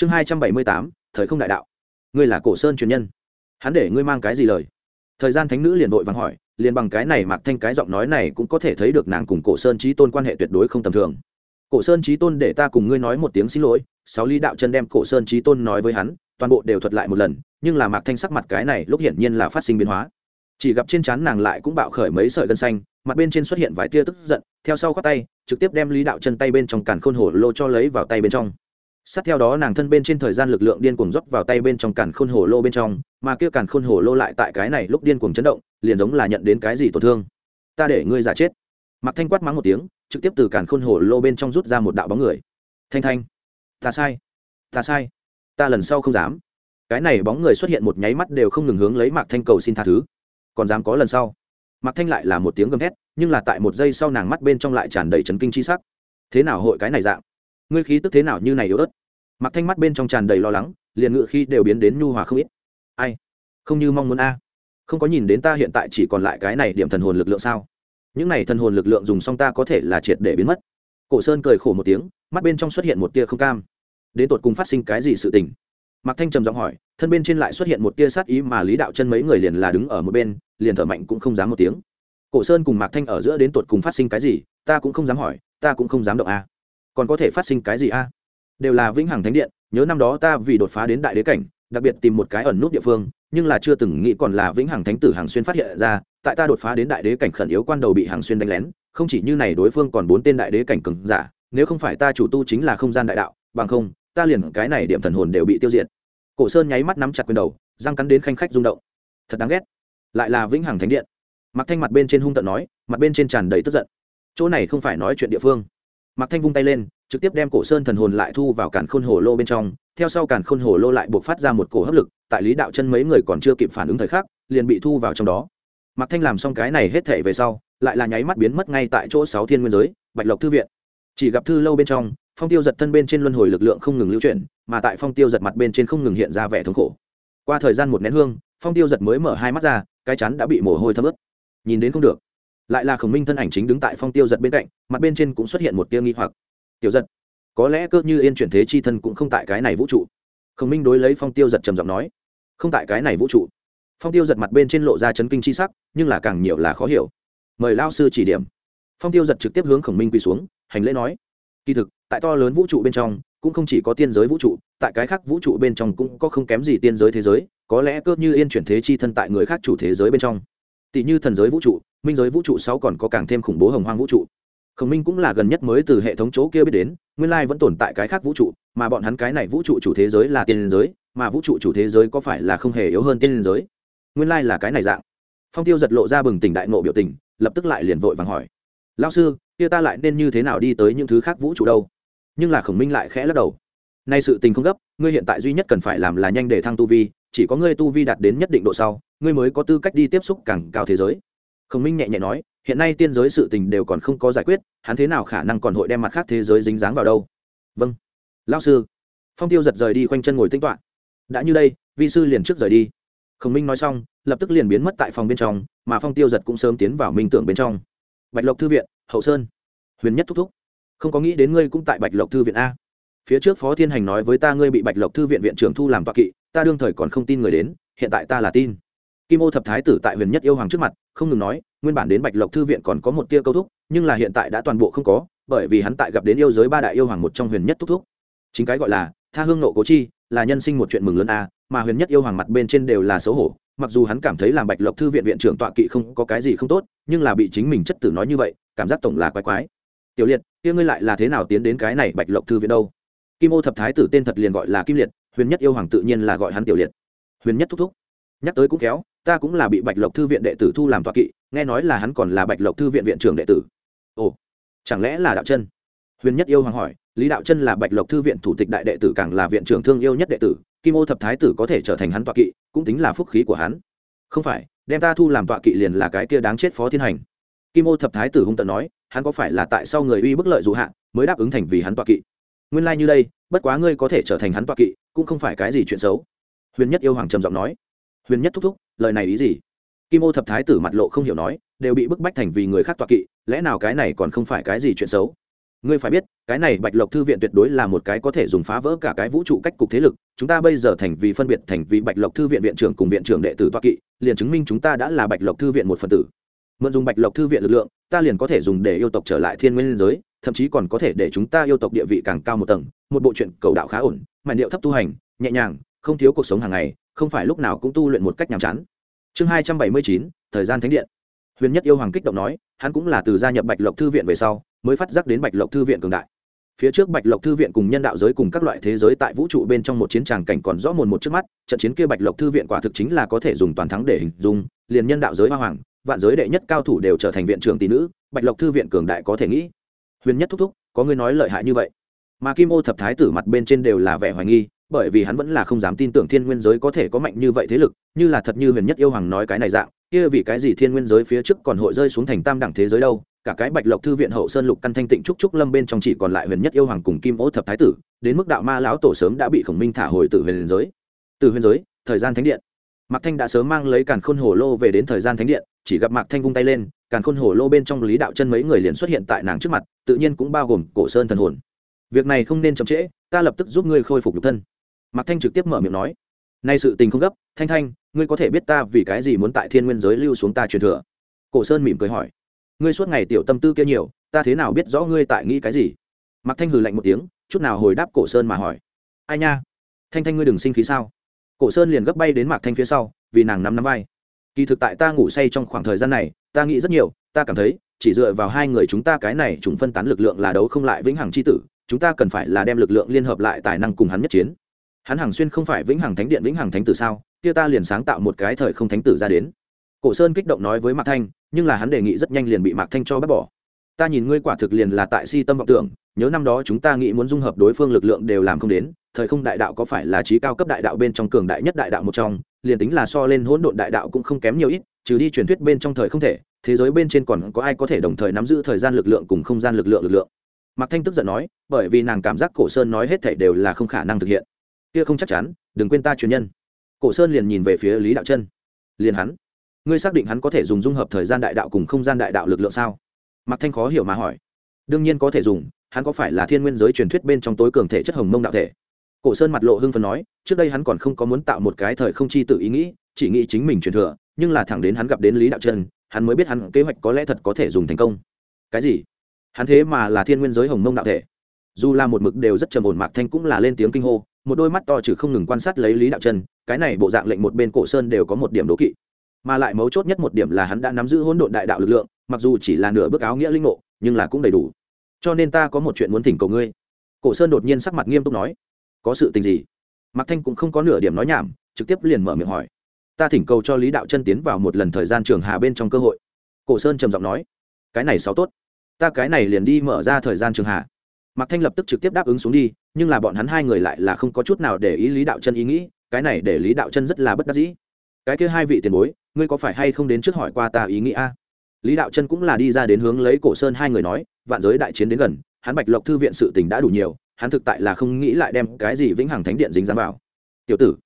chương hai trăm bảy mươi tám, thời không đại đạo. Ngươi là cổ sơn truyền nhân. Hắn để ngươi mang cái gì lời? Thời gian thánh nữ liền vội vàng hỏi, liền bằng cái này mạc thanh cái giọng nói này cũng có thể thấy được nàng cùng cổ sơn trí tôn quan hệ tuyệt đối không tầm thường. Cổ sơn trí tôn để ta cùng ngươi nói một tiếng xin lỗi, sáu lý đạo chân đem cổ sơn trí tôn nói với hắn, toàn bộ đều thuật lại một lần, nhưng là mạc thanh sắc mặt cái này lúc hiển nhiên là phát sinh biến hóa. Chỉ gặp trên trán nàng lại cũng bạo khởi mấy sợi gân xanh, mặt bên trên xuất hiện vài tia tức giận, theo sau khoác tay, trực tiếp đem lý đạo chân tay bên trong càn khôn hổ lô cho lấy vào tay bên trong sát theo đó nàng thân bên trên thời gian lực lượng điên cuồng dốc vào tay bên trong càn khôn hổ lô bên trong, mà kia càn khôn hổ lô lại tại cái này lúc điên cuồng chấn động, liền giống là nhận đến cái gì tổn thương. Ta để ngươi giả chết. Mặc thanh quát mắng một tiếng, trực tiếp từ càn khôn hổ lô bên trong rút ra một đạo bóng người. Thanh thanh, ta sai ta sai, ta lần sau không dám. Cái này bóng người xuất hiện một nháy mắt đều không ngừng hướng lấy mạc thanh cầu xin tha thứ. Còn dám có lần sau? Mạc thanh lại là một tiếng gầm thét, nhưng là tại một giây sau nàng mắt bên trong lại tràn đầy trấn kinh chi sắc. Thế nào hội cái này dạng? Ngươi khí tức thế nào như này yếu ớt? Mặc thanh mắt bên trong tràn đầy lo lắng, liền ngự khi đều biến đến nhu hòa không ít. Ai? Không như mong muốn a. À. Không có nhìn đến ta hiện tại chỉ còn lại cái này điểm thần hồn lực lượng sao? Những này thần hồn lực lượng dùng xong ta có thể là triệt để biến mất. Cổ sơn cười khổ một tiếng, mắt bên trong xuất hiện một tia không cam. Đến tột cùng phát sinh cái gì sự tình? Mạc thanh trầm giọng hỏi, thân bên trên lại xuất hiện một tia sát ý mà lý đạo chân mấy người liền là đứng ở một bên, liền thở mạnh cũng không dám một tiếng. Cổ sơn cùng mạc thanh ở giữa đến tột cùng phát sinh cái gì, ta cũng không dám hỏi, ta cũng không dám động a. À còn có thể phát sinh cái gì a? Đều là vĩnh hằng thánh điện, nhớ năm đó ta vì đột phá đến đại đế cảnh, đặc biệt tìm một cái ẩn nút địa phương, nhưng là chưa từng nghĩ còn là vĩnh hằng thánh tử hàng xuyên phát hiện ra, tại ta đột phá đến đại đế cảnh khẩn yếu quan đầu bị hàng xuyên đánh lén, không chỉ như này đối phương còn bốn tên đại đế cảnh cừng giả, nếu không phải ta chủ tu chính là không gian đại đạo, bằng không, ta liền cái này điểm thần hồn đều bị tiêu diệt. Cổ sơn nháy mắt nắm chặt quyền đầu, răng cắn đến khanh khách rung động. Thật đáng ghét. Lại là vĩnh hằng thánh điện. Mặc thanh mặt bên trên hung tận nói, mặt bên trên tràn đầy tức giận. Chỗ này không phải nói chuyện địa phương. Mạc thanh vung tay lên, trực tiếp đem cổ sơn thần hồn lại thu vào cản khôn hồ lô bên trong, theo sau cản khôn hồ lô lại buộc phát ra một cổ hấp lực, tại lý đạo chân mấy người còn chưa kịp phản ứng thời khắc, liền bị thu vào trong đó. Mạc thanh làm xong cái này hết thể về sau, lại là nháy mắt biến mất ngay tại chỗ sáu thiên nguyên giới, bạch lộc thư viện. Chỉ gặp thư lâu bên trong, phong tiêu giật thân bên trên luân hồi lực lượng không ngừng lưu chuyển, mà tại phong tiêu giật mặt bên trên không ngừng hiện ra vẻ thống khổ. Qua thời gian một nén hương, phong tiêu giật mới mở hai mắt ra, cái chắn đã bị mồ hôi thấm ướt. Nhìn đến không được lại là khổng minh thân ảnh chính đứng tại phong tiêu giật bên cạnh, mặt bên trên cũng xuất hiện một tiêu nghi hoặc. Tiêu giật, có lẽ cơ như yên chuyển thế chi thân cũng không tại cái này vũ trụ. Khổng minh đối lấy phong tiêu giật trầm giọng nói, không tại cái này vũ trụ. Phong tiêu giật mặt bên trên lộ ra chấn kinh chi sắc, nhưng là càng nhiều là khó hiểu. Mời lao sư chỉ điểm. Phong tiêu giật trực tiếp hướng khổng minh quỳ xuống, hành lễ nói, kỳ thực, tại to lớn vũ trụ bên trong, cũng không chỉ có tiên giới vũ trụ, tại cái khác vũ trụ bên trong cũng có không kém gì tiên giới thế giới, có lẽ cơ như yên chuyển thế chi thân tại người khác chủ thế giới bên trong. Tỷ như thần giới vũ trụ minh giới vũ trụ sáu còn có càng thêm khủng bố hồng hoang vũ trụ. Khổng minh cũng là gần nhất mới từ hệ thống chỗ kia biết đến, nguyên lai vẫn tồn tại cái khác vũ trụ, mà bọn hắn cái này vũ trụ chủ thế giới là tiên giới, mà vũ trụ chủ thế giới có phải là không hề yếu hơn tiên giới? Nguyên lai là cái này dạng. Phong tiêu giật lộ ra bừng tỉnh đại nộ biểu tình, lập tức lại liền vội vàng hỏi. Lao sư, kia ta lại nên như thế nào đi tới những thứ khác vũ trụ đâu? Nhưng là khổng minh lại khẽ lắc đầu. Nay sự tình không gấp, ngươi hiện tại duy nhất cần phải làm là nhanh để thăng tu vi, chỉ có ngươi tu vi đạt đến nhất định độ sau, ngươi mới có tư cách đi tiếp xúc càng cao thế giới khổng minh nhẹ nhẹ nói, hiện nay tiên giới sự tình đều còn không có giải quyết, hắn thế nào khả năng còn hội đem mặt khác thế giới dính dáng vào đâu? Vâng. Lao sư. Phong tiêu giật rời đi khoanh chân ngồi tinh toạn đã như đây vi sư liền trước rời đi. Khổng minh nói xong, lập tức liền biến mất tại phòng bên trong, mà phong tiêu giật cũng sớm tiến vào minh tưởng bên trong. Bạch lộc thư viện, hậu sơn. Huyền nhất thúc thúc. Không có nghĩ đến ngươi cũng tại bạch lộc thư viện a. Phía trước phó thiên hành nói với ta ngươi bị bạch lộc thư viện viện trưởng thu làm toa kỵ, ta đương thời còn không tin người đến, hiện tại ta là tin kim ô thập thái tử tại huyền nhất yêu hoàng trước mặt, không ngừng nói, nguyên bản đến bạch lộc thư viện còn có một tia câu thúc, nhưng là hiện tại đã toàn bộ không có, bởi vì hắn tại gặp đến yêu giới ba đại yêu hoàng một trong huyền nhất thúc thúc. Chính cái gọi là, tha hương nộ cố chi, là nhân sinh một chuyện mừng lớn a, mà huyền nhất yêu hoàng mặt bên trên đều là xấu hổ. Mặc dù hắn cảm thấy làm bạch lộc thư viện viện trưởng tọa kỵ không có cái gì không tốt, nhưng là bị chính mình chất tử nói như vậy, cảm giác tổng là quái quái. Tiểu liệt, kia ngươi lại là thế nào tiến đến cái này bạch lộc thư viện đâu? Kim ô thập thái tử tên thật liền gọi là kim liệt, huyền nhất yêu hoàng tự nhiên là gọi hắn tiểu liệt. Huyền nhất thúc thúc. Nhắc tới cũng kéo ta cũng là bị bạch lộc thư viện đệ tử thu làm tọa kỵ, nghe nói là hắn còn là bạch lộc thư viện viện trưởng đệ tử. Ồ, chẳng lẽ là đạo chân? Huyền nhất yêu hoàng hỏi, lý đạo chân là bạch lộc thư viện thủ tịch đại đệ tử càng là viện trưởng thương yêu nhất đệ tử, kim ô thập thái tử có thể trở thành hắn tọa kỵ, cũng tính là phúc khí của hắn. Không phải, đem ta thu làm tọa kỵ liền là cái kia đáng chết phó thiên hành. Kim ô thập thái tử hung tận nói, hắn có phải là tại sao người uy bức lợi dụ hạ, mới đáp ứng thành vì hắn tọa kỵ? Nguyên lai、like、như đây, bất quá ngươi có thể trở thành hắn tọa kỵ, cũng không phải cái gì chuyện xấu. Huyền nhất yêu hoàng trầm giọng nói huyền nhất thúc thúc, lời này ý gì? Kim ô thập thái tử mặt lộ không hiểu nói, đều bị bức bách thành vì người khác tọa kỵ, lẽ nào cái này còn không phải cái gì chuyện xấu? Ngươi phải biết, cái này bạch lộc thư viện tuyệt đối là một cái có thể dùng phá vỡ cả cái vũ trụ cách cục thế lực, chúng ta bây giờ thành vì phân biệt, thành vì bạch lộc thư viện viện trưởng cùng viện trưởng đệ tử toa kỵ, liền chứng minh chúng ta đã là bạch lộc thư viện một phần tử. Mượn dùng bạch lộc thư viện lực lượng, ta liền có thể dùng để yêu tộc trở lại thiên nguyên giới, thậm chí còn có thể để chúng ta yêu tộc địa vị càng cao một tầng, một bộ truyện cầu đạo khá ổn mà điệu thấp tu hành, nhẹ nhàng, không thiếu cuộc sống hàng ngày không phải lúc nào cũng tu luyện một cách nhàm chán. Chương hai trăm bảy mươi chín, thời gian thánh điện. Huyền nhất yêu hoàng kích động nói, hắn cũng là từ gia nhập bạch lộc thư viện về sau, mới phát giác đến bạch lộc thư viện cường đại. Phía trước bạch lộc thư viện cùng nhân đạo giới cùng các loại thế giới tại vũ trụ bên trong một chiến tràng cảnh còn rõ mồn một trước mắt, trận chiến kia bạch lộc thư viện quả thực chính là có thể dùng toàn thắng để hình dung, liền nhân đạo giới hoa hoàng, vạn giới đệ nhất cao thủ đều trở thành viện trưởng tỷ nữ, bạch lộc thư viện cường đại có thể nghĩ. Huyền nhất thúc thúc, có người nói lợi hại như vậy? Mà kim ô thập thái tử mặt bên trên đều là vẻ hoài nghi bởi vì hắn vẫn là không dám tin tưởng thiên nguyên giới có thể có mạnh như vậy thế lực, như là thật như huyền nhất yêu hoàng nói cái này dạng, kia vì cái gì thiên nguyên giới phía trước còn hội rơi xuống thành tam đẳng thế giới đâu, cả cái bạch lộc thư viện hậu sơn lục căn thanh tịnh trúc trúc lâm bên trong chỉ còn lại huyền nhất yêu hoàng cùng kim ô thập thái tử, đến mức đạo ma lão tổ sớm đã bị khổng minh thả hồi từ huyền giới. Từ huyền giới, thời gian thánh điện. Mạc thanh đã sớm mang lấy càn khôn hồ lô về đến thời gian thánh điện, chỉ gặp mạc thanh vung tay lên, càn khôn hồ lô bên trong lý đạo chân mấy người liền xuất hiện tại nàng trước mặt, tự nhiên cũng bao gồm cổ sơn thần hồn. Việc này không nên chậm trễ, ta lập tức giúp ngươi khôi phục nhục thân mạc thanh trực tiếp mở miệng nói, nay sự tình không gấp, thanh thanh, ngươi có thể biết ta vì cái gì muốn tại thiên nguyên giới lưu xuống ta truyền thừa? Cổ sơn mỉm cười hỏi, ngươi suốt ngày tiểu tâm tư kia nhiều, ta thế nào biết rõ ngươi tại nghĩ cái gì? Mạc thanh hừ lạnh một tiếng, chút nào hồi đáp cổ sơn mà hỏi, ai nha, thanh thanh ngươi đừng sinh khí sao? Cổ sơn liền gấp bay đến mạc thanh phía sau, vì nàng nắm nắm vai, kỳ thực tại ta ngủ say trong khoảng thời gian này, ta nghĩ rất nhiều, ta cảm thấy, chỉ dựa vào hai người chúng ta cái này chúng phân tán lực lượng là đấu không lại vĩnh hằng c h i tử, chúng ta cần phải là đem lực lượng liên hợp lại tài năng cùng hắn nhất chiến hắn hằng xuyên không phải vĩnh hằng thánh điện, vĩnh hằng thánh tử sao? Kia ta liền sáng tạo một cái thời không thánh tử ra đến. Cổ sơn kích động nói với mạc thanh, nhưng là hắn đề nghị rất nhanh liền bị mạc thanh cho bác bỏ. Ta nhìn ngươi quả thực liền là tại si tâm vọng tưởng, nhớ năm đó chúng ta nghĩ muốn dung hợp đối phương lực lượng đều làm không đến, thời không đại đạo có phải là trí cao cấp đại đạo bên trong cường đại nhất đại đạo một trong, liền tính là so lên hỗn độn đại đạo cũng không kém nhiều ít, trừ đi truyền thuyết bên trong thời không thể, thế giới bên trên còn có ai có thể đồng thời nắm giữ thời gian lực lượng cùng không gian lực lượng lực lượng. Mạc thanh tức giận nói, bởi vì nàng cảm giác cổ sơn nói hết thể đều là không khả năng thực hiện kia không chắc chắn, đừng quên ta truyền nhân. Cổ sơn liền nhìn về phía lý đạo chân. Liền hắn. Ngươi xác định hắn có thể dùng dung hợp thời gian đại đạo cùng không gian đại đạo lực lượng sao? Mạc thanh khó hiểu mà hỏi. Đương nhiên có thể dùng, hắn có phải là thiên nguyên giới truyền thuyết bên trong tối cường thể chất hồng mông đạo thể? Cổ sơn mặt lộ hưng phấn nói, trước đây hắn còn không có muốn tạo một cái thời không chi tự ý nghĩ, chỉ nghĩ chính mình truyền thừa, nhưng là thẳng đến hắn gặp đến lý đạo chân, hắn mới biết hắn kế hoạch có lẽ thật có thể dùng thành công. Cái gì? Hắn thế mà là thiên nguyên giới hồng mông đạo thể? Dù là một mực đều rất trầm ổn, mạc thanh cũng là lên tiếng kinh hô một đôi mắt to trừ không ngừng quan sát lấy lý đạo chân cái này bộ dạng lệnh một bên cổ sơn đều có một điểm đố kỵ mà lại mấu chốt nhất một điểm là hắn đã nắm giữ hỗn độn đại đạo lực lượng mặc dù chỉ là nửa bước áo nghĩa linh ngộ nhưng là cũng đầy đủ cho nên ta có một chuyện muốn thỉnh cầu ngươi cổ sơn đột nhiên sắc mặt nghiêm túc nói có sự tình gì mạc thanh cũng không có nửa điểm nói nhảm trực tiếp liền mở miệng hỏi ta thỉnh cầu cho lý đạo chân tiến vào một lần thời gian trường hà bên trong cơ hội cổ sơn trầm giọng nói cái này xấu tốt ta cái này liền đi mở ra thời gian trường hà mạc thanh lập tức trực tiếp đáp ứng xuống đi, nhưng là bọn hắn hai người lại là không có chút nào để ý lý đạo chân ý nghĩ, cái này để lý đạo chân rất là bất đắc dĩ. Cái kia hai vị tiền bối, ngươi có phải hay không đến trước hỏi qua ta ý nghĩ a? Lý đạo chân cũng là đi ra đến hướng lấy cổ sơn hai người nói, vạn giới đại chiến đến gần, hắn bạch lộc thư viện sự tình đã đủ nhiều, hắn thực tại là không nghĩ lại đem cái gì vĩnh hằng thánh điện dính dáng vào. Tiểu tử,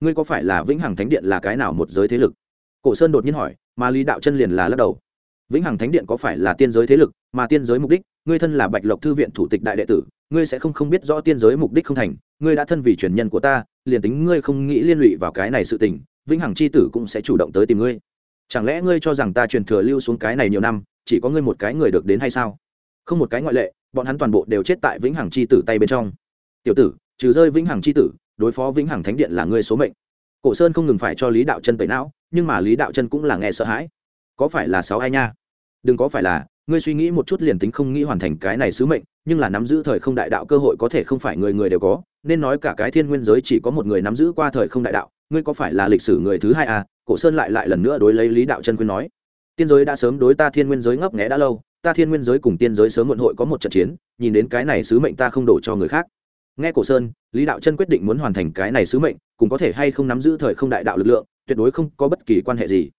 ngươi có phải là vĩnh hằng thánh điện là cái nào một giới thế lực? Cổ sơn đột nhiên hỏi, mà lý đạo chân liền là lắc đầu vĩnh hằng thánh điện có phải là tiên giới thế lực, mà tiên giới mục đích, ngươi thân là bạch lộc thư viện thủ tịch đại đệ tử, ngươi sẽ không không biết rõ tiên giới mục đích không thành, ngươi đã thân vì truyền nhân của ta, liền tính ngươi không nghĩ liên lụy vào cái này sự tình, vĩnh hằng c h i tử cũng sẽ chủ động tới tìm ngươi. Chẳng lẽ ngươi cho rằng ta truyền thừa lưu xuống cái này nhiều năm, chỉ có ngươi một cái người được đến hay sao? Không một cái ngoại lệ, bọn hắn toàn bộ đều chết tại vĩnh hằng c h i tử tay bên trong. Tiểu tử, trừ rơi vĩnh hằng c h i tử, đối phó vĩnh hằng thánh điện là ngươi số mệnh. Cổ sơn không ngừng phải cho lý đạo chân tẩy não, nhưng mà lý đạo chân cũng là nghe sợ hãi có phải là sáu ai nha? Đừng có phải là, ngươi suy nghĩ một chút liền tính không nghĩ hoàn thành cái này sứ mệnh, nhưng là nắm giữ thời không đại đạo cơ hội có thể không phải người người đều có, nên nói cả cái thiên nguyên giới chỉ có một người nắm giữ qua thời không đại đạo, ngươi có phải là lịch sử người thứ hai à? Cổ sơn lại lại lần nữa đối lấy lý đạo chân quyên nói. Tiên giới đã sớm đối ta thiên nguyên giới ngấp nghẽ đã lâu, ta thiên nguyên giới cùng tiên giới sớm muộn hội có một trận chiến, nhìn đến cái này sứ mệnh ta không đổ cho người khác. Nghe cổ sơn, lý đạo chân quyết định muốn hoàn thành cái này sứ mệnh, cùng có thể hay không nắm giữ thời không đại đạo lực lượng, tuyệt đối không có bất kỳ quan hệ gì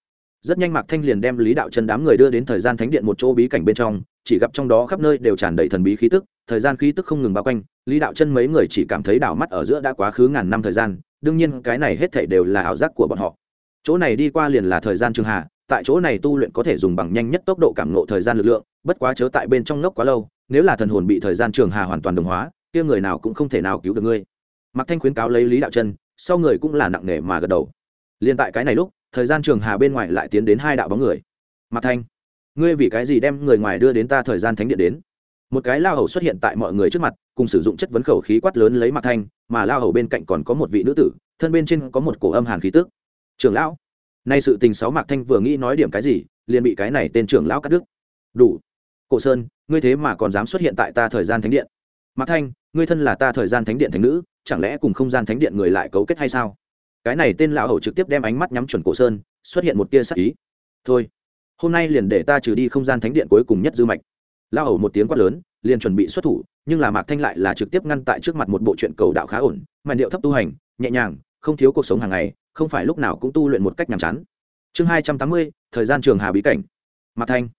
rất nhanh mạc thanh liền đem lý đạo chân đám người đưa đến thời gian thánh điện một chỗ bí cảnh bên trong, chỉ gặp trong đó khắp nơi đều tràn đầy thần bí khí tức, thời gian khí tức không ngừng bao quanh, lý đạo chân mấy người chỉ cảm thấy đảo mắt ở giữa đã quá khứ ngàn năm thời gian, đương nhiên cái này hết thảy đều là ảo giác của bọn họ. Chỗ này đi qua liền là thời gian trường hạ, tại chỗ này tu luyện có thể dùng bằng nhanh nhất tốc độ cảm ngộ thời gian lực lượng, bất quá chớ tại bên trong lốc quá lâu, nếu là thần hồn bị thời gian trường hà hoàn toàn đồng hóa, kia người nào cũng không thể nào cứu được ngươi. Mạc thanh khuyến cáo lấy lý đạo chân, sau người cũng là nặng nề mà gật đầu. Liền tại cái này lúc thời gian trường hà bên ngoài lại tiến đến hai đạo bóng người. Mạc thanh, ngươi vì cái gì đem người ngoài đưa đến ta thời gian thánh điện đến? Một cái lao hầu xuất hiện tại mọi người trước mặt, cùng sử dụng chất vấn khẩu khí quát lớn lấy mạc thanh, mà lao hầu bên cạnh còn có một vị nữ tử, thân bên trên có một cổ âm hàn khí tức. Trưởng lão, nay sự tình sáu mạc thanh vừa nghĩ nói điểm cái gì, liền bị cái này tên trưởng lão cắt đứt. Đủ. Cổ sơn, ngươi thế mà còn dám xuất hiện tại ta thời gian thánh điện. Mạc thanh, ngươi thân là ta thời gian thánh điện thánh nữ, chẳng lẽ cùng không gian thánh điện người lại cấu kết hay sao? Cái này tên lão hầu trực tiếp đem ánh mắt nhắm chuẩn cổ sơn, xuất hiện một tia sắc ý. Thôi, hôm nay liền để ta trừ đi không gian thánh điện cuối cùng nhất dư mạch. Lão hầu một tiếng quát lớn, liền chuẩn bị xuất thủ, nhưng là mạc thanh lại là trực tiếp ngăn tại trước mặt một bộ chuyện cầu đạo khá ổn mà điệu thấp tu hành, nhẹ nhàng, không thiếu cuộc sống hàng ngày, không phải lúc nào cũng tu luyện một cách nhàm chán. Chương hai trăm tám mươi, thời gian trường hà bí cảnh. Mạc thanh,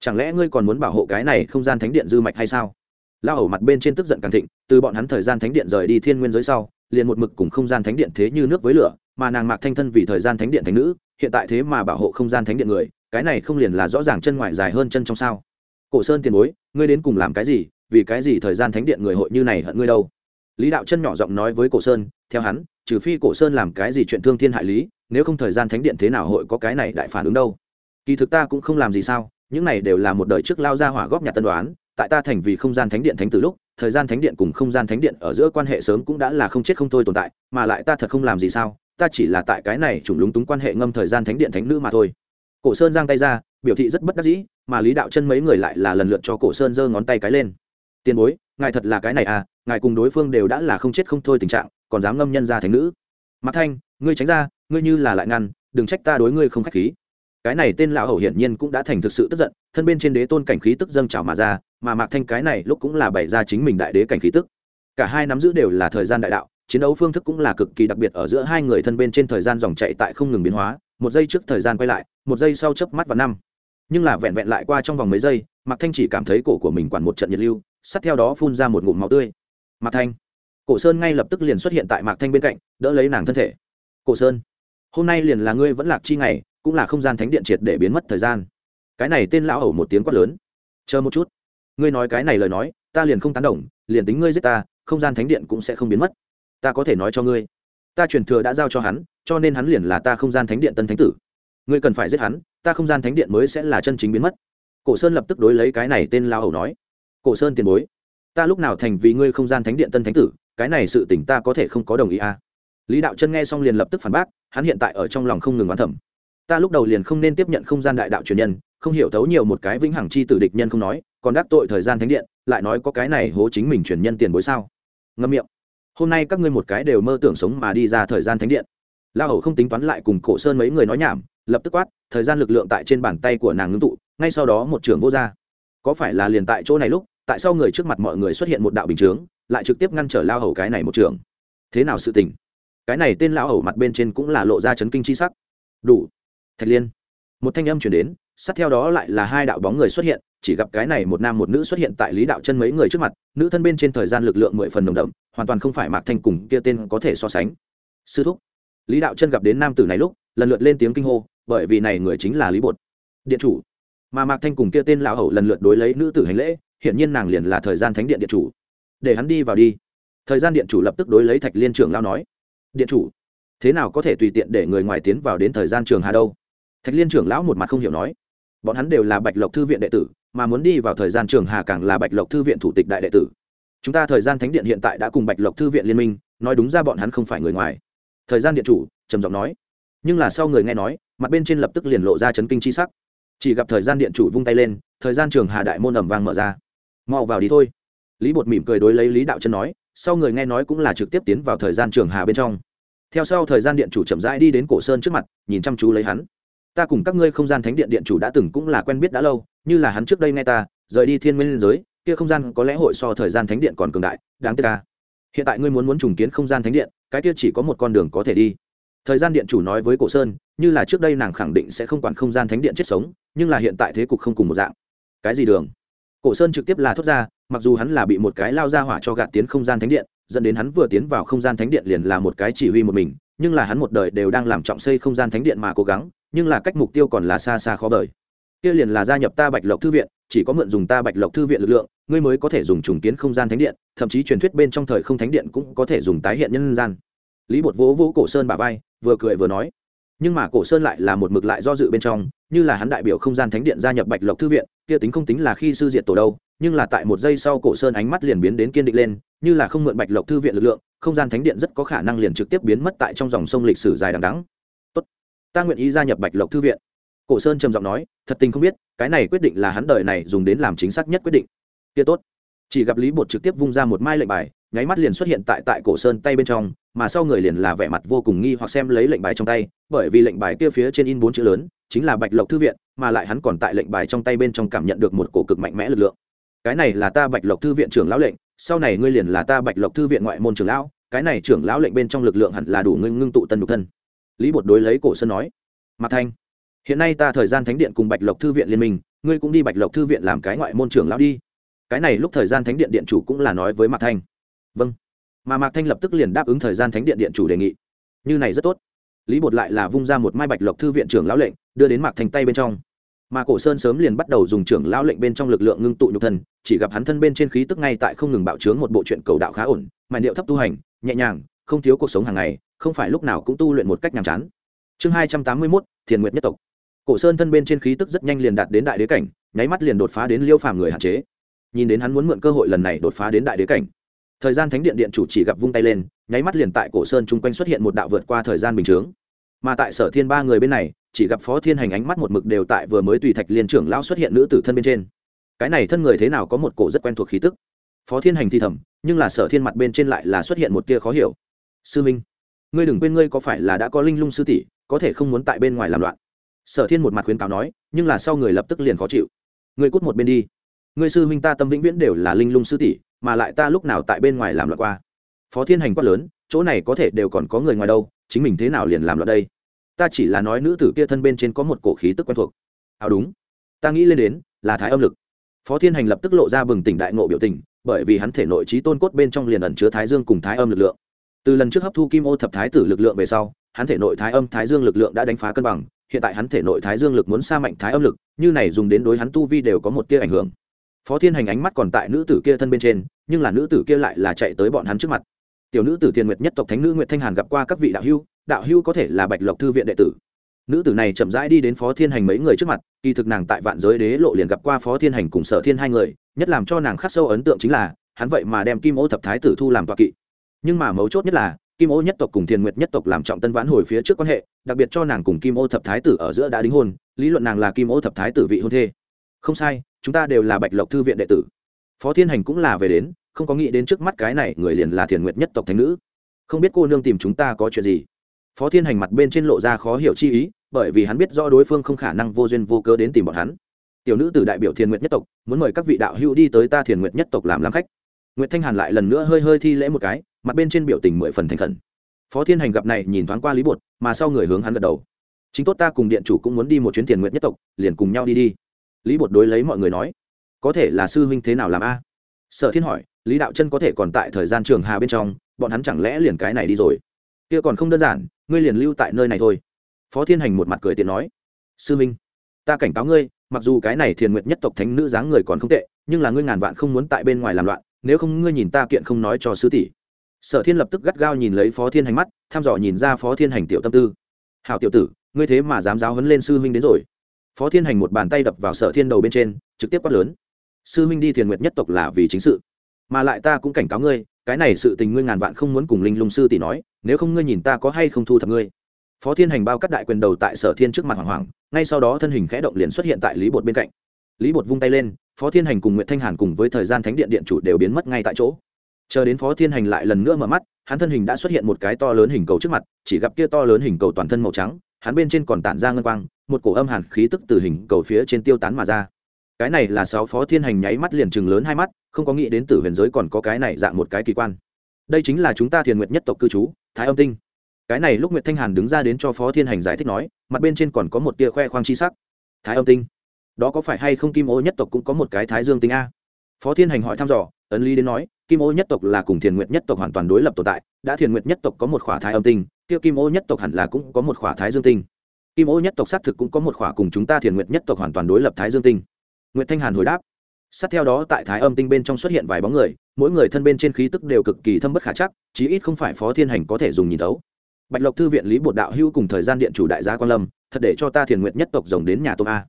chẳng lẽ ngươi còn muốn bảo hộ cái này không gian thánh điện dư mạch hay sao? Lao ẩu mặt bên trên tức giận càng thịnh, từ bọn hắn thời gian thánh điện rời đi thiên nguyên giới sau, liền một mực cùng không gian thánh điện thế như nước với lửa, mà nàng mạc thanh thân vì thời gian thánh điện thánh nữ, hiện tại thế mà bảo hộ không gian thánh điện người, cái này không liền là rõ ràng chân ngoài dài hơn chân trong sao. Cổ sơn tiền bối, ngươi đến cùng làm cái gì, vì cái gì thời gian thánh điện người hội như này hận ngươi đâu? Lý đạo chân nhỏ giọng nói với cổ sơn, theo hắn, trừ phi cổ sơn làm cái gì chuyện thương thiên hại lý, nếu không thời gian thánh điện thế nào hội có cái này đại phản ứng đâu? Kỳ thực ta cũng không làm gì sao, những này đều là một đời trước lao ra hỏa góp nhà tân đoán tại ta thành vì không gian thánh điện thánh từ lúc, thời gian thánh điện cùng không gian thánh điện ở giữa quan hệ sớm cũng đã là không chết không thôi tồn tại, mà lại ta thật không làm gì sao, ta chỉ là tại cái này chủng lúng túng quan hệ ngâm thời gian thánh điện thánh nữ mà thôi. Cổ sơn giang tay ra, biểu thị rất bất đắc dĩ, mà lý đạo chân mấy người lại là lần lượt cho cổ sơn giơ ngón tay cái lên. Tiền bối, ngài thật là cái này à ngài cùng đối phương đều đã là không chết không thôi tình trạng, còn dám ngâm nhân ra thánh nữ. Mặt thanh, ngươi tránh ra, ngươi như là lại ngăn, đừng trách ta đối ngươi không khách khí cái này tên lão hầu hiển nhiên cũng đã thành thực sự tức giận, thân bên trên đế tôn cảnh khí tức dâng trào mà ra, mà mạc thanh cái này lúc cũng là bày ra chính mình đại đế cảnh khí tức. Cả hai nắm giữ đều là thời gian đại đạo, chiến đấu phương thức cũng là cực kỳ đặc biệt ở giữa hai người thân bên trên thời gian dòng chạy tại không ngừng biến hóa, một giây trước thời gian quay lại, một giây sau chớp mắt và năm. Nhưng là vẹn vẹn lại qua trong vòng mấy giây, mạc thanh chỉ cảm thấy cổ của mình quản một trận nhiệt lưu, sát theo đó phun ra một ngụm máu tươi. Mạc thanh. Cổ sơn ngay lập tức liền xuất hiện tại mạc thanh bên cạnh, đỡ lấy nàng thân thể. Cổ sơn, hôm nay liền là ngươi vẫn lạc chi ngày cũng là không gian thánh điện triệt để biến mất thời gian. Cái này tên lão hầu một tiếng quát lớn. Chờ một chút. Ngươi nói cái này lời nói, ta liền không tán đồng, liền tính ngươi giết ta, không gian thánh điện cũng sẽ không biến mất. Ta có thể nói cho ngươi, ta truyền thừa đã giao cho hắn, cho nên hắn liền là ta không gian thánh điện tân thánh tử. Ngươi cần phải giết hắn, ta không gian thánh điện mới sẽ là chân chính biến mất. Cổ sơn lập tức đối lấy cái này tên lao hầu nói. Cổ sơn tiền bối, ta lúc nào thành vì ngươi không gian thánh điện tân thánh tử, cái này sự tỉnh ta có thể không có đồng ý à? Lý đạo chân nghe xong liền lập tức phản bác, hắn hiện tại ở trong lòng không ngừng oán thẩm ta lúc đầu liền không nên tiếp nhận không gian đại đạo truyền nhân, không hiểu thấu nhiều một cái vĩnh hằng chi tử địch nhân không nói, còn đắc tội thời gian thánh điện, lại nói có cái này hố chính mình truyền nhân tiền bối sao? Ngâm miệng. Hôm nay các ngươi một cái đều mơ tưởng sống mà đi ra thời gian thánh điện. La hầu không tính toán lại cùng cổ sơn mấy người nói nhảm, lập tức quát, thời gian lực lượng tại trên bàn tay của nàng ngưng tụ, ngay sau đó một trường vô r có phải là liền tại chỗ này lúc, tại sao người trước mặt mọi người xuất hiện một đạo bình chướng, lại trực tiếp ngăn trở lao hầu cái này một trường? Thế nào sự tình? Cái này tên lão hầu mặt bên trên cũng là lộ ra chấn kinh chi sắc. Đủ thạch liên. Một thanh âm chuyển đến, sát theo đó lại là hai đạo bóng người xuất hiện, chỉ gặp cái này một nam một nữ xuất hiện tại lý đạo chân mấy người trước mặt, nữ thân bên trên thời gian lực lượng mười phần đồng đậm, hoàn toàn không phải mạc thanh cùng kia tên có thể so sánh. Sư thúc. Lý đạo chân gặp đến nam tử này lúc, lần lượt lên tiếng kinh hô, bởi vì này người chính là lý bột. Điện chủ. Mà mạc thanh cùng kia tên lão hầu lần lượt đối lấy nữ tử hành lễ, hiển nhiên nàng liền là thời gian thánh điện điện chủ. Để hắn đi vào đi. Thời gian điện chủ lập tức đối lấy thạch liên trưởng lao nói. Điện chủ. Thế nào có thể tùy tiện để người ngoài tiến vào đến thời gian trường hà đâu? Thạch liên trưởng lão một mặt không hiểu nói, bọn hắn đều là bạch lộc thư viện đệ tử, mà muốn đi vào thời gian trường hà càng là bạch lộc thư viện thủ tịch đại đệ tử. Chúng ta thời gian thánh điện hiện tại đã cùng bạch lộc thư viện liên minh, nói đúng ra bọn hắn không phải người ngoài. Thời gian điện chủ trầm giọng nói, nhưng là sau người nghe nói, mặt bên trên lập tức liền lộ ra chấn kinh c h i sắc. Chỉ gặp thời gian điện chủ vung tay lên, thời gian trường hà đại môn ẩm vang mở ra. Mau vào đi thôi. Lý bột mỉm cười đối lấy lý đạo chân nói, sau người nghe nói cũng là trực tiếp tiến vào thời gian trường hà bên trong. Theo sau thời gian điện chủ chậm rãi đi đến cổ sơn trước mặt, nhìn chăm chú lấy hắn ta cùng các ngươi không gian thánh điện điện chủ đã từng cũng là quen biết đã lâu, như là hắn trước đây nghe ta, rời đi thiên nguyên giới, kia không gian có lẽ hội so thời gian thánh điện còn cường đại, đáng tiếc ta. Hiện tại ngươi muốn muốn trùng kiến không gian thánh điện, cái kia chỉ có một con đường có thể đi. Thời gian điện chủ nói với cổ sơn, như là trước đây nàng khẳng định sẽ không quản không gian thánh điện chết sống, nhưng là hiện tại thế cục không cùng một dạng. Cái gì đường? Cổ sơn trực tiếp là thốt ra, mặc dù hắn là bị một cái lao ra hỏa cho gạt tiến không gian thánh điện, dẫn đến hắn vừa tiến vào không gian thánh điện liền là một cái chỉ huy một mình, nhưng là hắn một đời đều đang làm trọng xây không gian thánh điện mà cố gắng nhưng là cách mục tiêu còn là xa xa khó vời. Kia liền là gia nhập ta bạch lộc thư viện, chỉ có mượn dùng ta bạch lộc thư viện lực lượng, ngươi mới có thể dùng trùng kiến không gian thánh điện, thậm chí truyền thuyết bên trong thời không thánh điện cũng có thể dùng tái hiện nhân gian. Lý bột vỗ vỗ cổ sơn bà vai, vừa cười vừa nói. Nhưng mà cổ sơn lại là một mực lại do dự bên trong, như là hắn đại biểu không gian thánh điện gia nhập bạch lộc thư viện, kia tính không tính là khi sư diệt tổ đâu, nhưng là tại một giây sau cổ sơn ánh mắt liền biến đến kiên định lên, như là không mượn bạch lộc thư viện lực lượng, không gian thánh điện rất có khả năng liền trực tiếp biến mất tại trong dòng sông lịch sử dài đằng đắng ta nguyện ý gia nhập bạch lộc thư viện. Cổ sơn trầm giọng nói, thật tình không biết, cái này quyết định là hắn đời này dùng đến làm chính xác nhất quyết định. Kia tốt. Chỉ gặp lý bột trực tiếp vung ra một mai lệnh bài, nháy mắt liền xuất hiện tại tại cổ sơn tay bên trong, mà sau người liền là vẻ mặt vô cùng nghi hoặc xem lấy lệnh bài trong tay, bởi vì lệnh bài kia phía trên in bốn chữ lớn, chính là bạch lộc thư viện, mà lại hắn còn tại lệnh bài trong tay bên trong cảm nhận được một cổ cực mạnh mẽ lực lượng. Cái này là ta bạch lộc thư viện trưởng lão lệnh, sau này ngươi liền là ta bạch lộc thư viện ngoại môn trưởng lão, cái này trưởng lão lệnh bên trong lực lượng hẳn là đủ ngưng ngưng tụ tân nhục thân lý bột đối lấy cổ sơn nói mạc thanh hiện nay ta thời gian thánh điện cùng bạch lộc thư viện liên minh ngươi cũng đi bạch lộc thư viện làm cái ngoại môn trưởng lão đi. Cái này lúc thời gian thánh điện điện chủ cũng là nói với mạc thanh. Vâng. Mà mạc thanh lập tức liền đáp ứng thời gian thánh điện điện chủ đề nghị. Như này rất tốt. Lý bột lại là vung ra một mai bạch lộc thư viện trưởng lão lệnh đưa đến mạc thanh tay bên trong. Mà cổ sơn sớm liền bắt đầu dùng trưởng lão lệnh bên trong lực lượng ngưng tụ nhục thần, chỉ gặp hắn thân bên trên khí tức ngay tại không ngừng bạo trướng một bộ chuyện cầu đạo khá ổn mà điệu thấp tu hành nhẹ nhàng không thiếu cuộc sống hàng ngày, không phải lúc nào cũng tu luyện một cách nhàm chán. Chương hai trăm tám mươi mốt, thiền nguyệt nhất tộc. Cổ sơn thân bên trên khí tức rất nhanh liền đạt đến đại đế cảnh, nháy mắt liền đột phá đến liêu phàm người hạn chế. Nhìn đến hắn muốn mượn cơ hội lần này đột phá đến đại đế cảnh. Thời gian thánh điện điện chủ chỉ gặp vung tay lên, nháy mắt liền tại cổ sơn chung quanh xuất hiện một đạo vượt qua thời gian bình thường. mà tại sở thiên ba người bên này, chỉ gặp phó thiên hành ánh mắt một mực đều tại vừa mới tùy thạch liên trưởng lão xuất hiện nữ tử thân bên trên. Cái này thân người thế nào có một cổ rất quen thuộc khí tức. Phó thiên hành thì thầm, nhưng là sở thiên mặt bên trên lại là xuất hiện một tia khó hiểu sư minh, ngươi đừng quên ngươi có phải là đã có linh lung sư tỷ, có thể không muốn tại bên ngoài làm loạn. Sở thiên một mặt khuyến cáo nói, nhưng là sau người lập tức liền khó chịu. Ngươi cút một bên đi. Ngươi sư huynh ta tâm vĩnh viễn đều là linh lung sư tỷ, mà lại ta lúc nào tại bên ngoài làm loạn qua. Phó thiên hành quát lớn, chỗ này có thể đều còn có người ngoài đâu, chính mình thế nào liền làm loạn đây? Ta chỉ là nói nữ tử kia thân bên trên có một cổ khí tức quen thuộc. À đúng. Ta nghĩ lên đến, là thái âm lực. Phó thiên hành lập tức lộ ra bừng tỉnh đại ngộ biểu tình, bởi vì hắn thể nội trí tôn cốt bên trong liền ẩn chứa thái dương cùng thái âm lực lượng từ lần trước hấp thu kim ô thập thái tử lực lượng về sau, hắn thể nội thái âm, thái dương lực lượng đã đánh phá cân bằng, hiện tại hắn thể nội thái dương lực muốn xa mạnh thái âm lực, như này dùng đến đối hắn tu vi đều có một tia ảnh hưởng. Phó thiên hành ánh mắt còn tại nữ tử kia thân bên trên, nhưng là nữ tử kia lại là chạy tới bọn hắn trước mặt. Tiểu nữ tử Thiên nguyệt nhất tộc thánh nữ nguyệt thanh hàn gặp qua các vị đạo hưu đạo hưu có thể là bạch lộc thư viện đệ tử. Nữ tử này chậm rãi đi đến phó thiên hành mấy người trước mặt, kỳ thực nàng tại vạn giới đế lộ liền gặp qua phó thiên hành cùng sở thiên hai người, nhất làm cho nàng khắc sâu ấn tượng chính là, hắn vậy mà đem kim ô thập thái tử thu làm toa kỵ nhưng mà mấu chốt nhất là, kim ô nhất tộc cùng thiền nguyệt nhất tộc làm trọng tân vãn hồi phía trước quan hệ, đặc biệt cho nàng cùng kim ô thập thái tử ở giữa đã đính hôn, lý luận nàng là kim ô thập thái tử vị hôn thê. Không sai, chúng ta đều là bạch lộc thư viện đệ tử. Phó thiên hành cũng là về đến, không có nghĩ đến trước mắt cái này người liền là thiền nguyệt nhất tộc thánh nữ. Không biết cô nương tìm chúng ta có chuyện gì? Phó thiên hành mặt bên trên lộ ra khó hiểu chi ý, bởi vì hắn biết rõ đối phương không khả năng vô duyên vô cớ đến tìm bọn hắn. Tiểu nữ từ đại biểu thiền nguyệt nhất tộc, muốn mời các vị đạo hữu đi tới ta thiền nguyệt nhất tộc làm làm khách nguyệt thanh hàn lại lần nữa hơi hơi thi lễ một cái, mặt bên trên biểu tình mười phần thành khẩn. Phó thiên hành gặp này nhìn thoáng qua lý bột, mà sau người hướng hắn gật đầu. Chính tốt ta cùng điện chủ cũng muốn đi một chuyến tiền nguyệt nhất tộc, liền cùng nhau đi đi. Lý bột đối lấy mọi người nói. Có thể là sư huynh thế nào làm a? Sở thiên hỏi, lý đạo chân có thể còn tại thời gian trường hà bên trong, bọn hắn chẳng lẽ liền cái này đi rồi? Kia còn không đơn giản, ngươi liền lưu tại nơi này thôi. Phó thiên hành một mặt cười tiện nói. Sư minh, ta cảnh cáo ngươi, mặc dù cái này thiền nguyệt nhất tộc thánh nữ dáng người còn không tệ, nhưng là ngươi ngàn vạn không muốn tại bên ngoài làm loạn nếu không ngươi nhìn ta kiện không nói cho sứ tỷ. Sở thiên lập tức gắt gao nhìn lấy phó thiên hành mắt, thăm dò nhìn ra phó thiên hành tiểu tâm tư. Hảo tiểu tử, ngươi thế mà dám giáo hấn lên sư huynh đến rồi. Phó thiên hành một bàn tay đập vào sở thiên đầu bên trên, trực tiếp quát lớn. Sư huynh đi thiền nguyệt nhất tộc là vì chính sự, mà lại ta cũng cảnh cáo ngươi, cái này sự tình ngươi ngàn vạn không muốn cùng linh lung sư tỷ nói, nếu không ngươi nhìn ta có hay không thu thập ngươi. Phó thiên hành bao cắt đại quyền đầu tại sở thiên trước mặt hoàng hoàng ngay sau đó thân hình khẽ động liền xuất hiện tại lý bột bên cạnh. Lý bột vung tay lên phó thiên hành cùng nguyễn thanh hàn cùng với thời gian thánh điện điện chủ đều biến mất ngay tại chỗ. Chờ đến phó thiên hành lại lần nữa mở mắt, hắn thân hình đã xuất hiện một cái to lớn hình cầu trước mặt, chỉ gặp kia to lớn hình cầu toàn thân màu trắng, hắn bên trên còn tản ra ngân quang, một cổ âm hàn khí tức từ hình cầu phía trên tiêu tán mà ra. Cái này là sáu phó thiên hành nháy mắt liền chừng lớn hai mắt, không có nghĩ đến tử huyền giới còn có cái này dạng một cái kỳ quan. Đây chính là chúng ta thiền nguyệt nhất tộc cư trú, thái âm tinh. Cái này lúc nguyệt thanh hàn đứng ra đến cho phó thiên hành giải thích nói, mặt bên trên còn có một tia khoe khoang chi sắc. Thái âm tinh đó có phải hay không kim ô nhất tộc cũng có một cái thái dương tinh a? Phó thiên hành hỏi thăm dò, ấn lý đến nói, kim ô nhất tộc là cùng thiền nguyệt nhất tộc hoàn toàn đối lập tồn tại, đã thiền nguyệt nhất tộc có một khỏa thái âm tinh, kia kim ô nhất tộc hẳn là cũng có một khỏa thái dương tinh. Kim ô nhất tộc xác thực cũng có một khỏa cùng chúng ta thiền nguyệt nhất tộc hoàn toàn đối lập thái dương tinh. Nguyệt thanh hàn hồi đáp, sát theo đó tại thái âm tinh bên trong xuất hiện vài bóng người, mỗi người thân bên trên khí tức đều cực kỳ thâm bất khả chắc, chí ít không phải phó thiên hành có thể dùng nhìn tấu. bạch lộc thư viện lý bột đạo hữu cùng thời gian điện chủ đại gia quan lâm, thật để cho ta thiền nguyện nhất tộc rồng đến nhà tôm a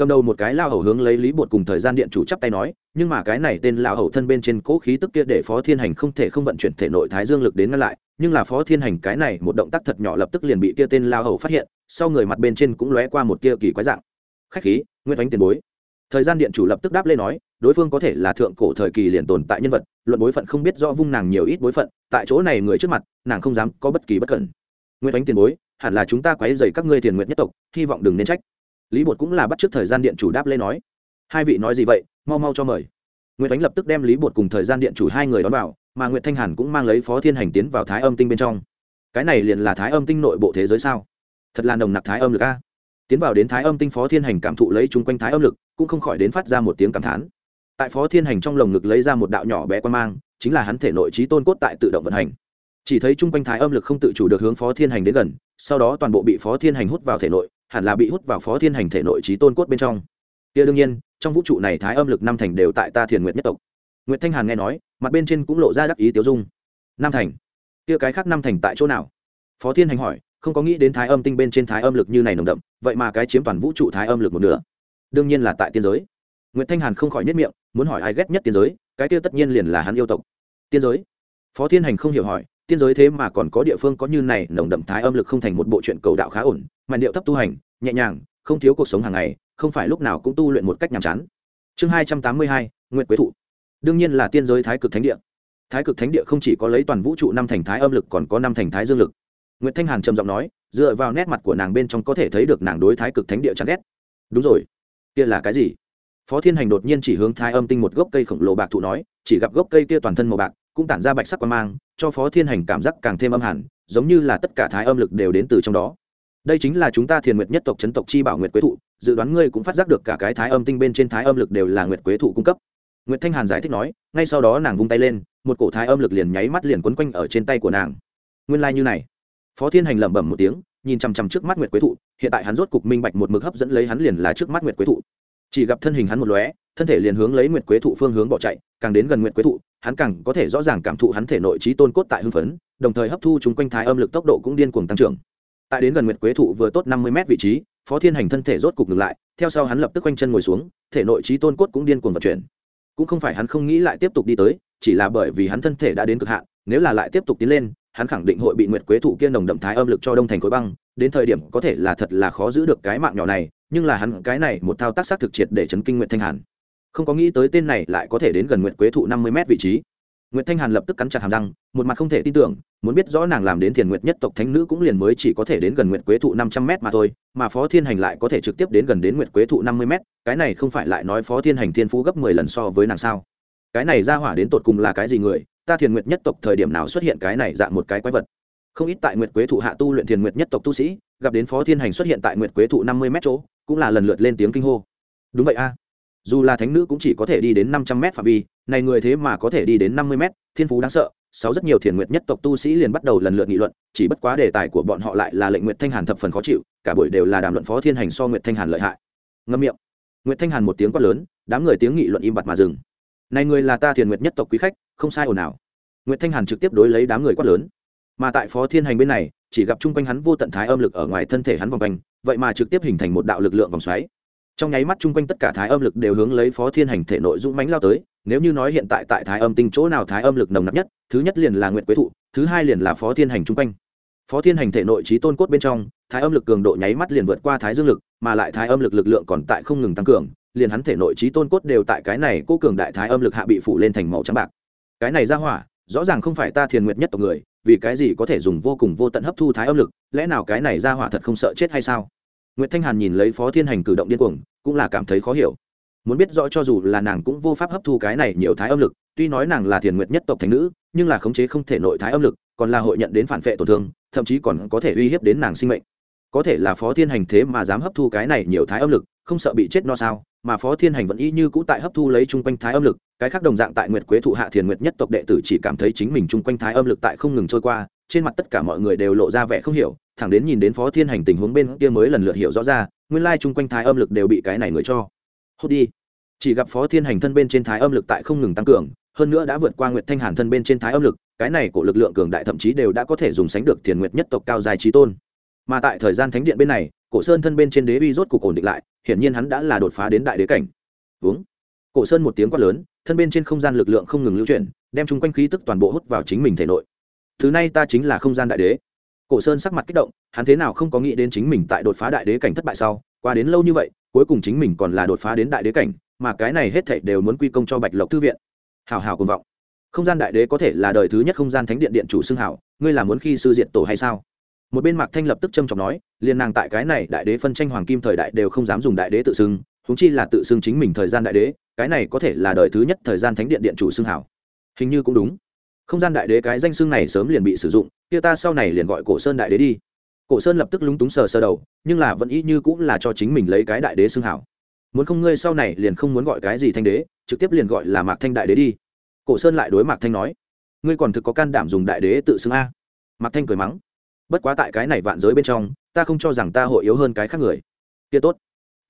cầm đầu một cái lao hầu hướng lấy lý bột cùng thời gian điện chủ chắp tay nói, nhưng mà cái này tên lao hầu thân bên trên cỗ khí tức kia để phó thiên hành không thể không vận chuyển thể nội thái dương lực đến ngăn lại, nhưng là phó thiên hành cái này một động tác thật nhỏ lập tức liền bị kia tên lao hầu phát hiện, sau người mặt bên trên cũng lóe qua một kia kỳ quái dạng. Khách khí nguyên thánh tiền bối. Thời gian điện chủ lập tức đáp lên nói, đối phương có thể là thượng cổ thời kỳ liền tồn tại nhân vật, luận bối phận không biết do vung nàng nhiều ít bối phận, tại chỗ này người trước mặt, nàng không dám có bất kỳ bất cẩn. Nguyên thánh tiền bối, hẳn là chúng ta quấy dày các ngươi tiền nguyện nhất tộc, hy vọng đừng nên trách lý bột cũng là bắt trước thời gian điện chủ đáp lên nói, hai vị nói gì vậy? Mau mau cho mời. Nguyễn ánh lập tức đem lý bột cùng thời gian điện chủ hai người đón vào, mà nguyễn thanh hàn cũng mang lấy phó thiên hành tiến vào thái âm tinh bên trong. Cái này liền là thái âm tinh nội bộ thế giới sao? Thật là nồng nặc thái âm lực a. Tiến vào đến thái âm tinh, phó thiên hành cảm thụ lấy chung quanh thái âm lực, cũng không khỏi đến phát ra một tiếng cảm thán. Tại phó thiên hành trong lồng ngực lấy ra một đạo nhỏ bé quan mang, chính là hắn thể nội trí tôn cốt tại tự động vận hành. Chỉ thấy chung quanh thái âm lực không tự chủ được hướng phó thiên hành đến gần, sau đó toàn bộ bị phó thiên hành hút vào thể nội hẳn là bị hút vào phó thiên hành thể nội trí tôn cốt bên trong. Kia đương nhiên, trong vũ trụ này thái âm lực năm thành đều tại ta thiền nguyện nhất tộc. Nguyễn thanh hàn nghe nói, mặt bên trên cũng lộ ra đắc ý tiêu dung. Năm thành? Kia cái khác năm thành tại chỗ nào? Phó thiên hành hỏi, không có nghĩ đến thái âm tinh bên trên thái âm lực như này nồng đậm, vậy mà cái chiếm toàn vũ trụ thái âm lực một nửa. Đương nhiên là tại tiên giới. Nguyễn thanh hàn không khỏi nhất miệng, muốn hỏi ai ghét nhất tiên giới, cái kia tất nhiên liền là hắn yêu tộc. Tiên giới? Phó thiên hành không hiểu hỏi, tiên giới thế mà còn có địa phương có như này nồng đậm thái âm lực không thành một bộ chuyện cầu đạo khá ổn mà điệu thấp tu hành, nhẹ nhàng, không thiếu cuộc sống hàng ngày, không phải lúc nào cũng tu luyện một cách nhàm chán. Chương hai trăm tám mươi hai nguyện quế thụ. Đương nhiên là tiên giới thái cực thánh địa. Thái cực thánh địa không chỉ có lấy toàn vũ trụ năm thành thái âm lực, còn có năm thành thái dương lực. Nguyễn thanh hàn trầm giọng nói, dựa vào nét mặt của nàng bên trong có thể thấy được nàng đối thái cực thánh địa chán ghét. Đúng rồi. Kia là cái gì? Phó thiên hành đột nhiên chỉ hướng thái âm tinh một gốc cây khổng lồ bạc thụ nói, chỉ gặp gốc cây kia toàn thân màu bạc, cũng tản ra bạch sắc quan mang, cho phó thiên hành cảm giác càng thêm âm hẳn, giống như là tất cả thái âm lực đều đến từ trong đó đây chính là chúng ta thiền nguyệt nhất tộc chấn tộc chi bảo nguyệt quế thụ, dự đoán ngươi cũng phát giác được cả cái thái âm tinh bên trên thái âm lực đều là nguyệt quế thụ cung cấp. Nguyệt thanh hàn giải thích nói, ngay sau đó nàng vung tay lên, một cổ thái âm lực liền nháy mắt liền quấn quanh ở trên tay của nàng. Nguyên lai、like、như này. Phó thiên hành lẩm bẩm một tiếng, nhìn chằm chằm trước mắt nguyệt quế thụ, hiện tại hắn rốt cục minh bạch một mực hấp dẫn lấy hắn liền là trước mắt nguyệt quế thụ. Chỉ gặp thân hình hắn một lóe, thân thể liền hướng lấy nguyệt quế thụ phương hướng bỏ chạy, càng đến gần nguyệt quế thụ, hắn càng có thể rõ ràng cảm thụ hắn thể nội trí tôn cốt tại hưng phấn, đồng thời hấp thu chúng quanh thái âm lực tốc độ cũng điên cuồng tăng trưởng tại đến gần nguyệt quế thụ vừa tốt năm mươi m vị trí, phó thiên hành thân thể rốt cục ngừng lại, theo sau hắn lập tức quanh chân ngồi xuống, thể nội trí tôn cốt cũng điên cuồng vận chuyển. Cũng không phải hắn không nghĩ lại tiếp tục đi tới, chỉ là bởi vì hắn thân thể đã đến cực hạn, nếu là lại tiếp tục tiến lên, hắn khẳng định hội bị nguyệt quế thụ kia nồng đậm thái âm lực cho đông thành khối băng, đến thời điểm có thể là thật là khó giữ được cái mạng nhỏ này, nhưng là hắn cái này một thao tác sát thực triệt để chấn kinh nguyệt thanh hàn. Không có nghĩ tới tên này lại có thể đến gần nguyệt quế thụ năm mươi m vị trí nguyệt thanh hàn lập tức cắn chặt hàm răng, một mặt không thể tin tưởng, muốn biết rõ nàng làm đến thiền nguyệt nhất tộc thánh nữ cũng liền mới chỉ có thể đến gần nguyệt quế thụ năm trăm m mà thôi, mà phó thiên hành lại có thể trực tiếp đến gần đến nguyệt quế thụ năm mươi m cái này không phải lại nói phó thiên hành thiên phú gấp mười lần so với nàng sao? Cái này ra hỏa đến tột cùng là cái gì người, ta thiền nguyệt nhất tộc thời điểm nào xuất hiện cái này dạng một cái quái vật? Không ít tại nguyệt quế thụ hạ tu luyện thiền nguyệt nhất tộc tu sĩ, gặp đến phó thiên hành xuất hiện tại nguyệt quế thụ năm mươi m chỗ, cũng là lần lượt lên tiếng kinh hô. Đúng vậy a dù là thánh nữ cũng chỉ có thể đi đến năm trăm m phạm vi, này người thế mà có thể đi đến năm mươi m thiên phú đáng sợ, sáu rất nhiều thiền nguyệt nhất tộc tu sĩ liền bắt đầu lần lượt nghị luận, chỉ bất quá đề tài của bọn họ lại là lệnh nguyệt thanh hàn thập phần khó chịu, cả buổi đều là đàm luận phó thiên hành so nguyệt thanh hàn lợi hại. Ngâm miệng. Nguyệt thanh hàn một tiếng quát lớn, đám người tiếng nghị luận im bặt mà dừng. Này người là ta thiền nguyệt nhất tộc quý khách, không sai ồn nào nguyệt thanh hàn trực tiếp đối lấy đám người quát lớn. Mà tại phó thiên hành bên này, chỉ gặp chung quanh hắn vô tận thái âm lực ở ngoài thân thể hắn vòng quanh, vậy mà trực tiếp hình thành một đạo lực lượng vòng xoáy trong nháy mắt chung quanh tất cả thái âm lực đều hướng lấy phó thiên hành thể nội dũng mánh lao tới, nếu như nói hiện tại tại thái âm tinh chỗ nào thái âm lực nồng nặc nhất, thứ nhất liền là nguyện quế thụ, thứ hai liền là phó thiên hành chung quanh. Phó thiên hành thể nội trí tôn cốt bên trong, thái âm lực cường độ nháy mắt liền vượt qua thái dương lực, mà lại thái âm lực lực lượng còn tại không ngừng tăng cường, liền hắn thể nội trí tôn cốt đều tại cái này cố cường đại thái âm lực hạ bị phủ lên thành màu trắng bạc. Cái này ra hỏa, rõ ràng không phải ta thiền nguyệt nhất tộc người, vì cái gì có thể dùng vô cùng vô tận hấp thu thái âm lực, lẽ nào cái này ra hỏa thật không sợ chết hay sao? Nguyệt Thanh Hàn nhìn lấy Phó Thiên Hành cử động điên cuồng, cũng là cảm thấy khó hiểu. Muốn biết rõ cho dù là nàng cũng vô pháp hấp thu cái này nhiều thái âm lực, tuy nói nàng là Thiền Nguyệt nhất tộc thánh nữ, nhưng là khống chế không thể nội thái âm lực, còn là hội nhận đến phản phệ tổn thương, thậm chí còn có thể uy hiếp đến nàng sinh mệnh. Có thể là Phó Thiên Hành thế mà dám hấp thu cái này nhiều thái âm lực, không sợ bị chết no sao? Mà Phó Thiên Hành vẫn y như cũ tại hấp thu lấy trung quanh thái âm lực, cái khác đồng dạng tại Nguyệt Quế thụ hạ Thiền Nguyệt nhất tộc đệ tử chỉ cảm thấy chính mình trung quanh thái âm lực tại không ngừng trôi qua, trên mặt tất cả mọi người đều lộ ra vẻ không hiểu, thẳng đến nhìn đến phó thiên hành tình huống bên kia mới lần lượt hiểu rõ ra, nguyên lai chung quanh thái âm lực đều bị cái này người cho. Hốt đi. Chỉ gặp phó thiên hành thân bên trên thái âm lực tại không ngừng tăng cường, hơn nữa đã vượt qua nguyệt thanh hàn thân bên trên thái âm lực, cái này của lực lượng cường đại thậm chí đều đã có thể dùng sánh được thiền nguyệt nhất tộc cao dài trí tôn. Mà tại thời gian thánh điện bên này, cổ sơn thân bên trên đế uy rốt cục ổn định lại, hiển nhiên hắn đã là đột phá đến đại đế cảnh. Uống cổ sơn một tiếng quát lớn, thân bên trên không gian lực lượng không ngừng lưu chuyển, đem chung quanh khí tức toàn bộ hút vào chính mình thể nội. Thứ này ta chính là không gian đại đế cổ sơn sắc mặt kích động, hắn thế nào không có nghĩ đến chính mình tại đột phá đại đế cảnh thất bại sau, qua đến lâu như vậy, cuối cùng chính mình còn là đột phá đến đại đế cảnh, mà cái này hết thảy đều muốn quy công cho bạch lộc thư viện. Hào hào cùng vọng. Không gian đại đế có thể là đời thứ nhất không gian thánh điện điện chủ xưng hảo, ngươi là muốn khi sư diện tổ hay sao? Một bên mạc thanh lập tức trâm trọng nói, liền nàng tại cái này đại đế phân tranh hoàng kim thời đại đều không dám dùng đại đế tự xưng húng chi là tự xưng chính mình thời gian đại đế, cái này có thể là đời thứ nhất thời gian thánh điện điện chủ xưng hảo. Hình như cũng đúng không gian đại đế cái danh xưng này sớm liền bị sử dụng, kia ta sau này liền gọi cổ sơn đại đế đi. Cổ sơn lập tức lúng túng sờ sơ đầu, nhưng là vẫn ý như cũng là cho chính mình lấy cái đại đế xưng hảo. Muốn không ngươi sau này liền không muốn gọi cái gì thanh đế, trực tiếp liền gọi là mạc thanh đại đế đi. Cổ sơn lại đối mạc thanh nói, ngươi còn thực có can đảm dùng đại đế tự xưng a? Mạc thanh cười mắng, bất quá tại cái này vạn giới bên trong, ta không cho rằng ta hội yếu hơn cái khác người. Kia tốt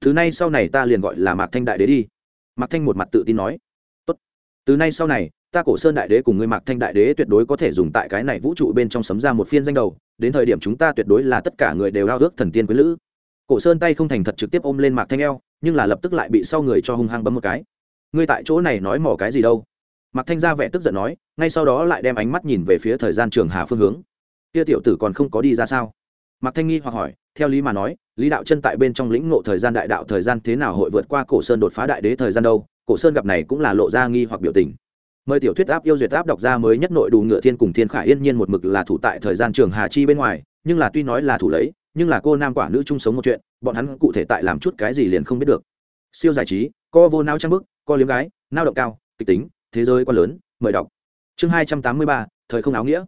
thứ này sau này ta liền gọi là mạc thanh đại đế đi. Mạc thanh một mặt tự tin nói, tốt, từ nay sau này ta cổ sơn đại đế cùng ngươi mạc thanh đại đế tuyệt đối có thể dùng tại cái này vũ trụ bên trong sấm ra một phiên danh đầu, đến thời điểm chúng ta tuyệt đối là tất cả người đều ao ước thần tiên quý lữ. Cổ sơn tay không thành thật trực tiếp ôm lên mạc thanh eo, nhưng là lập tức lại bị sau người cho hung hăng bấm một cái. Ngươi tại chỗ này nói mỏ cái gì đâu? Mạc thanh ra vẻ tức giận nói, ngay sau đó lại đem ánh mắt nhìn về phía thời gian trường hà phương hướng. Kia tiểu tử còn không có đi ra sao? Mạc thanh nghi hoặc hỏi, theo lý mà nói, lý đạo chân tại bên trong lĩnh ngộ thời gian đại đạo thời gian thế nào hội vượt qua cổ sơn đột phá đại đế thời gian đâu? Cổ sơn gặp này cũng là lộ ra nghi hoặc biểu tình mời tiểu thuyết áp yêu duyệt áp đọc ra mới nhất nội đủ ngựa thiên cùng thiên khải yên nhiên một mực là thủ tại thời gian trường hà chi bên ngoài, nhưng là tuy nói là thủ lấy, nhưng là cô nam quả nữ chung sống một chuyện, bọn hắn cụ thể tại làm chút cái gì liền không biết được. Siêu giải trí, co vô nao trang bức, co liếm gái, nao động cao, kịch tính, thế giới quá lớn, mời đọc. Chương hai trăm tám mươi ba, thời không áo nghĩa.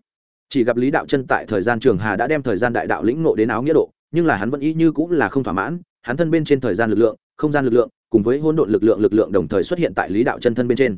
Chỉ gặp lý đạo chân tại thời gian trường hà đã đem thời gian đại đạo lĩnh nộ đến áo nghĩa độ, nhưng là hắn vẫn ý như cũng là không thỏa mãn, hắn thân bên trên thời gian lực lượng, không gian lực lượng, cùng với hỗn độn lực lượng lực lượng đồng thời xuất hiện tại lý đạo chân thân bên trên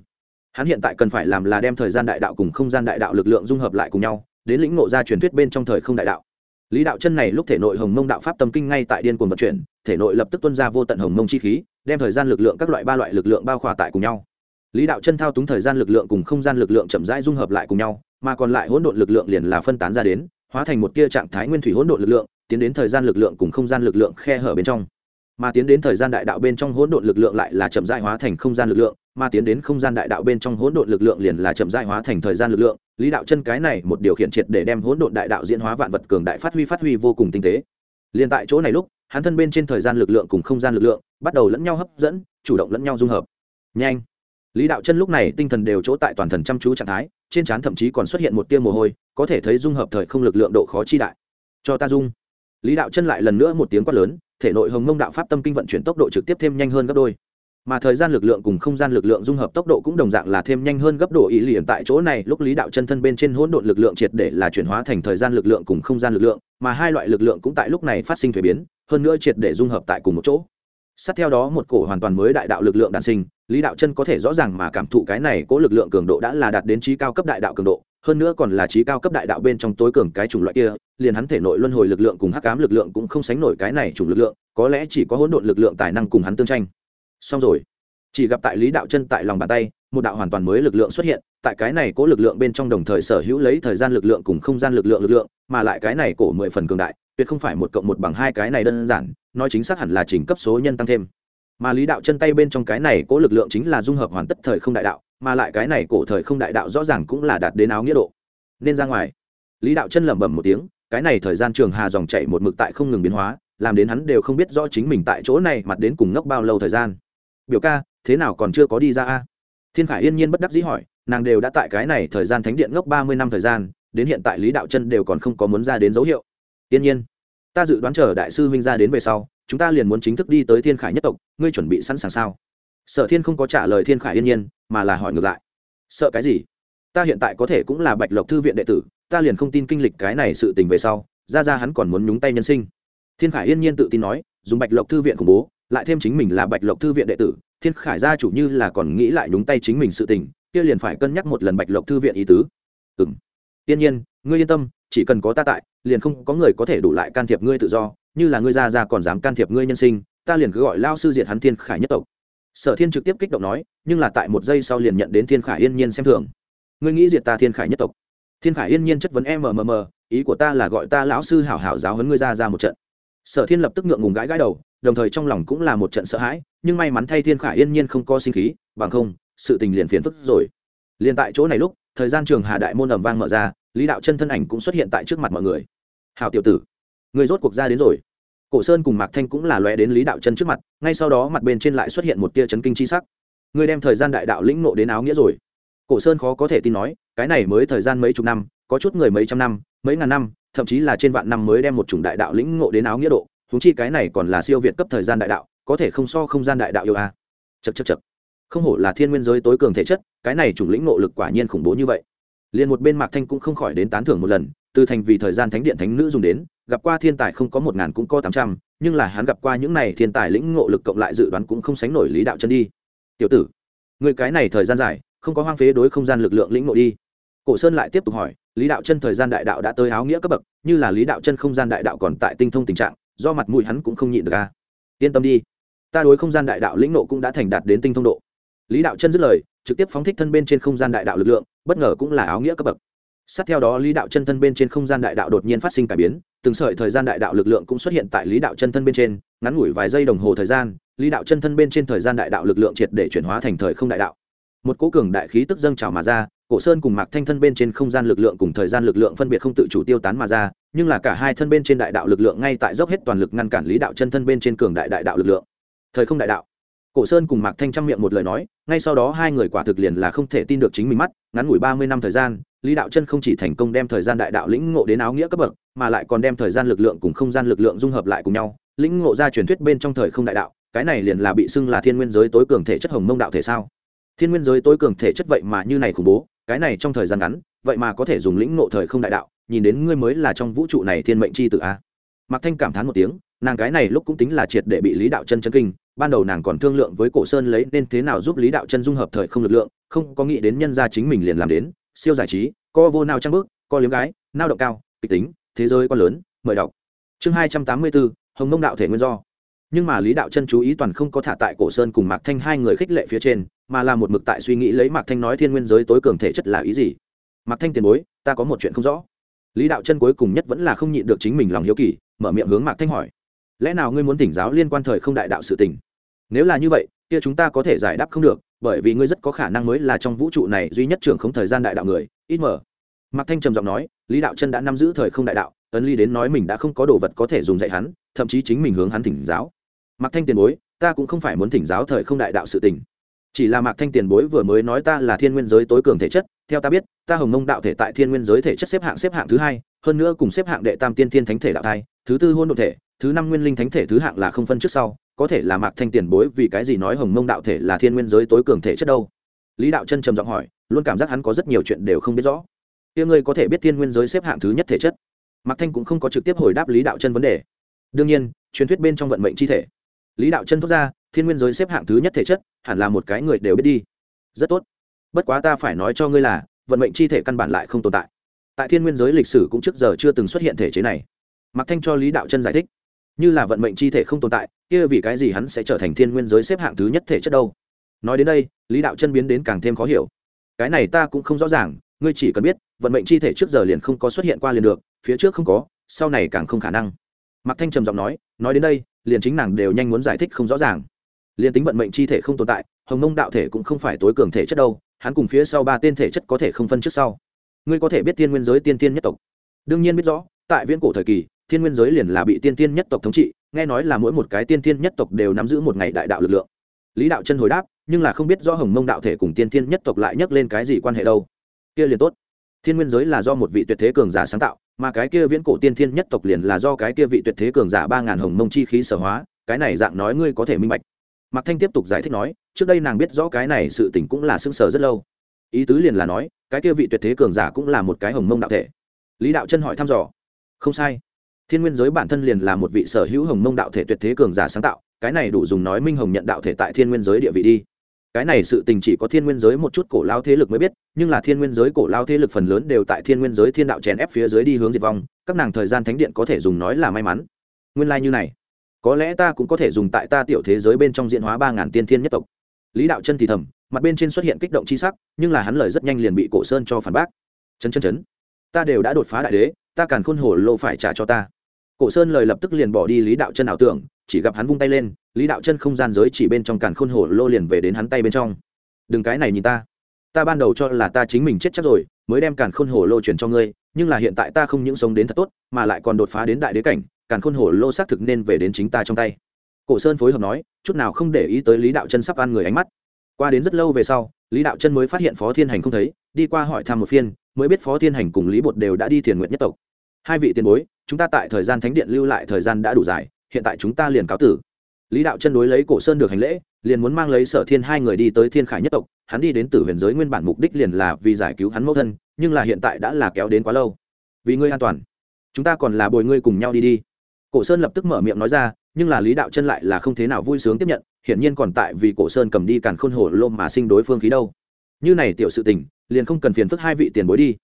hắn hiện tại cần phải làm là đem thời gian đại đạo cùng không gian đại đạo lực lượng dung hợp lại cùng nhau, đến lĩnh ngộ ra truyền thuyết bên trong thời không đại đạo. Lý đạo chân này lúc thể nội hồng mông đạo pháp tâm kinh ngay tại điên cuồng vận chuyển, thể nội lập tức tuân ra vô tận hồng mông chi khí, đem thời gian lực lượng các loại ba loại lực lượng bao khỏa tại cùng nhau. Lý đạo chân thao túng thời gian lực lượng cùng không gian lực lượng chậm rãi dung hợp lại cùng nhau, mà còn lại hỗn độn lực lượng liền là phân tán ra đến, hóa thành một tia trạng thái nguyên thủy hỗn độn lực lượng, tiến đến thời gian lực lượng cùng không gian lực lượng khe hở bên trong. Mà tiến đến thời gian đại đạo bên trong hỗn độn lực lượng lại là chậm rãi hóa thành không gian lực lượng mà tiến đến không gian đại đạo bên trong hỗn độn lực lượng liền là chậm rãi hóa thành thời gian lực lượng. Lý đạo chân cái này một điều khiển triệt để đem hỗn độn đại đạo diễn hóa vạn vật cường đại phát huy phát huy vô cùng tinh tế. Liên tại chỗ này lúc, hắn thân bên trên thời gian lực lượng cùng không gian lực lượng bắt đầu lẫn nhau hấp dẫn, chủ động lẫn nhau dung hợp. Nhanh! Lý đạo chân lúc này tinh thần đều chỗ tại toàn thần chăm chú trạng thái, trên trán thậm chí còn xuất hiện một tia mồ hôi, có thể thấy dung hợp thời không lực lượng độ khó chi đại. Cho ta dung! Lý đạo chân lại lần nữa một tiếng quát lớn, thể nội hồng mông đạo pháp tâm kinh vận chuyển tốc độ trực tiếp thêm nhanh hơn gấp đôi mà thời gian lực lượng cùng không gian lực lượng dung hợp tốc độ cũng đồng dạng là thêm nhanh hơn gấp độ ý liền tại chỗ này lúc lý đạo chân thân bên trên hỗn độn lực lượng triệt để là chuyển hóa thành thời gian lực lượng cùng không gian lực lượng mà hai loại lực lượng cũng tại lúc này phát sinh thuế biến hơn nữa triệt để dung hợp tại cùng một chỗ sát theo đó một cổ hoàn toàn mới đại đạo lực lượng đản sinh lý đạo chân có thể rõ ràng mà cảm thụ cái này cố lực lượng cường độ đã là đạt đến trí cao cấp đại đạo cường độ hơn nữa còn là trí cao cấp đại đạo bên trong tối cường cái chủng loại kia liền hắn thể nội luân hồi lực lượng cùng hắc ám lực lượng cũng không sánh nổi cái này chủng lực lượng có lẽ chỉ có hỗn độn lực lượng tài năng cùng hắn tương tranh xong rồi. Chỉ gặp tại lý đạo chân tại lòng bàn tay, một đạo hoàn toàn mới lực lượng xuất hiện, tại cái này cố lực lượng bên trong đồng thời sở hữu lấy thời gian lực lượng cùng không gian lực lượng lực lượng, mà lại cái này cổ mười phần cường đại, tuyệt không phải một cộng một bằng hai cái này đơn giản, nói chính xác hẳn là chỉnh cấp số nhân tăng thêm. Mà lý đạo chân tay bên trong cái này cố lực lượng chính là dung hợp hoàn tất thời không đại đạo, mà lại cái này cổ thời không đại đạo rõ ràng cũng là đạt đến áo nghĩa độ. Nên ra ngoài. Lý đạo chân lẩm bẩm một tiếng, cái này thời gian trường hà dòng chảy một mực tại không ngừng biến hóa, làm đến hắn đều không biết rõ chính mình tại chỗ này mặt đến cùng ngốc bao lâu thời gian biểu ca, thế nào còn chưa có đi ra a? Thiên khải yên nhiên bất đắc dĩ hỏi, nàng đều đã tại cái này thời gian thánh điện ngốc ba mươi năm thời gian, đến hiện tại lý đạo chân đều còn không có muốn ra đến dấu hiệu. Yên nhiên, ta dự đoán chờ đại sư huynh ra đến về sau, chúng ta liền muốn chính thức đi tới thiên khải nhất tộc, ngươi chuẩn bị sẵn sàng sao? Sở thiên không có trả lời thiên khải yên nhiên, mà là hỏi ngược lại, sợ cái gì? Ta hiện tại có thể cũng là bạch lộc thư viện đệ tử, ta liền không tin kinh lịch cái này sự tình về sau, ra ra hắn còn muốn nhúng tay nhân sinh. Thiên khải yên nhiên tự tin nói, dùng bạch lộc thư viện khủng bố lại thêm chính mình là bạch lộc thư viện đệ tử, thiên khải gia chủ như là còn nghĩ lại nhúng tay chính mình sự tình, kia liền phải cân nhắc một lần bạch lộc thư viện ý tứ. Ừ m tiên nhiên, ngươi yên tâm, chỉ cần có ta tại, liền không có người có thể đủ lại can thiệp ngươi tự do, như là ngươi ra ra còn dám can thiệp ngươi nhân sinh, ta liền cứ gọi lao sư diệt hắn thiên khải nhất tộc. Sở thiên trực tiếp kích động nói, nhưng là tại một giây sau liền nhận đến thiên khải yên nhiên xem thường. Ngươi nghĩ diệt ta thiên khải nhất tộc? Thiên khải yên nhiên chất vấn mmm ý của ta là gọi ta lão sư hảo hảo giáo huấn ngươi ra ra một trận. Sở thiên lập tức ngượng ngùng gãi gãi đầu đồng thời trong lòng cũng là một trận sợ hãi, nhưng may mắn thay thiên khải yên nhiên không có sinh khí, bằng không, sự tình liền phiền phức rồi. Liền tại chỗ này lúc, thời gian trường hà đại môn ầm vang mở ra, lý đạo chân thân ảnh cũng xuất hiện tại trước mặt mọi người. Hào tiểu tử, người rốt cuộc ra đến rồi. Cổ sơn cùng mạc thanh cũng là lóe đến lý đạo chân trước mặt, ngay sau đó mặt bên trên lại xuất hiện một tia chấn kinh chi sắc. Người đem thời gian đại đạo lĩnh nộ đến áo nghĩa rồi. Cổ sơn khó có thể tin nói, cái này mới thời gian mấy chục năm, có chút người mấy trăm năm, mấy ngàn năm, thậm chí là trên vạn năm mới đem một chủng đại đạo lĩnh ngộ đến áo nghĩa độ húng chi cái này còn là siêu việt cấp thời gian đại đạo, có thể không so không gian đại đạo yêu a. À. chật chật chật không hổ là thiên nguyên giới tối cường thể chất, cái này chủng lĩnh nộ lực quả nhiên khủng bố như vậy. Liền một bên mạc thanh cũng không khỏi đến tán thưởng một lần, từ thành vì thời gian thánh điện thánh nữ dùng đến, gặp qua thiên tài không có một ngàn cũng có tám trăm, nhưng là hắn gặp qua những này thiên tài lĩnh ngộ lực cộng lại dự đoán cũng không sánh nổi lý đạo chân đi. Tiểu tử, người cái này thời gian dài, không có hoang phế đối không gian lực lượng lĩnh ngộ đi. Cổ sơn lại tiếp tục hỏi, lý đạo chân thời gian đại đạo đã tới áo nghĩa cấp bậc, như là lý đạo chân không gian đại đạo còn tại tinh thông tình trạng do mặt mũi hắn cũng không nhịn được a yên tâm đi. Ta đối không gian đại đạo lĩnh nộ cũng đã thành đạt đến tinh thông độ. Lý đạo chân dứt lời, trực tiếp phóng thích thân bên trên không gian đại đạo lực lượng, bất ngờ cũng là áo nghĩa cấp bậc. Sát theo đó, lý đạo chân thân bên trên không gian đại đạo đột nhiên phát sinh cải biến, từng sợi thời gian đại đạo lực lượng cũng xuất hiện tại lý đạo chân thân bên trên, ngắn ngủi vài giây đồng hồ thời gian, lý đạo chân thân bên trên thời gian đại đạo lực lượng triệt để chuyển hóa thành thời không đại đạo. Một cố cường đại khí tức dâng trào mà ra cổ sơn cùng mạc thanh thân bên trên không gian lực lượng cùng thời gian lực lượng phân biệt không tự chủ tiêu tán mà ra, nhưng là cả hai thân bên trên đại đạo lực lượng ngay tại dốc hết toàn lực ngăn cản lý đạo chân thân bên trên cường đại đại đạo lực lượng. Thời không đại đạo. Cổ sơn cùng mạc thanh trong miệng một lời nói, ngay sau đó hai người quả thực liền là không thể tin được chính mình mắt, ngắn ngủi ba mươi năm thời gian, lý đạo chân không chỉ thành công đem thời gian đại đạo lĩnh ngộ đến áo nghĩa cấp bậc, mà lại còn đem thời gian lực lượng cùng không gian lực lượng dung hợp lại cùng nhau, lĩnh ngộ ra truyền thuyết bên trong thời không đại đạo, cái này liền là bị xưng là thiên nguyên giới tối cường thể chất hồng mông đạo thể sao? Thiên nguyên giới tối cường thể chất vậy mà như này khủng bố cái này trong thời gian ngắn, vậy mà có thể dùng lĩnh ngộ thời không đại đạo, nhìn đến ngươi mới là trong vũ trụ này thiên mệnh c h i tự a. Mạc thanh cảm thán một tiếng, nàng cái này lúc cũng tính là triệt để bị lý đạo chân chân kinh, ban đầu nàng còn thương lượng với cổ sơn lấy nên thế nào giúp lý đạo chân dung hợp thời không lực lượng, không có nghĩ đến nhân gia chính mình liền làm đến, siêu giải trí, co vô nào trang bước, co liếm gái, nao động cao, kịch tính, thế giới quá lớn, mời đọc. Chương hai trăm tám mươi bốn, hồng nông đạo thể nguyên do. Nhưng mà lý đạo chân chú ý toàn không có thả tại cổ sơn cùng mạc thanh hai người khích lệ phía trên mà là một mực tại suy nghĩ lấy mạc thanh nói thiên nguyên giới tối cường thể chất là ý gì? Mạc thanh tiền bối, ta có một chuyện không rõ. Lý đạo chân cuối cùng nhất vẫn là không nhịn được chính mình lòng hiếu kỳ, mở miệng hướng mạc thanh hỏi. Lẽ nào ngươi muốn tỉnh giáo liên quan thời không đại đạo sự tình? Nếu là như vậy, kia chúng ta có thể giải đáp không được, bởi vì ngươi rất có khả năng mới là trong vũ trụ này duy nhất trưởng không thời gian đại đạo người, ít mở. Mạc thanh trầm giọng nói, lý đạo chân đã nắm giữ thời không đại đạo, ấn ly đến nói mình đã không có đồ vật có thể dùng dạy hắn, thậm chí chính mình hướng hắn thỉnh giáo. Mạc thanh tiền bối, ta cũng không phải muốn thỉnh giáo thời không đại đạo sự tình chỉ là mạc thanh tiền bối vừa mới nói ta là thiên nguyên giới tối cường thể chất, theo ta biết, ta hồng mông đạo thể tại thiên nguyên giới thể chất xếp hạng xếp hạng thứ hai, hơn nữa cùng xếp hạng đệ tam tiên thiên thánh thể đạo thai, thứ tư hôn đ ộ thể, thứ năm nguyên linh thánh thể thứ hạng là không phân trước sau, có thể là mạc thanh tiền bối vì cái gì nói hồng mông đạo thể là thiên nguyên giới tối cường thể chất đâu? Lý đạo chân trầm giọng hỏi, luôn cảm giác hắn có rất nhiều chuyện đều không biết rõ. Tia ngươi có thể biết thiên nguyên giới xếp hạng thứ nhất thể chất? Mạc thanh cũng không có trực tiếp hồi đáp lý đạo chân vấn đề. Đương nhiên, truyền thuyết bên trong vận mệnh chi thể. Lý đạo chân thốt ra thiên nguyên giới xếp hạng thứ nhất thể chất, hẳn là một cái người đều biết đi. Rất tốt. Bất quá ta phải nói cho ngươi là, vận mệnh chi thể căn bản lại không tồn tại. Tại thiên nguyên giới lịch sử cũng trước giờ chưa từng xuất hiện thể chế này. Mặc thanh cho lý đạo chân giải thích. Như là vận mệnh chi thể không tồn tại, kia vì cái gì hắn sẽ trở thành thiên nguyên giới xếp hạng thứ nhất thể chất đâu? Nói đến đây, lý đạo chân biến đến càng thêm khó hiểu. Cái này ta cũng không rõ ràng, ngươi chỉ cần biết, vận mệnh chi thể trước giờ liền không có xuất hiện qua liền được, phía trước không có, sau này càng không khả năng. Mạc thanh trầm giọng nói nói đến đây, liền chính nàng đều nhanh muốn giải thích không rõ ràng liền tính vận mệnh chi thể không tồn tại, hồng mông đạo thể cũng không phải tối cường thể chất đâu, hắn cùng phía sau ba tên thể chất có thể không phân trước sau. Ngươi có thể biết tiên nguyên giới tiên tiên nhất tộc. Đương nhiên biết rõ, tại viễn cổ thời kỳ, thiên nguyên giới liền là bị tiên tiên nhất tộc thống trị, nghe nói là mỗi một cái tiên tiên nhất tộc đều nắm giữ một ngày đại đạo lực lượng. Lý đạo chân hồi đáp, nhưng là không biết rõ hồng mông đạo thể cùng tiên tiên nhất tộc lại nhắc lên cái gì quan hệ đâu. Kia liền tốt. Thiên nguyên giới là do một vị tuyệt thế cường giả sáng tạo, mà cái kia viễn cổ tiên thiên nhất tộc liền là do cái kia vị tuyệt thế cường giả ba ngàn hồng mông chi khí sở hóa, cái này dạng nói ngươi có thể minh bạch mạc thanh tiếp tục giải thích nói, trước đây nàng biết rõ cái này sự tình cũng là sững sờ rất lâu. Ý tứ liền là nói, cái kia vị tuyệt thế cường giả cũng là một cái hồng mông đạo thể. Lý đạo chân hỏi thăm dò. Không sai. Thiên nguyên giới bản thân liền là một vị sở hữu hồng mông đạo thể tuyệt thế cường giả sáng tạo, cái này đủ dùng nói minh hồng nhận đạo thể tại thiên nguyên giới địa vị đi. Cái này sự tình chỉ có thiên nguyên giới một chút cổ lao thế lực mới biết, nhưng là thiên nguyên giới cổ lao thế lực phần lớn đều tại thiên nguyên giới thiên đạo chèn ép phía dưới đi hướng diệt vong, các nàng thời gian thánh điện có thể dùng nói là may mắn. Nguyên lai、like、như này có lẽ ta cũng có thể dùng tại ta tiểu thế giới bên trong diễn hóa ba ngàn tiên thiên nhất tộc. Lý đạo chân thì thầm, mặt bên trên xuất hiện kích động c h i sắc, nhưng là hắn lời rất nhanh liền bị cổ sơn cho phản bác. Chân chân chấn. Ta đều đã đột phá đại đế, ta càn khôn hổ lô phải trả cho ta. Cổ sơn lời lập tức liền bỏ đi lý đạo chân ảo tưởng, chỉ gặp hắn vung tay lên, lý đạo chân không gian giới chỉ bên trong càn khôn hổ lô liền về đến hắn tay bên trong. Đừng cái này nhìn ta. Ta ban đầu cho là ta chính mình chết chắc rồi, mới đem càn khôn hổ lô chuyển cho ngươi, nhưng là hiện tại ta không những sống đến thật tốt, mà lại còn đột phá đến đại đế cảnh càn khôn hổ lô xác thực nên về đến chính ta trong tay. Cổ sơn phối hợp nói, chút nào không để ý tới lý đạo chân sắp ăn người ánh mắt. Qua đến rất lâu về sau, lý đạo chân mới phát hiện phó thiên hành không thấy, đi qua hỏi thăm một phiên, mới biết phó thiên hành cùng lý bột đều đã đi thiền nguyện nhất tộc. Hai vị tiền bối, chúng ta tại thời gian thánh điện lưu lại thời gian đã đủ dài, hiện tại chúng ta liền cáo tử. Lý đạo chân đối lấy cổ sơn được hành lễ, liền muốn mang lấy sở thiên hai người đi tới thiên khải nhất tộc. Hắn đi đến tử huyền giới nguyên bản mục đích liền là vì giải cứu hắn mẫu thân, nhưng là hiện tại đã là kéo đến quá lâu. Vì ngươi an toàn, chúng ta còn là bồi ngươi cùng nhau đi đi cổ sơn lập tức mở miệng nói ra, nhưng là lý đạo chân lại là không thế nào vui sướng tiếp nhận, hiển nhiên còn tại vì cổ sơn cầm đi càn khôn hổ lôm mà sinh đối phương khí đâu. Như này tiểu sự tình, liền không cần phiền phức hai vị tiền bối đi.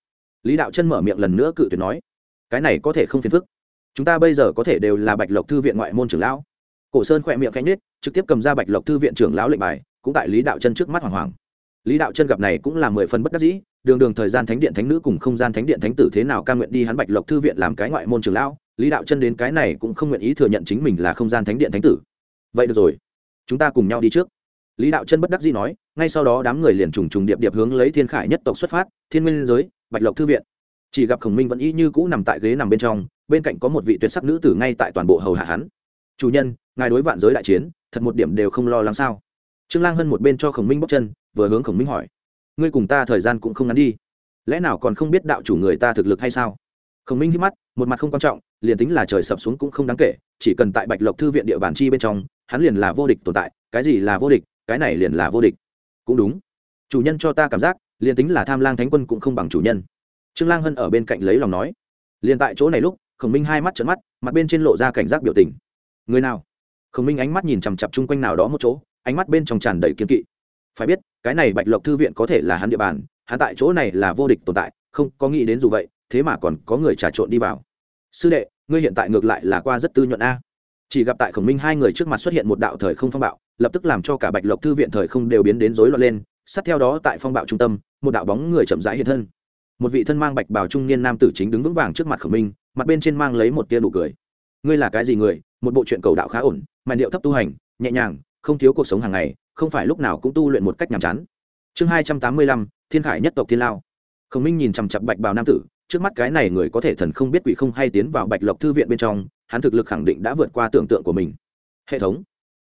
Lý đạo chân mở miệng lần nữa cự tuyệt nói, cái này có thể không phiền phức. Chúng ta bây giờ có thể đều là bạch lộc thư viện ngoại môn trưởng lão. Cổ sơn khỏe miệng khẽ nết trực tiếp cầm ra bạch lộc thư viện trưởng lão lệnh bài, cũng tại lý đạo chân trước mắt hoàng hoàng lý đạo chân gặp này cũng là mười phần bất đắc dĩ, đường đường thời gian thánh điện thánh nữ cùng không gian thánh điện thánh tử thế nào ca nguyện đi hắn bạch lộc thư viện làm cái ngoại môn trưởng lão lý đạo chân đến cái này cũng không nguyện ý thừa nhận chính mình là không gian thánh điện thánh tử. Vậy được rồi, chúng ta cùng nhau đi trước. Lý đạo chân bất đắc dĩ nói, ngay sau đó đám người liền trùng trùng điệp điệp hướng lấy thiên khải nhất tộc xuất phát, thiên nguyên giới, bạch lộc thư viện. Chỉ gặp khổng minh vẫn y như cũ nằm tại ghế nằm bên trong, bên cạnh có một vị tuyệt sắc nữ tử ngay tại toàn bộ hầu hạ hắn. Chủ nhân, ngài đối vạn giới đại chiến, thật một điểm đều không lo lắng sao? Trương lang hân một bên cho khổng minh bóc chân, vừa hướng khổng minh hỏi, ngươi cùng ta thời gian cũng không ngắn đi, lẽ nào còn không biết đạo chủ người ta thực lực hay sao? Khổng minh hít mắt, một mặt không quan trọng, liền tính là trời sập xuống cũng không đáng kể, chỉ cần tại bạch lộc thư viện địa bàn chi bên trong, hắn liền là vô địch tồn tại, cái gì là vô địch, cái này liền là vô địch. Cũng đúng. Chủ nhân cho ta cảm giác, liền tính là tham lang thánh quân cũng không bằng chủ nhân. Trương lang hân ở bên cạnh lấy lòng nói. Liền tại chỗ này lúc, khổng minh hai mắt trợn mắt, mặt bên trên lộ ra cảnh giác biểu tình. Người nào? Khổng minh ánh mắt nhìn chằm chặp chung quanh nào đó một chỗ, ánh mắt bên trong tràn đầy kiên kỵ. Phải biết, cái này bạch lộc thư viện có thể là hắn địa bàn, hắn tại chỗ này là vô địch tồn tại, không có nghĩ đến dù vậy thế mà còn có người trà trộn đi vào. Sư đệ, ngươi hiện tại ngược lại là qua rất tư nhuận a. Chỉ gặp tại khổng minh hai người trước mặt xuất hiện một đạo thời không phong bạo, lập tức làm cho cả bạch lộc thư viện thời không đều biến đến rối loạn lên, sát theo đó tại phong bạo trung tâm, một đạo bóng người chậm rãi hiện thân. Một vị thân mang bạch bào trung niên nam tử chính đứng vững vàng trước mặt khổng minh, mặt bên trên mang lấy một tia nụ cười. Ngươi là cái gì người? Một bộ chuyện cầu đạo khá ổn mà điệu thấp tu hành, nhẹ nhàng, không thiếu cuộc sống hàng ngày, không phải lúc nào cũng tu luyện một cách nhàm chán. Chương hai trăm tám mươi lăm, thiên khải nhất tộc thiên lao. Khổng minh nhìn chằm chặp bạch bào nam tử trước mắt cái này người có thể thần không biết quỷ không hay tiến vào bạch lộc thư viện bên trong, hắn thực lực khẳng định đã vượt qua tưởng tượng của mình. Hệ thống,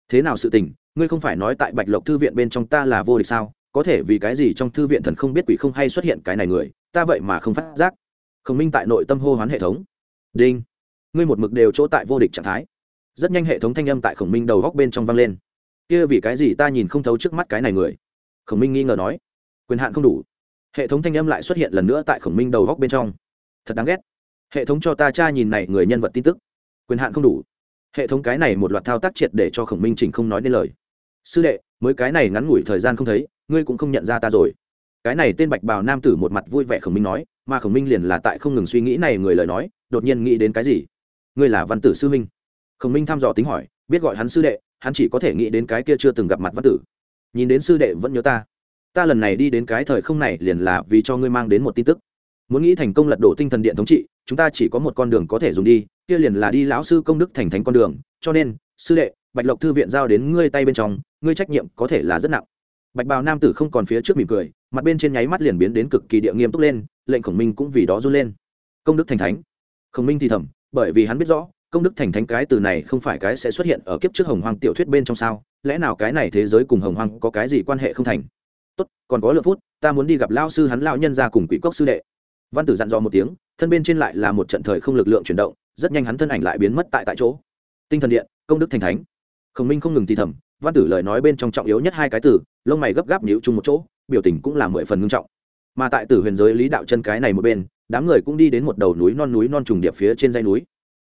thế nào sự tình? Ngươi không phải nói tại bạch lộc thư viện bên trong ta là vô địch sao? Có thể vì cái gì trong thư viện thần không biết quỷ không hay xuất hiện cái này người? Ta vậy mà không phát giác. Khổng minh tại nội tâm hô hoán hệ thống. Đinh. Ngươi một mực đều chỗ tại vô địch trạng thái. Rất nhanh hệ thống thanh âm tại khổng minh đầu góc bên trong vang lên. Kia vì cái gì ta nhìn không thấu trước mắt cái này người? Khổng minh nghi ngờ nói. Quyền hạn không đủ hệ thống thanh âm lại xuất hiện lần nữa tại khổng minh đầu góc bên trong. Thật đáng ghét. Hệ thống cho ta cha nhìn này người nhân vật tin tức. Quyền hạn không đủ. Hệ thống cái này một loạt thao tác triệt để cho khổng minh trình không nói nên lời. Sư đệ, mới cái này ngắn ngủi thời gian không thấy, ngươi cũng không nhận ra ta rồi. Cái này tên bạch bào nam tử một mặt vui vẻ khổng minh nói, mà khổng minh liền là tại không ngừng suy nghĩ này người lời nói, đột nhiên nghĩ đến cái gì? Ngươi là văn tử sư minh. Khổng minh thăm dò tính hỏi, biết gọi hắn sư đệ, hắn chỉ có thể nghĩ đến cái kia chưa từng gặp mặt văn tử. Nhìn đến sư đệ vẫn nhớ ta ta lần này đi đến cái thời không này liền là vì cho ngươi mang đến một tin tức. Muốn nghĩ thành công lật đổ tinh thần điện thống trị, chúng ta chỉ có một con đường có thể dùng đi, kia liền là đi lão sư công đức thành thánh con đường. Cho nên, sư đệ, bạch lộc thư viện giao đến ngươi tay bên trong, ngươi trách nhiệm có thể là rất nặng. Bạch bào nam tử không còn phía trước mỉm cười, mặt bên trên nháy mắt liền biến đến cực kỳ địa nghiêm túc lên, lệnh khổng minh cũng vì đó run lên. Công đức thành thánh. Khổng minh thì thầm, bởi vì hắn biết rõ, công đức thành thánh cái từ này không phải cái sẽ xuất hiện ở kiếp trước hồng hoang tiểu thuyết bên trong sao? Lẽ nào cái này thế giới cùng hồng hoang có cái gì quan hệ không thành? Tốt, còn có lượng phút, ta muốn đi gặp lao sư hắn lao nhân ra cùng quỷ cốc sư đệ. Văn tử dặn dò một tiếng, thân bên trên lại là một trận thời không lực lượng chuyển động, rất nhanh hắn thân ảnh lại biến mất tại tại chỗ. Tinh thần điện, công đức thành thánh. Khổng minh không ngừng thì thầm, văn tử lời nói bên trong trọng yếu nhất hai cái từ, lông mày gấp gáp nhịu chung một chỗ, biểu tình cũng là mười phần ngưng trọng. Mà tại tử huyền giới lý đạo chân cái này một bên, đám người cũng đi đến một đầu núi non núi non trùng điệp phía trên dây núi.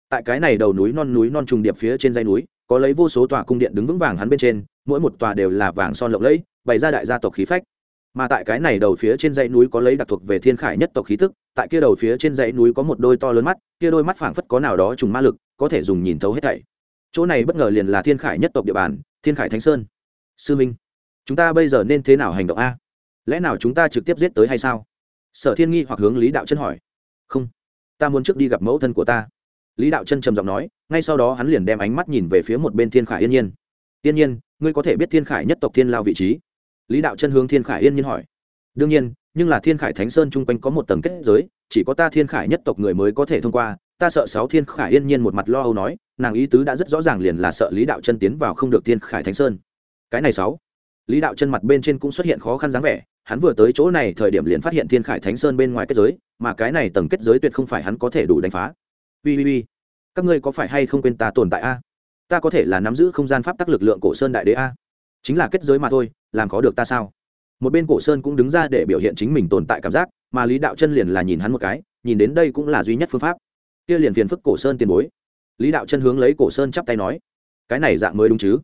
Tại cái này đầu núi non núi non trùng điệp phía trên dây núi, có lấy vô số tòa cung điện đứng vững vàng hắn bên trên, mỗi một tòa đều là vàng son lộng lẫy bày ra đại gia tộc khí phách. Mà tại cái này đầu phía trên dãy núi có lấy đặc thuộc về thiên khải nhất tộc khí tức, tại kia đầu phía trên dãy núi có một đôi to lớn mắt, kia đôi mắt phảng phất có nào đó trùng ma lực, có thể dùng nhìn thấu hết thảy. Chỗ này bất ngờ liền là thiên khải nhất tộc địa bàn, thiên khải thánh sơn. Sư minh, chúng ta bây giờ nên thế nào hành động a? Lẽ nào chúng ta trực tiếp giết tới hay sao? Sở thiên nghi hoặc hướng lý đạo chân hỏi. Không, ta muốn trước đi gặp mẫu thân của ta. Lý đạo chân trầm giọng nói, ngay sau đó hắn liền đem ánh mắt nhìn về phía một bên thiên khải yên nhiên. Yên nhiên, ngươi có thể biết thiên khải nhất tộc thiên lao vị trí? Lý đạo chân hướng thiên khải yên nhiên hỏi. Đương nhiên, nhưng là thiên khải thánh sơn chung quanh có một tầng kết giới, chỉ có ta thiên khải nhất tộc người mới có thể thông qua, ta sợ sáu thiên khải yên nhiên một mặt lo âu nói, nàng ý tứ đã rất rõ ràng liền là sợ lý đạo chân tiến vào không được thiên khải thánh sơn. Cái này sáu. Lý đạo chân mặt bên trên cũng xuất hiện khó khăn dáng vẻ, hắn vừa tới chỗ này thời điểm liền phát hiện thiên khải thánh sơn bên ngoài kết giới, mà cái này tầng kết giới tuyệt không phải hắn có thể đủ đánh phá. Ui ui ui các ngươi có phải hay không quên ta tồn tại a? Ta có thể là nắm giữ không gian pháp tắc lực lượng cổ sơn đại đế a? Chính là kết giới mà thôi làm khó được ta sao? Một bên cổ sơn cũng đứng ra để biểu hiện chính mình tồn tại cảm giác, mà lý đạo chân liền là nhìn hắn một cái, nhìn đến đây cũng là duy nhất phương pháp. Kia liền phiền phức cổ sơn tiền bối. Lý đạo chân hướng lấy cổ sơn chắp tay nói, cái này dạng mới đúng chứ?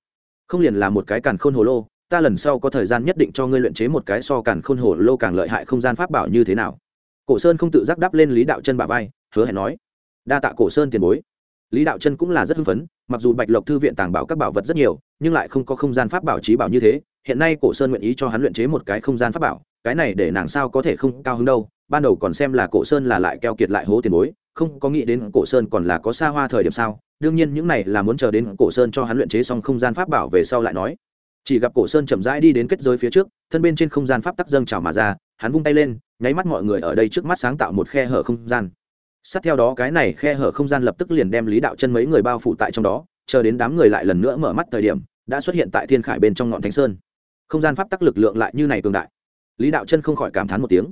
Không liền là một cái càn khôn hồ lô, ta lần sau có thời gian nhất định cho ngươi luyện chế một cái so càn khôn hồ lô càng lợi hại không gian pháp bảo như thế nào. Cổ sơn không tự giác đáp lên lý đạo chân bà vai, hứa hẹn nói, đa tạ cổ sơn tiền bối. Lý đạo chân cũng là rất hưng phấn, mặc dù bạch lộc thư viện tàng bảo các bảo vật rất nhiều, nhưng lại không có không gian pháp bảo trí bảo như thế hiện nay cổ sơn nguyện ý cho hắn luyện chế một cái không gian pháp bảo, cái này để nàng sao có thể không cao hứng đâu, ban đầu còn xem là cổ sơn là lại keo kiệt lại hố tiền bối, không có nghĩ đến cổ sơn còn là có xa hoa thời điểm sao, đương nhiên những này là muốn chờ đến cổ sơn cho hắn luyện chế xong không gian pháp bảo về sau lại nói. Chỉ gặp cổ sơn chậm rãi đi đến kết giới phía trước, thân bên trên không gian pháp tắc dâng trào mà ra, hắn vung tay lên, nháy mắt mọi người ở đây trước mắt sáng tạo một khe hở không gian. Sát theo đó cái này khe hở không gian lập tức liền đem lý đạo chân mấy người bao phủ tại trong đó, chờ đến đám người lại lần nữa mở mắt thời điểm, đã xuất hiện tại thiên khải bên trong ngọn thánh sơn không gian pháp tắc lực lượng lại như này cường đại. Lý đạo chân không khỏi cảm thán một tiếng.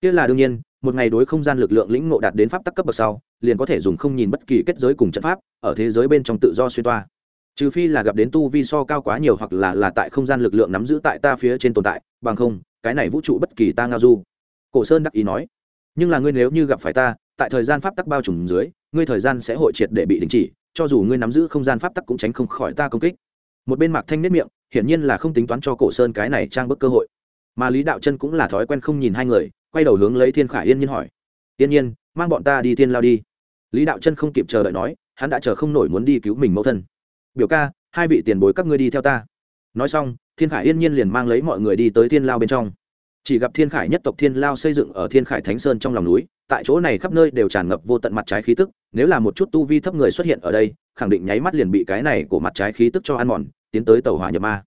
Kia là đương nhiên, một ngày đối không gian lực lượng lĩnh ngộ đạt đến pháp tắc cấp bậc sau, liền có thể dùng không nhìn bất kỳ kết giới cùng trận pháp, ở thế giới bên trong tự do xuyên toa. Trừ phi là gặp đến tu vi so cao quá nhiều hoặc là là tại không gian lực lượng nắm giữ tại ta phía trên tồn tại, bằng không, cái này vũ trụ bất kỳ ta ngao du. Cổ sơn đắc ý nói, nhưng là ngươi nếu như gặp phải ta, tại thời gian pháp tắc bao trùm dưới, ngươi thời gian sẽ hội triệt để bị đình chỉ, cho dù ngươi nắm giữ không gian pháp tắc cũng tránh không khỏi ta công kích. Một bên mạc thanh nếp miệng hiển nhiên là không tính toán cho cổ sơn cái này trang bức cơ hội. Mà lý đạo chân cũng là thói quen không nhìn hai người, quay đầu hướng lấy thiên khải yên nhiên hỏi. Yên nhiên, mang bọn ta đi thiên lao đi. Lý đạo chân không kịp chờ đợi nói, hắn đã chờ không nổi muốn đi cứu mình mẫu thân. Biểu ca, hai vị tiền bối các ngươi đi theo ta. Nói xong, thiên khải yên nhiên liền mang lấy mọi người đi tới thiên lao bên trong chỉ gặp thiên khải nhất tộc thiên lao xây dựng ở thiên khải thánh sơn trong lòng núi, tại chỗ này khắp nơi đều tràn ngập vô tận mặt trái khí tức, nếu là một chút tu vi thấp người xuất hiện ở đây, khẳng định nháy mắt liền bị cái này của mặt trái khí tức cho ăn mòn, tiến tới tàu hỏa nhập ma.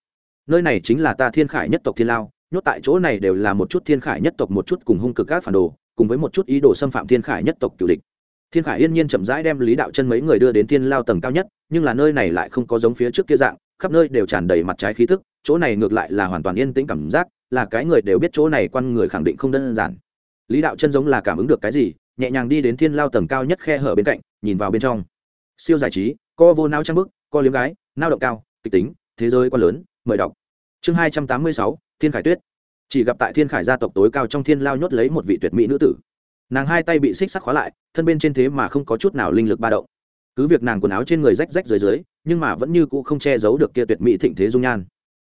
Nơi này chính là ta thiên khải nhất tộc thiên lao, nhốt tại chỗ này đều là một chút thiên khải nhất tộc một chút cùng hung cực các phản đồ, cùng với một chút ý đồ xâm phạm thiên khải nhất tộc cựu địch. Thiên khải yên nhiên chậm rãi đem lý đạo chân mấy người đưa đến thiên lao tầng cao nhất, nhưng là nơi này lại không có giống phía trước kia dạng, khắp nơi đều tràn đầy mặt trái khí tức, chỗ này ngược lại là hoàn toàn yên tĩnh cảm giác là cái người đều biết chỗ này quan người khẳng định không đơn giản. Lý đạo chân giống là cảm ứng được cái gì, nhẹ nhàng đi đến thiên lao tầng cao nhất khe hở bên cạnh, nhìn vào bên trong. Siêu giải trí, co vô nao trang bức, co liếm gái nao động cao, kịch tính, thế giới quá lớn, mời đọc. Chương hai trăm tám mươi sáu, thiên khải tuyết. Chỉ gặp tại thiên khải gia tộc tối cao trong thiên lao nhốt lấy một vị tuyệt mỹ nữ tử. Nàng hai tay bị xích sắc khóa lại, thân bên trên thế mà không có chút nào linh lực ba động. Cứ việc nàng quần áo trên người rách rách dưới dưới, nhưng mà vẫn như cũ không che giấu được kia tuyệt mỹ thịnh thế dung nhan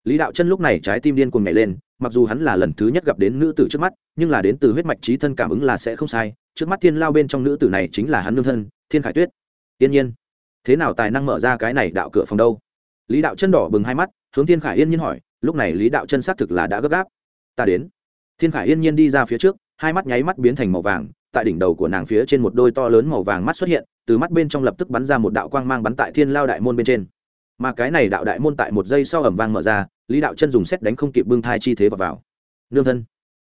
lý đạo chân lúc này trái tim điên cuồng nhảy lên, mặc dù hắn là lần thứ nhất gặp đến nữ tử trước mắt, nhưng là đến từ huyết mạch trí thân cảm ứng là sẽ không sai. Trước mắt thiên lao bên trong nữ tử này chính là hắn nương thân, thiên khải tuyết. Yên nhiên. Thế nào tài năng mở ra cái này đạo cửa phòng đâu? Lý đạo chân đỏ bừng hai mắt, hướng thiên khải yên nhiên hỏi, lúc này lý đạo chân xác thực là đã gấp gáp. Ta đến. Thiên khải yên nhiên đi ra phía trước, hai mắt nháy mắt biến thành màu vàng, tại đỉnh đầu của nàng phía trên một đôi to lớn màu vàng mắt xuất hiện, từ mắt bên trong lập tức bắn ra một đạo quang mang bắn tại thiên lao đại môn bên trên mà cái này đạo đại môn tại một giây sau ẩm vang mở ra lý đạo chân dùng xét đánh không kịp bưng thai chi thế vào, vào. nương thân.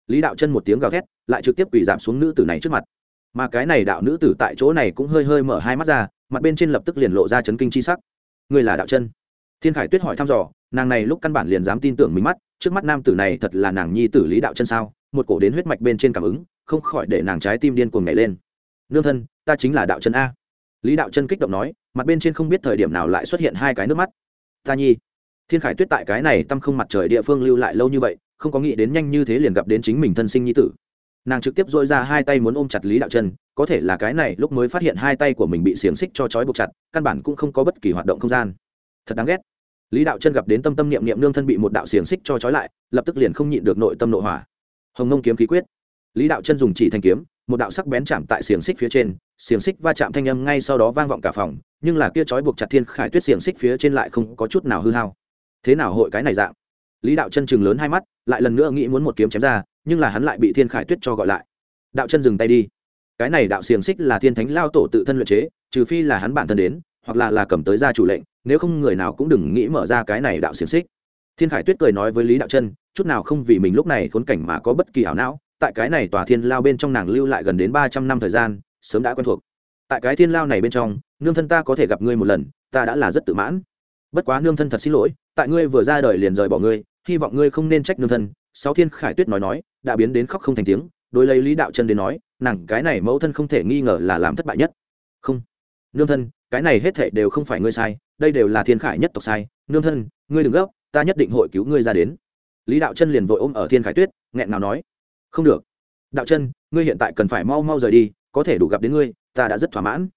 Lý đạo chân một tiếng gào thét lại trực tiếp quỳ giảm xuống nữ tử này trước mặt. Mà cái này đạo nữ tử tại chỗ này cũng hơi hơi mở hai mắt ra mặt bên trên lập tức liền lộ ra chấn kinh chi sắc. Người là đạo chân. Thiên khải tuyết hỏi thăm dò nàng này lúc căn bản liền dám tin tưởng mình mắt trước mắt nam tử này thật là nàng nhi tử lý đạo chân sao? Một cổ đến huyết mạch bên trên cảm ứng không khỏi để nàng trái tim điên cuồng nhảy lên. Nương thân ta chính là đạo chân a lý đạo chân kích động nói, mặt bên trên không biết thời điểm nào lại xuất hiện hai cái nước mắt. Ta nhi, thiên khải tuyết tại cái này tâm không mặt trời địa phương lưu lại lâu như vậy, không có nghĩ đến nhanh như thế liền gặp đến chính mình thân sinh nhi tử. Nàng trực tiếp dội ra hai tay muốn ôm chặt lý đạo chân, có thể là cái này lúc mới phát hiện hai tay của mình bị xiềng xích cho trói buộc chặt, căn bản cũng không có bất kỳ hoạt động không gian. Thật đáng ghét. Lý đạo chân gặp đến tâm tâm niệm niệm nương thân bị một đạo xiềng xích cho trói lại, lập tức liền không nhịn được nội tâm nội hỏa. Hồng nông kiếm khí quyết. Lý đạo chân dùng chỉ thanh kiếm một đạo sắc bén chạm tại xiềng xích phía trên, xiềng xích va chạm thanh âm ngay sau đó vang vọng cả phòng, nhưng là kia trói buộc chặt thiên khải tuyết xiềng xích phía trên lại không có chút nào hư hao. Thế nào hội cái này dạng? Lý đạo chân chừng lớn hai mắt, lại lần nữa nghĩ muốn một kiếm chém ra, nhưng là hắn lại bị thiên khải tuyết cho gọi lại. Đạo chân dừng tay đi. Cái này đạo xiềng xích là thiên thánh lao tổ tự thân luyện chế, trừ phi là hắn bản thân đến, hoặc là là cầm tới ra chủ lệnh, nếu không người nào cũng đừng nghĩ mở ra cái này đạo xiềng xích. Thiên khải tuyết cười nói với lý đạo chân, chút nào không vì mình lúc này khốn cảnh mà có bất kỳ ảo não tại cái này tòa thiên lao bên trong nàng lưu lại gần đến ba trăm năm thời gian, sớm đã quen thuộc. Tại cái thiên lao này bên trong, nương thân ta có thể gặp ngươi một lần, ta đã là rất tự mãn. Bất quá nương thân thật xin lỗi, tại ngươi vừa ra đời liền rời bỏ ngươi, hy vọng ngươi không nên trách nương thân. Sáu thiên khải tuyết nói nói, đã biến đến khóc không thành tiếng, đối lấy lý đạo chân đến nói, nàng cái này mẫu thân không thể nghi ngờ là làm thất bại nhất. Không, nương thân, cái này hết thệ đều không phải ngươi sai, đây đều là thiên khải nhất tộc sai. Nương thân, ngươi đừng gấp, ta nhất định hội cứu ngươi ra đến. Lý đạo chân liền vội ôm ở thiên khải tuyết, nghẹn nào nói không được. Đạo chân, ngươi hiện tại cần phải mau mau rời đi, có thể đủ gặp đến ngươi, ta đã rất thỏa mãn.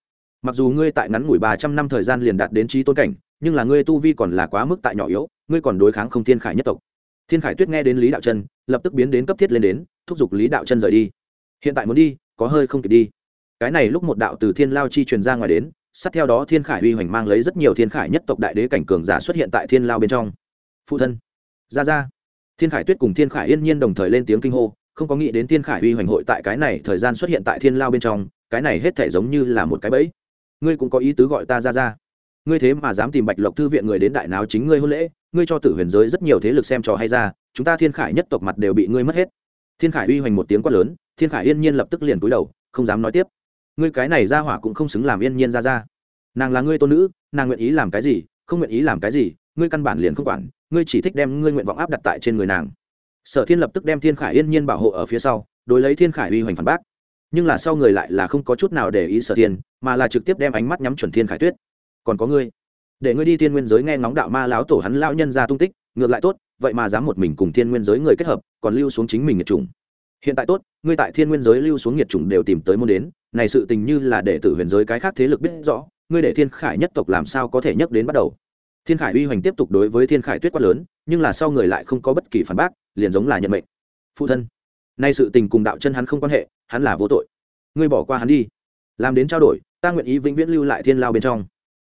Mặc dù ngươi tại ngắn ngủi ba trăm năm thời gian liền đạt đến trí tôn cảnh, nhưng là ngươi tu vi còn là quá mức tại nhỏ yếu, ngươi còn đối kháng không thiên khải nhất tộc. Thiên khải tuyết nghe đến lý đạo chân, lập tức biến đến cấp thiết lên đến, thúc giục lý đạo chân rời đi. Hiện tại muốn đi, có hơi không kịp đi. Cái này lúc một đạo từ thiên lao chi truyền ra ngoài đến, sát theo đó thiên khải uy hoành mang lấy rất nhiều thiên khải nhất tộc đại đế cảnh cường giả xuất hiện tại thiên lao bên trong. Phụ thân. Ra ra. Thiên khải tuyết cùng thiên khải yên nhiên đồng thời lên tiếng kinh hô không có nghĩ đến thiên khải uy hoành hội tại cái này thời gian xuất hiện tại thiên lao bên trong, cái này hết thể giống như là một cái bẫy. Ngươi cũng có ý tứ gọi ta ra ra. Ngươi thế mà dám tìm bạch lộc thư viện người đến đại náo chính ngươi hôn lễ, ngươi cho tử huyền giới rất nhiều thế lực xem trò hay ra, chúng ta thiên khải nhất tộc mặt đều bị ngươi mất hết. Thiên khải uy hoành một tiếng quát lớn, thiên khải yên nhiên lập tức liền cúi đầu, không dám nói tiếp. Ngươi cái này ra hỏa cũng không xứng làm yên nhiên ra ra. Nàng là ngươi tôn nữ, nàng nguyện ý làm cái gì, không nguyện ý làm cái gì, ngươi căn bản liền không quản, ngươi chỉ thích đem ngươi nguyện vọng áp đặt tại trên người nàng sở thiên lập tức đem thiên khải yên nhiên bảo hộ ở phía sau, đối lấy thiên khải uy hoành phản bác. Nhưng là sau người lại là không có chút nào để ý sở thiên, mà là trực tiếp đem ánh mắt nhắm chuẩn thiên khải tuyết. Còn có ngươi, để ngươi đi thiên nguyên giới nghe ngóng đạo ma láo tổ hắn lao nhân ra tung tích, ngược lại tốt, vậy mà dám một mình cùng thiên nguyên giới người kết hợp, còn lưu xuống chính mình nhiệt chủng. Hiện tại tốt, ngươi tại thiên nguyên giới lưu xuống nhiệt chủng đều tìm tới muốn đến, này sự tình như là để tử huyền giới cái khác thế lực biết rõ, ngươi để thiên khải nhất tộc làm sao có thể nhắc đến bắt đầu? Thiên khải uy hoành tiếp tục đối với thiên khải tuyết quát lớn, nhưng là sau người lại không có bất kỳ phản bác liền giống là nhận mệnh. Phụ thân, nay sự tình cùng đạo chân hắn không quan hệ, hắn là vô tội. Ngươi bỏ qua hắn đi. Làm đến trao đổi, ta nguyện ý vĩnh viễn lưu lại thiên lao bên trong.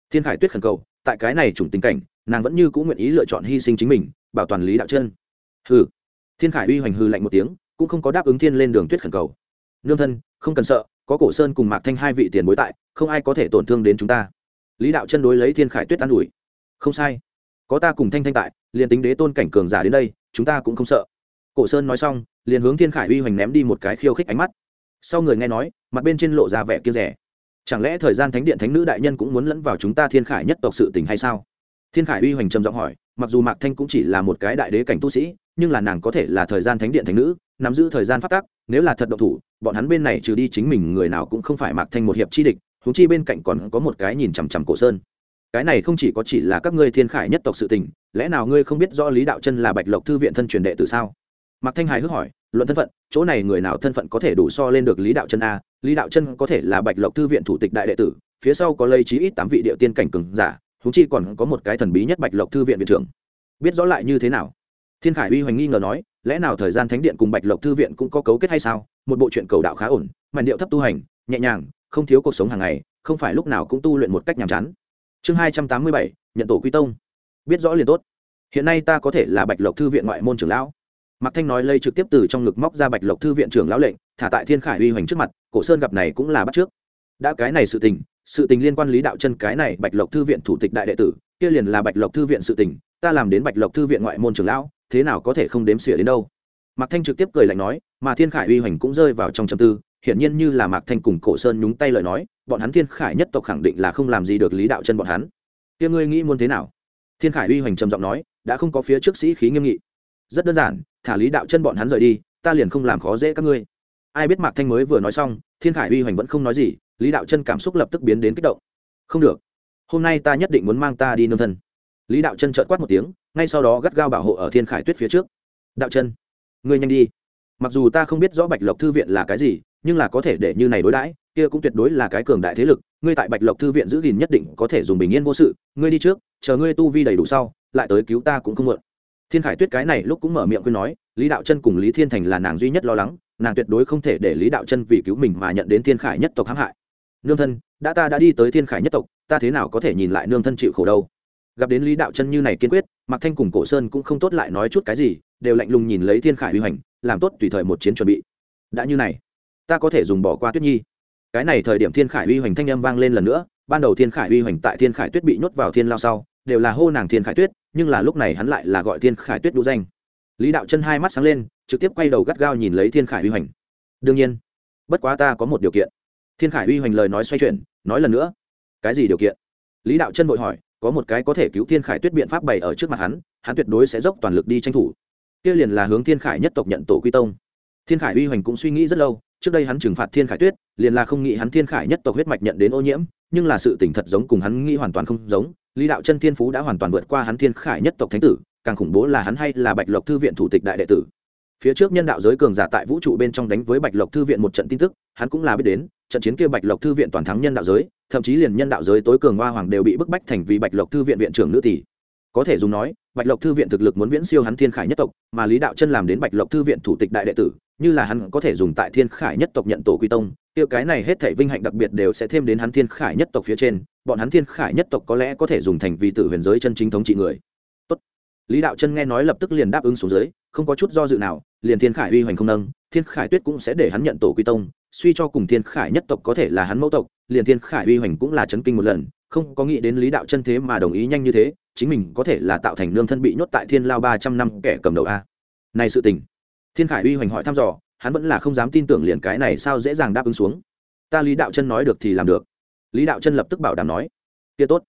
Thiên khải tuyết khẩn cầu, tại cái này chủng tình cảnh, nàng vẫn như cũng nguyện ý lựa chọn hy sinh chính mình, bảo toàn lý đạo chân. Hừ. Thiên khải uy hoành hư lạnh một tiếng, cũng không có đáp ứng thiên lên đường tuyết khẩn cầu. Nương thân, không cần sợ, có cổ sơn cùng mạc thanh hai vị tiền bối tại, không ai có thể tổn thương đến chúng ta. Lý đạo chân đối lấy thiên khải tuyết an ủi. Không sai. Có ta cùng thanh thanh tại, liền tính đế tôn cảnh cường giả đến đây chúng ta cũng không sợ. Cổ sơn nói xong, liền hướng thiên khải uy hoành ném đi một cái khiêu khích ánh mắt. Sau người nghe nói, mặt bên trên lộ ra vẻ kia rẻ. Chẳng lẽ thời gian thánh điện thánh nữ đại nhân cũng muốn lẫn vào chúng ta thiên khải nhất tộc sự tình hay sao? Thiên khải uy hoành trầm giọng hỏi, mặc dù mạc thanh cũng chỉ là một cái đại đế cảnh tu sĩ, nhưng là nàng có thể là thời gian thánh điện thánh nữ, nắm giữ thời gian phát tác nếu là thật độc thủ, bọn hắn bên này trừ đi chính mình người nào cũng không phải mạc thanh một hiệp chi địch húng chi bên cạnh còn có một cái nhìn chằm chằm cổ sơn. Cái này không chỉ có chỉ là các ngươi thiên khải nhất tộc sự tình lẽ nào ngươi không biết rõ lý đạo chân là bạch lộc thư viện thân truyền đệ từ sao? Mạc thanh Hải hước hỏi, luận thân phận, chỗ này người nào thân phận có thể đủ so lên được lý đạo chân a? Lý đạo chân có thể là bạch lộc thư viện thủ tịch đại đệ tử, phía sau có lây chí ít tám vị địa tiên cảnh cường giả húng chi còn có một cái thần bí nhất bạch lộc thư viện viện trưởng. Biết rõ lại như thế nào? Thiên khải uy hoành nghi ngờ nói, lẽ nào thời gian thánh điện cùng bạch lộc thư viện cũng có cấu kết hay sao? Một bộ chuyện cầu đạo khá ổn, màn điệu thấp tu hành, nhẹ nhàng, không thiếu cuộc sống hàng ngày, không phải lúc nào cũng tu luyện một cách nhàm chán. Chương hai trăm tám mươi bảy, nhận tổ quy tông biết rõ liền tốt. Hiện nay ta có thể là bạch lộc thư viện ngoại môn trưởng lão. Mạc thanh nói lây trực tiếp từ trong ngực móc ra bạch lộc thư viện trưởng lão lệnh, thả tại thiên khải uy hoành trước mặt, cổ sơn gặp này cũng là bắt trước. Đã cái này sự tình sự tình liên quan lý đạo chân cái này bạch lộc thư viện thủ tịch đại đệ tử, kia liền là bạch lộc thư viện sự tình, ta làm đến bạch lộc thư viện ngoại môn trưởng lão, thế nào có thể không đếm xỉa đến đâu. Mạc thanh trực tiếp cười lạnh nói, mà thiên khải uy hoành cũng rơi vào trong trầm tư, hiển nhiên như là mạc thanh cùng cổ sơn nhúng tay lời nói, bọn hắn thiên khải nhất tộc khẳng định là không làm gì được lý đạo chân bọn hắn. Kia ngươi nghĩ muốn thế nào? Thiên khải uy hoành trầm giọng nói, đã không có phía trước sĩ khí nghiêm nghị. Rất đơn giản, thả lý đạo chân bọn hắn rời đi, ta liền không làm khó dễ các ngươi. Ai biết mạc thanh mới vừa nói xong, thiên khải uy hoành vẫn không nói gì, lý đạo chân cảm xúc lập tức biến đến kích động. Không được, hôm nay ta nhất định muốn mang ta đi nương thân. Lý đạo chân trợt quát một tiếng, ngay sau đó gắt gao bảo hộ ở thiên khải tuyết phía trước. Đạo chân, ngươi nhanh đi. Mặc dù ta không biết rõ bạch lộc thư viện là cái gì nhưng là có thể để như này đối đãi, kia cũng tuyệt đối là cái cường đại thế lực, ngươi tại bạch lộc thư viện giữ gìn nhất định có thể dùng bình yên vô sự, ngươi đi trước, chờ ngươi tu vi đầy đủ sau, lại tới cứu ta cũng không mượn thiên khải tuyết cái này lúc cũng mở miệng khuyên nói, lý đạo chân cùng lý thiên thành là nàng duy nhất lo lắng, nàng tuyệt đối không thể để lý đạo chân vì cứu mình mà nhận đến thiên khải nhất tộc hãm hại. Nương thân, đã ta đã đi tới thiên khải nhất tộc, ta thế nào có thể nhìn lại nương thân chịu khổ đâu? Gặp đến lý đạo chân như này kiên quyết, mạc thanh cùng cổ sơn cũng không tốt lại nói chút cái gì, đều lạnh lùng nhìn lấy thiên khải uy hành, làm tốt tùy thời một chiến chuẩn bị. Đã như này ta có thể dùng bỏ qua tuyết nhi cái này thời điểm thiên khải uy hoành thanh âm vang lên lần nữa ban đầu thiên khải uy hoành tại thiên khải tuyết bị nhốt vào thiên lao sau đều là hô nàng thiên khải tuyết nhưng là lúc này hắn lại là gọi thiên khải tuyết đũ danh lý đạo chân hai mắt sáng lên trực tiếp quay đầu gắt gao nhìn lấy thiên khải uy hoành đương nhiên bất quá ta có một điều kiện thiên khải uy hoành lời nói xoay chuyển nói lần nữa cái gì điều kiện lý đạo chân vội hỏi có một cái có thể cứu thiên khải tuyết biện pháp bày ở trước mặt hắn hắn tuyệt đối sẽ dốc toàn lực đi tranh thủ kia liền là hướng thiên khải nhất tộc nhận tổ quy tông thiên khải uy hoành cũng suy nghĩ rất lâu trước đây hắn trừng phạt thiên khải tuyết, liền là không nghĩ hắn thiên khải nhất tộc huyết mạch nhận đến ô nhiễm, nhưng là sự tỉnh thật giống cùng hắn nghĩ hoàn toàn không giống. Lý đạo chân thiên phú đã hoàn toàn vượt qua hắn thiên khải nhất tộc thánh tử, càng khủng bố là hắn hay là bạch lộc thư viện thủ tịch đại đệ tử. Phía trước nhân đạo giới cường giả tại vũ trụ bên trong đánh với bạch lộc thư viện một trận tin tức, hắn cũng là biết đến, trận chiến kia bạch lộc thư viện toàn thắng nhân đạo giới, thậm chí liền nhân đạo giới tối cường hoa hoàng đều bị bức bách thành vì bạch lộc thư viện viện trưởng nữ tỷ. Có thể dùng nói bạch lộc thư viện thực lực muốn viễn siêu hắn thiên khải nhất tộc, mà lý đạo chân làm đến bạch lộc thư viện thủ tịch đại đệ tử, như là hắn có thể dùng tại thiên khải nhất tộc nhận tổ quy tông tiêu cái này hết thảy vinh hạnh đặc biệt đều sẽ thêm đến hắn thiên khải nhất tộc phía trên, bọn hắn thiên khải nhất tộc có lẽ có thể dùng thành vì tử huyền giới chân chính thống trị người Tốt. lý đạo chân nghe nói lập tức liền đáp ứng xuống dưới, không có chút do dự nào, liền thiên khải uy hoành không nâng, thiên khải tuyết cũng sẽ để hắn nhận tổ quy tông, suy cho cùng thiên khải nhất tộc có thể là hắn mẫu tộc, liền thiên khải uy hoành cũng là chấn kinh một lần không có nghĩ đến lý đạo chân thế mà đồng ý nhanh như thế, chính mình có thể là tạo thành nương thân bị nhốt tại thiên lao ba trăm năm kẻ cầm đầu a. Này sự tình. Thiên khải uy hoành hỏi thăm dò, hắn vẫn là không dám tin tưởng liền cái này sao dễ dàng đáp ứng xuống. Ta lý đạo chân nói được thì làm được. Lý đạo chân lập tức bảo đảm nói, kia tốt.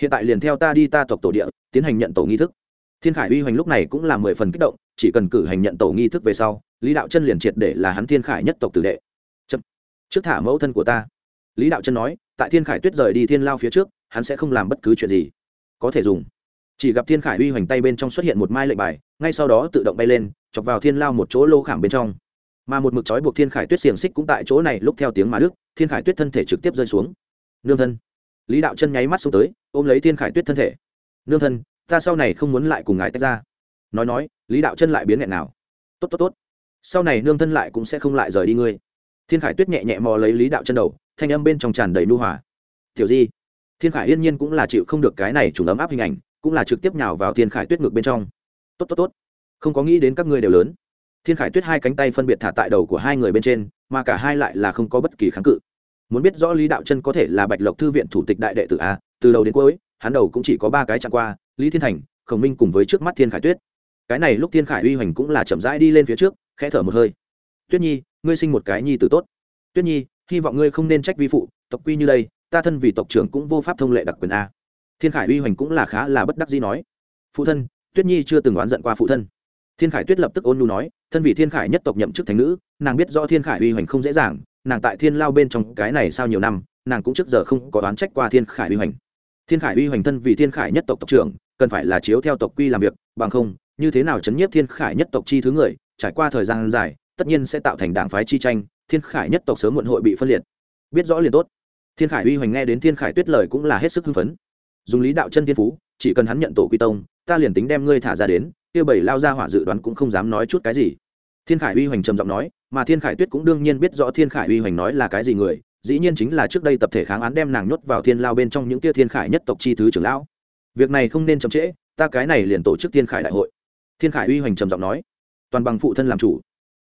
Hiện tại liền theo ta đi ta tộc tổ địa, tiến hành nhận tổ nghi thức. Thiên khải uy hoành lúc này cũng là mười phần kích động, chỉ cần cử hành nhận tổ nghi thức về sau, lý đạo chân liền triệt để là hắn thiên khải nhất tộc tử đệ. Chậm. trước thả mẫu thân của ta. Lý đạo chân nói tại thiên khải tuyết rời đi thiên lao phía trước, hắn sẽ không làm bất cứ chuyện gì. Có thể dùng. Chỉ gặp thiên khải uy hoành tay bên trong xuất hiện một mai lệnh bài, ngay sau đó tự động bay lên, chọc vào thiên lao một chỗ lô khảm bên trong. Mà một mực trói buộc thiên khải tuyết xiềng xích cũng tại chỗ này, lúc theo tiếng mà đức, thiên khải tuyết thân thể trực tiếp rơi xuống. Nương thân. Lý đạo chân nháy mắt xuống tới, ôm lấy thiên khải tuyết thân thể. Nương thân, ta sau này không muốn lại cùng ngài tách ra. Nói nói, lý đạo chân lại biến nghẹn nào. Tốt tốt tốt. Sau này nương thân lại cũng sẽ không lại rời đi ngươi. Thiên khải tuyết nhẹ nhẹ mò lấy lý đạo chân đầu thanh âm bên trong tràn đầy nu hòa. Tiểu di. Thiên khải yên nhiên cũng là chịu không được cái này trùng ấm áp hình ảnh, cũng là trực tiếp nhào vào thiên khải tuyết ngược bên trong. Tốt tốt tốt. Không có nghĩ đến các ngươi đều lớn. Thiên khải tuyết hai cánh tay phân biệt thả tại đầu của hai người bên trên, mà cả hai lại là không có bất kỳ kháng cự. Muốn biết rõ lý đạo chân có thể là bạch lộc thư viện thủ tịch đại đệ tử a, từ đầu đến cuối, hắn đầu cũng chỉ có ba cái chặng qua, lý thiên thành, khổng minh cùng với trước mắt thiên khải tuyết. Cái này lúc thiên khải uy hoành cũng là chậm rãi đi lên phía trước, khẽ thở một hơi. Tuyết nhi, ngươi sinh một cái nhi tử tốt. Tuyết nhi hy vọng ngươi không nên trách vi phụ, tộc quy như đây, ta thân vì tộc trưởng cũng vô pháp thông lệ đặc quyền a. Thiên khải uy hoành cũng là khá là bất đắc dĩ nói. Phụ thân, tuyết nhi chưa từng oán giận qua phụ thân. Thiên khải tuyết lập tức ôn nhu nói, thân vị thiên khải nhất tộc nhậm chức thành nữ, nàng biết do thiên khải uy hoành không dễ dàng, nàng tại thiên lao bên trong cái này sau nhiều năm, nàng cũng trước giờ không có đoán trách qua thiên khải uy hoành. Thiên khải uy hoành thân vì thiên khải nhất tộc tộc trưởng, cần phải là chiếu theo tộc quy làm việc, bằng không, như thế nào chấn nhiếp thiên khải nhất tộc chi thứ người, trải qua thời gian dài, tất nhiên sẽ tạo thành đảng phái chi tranh thiên khải nhất tộc sớm muộn hội bị phân liệt. Biết rõ liền tốt. Thiên khải uy hoành nghe đến thiên khải tuyết lời cũng là hết sức hưng phấn. Dùng lý đạo chân thiên phú, chỉ cần hắn nhận tổ quy tông, ta liền tính đem ngươi thả ra đến, kia bảy lao ra hỏa dự đoán cũng không dám nói chút cái gì. Thiên khải uy hoành trầm giọng nói, mà thiên khải tuyết cũng đương nhiên biết rõ thiên khải uy hoành nói là cái gì người, dĩ nhiên chính là trước đây tập thể kháng án đem nàng nhốt vào thiên lao bên trong những kia thiên khải nhất tộc chi thứ trưởng lão. Việc này không nên chậm trễ, ta cái này liền tổ chức thiên khải đại hội. Thiên khải uy hoành trầm giọng nói, toàn bằng phụ thân làm chủ.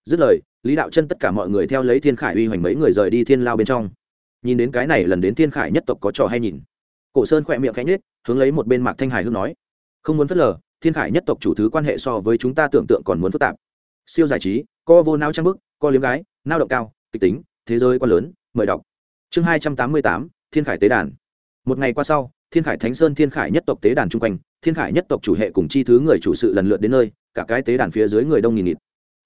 Dứt lời lý đạo chân tất cả mọi người theo lấy thiên khải uy hoành mấy người rời đi thiên lao bên trong. Nhìn đến cái này lần đến thiên khải nhất tộc có trò hay nhìn. Cổ sơn khỏe miệng khẽ nhếch, hướng lấy một bên mạc thanh hải hương nói. Không muốn phớt lờ thiên khải nhất tộc chủ thứ quan hệ so với chúng ta tưởng tượng còn muốn phức tạp. Siêu giải trí co vô nao trang bức co liếm gái nao động cao kịch tính thế giới quá lớn mời đọc. Chương hai trăm tám mươi tám thiên khải tế đàn. Một ngày qua sau thiên khải thánh sơn thiên khải nhất tộc tế đàn chung quanh thiên khải nhất tộc chủ hệ cùng chi thứ người chủ sự lần lượt đến nơi cả cái tế đàn phía dưới người đông nghìn nghịt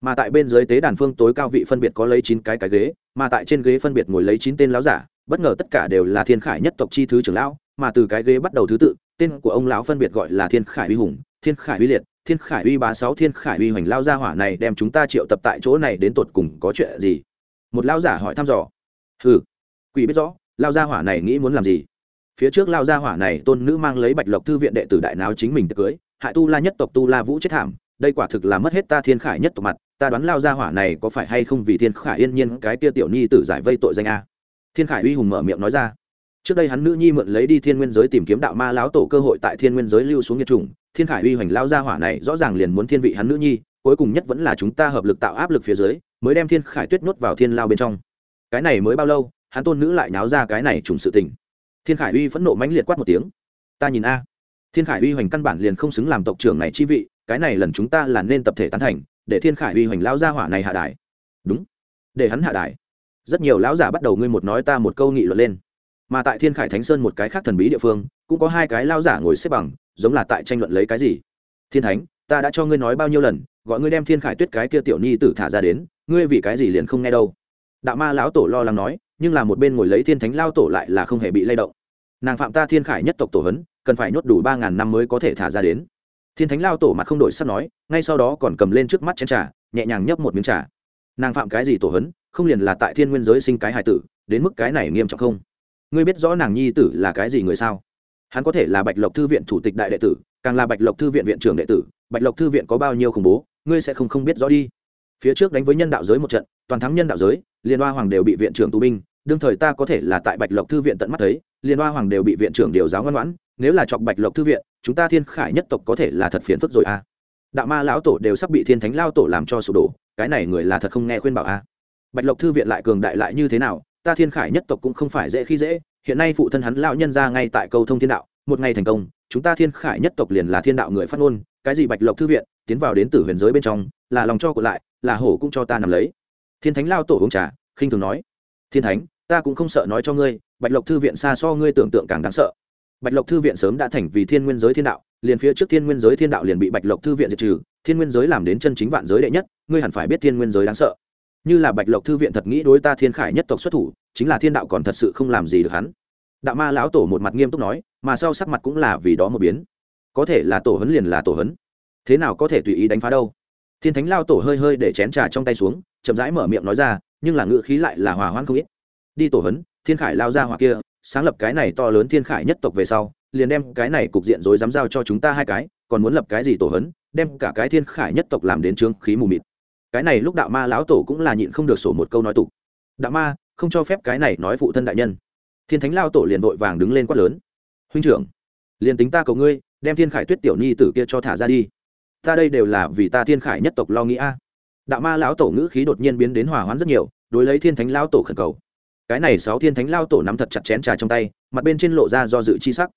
mà tại bên dưới tế đàn phương tối cao vị phân biệt có lấy chín cái cái ghế, mà tại trên ghế phân biệt ngồi lấy chín tên lão giả, bất ngờ tất cả đều là thiên khải nhất tộc chi thứ trưởng lão, mà từ cái ghế bắt đầu thứ tự, tên của ông lão phân biệt gọi là thiên khải uy hùng, thiên khải uy liệt, thiên khải uy bá sáu, thiên khải uy hoành lao gia hỏa này đem chúng ta triệu tập tại chỗ này đến tột cùng có chuyện gì? Một lao giả hỏi thăm dò. Hừ, quỷ biết rõ lao gia hỏa này nghĩ muốn làm gì? Phía trước lao gia hỏa này tôn nữ mang lấy bạch lộc thư viện đệ tử đại náo chính mình tự cưới hại tu la nhất tộc tu la vũ chết thảm, đây quả thực là mất hết ta thiên khải nhất tộc mặt ta đoán lao ra hỏa này có phải hay không vì thiên khải yên nhiên cái kia tiểu nhi tử giải vây tội danh a? Thiên khải uy hùng mở miệng nói ra. Trước đây hắn nữ nhi mượn lấy đi thiên nguyên giới tìm kiếm đạo ma lão tổ cơ hội tại thiên nguyên giới lưu xuống nhiệt trùng thiên khải uy hoành lao ra hỏa này rõ ràng liền muốn thiên vị hắn nữ nhi, cuối cùng nhất vẫn là chúng ta hợp lực tạo áp lực phía dưới, mới đem thiên khải tuyết nhốt vào thiên lao bên trong. Cái này mới bao lâu, hắn tôn nữ lại náo ra cái này trùng sự tình. Thiên khải uy phẫn nộ mãnh liệt quát một tiếng. Ta nhìn a. Thiên khải uy hoành căn bản liền không xứng làm tộc trưởng này chi vị, cái này lần chúng ta là nên tập thể tán thành để thiên khải uy hoành lao ra hỏa này hạ đài. Đúng. Để hắn hạ đài. Rất nhiều lão giả bắt đầu ngươi một nói ta một câu nghị luận lên. Mà tại thiên khải thánh sơn một cái khác thần bí địa phương, cũng có hai cái lao giả ngồi xếp bằng, giống là tại tranh luận lấy cái gì. Thiên thánh, ta đã cho ngươi nói bao nhiêu lần, gọi ngươi đem thiên khải tuyết cái kia tiểu nhi tử thả ra đến, ngươi vì cái gì liền không nghe đâu? Đạo ma lão tổ lo lắng nói, nhưng là một bên ngồi lấy thiên thánh lao tổ lại là không hề bị lay động. Nàng phạm ta thiên khải nhất tộc tổ hấn cần phải nhốt đủ ba ngàn năm mới có thể thả ra đến thiên thánh lao tổ mặt không đổi sắp nói, ngay sau đó còn cầm lên trước mắt chén trà, nhẹ nhàng nhấp một miếng trà. Nàng phạm cái gì tổ hấn, không liền là tại thiên nguyên giới sinh cái hài tử, đến mức cái này nghiêm trọng không? Ngươi biết rõ nàng nhi tử là cái gì người sao? Hắn có thể là bạch lộc thư viện thủ tịch đại đệ tử, càng là bạch lộc thư viện viện trưởng đệ tử, bạch lộc thư viện có bao nhiêu khủng bố, ngươi sẽ không không biết rõ đi. Phía trước đánh với nhân đạo giới một trận, toàn thắng nhân đạo giới, liên hoa hoàng đều bị viện trưởng tù binh, đương thời ta có thể là tại bạch lộc thư viện tận mắt thấy, liên hoa hoàng đều bị viện trưởng điều giáo ngoan ngoãn nếu là chọc bạch lộc thư viện, chúng ta thiên khải nhất tộc có thể là thật phiền phức rồi à. Đạo ma lão tổ đều sắp bị thiên thánh lao tổ làm cho sụp đổ, cái này người là thật không nghe khuyên bảo à. Bạch lộc thư viện lại cường đại lại như thế nào, ta thiên khải nhất tộc cũng không phải dễ khi dễ, hiện nay phụ thân hắn lão nhân ra ngay tại câu thông thiên đạo, một ngày thành công, chúng ta thiên khải nhất tộc liền là thiên đạo người phát ngôn, cái gì bạch lộc thư viện, tiến vào đến tử huyền giới bên trong, là lòng cho của lại, là hổ cũng cho ta nằm lấy. Thiên thánh lao tổ uống trà, khinh thường nói, thiên thánh, ta cũng không sợ nói cho ngươi, bạch lộc thư viện xa so ngươi tưởng tượng càng đáng sợ bạch lộc thư viện sớm đã thành vì thiên nguyên giới thiên đạo, liền phía trước thiên nguyên giới thiên đạo liền bị bạch lộc thư viện diệt trừ, thiên nguyên giới làm đến chân chính vạn giới đệ nhất, ngươi hẳn phải biết thiên nguyên giới đáng sợ. Như là bạch lộc thư viện thật nghĩ đối ta thiên khải nhất tộc xuất thủ, chính là thiên đạo còn thật sự không làm gì được hắn. Đạo ma lão tổ một mặt nghiêm túc nói, mà sau sắc mặt cũng là vì đó một biến. Có thể là tổ hấn liền là tổ hấn. Thế nào có thể tùy ý đánh phá đâu? Thiên thánh lao tổ hơi hơi để chén trà trong tay xuống, chậm rãi mở miệng nói ra, nhưng là ngữ khí lại là hòa hoãn không ít. Đi tổ hấn thiên khải lao ra hoặc kia, sáng lập cái này to lớn thiên khải nhất tộc về sau, liền đem cái này cục diện rối dám giao cho chúng ta hai cái, còn muốn lập cái gì tổ hấn, đem cả cái thiên khải nhất tộc làm đến trương khí mù mịt. Cái này lúc đạo ma lão tổ cũng là nhịn không được sổ một câu nói tục. Đạo ma, không cho phép cái này nói phụ thân đại nhân. Thiên thánh lao tổ liền vội vàng đứng lên quát lớn. Huynh trưởng, liền tính ta cầu ngươi, đem thiên khải tuyết tiểu nhi tử kia cho thả ra đi. Ta đây đều là vì ta thiên khải nhất tộc lo nghĩ a. Đạo ma lão tổ ngữ khí đột nhiên biến đến hòa hoãn rất nhiều, đối lấy thiên thánh lao tổ khẩn cầu cái này sáu thiên thánh lao tổ nắm thật chặt chén trà trong tay mặt bên trên lộ ra do dự chi sắc.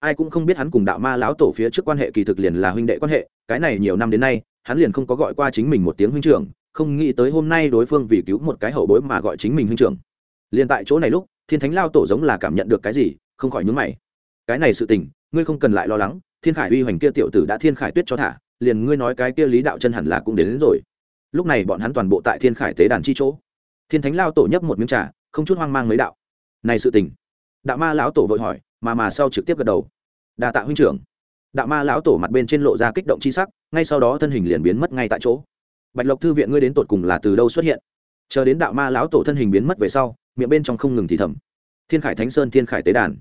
Ai cũng không biết hắn cùng đạo ma lão tổ phía trước quan hệ kỳ thực liền là huynh đệ quan hệ cái này nhiều năm đến nay hắn liền không có gọi qua chính mình một tiếng huynh trưởng không nghĩ tới hôm nay đối phương vì cứu một cái hậu bối mà gọi chính mình huynh trưởng. Liền tại chỗ này lúc thiên thánh lao tổ giống là cảm nhận được cái gì không khỏi nhúng mày. Cái này sự tình ngươi không cần lại lo lắng thiên khải uy hoành kia tiểu tử đã thiên khải tuyết cho thả liền ngươi nói cái kia lý đạo chân hẳn là cũng đến, đến rồi. Lúc này bọn hắn toàn bộ tại thiên khải tế đàn chi chỗ. Thiên thánh lao tổ nhấp một miếng trà không chút hoang mang mấy đạo. Này sự tình. Đạo ma lão tổ vội hỏi, mà mà sau trực tiếp gật đầu. Đa tạ huynh trưởng. Đạo ma lão tổ mặt bên trên lộ ra kích động chi sắc, ngay sau đó thân hình liền biến mất ngay tại chỗ. Bạch lộc thư viện ngươi đến tột cùng là từ đâu xuất hiện? Chờ đến đạo ma lão tổ thân hình biến mất về sau, miệng bên trong không ngừng thì thầm. Thiên khải thánh sơn, thiên khải tế đàn.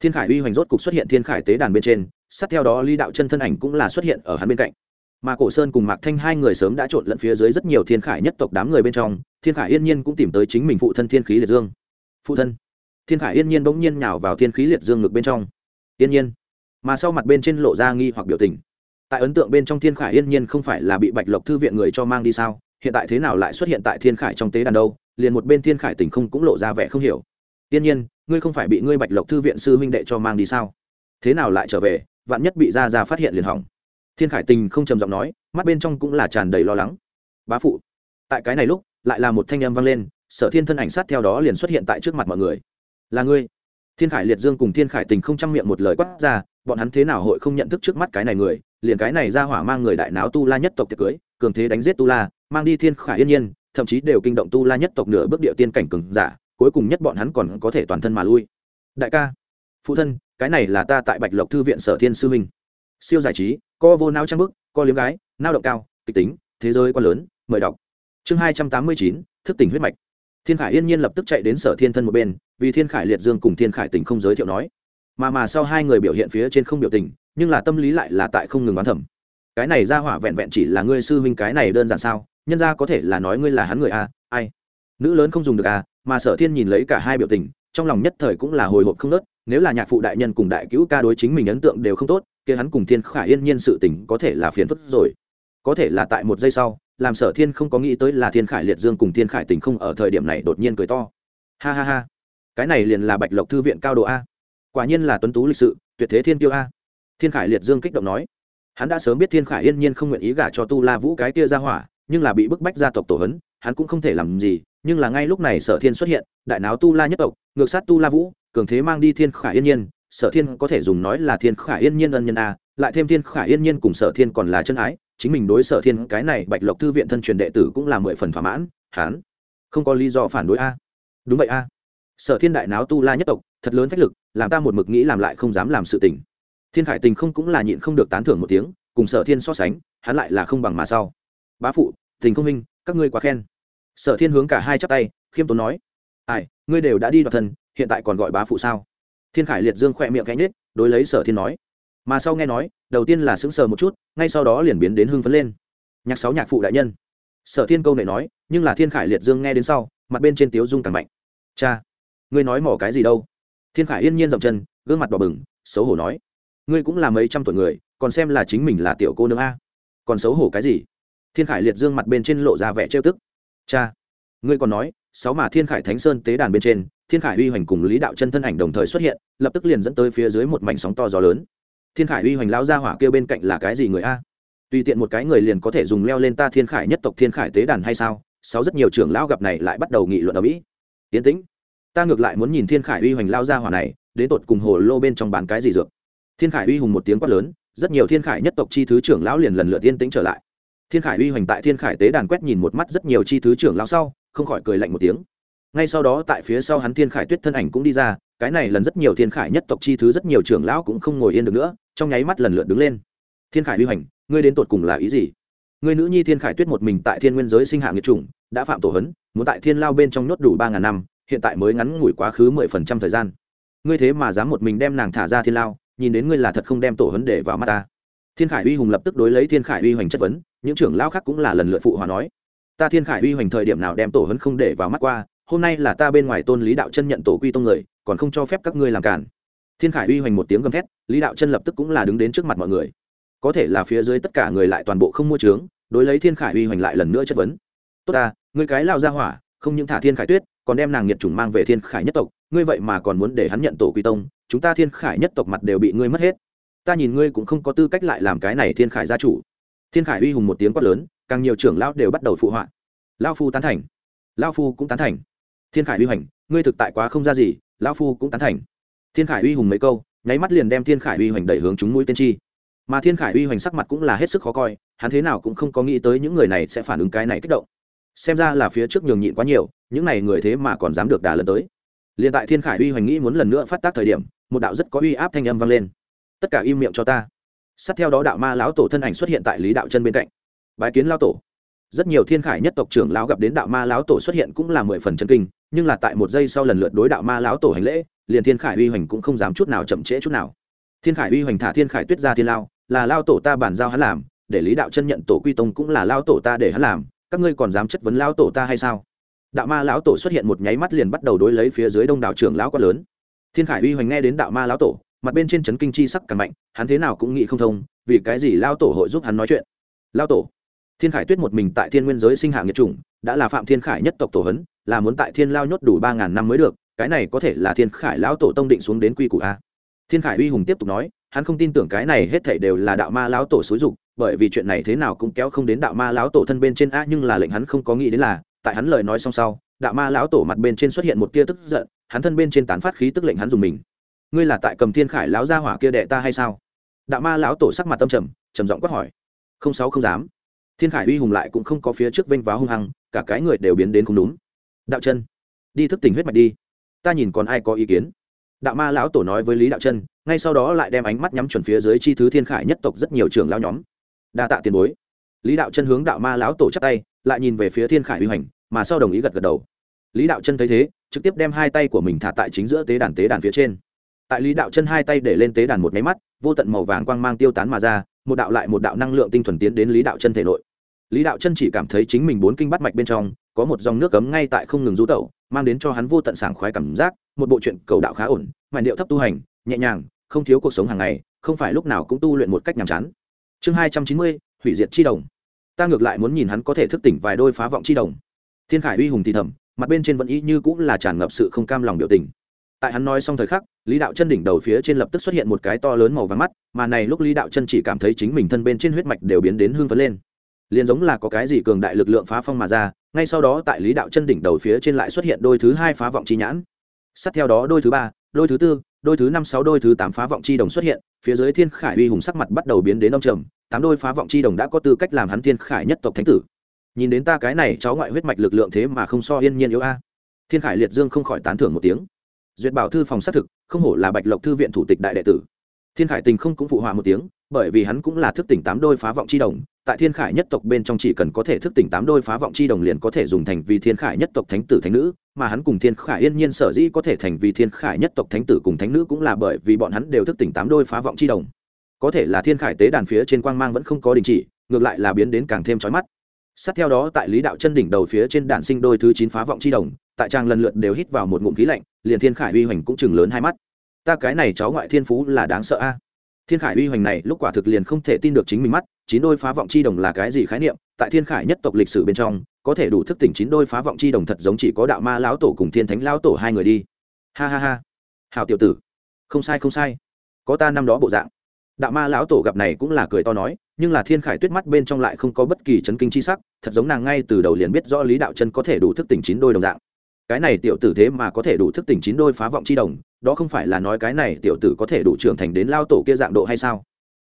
Thiên khải uy hoành rốt cục xuất hiện thiên khải tế đàn bên trên, sát theo đó ly đạo chân thân ảnh cũng là xuất hiện ở hắn bên cạnh mà cổ sơn cùng mạc thanh hai người sớm đã trộn lẫn phía dưới rất nhiều thiên khải nhất tộc đám người bên trong, thiên khải yên nhiên cũng tìm tới chính mình phụ thân thiên khí liệt dương. Phụ thân? Thiên khải yên nhiên bỗng nhiên nhào vào thiên khí liệt dương ngực bên trong. Yên nhiên. Mà sau mặt bên trên lộ ra nghi hoặc biểu tình. Tại ấn tượng bên trong thiên khải yên nhiên không phải là bị bạch lộc thư viện người cho mang đi sao? Hiện tại thế nào lại xuất hiện tại thiên khải trong tế đàn đâu? Liền một bên thiên khải tình không cũng lộ ra vẻ không hiểu. Yên nhiên, ngươi không phải bị ngươi bạch lộc thư viện sư huynh đệ cho mang đi sao? Thế nào lại trở về? Vạn nhất bị ra ra phát hiện liền hỏng thiên khải tình không trầm giọng nói, mắt bên trong cũng là tràn đầy lo lắng. Bá phụ. Tại cái này lúc, lại là một thanh âm vang lên, sở thiên thân ảnh sát theo đó liền xuất hiện tại trước mặt mọi người. Là ngươi? Thiên khải liệt dương cùng thiên khải tình không chăm miệng một lời quát ra, bọn hắn thế nào hội không nhận thức trước mắt cái này người, liền cái này ra hỏa mang người đại náo tu la nhất tộc tiệc cưới, cường thế đánh giết tu la, mang đi thiên khải yên nhiên, thậm chí đều kinh động tu la nhất tộc nửa bước địa tiên cảnh cường giả, cuối cùng nhất bọn hắn còn có thể toàn thân mà lui. Đại ca, phụ thân, cái này là ta tại bạch lộc thư viện sở thiên sư minh. Siêu giải trí co vô não trang bức co liếm gái nao động cao, kịch tính, thế giới quá lớn, mời đọc. Chương hai trăm tám mươi chín, thức tỉnh huyết mạch. Thiên khải yên nhiên lập tức chạy đến sở thiên thân một bên, vì thiên khải liệt dương cùng thiên khải tỉnh không giới thiệu nói. Mà mà sau hai người biểu hiện phía trên không biểu tình, nhưng là tâm lý lại là tại không ngừng bán thẩm cái này ra hỏa vẹn vẹn chỉ là ngươi sư huynh cái này đơn giản sao, nhân ra có thể là nói ngươi là hắn người a ai? Nữ lớn không dùng được a mà sở thiên nhìn lấy cả hai biểu tình, trong lòng nhất thời cũng là hồi hộp không nớt, nếu là nhạc phụ đại nhân cùng đại cứu ca đối chính mình ấn tượng đều không tốt kia hắn cùng thiên khải yên nhiên sự tình có thể là phiền phức rồi. Có thể là tại một giây sau, làm sở thiên không có nghĩ tới là thiên khải liệt dương cùng thiên khải tình không ở thời điểm này đột nhiên cười to. Ha ha ha, cái này liền là bạch lộc thư viện cao độ a. Quả nhiên là tuấn tú lịch sự, tuyệt thế thiên tiêu a. Thiên khải liệt dương kích động nói. Hắn đã sớm biết thiên khải yên nhiên không nguyện ý gả cho tu la vũ cái kia ra hỏa, nhưng là bị bức bách gia tộc tổ hấn, hắn cũng không thể làm gì, nhưng là ngay lúc này sở thiên xuất hiện, đại náo tu la nhất tộc, ngược sát tu la vũ, cường thế mang đi thiên khải yên nhiên sở thiên có thể dùng nói là thiên khải yên nhiên ân nhân a, lại thêm thiên khải yên nhiên cùng sở thiên còn là chân ái, chính mình đối sở thiên cái này bạch lộc thư viện thân truyền đệ tử cũng là mười phần thỏa mãn hắn không có lý do phản đối a. Đúng vậy a. Sở thiên đại náo tu la nhất tộc, thật lớn phách lực, làm ta một mực nghĩ làm lại không dám làm sự tình. Thiên khải tình không cũng là nhịn không được tán thưởng một tiếng, cùng sở thiên so sánh, hắn lại là không bằng mà sau. Bá phụ, tình không minh, các ngươi quá khen. Sở thiên hướng cả hai chắp tay, khiêm tốn nói. Ai, ngươi đều đã đi đoạt thân, hiện tại còn gọi bá phụ sao? Thiên khải liệt dương khỏe miệng cánh nết đối lấy sở thiên nói. Mà sau nghe nói, đầu tiên là sững sờ một chút, ngay sau đó liền biến đến hưng phấn lên. Nhạc sáu nhạc phụ đại nhân. Sở thiên câu này nói, nhưng là thiên khải liệt dương nghe đến sau, mặt bên trên tiếu dung càng mạnh. Cha, ngươi nói mỏ cái gì đâu? Thiên khải yên nhiên dậm chân, gương mặt đỏ bừng, xấu hổ nói. Ngươi cũng là mấy trăm tuổi người, còn xem là chính mình là tiểu cô nương a. Còn xấu hổ cái gì? Thiên khải liệt dương mặt bên trên lộ ra vẻ trêu tức. Cha, ngươi còn nói, sáu mà thiên khải thánh sơn tế đàn bên trên thiên khải uy hoành cùng lý đạo chân thân ảnh đồng thời xuất hiện, lập tức liền dẫn tới phía dưới một mảnh sóng to gió lớn. Thiên khải uy hoành lao ra hỏa kêu bên cạnh là cái gì người a? Tùy tiện một cái người liền có thể dùng leo lên ta thiên khải nhất tộc thiên khải tế đàn hay sao? Sáu rất nhiều trưởng lão gặp này lại bắt đầu nghị luận ở mỹ. Yến tĩnh. Ta ngược lại muốn nhìn thiên khải uy hoành lao ra hỏa này, đến tột cùng hồ lô bên trong bán cái gì dược. Thiên khải uy hùng một tiếng quát lớn, rất nhiều thiên khải nhất tộc chi thứ trưởng lão liền lần lượt tiên tĩnh trở lại. Thiên khải uy hoành tại thiên khải tế đàn quét nhìn một mắt rất nhiều chi thứ trưởng lão sau, không khỏi cười lạnh một tiếng ngay sau đó tại phía sau hắn thiên khải tuyết thân ảnh cũng đi ra, cái này lần rất nhiều thiên khải nhất tộc chi thứ rất nhiều trưởng lão cũng không ngồi yên được nữa, trong nháy mắt lần lượt đứng lên. Thiên khải uy hoành ngươi đến tột cùng là ý gì? Ngươi nữ nhi thiên khải tuyết một mình tại thiên nguyên giới sinh hạ nghiệt chủng, đã phạm tổ hấn, muốn tại thiên lao bên trong nhốt đủ ba ngàn năm, hiện tại mới ngắn ngủi quá khứ mười phần trăm thời gian. Ngươi thế mà dám một mình đem nàng thả ra thiên lao, nhìn đến ngươi là thật không đem tổ hấn để vào mắt ta. Thiên khải uy hùng lập tức đối lấy thiên khải uy hoành chất vấn, những trưởng lao khác cũng là lần lượt phụ hòa nói. Ta thiên khải uy hoành thời điểm nào đem tổ hấn không để vào mắt qua hôm nay là ta bên ngoài tôn lý đạo chân nhận tổ quy tông người, còn không cho phép các ngươi làm cản thiên khải uy hoành một tiếng gầm thét, lý đạo chân lập tức cũng là đứng đến trước mặt mọi người. Có thể là phía dưới tất cả người lại toàn bộ không mua trướng đối lấy thiên khải uy hoành lại lần nữa chất vấn. Tốt ta, ngươi cái lao ra hỏa, không những thả thiên khải tuyết, còn đem nàng nhiệt chủng mang về thiên khải nhất tộc, ngươi vậy mà còn muốn để hắn nhận tổ quy tông, chúng ta thiên khải nhất tộc mặt đều bị ngươi mất hết. Ta nhìn ngươi cũng không có tư cách lại làm cái này thiên khải gia chủ. Thiên khải uy hùng một tiếng quát lớn, càng nhiều trưởng lão đều bắt đầu phụ họa. Lao phu tán thành. Lao phu cũng tán thành thiên khải uy hoành, ngươi thực tại quá không ra gì, lão phu cũng tán thành. Thiên khải uy hùng mấy câu, nháy mắt liền đem thiên khải uy hoành đẩy hướng chúng mũi tiên tri mà thiên khải uy hoành sắc mặt cũng là hết sức khó coi, hắn thế nào cũng không có nghĩ tới những người này sẽ phản ứng cái này kích động. Xem ra là phía trước nhường nhịn quá nhiều, những này người thế mà còn dám được đà lần tới. Liền tại thiên khải uy hoành nghĩ muốn lần nữa phát tác thời điểm, một đạo rất có uy áp thanh âm vang lên. Tất cả im miệng cho ta. Sát theo đó đạo ma lão tổ thân ảnh xuất hiện tại lý đạo chân bên cạnh. Bái kiến lao tổ. Rất nhiều thiên khải nhất tộc trưởng lão gặp đến đạo ma lão tổ xuất hiện cũng là mười phần chân kinh nhưng là tại một giây sau lần lượt đối đạo ma lão tổ hành lễ, liền thiên khải uy hoành cũng không dám chút nào chậm trễ chút nào. Thiên khải uy hoành thả thiên khải tuyết ra thiên lao, là lao tổ ta bàn giao hắn làm, để lý đạo chân nhận tổ quy tông cũng là lao tổ ta để hắn làm, các ngươi còn dám chất vấn lao tổ ta hay sao? Đạo ma lão tổ xuất hiện một nháy mắt liền bắt đầu đối lấy phía dưới đông đảo trưởng lão quá lớn. Thiên khải uy hoành nghe đến đạo ma lão tổ, mặt bên trên trấn kinh chi sắc càng mạnh, hắn thế nào cũng nghĩ không thông, vì cái gì lao tổ hội giúp hắn nói chuyện? Lao tổ, thiên khải tuyết một mình tại thiên nguyên giới sinh hạ nghiệt chủng đã là phạm thiên khải nhất tộc tổ hấn, là muốn tại thiên lao nhốt đủ ba ngàn năm mới được, cái này có thể là thiên khải lão tổ tông định xuống đến quy củ a. Thiên khải uy hùng tiếp tục nói, hắn không tin tưởng cái này hết thảy đều là đạo ma lão tổ xúi dục, bởi vì chuyện này thế nào cũng kéo không đến đạo ma lão tổ thân bên trên a, nhưng là lệnh hắn không có nghĩ đến là, tại hắn lời nói xong sau, đạo ma lão tổ mặt bên trên xuất hiện một tia tức giận, hắn thân bên trên tán phát khí tức lệnh hắn dùng mình. Ngươi là tại cầm thiên khải lão gia hỏa kia đệ ta hay sao? Đạo ma lão tổ sắc mặt tâm trầm trầm giọng quát hỏi. Không sáu không dám thiên khải uy hùng lại cũng không có phía trước vênh váo hung hăng, cả cái người đều biến đến không đúng. Đạo chân, đi thức tỉnh huyết mạch đi. Ta nhìn còn ai có ý kiến? Đạo ma lão tổ nói với lý đạo chân, ngay sau đó lại đem ánh mắt nhắm chuẩn phía dưới chi thứ thiên khải nhất tộc rất nhiều trưởng lão nhóm. Đa tạ tiền bối. Lý đạo chân hướng đạo ma lão tổ chắc tay, lại nhìn về phía thiên khải uy hành mà sau đồng ý gật gật đầu. Lý đạo chân thấy thế, trực tiếp đem hai tay của mình thả tại chính giữa tế đàn tế đàn phía trên. Tại lý đạo chân hai tay để lên tế đàn một máy mắt, vô tận màu vàng quang mang tiêu tán mà ra, một đạo lại một đạo năng lượng tinh thuần tiến đến lý đạo chân thể nội lý đạo chân chỉ cảm thấy chính mình bốn kinh bắt mạch bên trong, có một dòng nước cấm ngay tại không ngừng rú tẩu, mang đến cho hắn vô tận sảng khoái cảm giác, một bộ chuyện cầu đạo khá ổn, màn điệu thấp tu hành, nhẹ nhàng, không thiếu cuộc sống hàng ngày, không phải lúc nào cũng tu luyện một cách nhàm chán. Chương hai trăm chín mươi, hủy diệt chi đồng. Ta ngược lại muốn nhìn hắn có thể thức tỉnh vài đôi phá vọng chi đồng. Thiên khải uy hùng thì thầm, mặt bên trên vẫn y như cũng là tràn ngập sự không cam lòng biểu tình. Tại hắn nói xong thời khắc, lý đạo chân đỉnh đầu phía trên lập tức xuất hiện một cái to lớn màu vàng mắt, mà này lúc lý đạo chân chỉ cảm thấy chính mình thân bên trên huyết mạch đều biến đến hương phấn lên liền giống là có cái gì cường đại lực lượng phá phong mà ra, ngay sau đó tại lý đạo chân đỉnh đầu phía trên lại xuất hiện đôi thứ hai phá vọng chi nhãn. Sát theo đó đôi thứ ba, đôi thứ tư, đôi thứ năm, sáu, đôi thứ tám phá vọng chi đồng xuất hiện, phía dưới thiên khải uy hùng sắc mặt bắt đầu biến đến ông trầm, tám đôi phá vọng chi đồng đã có tư cách làm hắn thiên khải nhất tộc thánh tử. Nhìn đến ta cái này, cháu ngoại huyết mạch lực lượng thế mà không so yên nhiên yếu a. Thiên khải liệt dương không khỏi tán thưởng một tiếng. Duyệt bảo thư phòng xác thực, không hổ là bạch lộc thư viện thủ tịch đại đệ tử. Thiên khải tình không cũng phụ họa một tiếng bởi vì hắn cũng là thức tỉnh tám đôi phá vọng chi đồng, tại thiên khải nhất tộc bên trong chỉ cần có thể thức tỉnh tám đôi phá vọng chi đồng liền có thể dùng thành vì thiên khải nhất tộc thánh tử thánh nữ, mà hắn cùng thiên khải yên nhiên sở dĩ có thể thành vì thiên khải nhất tộc thánh tử cùng thánh nữ cũng là bởi vì bọn hắn đều thức tỉnh tám đôi phá vọng chi đồng. Có thể là thiên khải tế đàn phía trên quang mang vẫn không có đình chỉ, ngược lại là biến đến càng thêm trói mắt. Sát theo đó tại lý đạo chân đỉnh đầu phía trên đạn sinh đôi thứ chín phá vọng chi đồng, tại trang lần lượt đều hít vào một ngụm khí lạnh, liền thiên khải uy hoành cũng chừng lớn hai mắt. Ta cái này cháu ngoại thiên phú là đáng sợ a thiên khải uy hoành này lúc quả thực liền không thể tin được chính mình mắt, chín đôi phá vọng chi đồng là cái gì khái niệm? Tại thiên khải nhất tộc lịch sử bên trong, có thể đủ thức tỉnh chín đôi phá vọng chi đồng thật giống chỉ có đạo ma lão tổ cùng thiên thánh lão tổ hai người đi. Ha ha ha. Hào tiểu tử. Không sai không sai. Có ta năm đó bộ dạng. Đạo ma lão tổ gặp này cũng là cười to nói, nhưng là thiên khải tuyết mắt bên trong lại không có bất kỳ chấn kinh chi sắc, thật giống nàng ngay từ đầu liền biết rõ lý đạo chân có thể đủ thức tỉnh chín đôi đồng dạng. Cái này tiểu tử thế mà có thể đủ thức tỉnh chín đôi phá vọng chi đồng đó không phải là nói cái này tiểu tử có thể đủ trưởng thành đến lao tổ kia dạng độ hay sao?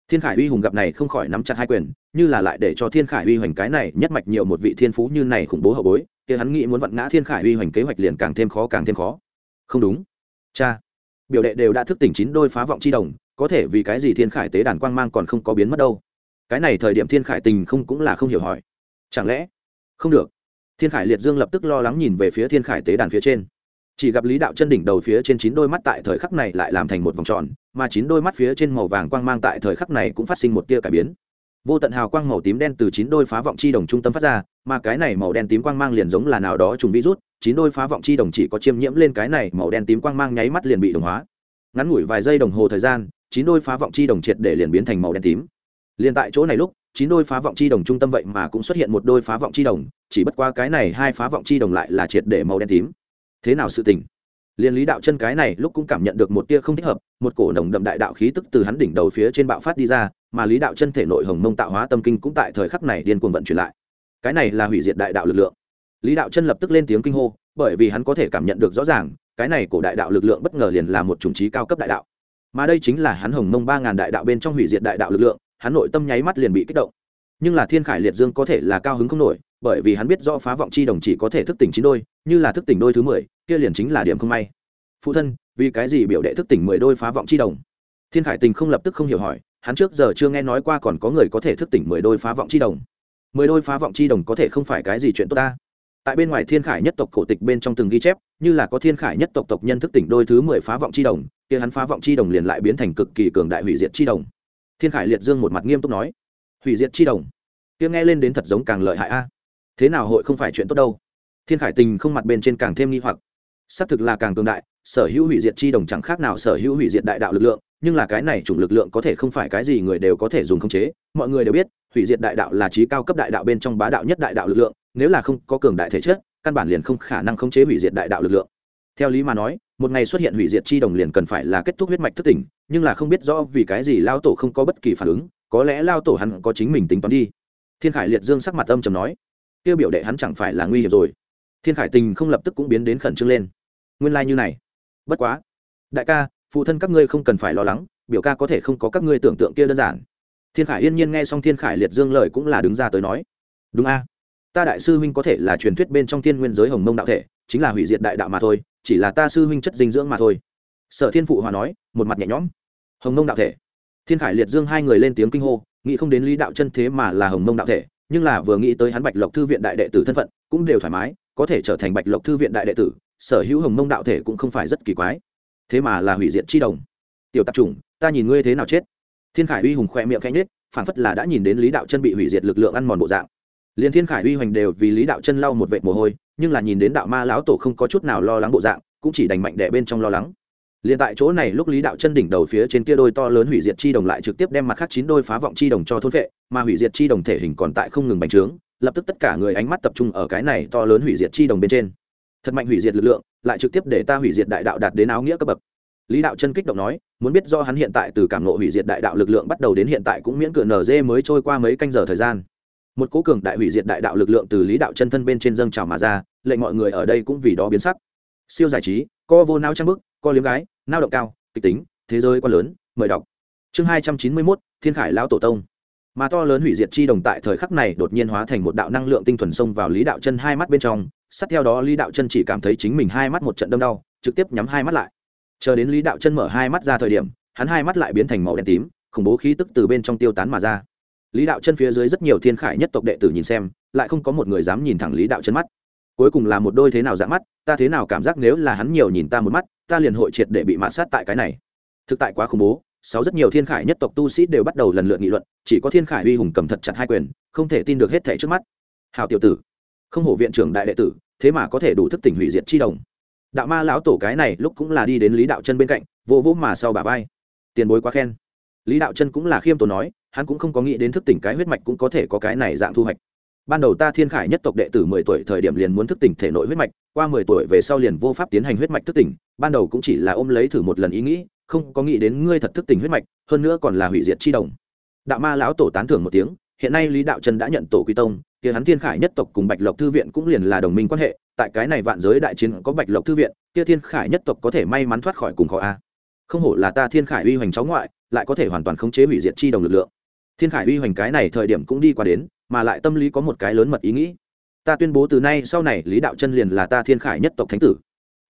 Thiên khải uy hùng gặp này không khỏi nắm chặt hai quyền, như là lại để cho thiên khải uy hoành cái này nhất mạch nhiều một vị thiên phú như này khủng bố hậu bối, kia hắn nghĩ muốn vặn ngã thiên khải uy hoành kế hoạch liền càng thêm khó, càng thêm khó. Không đúng. Cha. Biểu đệ đều đã thức tỉnh chín đôi phá vọng chi đồng, có thể vì cái gì thiên khải tế đàn quang mang còn không có biến mất đâu? Cái này thời điểm thiên khải tình không cũng là không hiểu hỏi. Chẳng lẽ? Không được. Thiên khải liệt dương lập tức lo lắng nhìn về phía thiên khải tế đàn phía trên chỉ gặp lý đạo chân đỉnh đầu phía trên chín đôi mắt tại thời khắc này lại làm thành một vòng tròn, mà chín đôi mắt phía trên màu vàng quang mang tại thời khắc này cũng phát sinh một tia cải biến. Vô tận hào quang màu tím đen từ chín đôi phá vọng chi đồng trung tâm phát ra, mà cái này màu đen tím quang mang liền giống là nào đó trùng virus, chín đôi phá vọng chi đồng chỉ có chiêm nhiễm lên cái này màu đen tím quang mang nháy mắt liền bị đồng hóa. Ngắn ngủi vài giây đồng hồ thời gian, chín đôi phá vọng chi đồng triệt để liền biến thành màu đen tím. Liền tại chỗ này lúc, chín đôi phá vọng chi đồng trung tâm vậy mà cũng xuất hiện một đôi phá vọng chi đồng, chỉ bất qua cái này hai phá vọng chi đồng lại là triệt để màu đen tím thế nào sự tình? Liền lý đạo chân cái này lúc cũng cảm nhận được một tia không thích hợp, một cổ nồng đậm đại đạo khí tức từ hắn đỉnh đầu phía trên bạo phát đi ra, mà lý đạo chân thể nội hồng mông tạo hóa tâm kinh cũng tại thời khắc này điên cuồng vận chuyển lại. Cái này là hủy diệt đại đạo lực lượng. Lý đạo chân lập tức lên tiếng kinh hô, bởi vì hắn có thể cảm nhận được rõ ràng, cái này cổ đại đạo lực lượng bất ngờ liền là một chủng trí cao cấp đại đạo. Mà đây chính là hắn hồng mông ba ngàn đại đạo bên trong hủy diệt đại đạo lực lượng, hắn nội tâm nháy mắt liền bị kích động. Nhưng là thiên khải liệt dương có thể là cao hứng không nổi bởi vì hắn biết rõ phá vọng chi đồng chỉ có thể thức tỉnh chín đôi, như là thức tỉnh đôi thứ mười, kia liền chính là điểm không may. Phụ thân, vì cái gì biểu đệ thức tỉnh mười đôi phá vọng chi đồng? Thiên khải tình không lập tức không hiểu hỏi, hắn trước giờ chưa nghe nói qua còn có người có thể thức tỉnh mười đôi phá vọng chi đồng. Mười đôi phá vọng chi đồng có thể không phải cái gì chuyện tốt ta. Tại bên ngoài thiên khải nhất tộc cổ tịch bên trong từng ghi chép, như là có thiên khải nhất tộc tộc nhân thức tỉnh đôi thứ mười phá vọng chi đồng, kia hắn phá vọng chi đồng liền lại biến thành cực kỳ cường đại hủy diệt chi đồng. Thiên khải liệt dương một mặt nghiêm túc nói, hủy diệt chi đồng? Kia nghe lên đến thật giống càng lợi hại a thế nào hội không phải chuyện tốt đâu? Thiên khải tình không mặt bên trên càng thêm nghi hoặc. Xác thực là càng cường đại, sở hữu hủy diệt chi đồng chẳng khác nào sở hữu hủy diệt đại đạo lực lượng, nhưng là cái này chủng lực lượng có thể không phải cái gì người đều có thể dùng khống chế. Mọi người đều biết, hủy diệt đại đạo là trí cao cấp đại đạo bên trong bá đạo nhất đại đạo lực lượng, nếu là không có cường đại thể chất, căn bản liền không khả năng khống chế hủy diệt đại đạo lực lượng. Theo lý mà nói, một ngày xuất hiện hủy diệt chi đồng liền cần phải là kết thúc huyết mạch thức tỉnh, nhưng là không biết rõ vì cái gì lao tổ không có bất kỳ phản ứng, có lẽ lao tổ hắn có chính mình tính toán đi. Thiên khải liệt dương sắc mặt âm trầm nói Tiêu biểu đệ hắn chẳng phải là nguy hiểm rồi. Thiên khải tình không lập tức cũng biến đến khẩn trương lên. Nguyên lai、like、như này. Bất quá. Đại ca, phụ thân các ngươi không cần phải lo lắng, biểu ca có thể không có các ngươi tưởng tượng kia đơn giản. Thiên khải yên nhiên nghe xong thiên khải liệt dương lời cũng là đứng ra tới nói. Đúng a. Ta đại sư huynh có thể là truyền thuyết bên trong thiên nguyên giới hồng mông đạo thể, chính là hủy diệt đại đạo mà thôi, chỉ là ta sư huynh chất dinh dưỡng mà thôi. Sở thiên phụ hòa nói, một mặt nhẹ nhõm. Hồng mông đạo thể. Thiên khải liệt dương hai người lên tiếng kinh hô, nghĩ không đến lý đạo chân thế mà là hồng mông đạo thể nhưng là vừa nghĩ tới hắn bạch lộc thư viện đại đệ tử thân phận, cũng đều thoải mái, có thể trở thành bạch lộc thư viện đại đệ tử, sở hữu hồng mông đạo thể cũng không phải rất kỳ quái. Thế mà là hủy diệt chi đồng. Tiểu tạp chủng, ta nhìn ngươi thế nào chết? Thiên khải uy hùng khoe miệng khanh nết phản phất là đã nhìn đến lý đạo chân bị hủy diệt lực lượng ăn mòn bộ dạng. Liền thiên khải uy hoành đều vì lý đạo chân lau một vệt mồ hôi, nhưng là nhìn đến đạo ma lão tổ không có chút nào lo lắng bộ dạng, cũng chỉ đành mạnh đẻ bên trong lo lắng liền tại chỗ này lúc lý đạo chân đỉnh đầu phía trên kia đôi to lớn hủy diệt chi đồng lại trực tiếp đem mặt khác chín đôi phá vọng chi đồng cho thôn vệ, mà hủy diệt chi đồng thể hình còn tại không ngừng bành trướng, lập tức tất cả người ánh mắt tập trung ở cái này to lớn hủy diệt chi đồng bên trên. Thật mạnh hủy diệt lực lượng, lại trực tiếp để ta hủy diệt đại đạo đạt đến áo nghĩa cấp bậc. Lý đạo chân kích động nói, muốn biết do hắn hiện tại từ cảm nộ hủy diệt đại đạo lực lượng bắt đầu đến hiện tại cũng miễn cửa nz mới trôi qua mấy canh giờ thời gian. Một cố cường đại hủy diệt đại đạo lực lượng từ lý đạo chân thân bên trên dâng trào mà ra, lệnh mọi người ở đây cũng vì đó biến sắc. Siêu giải trí, co vô nao trang bức, co liếm gái nao động cao, kịch tính, thế giới quá lớn, mời đọc. Chương hai trăm chín mươi mốt, thiên khải lão tổ tông. Mà to lớn hủy diệt chi đồng tại thời khắc này đột nhiên hóa thành một đạo năng lượng tinh thuần xông vào lý đạo chân hai mắt bên trong, sát theo đó lý đạo chân chỉ cảm thấy chính mình hai mắt một trận đâm đau, trực tiếp nhắm hai mắt lại. Chờ đến lý đạo chân mở hai mắt ra thời điểm, hắn hai mắt lại biến thành màu đen tím, khủng bố khí tức từ bên trong tiêu tán mà ra. Lý đạo chân phía dưới rất nhiều thiên khải nhất tộc đệ tử nhìn xem, lại không có một người dám nhìn thẳng lý đạo chân mắt cuối cùng là một đôi thế nào dạng mắt, ta thế nào cảm giác nếu là hắn nhiều nhìn ta một mắt, ta liền hội triệt để bị mạn sát tại cái này. Thực tại quá khủng bố, sáu rất nhiều thiên khải nhất tộc tu sĩ đều bắt đầu lần lượt nghị luận, chỉ có thiên khải uy hùng cầm thật chặt hai quyền, không thể tin được hết thẻ trước mắt. Hào tiểu tử, không hổ viện trưởng đại đệ tử, thế mà có thể đủ thức tỉnh hủy diệt chi đồng. Đạo ma lão tổ cái này lúc cũng là đi đến lý đạo chân bên cạnh vô vô mà sau bà vai. Tiền bối quá khen. Lý đạo chân cũng là khiêm tốn nói, hắn cũng không có nghĩ đến thức tỉnh cái huyết mạch cũng có thể có cái này dạng thu hoạch ban đầu ta thiên khải nhất tộc đệ tử mười tuổi thời điểm liền muốn thức tỉnh thể nội huyết mạch, qua mười tuổi về sau liền vô pháp tiến hành huyết mạch thức tỉnh, ban đầu cũng chỉ là ôm lấy thử một lần ý nghĩ, không có nghĩ đến ngươi thật thức tỉnh huyết mạch, hơn nữa còn là hủy diệt chi đồng. Đạo ma lão tổ tán thưởng một tiếng, hiện nay lý đạo chân đã nhận tổ quy tông, kia hắn thiên khải nhất tộc cùng bạch lộc thư viện cũng liền là đồng minh quan hệ, tại cái này vạn giới đại chiến có bạch lộc thư viện, kia thiên khải nhất tộc có thể may mắn thoát khỏi cùng khó a. Không hổ là ta thiên khải uy hoành cháu ngoại, lại có thể hoàn toàn khống chế hủy diệt chi đồng lực lượng. Thiên khải uy hoành cái này thời điểm cũng đi qua đến mà lại tâm lý có một cái lớn mật ý nghĩ. Ta tuyên bố từ nay sau này lý đạo chân liền là ta thiên khải nhất tộc thánh tử.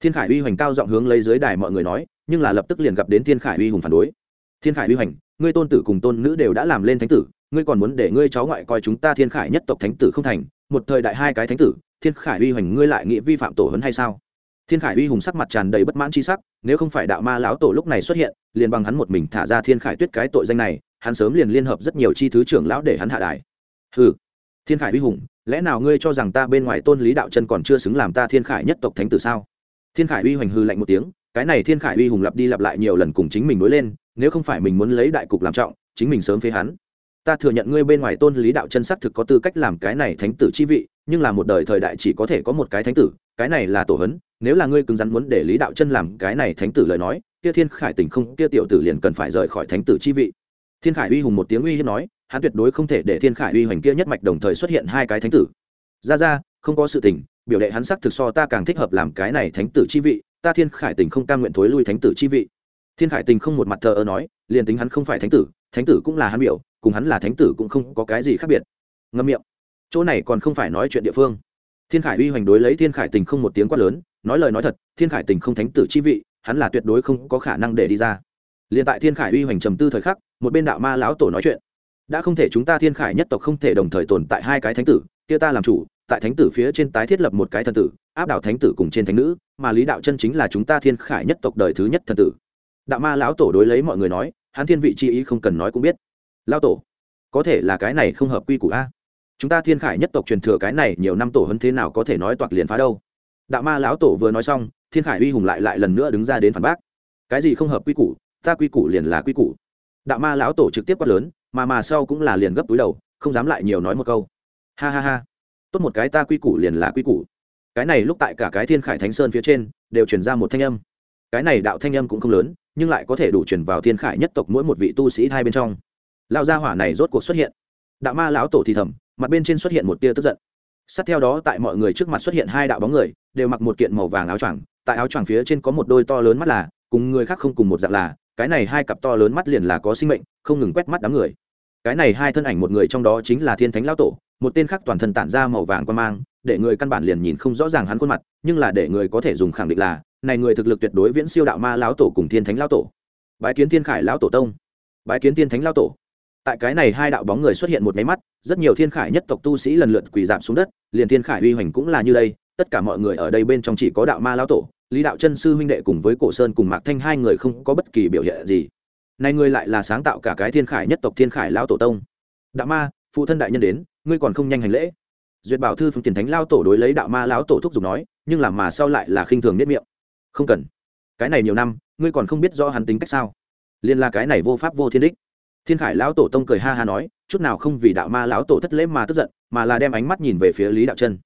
Thiên khải uy hoành cao giọng hướng lấy dưới đài mọi người nói, nhưng là lập tức liền gặp đến thiên khải uy hùng phản đối. Thiên khải uy hoành, ngươi tôn tử cùng tôn nữ đều đã làm lên thánh tử, ngươi còn muốn để ngươi cháu ngoại coi chúng ta thiên khải nhất tộc thánh tử không thành, một thời đại hai cái thánh tử, thiên khải uy hoành ngươi lại nghĩ vi phạm tổ hấn hay sao? Thiên khải uy hùng sắc mặt tràn đầy bất mãn c h i sắc, nếu không phải đạo ma lão tổ lúc này xuất hiện, liền bằng hắn một mình thả ra thiên khải tuyết cái tội danh này, hắn sớm liền liên hợp rất nhiều chi thứ trưởng lão để hắn hạ đài hừ, thiên khải uy hùng, lẽ nào ngươi cho rằng ta bên ngoài tôn lý đạo chân còn chưa xứng làm ta thiên khải nhất tộc thánh tử sao? Thiên khải uy hoành hư lạnh một tiếng, cái này thiên khải uy hùng lặp đi lặp lại nhiều lần cùng chính mình đối lên, nếu không phải mình muốn lấy đại cục làm trọng, chính mình sớm phế hắn. Ta thừa nhận ngươi bên ngoài tôn lý đạo chân xác thực có tư cách làm cái này thánh tử chi vị, nhưng là một đời thời đại chỉ có thể có một cái thánh tử, cái này là tổ hấn, nếu là ngươi cứng rắn muốn để lý đạo chân làm cái này thánh tử lời nói, kia thiên khải tình không, kia tiểu tử liền cần phải rời khỏi thánh tử chi vị. Thiên khải uy hùng một tiếng uy hiếp nói hắn tuyệt đối không thể để thiên khải uy hoành kia nhất mạch đồng thời xuất hiện hai cái thánh tử. Ra ra, không có sự tình, biểu đệ hắn sắc thực so ta càng thích hợp làm cái này thánh tử chi vị, ta thiên khải tình không cam nguyện thối lui thánh tử chi vị. Thiên khải tình không một mặt thờ ơ nói, liền tính hắn không phải thánh tử thánh tử cũng là hắn biểu, cùng hắn là thánh tử cũng không có cái gì khác biệt. Ngâm miệng. Chỗ này còn không phải nói chuyện địa phương. Thiên khải uy hoành đối lấy thiên khải tình không một tiếng quát lớn, nói lời nói thật, thiên khải tình không thánh tử chi vị, hắn là tuyệt đối không có khả năng để đi ra. Liền tại thiên khải uy hoành trầm tư thời khắc, một bên đạo ma lão tổ nói chuyện đã không thể chúng ta thiên khải nhất tộc không thể đồng thời tồn tại hai cái thánh tử, kia ta làm chủ, tại thánh tử phía trên tái thiết lập một cái thần tử, áp đảo thánh tử cùng trên thánh nữ, mà lý đạo chân chính là chúng ta thiên khải nhất tộc đời thứ nhất thần tử. Đạo ma lão tổ đối lấy mọi người nói, hắn thiên vị chi ý không cần nói cũng biết. Lão tổ, có thể là cái này không hợp quy củ a? Chúng ta thiên khải nhất tộc truyền thừa cái này nhiều năm tổ hơn thế nào có thể nói toạc liền phá đâu? Đạo ma lão tổ vừa nói xong, thiên khải uy hùng lại lại lần nữa đứng ra đến phản bác. Cái gì không hợp quy củ, ta quy củ liền là quy củ. Đạo ma lão tổ trực tiếp quát lớn mà mà sau cũng là liền gấp túi đầu, không dám lại nhiều nói một câu. Ha ha ha. Tốt một cái ta quy củ liền là quy củ. Cái này lúc tại cả cái thiên khải thánh sơn phía trên, đều chuyển ra một thanh âm. Cái này đạo thanh âm cũng không lớn, nhưng lại có thể đủ chuyển vào thiên khải nhất tộc mỗi một vị tu sĩ hai bên trong. Lão gia hỏa này rốt cuộc xuất hiện. Đạo ma lão tổ thì thầm, mặt bên trên xuất hiện một tia tức giận. Sát theo đó tại mọi người trước mặt xuất hiện hai đạo bóng người, đều mặc một kiện màu vàng áo choàng. Tại áo choàng phía trên có một đôi to lớn mắt là, cùng người khác không cùng một dạng là. Cái này hai cặp to lớn mắt liền là có sinh mệnh, không ngừng quét mắt đám người cái này hai thân ảnh một người trong đó chính là thiên thánh lão tổ, một tên khác toàn thân tản ra màu vàng quan mang, để người căn bản liền nhìn không rõ ràng hắn khuôn mặt, nhưng là để người có thể dùng khẳng định là, này người thực lực tuyệt đối viễn siêu đạo ma lão tổ cùng thiên thánh lão tổ. Bái kiến thiên khải lão tổ tông. Bái kiến thiên thánh lão tổ. Tại cái này hai đạo bóng người xuất hiện một máy mắt, rất nhiều thiên khải nhất tộc tu sĩ lần lượt quỳ giảm xuống đất, liền thiên khải uy hoành cũng là như đây, tất cả mọi người ở đây bên trong chỉ có đạo ma lão tổ, lý đạo chân sư huynh đệ cùng với cổ sơn cùng mạc thanh hai người không có bất kỳ biểu hiện gì này ngươi lại là sáng tạo cả cái thiên khải nhất tộc thiên khải lão tổ tông. Đạo ma, phụ thân đại nhân đến, ngươi còn không nhanh hành lễ. Duyệt bảo thư phương tiền thánh lao tổ đối lấy đạo ma lão tổ thúc giục nói, nhưng làm mà sau lại là khinh thường nết miệng. Không cần. Cái này nhiều năm, ngươi còn không biết rõ hắn tính cách sao? Liên là cái này vô pháp vô thiên đích. Thiên khải lão tổ tông cười ha ha nói, chút nào không vì đạo ma lão tổ thất lễ mà tức giận, mà là đem ánh mắt nhìn về phía lý đạo chân.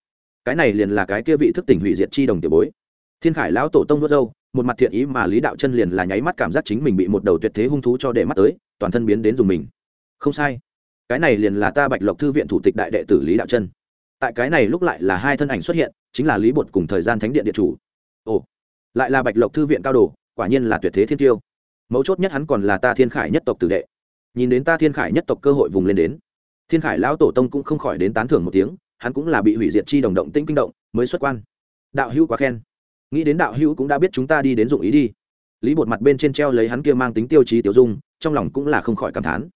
Cái này liền là cái kia vị thức tỉnh hủy diệt chi đồng tiểu bối. Thiên khải lão tổ tông vớt râu một mặt thiện ý mà lý đạo chân liền là nháy mắt cảm giác chính mình bị một đầu tuyệt thế hung thú cho để mắt tới, toàn thân biến đến dùng mình. Không sai. Cái này liền là ta bạch lộc thư viện thủ tịch đại đệ tử lý đạo chân. Tại cái này lúc lại là hai thân ảnh xuất hiện, chính là lý bột cùng thời gian thánh điện điện chủ. Ồ, lại là bạch lộc thư viện cao đồ, quả nhiên là tuyệt thế thiên tiêu. Mấu chốt nhất hắn còn là ta thiên khải nhất tộc tử đệ. Nhìn đến ta thiên khải nhất tộc cơ hội vùng lên đến, thiên khải lão tổ tông cũng không khỏi đến tán thưởng một tiếng, hắn cũng là bị hủy diệt chi đồng động tĩnh kinh động, mới xuất quan. Đạo hữu quá khen nghĩ đến đạo hữu cũng đã biết chúng ta đi đến dụng ý đi. Lý bột mặt bên trên treo lấy hắn kia mang tính tiêu chí tiêu dung, trong lòng cũng là không khỏi cảm thán.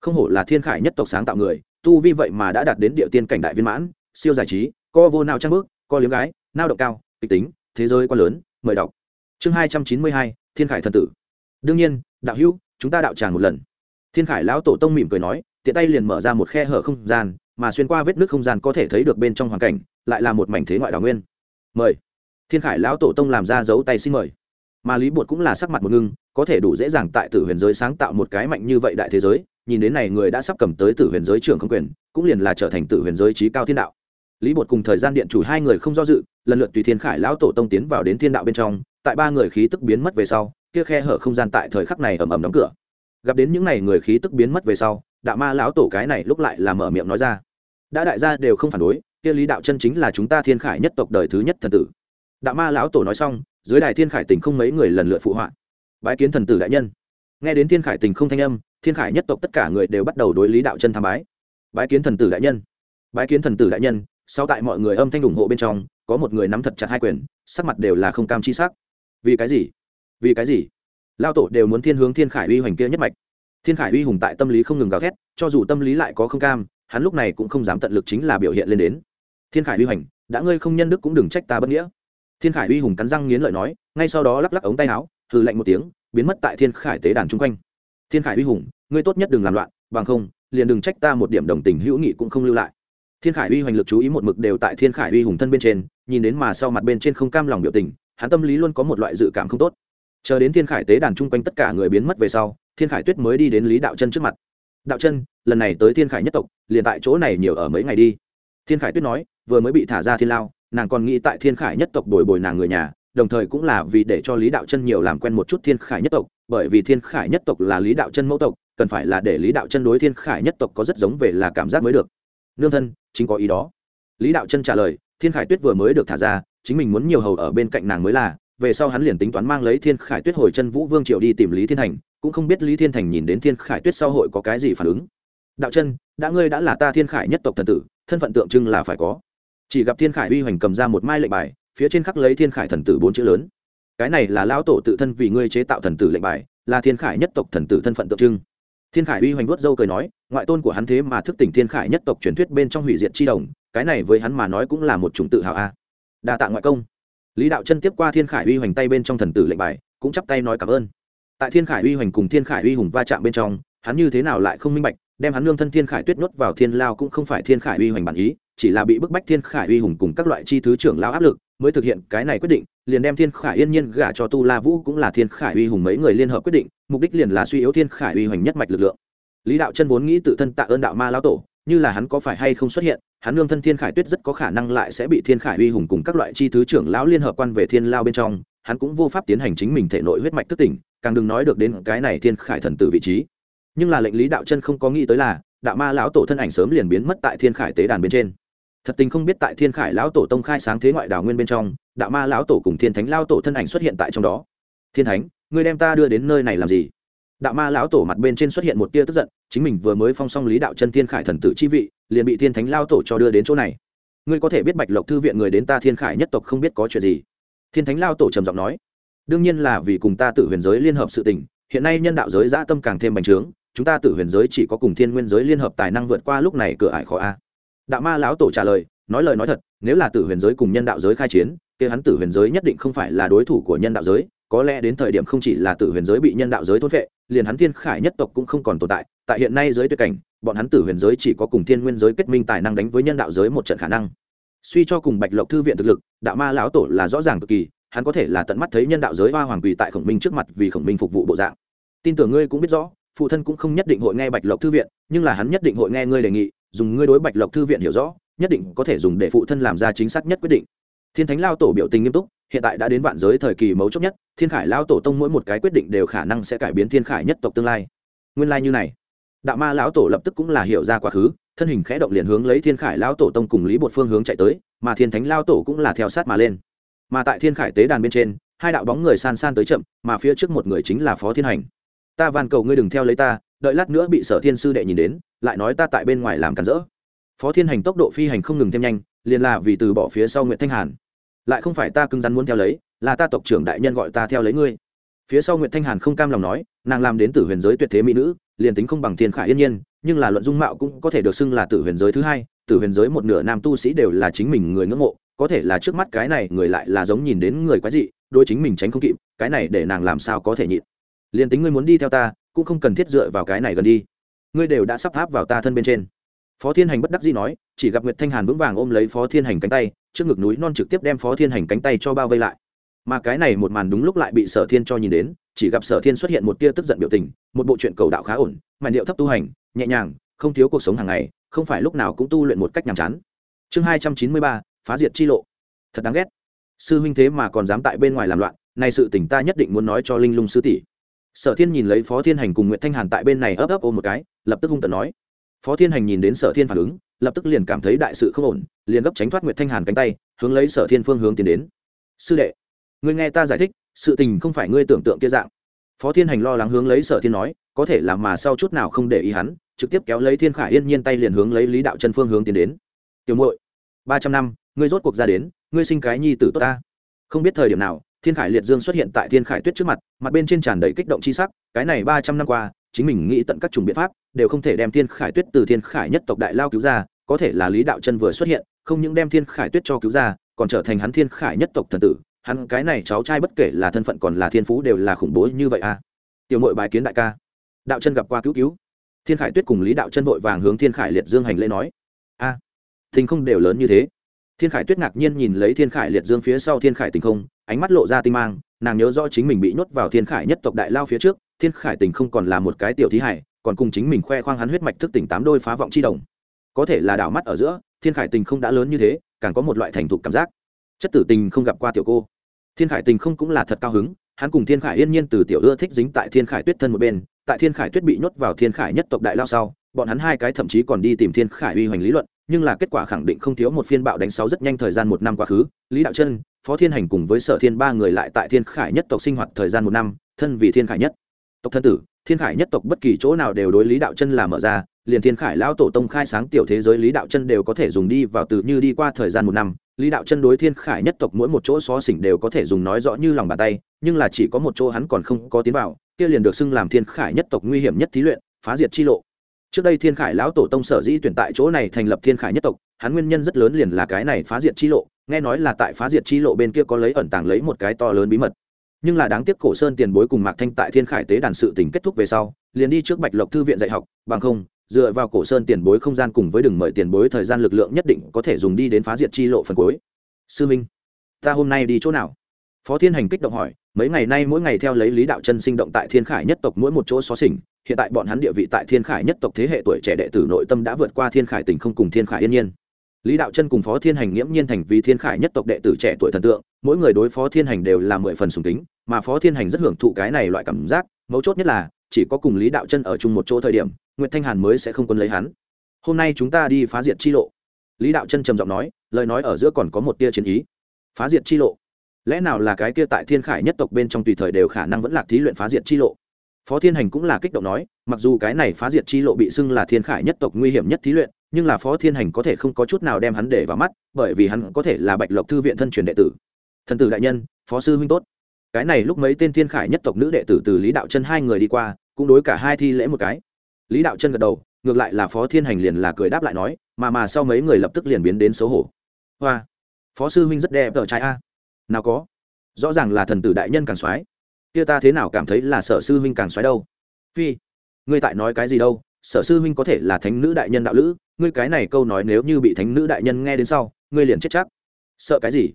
Không hổ là thiên khải nhất tộc sáng tạo người, tu vi vậy mà đã đạt đến địa tiên cảnh đại viên mãn, siêu giải trí, co vô nào trang bước, co liếm gái, nao động cao, kịch tính, thế giới quá lớn, mời đọc. Chương hai trăm chín mươi hai, thiên khải thần tử. Đương nhiên, đạo hữu, chúng ta đạo tràng một lần. Thiên khải lão tổ tông mỉm cười nói, tiện tay liền mở ra một khe hở không gian, mà xuyên qua vết nước không gian có thể thấy được bên trong hoàn cảnh, lại là một mảnh thế ngoại đào nguyên. Mời thiên khải lão tổ tông làm ra dấu tay xin mời. Mà lý bột cũng là sắc mặt một ngưng, có thể đủ dễ dàng tại tử huyền giới sáng tạo một cái mạnh như vậy đại thế giới, nhìn đến này người đã sắp cầm tới tử huyền giới trưởng không quyền, cũng liền là trở thành tử huyền giới trí cao thiên đạo. Lý bột cùng thời gian điện chủ hai người không do dự, lần lượt tùy thiên khải lão tổ tông tiến vào đến thiên đạo bên trong, tại ba người khí tức biến mất về sau, kia khe hở không gian tại thời khắc này ầm ầm đóng cửa. Gặp đến những n à y người khí tức biến mất về sau, đạo ma lão tổ cái này lúc lại là mở miệng nói ra. Đã đại gia đều không phản đối, kia lý đạo chân chính là chúng ta thiên khải nhất tộc đời thứ nhất thần tử đạo ma lão tổ nói xong, dưới đài thiên khải tình không mấy người lần lượt phụ họa. Bái kiến thần tử đại nhân. Nghe đến thiên khải tình không thanh âm, thiên khải nhất tộc tất cả người đều bắt đầu đối lý đạo chân tham bái. Bái kiến thần tử đại nhân. Bái kiến thần tử đại nhân, sau tại mọi người âm thanh ủng hộ bên trong, có một người nắm thật chặt hai quyền, sắc mặt đều là không cam chi sắc. Vì cái gì? Vì cái gì? Lao tổ đều muốn thiên hướng thiên khải uy hoành kia nhất mạch. Thiên khải uy hùng tại tâm lý không ngừng gào thét, cho dù tâm lý lại có không cam, hắn lúc này cũng không dám tận lực chính là biểu hiện lên đến. Thiên khải uy hoành, đã ngươi không nhân đức cũng đừng trách ta bất nghĩa thiên khải uy hùng cắn răng nghiến lợi nói, ngay sau đó lắc lắc ống tay áo, hừ lạnh một tiếng, biến mất tại thiên khải tế đàn chung quanh. Thiên khải uy hùng, ngươi tốt nhất đừng làm loạn, bằng không, liền đừng trách ta một điểm đồng tình hữu nghị cũng không lưu lại. Thiên khải uy hoành lực chú ý một mực đều tại thiên khải uy hùng thân bên trên, nhìn đến mà sau mặt bên trên không cam lòng biểu tình, hắn tâm lý luôn có một loại dự cảm không tốt. Chờ đến thiên khải tế đàn chung quanh tất cả người biến mất về sau, thiên khải tuyết mới đi đến lý đạo chân trước mặt. Đạo chân, lần này tới thiên khải nhất tộc, liền tại chỗ này nhiều ở mấy ngày đi. Thiên khải tuyết nói, vừa mới bị thả ra thiên lao nàng còn nghĩ tại thiên khải nhất tộc bồi bồi nàng người nhà, đồng thời cũng là vì để cho lý đạo chân nhiều làm quen một chút thiên khải nhất tộc, bởi vì thiên khải nhất tộc là lý đạo chân mẫu tộc, cần phải là để lý đạo chân đối thiên khải nhất tộc có rất giống về là cảm giác mới được. Nương thân, chính có ý đó. Lý đạo chân trả lời, thiên khải tuyết vừa mới được thả ra, chính mình muốn nhiều hầu ở bên cạnh nàng mới là, về sau hắn liền tính toán mang lấy thiên khải tuyết hồi chân vũ vương triệu đi tìm lý thiên thành, cũng không biết lý thiên thành nhìn đến thiên khải tuyết sau hội có cái gì phản ứng. Đạo chân, đã ngươi đã là ta thiên khải nhất tộc thần tử, thân phận tượng trưng là phải có chỉ gặp thiên khải uy hoành cầm ra một mai lệnh bài, phía trên khắc lấy thiên khải thần tử bốn chữ lớn. Cái này là lão tổ tự thân vì ngươi chế tạo thần tử lệnh bài, là thiên khải nhất tộc thần tử thân phận tượng trưng. Thiên khải uy hoành vuốt dâu cười nói, ngoại tôn của hắn thế mà thức tỉnh thiên khải nhất tộc truyền thuyết bên trong hủy diệt chi đồng, cái này với hắn mà nói cũng là một chủng tự hào a. Đa tạ ngoại công. Lý đạo chân tiếp qua thiên khải uy hoành tay bên trong thần tử lệnh bài, cũng chắp tay nói cảm ơn. Tại thiên khải uy hoành cùng thiên khải uy hùng va chạm bên trong, hắn như thế nào lại không minh bạch, đem hắn lương thân thiên khải tuyết nhốt vào thiên lao cũng không phải thiên khải uy hoành bản ý chỉ là bị bức bách thiên khải uy hùng cùng các loại chi thứ trưởng lao áp lực, mới thực hiện cái này quyết định, liền đem thiên khải yên nhiên gả cho tu la vũ cũng là thiên khải uy hùng mấy người liên hợp quyết định, mục đích liền là suy yếu thiên khải uy hoành nhất mạch lực lượng. Lý đạo chân vốn nghĩ tự thân tạ ơn đạo ma lão tổ, như là hắn có phải hay không xuất hiện, hắn nương thân thiên khải tuyết rất có khả năng lại sẽ bị thiên khải uy hùng cùng các loại chi thứ trưởng lão liên hợp quan về thiên lao bên trong, hắn cũng vô pháp tiến hành chính mình thể nội huyết mạch thức tỉnh, càng đừng nói được đến cái này thiên khải thần tử vị trí. Nhưng là lệnh lý đạo chân không có nghĩ tới là, đạo ma lão tổ thân ảnh sớm liền biến mất tại thiên khải tế đàn bên trên thật tình không biết tại thiên khải lão tổ tông khai sáng thế ngoại đảo nguyên bên trong, đạo ma lão tổ cùng thiên thánh lão tổ thân ảnh xuất hiện tại trong đó. Thiên thánh, ngươi đem ta đưa đến nơi này làm gì? Đạo ma lão tổ mặt bên trên xuất hiện một tia tức giận, chính mình vừa mới phong xong lý đạo chân thiên khải thần tử chi vị, liền bị thiên thánh lao tổ cho đưa đến chỗ này. Ngươi có thể biết bạch lộc thư viện người đến ta thiên khải nhất tộc không biết có chuyện gì? Thiên thánh lao tổ trầm giọng nói. Đương nhiên là vì cùng ta tự huyền giới liên hợp sự tình, hiện nay nhân đạo giới dã tâm càng thêm bành trướng, chúng ta tự huyền giới chỉ có cùng thiên nguyên giới liên hợp tài năng vượt qua lúc này cửa ải khó a đạo ma lão tổ trả lời, nói lời nói thật, nếu là tử huyền giới cùng nhân đạo giới khai chiến, kia hắn tử huyền giới nhất định không phải là đối thủ của nhân đạo giới, có lẽ đến thời điểm không chỉ là tử huyền giới bị nhân đạo giới thôn vệ liền hắn thiên khải nhất tộc cũng không còn tồn tại tại hiện nay giới tuyệt cảnh, bọn hắn tử huyền giới chỉ có cùng thiên nguyên giới kết minh tài năng đánh với nhân đạo giới một trận khả năng. Suy cho cùng bạch lộc thư viện thực lực, đạo ma lão tổ là rõ ràng cực kỳ, hắn có thể là tận mắt thấy nhân đạo giới hoa hoàng quỳ tại khổng minh trước mặt vì khổng minh phục vụ bộ dạng. Tin tưởng ngươi cũng biết rõ, phụ thân cũng không nhất định hội nghe bạch lộc thư viện, nhưng là hắn nhất định hội nghe ngươi đề nghị dùng ngươi đối bạch lộc thư viện hiểu rõ, nhất định có thể dùng để phụ thân làm ra chính xác nhất quyết định. Thiên thánh lao tổ biểu tình nghiêm túc, hiện tại đã đến vạn giới thời kỳ mấu chốt nhất, thiên khải lao tổ tông mỗi một cái quyết định đều khả năng sẽ cải biến thiên khải nhất tộc tương lai. Nguyên lai như này. Đạo ma lão tổ lập tức cũng là hiểu ra quá khứ, thân hình khẽ động liền hướng lấy thiên khải lão tổ tông cùng lý bột phương hướng chạy tới, mà thiên thánh lao tổ cũng là theo sát mà lên. Mà tại thiên khải tế đàn bên trên, hai đạo bóng người san san tới chậm, mà phía trước một người chính là phó thiên hành. Ta van cầu ngươi đừng theo lấy ta, đợi lát nữa bị sở thiên sư đệ nhìn đến lại nói ta tại bên ngoài làm cản rỡ. Phó thiên hành tốc độ phi hành không ngừng thêm nhanh, liền là vì từ bỏ phía sau nguyễn thanh hàn. Lại không phải ta cứng rắn muốn theo lấy, là ta tộc trưởng đại nhân gọi ta theo lấy ngươi. Phía sau nguyễn thanh hàn không cam lòng nói, nàng làm đến tử huyền giới tuyệt thế mỹ nữ, liền tính không bằng thiên khải yên nhiên, nhưng là luận dung mạo cũng có thể được xưng là tử huyền giới thứ hai, tử huyền giới một nửa nam tu sĩ đều là chính mình người ngưỡng mộ, có thể là trước mắt cái này người lại là giống nhìn đến người quái dị đôi chính mình tránh không kịp, cái này để nàng làm sao có thể nhịn. Liền tính ngươi muốn đi theo ta, cũng không cần thiết dựa vào cái này gần đi ngươi đều đã sắp tháp vào ta thân bên trên. Phó thiên hành bất đắc dĩ nói, chỉ gặp nguyệt thanh hàn vững vàng ôm lấy phó thiên hành cánh tay, trước ngực núi non trực tiếp đem phó thiên hành cánh tay cho bao vây lại. Mà cái này một màn đúng lúc lại bị sở thiên cho nhìn đến, chỉ gặp sở thiên xuất hiện một tia tức giận biểu tình, một bộ chuyện cầu đạo khá ổn mà điệu thấp tu hành, nhẹ nhàng, không thiếu cuộc sống hàng ngày, không phải lúc nào cũng tu luyện một cách nhàm chán. Chương hai trăm chín mươi ba, phá diệt chi lộ. Thật đáng ghét. Sư huynh thế mà còn dám tại bên ngoài làm loạn này sự tỉnh ta nhất định muốn nói cho linh lung sư tỷ. Sở thiên nhìn lấy phó thiên hành cùng nguyễn thanh hàn tại bên này ấp ấp ôm một cái lập tức hung tận nói. Phó thiên hành nhìn đến sở thiên phản ứng, lập tức liền cảm thấy đại sự không ổn, liền gấp tránh thoát nguyễn thanh hàn cánh tay, hướng lấy sở thiên phương hướng tiến đến. Sư đệ, ngươi nghe ta giải thích, sự tình không phải ngươi tưởng tượng kia dạng. Phó thiên hành lo lắng hướng lấy sở thiên nói, có thể là mà sau chút nào không để ý hắn, trực tiếp kéo lấy thiên khải yên nhiên tay liền hướng lấy lý đạo chân phương hướng tiến đến. Tiểu muội, ba trăm năm, ngươi rốt cuộc ra đến, ngươi sinh cái nhi tử tốt ta. Không biết thời điểm nào, thiên khải liệt dương xuất hiện tại thiên khải tuyết trước mặt mặt bên trên tràn đầy kích động c h i sắc, cái này ba trăm năm qua, chính mình nghĩ tận các chủng biện pháp đều không thể đem thiên khải tuyết từ thiên khải nhất tộc đại lao cứu ra có thể là lý đạo chân vừa xuất hiện không những đem thiên khải tuyết cho cứu ra còn trở thành hắn thiên khải nhất tộc thần tử. Hắn cái này cháu trai bất kể là thân phận còn là thiên phú đều là khủng bố như vậy à. Tiểu mội bài kiến đại ca. Đạo chân gặp qua cứu cứu. Thiên khải tuyết cùng lý đạo chân vội vàng hướng thiên khải liệt dương hành lễ nói. A à, thình không đều lớn như thế. Thiên khải tuyết ngạc nhiên nhìn lấy thiên khải liệt dương phía sau thiên khải tình không ánh mắt lộ ra tinh mang nàng nhớ rõ chính mình bị nhốt vào thiên khải nhất tộc đại lao phía trước thiên khải tình không còn là một cái tiểu thí hải còn cùng chính mình khoe khoang hắn huyết mạch thức tỉnh tám đôi phá vọng chi đồng. Có thể là đảo mắt ở giữa, thiên khải tình không đã lớn như thế, càng có một loại thành thục cảm giác. Chất tử tình không gặp qua tiểu cô. Thiên khải tình không cũng là thật cao hứng, hắn cùng thiên khải yên nhiên từ tiểu ưa thích dính tại thiên khải tuyết thân một bên, tại thiên khải tuyết bị nhốt vào thiên khải nhất tộc đại lao sau, bọn hắn hai cái thậm chí còn đi tìm thiên khải uy hoành lý luận, nhưng là kết quả khẳng định không thiếu một phiên bạo đánh sáu rất nhanh thời gian một năm quá khứ, lý đạo chân, phó thiên hành cùng với sở thiên ba người lại tại thiên khải nhất tộc sinh hoạt thời gian một năm, thân vì thiên khải nhất tộc thân tử, thiên khải nhất tộc bất kỳ chỗ nào đều đối lý đạo chân là mở ra, liền thiên khải lão tổ tông khai sáng tiểu thế giới lý đạo chân đều có thể dùng đi vào từ như đi qua thời gian một năm, lý đạo chân đối thiên khải nhất tộc mỗi một chỗ xó xỉnh đều có thể dùng nói rõ như lòng bàn tay, nhưng là chỉ có một chỗ hắn còn không có tiến vào, kia liền được xưng làm thiên khải nhất tộc nguy hiểm nhất thí luyện, phá diệt chi lộ. Trước đây thiên khải lão tổ tông sở dĩ tuyển tại chỗ này thành lập thiên khải nhất tộc, hắn nguyên nhân rất lớn liền là cái này phá diệt chi lộ, nghe nói là tại phá diệt chi lộ bên kia có lấy ẩn tàng lấy một cái to lớn bí mật nhưng là đáng tiếc cổ sơn tiền bối cùng mạc thanh tại thiên khải tế đàn sự tình kết thúc về sau, liền đi trước bạch lộc thư viện dạy học, bằng không, dựa vào cổ sơn tiền bối không gian cùng với đừng mời tiền bối thời gian lực lượng nhất định có thể dùng đi đến phá diệt chi lộ phần cuối. Sư minh, ta hôm nay đi chỗ nào? Phó thiên hành kích động hỏi, mấy ngày nay mỗi ngày theo lấy lý đạo chân sinh động tại thiên khải nhất tộc mỗi một chỗ xó xỉnh, hiện tại bọn hắn địa vị tại thiên khải nhất tộc thế hệ tuổi trẻ đệ tử nội tâm đã vượt qua thiên khải tình không cùng thiên khải yên nhiên. Lý đạo chân cùng phó thiên hành nghiễm nhiên thành vì thiên khải nhất tộc đệ tử trẻ tuổi thần tượng, mỗi người đối phó thiên hành đều là mười phần sùng kính mà phó thiên hành rất hưởng thụ cái này loại cảm giác, mấu chốt nhất là, chỉ có cùng lý đạo chân ở chung một chỗ thời điểm nguyễn thanh hàn mới sẽ không quân lấy hắn. Hôm nay chúng ta đi phá diệt chi lộ. Lý đạo chân trầm giọng nói, lời nói ở giữa còn có một tia chiến ý. Phá diệt chi lộ? Lẽ nào là cái kia tại thiên khải nhất tộc bên trong tùy thời đều khả năng vẫn là thí luyện phá diệt chi lộ? Phó thiên hành cũng là kích động nói, mặc dù cái này phá diệt chi lộ bị xưng là thiên khải nhất tộc nguy hiểm nhất thí luyện, nhưng là phó thiên hành có thể không có chút nào đem hắn để vào mắt, bởi vì hắn có thể là bạch lộc thư viện thân truyền đệ tử. Thần tử đại nhân, phó sư huynh tốt cái này lúc mấy tên thiên khải nhất tộc nữ đệ tử từ lý đạo chân hai người đi qua, cũng đối cả hai thi lễ một cái. Lý đạo chân gật đầu, ngược lại là phó thiên hành liền là cười đáp lại nói, mà mà sau mấy người lập tức liền biến đến xấu hổ. Hoa, phó sư huynh rất đẹp tờ trai a. Nào có. Rõ ràng là thần tử đại nhân càng soái. Kia ta thế nào cảm thấy là sở sư huynh càng soái đâu? Phi, ngươi tại nói cái gì đâu? Sở sư huynh có thể là thánh nữ đại nhân đạo lữ, ngươi cái này câu nói nếu như bị thánh nữ đại nhân nghe đến sau, ngươi liền chết chắc. Sợ cái gì?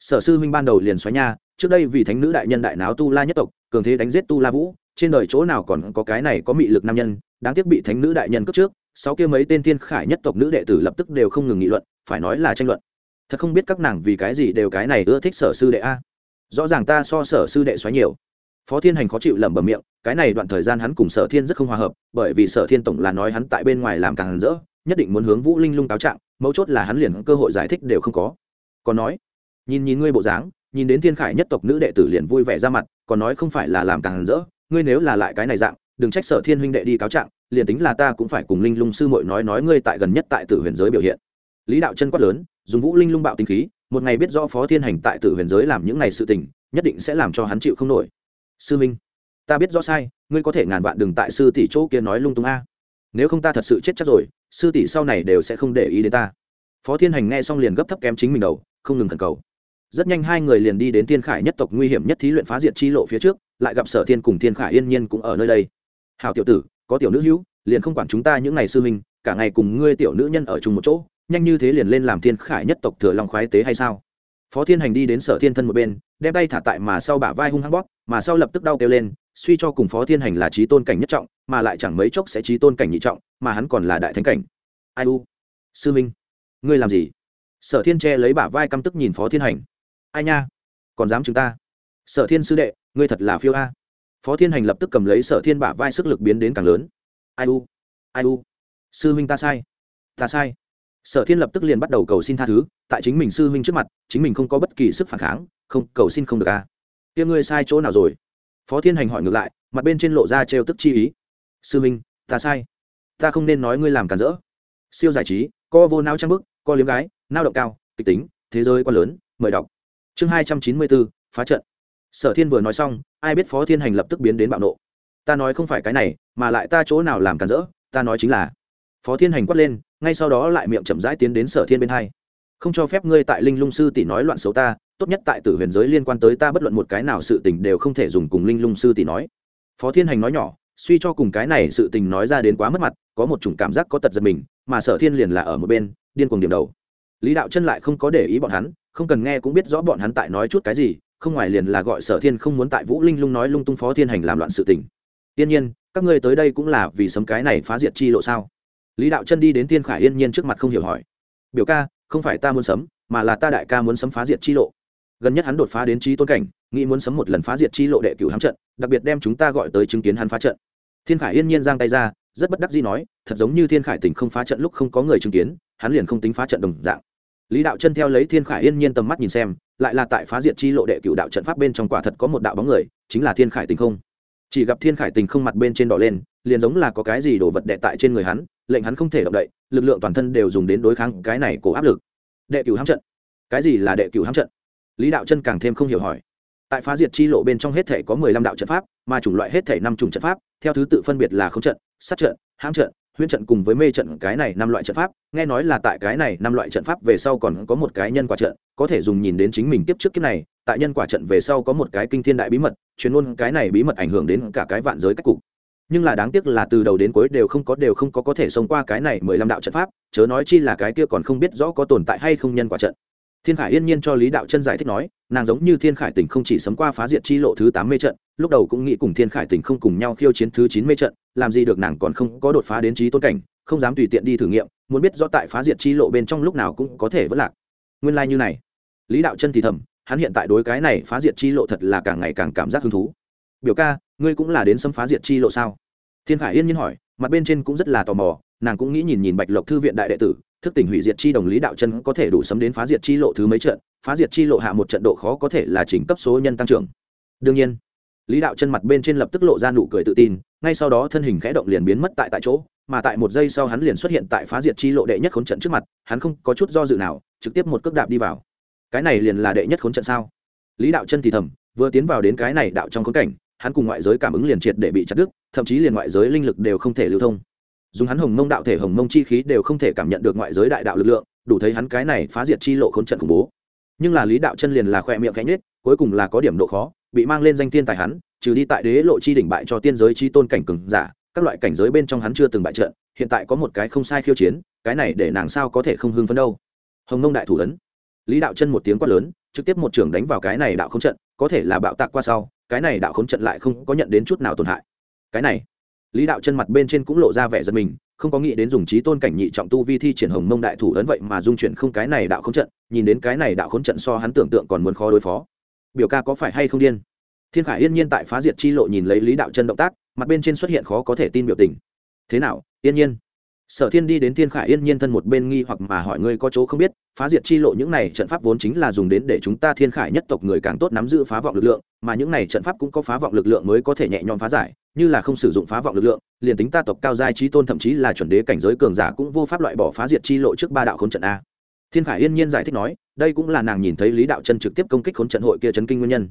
Sở sư huynh ban đầu liền xoáy nha trước đây vì thánh nữ đại nhân đại náo tu la nhất tộc, cường thế đánh giết tu la vũ, trên đời chỗ nào còn có cái này có mị lực nam nhân, đáng tiếc bị thánh nữ đại nhân cướp trước, sáu kia mấy tên thiên khải nhất tộc nữ đệ tử lập tức đều không ngừng nghị luận, phải nói là tranh luận. Thật không biết các nàng vì cái gì đều cái này ưa thích sở sư đệ a. Rõ ràng ta so sở sư đệ xoáy nhiều. Phó thiên hành khó chịu lẩm bẩm miệng, cái này đoạn thời gian hắn cùng sở thiên rất không hòa hợp, bởi vì sở thiên tổng là nói hắn tại bên ngoài làm càng rỡ, nhất định muốn hướng vũ linh lung cáo trạng, mấu chốt là hắn liền cơ hội giải thích đều không có. Còn nói, nhìn nhìn ngươi bộ dáng nhìn đến thiên khải nhất tộc nữ đệ tử liền vui vẻ ra mặt, còn nói không phải là làm càng rỡ, ngươi nếu là lại cái này dạng, đừng trách sở thiên huynh đệ đi cáo trạng, liền tính là ta cũng phải cùng linh lung sư muội nói nói ngươi tại gần nhất tại tử huyền giới biểu hiện. Lý đạo chân quát lớn, dùng vũ linh lung bạo tinh khí, một ngày biết rõ phó thiên hành tại tử huyền giới làm những ngày sự tình, nhất định sẽ làm cho hắn chịu không nổi. Sư minh, ta biết rõ sai, ngươi có thể ngàn vạn đừng tại sư tỷ chỗ kia nói lung tung a. Nếu không ta thật sự chết chắc rồi, sư tỷ sau này đều sẽ không để ý đến ta. Phó thiên hành nghe xong liền gấp thấp kém chính mình đầu, không ngừng thần cầu rất nhanh hai người liền đi đến thiên khải nhất tộc nguy hiểm nhất thí luyện phá diệt chi lộ phía trước, lại gặp sở thiên cùng thiên khải yên nhiên cũng ở nơi đây. Hào tiểu tử, có tiểu nữ hữu, liền không quản chúng ta những ngày sư minh cả ngày cùng ngươi tiểu nữ nhân ở chung một chỗ, nhanh như thế liền lên làm thiên khải nhất tộc thừa long khoái tế hay sao? Phó thiên hành đi đến sở thiên thân một bên, đem tay thả tại mà sau bả vai hung hăng bóp, mà sau lập tức đau kêu lên, suy cho cùng phó thiên hành là trí tôn cảnh nhất trọng, mà lại chẳng mấy chốc sẽ trí tôn cảnh nhị trọng, mà hắn còn là đại thánh cảnh. Ai u? Sư minh, ngươi làm gì? Sở thiên che lấy bả vai căm tức nhìn phó thiên hành ai nha? Còn dám chúng ta? Sở thiên sư đệ, ngươi thật là phiêu a. Phó thiên hành lập tức cầm lấy sở thiên bả vai sức lực biến đến càng lớn. Ai u? Ai u? Sư huynh ta sai. Ta sai. Sở thiên lập tức liền bắt đầu cầu xin tha thứ, tại chính mình sư huynh trước mặt, chính mình không có bất kỳ sức phản kháng, không, cầu xin không được a. Kia ngươi sai chỗ nào rồi? Phó thiên hành hỏi ngược lại, mặt bên trên lộ ra trêu tức chi ý. Sư huynh, ta sai. Ta không nên nói ngươi làm cản rỡ. Siêu giải trí, co vô nao trang bức, co liếm gái, nao động cao, kịch tính, thế giới quá lớn, mời đọc chương hai trăm chín mươi bốn, phá trận. Sở thiên vừa nói xong, ai biết phó thiên hành lập tức biến đến bạo nộ. Ta nói không phải cái này, mà lại ta chỗ nào làm cản rỡ, ta nói chính là. Phó thiên hành quát lên, ngay sau đó lại miệng chậm rãi tiến đến sở thiên bên hai. Không cho phép ngươi tại linh lung sư tỷ nói loạn xấu ta, tốt nhất tại tử huyền giới liên quan tới ta bất luận một cái nào sự tình đều không thể dùng cùng linh lung sư tỷ nói. Phó thiên hành nói nhỏ, suy cho cùng cái này sự tình nói ra đến quá mất mặt, có một chủng cảm giác có tật giật mình, mà sở thiên liền là ở một bên, điên cuồng điểm đầu. Lý đạo chân lại không có để ý bọn hắn không cần nghe cũng biết rõ bọn hắn tại nói chút cái gì, không ngoài liền là gọi sở thiên không muốn tại vũ linh lung nói lung tung phó thiên hành làm loạn sự tình. Tiên nhiên, các ngươi tới đây cũng là vì sấm cái này phá diệt chi lộ sao? Lý đạo chân đi đến tiên khải yên nhiên trước mặt không hiểu hỏi. Biểu ca, không phải ta muốn sấm, mà là ta đại ca muốn sấm phá diệt chi lộ. Gần nhất hắn đột phá đến trí tôn cảnh, nghĩ muốn sấm một lần phá diệt chi lộ đệ cửu hám trận, đặc biệt đem chúng ta gọi tới chứng kiến hắn phá trận. Thiên khải yên nhiên giang tay ra, rất bất đắc dĩ nói, thật giống như thiên khải tỉnh không phá trận lúc không có người chứng kiến, hắn liền không tính phá trận đồng dạng lý đạo chân theo lấy thiên khải yên nhiên tầm mắt nhìn xem, lại là tại phá diệt chi lộ đệ cửu đạo trận pháp bên trong quả thật có một đạo bóng người, chính là thiên khải tình không. Chỉ gặp thiên khải tình không mặt bên trên đỏ lên, liền giống là có cái gì đổ vật đệ tại trên người hắn, lệnh hắn không thể động đậy, lực lượng toàn thân đều dùng đến đối kháng cái này cổ áp lực. Đệ cửu hám trận. Cái gì là đệ cửu hám trận? Lý đạo chân càng thêm không hiểu hỏi. Tại phá diệt chi lộ bên trong hết thể có mười lăm đạo trận pháp, mà chủng loại hết thể năm chủng trận pháp, theo thứ tự phân biệt là không trận, sát trận, hãm trận huyễn trận cùng với mê trận cái này năm loại trận pháp, nghe nói là tại cái này năm loại trận pháp về sau còn có một cái nhân quả trận, có thể dùng nhìn đến chính mình tiếp trước kiếp này, tại nhân quả trận về sau có một cái kinh thiên đại bí mật chuyên môn cái này bí mật ảnh hưởng đến cả cái vạn giới cách cục. Nhưng là đáng tiếc là từ đầu đến cuối đều không có, đều không có có thể xông qua cái này mười lăm đạo trận pháp, chớ nói chi là cái kia còn không biết rõ có tồn tại hay không nhân quả trận thiên khải yên nhiên cho lý đạo chân giải thích nói, nàng giống như thiên khải tỉnh không chỉ sấm qua phá diệt chi lộ thứ tám mê trận, lúc đầu cũng nghĩ cùng thiên khải tỉnh không cùng nhau khiêu chiến thứ chín mê trận, làm gì được nàng còn không có đột phá đến trí tôn cảnh, không dám tùy tiện đi thử nghiệm, muốn biết rõ tại phá diệt chi lộ bên trong lúc nào cũng có thể vất lạc. Nguyên lai、like、như này. Lý đạo chân thì thầm, hắn hiện tại đối cái này phá diệt chi lộ thật là càng ngày càng cảm giác hứng thú. Biểu ca, ngươi cũng là đến xâm phá diệt chi lộ sao? Thiên khải yên nhiên hỏi mặt bên trên cũng rất là tò mò, nàng cũng nghĩ nhìn nhìn bạch lộc thư viện đại đệ tử, thức tỉnh hủy diệt chi đồng lý đạo chân có thể đủ sấm đến phá diệt chi lộ thứ mấy trận, phá diệt chi lộ hạ một trận độ khó có thể là chỉnh cấp số nhân tăng trưởng. Đương nhiên, lý đạo chân mặt bên trên lập tức lộ ra nụ cười tự tin, ngay sau đó thân hình khẽ động liền biến mất tại tại chỗ, mà tại một giây sau hắn liền xuất hiện tại phá diệt chi lộ đệ nhất khốn trận trước mặt, hắn không có chút do dự nào, trực tiếp một cước đạp đi vào. Cái này liền là đệ nhất khốn trận sao? Lý đạo chân thì thầm, vừa tiến vào đến cái này đạo trong khốn cảnh hắn cùng ngoại giới cảm ứng liền triệt để bị chặt đứt, thậm chí liền ngoại giới linh lực đều không thể lưu thông. Dùng hắn hồng mông đạo thể, hồng mông chi khí đều không thể cảm nhận được ngoại giới đại đạo lực lượng, đủ thấy hắn cái này phá diệt chi lộ khốn trận khủng bố. Nhưng là lý đạo chân liền là khoe miệng cánh nết cuối cùng là có điểm độ khó, bị mang lên danh tiên tài hắn, trừ đi tại đế lộ chi đỉnh bại cho tiên giới chi tôn cảnh cường giả, các loại cảnh giới bên trong hắn chưa từng bại trận, hiện tại có một cái không sai khiêu chiến, cái này để nàng sao có thể không hưng phấn đâu. Hồng mông đại thủ ấn. Lý đạo chân một tiếng quát lớn, trực tiếp một trưởng đánh vào cái này đạo không trận, có thể là bạo tạc qua sau cái này đạo khốn trận lại không có nhận đến chút nào tổn hại. Cái này, lý đạo chân mặt bên trên cũng lộ ra vẻ giật mình, không có nghĩ đến dùng trí tôn cảnh nhị trọng tu vi thi triển hồng mông đại thủ ấn vậy mà dung chuyển không cái này đạo khốn trận, nhìn đến cái này đạo khốn trận so hắn tưởng tượng còn muốn khó đối phó. Biểu ca có phải hay không điên? Thiên khải yên nhiên tại phá diệt chi lộ nhìn lấy lý đạo chân động tác, mặt bên trên xuất hiện khó có thể tin biểu tình. Thế nào, yên nhiên? Sở thiên đi đến thiên khải yên nhiên thân một bên nghi hoặc mà hỏi ngươi có chỗ không biết, phá diệt chi lộ những này trận pháp vốn chính là dùng đến để chúng ta thiên khải nhất tộc người càng tốt nắm giữ phá vọng lực lượng, mà những này trận pháp cũng có phá vọng lực lượng mới có thể nhẹ nhõm phá giải, như là không sử dụng phá vọng lực lượng, liền tính ta tộc cao giai trí tôn thậm chí là chuẩn đế cảnh giới cường giả cũng vô pháp loại bỏ phá diệt chi lộ trước ba đạo khốn trận a. Thiên khải yên nhiên giải thích nói, đây cũng là nàng nhìn thấy lý đạo chân trực tiếp công kích khốn trận hội kia chấn kinh nguyên nhân.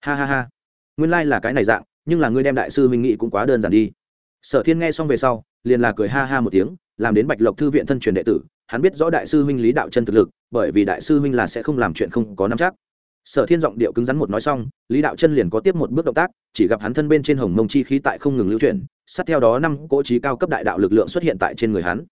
Ha ha ha. Nguyên lai là cái này dạng, nhưng là ngươi đem đại sư huynh nghị cũng quá đơn giản đi sở thiên nghe xong về sau, liền là cười ha ha một tiếng, làm đến bạch lộc thư viện thân truyền đệ tử, hắn biết rõ đại sư huynh lý đạo chân thực lực, bởi vì đại sư huynh là sẽ không làm chuyện không có nắm chắc. Sở thiên giọng điệu cứng rắn một nói xong, lý đạo chân liền có tiếp một bước động tác, chỉ gặp hắn thân bên trên hồng mông chi khí tại không ngừng lưu chuyển, sát theo đó năm cỗ trí cao cấp đại đạo lực lượng xuất hiện tại trên người hắn.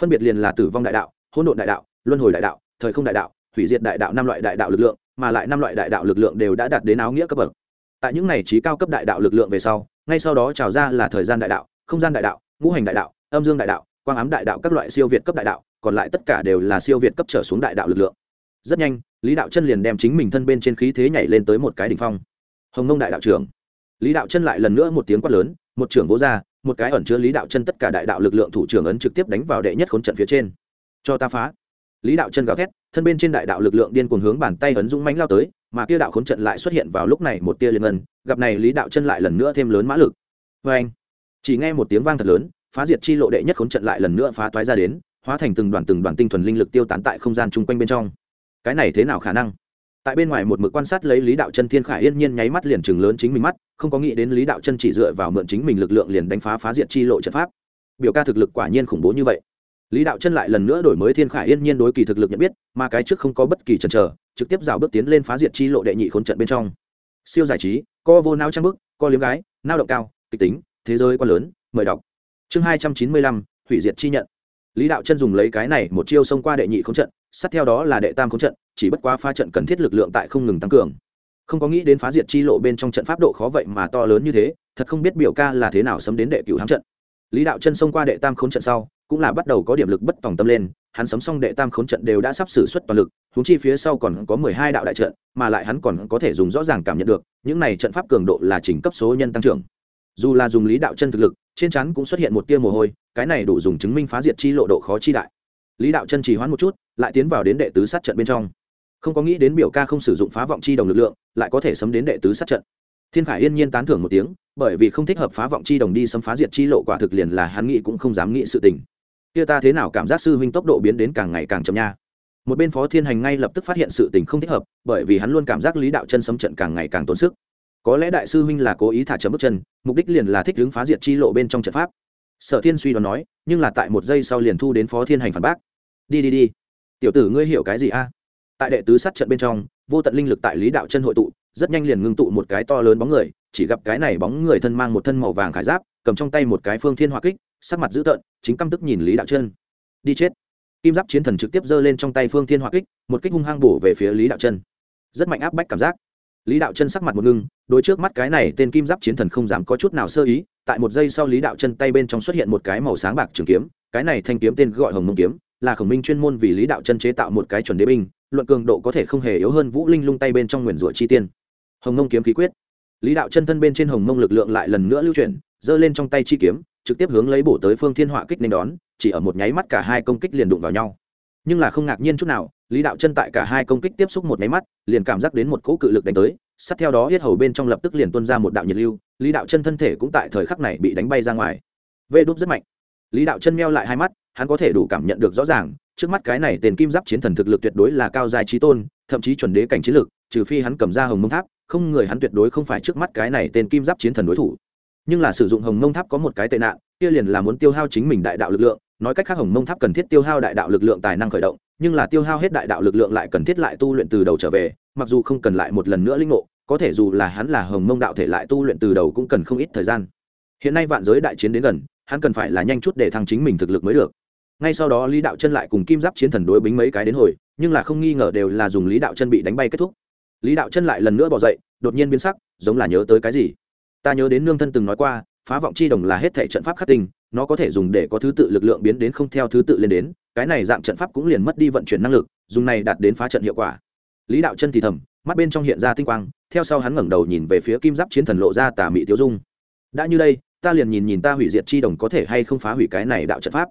Phân biệt liền là tử vong đại đạo, hỗn độn đại đạo, luân hồi đại đạo, thời không đại đạo, hủy diệt đại đạo năm loại đại đạo lực lượng, mà lại năm loại đại đạo lực lượng đều đã đạt đến áo nghĩa cấp bậc. Tại những này trí cao cấp đại đạo lực lượng về sau ngay sau đó trào ra là thời gian đại đạo, không gian đại đạo, ngũ hành đại đạo, âm dương đại đạo, quang ám đại đạo, các loại siêu việt cấp đại đạo, còn lại tất cả đều là siêu việt cấp trở xuống đại đạo lực lượng. Rất nhanh, lý đạo chân liền đem chính mình thân bên trên khí thế nhảy lên tới một cái đỉnh phong. Hồng nông đại đạo trưởng. Lý đạo chân lại lần nữa một tiếng quát lớn, một trưởng vỗ ra, một cái ẩn chứa lý đạo chân tất cả đại đạo lực lượng thủ trưởng ấn trực tiếp đánh vào đệ nhất khốn trận phía trên. Cho ta phá. Lý đạo chân gào thét, thân bên trên đại đạo lực lượng điên cuồng hướng bàn tay ấn dũng mánh lao tới, mà kia đạo khốn trận lại xuất hiện vào lúc này một tia liên ngân gặp này lý đạo chân lại lần nữa thêm lớn mã lực. Vê anh, chỉ nghe một tiếng vang thật lớn, phá diệt chi lộ đệ nhất khốn trận lại lần nữa phá toái ra đến, hóa thành từng đoàn từng đoàn tinh thuần linh lực tiêu tán tại không gian chung quanh bên trong. Cái này thế nào khả năng? Tại bên ngoài một mực quan sát lấy lý đạo chân thiên khải yên nhiên nháy mắt liền chừng lớn chính mình mắt, không có nghĩ đến lý đạo chân chỉ dựa vào mượn chính mình lực lượng liền đánh phá phá diệt chi lộ trận pháp. Biểu ca thực lực quả nhiên khủng bố như vậy. Lý đạo chân lại lần nữa đổi mới thiên khải yên nhiên đối kỳ thực lực nhận biết, mà cái trước không có bất kỳ chần chờ, trực tiếp rào bước tiến lên phá diệt chi lộ đệ nhị khốn trận bên trong. Siêu giải trí co vô não trang bức co liếm gái nao động cao, kịch tính, thế giới quá lớn, mời đọc. Chương hai trăm chín mươi lăm, hủy diệt chi nhận. Lý đạo chân dùng lấy cái này một chiêu xông qua đệ nhị khốn trận, sát theo đó là đệ tam khốn trận, chỉ bất quá pha trận cần thiết lực lượng tại không ngừng tăng cường. Không có nghĩ đến phá diệt chi lộ bên trong trận pháp độ khó vậy mà to lớn như thế, thật không biết biểu ca là thế nào sấm đến đệ cửu hám trận. Lý đạo chân xông qua đệ tam khốn trận sau, cũng là bắt đầu có điểm lực bất tòng tâm lên, hắn sấm xong đệ tam khốn trận đều đã sắp xử suất toàn lực huống chi phía sau còn có mười hai đạo đại trận, mà lại hắn còn có thể dùng rõ ràng cảm nhận được, những này trận pháp cường độ là chỉnh cấp số nhân tăng trưởng. Dù là dùng lý đạo chân thực lực, trên chắn cũng xuất hiện một tia mồ hôi, cái này đủ dùng chứng minh phá diệt chi lộ độ khó chi đại. Lý đạo chân chỉ hoãn một chút, lại tiến vào đến đệ tứ sát trận bên trong. Không có nghĩ đến biểu ca không sử dụng phá vọng chi đồng lực lượng, lại có thể sấm đến đệ tứ sát trận. Thiên khải yên nhiên tán thưởng một tiếng, bởi vì không thích hợp phá vọng chi đồng đi xâm phá diệt chi lộ quả thực liền là hắn nghĩ cũng không dám nghĩ sự tình. Kia ta thế nào cảm giác sư huynh tốc độ biến đến càng ngày càng chậm nha một bên phó thiên hành ngay lập tức phát hiện sự tình không thích hợp, bởi vì hắn luôn cảm giác lý đạo chân sấm trận càng ngày càng tốn sức. Có lẽ đại sư huynh là cố ý thả chấm bước chân, mục đích liền là thích hướng phá diệt chi lộ bên trong trận pháp. Sở thiên suy đoán nói, nhưng là tại một giây sau liền thu đến phó thiên hành phản bác. Đi đi đi. Tiểu tử ngươi hiểu cái gì a? Tại đệ tứ sát trận bên trong, vô tận linh lực tại lý đạo chân hội tụ, rất nhanh liền ngưng tụ một cái to lớn bóng người, chỉ gặp cái này bóng người thân mang một thân màu vàng khải giáp, cầm trong tay một cái phương thiên hỏa kích, sắc mặt dữ tợn, chính căm tức nhìn lý đạo chân. Đi chết kim giáp chiến thần trực tiếp giơ lên trong tay phương thiên hỏa kích, một kích hung hăng bổ về phía lý đạo chân. Rất mạnh áp bách cảm giác. Lý đạo chân sắc mặt một ngưng đôi trước mắt cái này tên kim giáp chiến thần không dám có chút nào sơ ý, tại một giây sau lý đạo chân tay bên trong xuất hiện một cái màu sáng bạc trường kiếm, cái này thanh kiếm tên gọi hồng mông kiếm, là khổng minh chuyên môn vì lý đạo chân chế tạo một cái chuẩn đế binh, luận cường độ có thể không hề yếu hơn vũ linh lung tay bên trong nguyền rủa chi tiên. Hồng mông kiếm khí quyết. Lý đạo chân thân bên trên hồng mông lực lượng lại lần nữa lưu chuyển, giơ lên trong tay chi kiếm, trực tiếp hướng lấy bổ tới phương thiên họa kích nên đón chỉ ở một nháy mắt cả hai công kích liền đụng vào nhau. Nhưng là không ngạc nhiên chút nào, lý đạo chân tại cả hai công kích tiếp xúc một nháy mắt, liền cảm giác đến một cỗ cự lực đánh tới, sát theo đó hết hầu bên trong lập tức liền tuôn ra một đạo nhiệt lưu, lý đạo chân thân thể cũng tại thời khắc này bị đánh bay ra ngoài. Vê đốt rất mạnh. Lý đạo chân meo lại hai mắt, hắn có thể đủ cảm nhận được rõ ràng, trước mắt cái này tên kim giáp chiến thần thực lực tuyệt đối là cao dài trí tôn, thậm chí chuẩn đế cảnh chiến lực, trừ phi hắn cầm ra hồng mông tháp, không người hắn tuyệt đối không phải trước mắt cái này tên kim giáp chiến thần đối thủ. Nhưng là sử dụng hồng mông tháp có một cái tệ nạn, kia liền là muốn tiêu hao chính mình đại đạo lực lượng nói cách khác hồng mông tháp cần thiết tiêu hao đại đạo lực lượng tài năng khởi động, nhưng là tiêu hao hết đại đạo lực lượng lại cần thiết lại tu luyện từ đầu trở về, mặc dù không cần lại một lần nữa linh ngộ, có thể dù là hắn là hồng mông đạo thể lại tu luyện từ đầu cũng cần không ít thời gian. Hiện nay vạn giới đại chiến đến gần, hắn cần phải là nhanh chút để thăng chính mình thực lực mới được. Ngay sau đó lý đạo chân lại cùng kim giáp chiến thần đối bính mấy cái đến hồi, nhưng là không nghi ngờ đều là dùng lý đạo chân bị đánh bay kết thúc. Lý đạo chân lại lần nữa bỏ dậy, đột nhiên biến sắc, giống là nhớ tới cái gì. Ta nhớ đến nương thân từng nói qua phá vọng chi đồng là hết thể trận pháp khắc tinh, nó có thể dùng để có thứ tự lực lượng biến đến không theo thứ tự lên đến, cái này dạng trận pháp cũng liền mất đi vận chuyển năng lực, dùng này đạt đến phá trận hiệu quả. Lý đạo chân thì thầm, mắt bên trong hiện ra tinh quang, theo sau hắn ngẩng đầu nhìn về phía kim giáp chiến thần lộ ra tà mị tiêu dung. Đã như đây, ta liền nhìn nhìn ta hủy diệt chi đồng có thể hay không phá hủy cái này đạo trận pháp.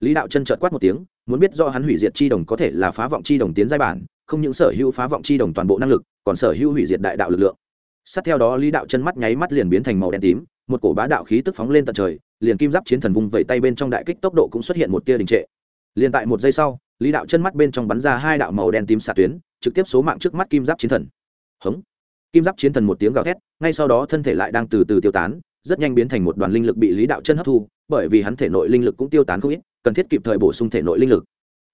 Lý đạo chân trợt quát một tiếng, muốn biết do hắn hủy diệt chi đồng có thể là phá vọng chi đồng tiến giai bản, không những sở hữu phá vọng chi đồng toàn bộ năng lực, còn sở hữu hủy diệt đại đạo lực lượng. Sát theo đó lý đạo chân mắt nháy mắt liền biến thành màu đen tím một cổ bá đạo khí tức phóng lên tận trời, liền kim giáp chiến thần vùng vẩy tay bên trong đại kích tốc độ cũng xuất hiện một tia đình trệ. Liền tại một giây sau, lý đạo chân mắt bên trong bắn ra hai đạo màu đen tím xạ tuyến, trực tiếp số mạng trước mắt kim giáp chiến thần. Hống! Kim giáp chiến thần một tiếng gào thét, ngay sau đó thân thể lại đang từ từ tiêu tán, rất nhanh biến thành một đoàn linh lực bị lý đạo chân hấp thu, bởi vì hắn thể nội linh lực cũng tiêu tán không ít, cần thiết kịp thời bổ sung thể nội linh lực.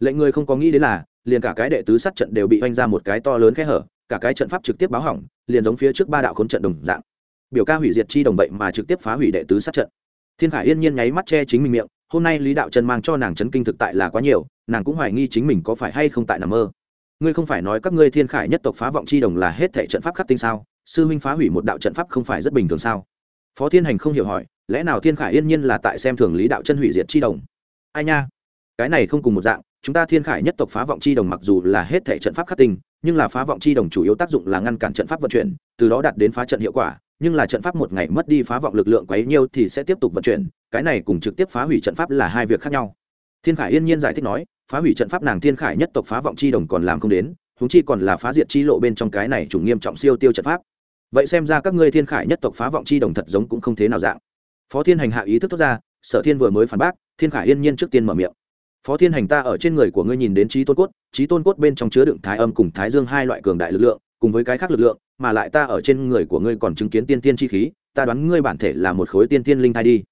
Lệnh người không có nghĩ đến là, liền cả cái đệ tứ sát trận đều bị oanh ra một cái to lớn khe hở, cả cái trận pháp trực tiếp báo hỏng, liền giống phía trước ba đạo khốn trận đồng dạng biểu ca hủy diệt chi đồng vậy mà trực tiếp phá hủy đệ tứ sát trận. Thiên khải yên nhiên nháy mắt che chính mình miệng, hôm nay lý đạo trần mang cho nàng chấn kinh thực tại là quá nhiều, nàng cũng hoài nghi chính mình có phải hay không tại nằm mơ. Ngươi không phải nói các ngươi thiên khải nhất tộc phá vọng chi đồng là hết thể trận pháp khắc tinh sao? Sư huynh phá hủy một đạo trận pháp không phải rất bình thường sao? Phó thiên hành không hiểu hỏi, lẽ nào thiên khải yên nhiên là tại xem thường lý đạo chân hủy diệt chi đồng? Ai nha? Cái này không cùng một dạng, chúng ta thiên khải nhất tộc phá vọng chi đồng mặc dù là hết thể trận pháp khắc tinh, nhưng là phá vọng chi đồng chủ yếu tác dụng là ngăn cản trận pháp vận chuyển, từ đó đạt đến phá trận hiệu quả nhưng là trận pháp một ngày mất đi phá vọng lực lượng quấy nhiêu thì sẽ tiếp tục vận chuyển, cái này cùng trực tiếp phá hủy trận pháp là hai việc khác nhau. Thiên khải yên nhiên giải thích nói, phá hủy trận pháp nàng thiên khải nhất tộc phá vọng chi đồng còn làm không đến húng chi còn là phá diệt chi lộ bên trong cái này chủ nghiêm trọng siêu tiêu trận pháp. Vậy xem ra các ngươi thiên khải nhất tộc phá vọng chi đồng thật giống cũng không thế nào dạng. Phó thiên hành hạ ý thức thoát ra, sở thiên vừa mới phản bác, thiên khải yên nhiên trước tiên mở miệng. Phó thiên hành ta ở trên người của ngươi nhìn đến trí tôn cốt trí tôn cốt bên trong chứa đựng thái âm cùng thái dương hai loại cường đại lực lượng cùng với cái khác lực lượng, mà lại ta ở trên người của ngươi còn chứng kiến tiên tiên chi khí, ta đoán ngươi bản thể là một khối tiên tiên linh thai đi.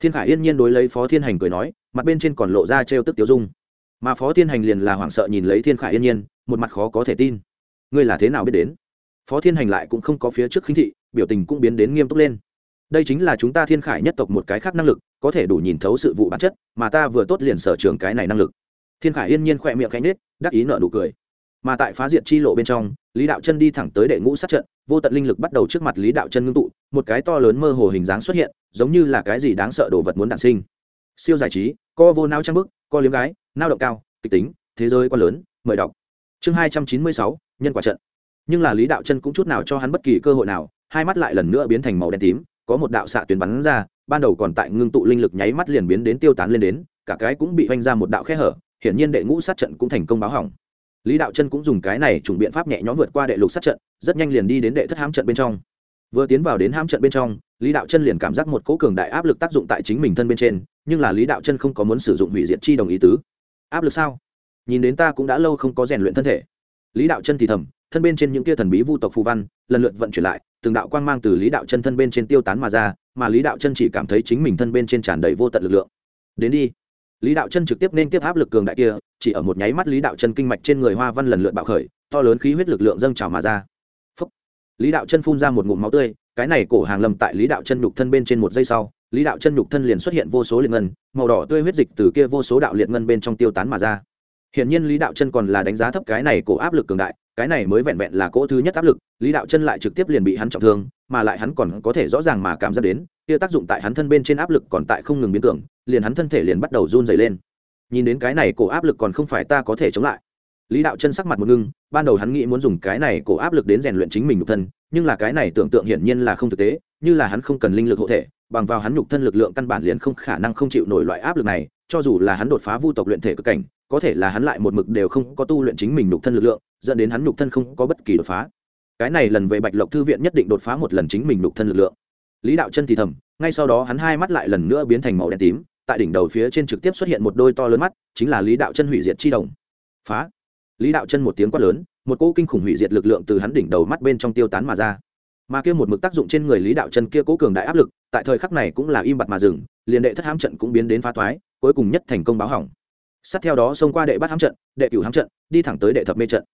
Thiên khải yên nhiên đối lấy phó thiên hành cười nói, mặt bên trên còn lộ ra trêu tức tiêu dung. Mà phó thiên hành liền là hoảng sợ nhìn lấy thiên khải yên nhiên, một mặt khó có thể tin. Ngươi là thế nào biết đến? Phó thiên hành lại cũng không có phía trước khinh thị, biểu tình cũng biến đến nghiêm túc lên. Đây chính là chúng ta thiên khải nhất tộc một cái khác năng lực, có thể đủ nhìn thấu sự vụ bản chất, mà ta vừa tốt liền sở trường cái này năng lực. Thiên khải yên nhiên khỏe miệng cánh nết đắc ý nợ nụ cười mà tại phá diệt chi lộ bên trong, lý đạo chân đi thẳng tới đệ ngũ sát trận, vô tận linh lực bắt đầu trước mặt lý đạo chân ngưng tụ, một cái to lớn mơ hồ hình dáng xuất hiện, giống như là cái gì đáng sợ đồ vật muốn đản sinh. Siêu giải trí, co vô nao trang bức, co liếm gái, nao động cao, kịch tính, thế giới quá lớn, mời đọc. Chương hai trăm chín mươi sáu, nhân quả trận. Nhưng là lý đạo chân cũng chút nào cho hắn bất kỳ cơ hội nào, hai mắt lại lần nữa biến thành màu đen tím, có một đạo xạ tuyến bắn ra, ban đầu còn tại ngưng tụ linh lực nháy mắt liền biến đến tiêu tán lên đến, cả cái cũng bị vanh ra một đạo khe hở, hiển nhiên đệ ngũ sát trận cũng thành công báo hỏng lý đạo chân cũng dùng cái này chủng biện pháp nhẹ nhõm vượt qua đệ lục sát trận, rất nhanh liền đi đến đệ thất hám trận bên trong. Vừa tiến vào đến hám trận bên trong, lý đạo chân liền cảm giác một cỗ cường đại áp lực tác dụng tại chính mình thân bên trên, nhưng là lý đạo chân không có muốn sử dụng hủy diệt chi đồng ý tứ. Áp lực sao? Nhìn đến ta cũng đã lâu không có rèn luyện thân thể. Lý đạo chân thì thầm, thân bên trên những kia thần bí vu tộc phù văn, lần lượt vận chuyển lại, từng đạo quang mang từ lý đạo chân thân bên trên tiêu tán mà ra, mà lý đạo chân chỉ cảm thấy chính mình thân bên trên tràn đầy vô tận lực lượng. Đến đi lý đạo chân trực tiếp nên tiếp áp lực cường đại kia chỉ ở một nháy mắt lý đạo chân kinh mạch trên người hoa văn lần lượt bạo khởi to lớn khí huyết lực lượng dâng trào mà ra Phúc. lý đạo chân phun ra một ngụm máu tươi cái này cổ hàng lầm tại lý đạo chân nhục thân bên trên một giây sau lý đạo chân nhục thân liền xuất hiện vô số liệt ngân màu đỏ tươi huyết dịch từ kia vô số đạo liệt ngân bên trong tiêu tán mà ra Hiển nhiên Lý Đạo Chân còn là đánh giá thấp cái này cổ áp lực cường đại, cái này mới vẹn vẹn là cỗ thứ nhất áp lực, Lý Đạo Chân lại trực tiếp liền bị hắn trọng thương, mà lại hắn còn có thể rõ ràng mà cảm giác đến, kia tác dụng tại hắn thân bên trên áp lực còn tại không ngừng biến cường, liền hắn thân thể liền bắt đầu run rẩy lên. Nhìn đến cái này cổ áp lực còn không phải ta có thể chống lại. Lý Đạo Chân sắc mặt một ngưng, ban đầu hắn nghĩ muốn dùng cái này cổ áp lực đến rèn luyện chính mình nhục thân, nhưng là cái này tưởng tượng hiển nhiên là không thực tế, như là hắn không cần linh lực hộ thể, bằng vào hắn nhục thân lực lượng căn bản liền không khả năng không chịu nổi loại áp lực này, cho dù là hắn đột phá vu tộc luyện thể cực cảnh, có thể là hắn lại một mực đều không có tu luyện chính mình nhục thân lực lượng dẫn đến hắn nhục thân không có bất kỳ đột phá cái này lần về bạch lộc thư viện nhất định đột phá một lần chính mình nhục thân lực lượng lý đạo chân thì thầm, ngay sau đó hắn hai mắt lại lần nữa biến thành màu đen tím, tại đỉnh đầu phía trên trực tiếp xuất hiện một đôi to lớn mắt, chính là lý đạo chân hủy diệt chi đồng. Phá! Lý đạo chân một tiếng quát lớn, một cỗ kinh khủng hủy diệt lực lượng từ hắn đỉnh đầu mắt bên trong tiêu tán mà ra. Mà kia một mực tác dụng trên người lý đạo chân kia cố cường đại áp lực, tại thời khắc này cũng là im bặt mà dừng, liền đệ thất hám trận cũng biến đến phá toái, cuối cùng nhất thành công báo hỏng. Sát theo đó xông qua đệ bát hám trận, đệ cửu hám trận, đi thẳng tới đệ thập mê trận.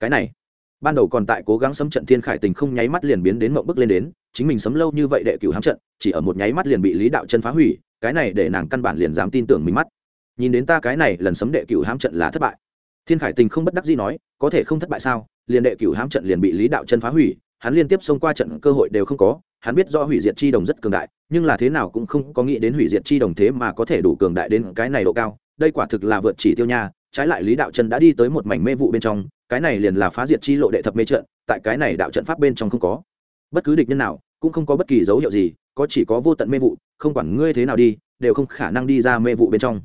Cái này, ban đầu còn tại cố gắng sấm trận thiên khải tình không nháy mắt liền biến đến mộng bức lên đến chính mình sấm lâu như vậy đệ cửu hám trận, chỉ ở một nháy mắt liền bị lý đạo chân phá hủy, cái này để nàng căn bản liền dám tin tưởng mình mắt. Nhìn đến ta cái này, lần sấm đệ cửu hám trận là thất bại. Thiên khải tình không bất đắc gì nói, có thể không thất bại sao? Liền đệ cửu hám trận liền bị lý đạo chân phá hủy, hắn liên tiếp xông qua trận cơ hội đều không có, hắn biết do hủy diệt chi đồng rất cường đại, nhưng là thế nào cũng không có nghĩ đến hủy diệt chi đồng thế mà có thể đủ cường đại đến cái này độ cao, đây quả thực là vượt chỉ tiêu nha. Trái lại lý đạo chân đã đi tới một mảnh mê vụ bên trong, cái này liền là phá diệt chi lộ đệ thập mê trận, tại cái này đạo trận pháp bên trong không có. Bất cứ địch nhân nào cũng không có bất kỳ dấu hiệu gì, có chỉ có vô tận mê vụ, không quản ngươi thế nào đi, đều không khả năng đi ra mê vụ bên trong.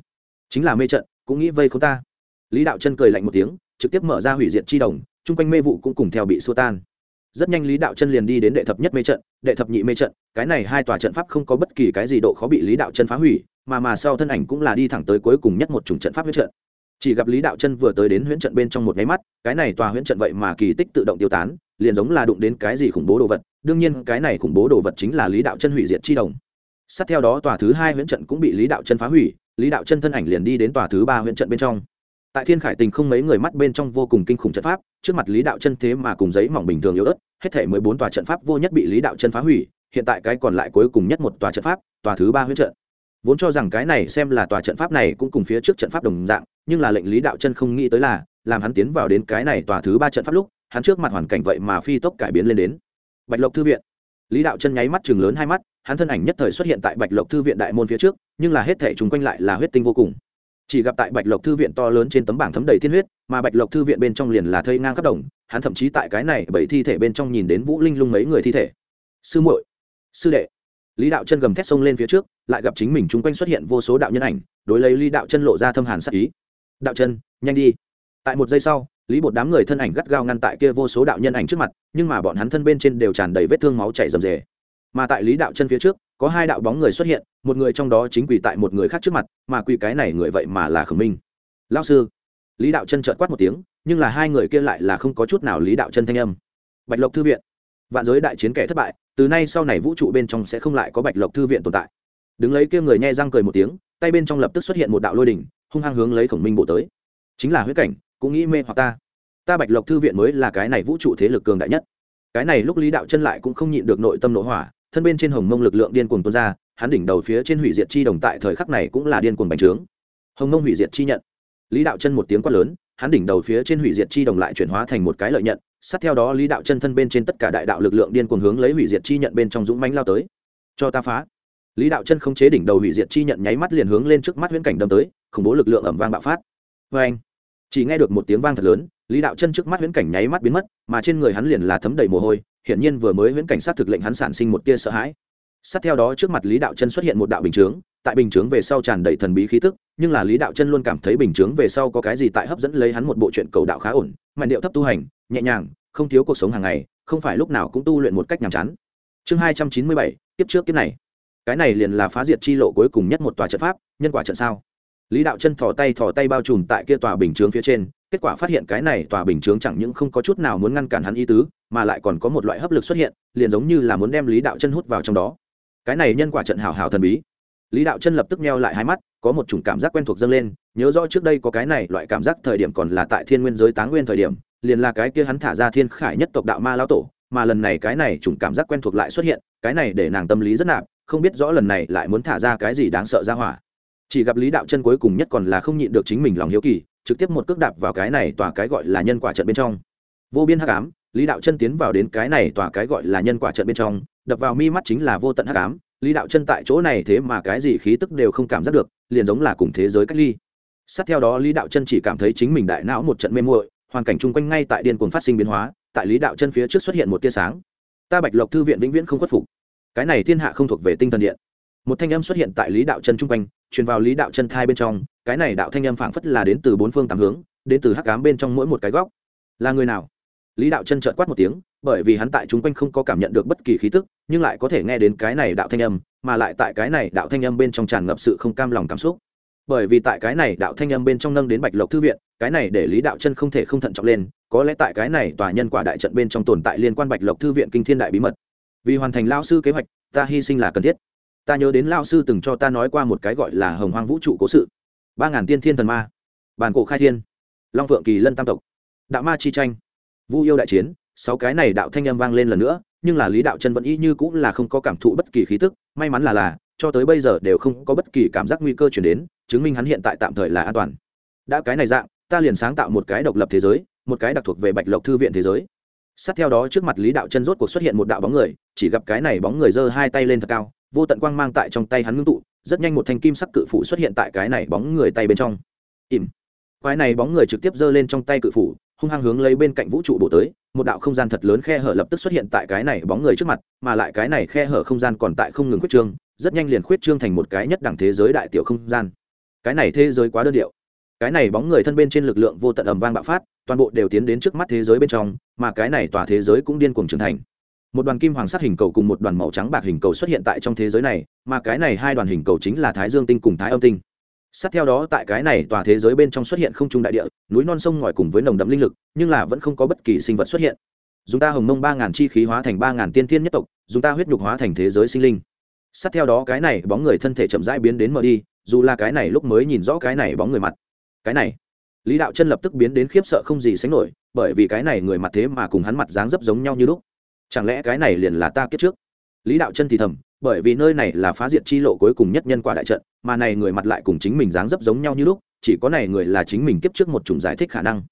Chính là mê trận, cũng nghĩ vây không ta. Lý đạo chân cười lạnh một tiếng, trực tiếp mở ra hủy diệt chi đồng, chung quanh mê vụ cũng cùng theo bị xua tan. Rất nhanh lý đạo chân liền đi đến đệ thập nhất mê trận, đệ thập nhị mê trận, cái này hai tòa trận pháp không có bất kỳ cái gì độ khó bị lý đạo chân phá hủy, mà mà sau thân ảnh cũng là đi thẳng tới cuối cùng nhất một chủng trận pháp huyết trận chỉ gặp lý đạo chân vừa tới đến huyễn trận bên trong một nháy mắt, cái này tòa huyễn trận vậy mà kỳ tích tự động tiêu tán, liền giống là đụng đến cái gì khủng bố đồ vật. Đương nhiên, cái này khủng bố đồ vật chính là lý đạo chân hủy diệt chi đồng. Sát theo đó tòa thứ hai huyễn trận cũng bị lý đạo chân phá hủy, lý đạo chân thân ảnh liền đi đến tòa thứ ba huyễn trận bên trong. Tại thiên khải tình không mấy người mắt bên trong vô cùng kinh khủng trận pháp, trước mặt lý đạo chân thế mà cùng giấy mỏng bình thường yếu ớt, hết thể mười bốn tòa trận pháp vô nhất bị lý đạo chân phá hủy, hiện tại cái còn lại cuối cùng nhất một tòa trận pháp, tòa thứ ba huyễn trận vốn cho rằng cái này xem là tòa trận pháp này cũng cùng phía trước trận pháp đồng dạng, nhưng là lệnh lý đạo chân không nghĩ tới là, làm hắn tiến vào đến cái này tòa thứ ba trận pháp lúc, hắn trước mặt hoàn cảnh vậy mà phi tốc cải biến lên đến. Bạch lộc thư viện. Lý đạo chân nháy mắt chừng lớn hai mắt, hắn thân ảnh nhất thời xuất hiện tại bạch lộc thư viện đại môn phía trước, nhưng là hết thể chúng quanh lại là huyết tinh vô cùng. Chỉ gặp tại bạch lộc thư viện to lớn trên tấm bảng thấm đầy thiên huyết, mà bạch lộc thư viện bên trong liền là thây ngang khắp đồng, hắn thậm chí tại cái này bảy thi thể bên trong nhìn đến vũ linh lung mấy người thi thể. Sư muội, sư đệ lý đạo chân gầm thét sông lên phía trước, lại gặp chính mình chung quanh xuất hiện vô số đạo nhân ảnh, đối lấy lý đạo chân lộ ra thâm hàn sắc ý. Đạo chân, nhanh đi. Tại một giây sau, lý bột đám người thân ảnh gắt gao ngăn tại kia vô số đạo nhân ảnh trước mặt, nhưng mà bọn hắn thân bên trên đều tràn đầy vết thương máu chảy rầm rề. Mà tại lý đạo chân phía trước, có hai đạo bóng người xuất hiện, một người trong đó chính quỳ tại một người khác trước mặt, mà quỳ cái này người vậy mà là khẩm minh. Lao sư. Lý đạo chân trợn quát một tiếng, nhưng là hai người kia lại là không có chút nào lý đạo chân thanh âm. Bạch lộc thư viện, vạn giới đại chiến kẻ thất bại từ nay sau này vũ trụ bên trong sẽ không lại có bạch lộc thư viện tồn tại. Đứng lấy kia người nhai răng cười một tiếng, tay bên trong lập tức xuất hiện một đạo lôi đỉnh, hung hăng hướng lấy khổng minh bộ tới. Chính là huyết cảnh, cũng nghĩ mê hoặc ta. Ta bạch lộc thư viện mới là cái này vũ trụ thế lực cường đại nhất. Cái này lúc lý đạo chân lại cũng không nhịn được nội tâm nội hỏa, thân bên trên hồng mông lực lượng điên cuồng tuôn ra, hắn đỉnh đầu phía trên hủy diệt chi đồng tại thời khắc này cũng là điên cuồng bành trướng. Hồng mông hủy diệt chi nhận. Lý đạo chân một tiếng quát lớn, hắn đỉnh đầu phía trên hủy diệt chi đồng lại chuyển hóa thành một cái lợi nhận sát theo đó lý đạo chân thân bên trên tất cả đại đạo lực lượng điên cuồng hướng lấy hủy diệt chi nhận bên trong dũng mãnh lao tới. Cho ta phá. Lý đạo chân không chế đỉnh đầu hủy diệt chi nhận nháy mắt liền hướng lên trước mắt huyễn cảnh đâm tới, khủng bố lực lượng ẩm vang bạo phát. Vê anh chỉ nghe được một tiếng vang thật lớn, lý đạo chân trước mắt huyễn cảnh nháy mắt biến mất, mà trên người hắn liền là thấm đầy mồ hôi, hiển nhiên vừa mới huyễn cảnh sát thực lệnh hắn sản sinh một tia sợ hãi. Sát theo đó trước mặt lý đạo chân xuất hiện một đạo bình chướng, tại bình chướng về sau tràn đầy thần bí khí tức, nhưng là lý đạo chân luôn cảm thấy bình chướng về sau có cái gì tại hấp dẫn lấy hắn một bộ chuyện cầu đạo khá ổn mạnh điệu thấp tu hành nhẹ nhàng, không thiếu cuộc sống hàng ngày, không phải lúc nào cũng tu luyện một cách nhàm chán. Chương hai trăm chín mươi bảy tiếp trước kiếp này. Cái này liền là phá diệt chi lộ cuối cùng nhất một tòa trận pháp, nhân quả trận sao? Lý đạo chân thò tay thò tay bao trùm tại kia tòa bình chướng phía trên, kết quả phát hiện cái này tòa bình chướng chẳng những không có chút nào muốn ngăn cản hắn ý tứ, mà lại còn có một loại hấp lực xuất hiện, liền giống như là muốn đem lý đạo chân hút vào trong đó. Cái này nhân quả trận hào hào thần bí. Lý đạo chân lập tức meo lại hai mắt có một chủng cảm giác quen thuộc dâng lên, nhớ rõ trước đây có cái này loại cảm giác thời điểm còn là tại thiên nguyên giới táng nguyên thời điểm, liền là cái kia hắn thả ra thiên khải nhất tộc đạo ma lão tổ, mà lần này cái này chủng cảm giác quen thuộc lại xuất hiện, cái này để nàng tâm lý rất nạp không biết rõ lần này lại muốn thả ra cái gì đáng sợ ra hỏa. Chỉ gặp lý đạo chân cuối cùng nhất còn là không nhịn được chính mình lòng hiếu kỳ, trực tiếp một cước đạp vào cái này tòa cái gọi là nhân quả trận bên trong. Vô biên hắc ám, lý đạo chân tiến vào đến cái này tòa cái gọi là nhân quả trận bên trong, đập vào mi mắt chính là vô tận hắc ám lý đạo chân tại chỗ này thế mà cái gì khí tức đều không cảm giác được, liền giống là cùng thế giới cách ly. Sát theo đó lý đạo chân chỉ cảm thấy chính mình đại não một trận mê muội, hoàn cảnh chung quanh ngay tại điên cuồng phát sinh biến hóa, tại lý đạo chân phía trước xuất hiện một tia sáng. Ta bạch lộc thư viện vĩnh viễn không khuất phục. Cái này thiên hạ không thuộc về tinh thần điện. Một thanh âm xuất hiện tại lý đạo chân chung quanh, truyền vào lý đạo chân thai bên trong, cái này đạo thanh âm phảng phất là đến từ bốn phương tám hướng, đến từ hắc cám bên trong mỗi một cái góc. Là người nào? Lý đạo chân trợn quát một tiếng bởi vì hắn tại chúng quanh không có cảm nhận được bất kỳ khí tức, nhưng lại có thể nghe đến cái này đạo thanh âm, mà lại tại cái này đạo thanh âm bên trong tràn ngập sự không cam lòng cảm xúc. Bởi vì tại cái này đạo thanh âm bên trong nâng đến bạch lộc thư viện, cái này để lý đạo chân không thể không thận trọng lên, có lẽ tại cái này tòa nhân quả đại trận bên trong tồn tại liên quan bạch lộc thư viện kinh thiên đại bí mật. Vì hoàn thành lao sư kế hoạch, ta hy sinh là cần thiết. Ta nhớ đến lao sư từng cho ta nói qua một cái gọi là hồng hoang vũ trụ cố sự. Ba ngàn tiên thiên thần ma. Bản cổ khai thiên. Long phượng kỳ lân tam tộc. Đạo ma chi tranh. Vu yêu đại chiến sáu cái này đạo thanh âm vang lên lần nữa, nhưng là lý đạo chân vẫn y như cũng là không có cảm thụ bất kỳ khí tức, may mắn là là, cho tới bây giờ đều không có bất kỳ cảm giác nguy cơ chuyển đến, chứng minh hắn hiện tại tạm thời là an toàn. Đã cái này dạng, ta liền sáng tạo một cái độc lập thế giới, một cái đặc thuộc về bạch lộc thư viện thế giới. Sát theo đó trước mặt lý đạo chân rốt cuộc xuất hiện một đạo bóng người, chỉ gặp cái này bóng người giơ hai tay lên thật cao, vô tận quang mang tại trong tay hắn ngưng tụ, rất nhanh một thanh kim sắc cự phủ xuất hiện tại cái này bóng người tay bên trong. Ỉm quái này bóng người trực tiếp giơ lên trong tay cự phủ hung hăng hướng lấy bên cạnh vũ trụ bổ tới, một đạo không gian thật lớn khe hở lập tức xuất hiện tại cái này bóng người trước mặt, mà lại cái này khe hở không gian còn tại không ngừng khuyết trương, rất nhanh liền khuyết trương thành một cái nhất đẳng thế giới đại tiểu không gian. Cái này thế giới quá đơn điệu. Cái này bóng người thân bên trên lực lượng vô tận ầm vang bạo phát, toàn bộ đều tiến đến trước mắt thế giới bên trong, mà cái này tòa thế giới cũng điên cuồng trưởng thành. Một đoàn kim hoàng sắc hình cầu cùng một đoàn màu trắng bạc hình cầu xuất hiện tại trong thế giới này, mà cái này hai đoàn hình cầu chính là thái dương tinh cùng thái âm tinh sát theo đó tại cái này tòa thế giới bên trong xuất hiện không trung đại địa, núi non sông ngòi cùng với nồng đậm linh lực, nhưng là vẫn không có bất kỳ sinh vật xuất hiện. Dùng ta hồng mông ba ngàn chi khí hóa thành ba ngàn tiên thiên nhất tộc, dùng ta huyết nhục hóa thành thế giới sinh linh. Sát theo đó cái này bóng người thân thể chậm rãi biến đến mờ đi, dù là cái này lúc mới nhìn rõ cái này bóng người mặt. Cái này, lý đạo chân lập tức biến đến khiếp sợ không gì sánh nổi, bởi vì cái này người mặt thế mà cùng hắn mặt dáng dấp giống nhau như lúc. Chẳng lẽ cái này liền là ta kiếp trước? Lý đạo chân thì thầm bởi vì nơi này là phá diệt chi lộ cuối cùng nhất nhân quả đại trận, mà này người mặt lại cùng chính mình dáng dấp giống nhau như lúc, chỉ có này người là chính mình kiếp trước một chủng giải thích khả năng.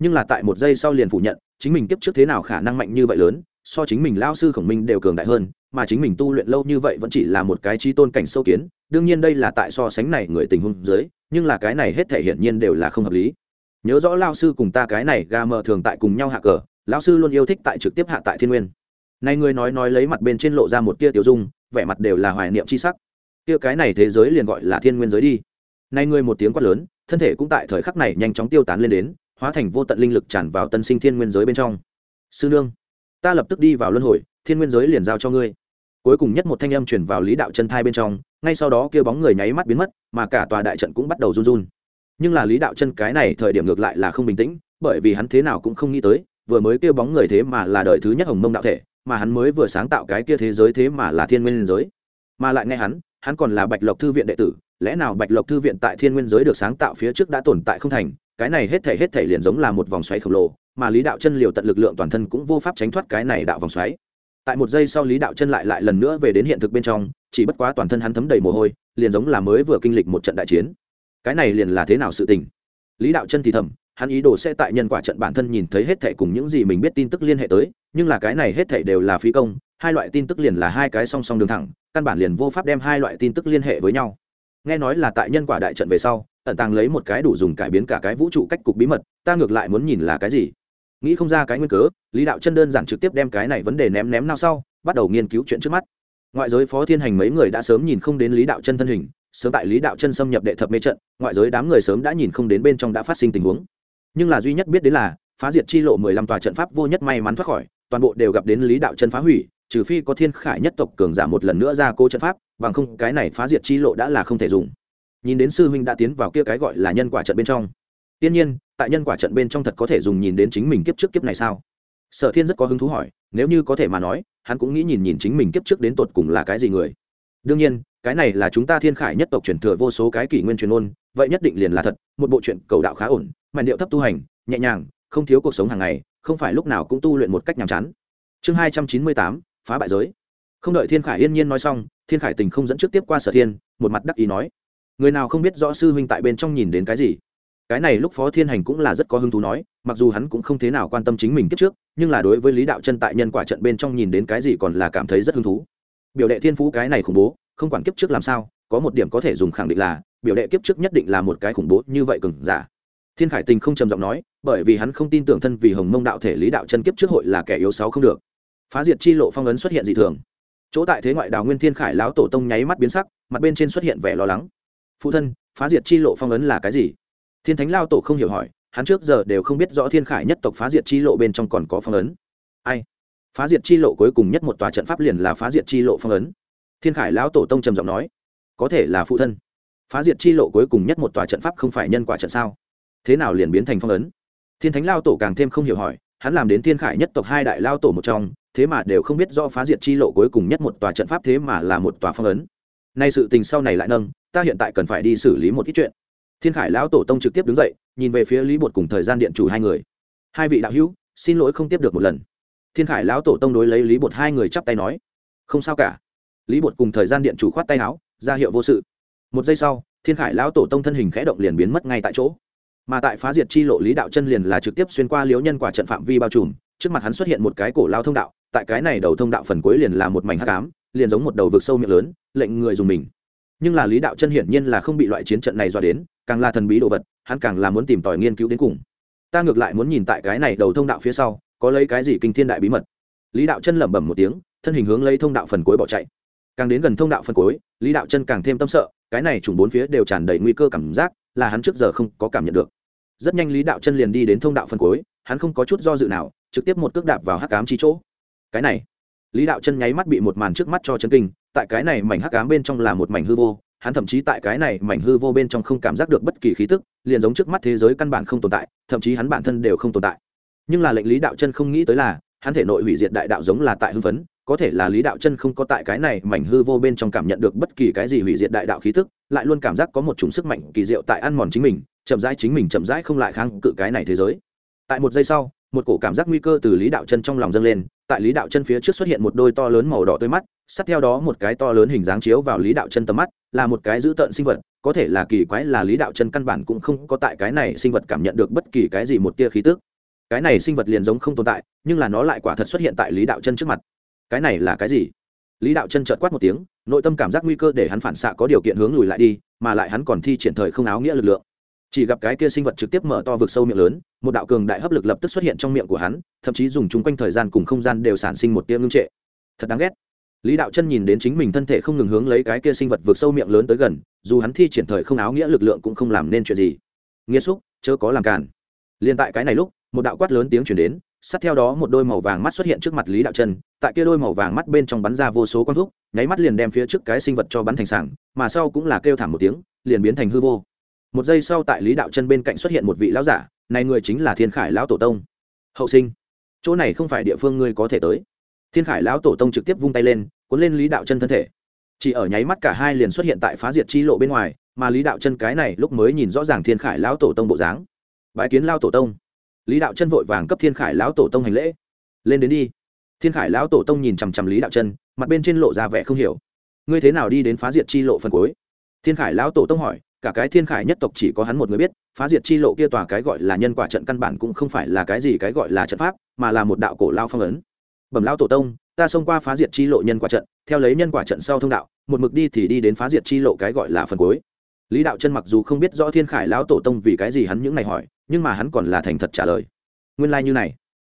Nhưng là tại một giây sau liền phủ nhận, chính mình kiếp trước thế nào khả năng mạnh như vậy lớn, so chính mình lao sư khổng minh đều cường đại hơn, mà chính mình tu luyện lâu như vậy vẫn chỉ là một cái trí tôn cảnh sâu kiến, đương nhiên đây là tại so sánh này người tình huống dưới, nhưng là cái này hết thể hiển nhiên đều là không hợp lý. Nhớ rõ lao sư cùng ta cái này ga mờ thường tại cùng nhau hạ cờ, lão sư luôn yêu thích tại trực tiếp hạ tại thiên nguyên. Này người nói nói lấy mặt bên trên lộ ra một tia tiểu dung vẻ mặt đều là hoài niệm c h i sắc. Kia cái này thế giới liền gọi là thiên nguyên giới đi. Nay ngươi một tiếng quát lớn, thân thể cũng tại thời khắc này nhanh chóng tiêu tán lên đến, hóa thành vô tận linh lực tràn vào tân sinh thiên nguyên giới bên trong. Sư nương, ta lập tức đi vào luân hồi, thiên nguyên giới liền giao cho ngươi. Cuối cùng nhất một thanh âm chuyển vào lý đạo chân thai bên trong, ngay sau đó kêu bóng người nháy mắt biến mất, mà cả tòa đại trận cũng bắt đầu run run. Nhưng là lý đạo chân cái này thời điểm ngược lại là không bình tĩnh, bởi vì hắn thế nào cũng không nghĩ tới vừa mới kêu bóng người thế mà là đời thứ nhất hồng mông đạo thể, mà hắn mới vừa sáng tạo cái kia thế giới thế mà là thiên nguyên giới. Mà lại nghe hắn hắn còn là bạch lộc thư viện đệ tử, lẽ nào bạch lộc thư viện tại thiên nguyên giới được sáng tạo phía trước đã tồn tại không thành? Cái này hết thể hết thể liền giống là một vòng xoáy khổng lồ, mà lý đạo chân liều tận lực lượng toàn thân cũng vô pháp tránh thoát cái này đạo vòng xoáy. Tại một giây sau lý đạo chân lại lại lần nữa về đến hiện thực bên trong, chỉ bất quá toàn thân hắn thấm đầy mồ hôi, liền giống là mới vừa kinh lịch một trận đại chiến. Cái này liền là thế nào sự tình? Lý đạo chân thì thầm hắn ý đồ sẽ tại nhân quả trận bản thân nhìn thấy hết thảy cùng những gì mình biết tin tức liên hệ tới, nhưng là cái này hết thảy đều là phí công, hai loại tin tức liền là hai cái song song đường thẳng, căn bản liền vô pháp đem hai loại tin tức liên hệ với nhau. Nghe nói là tại nhân quả đại trận về sau, ẩn tàng lấy một cái đủ dùng cải biến cả cái vũ trụ cách cục bí mật, ta ngược lại muốn nhìn là cái gì? Nghĩ không ra cái nguyên cớ, lý đạo chân đơn giản trực tiếp đem cái này vấn đề ném ném nào sau, bắt đầu nghiên cứu chuyện trước mắt. Ngoại giới phó thiên hành mấy người đã sớm nhìn không đến lý đạo chân thân hình, sớm tại lý đạo chân xâm nhập đệ thập mê trận, ngoại giới đám người sớm đã nhìn không đến bên trong đã phát sinh tình huống nhưng là duy nhất biết đến là, phá diệt chi lộ mười lăm tòa trận pháp vô nhất may mắn thoát khỏi, toàn bộ đều gặp đến lý đạo chân phá hủy, trừ phi có thiên khải nhất tộc cường giả một lần nữa ra cố trận pháp, bằng không cái này phá diệt chi lộ đã là không thể dùng. Nhìn đến sư huynh đã tiến vào kia cái gọi là nhân quả trận bên trong. Tiên nhiên, tại nhân quả trận bên trong thật có thể dùng nhìn đến chính mình kiếp trước kiếp này sao? Sở thiên rất có hứng thú hỏi, nếu như có thể mà nói, hắn cũng nghĩ nhìn nhìn chính mình kiếp trước đến tột cùng là cái gì người. Đương nhiên cái này là chúng ta thiên khải nhất tộc truyền thừa vô số cái kỷ nguyên truyền ôn vậy nhất định liền là thật, một bộ truyện cầu đạo khá ổn, màn điệu thấp tu hành, nhẹ nhàng, không thiếu cuộc sống hàng ngày, không phải lúc nào cũng tu luyện một cách nhàm chán. Chương hai trăm chín mươi tám, phá bại giới. Không đợi thiên khải yên nhiên nói xong, thiên khải tình không dẫn trước tiếp qua sở thiên, một mặt đắc ý nói, người nào không biết rõ sư huynh tại bên trong nhìn đến cái gì? Cái này lúc phó thiên hành cũng là rất có hứng thú nói, mặc dù hắn cũng không thế nào quan tâm chính mình kiếp trước, nhưng là đối với lý đạo chân tại nhân quả trận bên trong nhìn đến cái gì còn là cảm thấy rất hứng thú. Biểu đệ thiên phú cái này khủng bố không quản kiếp trước làm sao, có một điểm có thể dùng khẳng định là, biểu đệ kiếp trước nhất định là một cái khủng bố như vậy cừng giả. Thiên khải tình không trầm giọng nói, bởi vì hắn không tin tưởng thân vì hồng mông đạo thể lý đạo chân kiếp trước hội là kẻ yếu sáu không được. Phá diệt chi lộ phong ấn xuất hiện dị thường. Chỗ tại thế ngoại đào nguyên thiên khải lão tổ tông nháy mắt biến sắc, mặt bên trên xuất hiện vẻ lo lắng. Phụ thân, phá diệt chi lộ phong ấn là cái gì? Thiên thánh lao tổ không hiểu hỏi, hắn trước giờ đều không biết rõ thiên khải nhất tộc phá diệt chi lộ bên trong còn có phong ấn. Ai? Phá diệt chi lộ cuối cùng nhất một tòa trận pháp liền là phá diệt chi lộ phong ấn thiên khải lão tổ tông trầm giọng nói, có thể là phụ thân. Phá diệt chi lộ cuối cùng nhất một tòa trận pháp không phải nhân quả trận sao? Thế nào liền biến thành phong ấn? Thiên thánh lao tổ càng thêm không hiểu hỏi, hắn làm đến thiên khải nhất tộc hai đại lao tổ một trong, thế mà đều không biết do phá diệt chi lộ cuối cùng nhất một tòa trận pháp thế mà là một tòa phong ấn. Nay sự tình sau này lại nâng, ta hiện tại cần phải đi xử lý một ít chuyện. Thiên khải lão tổ tông trực tiếp đứng dậy, nhìn về phía lý bột cùng thời gian điện chủ hai người. Hai vị đạo hữu, xin lỗi không tiếp được một lần. Thiên khải lão tổ tông đối lấy lý bột hai người chắp tay nói, không sao cả lý bột cùng thời gian điện chủ khoát tay áo, ra hiệu vô sự. Một giây sau, thiên khải lão tổ tông thân hình khẽ động liền biến mất ngay tại chỗ. Mà tại phá diệt chi lộ lý đạo chân liền là trực tiếp xuyên qua liếu nhân quả trận phạm vi bao trùm, trước mặt hắn xuất hiện một cái cổ lao thông đạo, tại cái này đầu thông đạo phần cuối liền là một mảnh hắc ám, liền giống một đầu vực sâu miệng lớn, lệnh người dùng mình. Nhưng là lý đạo chân hiển nhiên là không bị loại chiến trận này dọa đến, càng là thần bí đồ vật, hắn càng là muốn tìm tòi nghiên cứu đến cùng. Ta ngược lại muốn nhìn tại cái này đầu thông đạo phía sau, có lấy cái gì kinh thiên đại bí mật. Lý đạo chân lẩm bẩm một tiếng, thân hình hướng lấy thông đạo phần cuối bỏ chạy càng đến gần thông đạo phân cuối, lý đạo chân càng thêm tâm sợ, cái này trùng bốn phía đều tràn đầy nguy cơ cảm giác, là hắn trước giờ không có cảm nhận được. Rất nhanh lý đạo chân liền đi đến thông đạo phân cuối, hắn không có chút do dự nào, trực tiếp một cước đạp vào hắc cám chi chỗ. Cái này, lý đạo chân nháy mắt bị một màn trước mắt cho chân kinh, tại cái này mảnh hắc cám bên trong là một mảnh hư vô, hắn thậm chí tại cái này mảnh hư vô bên trong không cảm giác được bất kỳ khí tức, liền giống trước mắt thế giới căn bản không tồn tại, thậm chí hắn bản thân đều không tồn tại. Nhưng là lệnh lý đạo chân không nghĩ tới là, hắn thể nội hủy diệt đại đạo giống là tại hưng phấn có thể là lý đạo chân không có tại cái này mảnh hư vô bên trong cảm nhận được bất kỳ cái gì hủy diệt đại đạo khí tức, lại luôn cảm giác có một chủng sức mạnh kỳ diệu tại ăn mòn chính mình, chậm rãi chính mình chậm rãi không lại kháng cự cái này thế giới. Tại một giây sau, một cổ cảm giác nguy cơ từ lý đạo chân trong lòng dâng lên, tại lý đạo chân phía trước xuất hiện một đôi to lớn màu đỏ tươi mắt, sát theo đó một cái to lớn hình dáng chiếu vào lý đạo chân tầm mắt, là một cái dữ tợn sinh vật, có thể là kỳ quái là lý đạo chân căn bản cũng không có tại cái này sinh vật cảm nhận được bất kỳ cái gì một tia khí tức. Cái này sinh vật liền giống không tồn tại, nhưng là nó lại quả thật xuất hiện tại lý đạo chân trước mặt cái này là cái gì? Lý đạo chân trợt quát một tiếng, nội tâm cảm giác nguy cơ để hắn phản xạ có điều kiện hướng lùi lại đi, mà lại hắn còn thi triển thời không áo nghĩa lực lượng. Chỉ gặp cái kia sinh vật trực tiếp mở to vực sâu miệng lớn, một đạo cường đại hấp lực lập tức xuất hiện trong miệng của hắn, thậm chí dùng chung quanh thời gian cùng không gian đều sản sinh một tia ngưng trệ. Thật đáng ghét. Lý đạo chân nhìn đến chính mình thân thể không ngừng hướng lấy cái kia sinh vật vượt sâu miệng lớn tới gần, dù hắn thi triển thời không áo nghĩa lực lượng cũng không làm nên chuyện gì. Nghĩa xúc, chớ có làm cản liền tại cái này lúc, một đạo quát lớn tiếng chuyển đến sát theo đó một đôi màu vàng mắt xuất hiện trước mặt lý đạo chân tại kia đôi màu vàng mắt bên trong bắn ra vô số con thuốc nháy mắt liền đem phía trước cái sinh vật cho bắn thành sảng, mà sau cũng là kêu thảm một tiếng, liền biến thành hư vô. Một giây sau tại lý đạo chân bên cạnh xuất hiện một vị lão giả, này người chính là thiên khải lão tổ tông. Hậu sinh. Chỗ này không phải địa phương ngươi có thể tới. Thiên khải lão tổ tông trực tiếp vung tay lên, cuốn lên lý đạo chân thân thể. Chỉ ở nháy mắt cả hai liền xuất hiện tại phá diệt chi lộ bên ngoài, mà lý đạo chân cái này lúc mới nhìn rõ ràng thiên khải lão tổ tông bộ dáng. Bái kiến lao tổ tông lý đạo chân vội vàng cấp thiên khải lão tổ tông hành lễ. Lên đến đi. Thiên khải lão tổ tông nhìn chằm chằm lý đạo chân, mặt bên trên lộ ra vẻ không hiểu. Ngươi thế nào đi đến phá diệt chi lộ phần cuối? Thiên khải lão tổ tông hỏi, cả cái thiên khải nhất tộc chỉ có hắn một người biết, phá diệt chi lộ kia tòa cái gọi là nhân quả trận căn bản cũng không phải là cái gì cái gọi là trận pháp, mà là một đạo cổ lao phong ấn. Bẩm lao tổ tông, ta xông qua phá diệt chi lộ nhân quả trận, theo lấy nhân quả trận sau thông đạo, một mực đi thì đi đến phá diệt chi lộ cái gọi là phần cuối lý đạo chân mặc dù không biết rõ thiên khải lão tổ tông vì cái gì hắn những này hỏi, nhưng mà hắn còn là thành thật trả lời. Nguyên lai、like、như này.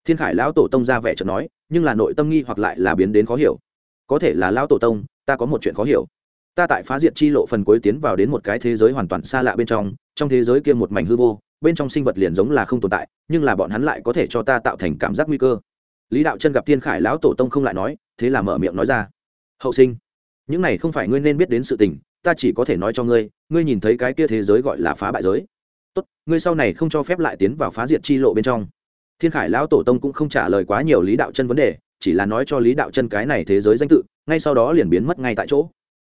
Thiên khải lão tổ tông ra vẻ chợt nói, nhưng là nội tâm nghi hoặc lại là biến đến khó hiểu. Có thể là lão tổ tông, ta có một chuyện khó hiểu. Ta tại phá diệt chi lộ phần cuối tiến vào đến một cái thế giới hoàn toàn xa lạ bên trong trong thế giới kia một mảnh hư vô, bên trong sinh vật liền giống là không tồn tại, nhưng là bọn hắn lại có thể cho ta tạo thành cảm giác nguy cơ. Lý đạo chân gặp thiên khải lão tổ tông không lại nói, thế là mở miệng nói ra. Hậu sinh, những này không phải ngươi nên biết đến sự tình ta chỉ có thể nói cho ngươi ngươi nhìn thấy cái kia thế giới gọi là phá bại giới. Tốt, ngươi sau này không cho phép lại tiến vào phá diệt chi lộ bên trong. Thiên khải lão tổ tông cũng không trả lời quá nhiều lý đạo chân vấn đề, chỉ là nói cho lý đạo chân cái này thế giới danh tự, ngay sau đó liền biến mất ngay tại chỗ.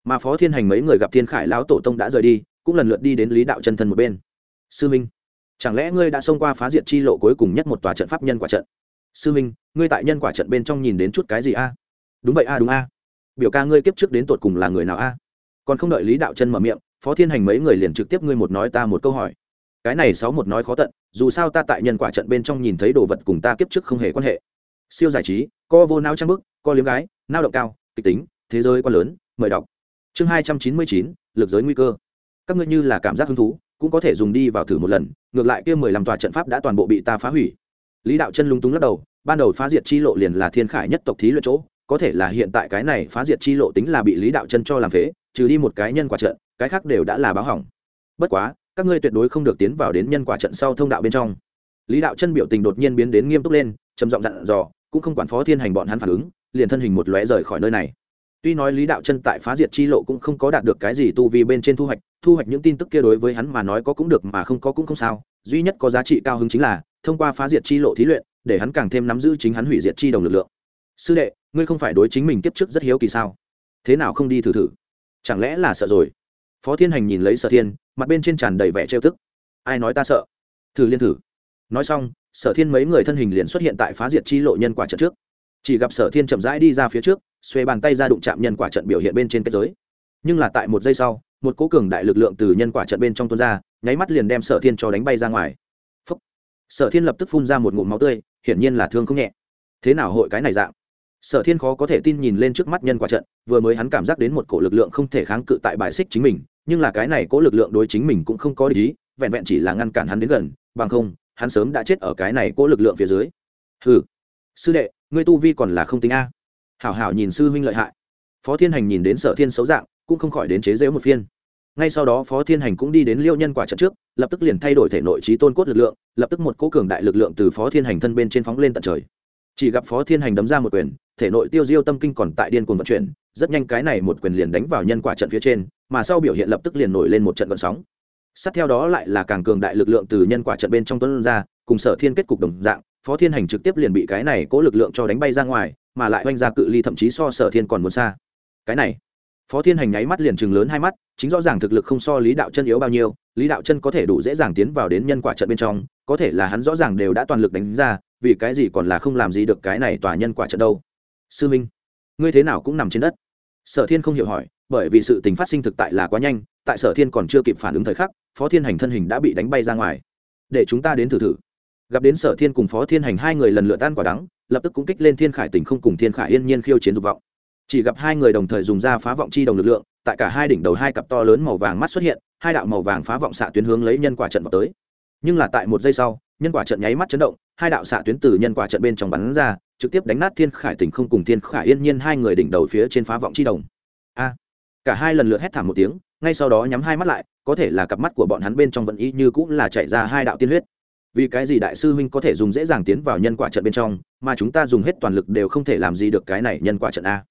Mà phó thiên hành mấy người gặp thiên khải lão tổ tông đã rời đi, cũng lần lượt đi đến lý đạo chân thân một bên. Sư minh, chẳng lẽ ngươi đã xông qua phá diệt chi lộ cuối cùng nhất một tòa trận pháp nhân quả trận? Sư minh, ngươi tại nhân quả trận bên trong nhìn đến chút cái gì a? Đúng vậy a, đúng a. Biểu ca ngươi kiếp trước đến tột cùng là người nào a? Còn không đợi lý đạo chân mở miệng, phó thiên hành mấy người liền trực tiếp ngươi một nói ta một câu hỏi. Cái này sáu một nói khó tận, dù sao ta tại nhân quả trận bên trong nhìn thấy đồ vật cùng ta kiếp trước không hề quan hệ. Siêu giải trí, co vô nao trang bức, co liếm gái nao động cao, kịch tính, thế giới quá lớn, mời đọc. Chương hai trăm chín mươi chín, lực giới nguy cơ. Các ngươi như là cảm giác hứng thú, cũng có thể dùng đi vào thử một lần, ngược lại kia mười lăm tòa trận pháp đã toàn bộ bị ta phá hủy. Lý đạo chân lung túng lắc đầu, ban đầu phá diệt chi lộ liền là thiên khải nhất tộc thí luyện chỗ, có thể là hiện tại cái này phá diệt chi lộ tính là bị lý đạo chân cho làm phế trừ đi một cái nhân quả trận, cái khác đều đã là báo hỏng. Bất quá, các ngươi tuyệt đối không được tiến vào đến nhân quả trận sau thông đạo bên trong. Lý đạo chân biểu tình đột nhiên biến đến nghiêm túc lên, trầm giọng dặn dò, cũng không quản phó thiên hành bọn hắn phản ứng, liền thân hình một lóe rời khỏi nơi này. Tuy nói lý đạo chân tại phá diệt chi lộ cũng không có đạt được cái gì tu vi bên trên thu hoạch thu hoạch những tin tức kia đối với hắn mà nói có cũng được mà không có cũng không sao, duy nhất có giá trị cao hứng chính là thông qua phá diệt chi lộ thí luyện, để hắn càng thêm nắm giữ chính hắn hủy diệt chi đồng lực lượng. Sư đệ, ngươi không phải đối chính mình kiếp trước rất hiếu kỳ sao? Thế nào không đi thử thử? Chẳng lẽ là sợ rồi? Phó thiên hành nhìn lấy sở thiên, mặt bên trên tràn đầy vẻ trêu tức. Ai nói ta sợ? Thử liên thử. Nói xong, sở thiên mấy người thân hình liền xuất hiện tại phá diệt chi lộ nhân quả trận trước. Chỉ gặp sở thiên chậm rãi đi ra phía trước, xuê bàn tay ra đụng chạm nhân quả trận biểu hiện bên trên kết giới. Nhưng là tại một giây sau, một cố cường đại lực lượng từ nhân quả trận bên trong tuôn ra, nháy mắt liền đem sở thiên cho đánh bay ra ngoài. Phúc. sở thiên lập tức phun ra một ngụm máu tươi, hiển nhiên là thương không nhẹ. Thế nào hội cái này dạng? Sở thiên khó có thể tin nhìn lên trước mắt nhân quả trận, vừa mới hắn cảm giác đến một cổ lực lượng không thể kháng cự tại bài xích chính mình, nhưng là cái này cố lực lượng đối chính mình cũng không có lý vẹn vẹn chỉ là ngăn cản hắn đến gần, bằng không, hắn sớm đã chết ở cái này cố lực lượng phía dưới. Hừ. Sư đệ, ngươi tu vi còn là không tính a. Hảo hảo nhìn sư huynh lợi hại. Phó thiên hành nhìn đến sở thiên xấu dạng, cũng không khỏi đến chế giễu một phiên. Ngay sau đó phó thiên hành cũng đi đến liêu nhân quả trận trước, lập tức liền thay đổi thể nội trí tôn cốt lực lượng, lập tức một cố cường đại lực lượng từ phó thiên hành thân bên trên phóng lên tận trời. Chỉ gặp phó thiên hành đấm ra một quyền thể nội tiêu diêu tâm kinh còn tại điên cuồng vận chuyển, rất nhanh cái này một quyền liền đánh vào nhân quả trận phía trên, mà sau biểu hiện lập tức liền nổi lên một trận vận sóng. Sát theo đó lại là càng cường đại lực lượng từ nhân quả trận bên trong tuấn ra, cùng sở thiên kết cục đồng dạng, phó thiên hành trực tiếp liền bị cái này cố lực lượng cho đánh bay ra ngoài, mà lại oanh ra cự ly thậm chí so sở thiên còn muốn xa. Cái này, phó thiên hành nháy mắt liền chừng lớn hai mắt, chính rõ ràng thực lực không so lý đạo chân yếu bao nhiêu, lý đạo chân có thể đủ dễ dàng tiến vào đến nhân quả trận bên trong, có thể là hắn rõ ràng đều đã toàn lực đánh ra, vì cái gì còn là không làm gì được cái này tòa nhân quả trận đâu sư minh, ngươi thế nào cũng nằm trên đất. Sở thiên không hiểu hỏi, bởi vì sự tình phát sinh thực tại là quá nhanh, tại sở thiên còn chưa kịp phản ứng thời khắc, phó thiên hành thân hình đã bị đánh bay ra ngoài. Để chúng ta đến thử thử. Gặp đến sở thiên cùng phó thiên hành hai người lần lượt tan quả đắng, lập tức cũng kích lên thiên khải tỉnh không cùng thiên khải yên nhiên khiêu chiến dục vọng. Chỉ gặp hai người đồng thời dùng ra phá vọng chi đồng lực lượng, tại cả hai đỉnh đầu hai cặp to lớn màu vàng mắt xuất hiện, hai đạo màu vàng phá vọng xạ tuyến hướng lấy nhân quả trận vào tới. Nhưng là tại một giây sau, nhân quả trận nháy mắt chấn động, hai đạo xạ tuyến từ nhân quả trận bên trong bắn ra trực tiếp đánh nát thiên khải tỉnh không cùng thiên khải yên nhiên hai người đỉnh đầu phía trên phá vọng chi đồng. A. Cả hai lần lượt hét thảm một tiếng, ngay sau đó nhắm hai mắt lại, có thể là cặp mắt của bọn hắn bên trong vẫn y như cũng là chạy ra hai đạo tiên huyết. Vì cái gì đại sư huynh có thể dùng dễ dàng tiến vào nhân quả trận bên trong, mà chúng ta dùng hết toàn lực đều không thể làm gì được cái này nhân quả trận a.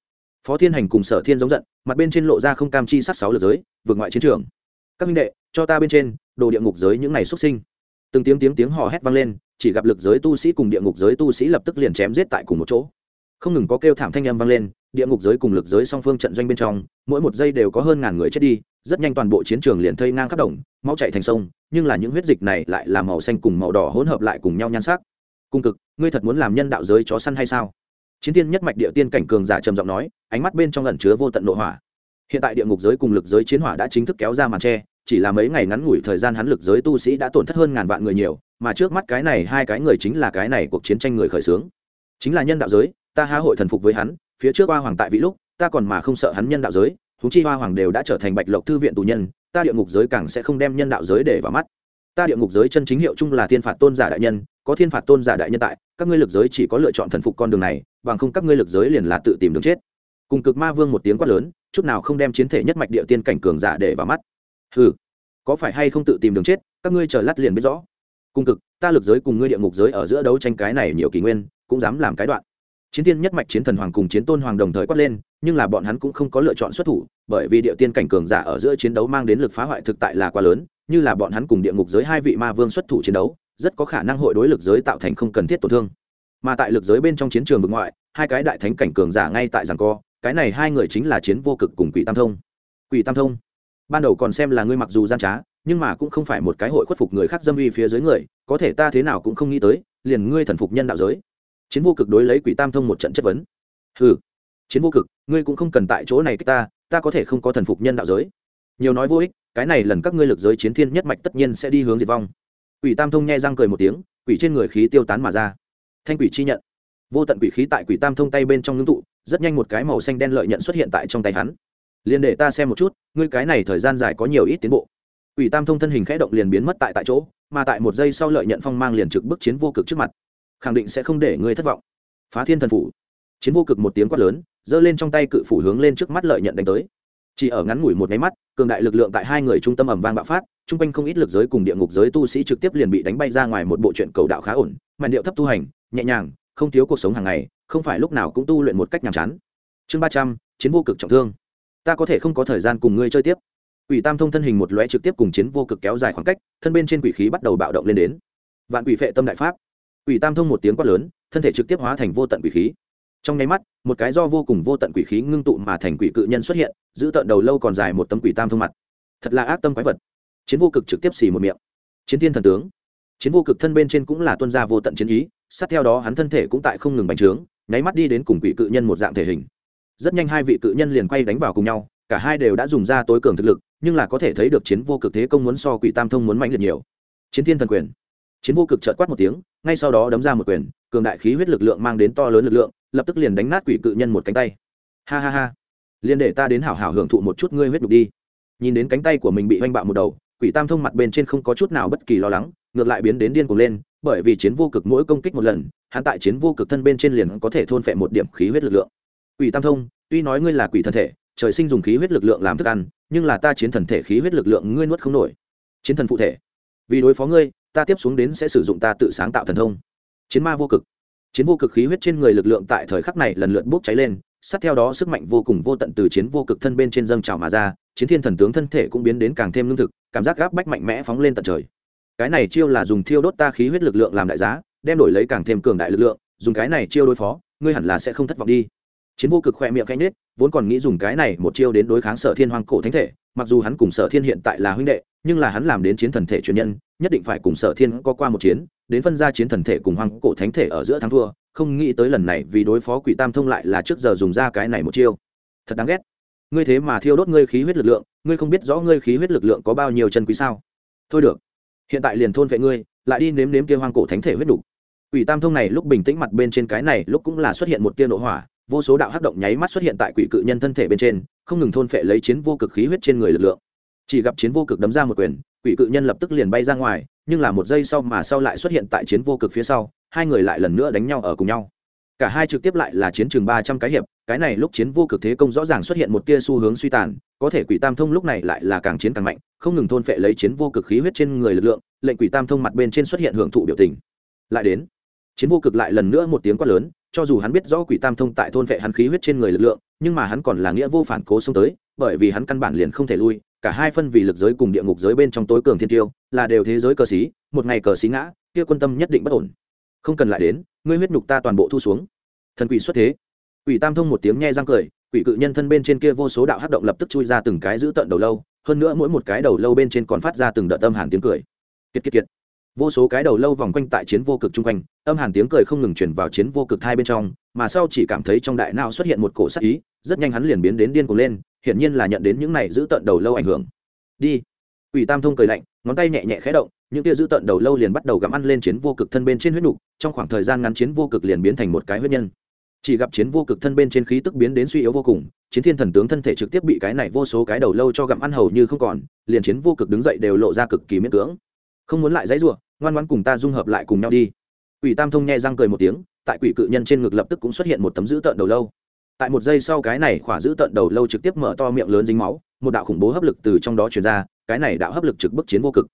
Phó thiên hành cùng sở thiên giống giận, mặt bên trên lộ ra không cam chi sát sáu lượt giới, vượt ngoại chiến trường. Các minh đệ, cho ta bên trên, đồ địa ngục giới những ngày xuất sinh. Từng tiếng tiếng tiếng hò hét vang lên chỉ gặp lực giới tu sĩ cùng địa ngục giới tu sĩ lập tức liền chém giết tại cùng một chỗ. Không ngừng có kêu thảm thanh âm vang lên, địa ngục giới cùng lực giới song phương trận doanh bên trong, mỗi một giây đều có hơn ngàn người chết đi, rất nhanh toàn bộ chiến trường liền thây ngang khắp đồng, máu chạy thành sông, nhưng là những huyết dịch này lại là màu xanh cùng màu đỏ hỗn hợp lại cùng nhau nhan sắc. Cung cực, ngươi thật muốn làm nhân đạo giới chó săn hay sao? Chiến tiên nhất mạch địa tiên cảnh cường giả trầm giọng nói, ánh mắt bên trong ẩn chứa vô tận nội hỏa. Hiện tại địa ngục giới cùng lực giới chiến hỏa đã chính thức kéo ra màn tre chỉ là mấy ngày ngắn ngủi thời gian hắn lực giới tu sĩ đã tổn thất hơn ngàn vạn người nhiều, mà trước mắt cái này hai cái người chính là cái này cuộc chiến tranh người khởi xướng. Chính là nhân đạo giới, ta há hội thần phục với hắn, phía trước hoa hoàng tại vị lúc, ta còn mà không sợ hắn nhân đạo giới thú chi hoa hoàng đều đã trở thành bạch lộc thư viện tù nhân, ta địa ngục giới càng sẽ không đem nhân đạo giới để vào mắt. Ta địa ngục giới chân chính hiệu chung là thiên phạt tôn giả đại nhân, có thiên phạt tôn giả đại nhân tại, các ngươi lực giới chỉ có lựa chọn thần phục con đường này, bằng không các ngươi lực giới liền là tự tìm đường chết. Cùng cực ma vương một tiếng quát lớn, chút nào không đem chiến thể nhất mạch địa tiên cảnh cường giả để vào mắt hừ, có phải hay không tự tìm đường chết, các ngươi chờ lát liền biết rõ. Cung cực, ta lực giới cùng ngươi địa ngục giới ở giữa đấu tranh cái này nhiều kỷ nguyên, cũng dám làm cái đoạn. Chiến tiên nhất mạch chiến thần hoàng cùng chiến tôn hoàng đồng thời quát lên, nhưng là bọn hắn cũng không có lựa chọn xuất thủ, bởi vì địa tiên cảnh cường giả ở giữa chiến đấu mang đến lực phá hoại thực tại là quá lớn, như là bọn hắn cùng địa ngục giới hai vị ma vương xuất thủ chiến đấu, rất có khả năng hội đối lực giới tạo thành không cần thiết tổn thương. Mà tại lực giới bên trong chiến trường vực ngoại, hai cái đại thánh cảnh cường giả ngay tại giảng co, cái này hai người chính là chiến vô cực cùng quỷ tam thông. Quỷ tam thông ban đầu còn xem là ngươi mặc dù gian trá, nhưng mà cũng không phải một cái hội khuất phục người khác dâm uy phía dưới người, có thể ta thế nào cũng không nghĩ tới, liền ngươi thần phục nhân đạo giới. Chiến vô cực đối lấy quỷ tam thông một trận chất vấn. Ừ chiến vô cực, ngươi cũng không cần tại chỗ này cách ta ta có thể không có thần phục nhân đạo giới. Nhiều nói vô ích, cái này lần các ngươi lực giới chiến thiên nhất mạch tất nhiên sẽ đi hướng diệt vong. Quỷ tam thông nghe răng cười một tiếng, quỷ trên người khí tiêu tán mà ra. Thanh quỷ chi nhận. Vô tận quỷ khí tại quỷ tam thông tay bên trong ngưng tụ, rất nhanh một cái màu xanh đen lợi nhận xuất hiện tại trong tay hắn liền để ta xem một chút, ngươi cái này thời gian dài có nhiều ít tiến bộ. Ủy tam thông thân hình khẽ động liền biến mất tại tại chỗ, mà tại một giây sau lợi nhận phong mang liền trực bức chiến vô cực trước mặt. Khẳng định sẽ không để ngươi thất vọng. Phá thiên thần phủ. Chiến vô cực một tiếng quát lớn, giơ lên trong tay cự phủ hướng lên trước mắt lợi nhận đánh tới. Chỉ ở ngắn ngủi một nháy mắt, cường đại lực lượng tại hai người trung tâm ẩm vang bạo phát, chung quanh không ít lực giới cùng địa ngục giới tu sĩ trực tiếp liền bị đánh bay ra ngoài một bộ chuyện cầu đạo khá ổn mà điệu thấp tu hành, nhẹ nhàng, không thiếu cuộc sống hàng ngày, không phải lúc nào cũng tu luyện một cách nhàm chán. Chương ba trăm, chiến vô cực trọng thương ta có thể không có thời gian cùng ngươi chơi tiếp Quỷ Tam Thông thân hình một lóe trực tiếp cùng chiến vô cực kéo dài khoảng cách, thân bên trên quỷ khí bắt đầu bạo động lên đến. Vạn quỷ phệ tâm đại pháp. Quỷ Tam Thông một tiếng quát lớn, thân thể trực tiếp hóa thành vô tận quỷ khí. Trong nháy mắt, một cái do vô cùng vô tận quỷ khí ngưng tụ mà thành quỷ cự nhân xuất hiện, giữ tận đầu lâu còn dài một tấm quỷ tam thông mặt. Thật là ác tâm quái vật. Chiến vô cực trực tiếp xì một miệng. Chiến thiên thần tướng. Chiến vô cực thân bên trên cũng là tuân gia vô tận chiến ý, sát theo đó hắn thân thể cũng tại không ngừng bành trướng, nháy mắt đi đến cùng quỷ cự nhân một dạng thể hình. Rất nhanh hai vị cự nhân liền quay đánh vào cùng nhau, cả hai đều đã dùng ra tối cường thực lực nhưng là có thể thấy được chiến vô cực thế công muốn so quỷ tam thông muốn mạnh liệt nhiều. Chiến thiên thần quyền. Chiến vô cực trợt quát một tiếng ngay sau đó đấm ra một quyền cường đại khí huyết lực lượng mang đến to lớn lực lượng lập tức liền đánh nát quỷ cự nhân một cánh tay. Ha ha ha. Liền để ta đến hảo hảo hưởng thụ một chút ngươi huyết đục đi. Nhìn đến cánh tay của mình bị oanh bạo một đầu quỷ tam thông mặt bên trên không có chút nào bất kỳ lo lắng ngược lại biến đến điên cuồng lên bởi vì chiến vô cực mỗi công kích một lần hắn tại chiến vô cực thân bên trên liền có thể thôn phệ một điểm khí huyết lực lượng quỷ tam thông, tuy nói ngươi là quỷ thân thể, trời sinh dùng khí huyết lực lượng làm thức ăn, nhưng là ta chiến thần thể khí huyết lực lượng ngươi nuốt không nổi. Chiến thần phụ thể. Vì đối phó ngươi, ta tiếp xuống đến sẽ sử dụng ta tự sáng tạo thần thông. Chiến ma vô cực. Chiến vô cực khí huyết trên người lực lượng tại thời khắc này lần lượt bốc cháy lên, sát theo đó sức mạnh vô cùng vô tận từ chiến vô cực thân bên trên dâng trào mà ra, chiến thiên thần tướng thân thể cũng biến đến càng thêm lương thực, cảm giác gáp bách mạnh mẽ phóng lên tận trời. Cái này chiêu là dùng thiêu đốt ta khí huyết lực lượng làm đại giá, đem đổi lấy càng thêm cường đại lực lượng, dùng cái này chiêu đối phó, ngươi hẳn là sẽ không thất vọng đi chiến vô cực khỏe miệng canh nết vốn còn nghĩ dùng cái này một chiêu đến đối kháng sở thiên hoàng cổ thánh thể, mặc dù hắn cùng sở thiên hiện tại là huynh đệ, nhưng là hắn làm đến chiến thần thể truyền nhân, nhất định phải cùng sở thiên có qua một chiến, đến phân ra chiến thần thể cùng hoàng cổ thánh thể ở giữa thắng thua, không nghĩ tới lần này vì đối phó quỷ tam thông lại là trước giờ dùng ra cái này một chiêu. Thật đáng ghét. Ngươi thế mà thiêu đốt ngươi khí huyết lực lượng, ngươi không biết rõ ngươi khí huyết lực lượng có bao nhiêu chân quý sao? Thôi được, hiện tại liền thôn vệ ngươi, lại đi nếm nếm kia hoang cổ thánh thể huyết đủ. quỷ tam thông này lúc bình tĩnh mặt bên trên cái này lúc cũng là xuất hiện một tia nộ hỏa vô số đạo hắc động nháy mắt xuất hiện tại quỷ cự nhân thân thể bên trên, không ngừng thôn phệ lấy chiến vô cực khí huyết trên người lực lượng. Chỉ gặp chiến vô cực đấm ra một quyền, quỷ cự nhân lập tức liền bay ra ngoài, nhưng là một giây sau mà sau lại xuất hiện tại chiến vô cực phía sau, hai người lại lần nữa đánh nhau ở cùng nhau. Cả hai trực tiếp lại là chiến trường ba trăm cái hiệp, cái này lúc chiến vô cực thế công rõ ràng xuất hiện một tia xu hướng suy tàn, có thể quỷ tam thông lúc này lại là càng chiến càng mạnh, không ngừng thôn phệ lấy chiến vô cực khí huyết trên người lực lượng, lệnh quỷ tam thông mặt bên trên xuất hiện hưởng thụ biểu tình. Lại đến, chiến vô cực lại lần nữa một tiếng quát lớn cho dù hắn biết rõ quỷ tam thông tại thôn vệ hắn khí huyết trên người lực lượng, nhưng mà hắn còn là nghĩa vô phản cố xông tới, bởi vì hắn căn bản liền không thể lui, cả hai phân vì lực giới cùng địa ngục giới bên trong tối cường thiên tiêu, là đều thế giới cờ xí, một ngày cờ xí ngã, kia quân tâm nhất định bất ổn. Không cần lại đến, ngươi huyết nhục ta toàn bộ thu xuống. Thần quỷ xuất thế. Quỷ tam thông một tiếng nghe răng cười, quỷ cự nhân thân bên trên kia vô số đạo hát động lập tức chui ra từng cái giữ tận đầu lâu, hơn nữa mỗi một cái đầu lâu bên trên còn phát ra từng đợt tâm hàn tiếng cười. Kiệt kiệt kiệt vô số cái đầu lâu vòng quanh tại chiến vô cực chung quanh âm hàn tiếng cười không ngừng chuyển vào chiến vô cực hai bên trong mà sau chỉ cảm thấy trong đại nào xuất hiện một cổ sắc ý rất nhanh hắn liền biến đến điên cuồng lên hiển nhiên là nhận đến những này giữ tận đầu lâu ảnh hưởng đi Quỷ Tam Thông cười lạnh, ngón tay nhẹ nhẹ khẽ động, những kia giữ tận đầu lâu liền bắt đầu gặm ăn lên chiến vô cực thân bên trên huyết nục, trong khoảng thời gian ngắn chiến vô cực liền biến thành một cái huyết nhân. Chỉ gặp chiến vô cực thân bên trên khí tức biến đến suy yếu vô cùng, chiến thiên thần tướng thân thể trực tiếp bị cái này vô số cái đầu lâu cho gặm ăn hầu như không còn, liền chiến vô cực đứng dậy đều lộ ra cực kỳ miễn cưỡng. Không muốn lại dãy rủa, ngoan ngoãn cùng ta dung hợp lại cùng nhau đi. Quỷ Tam Thông nhẹ răng cười một tiếng, tại quỷ cự nhân trên ngực lập tức cũng xuất hiện một tấm giữ tận đầu lâu. Tại một giây sau cái này khỏa giữ tận đầu lâu trực tiếp mở to miệng lớn dính máu, một đạo khủng bố hấp lực từ trong đó truyền ra, cái này đạo hấp lực trực bức chiến vô cực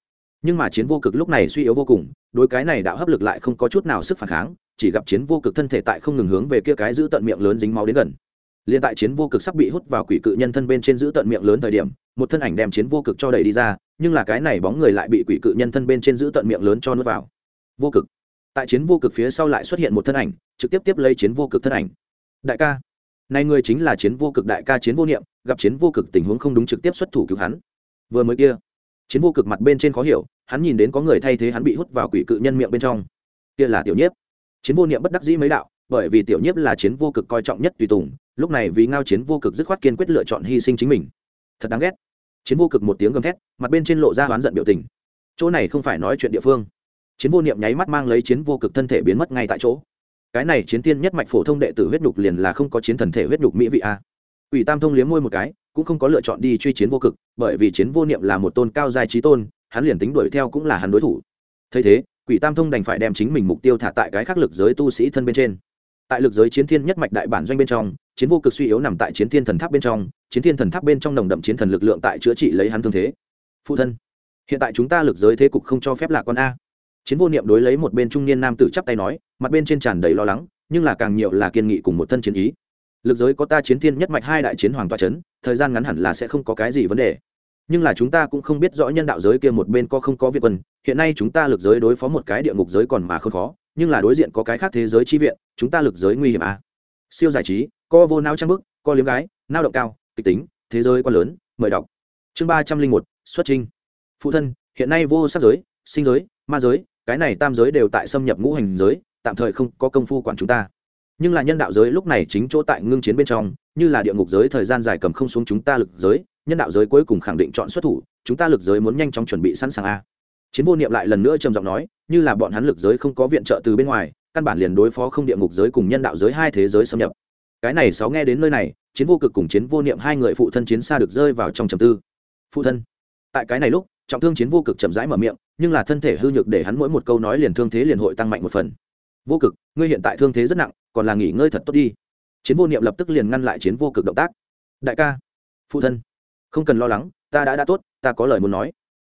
nhưng mà chiến vô cực lúc này suy yếu vô cùng đối cái này đạo hấp lực lại không có chút nào sức phản kháng chỉ gặp chiến vô cực thân thể tại không ngừng hướng về kia cái giữ tận miệng lớn dính máu đến gần liền tại chiến vô cực sắp bị hút vào quỷ cự nhân thân bên trên giữ tận miệng lớn thời điểm một thân ảnh đem chiến vô cực cho đẩy đi ra, nhưng là cái này bóng người lại bị quỷ cự nhân thân bên trên giữ tận miệng lớn cho nuốt vào. Vô cực. Tại chiến vô cực phía sau lại xuất hiện một thân ảnh, trực tiếp tiếp lấy chiến vô cực thân ảnh. Đại ca. Này người chính là chiến vô cực đại ca chiến vô niệm, gặp chiến vô cực tình huống không đúng trực tiếp xuất thủ cứu hắn. Vừa mới kia, chiến vô cực mặt bên trên khó hiểu, hắn nhìn đến có người thay thế hắn bị hút vào quỷ cự nhân miệng bên trong. Kia là tiểu nhiếp. Chiến vô niệm bất đắc dĩ mấy đạo, bởi vì tiểu nhiếp là chiến vô cực coi trọng nhất tùy tùng, lúc này vì ngao chiến vô cực dứt khoát kiên quyết lựa chọn hy sinh chính mình. Thật đáng ghét chiến vô cực một tiếng gầm thét, mặt bên trên lộ ra oán giận biểu tình. Chỗ này không phải nói chuyện địa phương. Chiến vô niệm nháy mắt mang lấy chiến vô cực thân thể biến mất ngay tại chỗ. Cái này chiến tiên nhất mạch phổ thông đệ tử huyết nhục liền là không có chiến thần thể huyết nhục mỹ vị a. Ủy tam thông liếm môi một cái, cũng không có lựa chọn đi truy chiến vô cực, bởi vì chiến vô niệm là một tôn cao dài trí tôn, hắn liền tính đuổi theo cũng là hắn đối thủ. Thấy thế, quỷ tam thông đành phải đem chính mình mục tiêu thả tại cái khắc lực giới tu sĩ thân bên trên. Tại lực giới chiến thiên nhất mạch đại bản doanh bên trong, chiến vô cực suy yếu nằm tại chiến thiên thần tháp bên trong chiến thiên thần tháp bên trong nồng đậm chiến thần lực lượng tại chữa trị lấy hắn thương thế. Phụ thân, hiện tại chúng ta lực giới thế cục không cho phép là con a. Chiến vô niệm đối lấy một bên trung niên nam tử chắp tay nói, mặt bên trên tràn đầy lo lắng, nhưng là càng nhiều là kiên nghị cùng một thân chiến ý. Lực giới có ta chiến thiên nhất mạch hai đại chiến hoàng toa c h ấ n thời gian ngắn hẳn là sẽ không có cái gì vấn đề. Nhưng là chúng ta cũng không biết rõ nhân đạo giới kia một bên có không có việc quân, hiện nay chúng ta lực giới đối phó một cái địa ngục giới còn mà không khó, nhưng là đối diện có cái khác thế giới chi viện, chúng ta lực giới nguy hiểm à. siêu giải trí co vô nao trang bức co liếm gái nao động cao kịch tính, thế giới quá lớn, mời đọc. Chương ba trăm linh một, xuất trinh. Phụ thân, hiện nay vô sắc giới, sinh giới, ma giới, cái này tam giới đều tại xâm nhập ngũ hành giới, tạm thời không có công phu quản chúng ta. Nhưng là nhân đạo giới lúc này chính chỗ tại ngưng chiến bên trong, như là địa ngục giới thời gian dài cầm không xuống chúng ta lực giới, nhân đạo giới cuối cùng khẳng định chọn xuất thủ, chúng ta lực giới muốn nhanh chóng chuẩn bị sẵn sàng a. Chiến vô niệm lại lần nữa trầm giọng nói, như là bọn hắn lực giới không có viện trợ từ bên ngoài, căn bản liền đối phó không địa ngục giới cùng nhân đạo giới hai thế giới xâm nhập cái này sáu nghe đến nơi này, chiến vô cực cùng chiến vô niệm hai người phụ thân chiến xa được rơi vào trong trầm tư. Phụ thân, tại cái này lúc, trọng thương chiến vô cực chậm rãi mở miệng, nhưng là thân thể hư nhược để hắn mỗi một câu nói liền thương thế liền hội tăng mạnh một phần. Vô cực, ngươi hiện tại thương thế rất nặng, còn là nghỉ ngơi thật tốt đi. Chiến vô niệm lập tức liền ngăn lại chiến vô cực động tác. Đại ca, phụ thân, không cần lo lắng, ta đã đã tốt, ta có lời muốn nói.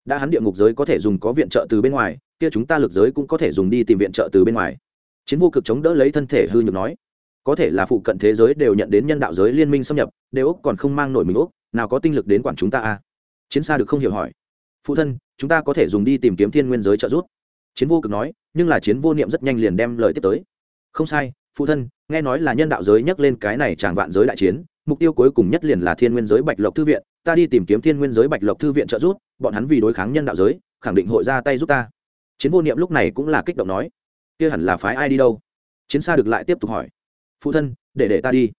Đã hắn địa ngục giới có thể dùng có viện trợ từ bên ngoài, kia chúng ta lực giới cũng có thể dùng đi tìm viện trợ từ bên ngoài. Chiến vô cực chống đỡ lấy thân thể hư nhược nói có thể là phụ cận thế giới đều nhận đến nhân đạo giới liên minh xâm nhập đều úc còn không mang nổi mình úc nào có tinh lực đến quản chúng ta à chiến xa được không hiểu hỏi. Phụ thân, chúng ta có thể dùng đi tìm kiếm thiên nguyên giới trợ giúp. Chiến vô cực nói, nhưng là chiến vô niệm rất nhanh liền đem lời tiếp tới. Không sai, phụ thân, nghe nói là nhân đạo giới nhắc lên cái này tràng vạn giới đại chiến, mục tiêu cuối cùng nhất liền là thiên nguyên giới bạch lộc thư viện, ta đi tìm kiếm thiên nguyên giới bạch lộc thư viện trợ giúp, bọn hắn vì đối kháng nhân đạo giới, khẳng định hội ra tay giúp ta. Chiến vô niệm lúc này cũng là kích động nói, kia hẳn là phái ai đi đâu? Chiến xa được lại tiếp tục hỏi phụ thân, để để ta đi.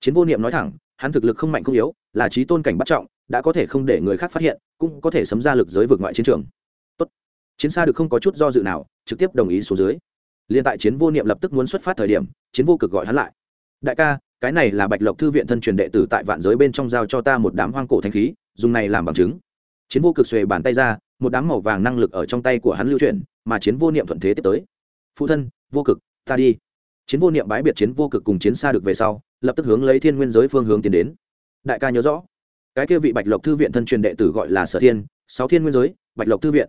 Chiến vô niệm nói thẳng, hắn thực lực không mạnh không yếu, là trí tôn cảnh bắt trọng, đã có thể không để người khác phát hiện, cũng có thể sấm ra lực giới vượt ngoại chiến trường. Tốt. chiến xa được không có chút do dự nào, trực tiếp đồng ý số dưới. Liên tại chiến vô niệm lập tức muốn xuất phát thời điểm, chiến vô cực gọi hắn lại. Đại ca, cái này là bạch lộc thư viện thân truyền đệ tử tại vạn giới bên trong giao cho ta một đám hoang cổ thanh khí, dùng này làm bằng chứng. Chiến vô cực xuề bàn tay ra, một đám màu vàng năng lực ở trong tay của hắn lưu chuyển, mà chiến vô niệm thuận thế tiếp tới. Phụ thân, vô cực, ta đi chiến vô niệm bái biệt chiến vô cực cùng chiến xa được về sau, lập tức hướng lấy thiên nguyên giới phương hướng tiến đến. Đại ca nhớ rõ, cái kia vị bạch lộc thư viện thân truyền đệ tử gọi là sở thiên, sáu thiên nguyên giới, bạch lộc thư viện.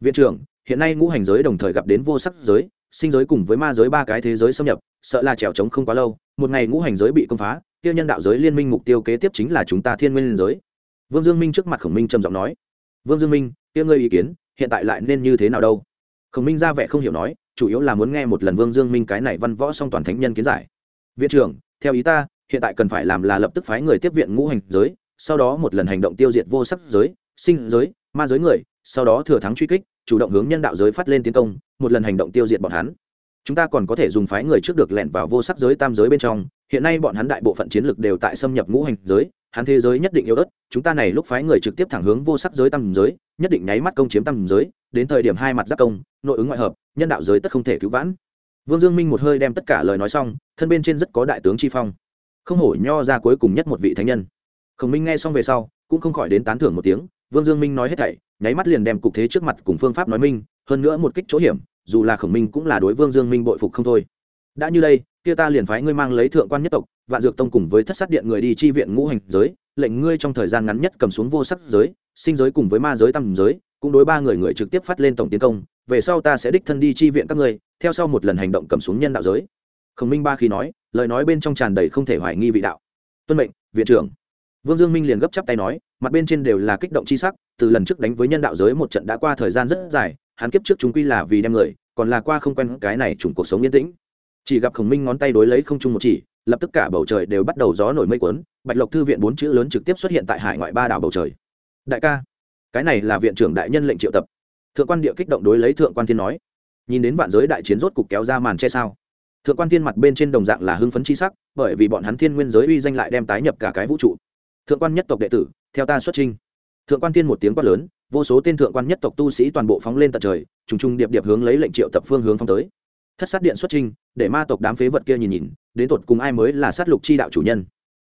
Viện trưởng, hiện nay ngũ hành giới đồng thời gặp đến vô sắc giới, sinh giới cùng với ma giới ba cái thế giới xâm nhập, sợ là trèo trống không quá lâu, một ngày ngũ hành giới bị công phá, kia nhân đạo giới liên minh mục tiêu kế tiếp chính là chúng ta thiên nguyên giới. Vương dương minh trước mặt khổng minh trầm giọng nói, vương dương minh, kia ngươi ý kiến, hiện tại lại nên như thế nào đâu? Khổng minh ra vẻ không hiểu nói chủ yếu là muốn nghe một lần vương dương minh cái này văn võ song toàn thánh nhân kiến giải. Viện trưởng, theo ý ta, hiện tại cần phải làm là lập tức phái người tiếp viện ngũ hành giới, sau đó một lần hành động tiêu diệt vô sắc giới, sinh giới, ma giới người, sau đó thừa thắng truy kích, chủ động hướng nhân đạo giới phát lên tiến công, một lần hành động tiêu diệt bọn hắn. Chúng ta còn có thể dùng phái người trước được lẻn vào vô sắc giới tam giới bên trong, hiện nay bọn hắn đại bộ phận chiến lực đều tại xâm nhập ngũ hành giới hắn thế giới nhất định yếu ớt, chúng ta này lúc phái người trực tiếp thẳng hướng vô sắc giới tam giới, nhất định nháy mắt công chiếm tam giới, đến thời điểm hai mặt giáp công, nội ứng ngoại hợp, nhân đạo giới tất không thể cứu vãn. Vương dương minh một hơi đem tất cả lời nói xong, thân bên trên rất có đại tướng chi phong. Không hổ nho ra cuối cùng nhất một vị thánh nhân. Khổng minh nghe xong về sau, cũng không khỏi đến tán thưởng một tiếng, vương dương minh nói hết thảy, nháy mắt liền đem cục thế trước mặt cùng phương pháp nói minh, hơn nữa một kích chỗ hiểm, dù là khổng minh cũng là đối vương dương minh bội phục không thôi. Đã như đây kia ta liền phái ngươi mang lấy thượng quan nhất tộc, vạn dược tông cùng với thất sát điện người đi chi viện ngũ hành giới, lệnh ngươi trong thời gian ngắn nhất cầm xuống vô sắc giới, sinh giới cùng với ma giới tam giới, cũng đối ba người người trực tiếp phát lên tổng tiến công, về sau ta sẽ đích thân đi chi viện các ngươi, theo sau một lần hành động cầm xuống nhân đạo giới. Khổng minh ba khi nói, lời nói bên trong tràn đầy không thể hoài nghi vị đạo. Tuân mệnh, viện trưởng. Vương dương minh liền gấp chắp tay nói, mặt bên trên đều là kích động c h i sắc, từ lần trước đánh với nhân đạo giới một trận đã qua thời gian rất dài, hắn kiếp trước chúng quy là vì đem người, còn là qua không quen cái này chủng cuộc sống yên tĩnh chỉ gặp khổng minh ngón tay đối lấy không chung một chỉ, lập tức cả bầu trời đều bắt đầu gió nổi mây quấn bạch lộc thư viện bốn chữ lớn trực tiếp xuất hiện tại hải ngoại ba đảo bầu trời. Đại ca, cái này là viện trưởng đại nhân lệnh triệu tập. Thượng quan địa kích động đối lấy thượng quan thiên nói. Nhìn đến vạn giới đại chiến rốt cục kéo ra màn che sao? Thượng quan thiên mặt bên trên đồng dạng là hưng phấn chi sắc, bởi vì bọn hắn thiên nguyên giới uy danh lại đem tái nhập cả cái vũ trụ. Thượng quan nhất tộc đệ tử, theo ta xuất trinh thượng quan thiên một tiếng quát lớn, vô số tên thượng quan nhất tộc tu sĩ toàn bộ phóng lên tận trời, trùng trùng điệp điệp hướng lấy lệnh triệu tập phương hướng phong tới thất sát điện xuất trinh để ma tộc đám phế vật kia nhìn nhìn, đến tột cùng ai mới là sát lục chi đạo chủ nhân.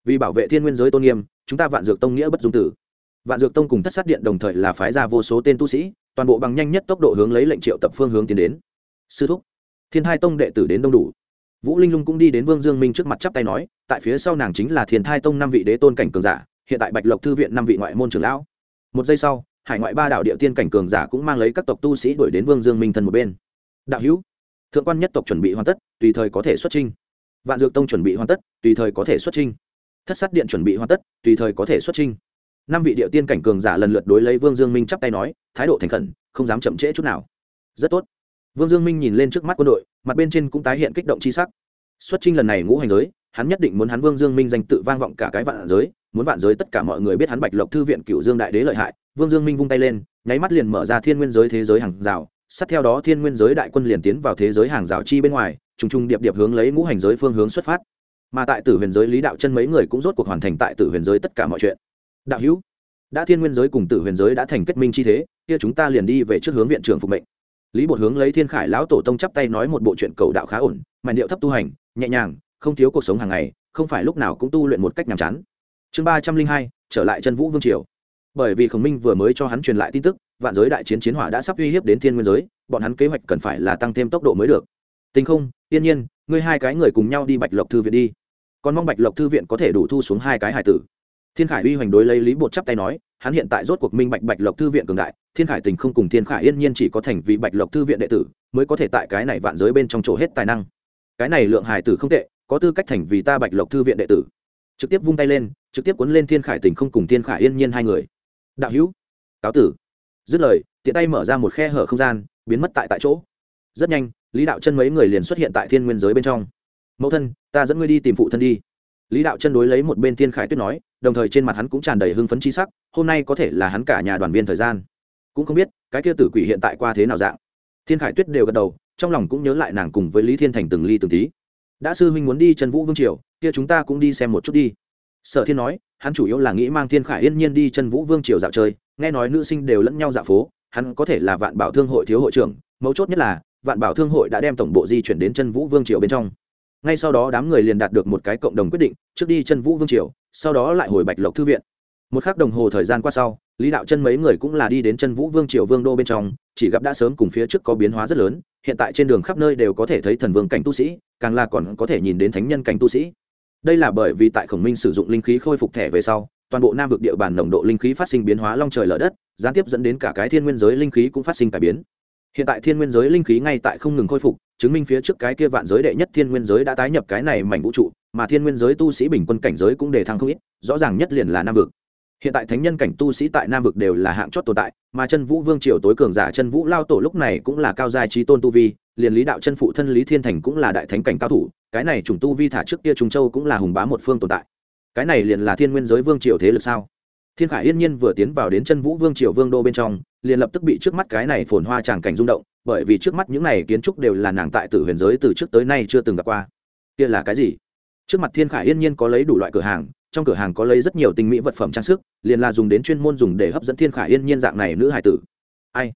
Vì bảo vệ thiên nguyên giới tôn nghiêm, chúng ta vạn dược tông nghĩa bất dung tử. Vạn dược tông cùng thất sát điện đồng thời là phái ra vô số tên tu sĩ, toàn bộ bằng nhanh nhất tốc độ hướng lấy lệnh triệu tập phương hướng tiến đến. Sư thúc, thiên hai tông đệ tử đến đông đủ. Vũ linh lung cũng đi đến vương dương minh trước mặt chắp tay nói, tại phía sau nàng chính là thiên thai tông năm vị đế tôn cảnh cường giả, hiện tại bạch lộc thư viện năm vị ngoại môn trưởng lão. Một giây sau, hải ngoại ba đạo địa tiên cảnh cường giả cũng mang lấy các tộc tu sĩ đuổi đến vương dương minh thân một bên. Đạo hữu thượng quan nhất tộc chuẩn bị hoàn tất, tùy thời có thể xuất trinh vạn dược tông chuẩn bị hoàn tất, tùy thời có thể xuất trinh thất sát điện chuẩn bị hoàn tất, tùy thời có thể xuất trinh năm vị địa tiên cảnh cường giả lần lượt đối lấy vương dương minh chắp tay nói, thái độ thành khẩn, không dám chậm trễ chút nào. Rất tốt. Vương dương minh nhìn lên trước mắt quân đội, mặt bên trên cũng tái hiện kích động c h i sắc. Xuất trinh lần này ngũ hành giới, hắn nhất định muốn hắn vương dương minh danh tự vang vọng cả cái vạn giới, muốn vạn giới tất cả mọi người biết hắn bạch lộc thư viện cựu dương đại đế lợi hại. Vương dương minh vung tay lên, nháy mắt liền mở ra thiên nguyên giới thế giới hàng rào sát theo đó thiên nguyên giới đại quân liền tiến vào thế giới hàng rào chi bên ngoài, trùng trùng điệp điệp hướng lấy ngũ hành giới phương hướng xuất phát. Mà tại tử huyền giới lý đạo chân mấy người cũng rốt cuộc hoàn thành tại tử huyền giới tất cả mọi chuyện. Đạo hữu, đã thiên nguyên giới cùng tử huyền giới đã thành kết minh chi thế, kia chúng ta liền đi về trước hướng viện trưởng phục mệnh. Lý bột hướng lấy thiên khải lão tổ tông chắp tay nói một bộ chuyện cầu đạo khá ổn mà điệu thấp tu hành, nhẹ nhàng, không thiếu cuộc sống hàng ngày, không phải lúc nào cũng tu luyện một cách nhàm chán. Chương ba trăm linh hai, trở lại chân vũ vương triều. Bởi vì khổng minh vừa mới cho hắn truyền lại tin tức vạn giới đại chiến chiến hỏa đã sắp uy hiếp đến thiên nguyên giới, bọn hắn kế hoạch cần phải là tăng thêm tốc độ mới được. Tình không tiên nhiên, ngươi hai cái người cùng nhau đi bạch lộc thư viện đi. Còn mong bạch lộc thư viện có thể đủ thu xuống hai cái hải tử. Thiên khải uy hoành đối lấy lý bột chắp tay nói, hắn hiện tại rốt cuộc minh bạch bạch lộc thư viện cường đại, thiên khải tình không cùng thiên khải yên nhiên chỉ có thành vị bạch lộc thư viện đệ tử, mới có thể tại cái này vạn giới bên trong chỗ hết tài năng. Cái này lượng hải tử không tệ, có tư cách thành vì ta bạch lộc thư viện đệ tử. Trực tiếp vung tay lên, trực tiếp cuốn lên thiên khải tình không cùng thiên khải yên nhiên hai người. Đạo hữu, cáo tử dứt lời, tiện tay mở ra một khe hở không gian, biến mất tại tại chỗ. Rất nhanh, lý đạo chân mấy người liền xuất hiện tại thiên nguyên giới bên trong. Mẫu thân, ta dẫn ngươi đi tìm phụ thân đi. Lý đạo chân đối lấy một bên thiên khải tuyết nói, đồng thời trên mặt hắn cũng tràn đầy hưng phấn chi sắc, hôm nay có thể là hắn cả nhà đoàn viên thời gian. Cũng không biết, cái kia tử quỷ hiện tại qua thế nào dạng. Thiên khải tuyết đều gật đầu, trong lòng cũng nhớ lại nàng cùng với lý thiên thành từng ly từng tí. Đã sư huynh muốn đi trần vũ vương triều, kia chúng ta cũng đi xem một chút đi. Sở thiên nói, hắn chủ yếu là nghĩ mang thiên khải yên nhiên đi chân vũ vương triều dạo chơi nghe nói nữ sinh đều lẫn nhau dạo phố, hắn có thể là vạn bảo thương hội thiếu hội trưởng, mấu chốt nhất là, vạn bảo thương hội đã đem tổng bộ di chuyển đến chân vũ vương triều bên trong. Ngay sau đó đám người liền đạt được một cái cộng đồng quyết định, trước đi chân vũ vương triều, sau đó lại hồi bạch lộc thư viện. Một k h ắ c đồng hồ thời gian qua sau, lý đạo chân mấy người cũng là đi đến chân vũ vương triều vương đô bên trong, chỉ gặp đã sớm cùng phía trước có biến hóa rất lớn, hiện tại trên đường khắp nơi đều có thể thấy thần vương cảnh tu sĩ, càng là còn có thể nhìn đến thánh nhân cảnh tu sĩ. Đây là bởi vì tại khổng minh sử dụng linh khí khôi phục thẻ về sau toàn bộ nam vực địa bàn nồng độ linh khí phát sinh biến hóa long trời lở đất, gián tiếp dẫn đến cả cái thiên nguyên giới linh khí cũng phát sinh cải biến. Hiện tại thiên nguyên giới linh khí ngay tại không ngừng khôi phục, chứng minh phía trước cái kia vạn giới đệ nhất thiên nguyên giới đã tái nhập cái này mảnh vũ trụ, mà thiên nguyên giới tu sĩ bình quân cảnh giới cũng đề thăng không ít, rõ ràng nhất liền là nam vực. Hiện tại thánh nhân cảnh tu sĩ tại nam vực đều là hạng chót tồn tại, mà chân vũ vương triều tối cường giả chân vũ lao tổ lúc này cũng là cao giai trí tôn tu vi, liền lý đạo chân phụ thân lý thiên thành cũng là đại thánh cảnh cao thủ, cái này trùng tu vi thả trước kia trung châu cũng là hùng bá một phương tồn tại cái này liền là thiên nguyên giới vương triều thế lực sao? Thiên khải yên nhiên vừa tiến vào đến chân vũ vương triều vương đô bên trong, liền lập tức bị trước mắt cái này phồn hoa tràng cảnh rung động, bởi vì trước mắt những này kiến trúc đều là nàng tại tử huyền giới từ trước tới nay chưa từng gặp qua. Kia là cái gì? Trước mặt thiên khải yên nhiên có lấy đủ loại cửa hàng, trong cửa hàng có lấy rất nhiều tinh mỹ vật phẩm trang sức, liền là dùng đến chuyên môn dùng để hấp dẫn thiên khải yên nhiên dạng này nữ hải tử. Ai?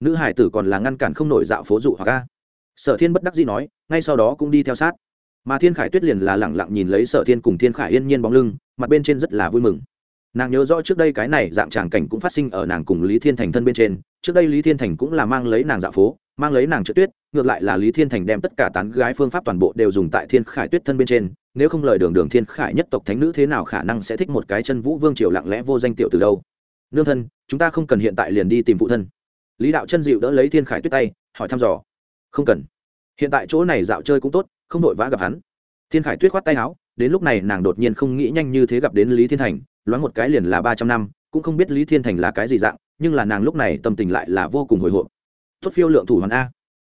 Nữ hải tử còn là ngăn cản không nổi dạo phố dụ hoặc ca sở thiên bất đắc dĩ nói, ngay sau đó cũng đi theo sát mà thiên khải tuyết liền là lẳng lặng nhìn lấy sở thiên cùng thiên khải yên nhiên bóng lưng, mặt bên trên rất là vui mừng. Nàng nhớ rõ trước đây cái này dạng tràng cảnh cũng phát sinh ở nàng cùng lý thiên thành thân bên trên, trước đây lý thiên thành cũng là mang lấy nàng dạo phố, mang lấy nàng trượt tuyết, ngược lại là lý thiên thành đem tất cả tán gái phương pháp toàn bộ đều dùng tại thiên khải tuyết thân bên trên, nếu không lời đường đường thiên khải nhất tộc thánh nữ thế nào khả năng sẽ thích một cái chân vũ vương triều lặng lẽ vô danh tiểu từ đâu? Nương thân, chúng ta không cần hiện tại liền đi tìm phụ thân. Lý đạo chân dịu đỡ lấy thiên khải tuyết tay, hỏi thăm dò. Không cần. Hiện tại chỗ này dạo chơi cũng tốt không vội vã gặp hắn. Thiên khải tuyết khoát tay áo, đến lúc này nàng đột nhiên không nghĩ nhanh như thế gặp đến lý thiên thành, loáng một cái liền là ba trăm năm, cũng không biết lý thiên thành là cái gì dạng, nhưng là nàng lúc này tâm tình lại là vô cùng hồi hộp. Tốt phiêu lượng thủ hoàn a.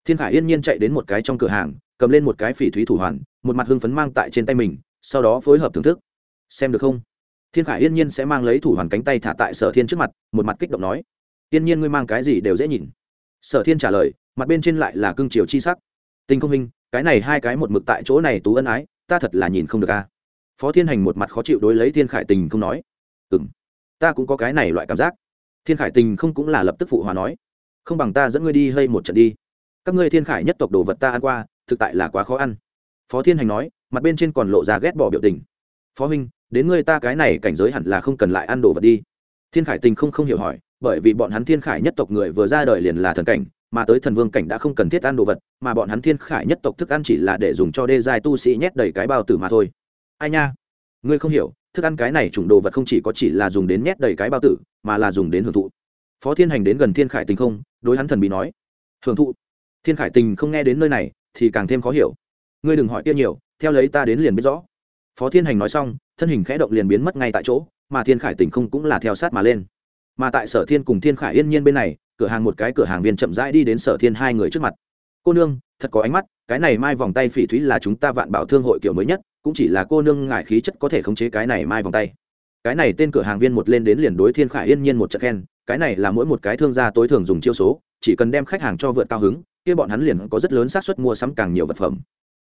Thiên khải yên nhiên chạy đến một cái trong cửa hàng, cầm lên một cái phỉ thúy thủ hoàn, một mặt hưng phấn mang tại trên tay mình, sau đó phối hợp thưởng thức. Xem được không? Thiên khải yên nhiên sẽ mang lấy thủ hoàn cánh tay thả tại sở thiên trước mặt, một mặt kích động nói. Yên nhiên ngươi mang cái gì đều dễ nhìn. Sở thiên trả lời, mặt bên trên lại là cưng chiều chi sắc tình không minh, cái này hai cái một mực tại chỗ này tú ân ái, ta thật là nhìn không được a. Phó thiên hành một mặt khó chịu đối lấy thiên khải tình không nói. Ừ m ta cũng có cái này loại cảm giác. Thiên khải tình không cũng là lập tức phụ hòa nói. Không bằng ta dẫn ngươi đi hơi một trận đi. Các ngươi thiên khải nhất tộc đồ vật ta ăn qua, thực tại là quá khó ăn. Phó thiên hành nói, mặt bên trên còn lộ ra ghét bỏ biểu tình. Phó huynh đến ngươi ta cái này cảnh giới hẳn là không cần lại ăn đồ vật đi. Thiên khải tình không không hiểu hỏi, bởi vì bọn hắn thiên khải nhất tộc người vừa ra đời liền là thần cảnh mà tới thần vương cảnh đã không cần thiết ăn đồ vật, mà bọn hắn thiên khải nhất tộc thức ăn chỉ là để dùng cho đê giai tu sĩ nhét đầy cái bao tử mà thôi. Ai nha? Ngươi không hiểu, thức ăn cái này chủng đồ vật không chỉ có chỉ là dùng đến nhét đầy cái bao tử, mà là dùng đến hưởng thụ. Phó thiên hành đến gần thiên khải tình không, đối hắn thần bị nói, hưởng thụ? Thiên khải tình không nghe đến nơi này thì càng thêm khó hiểu. Ngươi đừng hỏi kia nhiều, theo lấy ta đến liền biết rõ. Phó thiên hành nói xong, thân hình khẽ động liền biến mất ngay tại chỗ, mà thiên khải tình không cũng là theo sát mà lên. Mà tại sở thiên cùng thiên khải yên nhiên bên này cửa hàng một cái cửa hàng viên chậm rãi đi đến sở thiên hai người trước mặt. Cô nương, thật có ánh mắt, cái này mai vòng tay phỉ thúy là chúng ta vạn bảo thương hội kiểu mới nhất, cũng chỉ là cô nương ngại khí chất có thể khống chế cái này mai vòng tay. Cái này tên cửa hàng viên một lên đến liền đối thiên khải yên nhiên một trận khen, cái này là mỗi một cái thương gia tối thường dùng chiêu số, chỉ cần đem khách hàng cho vượt cao hứng, kia bọn hắn liền có rất lớn xác suất mua sắm càng nhiều vật phẩm.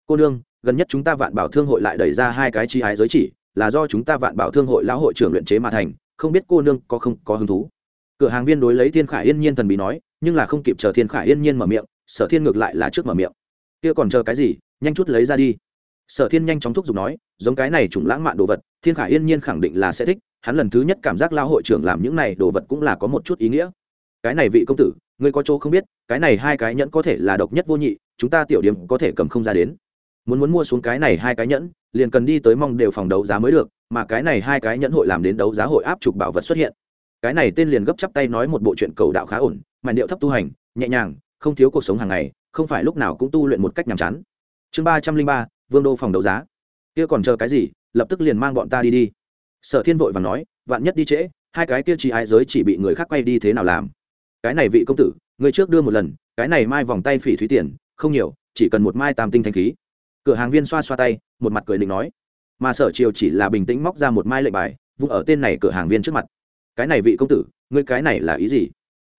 Cô nương, gần nhất chúng ta vạn bảo thương hội lại đẩy ra hai cái chi ái giới chỉ, là do chúng ta vạn bảo thương hội lão hội trưởng luyện chế mà thành, không biết cô nương có không có hứng thú? Cửa hàng viên đối lấy thiên khải yên nhiên thần bí nói, nhưng là không kịp chờ thiên khải yên nhiên mở miệng, sở thiên ngược lại là trước mở miệng. Kia còn chờ cái gì, nhanh chút lấy ra đi. Sở thiên nhanh chóng thúc giục nói, giống cái này chủng lãng mạn đồ vật, thiên khải yên nhiên khẳng định là sẽ thích, hắn lần thứ nhất cảm giác lao hội trưởng làm những này đồ vật cũng là có một chút ý nghĩa. Cái này vị công tử, ngươi có chỗ không biết, cái này hai cái nhẫn có thể là độc nhất vô nhị, chúng ta tiểu điểm có thể cầm không ra đến. Muốn muốn mua xuống cái này hai cái nhẫn, liền cần đi tới mong đều phòng đấu giá mới được, mà cái này hai cái nhẫn hội làm đến đấu giá hội áp trục bảo vật xuất hiện cái này tên liền gấp chắp tay nói một bộ chuyện cầu đạo khá ổn mà điệu thấp tu hành, nhẹ nhàng, không thiếu cuộc sống hàng ngày, không phải lúc nào cũng tu luyện một cách nhàm chán. Chương ba trăm linh ba, vương đô phòng đấu giá. Kia còn chờ cái gì, lập tức liền mang bọn ta đi đi. Sở thiên vội và nói, vạn nhất đi trễ, hai cái kia chỉ ai giới chỉ bị người khác quay đi thế nào làm? Cái này vị công tử, người trước đưa một lần, cái này mai vòng tay phỉ thúy tiền, không nhiều, chỉ cần một mai tam tinh thanh khí. Cửa hàng viên xoa xoa tay, một mặt cười định nói. Mà sở triều chỉ là bình tĩnh móc ra một mai lệnh bài, vung ở tên này cửa hàng viên trước mặt cái này vị công tử, ngươi cái này là ý gì?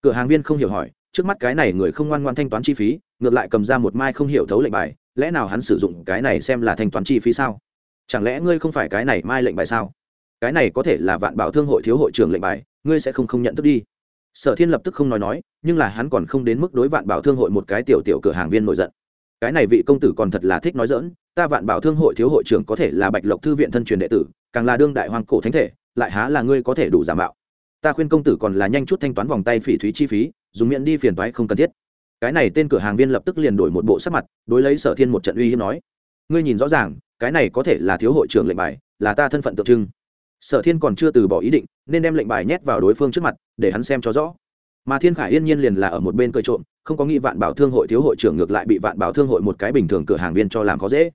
Cửa hàng viên không hiểu hỏi, trước mắt cái này người không ngoan ngoan thanh toán chi phí, ngược lại cầm ra một mai không hiểu thấu lệnh bài, lẽ nào hắn sử dụng cái này xem là thanh toán chi phí sao? Chẳng lẽ ngươi không phải cái này mai lệnh bài sao? Cái này có thể là vạn bảo thương hội thiếu hội trưởng lệnh bài, ngươi sẽ không không nhận thức đi. Sở thiên lập tức không nói nói, nhưng là hắn còn không đến mức đối vạn bảo thương hội một cái tiểu tiểu cửa hàng viên nổi giận. Cái này vị công tử còn thật là thích nói dỡn ta vạn bảo thương hội thiếu hội trưởng có thể là bạch lộc thư viện thân truyền đệ tử, càng là đương đại hoàng cổ thánh thể, lại há là ngươi có thể đủ giả mạo ta khuyên công tử còn là nhanh chút thanh toán vòng tay phỉ thúy chi phí, dùng miệng đi phiền toái không cần thiết. Cái này tên cửa hàng viên lập tức liền đổi một bộ sắc mặt, đối lấy sở thiên một trận uy hiếp nói, ngươi nhìn rõ ràng, cái này có thể là thiếu hội trưởng lệnh bài, là ta thân phận tượng trưng. Sở thiên còn chưa từ bỏ ý định, nên đem lệnh bài nhét vào đối phương trước mặt, để hắn xem cho rõ. Mà thiên khải yên nhiên liền là ở một bên cười trộm, không có nghĩ vạn bảo thương hội thiếu hội trưởng ngược lại bị vạn bảo thương hội một cái bình thường cửa hàng viên cho làm khó dễ.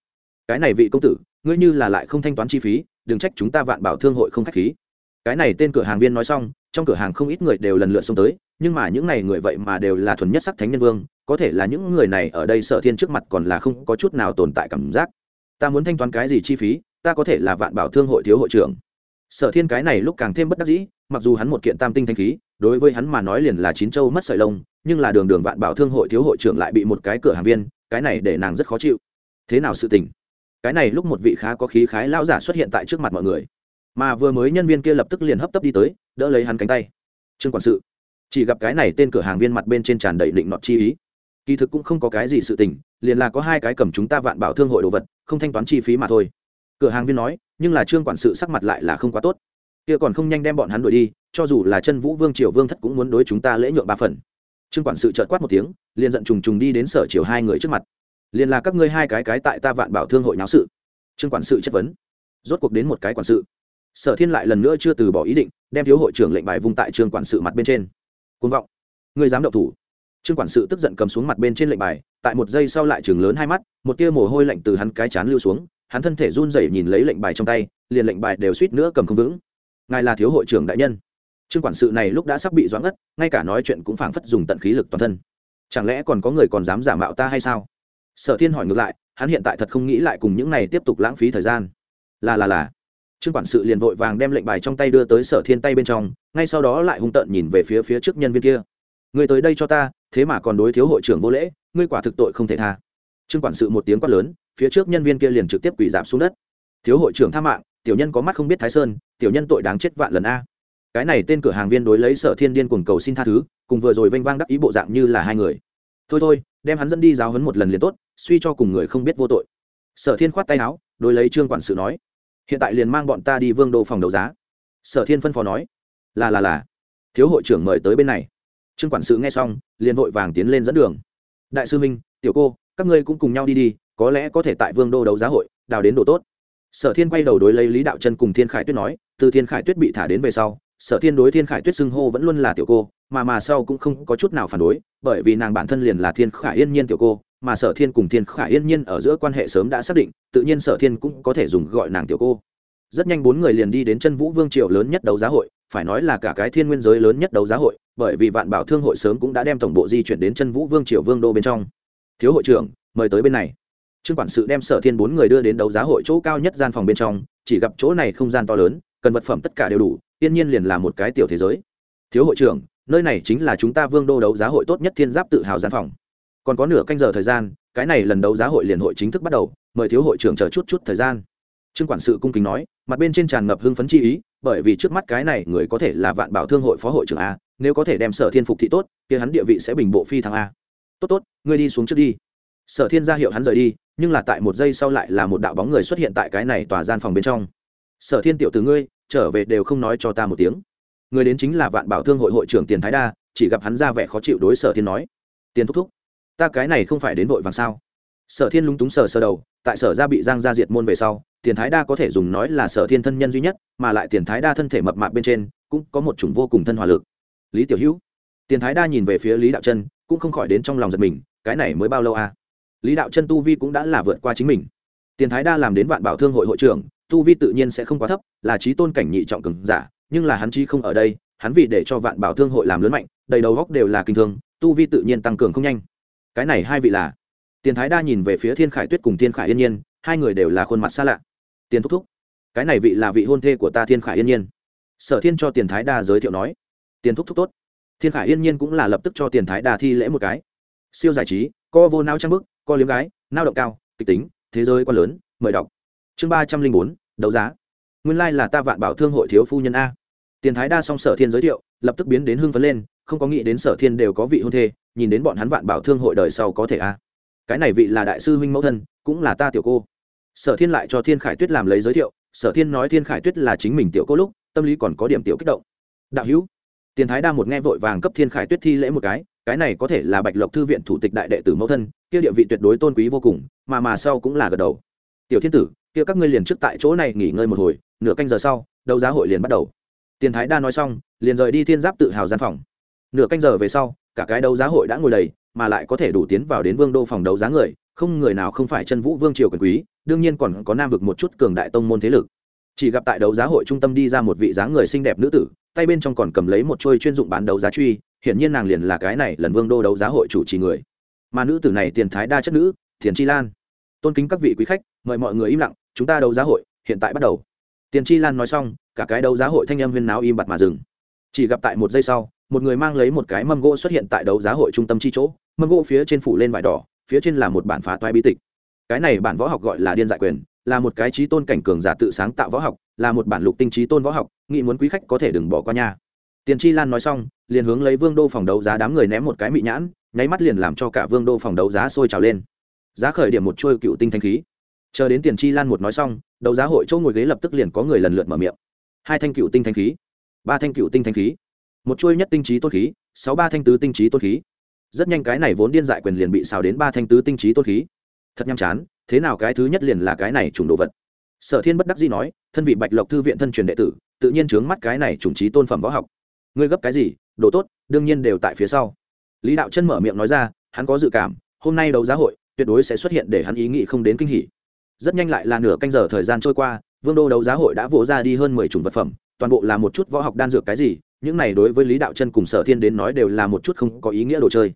Cái này vị công tử, ngươi như là lại không thanh toán chi phí, đừng trách chúng ta vạn bảo thương hội không k h á c h khí cái này tên cửa hàng viên nói xong, trong cửa hàng không ít người đều lần lượt xông tới, nhưng mà những này người vậy mà đều là thuần nhất sắc thánh nhân vương, có thể là những người này ở đây sợ thiên trước mặt còn là không có chút nào tồn tại cảm giác. Ta muốn thanh toán cái gì chi phí, ta có thể là vạn bảo thương hội thiếu hội trưởng. Sở thiên cái này lúc càng thêm bất đắc dĩ, mặc dù hắn một kiện tam tinh thanh khí, đối với hắn mà nói liền là chín châu mất sợi lông, nhưng là đường đường vạn bảo thương hội thiếu hội trưởng lại bị một cái cửa hàng viên, cái này để nàng rất khó chịu. Thế nào sự tình? Cái này lúc một vị khá có khí khái lão giả xuất hiện tại trước mặt mọi người mà vừa mới nhân viên kia lập tức liền hấp tấp đi tới, đỡ lấy hắn cánh tay. Trương quản sự, chỉ gặp cái này tên cửa hàng viên mặt bên trên tràn đầy định nọt chi ý. Kỳ thực cũng không có cái gì sự tình, liền là có hai cái cầm chúng ta vạn bảo thương hội đồ vật, không thanh toán chi phí mà thôi. Cửa hàng viên nói, nhưng là trương quản sự sắc mặt lại là không quá tốt. Kia còn không nhanh đem bọn hắn đuổi đi, cho dù là chân vũ vương triều vương thất cũng muốn đối chúng ta lễ nhượng ba phần. Trương quản sự trợt quát một tiếng, liền giận trùng trùng đi đến sở triều hai người trước mặt. Liền là các ngươi hai cái cái tại ta vạn bảo thương hội náo sự. Trương quản sự chất vấn. Rốt cuộc đến một cái quản sự sở thiên lại lần nữa chưa từ bỏ ý định, đem thiếu hội trưởng lệnh bài vung tại trương quản sự mặt bên trên. Côn vọng. Người dám động thủ. Trương quản sự tức giận cầm xuống mặt bên trên lệnh bài, tại một giây sau lại chừng lớn hai mắt, một tia mồ hôi lạnh từ hắn cái chán lưu xuống, hắn thân thể run rẩy nhìn lấy lệnh bài trong tay, liền lệnh bài đều suýt nữa cầm không vững. Ngài là thiếu hội trưởng đại nhân. Trương quản sự này lúc đã sắp bị doãn ngất, ngay cả nói chuyện cũng phảng phất dùng tận khí lực toàn thân. Chẳng lẽ còn có người còn dám giả mạo ta hay sao? Sở thiên hỏi ngược lại, hắn hiện tại thật không nghĩ lại cùng những này tiếp tục lãng phí thời gian. Là là là trương quản sự liền vội vàng đem lệnh bài trong tay đưa tới sở thiên tay bên trong, ngay sau đó lại hung tợn nhìn về phía phía trước nhân viên kia. Người tới đây cho ta, thế mà còn đối thiếu hội trưởng vô lễ, ngươi quả thực tội không thể tha. Trương quản sự một tiếng quát lớn, phía trước nhân viên kia liền trực tiếp quỳ giảm xuống đất. Thiếu hội trưởng tha mạng, tiểu nhân có mắt không biết thái sơn, tiểu nhân tội đáng chết vạn lần a. Cái này tên cửa hàng viên đối lấy sở thiên điên cuồng cầu xin tha thứ, cùng vừa rồi vênh vang đắc ý bộ dạng như là hai người. Thôi thôi, đem hắn dẫn đi giáo hấn một lần liền tốt, suy cho cùng người không biết vô tội. Sở thiên khoát tay áo, đối lấy trương quản sự nói hiện tại liền mang bọn ta đi vương đô phòng đấu giá. Sở thiên phân phó nói. Là là là. Thiếu hội trưởng mời tới bên này. Trương quản sự nghe xong, liền vội vàng tiến lên dẫn đường. Đại sư minh, tiểu cô, các ngươi cũng cùng nhau đi đi, có lẽ có thể tại vương đô đấu giá hội, đào đến độ tốt. Sở thiên quay đầu đối lấy lý đạo chân cùng thiên khải tuyết nói, từ thiên khải tuyết bị thả đến về sau, sở thiên đối thiên khải tuyết xưng hô vẫn luôn là tiểu cô, mà mà sau cũng không có chút nào phản đối, bởi vì nàng bản thân liền là thiên khải yên nhiên tiểu cô mà sở thiên cùng thiên khả yên nhiên ở giữa quan hệ sớm đã xác định, tự nhiên sở thiên cũng có thể dùng gọi nàng tiểu cô. Rất nhanh bốn người liền đi đến chân vũ vương triều lớn nhất đấu giá hội, phải nói là cả cái thiên nguyên giới lớn nhất đấu giá hội, bởi vì vạn bảo thương hội sớm cũng đã đem tổng bộ di chuyển đến chân vũ vương triều vương đô bên trong. Thiếu hội trưởng, mời tới bên này. Trương quản sự đem sở thiên bốn người đưa đến đấu giá hội chỗ cao nhất gian phòng bên trong, chỉ gặp chỗ này không gian to lớn, cần vật phẩm tất cả đều đủ tiên nhiên liền là một cái tiểu thế giới. Thiếu hội trưởng, nơi này chính là chúng ta vương đô đấu giá hội tốt nhất thiên giáp tự hào gian phòng còn có nửa canh giờ thời gian, cái này lần đấu giá hội liền hội chính thức bắt đầu, mời thiếu hội trưởng chờ chút chút thời gian. Trương quản sự cung kính nói, mặt bên trên tràn ngập hưng phấn chi ý, bởi vì trước mắt cái này người có thể là vạn bảo thương hội phó hội trưởng a, nếu có thể đem sở thiên phục thị tốt, kia hắn địa vị sẽ bình bộ phi thăng a. Tốt tốt, ngươi đi xuống trước đi. Sở thiên ra hiệu hắn rời đi, nhưng là tại một giây sau lại là một đạo bóng người xuất hiện tại cái này tòa gian phòng bên trong. Sở thiên tiểu từ ngươi, trở về đều không nói cho ta một tiếng. Người đến chính là vạn bảo thương hội hội trưởng tiền thái đa, chỉ gặp hắn ra vẻ khó chịu đối sở thiên nói. Tiền thúc thúc ta cái này không phải đến vội vàng sao? Sở thiên lúng túng sờ sờ đầu, tại sở ra bị giang ra diệt môn về sau, tiền thái đa có thể dùng nói là sở thiên thân nhân duy nhất, mà lại tiền thái đa thân thể mập mạp bên trên, cũng có một chủng vô cùng thân hòa lực. Lý tiểu hữu, tiền thái đa nhìn về phía lý đạo chân, cũng không khỏi đến trong lòng giật mình, cái này mới bao lâu à? Lý đạo chân tu vi cũng đã là vượt qua chính mình. Tiền thái đa làm đến vạn bảo thương hội hội trưởng, tu vi tự nhiên sẽ không quá thấp, là trí tôn cảnh nhị trọng cường giả, nhưng là hắn chi không ở đây, hắn vì để cho vạn bảo thương hội làm lớn mạnh, đầy đầu góc đều là kinh thương, tu vi tự nhiên tăng cường không nhanh cái này hai vị là? Tiền thái đa nhìn về phía thiên khải tuyết cùng thiên khải yên nhiên, hai người đều là khuôn mặt xa lạ. Tiền thúc thúc, cái này vị là vị hôn thê của ta thiên khải yên nhiên. Sở thiên cho tiền thái đa giới thiệu nói. Tiền thúc thúc tốt. Thiên khải yên nhiên cũng là lập tức cho tiền thái đa thi lễ một cái. Siêu giải trí, co vô nao trang bức, co liếm gái, nao động cao, kịch tính, thế giới quá lớn, mời đọc. Chương ba trăm linh bốn, đấu giá. Nguyên lai、like、là ta vạn bảo thương hội thiếu phu nhân a. Tiền thái đa song sở thiên giới thiệu, lập tức biến đến hưng phấn lên không có nghĩ đến sở thiên đều có vị hôn thê, nhìn đến bọn hắn vạn bảo thương hội đời sau có thể a cái này vị là đại sư huynh mẫu thân, cũng là ta tiểu cô. Sở thiên lại cho thiên khải tuyết làm lấy giới thiệu, sở thiên nói thiên khải tuyết là chính mình tiểu cô lúc, tâm lý còn có điểm tiểu kích động. Đạo hữu, tiền thái đa một nghe vội vàng cấp thiên khải tuyết thi lễ một cái cái này có thể là bạch lộc thư viện thủ tịch đại đệ tử mẫu thân, kia địa vị tuyệt đối tôn quý vô cùng, mà mà sau cũng là gật đầu. Tiểu thiên tử, kia các ngươi liền trước tại chỗ này nghỉ ngơi một hồi, nửa canh giờ sau, đấu giá hội liền bắt đầu. Tiền thái đa nói xong, liền rời đi thiên giáp tự hào gian phòng nửa canh giờ về sau, cả cái đấu giá hội đã ngồi đầy, mà lại có thể đủ tiến vào đến vương đô phòng đấu giá người, không người nào không phải chân vũ vương triều quyền quý, đương nhiên còn có nam vực một chút cường đại tông môn thế lực. Chỉ gặp tại đấu giá hội trung tâm đi ra một vị dáng người xinh đẹp nữ tử, tay bên trong còn cầm lấy một trôi chuyên dụng bán đấu giá truy, hiển nhiên nàng liền là cái này lần vương đô đấu giá hội chủ trì người. Mà nữ tử này tiền thái đa chất nữ, tiền chi lan. Tôn kính các vị quý khách, mời mọi người im lặng, chúng ta đấu giá hội hiện tại bắt đầu. Tiền chi lan nói xong, cả cái đấu giá hội thanh âm huyên náo im bặt mà dừng. Chỉ gặp tại một giây sau một người mang lấy một cái mâm gỗ xuất hiện tại đấu giá hội trung tâm chi chỗ, mâm gỗ phía trên phủ lên vải đỏ, phía trên là một bản phá toái bí tịch. Cái này bản võ học gọi là điên dại quyền, là một cái trí tôn cảnh cường giả tự sáng tạo võ học, là một bản lục tinh trí tôn võ học, nghĩ muốn quý khách có thể đừng bỏ qua nha. Tiền chi lan nói xong, liền hướng lấy vương đô phòng đấu giá đám người ném một cái mị nhãn, nháy mắt liền làm cho cả vương đô phòng đấu giá sôi trào lên. Giá khởi điểm một chuôi cựu tinh thanh khí. Chờ đến tiền chi lan một nói xong, đấu giá hội chỗ ngồi ghế lập tức liền có người lần lượt mở miệng. Hai thanh cựu tinh thanh khí. Ba thanh cựu tinh thanh khí một chuôi nhất tinh trí tốt khí, sáu ba thanh tứ tinh trí tốt khí. Rất nhanh cái này vốn điên dại quyền liền bị xào đến ba thanh tứ tinh trí tốt khí. Thật nhăm chán, thế nào cái thứ nhất liền là cái này trùng đồ vật? Sở thiên bất đắc dĩ nói, thân vị bạch lộc thư viện thân truyền đệ tử, tự nhiên trướng mắt cái này trùng trí tôn phẩm võ học. Ngươi gấp cái gì? Đồ tốt, đương nhiên đều tại phía sau. Lý đạo chân mở miệng nói ra, hắn có dự cảm, hôm nay đấu giá hội, tuyệt đối sẽ xuất hiện để hắn ý nghĩ không đến kinh hỉ. Rất nhanh lại là nửa canh giờ thời gian trôi qua, vương đô đấu giá hội đã vỗ ra đi hơn mười chủng vật phẩm, toàn bộ là một chút võ học đan dược cái gì những này đối với lý đạo chân cùng sở thiên đến nói đều là một chút không có ý nghĩa đồ chơi.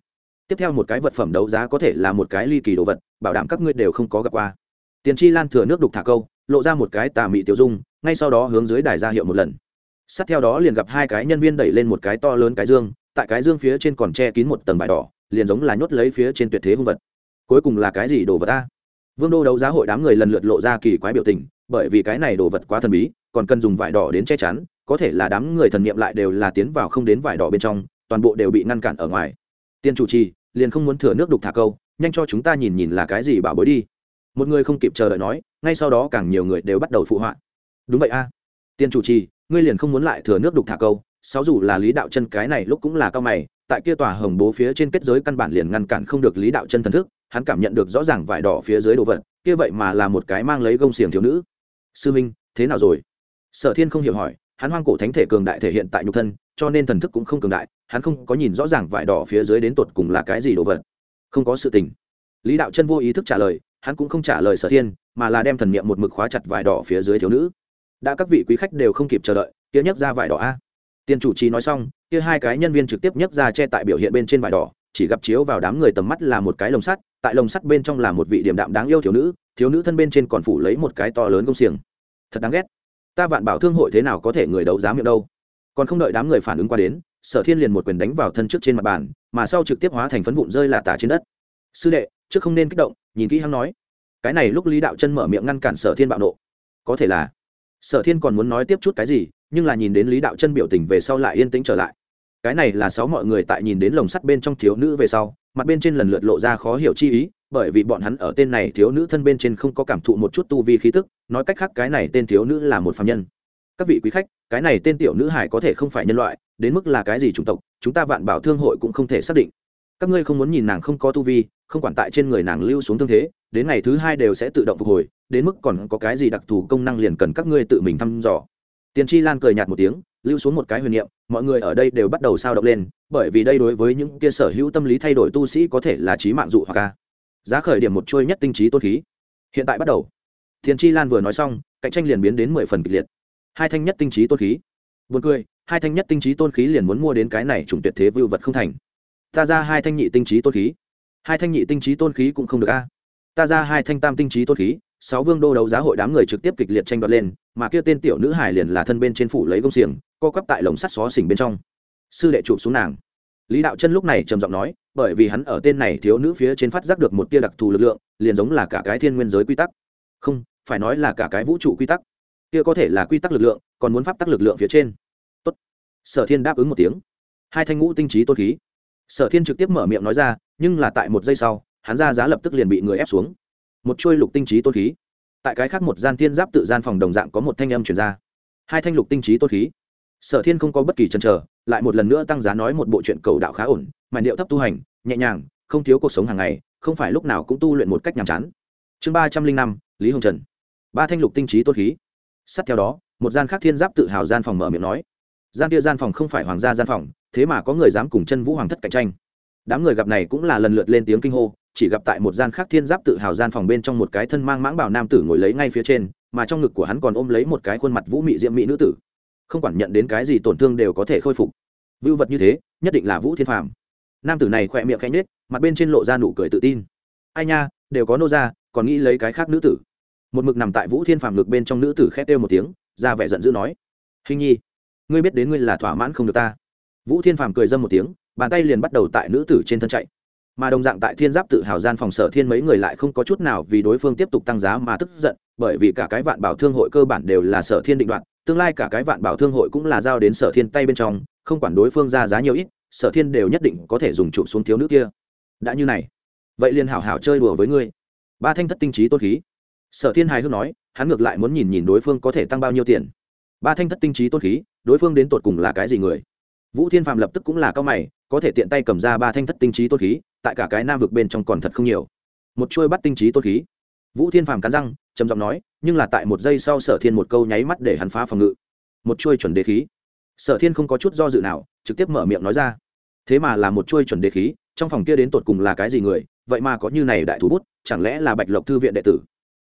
Tiếp theo một cái vật phẩm đấu giá có thể là một cái ly kỳ đồ vật, bảo đảm các ngươi đều không có gặp qua. Tiền chi lan thừa nước đục thả câu, lộ ra một cái tà mị tiêu dung, ngay sau đó hướng dưới đài ra hiệu một lần. Sát theo đó liền gặp hai cái nhân viên đẩy lên một cái to lớn cái dương, tại cái dương phía trên còn che kín một tầng vải đỏ, liền giống là nhốt lấy phía trên tuyệt thế hung vật. Cuối cùng là cái gì đồ vật ta vương đô đấu giá hội đám người lần lượt lộ ra kỳ quái biểu tình, bởi vì cái này đồ vật quá thần bí, còn cần dùng vải đỏ đến che chắn có thể là đám người thần niệm lại đều là tiến vào không đến vải đỏ bên trong, toàn bộ đều bị ngăn cản ở ngoài. Tiên chủ trì, liền không muốn thừa nước đục thả câu, nhanh cho chúng ta nhìn nhìn là cái gì bảo bối đi. Một người không kịp chờ đợi nói, ngay sau đó càng nhiều người đều bắt đầu phụ họa. Đúng vậy a. Tiên chủ trì, ngươi liền không muốn lại thừa nước đục thả câu, sáu dù là lý đạo chân cái này lúc cũng là cao mày, tại kia tòa hồng bố phía trên kết giới căn bản liền ngăn cản không được lý đạo chân thần thức, hắn cảm nhận được rõ ràng vải đỏ phía dưới đồ vật, kia vậy mà là một cái mang lấy gông xiềng thiếu nữ. Sư minh, thế nào rồi? Sở thiên không hiểu hỏi hắn hoang cổ thánh thể cường đại thể hiện tại nhục thân, cho nên thần thức cũng không cường đại, hắn không có nhìn rõ ràng vải đỏ phía dưới đến tột cùng là cái gì đồ vật. Không có sự tình. Lý đạo chân vô ý thức trả lời, hắn cũng không trả lời sở thiên, mà là đem thần niệm một mực khóa chặt vải đỏ phía dưới thiếu nữ. Đã các vị quý khách đều không kịp chờ đợi, kia nhấc ra vải đỏ a. Tiền chủ trì nói xong, kia hai cái nhân viên trực tiếp nhấc ra che tại biểu hiện bên trên vải đỏ, chỉ gặp chiếu vào đám người tầm mắt là một cái lồng sắt, tại lồng sắt bên trong là một vị điểm đạm đáng yêu thiếu nữ thiếu nữ thân bên trên còn phủ lấy một cái to lớn công xiềng. Thật đáng ghét ta vạn bảo thương hội thế nào có thể người đấu giá miệng đâu? Còn không đợi đám người phản ứng qua đến, sở thiên liền một quyền đánh vào thân trước trên mặt bàn, mà sau trực tiếp hóa thành phấn vụn rơi là tả trên đất. Sư đệ, trước không nên kích động, nhìn kỹ hắn nói. Cái này lúc lý đạo chân mở miệng ngăn cản sở thiên bạo nộ. Có thể là. Sở thiên còn muốn nói tiếp chút cái gì, nhưng là nhìn đến lý đạo chân biểu tình về sau lại yên tĩnh trở lại. Cái này là sáu mọi người tại nhìn đến lồng sắt bên trong thiếu nữ về sau, mặt bên trên lần lượt lộ ra khó hiểu chi ý bởi vì bọn hắn ở tên này thiếu nữ thân bên trên không có cảm thụ một chút tu vi khí tức, nói cách khác cái này tên thiếu nữ là một phạm nhân. Các vị quý khách, cái này tên tiểu nữ hải có thể không phải nhân loại, đến mức là cái gì chủng tộc, chúng ta vạn bảo thương hội cũng không thể xác định. Các ngươi không muốn nhìn nàng không có tu vi, không quản tại trên người nàng lưu xuống thương thế, đến ngày thứ hai đều sẽ tự động phục hồi, đến mức còn có cái gì đặc thù công năng liền cần các ngươi tự mình thăm dò. Tiền chi lan cười nhạt một tiếng, lưu xuống một cái huyền niệm, mọi người ở đây đều bắt đầu sao động lên, bởi vì đây đối với những kia sở hữu tâm lý thay đổi tu sĩ có thể là trí mạng dụ hoặc ca giá khởi điểm một trôi nhất tinh trí tôn khí hiện tại bắt đầu thiền chi lan vừa nói xong cạnh tranh liền biến đến mười phần kịch liệt hai thanh nhất tinh trí tôn khí Buồn cười, hai thanh nhất tinh trí tôn khí liền muốn mua đến cái này trùng tuyệt thế vưu vật không thành. Ta ra hai thanh nhị tinh trí tôn khí. Hai thanh nhị tinh trí tôn khí cũng không được a. Ta ra hai thanh tam tinh trí tôn khí, sáu vương đô đấu giá hội đám người trực tiếp kịch liệt tranh đoạt lên, mà kia tên tiểu nữ hải liền là thân bên trên phủ lấy công xiềng, co quắp tại lồng sắt xó xỉnh bên trong. Sư đệ chụp xuống nàng. Lý Đạo Chân lúc này trầm giọng nói, bởi vì hắn ở tên này thiếu nữ phía trên phát giác được một tia đặc thù lực lượng, liền giống là cả cái thiên nguyên giới quy tắc. Không, phải nói là cả cái vũ trụ quy tắc. Kia có thể là quy tắc lực lượng còn muốn pháp tắc lực lượng phía trên. Tốt. sở thiên đáp ứng một tiếng. Hai thanh ngũ tinh trí tôn khí. Sở thiên trực tiếp mở miệng nói ra nhưng là tại một giây sau hắn ra giá lập tức liền bị người ép xuống. Một chuôi lục tinh trí tôn khí. Tại cái khác một gian thiên giáp tự gian phòng đồng dạng có một thanh âm chuyển ra. Hai thanh lục tinh trí tôn khí. Sở thiên không có bất kỳ chần chờ lại một lần nữa tăng giá nói một bộ chuyện cầu đạo khá ổn mà điệu thấp tu hành, nhẹ nhàng, không thiếu cuộc sống hàng ngày, không phải lúc nào cũng tu luyện một cách nhàm chán. Chương ba trăm linh năm, lý hồng trần. Ba thanh lục tinh trí tốt khí. Sát theo đó, một gian khác thiên giáp tự hào gian phòng mở miệng nói. Gian kia gian phòng không phải hoàng gia gian phòng, thế mà có người dám cùng chân vũ hoàng thất cạnh tranh. Đám người gặp này cũng là lần lượt lên tiếng kinh hô, chỉ gặp tại một gian khác thiên giáp tự hào gian phòng bên trong một cái thân mang mãng bảo nam tử ngồi lấy ngay phía trên, mà trong ngực của hắn còn ôm lấy một cái khuôn mặt vũ mị diễm mỹ nữ tử không quản nhận đến cái gì tổn thương đều có thể khôi phục. Vưu vật như thế, nhất định là vũ thiên phàm. Nam tử này khỏe miệng khẽ nhết mặt bên trên lộ ra nụ cười tự tin. Ai nha, đều có nô ra, còn nghĩ lấy cái khác nữ tử. Một mực nằm tại vũ thiên phàm ngực bên trong nữ tử khét kêu một tiếng, ra vẻ giận dữ nói, hình nhi, ngươi biết đến ngươi là thỏa mãn không được ta. Vũ thiên phàm cười dâm một tiếng, bàn tay liền bắt đầu tại nữ tử trên thân chạy. Mà đồng dạng tại thiên giáp tự hào gian phòng sở thiên mấy người lại không có chút nào vì đối phương tiếp tục tăng giá mà tức giận, bởi vì cả cái vạn bảo thương hội cơ bản đều là sở thiên định đoạt tương lai cả cái vạn bảo thương hội cũng là giao đến sở thiên tay bên trong, không quản đối phương ra giá nhiều ít, sở thiên đều nhất định có thể dùng chụp xuống thiếu nữ kia. Đã như này, vậy liền hảo hảo chơi đùa với ngươi. Ba thanh thất tinh trí tốt khí. Sở thiên hài hước nói, hắn ngược lại muốn nhìn nhìn đối phương có thể tăng bao nhiêu tiền. Ba thanh thất tinh trí tốt khí, đối phương đến tột cùng là cái gì người? Vũ thiên phạm lập tức cũng là cao mày, có thể tiện tay cầm ra ba thanh thất tinh trí tốt khí, tại cả cái nam vực bên trong còn thật không nhiều. Một chuôi bắt tinh trí tốt khí. Vũ thiên phàm cắn răng, trầm giọng nói nhưng là tại một giây sau sở thiên một câu nháy mắt để hắn phá phòng ngự. Một chuôi chuẩn đế khí. Sở thiên không có chút do dự nào, trực tiếp mở miệng nói ra. Thế mà là một chuôi chuẩn đế khí, trong phòng kia đến tột cùng là cái gì người, vậy mà có như này đại thú bút, chẳng lẽ là bạch lộc thư viện đệ tử?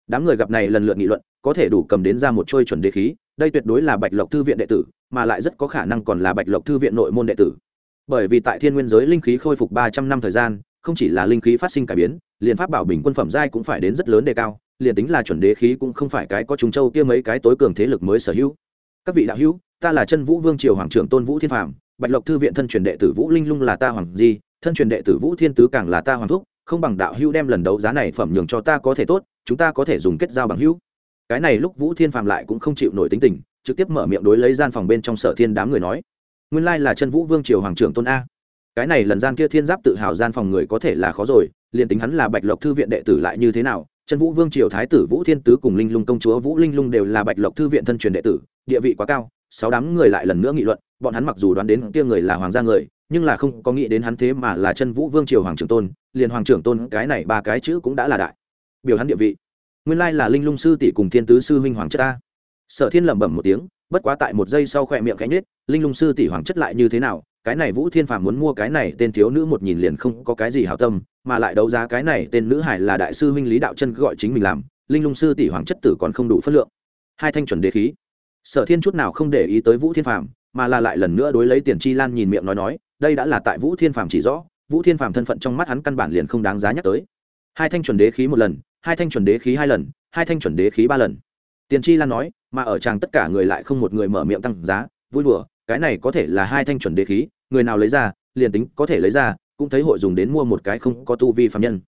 Đám người gặp này lần lượt nghị luận, có thể đủ cầm đến ra một chuôi chuẩn đế khí, đây tuyệt đối là bạch lộc thư viện đệ tử, mà lại rất có khả năng còn là bạch lộc thư viện nội môn đệ tử. Bởi vì tại thiên nguyên giới linh khí khôi phục ba trăm năm thời gian, không chỉ là linh khí phát sinh cải biến, liền pháp bảo bình quân phẩm giai cũng phải đến rất lớn đề cao liền tính là chuẩn đế khí cũng không phải cái có trùng châu kia mấy cái tối cường thế lực mới sở hữu. Các vị đạo hữu, ta là chân vũ vương triều hoàng trưởng tôn vũ thiên phạm bạch lộc thư viện thân truyền đệ tử vũ linh lung là ta hoàng di, thân truyền đệ tử vũ thiên tứ càng là ta hoàng thúc, không bằng đạo hữu đem lần đấu giá này phẩm nhường cho ta có thể tốt, chúng ta có thể dùng kết giao bằng hữu. Cái này lúc vũ thiên phàm lại cũng không chịu nổi tính tình, trực tiếp mở miệng đối lấy gian phòng bên trong sở thiên đám người nói, nguyên lai là chân vũ vương triều hoàng trưởng tôn a. Cái này lần gian kia thiên giáp tự hào gian phòng người có thể là khó rồi, liền tính hắn là bạch lộc thư viện đệ tử lại như thế nào chân vũ vương triều thái tử vũ thiên tứ cùng linh lung công chúa vũ linh lung đều là bạch lộc thư viện thân truyền đệ tử, địa vị quá cao, sáu đám người lại lần nữa nghị luận, bọn hắn mặc dù đoán đến kia người là hoàng gia người, nhưng là không có nghĩ đến hắn thế mà là chân vũ vương triều hoàng trưởng tôn, liền hoàng trưởng tôn cái này ba cái chữ cũng đã là đại. Biểu hắn địa vị. Nguyên lai là linh lung sư tỷ cùng thiên tứ sư huynh hoàng chất ta. Sở thiên lẩm bẩm một tiếng, bất quá tại một giây sau khỏe miệng cánh nết linh lung sư tỷ hoàng chất lại như thế nào cái này vũ thiên phàm muốn mua cái này tên thiếu nữ một nhìn liền không có cái gì hảo tâm, mà lại đấu giá cái này tên nữ hải là đại sư huynh lý đạo chân gọi chính mình làm, linh lung sư tỷ hoàng chất tử còn không đủ phất lượng. Hai thanh chuẩn đế khí. Sở thiên chút nào không để ý tới vũ thiên phàm, mà là lại lần nữa đối lấy tiền chi lan nhìn miệng nói nói, đây đã là tại vũ thiên phàm chỉ rõ, vũ thiên phàm thân phận trong mắt hắn căn bản liền không đáng giá nhắc tới. Hai thanh chuẩn đế khí một lần, hai thanh chuẩn đế khí hai lần, hai thanh chuẩn đế khí ba lần. Tiền chi lan nói, mà ở chàng tất cả người lại không một người mở miệng tăng giá, vui đùa cái này có thể là hai thanh chuẩn đế khí, người nào lấy ra, liền tính có thể lấy ra, cũng thấy hội dùng đến mua một cái không có tu vi phạm nhân.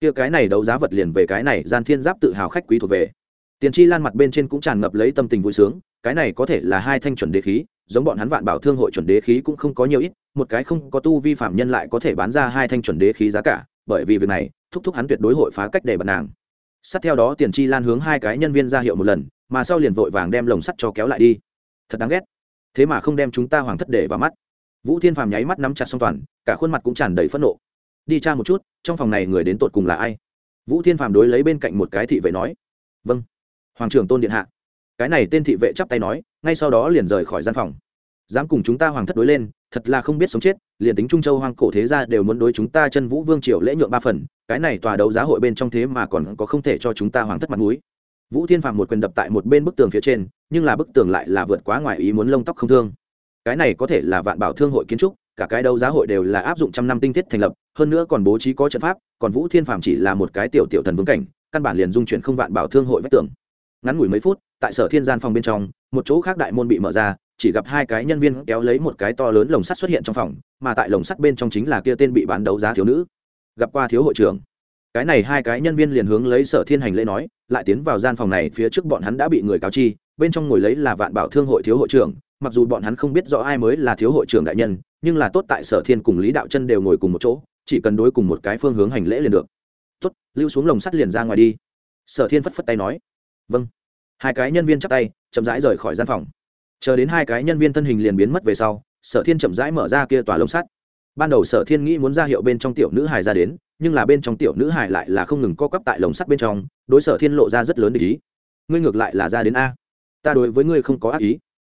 Kia cái này đấu giá vật liền về cái này gian thiên giáp tự hào khách quý thuộc về. Tiền chi lan mặt bên trên cũng tràn ngập lấy tâm tình vui sướng, cái này có thể là hai thanh chuẩn đế khí, giống bọn hắn vạn bảo thương hội chuẩn đế khí cũng không có nhiều ít, một cái không có tu vi phạm nhân lại có thể bán ra hai thanh chuẩn đế khí giá cả, bởi vì việc này, thúc thúc hắn tuyệt đối hội phá cách để bật nàng. Sát theo đó tiền chi lan hướng hai cái nhân viên ra hiệu một lần, mà sau liền vội vàng đem lồng sắt cho kéo lại đi. Thật đáng ghét thế mà không đem chúng ta hoàng thất để vào mắt. Vũ thiên phàm nháy mắt nắm chặt song toàn, cả khuôn mặt cũng tràn đầy phẫn nộ. Đi tra một chút, trong phòng này người đến tột cùng là ai? Vũ thiên phàm đối lấy bên cạnh một cái thị vệ nói. Vâng. Hoàng trưởng tôn điện hạ. Cái này tên thị vệ chắp tay nói, ngay sau đó liền rời khỏi gian phòng. Dám cùng chúng ta hoàng thất đối lên, thật là không biết sống chết, liền tính trung châu hoàng cổ thế gia đều muốn đối chúng ta chân vũ vương triều lễ nhượng ba phần, cái này tòa đấu giá hội bên trong thế mà còn có không thể cho chúng ta hoàng thất mặt mũi vũ thiên phạm một quyền đập tại một bên bức tường phía trên, nhưng là bức tường lại là vượt quá ngoài ý muốn lông tóc không thương. Cái này có thể là vạn bảo thương hội kiến trúc, cả cái đấu giá hội đều là áp dụng trăm năm tinh thiết thành lập, hơn nữa còn bố trí có trận pháp, còn vũ thiên phạm chỉ là một cái tiểu tiểu thần vương cảnh, căn bản liền dung chuyển không vạn bảo thương hội vách tường. Ngắn ngủi mấy phút, tại sở thiên gian phòng bên trong, một chỗ khác đại môn bị mở ra, chỉ gặp hai cái nhân viên kéo lấy một cái to lớn lồng sắt xuất hiện trong phòng, mà tại lồng sắt bên trong chính là kia tên bị bán đấu giá thiếu nữ. Gặp qua thiếu hội trưởng cái này hai cái nhân viên liền hướng lấy sở thiên hành lễ nói, lại tiến vào gian phòng này, phía trước bọn hắn đã bị người cáo chi, bên trong ngồi lấy là vạn bảo thương hội thiếu hội trưởng, mặc dù bọn hắn không biết rõ ai mới là thiếu hội trưởng đại nhân, nhưng là tốt tại sở thiên cùng lý đạo chân đều ngồi cùng một chỗ, chỉ cần đối cùng một cái phương hướng hành lễ liền được. Tốt, lưu xuống lồng sắt liền ra ngoài đi. Sở thiên phất phất tay nói. Vâng. Hai cái nhân viên chắp tay, chậm rãi rời khỏi gian phòng. Chờ đến hai cái nhân viên thân hình liền biến mất về sau, sở thiên chậm rãi mở ra kia tòa lồng sắt. Ban đầu sở thiên nghĩ muốn ra hiệu bên trong tiểu nữ hài ra đến nhưng là bên trong tiểu nữ hải lại là không ngừng co quắp tại lồng sắt bên trong, đối sở thiên lộ ra rất lớn để ý. Ngươi ngược lại là ra đến a. Ta đối với ngươi không có ác ý.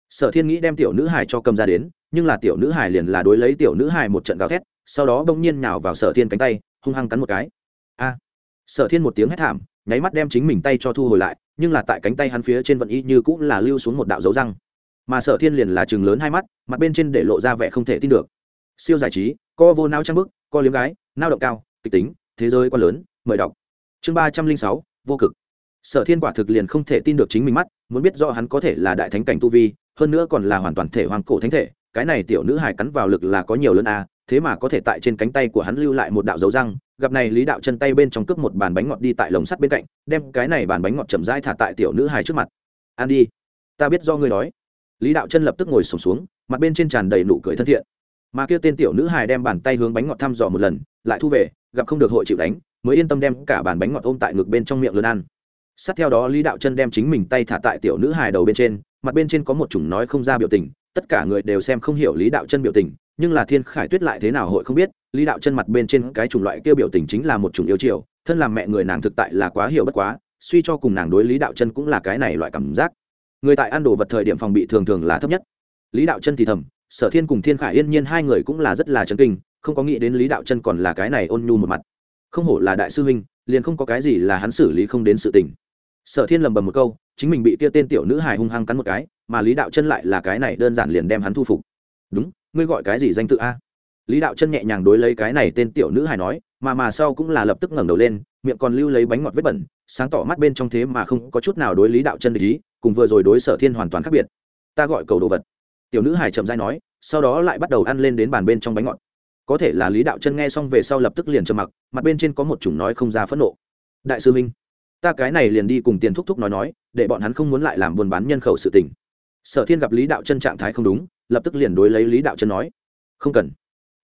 Sở thiên nghĩ đem tiểu nữ hải cho cầm ra đến, nhưng là tiểu nữ hải liền là đối lấy tiểu nữ hải một trận gào thét, sau đó bỗng nhiên nào vào sở thiên cánh tay, hung hăng cắn một cái. A. Sở thiên một tiếng hét thảm, nháy mắt đem chính mình tay cho thu hồi lại, nhưng là tại cánh tay hắn phía trên vận y như cũng là lưu xuống một đạo dấu răng. Mà sở thiên liền là chừng lớn hai mắt, mặt bên trên để lộ ra vẻ không thể tin được. Siêu giải trí, co vô nao trang bức, co liếm gái, nao động cao kịch tính thế giới quá lớn mời đọc. Chương ba trăm linh sáu vô cực. Sở thiên quả thực liền không thể tin được chính mình mắt muốn biết do hắn có thể là đại thánh cảnh tu vi hơn nữa còn là hoàn toàn thể hoàng cổ thánh thể cái này tiểu nữ hài cắn vào lực là có nhiều lớn a thế mà có thể tại trên cánh tay của hắn lưu lại một đạo dấu răng gặp này lý đạo chân tay bên trong cướp một bàn bánh ngọt đi tại lồng sắt bên cạnh đem cái này bàn bánh ngọt chậm rãi thả tại tiểu nữ hài trước mặt. An đi ta biết do ngươi nói. Lý đạo chân lập tức ngồi sổm xuống, xuống mặt bên trên tràn đầy nụ cười thân thiện. Mà kia tên tiểu nữ hài đem bàn tay hướng bánh ngọt thăm dò một lần lại thu về, gặp không được hội chịu đánh, mới yên tâm đem cả bàn bánh ngọt ôm tại ngực bên trong miệng lớn ăn. Sát theo đó, lý đạo chân đem chính mình tay thả tại tiểu nữ hài đầu bên trên, mặt bên trên có một chủng nói không ra biểu tình, tất cả người đều xem không hiểu lý đạo chân biểu tình, nhưng là thiên khải tuyết lại thế nào hội không biết, lý đạo chân mặt bên trên cái chủng loại kêu biểu tình chính là một chủng yêu chiều, thân làm mẹ người nàng thực tại là quá hiểu bất quá, suy cho cùng nàng đối lý đạo chân cũng là cái này loại cảm giác. Người tại ăn đồ vật thời điểm phòng bị thường thường là thấp nhất. Lý đạo chân thì thầm, sở thiên cùng thiên khải yên nhiên hai người cũng là rất là chân kinh không có nghĩ đến lý đạo chân còn là cái này ôn nhu một mặt. Không hổ là đại sư huynh, liền không có cái gì là hắn xử lý không đến sự tình. Sở thiên lầm bầm một câu, chính mình bị tia tên tiểu nữ hài hung hăng cắn một cái, mà lý đạo chân lại là cái này đơn giản liền đem hắn thu phục. Đúng, ngươi gọi cái gì danh tự a? Lý đạo chân nhẹ nhàng đối lấy cái này tên tiểu nữ hài nói, mà mà sau cũng là lập tức ngẩng đầu lên, miệng còn lưu lấy bánh ngọt vết bẩn, sáng tỏ mắt bên trong thế mà không có chút nào đối lý đạo chân để ý, cùng vừa rồi đối sở thiên hoàn toàn khác biệt. Ta gọi cầu đồ vật. Tiểu nữ hải chậm dai nói, sau đó lại bắt đầu ăn lên đến bàn bên trong bánh ngọt có thể là lý đạo chân nghe xong về sau lập tức liền trầm mặc, mặt bên trên có một chủng nói không ra phẫn nộ. Đại sư minh, ta cái này liền đi cùng tiền thúc thúc nói nói, để bọn hắn không muốn lại làm buôn bán nhân khẩu sự tình. Sở thiên gặp lý đạo chân trạng thái không đúng, lập tức liền đối lấy lý đạo chân nói, không cần.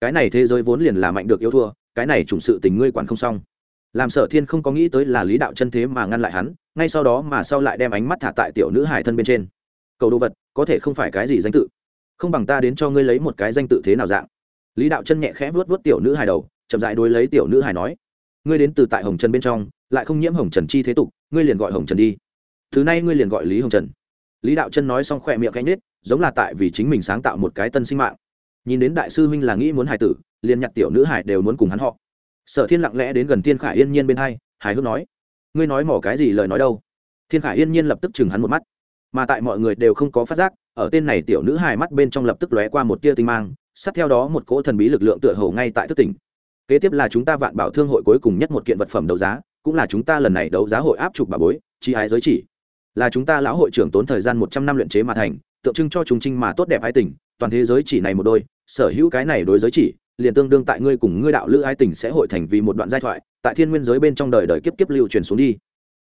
Cái này thế giới vốn liền là mạnh được yêu thua, cái này chủng sự tình ngươi quản không xong. Làm sở thiên không có nghĩ tới là lý đạo chân thế mà ngăn lại hắn, ngay sau đó mà sau lại đem ánh mắt thả tại tiểu nữ hải thân bên trên. Cầu đồ vật, có thể không phải cái gì danh tự? Không bằng ta đến cho ngươi lấy một cái danh tự thế nào dạng lý đạo chân nhẹ khẽ vuốt vuốt tiểu nữ hài đầu, chậm dại đối lấy tiểu nữ hài nói, ngươi đến từ tại hồng trần bên trong, lại không nhiễm hồng trần chi thế tục, ngươi liền gọi hồng trần đi. Thứ này ngươi liền gọi lý hồng trần. Lý đạo chân nói xong khỏe miệng cánh nết, giống là tại vì chính mình sáng tạo một cái tân sinh mạng. Nhìn đến đại sư huynh là nghĩ muốn hài tử, liền nhặt tiểu nữ hải đều muốn cùng hắn họ. Sở thiên lặng lẽ đến gần thiên khải yên nhiên bên hai, hài hước nói, ngươi nói mỏ cái gì lời nói đâu? Thiên khải yên nhiên lập tức chừng hắn một mắt. Mà tại mọi người đều không có phát giác, ở tên này tiểu nữ hài mắt bên trong lập tức lóe qua một tia tinh mang sát theo đó một cỗ thần bí lực lượng tựa hồ ngay tại thức tỉnh. Kế tiếp là chúng ta vạn bảo thương hội cuối cùng nhất một kiện vật phẩm đấu giá, cũng là chúng ta lần này đấu giá hội áp trục bà bối, chi ái giới chỉ. Là chúng ta lão hội trưởng tốn thời gian một trăm năm luyện chế mà thành, tượng trưng cho chúng trinh mà tốt đẹp ái tình, toàn thế giới chỉ này một đôi, sở hữu cái này đối giới chỉ, liền tương đương tại ngươi cùng ngươi đạo lữ ái tình sẽ hội thành vì một đoạn giai thoại, tại thiên nguyên giới bên trong đời đời kiếp kiếp lưu truyền xuống đi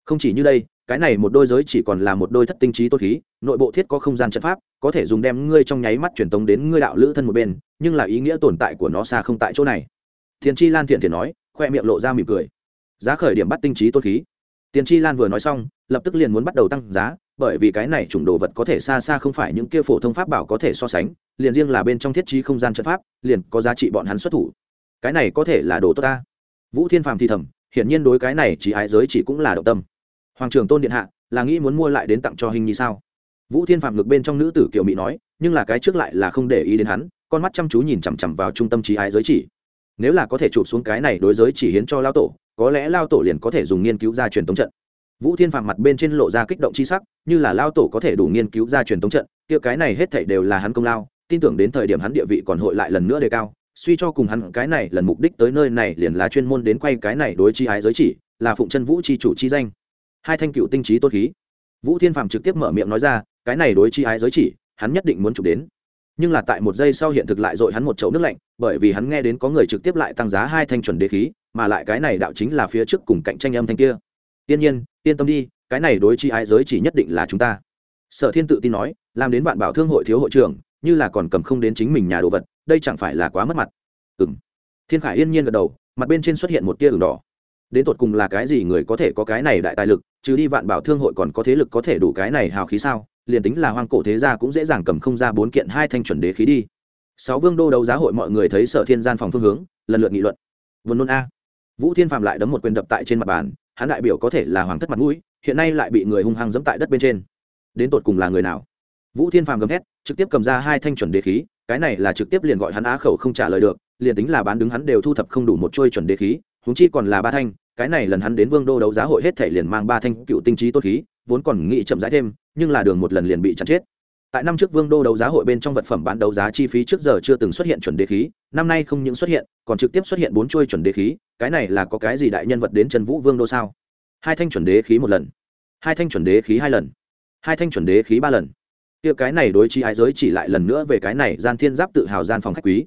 không chỉ như đây, cái này một đôi giới chỉ còn là một đôi thất tinh trí tốt khí, nội bộ thiết có không gian trận pháp, có thể dùng đem ngươi trong nháy mắt truyền tống đến ngươi đạo lữ thân một bên, nhưng là ý nghĩa tồn tại của nó xa không tại chỗ này. Thiền chi lan thiện thiện nói, khoe miệng lộ ra mỉm cười. Giá khởi điểm bắt tinh trí tốt khí. Tiền chi lan vừa nói xong, lập tức liền muốn bắt đầu tăng giá, bởi vì cái này chủng đồ vật có thể xa xa không phải những kia phổ thông pháp bảo có thể so sánh, liền riêng là bên trong thiết trí không gian trận pháp, liền có giá trị bọn hắn xuất thủ. Cái này có thể là đồ tốt ta. Vũ thiên phàm thì thầm, hiển nhiên đối cái này chỉ ái giới chỉ cũng là động tâm hoàng trưởng tôn điện hạ, là nghĩ muốn mua lại đến tặng cho hình Nhi sao? Vũ thiên phạm ngược bên trong nữ tử kiểu mỹ nói, nhưng là cái trước lại là không để ý đến hắn, con mắt chăm chú nhìn chằm chằm vào trung tâm trí ái giới chỉ. Nếu là có thể chụp xuống cái này đối giới chỉ hiến cho lao tổ, có lẽ lao tổ liền có thể dùng nghiên cứu ra truyền tống trận. Vũ thiên phạm mặt bên trên lộ ra kích động c h i sắc, như là lao tổ có thể đủ nghiên cứu ra truyền tống trận, kia cái này hết thảy đều là hắn công lao, tin tưởng đến thời điểm hắn địa vị còn hội lại lần nữa đề cao, suy cho cùng hắn cái này lần mục đích tới nơi này liền là chuyên môn đến quay cái này đối chi ái giới chỉ, là phụng chân vũ chi chủ chi danh hai thanh cựu tinh trí tốt khí. Vũ thiên phàm trực tiếp mở miệng nói ra, cái này đối chi ái giới chỉ, hắn nhất định muốn chụp đến. Nhưng là tại một giây sau hiện thực lại dội hắn một chậu nước lạnh, bởi vì hắn nghe đến có người trực tiếp lại tăng giá hai thanh chuẩn đế khí, mà lại cái này đạo chính là phía trước cùng cạnh tranh âm thanh kia. Tiên nhiên, yên tâm đi, cái này đối chi ái giới chỉ nhất định là chúng ta. Sở thiên tự tin nói, làm đến vạn bảo thương hội thiếu hội trưởng, như là còn cầm không đến chính mình nhà đồ vật, đây chẳng phải là quá mất mặt. Ừ m thiên khải yên nhiên gật đầu, mặt bên trên xuất hiện một tia ửng đỏ đến tột cùng là cái gì người có thể có cái này đại tài lực chứ đi vạn bảo thương hội còn có thế lực có thể đủ cái này hào khí sao? Liền tính là hoang cổ thế gia cũng dễ dàng cầm không ra bốn kiện hai thanh chuẩn đế khí đi. Sáu vương đô đấu giá hội mọi người thấy sở thiên gian phòng phương hướng, lần lượt nghị luận. Vườn nôn a. Vũ thiên phạm lại đấm một quyền đập tại trên mặt bàn, hắn đại biểu có thể là hoàng thất mặt mũi, hiện nay lại bị người hung hăng dẫm tại đất bên trên. Đến tột cùng là người nào? Vũ thiên phàm gầm thét, trực tiếp cầm ra hai thanh chuẩn đế khí, cái này là trực tiếp liền gọi hắn á khẩu không trả lời được, liền tính là bán đứng hắn đều thu thập không đủ một trôi chuẩn đế khí huống chi còn là ba thanh, cái này lần hắn đến vương đô đấu giá hội hết thể liền mang ba thanh cựu tinh trí tốt khí, vốn còn nghĩ chậm rãi thêm, nhưng là đường một lần liền bị chặn chết. Tại năm trước vương đô đấu giá hội bên trong vật phẩm bán đấu giá chi phí trước giờ chưa từng xuất hiện chuẩn đế khí, năm nay không những xuất hiện, còn trực tiếp xuất hiện bốn chuôi chuẩn đế khí, cái này là có cái gì đại nhân vật đến trần vũ vương đô sao? Hai thanh chuẩn đế khí một lần. Hai thanh chuẩn đế khí hai lần. Hai thanh chuẩn đế khí ba lần. Kia cái này đối chi ái giới chỉ lại lần nữa về cái này gian thiên giáp tự hào gian phòng khách quý.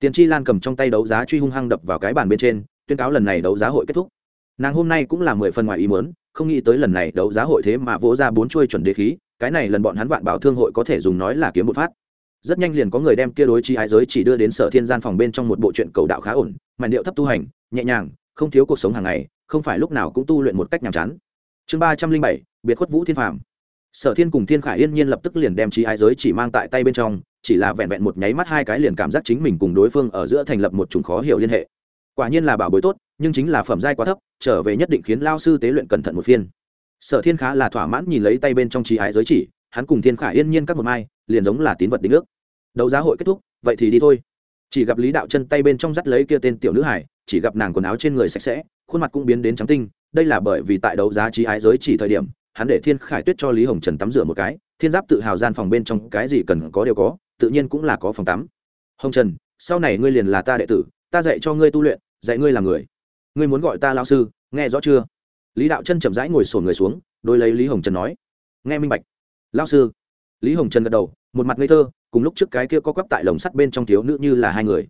Tiền chi lan cầm trong tay đấu giá truy hung hăng đập vào cái bàn bên trên tuyên cáo lần này đấu giá hội kết thúc. Nàng hôm nay cũng là mười phần ngoài ý mớn không nghĩ tới lần này đấu giá hội thế mà vỗ ra bốn chuôi chuẩn đế khí, cái này lần bọn hắn vạn bảo thương hội có thể dùng nói là kiếm một phát. Rất nhanh liền có người đem kia đối chi ái giới chỉ đưa đến sở thiên gian phòng bên trong một bộ truyện cầu đạo khá ổn, màn điệu thấp tu hành, nhẹ nhàng, không thiếu cuộc sống hàng ngày, không phải lúc nào cũng tu luyện một cách nhàm chán. Chương ba trăm linh bảy, biệt khuất vũ thiên phàm. Sở thiên cùng thiên khải yên nhiên lập tức liền đem chi ái giới chỉ mang tại tay bên trong, chỉ là vẹn vẹn một nháy mắt hai cái liền cảm giác chính mình cùng đối phương ở giữa thành lập một chủng khó hiểu liên hệ quả nhiên là bảo bối tốt, nhưng chính là phẩm giai quá thấp, trở về nhất định khiến lao sư tế luyện cẩn thận một phiên. Sở thiên khá là thỏa mãn nhìn lấy tay bên trong trí ái giới chỉ, hắn cùng thiên khải yên nhiên các một mai, liền giống là tín vật đính ước. Đấu giá hội kết thúc, vậy thì đi thôi. Chỉ gặp lý đạo chân tay bên trong dắt lấy kia tên tiểu nữ hải, chỉ gặp nàng quần áo trên người sạch sẽ, khuôn mặt cũng biến đến trắng tinh, đây là bởi vì tại đấu giá trí ái giới chỉ thời điểm, hắn để thiên khải tuyết cho lý hồng trần tắm rửa một cái, thiên giáp tự hào gian phòng bên trong cái gì cần có đều có, tự nhiên cũng là có phòng tắm. Hồng trần, sau này ngươi liền là ta đệ tử, ta dạy cho ngươi tu luyện dạy ngươi làm người. Ngươi muốn gọi ta lao sư, nghe rõ chưa? Lý đạo chân chậm rãi ngồi sổn người xuống đôi lấy lý hồng trần nói. Nghe minh bạch. Lao sư. Lý hồng trần gật đầu, một mặt ngây thơ, cùng lúc trước cái kia có quắp tại lồng sắt bên trong thiếu nữ như là hai người.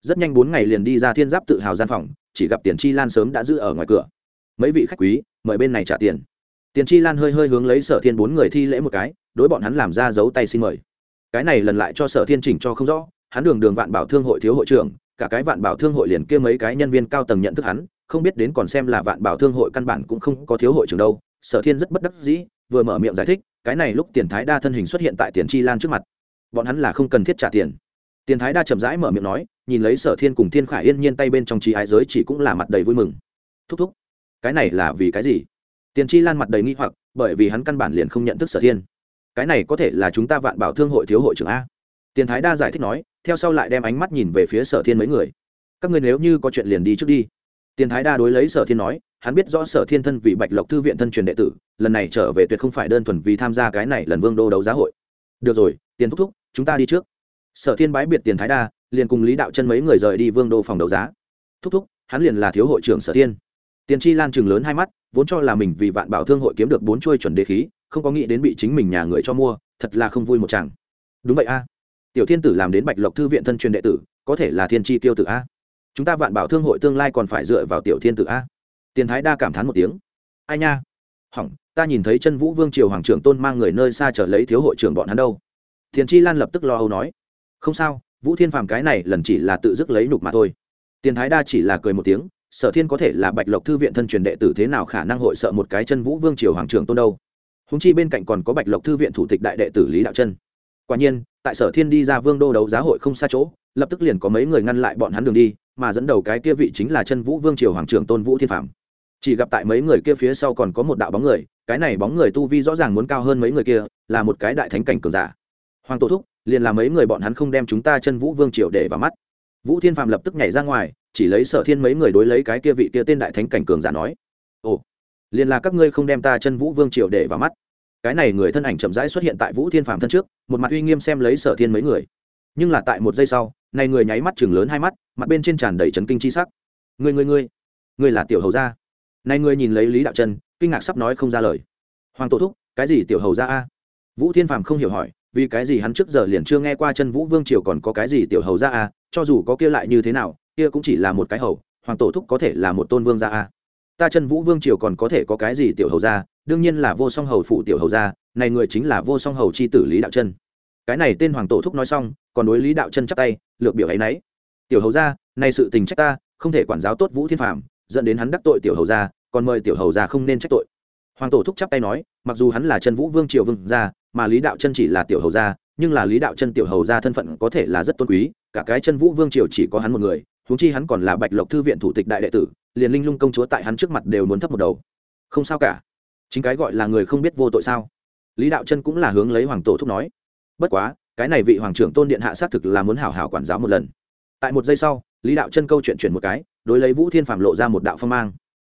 Rất nhanh bốn ngày liền đi ra thiên giáp tự hào gian phòng, chỉ gặp tiền chi lan sớm đã giữ ở ngoài cửa. Mấy vị khách quý, mời bên này trả tiền. Tiền chi lan hơi hơi hướng lấy sở thiên bốn người thi lễ một cái, đối bọn hắn làm ra dấu tay xin mời. Cái này lần lại cho sở thiên chỉnh cho không rõ, hắn đường đường vạn bảo thương hội thiếu hội trưởng cả cái vạn bảo thương hội liền kia mấy cái nhân viên cao tầng nhận thức hắn, không biết đến còn xem là vạn bảo thương hội căn bản cũng không có thiếu hội trưởng đâu. Sở thiên rất bất đắc dĩ, vừa mở miệng giải thích, cái này lúc tiền thái đa thân hình xuất hiện tại tiền chi lan trước mặt. Bọn hắn là không cần thiết trả tiền. Tiền thái đa chậm rãi mở miệng nói, nhìn lấy sở thiên cùng thiên khải yên nhiên tay bên trong trí ái giới chỉ cũng là mặt đầy vui mừng. Thúc thúc, cái này là vì cái gì? Tiền chi lan mặt đầy nghi hoặc, bởi vì hắn căn bản liền không nhận thức sở thiên. Cái này có thể là chúng ta vạn bảo thương hội thiếu hội trưởng a. Tiền thái đa giải thích nói theo sau lại đem ánh mắt nhìn về phía sở thiên mấy người. Các người nếu như có chuyện liền đi trước đi. Tiền thái đa đối lấy sở thiên nói, hắn biết rõ sở thiên thân vì bạch lộc thư viện thân truyền đệ tử, lần này trở về tuyệt không phải đơn thuần vì tham gia cái này lần vương đô đấu giá hội. Được rồi, tiền thúc thúc, chúng ta đi trước. Sở thiên bái biệt tiền thái đa, liền cùng lý đạo chân mấy người rời đi vương đô phòng đấu giá. Thúc thúc, hắn liền là thiếu hội trưởng sở thiên. Tiền chi lan chừng lớn hai mắt, vốn cho là mình vì vạn bảo thương hội kiếm được bốn chuôi chuẩn đề khí, không có nghĩ đến bị chính mình nhà người cho mua, thật là không vui một chàng. Đúng vậy a tiểu thiên tử làm đến bạch lộc thư viện thân truyền đệ tử, có thể là thiên tri tiêu tử a. Chúng ta vạn bảo thương hội tương lai còn phải dựa vào tiểu thiên tử a. Tiền thái đa cảm thán một tiếng. Ai nha? Hỏng, ta nhìn thấy chân vũ vương triều hoàng trưởng tôn mang người nơi xa trở lấy thiếu hội trưởng bọn hắn đâu. Thiền chi lan lập tức lo âu nói. Không sao, vũ thiên phàm cái này lần chỉ là tự dứt lấy nhục mà thôi. Tiền thái đa chỉ là cười một tiếng, sở thiên có thể là bạch lộc thư viện thân truyền đệ tử thế nào khả năng hội sợ một cái chân vũ vương triều hoàng trưởng tôn đâu. Húng chi bên cạnh còn có bạch lộc thư viện thủ tịch đại đệ tử lý đạo chân. Quả nhiên tại sở thiên đi ra vương đô đấu giá hội không xa chỗ, lập tức liền có mấy người ngăn lại bọn hắn đường đi, mà dẫn đầu cái kia vị chính là chân vũ vương triều hoàng trưởng tôn vũ thiên phạm chỉ gặp tại mấy người kia phía sau còn có một đạo bóng người, cái này bóng người tu vi rõ ràng muốn cao hơn mấy người kia, là một cái đại thánh cảnh cường giả. Hoàng tổ thúc, liền là mấy người bọn hắn không đem chúng ta chân vũ vương triều để vào mắt. Vũ thiên phạm lập tức nhảy ra ngoài, chỉ lấy sở thiên mấy người đối lấy cái kia vị kia tên đại thánh cảnh cường giả nói, ồ, liền là các ngươi không đem ta chân vũ vương triều để vào mắt cái này người thân ảnh chậm rãi xuất hiện tại vũ thiên phàm thân trước, một mặt uy nghiêm xem lấy sở thiên mấy người. Nhưng là tại một giây sau, này người nháy mắt chừng lớn hai mắt, mặt bên trên tràn đầy trấn kinh chi sắc. Người người người người là tiểu hầu gia? Này người nhìn lấy lý đạo chân kinh ngạc sắp nói không ra lời. Hoàng tổ thúc, cái gì tiểu hầu gia a? Vũ thiên phàm không hiểu hỏi, vì cái gì hắn trước giờ liền chưa nghe qua chân vũ vương triều còn có cái gì tiểu hầu gia a, cho dù có kia lại như thế nào, kia cũng chỉ là một cái hầu, hoàng tổ thúc có thể là một tôn vương gia a ta chân vũ vương triều còn có thể có cái gì tiểu hầu gia? Đương nhiên là vô song hầu phụ tiểu hầu gia, này người chính là vô song hầu c h i tử lý đạo chân. Cái này tên hoàng tổ thúc nói xong, còn đối lý đạo chân chắp tay, lược biểu ấ y n ấ y tiểu hầu gia, này sự tình trách ta, không thể quản giáo tốt vũ thiên phạm dẫn đến hắn đắc tội tiểu hầu gia, còn mời tiểu hầu gia không nên trách tội. Hoàng tổ thúc chắp tay nói, mặc dù hắn là chân vũ vương triều vương gia, mà lý đạo chân chỉ là tiểu hầu gia, nhưng là lý đạo chân tiểu hầu gia thân phận có thể là rất tôn quý, cả cái chân vũ vương triều chỉ có hắn một người, huống chi hắn còn là bạch lộc thư viện thủ tịch đại đệ tử liền linh lung công chúa tại hắn trước mặt đều muốn thấp một đầu. Không sao cả. Chính cái gọi là người không biết vô tội sao? Lý đạo chân cũng là hướng lấy hoàng tổ thúc nói. Bất quá, cái này vị hoàng trưởng tôn điện hạ xác thực là muốn hảo hảo quản giáo một lần. Tại một giây sau, lý đạo chân câu chuyện chuyển một cái, đối lấy vũ thiên phạm lộ ra một đạo phong mang.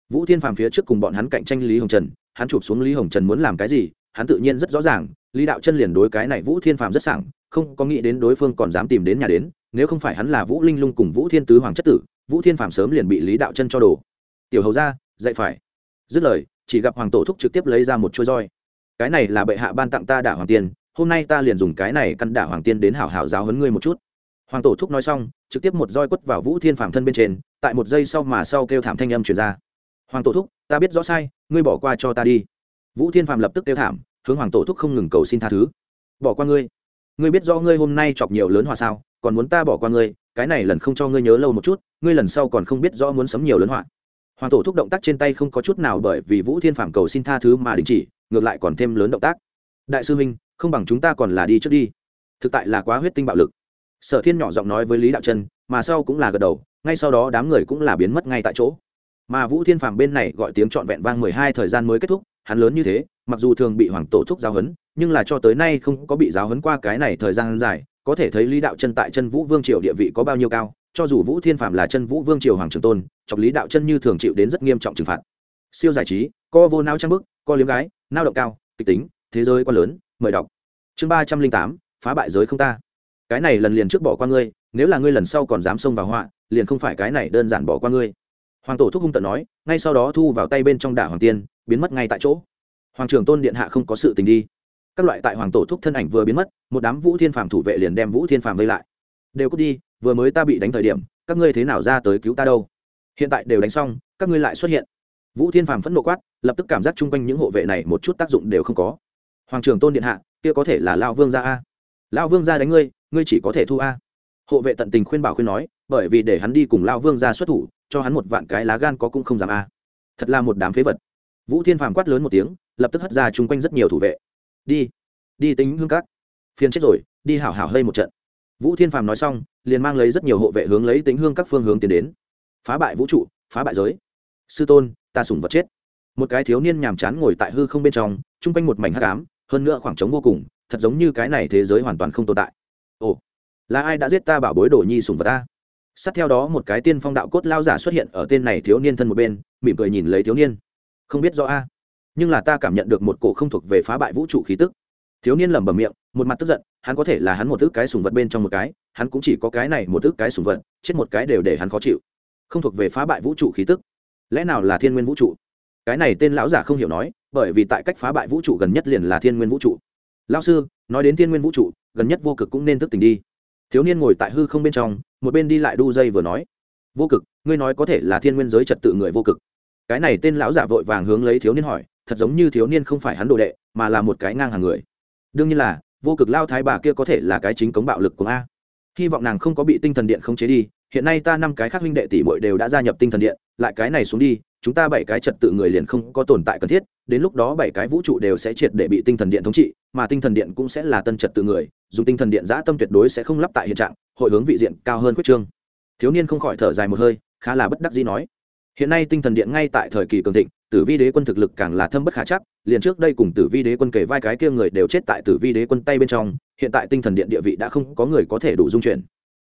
Vũ thiên phạm phía trước cùng bọn hắn cạnh tranh lý hồng trần, hắn chụp xuống lý hồng trần muốn làm cái gì, hắn tự nhiên rất rõ ràng lý đạo chân liền đối cái này vũ thiên phạm rất sảng, không có nghĩ đến đối phương còn dám tìm đến nhà đến, nếu không phải hắn là vũ linh lung cùng vũ thiên tứ hoàng chất tử, vũ thiên phạm sớm liền bị lý đạo chân cho đồ tiểu hầu ra dạy phải. Dứt lời, chỉ gặp hoàng tổ thúc trực tiếp lấy ra một chuôi roi. Cái này là bệ hạ ban tặng ta đả hoàng tiên hôm nay ta liền dùng cái này căn đả hoàng tiên đến hảo hảo giáo hấn ngươi một chút. Hoàng tổ thúc nói xong, trực tiếp một roi quất vào vũ thiên phạm thân bên trên, tại một giây sau mà sau kêu thảm thanh âm truyền ra. Hoàng tổ thúc, ta biết rõ sai, ngươi bỏ qua cho ta đi. Vũ thiên phạm lập tức kêu thảm hướng hoàng tổ thúc không ngừng cầu xin tha thứ. Bỏ qua ngươi. Ngươi biết do ngươi hôm nay chọc nhiều lớn hòa sao, còn muốn ta bỏ qua ngươi, cái này lần không cho ngươi nhớ lâu một chút, ngươi lần sau còn không biết rõ muốn sấm nhiều lớn họa. Hoàng tổ thúc động tác trên tay không có chút nào bởi vì vũ thiên phạm cầu xin tha thứ mà đình chỉ, ngược lại còn thêm lớn động tác. Đại sư huynh, không bằng chúng ta còn là đi trước đi. Thực tại là quá huyết tinh bạo lực. Sở thiên nhỏ giọng nói với lý đạo chân mà sau cũng là gật đầu, ngay sau đó đám người cũng là biến mất ngay tại chỗ mà vũ thiên phàm bên này gọi tiếng trọn vẹn vang mười hai thời gian mới kết thúc, hắn lớn như thế, mặc dù thường bị hoàng tổ thúc giáo huấn, nhưng là cho tới nay không có bị giáo huấn qua cái này thời gian dài, có thể thấy lý đạo chân tại chân vũ vương triều địa vị có bao nhiêu cao, cho dù vũ thiên phạm là chân vũ vương triều hoàng trường tôn, chọc lý đạo chân như thường chịu đến rất nghiêm trọng trừng phạt. Siêu giải trí co vô nao trang bức co liếm gái nao động cao, kịch tính, thế giới quá lớn, mời đọc. Chương ba trăm linh tám, phá bại giới không ta. Cái này lần liền trước bỏ qua ngươi, nếu là ngươi lần sau còn dám xông vào họa, liền không phải cái này đơn giản bỏ qua ngươi hoàng tổ thúc hung tận nói, ngay sau đó thu vào tay bên trong đả hoàng tiên, biến mất ngay tại chỗ. Hoàng trưởng tôn điện hạ không có sự tình đi. Các loại tại hoàng tổ thúc thân ảnh vừa biến mất, một đám vũ thiên phàm thủ vệ liền đem vũ thiên phàm vây lại. Đều cút đi, vừa mới ta bị đánh thời điểm, các ngươi thế nào ra tới cứu ta đâu? Hiện tại đều đánh xong, các ngươi lại xuất hiện. Vũ thiên phàm phẫn nộ quát, lập tức cảm giác chung quanh những hộ vệ này một chút tác dụng đều không có. Hoàng trưởng tôn điện hạ, kia có thể là lao vương gia a? Lao vương gia đánh ngươi ngươi chỉ có thể thu a. Hộ vệ tận tình khuyên bảo khuyên nói, bởi vì để hắn đi cùng lao vương gia xuất thủ cho hắn một vạn cái lá gan có cũng không dám a. Thật là một đám phế vật. Vũ thiên phàm quát lớn một tiếng, lập tức hất ra chung quanh rất nhiều thủ vệ. Đi đi tính hương các. Phiền chết rồi, đi hảo hảo hơi một trận. Vũ thiên phàm nói xong, liền mang lấy rất nhiều hộ vệ hướng lấy tính hương các phương hướng tiến đến. Phá bại vũ trụ, phá bại giới. Sư tôn, ta sủng vật chết. Một cái thiếu niên nhàm chán ngồi tại hư không bên trong, chung quanh một mảnh hắc ám, hơn nữa khoảng trống vô cùng, thật giống như cái này thế giới hoàn toàn không tồn tại. Ồ, là ai đã giết ta bảo bối đồ nhi sủng vật ta? Sát theo đó một cái tiên phong đạo cốt lao giả xuất hiện ở tên này thiếu niên thân một bên, mỉm cười nhìn lấy thiếu niên. Không biết rõ a, nhưng là ta cảm nhận được một cổ không thuộc về phá bại vũ trụ khí tức. Thiếu niên lẩm bẩm miệng, một mặt tức giận, hắn có thể là hắn một thứ cái sùng vật bên trong một cái, hắn cũng chỉ có cái này một thứ cái sùng vật, chết một cái đều để hắn khó chịu. Không thuộc về phá bại vũ trụ khí tức. Lẽ nào là thiên nguyên vũ trụ? Cái này tên lão giả không hiểu nói, bởi vì tại cách phá bại vũ trụ gần nhất liền là thiên nguyên vũ trụ. Lao sư, nói đến thiên nguyên vũ trụ, gần nhất vô cực cũng nên thức tỉnh đi. Thiếu niên ngồi tại hư không bên trong một bên đi lại đu dây vừa nói, vô cực, ngươi nói có thể là thiên nguyên giới trật tự người vô cực. Cái này tên lão giả vội vàng hướng lấy thiếu niên hỏi, thật giống như thiếu niên không phải hắn đồ đệ, mà là một cái ngang hàng người. Đương nhiên là, vô cực lao thái bà kia có thể là cái chính cống bạo lực của a. Hy vọng nàng không có bị tinh thần điện không chế đi hiện nay ta năm cái khác huynh đệ tỷ muội đều đã gia nhập tinh thần điện, lại cái này xuống đi, chúng ta bảy cái trật tự người liền không có tồn tại cần thiết, đến lúc đó bảy cái vũ trụ đều sẽ triệt để bị tinh thần điện thống trị, mà tinh thần điện cũng sẽ là tân trật tự người dùng tinh thần điện giã tâm tuyệt đối sẽ không lắp tại hiện trạng, hội hướng vị diện cao hơn quyết trương. Thiếu niên không khỏi thở dài một hơi, khá là bất đắc dĩ nói. Hiện nay tinh thần điện ngay tại thời kỳ cường thịnh, tử vi đế quân thực lực càng là thâm bất khả chắc, liền trước đây cùng tử vi đế quân kể vai cái kia người đều chết tại tử vi đế quân tay bên trong, hiện tại tinh thần điện địa vị đã không có người có thể đủ dung chuyển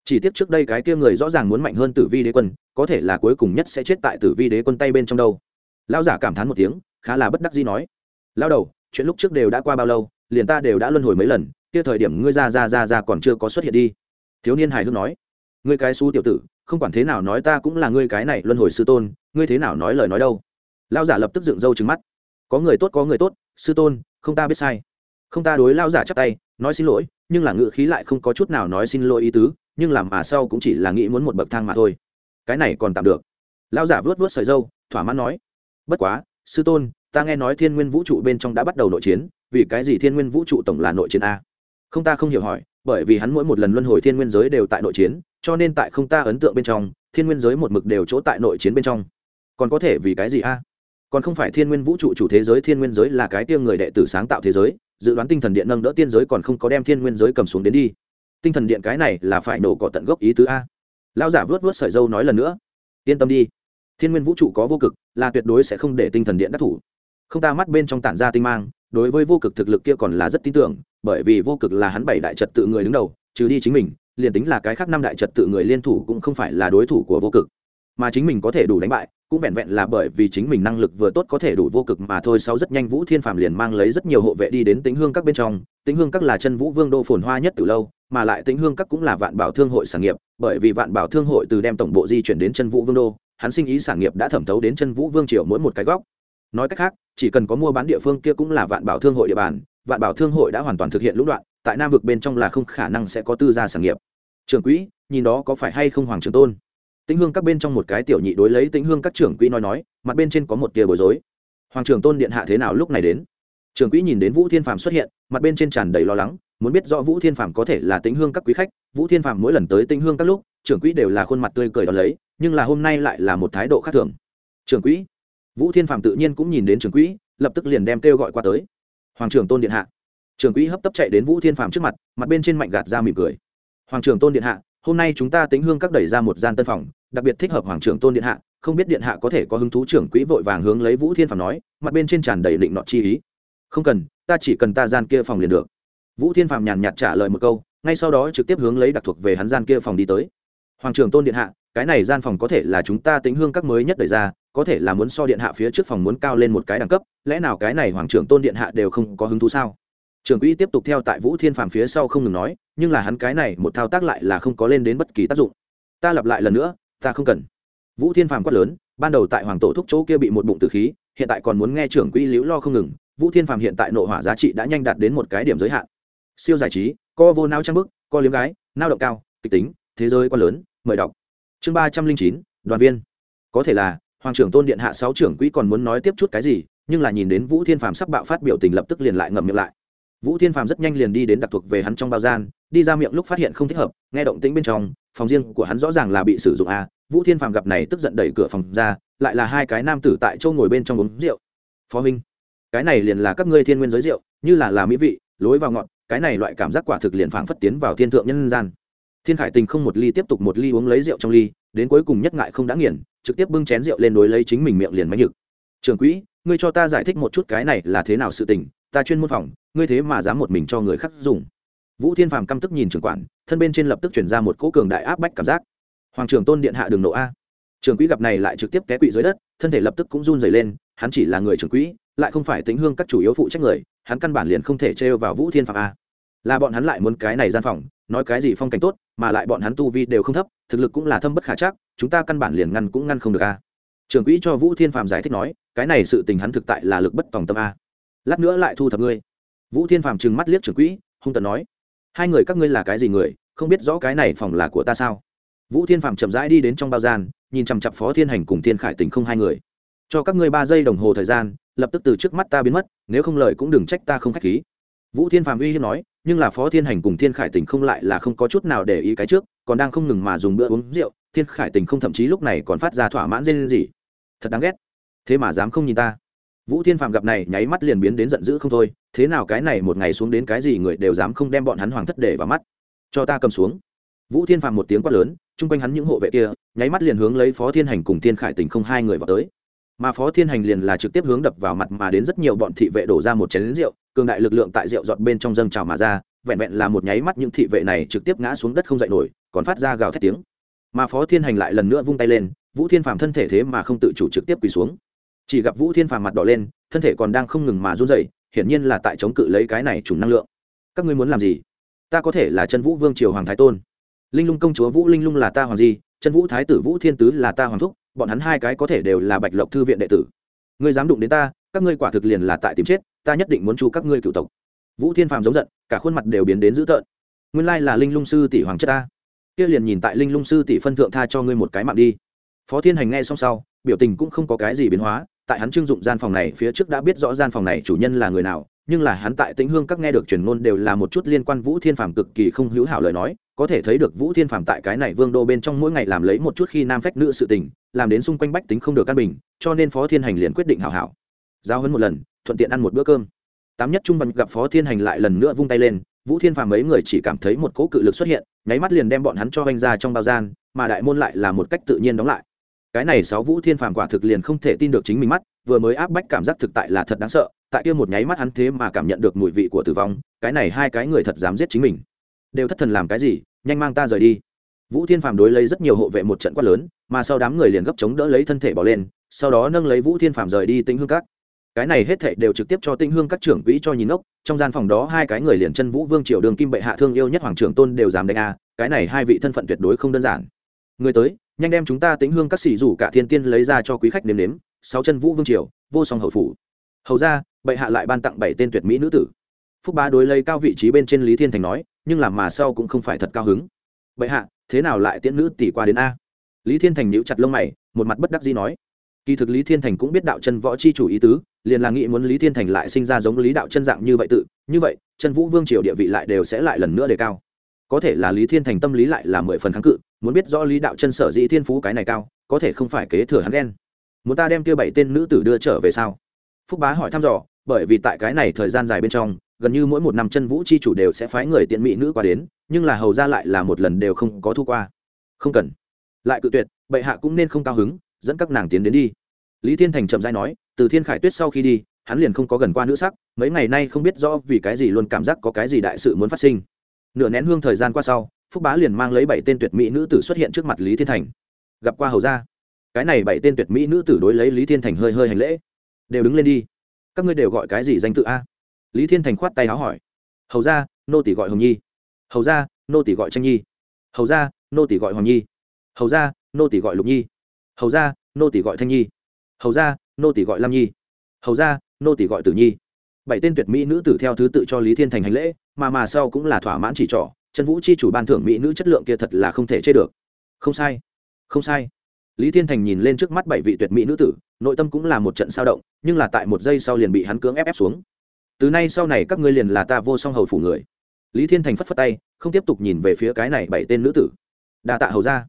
chỉ tiếc trước đây cái kia người rõ ràng muốn mạnh hơn tử vi đế quân, có thể là cuối cùng nhất sẽ chết tại tử vi đế quân tay bên trong đâu. Lao giả cảm thán một tiếng, khá là bất đắc dĩ nói. Lao đầu, chuyện lúc trước đều đã qua bao lâu, liền ta đều đã luân hồi mấy lần, kia thời điểm ngươi ra ra ra ra còn chưa có xuất hiện đi. Thiếu niên hài hước nói. Ngươi cái xú tiểu tử, không quản thế nào nói ta cũng là ngươi cái này luân hồi sư tôn, ngươi thế nào nói lời nói đâu. Lao giả lập tức dựng râu trứng mắt. Có người tốt, có người tốt, sư tôn, không ta biết sai. Không ta đối lao giả chắp tay, nói xin lỗi, nhưng là ngự khí lại không có chút nào nói xin lỗi ý tứ nhưng làm mà sau cũng chỉ là nghĩ muốn một bậc thang mà thôi. Cái này còn tạm được. Lao giả vớt vớt sợi dâu, thỏa mãn nói. Bất quá, sư tôn, ta nghe nói thiên nguyên vũ trụ bên trong đã bắt đầu nội chiến, vì cái gì thiên nguyên vũ trụ tổng là nội chiến a? Không ta không hiểu hỏi, bởi vì hắn mỗi một lần luân hồi thiên nguyên giới đều tại nội chiến, cho nên tại không ta ấn tượng bên trong, thiên nguyên giới một mực đều chỗ tại nội chiến bên trong. Còn có thể vì cái gì a? Còn không phải thiên nguyên vũ trụ chủ thế giới, thiên nguyên giới là cái tiêu người đệ tử sáng tạo thế giới, dự đoán tinh thần điện nâng đỡ tiên giới còn không có đem thiên nguyên giới cầm xuống đến đi tinh thần điện cái này là phải nổ cỏ tận gốc ý tứ a. Lao giả vớt vớt sợi dâu nói lần nữa. Yên tâm đi. Thiên nguyên vũ trụ có vô cực, là tuyệt đối sẽ không để tinh thần điện đắc thủ. Không ta mắt bên trong tản ra tinh mang, đối với vô cực thực lực kia còn là rất tin tưởng, bởi vì vô cực là hắn bảy đại trật tự người đứng đầu, trừ đi chính mình, liền tính là cái khác năm đại trật tự người liên thủ cũng không phải là đối thủ của vô cực. Mà chính mình có thể đủ đánh bại, cũng vẹn vẹn là bởi vì chính mình năng lực vừa tốt có thể đủ vô cực mà thôi. Sau rất nhanh vũ thiên phàm liền mang lấy rất nhiều hộ vệ đi đến tính hương các bên trong. Tính hương các là chân vũ vương đô phồn hoa nhất từ lâu mà lại tĩnh hương các cũng là vạn bảo thương hội sản nghiệp, bởi vì vạn bảo thương hội từ đem tổng bộ di chuyển đến chân vũ vương đô, hắn sinh ý sản nghiệp đã thẩm thấu đến chân vũ vương triều mỗi một cái góc. Nói cách khác, chỉ cần có mua bán địa phương kia cũng là vạn bảo thương hội địa bàn, vạn bảo thương hội đã hoàn toàn thực hiện lũng đoạn, tại nam vực bên trong là không khả năng sẽ có tư gia sản nghiệp. Trưởng quỹ, nhìn đó có phải hay không hoàng trường tôn? Tĩnh hương các bên trong một cái tiểu nhị đối lấy tĩnh hương các trưởng quỹ nói nói, mặt bên trên có một tia bối rối. Hoàng trường tôn điện hạ thế nào lúc này đến? Trưởng quỹ nhìn đến vũ thiên phàm xuất hiện, mặt bên trên tràn đầy lo lắng muốn biết rõ vũ thiên phàm có thể là tĩnh hương các quý khách, vũ thiên phàm mỗi lần tới tĩnh hương các lúc, trưởng quỹ đều là khuôn mặt tươi cười đón lấy, nhưng là hôm nay lại là một thái độ khác thường. Trưởng quỹ? Vũ thiên phàm tự nhiên cũng nhìn đến trưởng quỹ, lập tức liền đem kêu gọi qua tới. Hoàng trưởng tôn điện hạ. Trưởng quỹ hấp tấp chạy đến vũ thiên phàm trước mặt mặt bên trên mạnh gạt ra mỉm cười. Hoàng trưởng tôn điện hạ, hôm nay chúng ta tính hương các đẩy ra một gian tân phòng, đặc biệt thích hợp hoàng trưởng tôn điện hạ, không biết điện hạ có thể có hứng thú trưởng quỹ vội vàng hướng lấy vũ thiên phàm nói, mặt bên trên tràn đầy định nọ chi ý. Không cần, ta chỉ cần ta gian kia phòng liền được vũ thiên phàm nhàn nhạt trả lời một câu, ngay sau đó trực tiếp hướng lấy đặc thuộc về hắn gian kia phòng đi tới. Hoàng trưởng tôn điện hạ, cái này gian phòng có thể là chúng ta tính hương các mới nhất đẩy ra, có thể là muốn so điện hạ phía trước phòng muốn cao lên một cái đẳng cấp, lẽ nào cái này hoàng trưởng tôn điện hạ đều không có hứng thú sao? Trưởng quỹ tiếp tục theo tại vũ thiên phàm phía sau không ngừng nói, nhưng là hắn cái này một thao tác lại là không có lên đến bất kỳ tác dụng. Ta lặp lại lần nữa, ta không cần. Vũ thiên phàm quát lớn, ban đầu tại hoàng tổ thúc chỗ kia bị một bụng tử khí, hiện tại còn muốn nghe trưởng quỹ liễu lo không ngừng. Vũ thiên phàm hiện tại nội hỏa giá trị đã nhanh đạt đến một cái điểm giới hạn siêu giải trí, co vô nao trang bức, co liếm gái nao động cao, kịch tính, thế giới quá lớn, mời đọc. Chương ba trăm linh chín, đoàn viên. Có thể là, hoàng trưởng tôn điện hạ sáu trưởng quỹ còn muốn nói tiếp chút cái gì, nhưng là nhìn đến vũ thiên phàm sắp bạo phát biểu tình lập tức liền lại ngậm miệng lại. Vũ thiên phàm rất nhanh liền đi đến đặc thuộc về hắn trong bao gian, đi ra miệng lúc phát hiện không thích hợp, nghe động tĩnh bên trong, phòng riêng của hắn rõ ràng là bị sử dụng a vũ thiên phàm gặp này tức giận đẩy cửa phòng ra, lại là hai cái nam tử tại châu ngồi bên trong uống rượu. Phó minh, cái này liền là các ngươi thiên nguyên giới rượu, như là là mỹ vị, lối vào ngọn cái này loại cảm giác quả thực liền phảng phất tiến vào thiên thượng nhân gian. Thiên khải tình không một ly tiếp tục một ly uống lấy rượu trong ly, đến cuối cùng nhất ngại không đã nghiền, trực tiếp bưng chén rượu lên đối lấy chính mình miệng liền máy nhực trường quỹ, ngươi cho ta giải thích một chút cái này là thế nào sự tình, ta chuyên môn phòng, ngươi thế mà dám một mình cho người khác dùng. Vũ thiên phàm căm tức nhìn trưởng quản, thân bên trên lập tức chuyển ra một cỗ cường đại áp bách cảm giác. Hoàng trưởng tôn điện hạ đường nộ a. Trưởng quỹ gặp này lại trực tiếp té quỵ dưới đất, thân thể lập tức cũng run dày lên, hắn chỉ là người trưởng quỹ, lại không phải tính hương các chủ yếu phụ trách người, hắn căn bản liền không thể trêu vào vũ thiên phàm a là bọn hắn lại muốn cái này gian phòng, nói cái gì phong cảnh tốt, mà lại bọn hắn tu vi đều không thấp, thực lực cũng là thâm bất khả chắc, chúng ta căn bản liền ngăn cũng ngăn không được a. Trưởng quỹ cho vũ thiên phàm giải thích nói, cái này sự tình hắn thực tại là lực bất tòng tâm a. Lát nữa lại thu thập ngươi. Vũ thiên phàm trừng mắt liếc trưởng quỹ, hung tần nói, hai người các ngươi là cái gì người, không biết rõ cái này phòng là của ta sao? Vũ thiên phàm chậm rãi đi đến trong bao gian, nhìn chằm chặp phó thiên hành cùng thiên khải tình không hai người. Cho các ngươi ba giây đồng hồ thời gian, lập tức từ trước mắt ta biến mất, nếu không lời cũng đừng trách ta không k h á c h khí vũ thiên phàm uy hiếp nói, nhưng là phó thiên hành cùng thiên khải tình không lại là không có chút nào để ý cái trước, còn đang không ngừng mà dùng bữa uống rượu, thiên khải tình không thậm chí lúc này còn phát ra thỏa mãn dê lên gì thật đáng ghét. Thế mà dám không nhìn ta. Vũ thiên phạm gặp này, nháy mắt liền biến đến giận dữ không thôi, thế nào cái này một ngày xuống đến cái gì người đều dám không đem bọn hắn hoàng thất để vào mắt. Cho ta cầm xuống. Vũ thiên phạm một tiếng quát lớn, chung quanh hắn những hộ vệ kia, nháy mắt liền hướng lấy phó thiên hành cùng thiên khải tình không hai người vào tới. Mà phó thiên hành liền là trực tiếp hướng đập vào mặt mà đến rất nhiều bọn thị vệ đổ ra một chén lính rượu cường đại lực lượng tại rượu giọt bên trong dâng trào mà ra, vẹn vẹn là một nháy mắt những thị vệ này trực tiếp ngã xuống đất không dậy nổi, còn phát ra gào thét tiếng. Mà phó thiên hành lại lần nữa vung tay lên, vũ thiên phàm thân thể thế mà không tự chủ trực tiếp quỳ xuống. Chỉ gặp vũ thiên phàm mặt đỏ lên, thân thể còn đang không ngừng mà run dậy hiển nhiên là tại chống cự lấy cái này trùng năng lượng. Các ngươi muốn làm gì? Ta có thể là chân vũ vương triều hoàng thái tôn. Linh lung công chúa vũ linh lung là ta hoàng di, chân vũ thái tử vũ thiên tứ là ta hoàng thúc, bọn hắn hai cái có thể đều là bạch lộc thư viện đệ tử. Ngươi dám đụng đến ta các ngươi quả thực liền là tại tìm chết, ta nhất định muốn chu các ngươi cựu tộc. Vũ thiên phàm giống giận, cả khuôn mặt đều biến đến dữ tợn. Nguyên lai là linh lung sư tỷ hoàng chất ta. Kia liền nhìn tại linh lung sư tỷ phân thượng tha cho ngươi một cái mạng đi. Phó thiên hành nghe xong sau, biểu tình cũng không có cái gì biến hóa, tại hắn trưng dụng gian phòng này phía trước đã biết rõ gian phòng này chủ nhân là người nào, nhưng là hắn tại tĩnh hương các nghe được truyền ngôn đều là một chút liên quan vũ thiên phàm cực kỳ không hữu hảo lời nói, có thể thấy được vũ thiên phàm tại cái này vương đô bên trong mỗi ngày làm lấy một chút khi nam phách nữ sự tình, làm đến xung quanh bách tính không được căn bình, cho nên phó thiên hành liền quyết định hảo hảo giao hấn một lần, thuận tiện ăn một bữa cơm. Tám nhất trung văn gặp phó thiên hành lại lần nữa vung tay lên, vũ thiên phàm mấy người chỉ cảm thấy một cỗ cự lực xuất hiện, nháy mắt liền đem bọn hắn cho oanh ra trong bao gian, mà đại môn lại là một cách tự nhiên đóng lại. Cái này sáu vũ thiên phàm quả thực liền không thể tin được chính mình mắt, vừa mới áp bách cảm giác thực tại là thật đáng sợ, tại kia một nháy mắt hắn thế mà cảm nhận được mùi vị của tử vong, cái này hai cái người thật dám giết chính mình. Đều thất thần làm cái gì, nhanh mang ta rời đi. Vũ thiên phàm đối lấy rất nhiều hộ vệ một trận quát lớn, mà sau đám người liền gấp chống đỡ lấy thân thể bỏ lên, sau đó nâng lấy vũ thiên phàm rời đi tính hương các cái này hết thệ đều trực tiếp cho tinh hương các trưởng quỹ cho nhìn ốc, trong gian phòng đó hai cái người liền chân vũ vương, triều đường kim bệ hạ thương yêu nhất hoàng trưởng tôn đều dám đánh a, cái này hai vị thân phận tuyệt đối không đơn giản. Người tới, nhanh đem chúng ta tĩnh hương các xỉ rủ cả thiên tiên lấy ra cho quý khách nếm nếm, sáu chân vũ vương triều, vô song hậu phủ. Hầu ra, bệ hạ lại ban tặng bảy tên tuyệt mỹ nữ tử. Phúc bá đối lấy cao vị trí bên trên lý thiên thành nói, nhưng làm mà sau cũng không phải thật cao hứng. Bệ hạ, thế nào lại tiễn nữ tỷ qua đến a? Lý thiên thành níu chặt lông mày, một mặt bất đắc dĩ nói. Kỳ thực lý thiên thành cũng biết đạo chân võ chi chủ ý tứ liền là nghĩ muốn lý thiên thành lại sinh ra giống lý đạo chân dạng như vậy tự, như vậy, chân vũ vương triều địa vị lại đều sẽ lại lần nữa đề cao. Có thể là lý thiên thành tâm lý lại là mười phần kháng cự, muốn biết rõ lý đạo chân sở dĩ thiên phú cái này cao, có thể không phải kế thừa hắn đen muốn ta đem kia bảy tên nữ tử đưa trở về sao? Phúc bá hỏi thăm dò, bởi vì tại cái này thời gian dài bên trong, gần như mỗi một năm chân vũ chi chủ đều sẽ phái người tiện mỹ nữ qua đến, nhưng là hầu ra lại là một lần đều không có thu qua. Không cần. Lại cự tuyệt, bệ hạ cũng nên không cao hứng, dẫn các nàng tiến đến đi. Lý thiên thành chậm dai nói từ thiên khải tuyết sau khi đi, hắn liền không có gần qua nữ sắc, mấy ngày nay không biết rõ vì cái gì luôn cảm giác có cái gì đại sự muốn phát sinh. Nửa nén hương thời gian qua sau, phúc bá liền mang lấy bảy tên tuyệt mỹ nữ tử xuất hiện trước mặt lý thiên thành. Gặp qua hầu ra cái này bảy tên tuyệt mỹ nữ tử đối lấy lý thiên thành hơi hơi hành lễ. Đều đứng lên đi. Các ngươi đều gọi cái gì danh tự a? Lý thiên thành khoát tay áo hỏi. Hầu ra nô tỷ gọi hồng nhi. Hầu ra nô tỷ gọi tranh nhi. Hầu ra nô tỷ gọi hoàng nhi. Hầu ra nô tỷ gọi lục nhi. Hầu ra nô tỷ gọi thanh nhi. Hầu ra nô tỷ gọi lam nhi. Hầu ra, nô tỷ gọi tử nhi. Bảy tên tuyệt mỹ nữ tử theo thứ tự cho lý thiên thành hành lễ, mà mà sau cũng là thỏa mãn chỉ trỏ. Trần vũ chi chủ ban thưởng mỹ nữ chất lượng kia thật là không thể chê được. Không sai không sai. Lý thiên thành nhìn lên trước mắt bảy vị tuyệt mỹ nữ tử, nội tâm cũng là một trận sao động, nhưng là tại một giây sau liền bị hắn cưỡng ép ép xuống. Từ nay sau này các ngươi liền là ta vô song hầu phủ người. Lý thiên thành phất phất tay, không tiếp tục nhìn về phía cái này bảy tên nữ tử. Đa tạ hầu ra.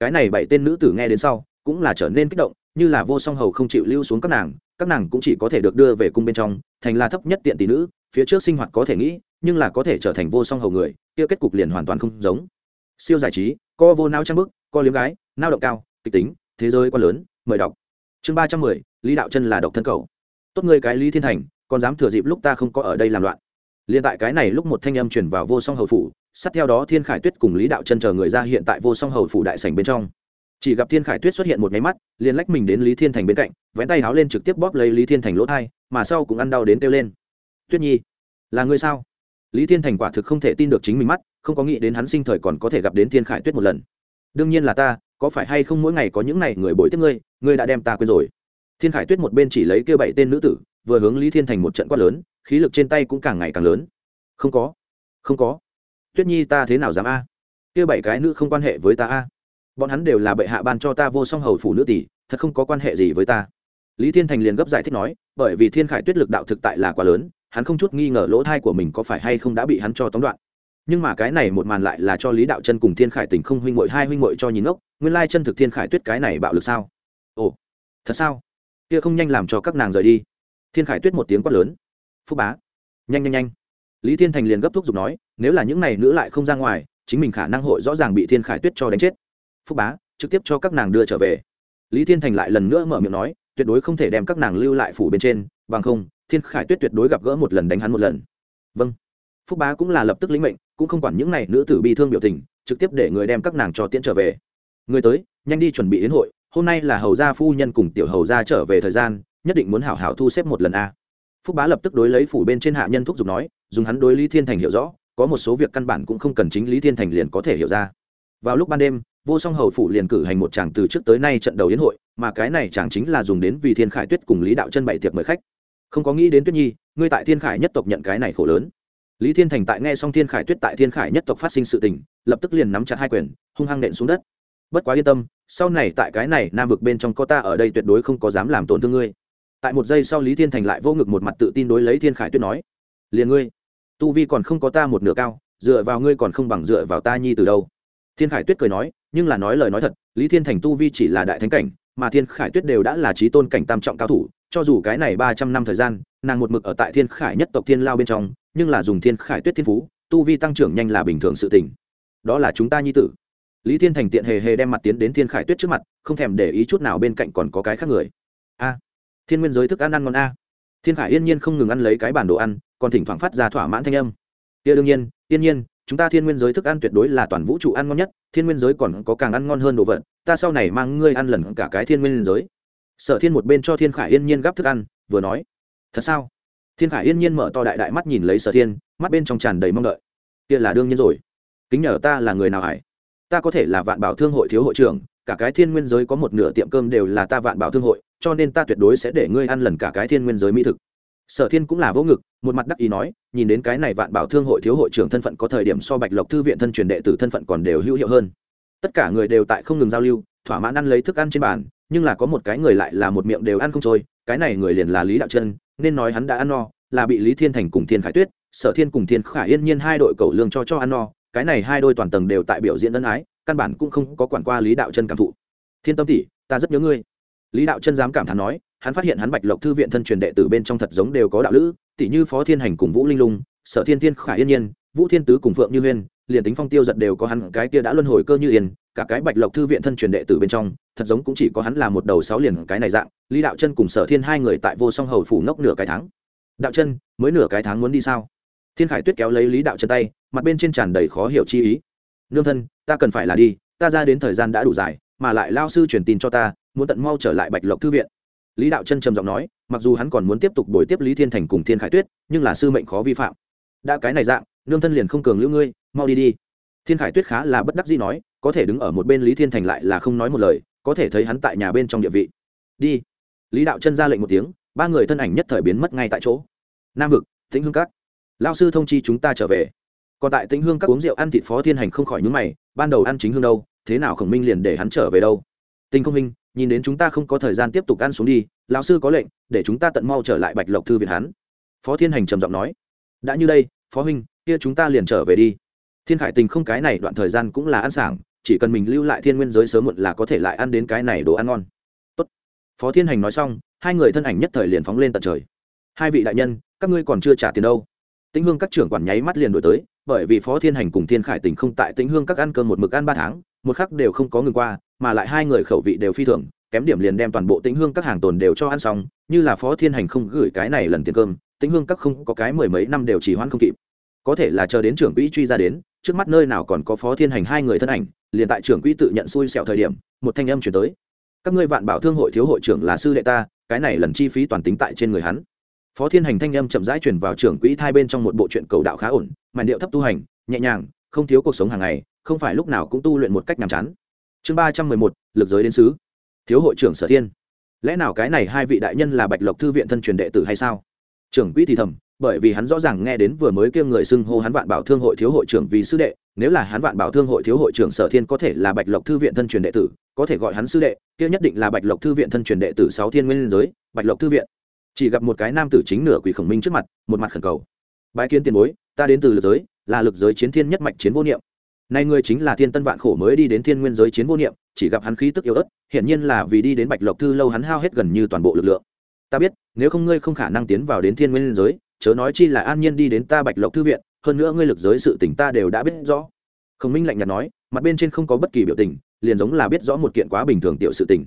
Cái này bảy tên nữ tử nghe đến sau, cũng là trở nên kích động như là vô song hầu không chịu lưu xuống các nàng các nàng cũng chỉ có thể được đưa về cung bên trong, thành là thấp nhất tiện tỷ nữ, phía trước sinh hoạt có thể nghĩ, nhưng là có thể trở thành vô song hầu người, kia kết cục liền hoàn toàn không giống. Siêu giải trí, co vô nao trang bức, co liếm gái, nao động cao, kịch tính, thế giới quá lớn, mời đọc. Chương ba trăm mười, lý đạo chân là độc thân cầu. Tốt người cái lý thiên thành, còn dám thừa dịp lúc ta không có ở đây làm loạn. Liền tại cái này lúc một thanh âm chuyển vào vô song hầu phủ, sát theo đó thiên khải tuyết cùng lý đạo chân chờ người ra hiện tại vô song hầu phủ đại sảnh bên trong chỉ gặp thiên khải tuyết xuất hiện một máy mắt, liền lách mình đến lý thiên thành bên cạnh, vén tay háo lên trực tiếp bóp lấy lý thiên thành lỗ thai mà sau cũng ăn đau đến kêu lên. Tuyết nhi, là ngươi sao? Lý thiên thành quả thực không thể tin được chính mình mắt, không có nghĩ đến hắn sinh thời còn có thể gặp đến thiên khải tuyết một lần. Đương nhiên là ta, có phải hay không mỗi ngày có những ngày người bồi tiếp ngươi ngươi đã đem ta quên rồi? Thiên khải tuyết một bên chỉ lấy kêu bảy tên nữ tử, vừa hướng lý thiên thành một trận quát lớn, khí lực trên tay cũng càng ngày càng lớn. Không có không có. Tuyết nhi ta thế nào dám a? Kia bảy cái nữ không quan hệ với ta a? Bọn hắn đều là bệ hạ ban cho ta vô song hầu phủ nữ tỷ, thật không có quan hệ gì với ta. Lý thiên thành liền gấp giải thích nói, bởi vì thiên khải tuyết lực đạo thực tại là quá lớn, hắn không chút nghi ngờ lỗ thai của mình có phải hay không đã bị hắn cho tóm đoạn. Nhưng mà cái này một màn lại là cho lý đạo chân cùng thiên khải tình không huynh mội hai huynh mội cho nhìn ốc nguyên lai chân thực thiên khải tuyết cái này bạo lực sao? Ồ, thật sao? Kia không nhanh làm cho các nàng rời đi. Thiên khải tuyết một tiếng quát lớn. Phúc bá. Nhanh nhanh nhanh. Lý thiên thành liền gấp thúc giục nói, nếu là những này nữ lại không ra ngoài, chính mình khả năng hội rõ ràng bị thiên khải tuyết cho đánh chết phúc bá, trực tiếp cho các nàng đưa trở về. Lý thiên thành lại lần nữa mở miệng nói, tuyệt đối không thể đem các nàng lưu lại phủ bên trên, bằng không, thiên khải tuyết tuyệt đối gặp gỡ một lần đánh hắn một lần. Vâng. Phúc bá cũng là lập tức lĩnh mệnh, cũng không quản những n à y nữ tử bi thương biểu tình, trực tiếp để người đem các nàng cho tiễn trở về. Người tới, nhanh đi chuẩn bị đến hội, hôm nay là hầu gia phu nhân cùng tiểu hầu gia trở về thời gian, nhất định muốn hảo hảo thu xếp một lần a. Phúc bá lập tức đối lấy phủ bên trên hạ nhân thúc giục nói, dùng hắn đối lý thiên thành hiểu rõ, có một số việc căn bản cũng không cần chính lý thiên thành liền có thể hiểu ra. Vào lúc ban đêm vô song hầu phủ liền cử hành một chàng từ trước tới nay trận đầu yến hội, mà cái này chàng chính là dùng đến vì thiên khải tuyết cùng lý đạo chân bày tiệc mời khách. Không có nghĩ đến tuyết nhi, ngươi tại thiên khải nhất tộc nhận cái này khổ lớn. Lý thiên thành tại nghe xong thiên khải tuyết tại thiên khải nhất tộc phát sinh sự tình, lập tức liền nắm chặt hai quyền, hung hăng nện xuống đất. Bất quá yên tâm, sau này tại cái này nam vực bên trong có ta ở đây tuyệt đối không có dám làm tổn thương ngươi. Tại một giây sau lý thiên thành lại vô ngực một mặt tự tin đối lấy thiên khải tuyết nói, liền ngươi, tu vi còn không có ta một nửa cao, dựa vào ngươi còn không bằng dựa vào ta nhi từ đâu? Thiên khải tuyết cười nói nhưng là nói lời nói thật, lý thiên thành tu vi chỉ là đại thánh cảnh, mà thiên khải tuyết đều đã là trí tôn cảnh tam trọng cao thủ, cho dù cái này ba trăm năm thời gian, nàng một mực ở tại thiên khải nhất tộc thiên lao bên trong, nhưng là dùng thiên khải tuyết thiên phú, tu vi tăng trưởng nhanh là bình thường sự tình. Đó là chúng ta nhi tử. Lý thiên thành tiện hề hề đem mặt tiến đến thiên khải tuyết trước mặt, không thèm để ý chút nào bên cạnh còn có cái khác người. A, thiên nguyên giới thức ăn ăn ngon a. Thiên khải yên nhiên không ngừng ăn lấy cái bản đồ ăn, còn thỉnh thoảng phát ra thỏa mãn thanh âm. Kia đương nhiên, yên nhiên chúng ta thiên nguyên giới thức ăn tuyệt đối là toàn vũ trụ ăn ngon nhất, thiên nguyên giới còn có càng ăn ngon hơn đồ vật, ta sau này mang ngươi ăn lần cả cái thiên nguyên giới. Sở thiên một bên cho thiên khải yên nhiên gắp thức ăn, vừa nói, thật sao? Thiên khải yên nhiên mở to đại đại mắt nhìn lấy sở thiên, mắt bên trong tràn đầy mong đợi. Kia là đương nhiên rồi. Kính nhờ ta là người nào hải ta có thể là vạn bảo thương hội thiếu hội trưởng, cả cái thiên nguyên giới có một nửa tiệm cơm đều là ta vạn bảo thương hội, cho nên ta tuyệt đối sẽ để ngươi ăn lần cả cái thiên nguyên giới mỹ thực sở thiên cũng là vô ngực, một mặt đắc ý nói, nhìn đến cái này vạn bảo thương hội thiếu hội trưởng thân phận có thời điểm so bạch lộc thư viện thân truyền đệ tử thân phận còn đều hữu hiệu hơn. Tất cả người đều tại không ngừng giao lưu, thỏa mãn ăn lấy thức ăn trên bàn, nhưng là có một cái người lại là một miệng đều ăn không trôi, cái này người liền là lý đạo chân, nên nói hắn đã ăn no, là bị lý thiên thành cùng thiên khải tuyết, sở thiên cùng thiên khải yên nhiên hai đội cầu lương cho cho ăn no, cái này hai đôi toàn tầng đều tại biểu diễn ân ái, căn bản cũng không có quản qua lý đạo chân cảm thụ. Thiên tâm tỷ, ta rất nhớ ngươi. Lý đạo chân dám cảm thán nói hắn phát hiện hắn bạch lộc thư viện thân truyền đệ tử bên trong thật giống đều có đạo lữ tỷ như phó thiên hành cùng vũ linh lung, sở thiên thiên, khải yên nhiên, vũ thiên tứ cùng phượng như huyên, liền tính phong tiêu giật đều có hắn, cái kia đã luân hồi cơ như yên, cả cái bạch lộc thư viện thân truyền đệ tử bên trong, thật giống cũng chỉ có hắn là một đầu sáu liền cái này dạng, lý đạo chân cùng sở thiên hai người tại vô song hầu phủ nốc nửa cái tháng. Đạo chân, mới nửa cái tháng muốn đi sao? Thiên khải tuyết kéo lấy lý đạo chân tay, mặt bên trên tràn đầy khó hiểu chi ý. Nương thân, ta cần phải là đi, ta ra đến thời gian đã đủ dài, mà lại lao sư truyền tin cho ta, muốn tận mau trở lại bạch lộc thư viện lý đạo chân trầm giọng nói, mặc dù hắn còn muốn tiếp tục đổi tiếp lý thiên thành cùng thiên khải tuyết, nhưng là sư mệnh khó vi phạm. Đã cái này dạng, nương thân liền không cường lưu ngươi, mau đi đi. Thiên khải tuyết khá là bất đắc dĩ nói, có thể đứng ở một bên lý thiên thành lại là không nói một lời, có thể thấy hắn tại nhà bên trong địa vị. Đi. Lý đạo chân ra lệnh một tiếng, ba người thân ảnh nhất thời biến mất ngay tại chỗ. Nam vực, tĩnh hương các. Lao sư thông chi chúng ta trở về. Còn tại tĩnh hương các uống rượu ăn thịt phó thiên hành không khỏi nhúng mày, ban đầu ăn chính hương đâu, thế nào khổng minh liền để hắn trở về đâu? Tinh không minh nhìn đến chúng ta không có thời gian tiếp tục ăn xuống đi, lão sư có lệnh, để chúng ta tận mau trở lại bạch lộc thư viện hắn. Phó thiên hành trầm giọng nói. Đã như đây, phó huynh, kia chúng ta liền trở về đi. Thiên khải tình không cái này đoạn thời gian cũng là ăn sảng, chỉ cần mình lưu lại thiên nguyên giới sớm muộn là có thể lại ăn đến cái này đồ ăn ngon. Tốt. phó thiên hành nói xong, hai người thân ảnh nhất thời liền phóng lên tận trời. Hai vị đại nhân, các ngươi còn chưa trả tiền đâu. Tĩnh hương các trưởng quản nháy mắt liền đổi tới, bởi vì phó thiên hành cùng thiên khải tình không tại tĩnh hương các ăn cơm một mực ăn ba tháng một khắc đều không có ngừng qua, mà lại hai người khẩu vị đều phi thường, kém điểm liền đem toàn bộ tĩnh hương các hàng tồn đều cho ăn xong, như là phó thiên hành không gửi cái này lần tiền cơm, tĩnh hương các không có cái mười mấy năm đều chỉ hoãn không kịp. Có thể là chờ đến trưởng quỹ truy ra đến, trước mắt nơi nào còn có phó thiên hành hai người thân ảnh, liền tại trưởng quỹ tự nhận xui xẹo thời điểm, một thanh âm chuyển tới. Các ngươi vạn bảo thương hội thiếu hội trưởng là sư đệ ta, cái này lần chi phí toàn tính tại trên người hắn. Phó thiên hành thanh âm chậm rãi chuyển vào trưởng quỹ thai bên trong một bộ chuyện cầu đạo khá ổn, màn điệu thấp tu hành, nhẹ nhàng, không thiếu cuộc sống hàng ngày không phải lúc nào cũng tu luyện một cách nhàm chán. Chương ba trăm mười một, lực giới đến sứ thiếu hội trưởng sở thiên. Lẽ nào cái này hai vị đại nhân là bạch lộc thư viện thân truyền đệ tử hay sao? Trưởng quỹ thì thầm, bởi vì hắn rõ ràng nghe đến vừa mới kêu người xưng hô hắn vạn bảo thương hội thiếu hội trưởng vì sư đệ, nếu là hắn vạn bảo thương hội thiếu hội trưởng sở thiên có thể là bạch lộc thư viện thân truyền đệ tử, có thể gọi hắn sư đệ, kia nhất định là bạch lộc thư viện thân truyền đệ tử sáu thiên nguyên giới, bạch lộc thư viện. Chỉ gặp một cái nam tử chính nửa quỷ khổng minh trước mặt, một mặt khẩn cầu. Bái kiến tiền bối, ta đến từ lực giới, là lực giới chiến thiên nhất mạch chiến vô niệm nay người chính là thiên tân vạn khổ mới đi đến thiên nguyên giới chiến vô niệm, chỉ gặp hắn khí tức yếu ớt, hiển nhiên là vì đi đến bạch lộc thư lâu hắn hao hết gần như toàn bộ lực lượng. Ta biết, nếu không ngươi không khả năng tiến vào đến thiên nguyên giới, chớ nói chi là an nhiên đi đến ta bạch lộc thư viện, hơn nữa ngươi lực giới sự tình ta đều đã biết rõ. Khổng minh lạnh nhạt nói, mặt bên trên không có bất kỳ biểu tình, liền giống là biết rõ một kiện quá bình thường tiểu sự tình.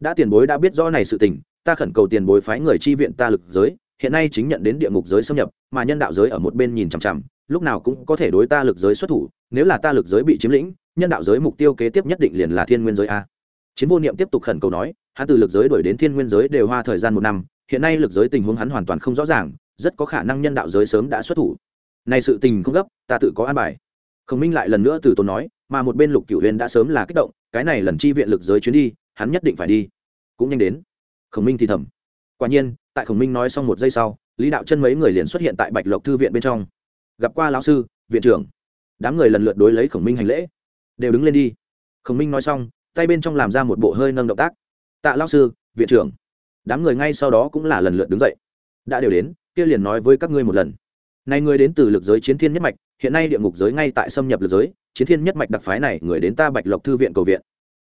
Đã tiền bối đã biết rõ này sự tình, ta khẩn cầu tiền bối phái người chi viện ta lực giới, hiện nay chính nhận đến địa ngục giới xâm nhập, mà nhân đạo giới ở một bên nhìn chằm chằm, lúc nào cũng có thể đối ta lực giới xuất thủ nếu là ta lực giới bị chiếm lĩnh, nhân đạo giới mục tiêu kế tiếp nhất định liền là thiên nguyên giới a. Chiến vô niệm tiếp tục khẩn cầu nói, hắn từ lực giới đổi đến thiên nguyên giới đều hoa thời gian một năm, hiện nay lực giới tình huống hắn hoàn toàn không rõ ràng, rất có khả năng nhân đạo giới sớm đã xuất thủ. Này sự tình không gấp, ta tự có an bài. Khổng minh lại lần nữa từ tốn nói, mà một bên lục cửu huyền đã sớm là kích động, cái này lần chi viện lực giới chuyến đi, hắn nhất định phải đi. Cũng nhanh đến. Khổng minh thì thầm. Quả nhiên, tại khổng minh nói xong một giây sau, lý đạo chân mấy người liền xuất hiện tại bạch lộc thư viện bên trong. Gặp qua lão sư, viện trưởng đám người lần lượt đối lấy khổng minh hành lễ. Đều đứng lên đi. Khổng minh nói xong, tay bên trong làm ra một bộ hơi nâng động tác. Tạ lão sư, viện trưởng. Đám người ngay sau đó cũng là lần lượt đứng dậy. Đã đều đến, kia liền nói với các ngươi một lần. Này người đến từ lực giới chiến thiên nhất mạch, hiện nay địa ngục giới ngay tại xâm nhập lực giới, chiến thiên nhất mạch đặc phái này người đến ta bạch lộc thư viện cầu viện.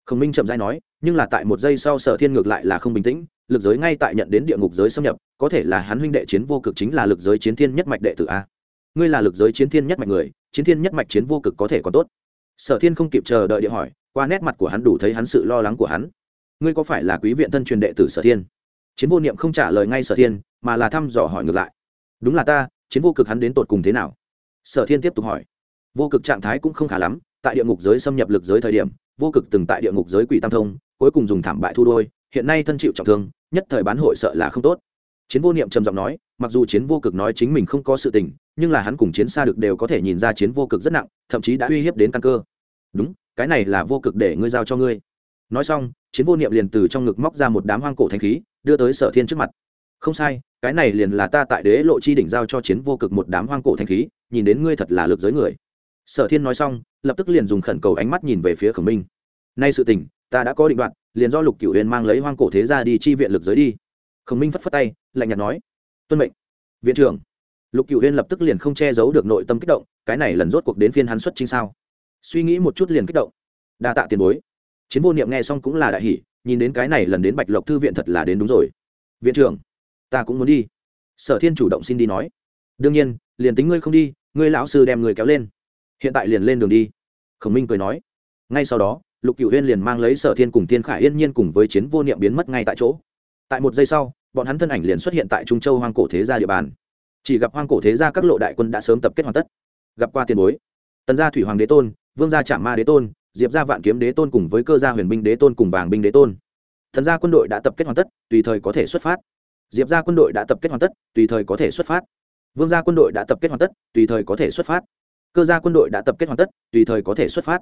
Khổng minh chậm dai nói, nhưng là tại một giây sau sở thiên ngược lại là không bình tĩnh, lực giới ngay tại nhận đến địa ngục giới xâm nhập, có thể là hắn huynh đệ chiến vô cực chính là lực giới chiến thiên nhất mạch đệ tử a ngươi là lực giới chiến thiên nhất mạch người, chiến thiên nhất mạch chiến vô cực có thể còn tốt. Sở thiên không kịp chờ đợi địa hỏi, qua nét mặt của hắn đủ thấy hắn sự lo lắng của hắn. Ngươi có phải là quý viện thân truyền đệ tử sở thiên? Chiến vô niệm không trả lời ngay sở thiên, mà là thăm dò hỏi ngược lại. Đúng là ta, chiến vô cực hắn đến tột cùng thế nào? Sở thiên tiếp tục hỏi. Vô cực trạng thái cũng không khá lắm, tại địa ngục giới xâm nhập lực giới thời điểm, vô cực từng tại địa ngục giới quỷ tam thông, cuối cùng dùng thảm bại thu đôi, hiện nay thân chịu trọng thương, nhất thời bán hội sợ là không tốt chiến vô niệm trầm giọng nói, mặc dù chiến vô cực nói chính mình không có sự tình, nhưng là hắn cùng chiến xa được đều có thể nhìn ra chiến vô cực rất nặng, thậm chí đã uy hiếp đến căn cơ. Đúng, cái này là vô cực để ngươi giao cho ngươi. Nói xong, chiến vô niệm liền từ trong ngực móc ra một đám hoang cổ thanh khí, đưa tới sở thiên trước mặt. Không sai, cái này liền là ta tại đế lộ chi đỉnh giao cho chiến vô cực một đám hoang cổ thanh khí, nhìn đến ngươi thật là lực giới người. Sở thiên nói xong, lập tức liền dùng khẩn cầu ánh mắt nhìn về phía khổng minh. Nay sự tình, ta đã có định đoạn, liền do lục cửu huyền mang lấy hoang cổ thế ra đi chi viện lực giới đi khổng minh phất phất tay, lạnh nhạt nói, tuân mệnh. Viện trưởng. Lục cửu Huyên lập tức liền không che giấu được nội tâm kích động, cái này lần rốt cuộc đến phiên hắn xuất chính sao? Suy nghĩ một chút liền kích động. Đa tạ tiền bối. Chiến vô niệm nghe xong cũng là đại hỷ nhìn đến cái này lần đến bạch lộc thư viện thật là đến đúng rồi. Viện trưởng, ta cũng muốn đi. Sở thiên chủ động xin đi nói. Đương nhiên, liền tính ngươi không đi, ngươi lão sư đem người kéo lên. Hiện tại liền lên đường đi. Khổng minh cười nói. Ngay sau đó, lục cựu huyên liền mang lấy sở thiên cùng thiên khải yên nhiên cùng với chiến vô niệm biến mất ngay tại chỗ tại một giây sau, bọn hắn thân ảnh liền xuất hiện tại trung châu hoang cổ thế gia địa bàn. Chỉ gặp hoang cổ thế gia các lộ đại quân đã sớm tập kết hoàn tất. Gặp qua tiền bối. Tần gia thủy hoàng đế tôn, vương gia trạm ma đế tôn, diệp gia vạn kiếm đế tôn cùng với cơ gia huyền binh đế tôn cùng vàng binh đế tôn. Thần gia quân đội đã tập kết hoàn tất, tùy thời có thể xuất phát. Diệp gia quân đội đã tập kết hoàn tất, tùy thời có thể xuất phát. Vương gia quân đội đã tập kết hoàn tất, tùy thời có thể xuất phát. Cơ gia quân đội đã tập kết hoàn tất, tùy thời có thể xuất phát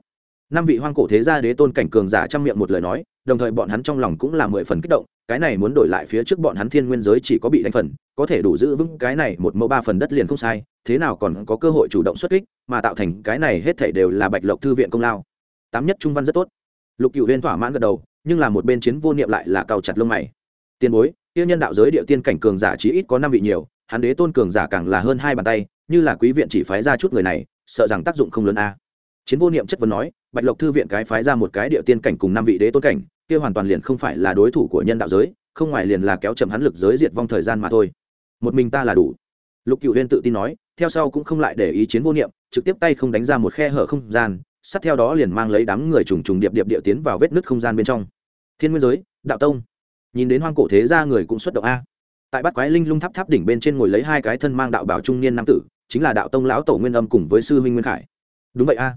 năm vị hoang cổ thế gia đế tôn cảnh cường giả trăm miệng một lời nói, đồng thời bọn hắn trong lòng cũng là mười phần kích động, cái này muốn đổi lại phía trước bọn hắn thiên nguyên giới chỉ có bị đánh phần, có thể đủ giữ vững cái này một mẫu ba phần đất liền không sai, thế nào còn có cơ hội chủ động xuất kích, mà tạo thành cái này hết thể đều là bạch lộc thư viện công lao. Tám nhất trung văn rất tốt. Lục cựu huyên thỏa mãn gật đầu, nhưng là một bên chiến vô niệm lại là cao chặt lông mày. Tiền bối tiêu nhân đạo giới địa tiên cảnh cường giả chỉ ít có năm vị nhiều, hắn đế tôn cường giả càng là hơn hai bàn tay, như là quý viện chỉ phái ra chút người này, sợ rằng tác dụng không lớn a. Chiến vô niệm chất vấn nói bạch lộc thư viện cái phái ra một cái địa tiên cảnh cùng năm vị đế tôn cảnh, kia hoàn toàn liền không phải là đối thủ của nhân đạo giới, không ngoài liền là kéo chậm hắn lực giới diệt vong thời gian mà thôi. Một mình ta là đủ. Lục cựu huyên tự tin nói, theo sau cũng không lại để ý chiến vô niệm, trực tiếp tay không đánh ra một khe hở không gian, sát theo đó liền mang lấy đám người trùng trùng điệp điệp điệp tiến vào vết nứt không gian bên trong. Thiên nguyên giới, đạo tông. Nhìn đến hoang cổ thế ra người cũng xuất động a. Tại bát quái linh lung tháp tháp đỉnh bên trên ngồi lấy hai cái thân mang đạo bảo trung niên nam tử, chính là đạo tông lão tổ nguyên âm cùng với sư huynh nguyên khải. Đúng vậy a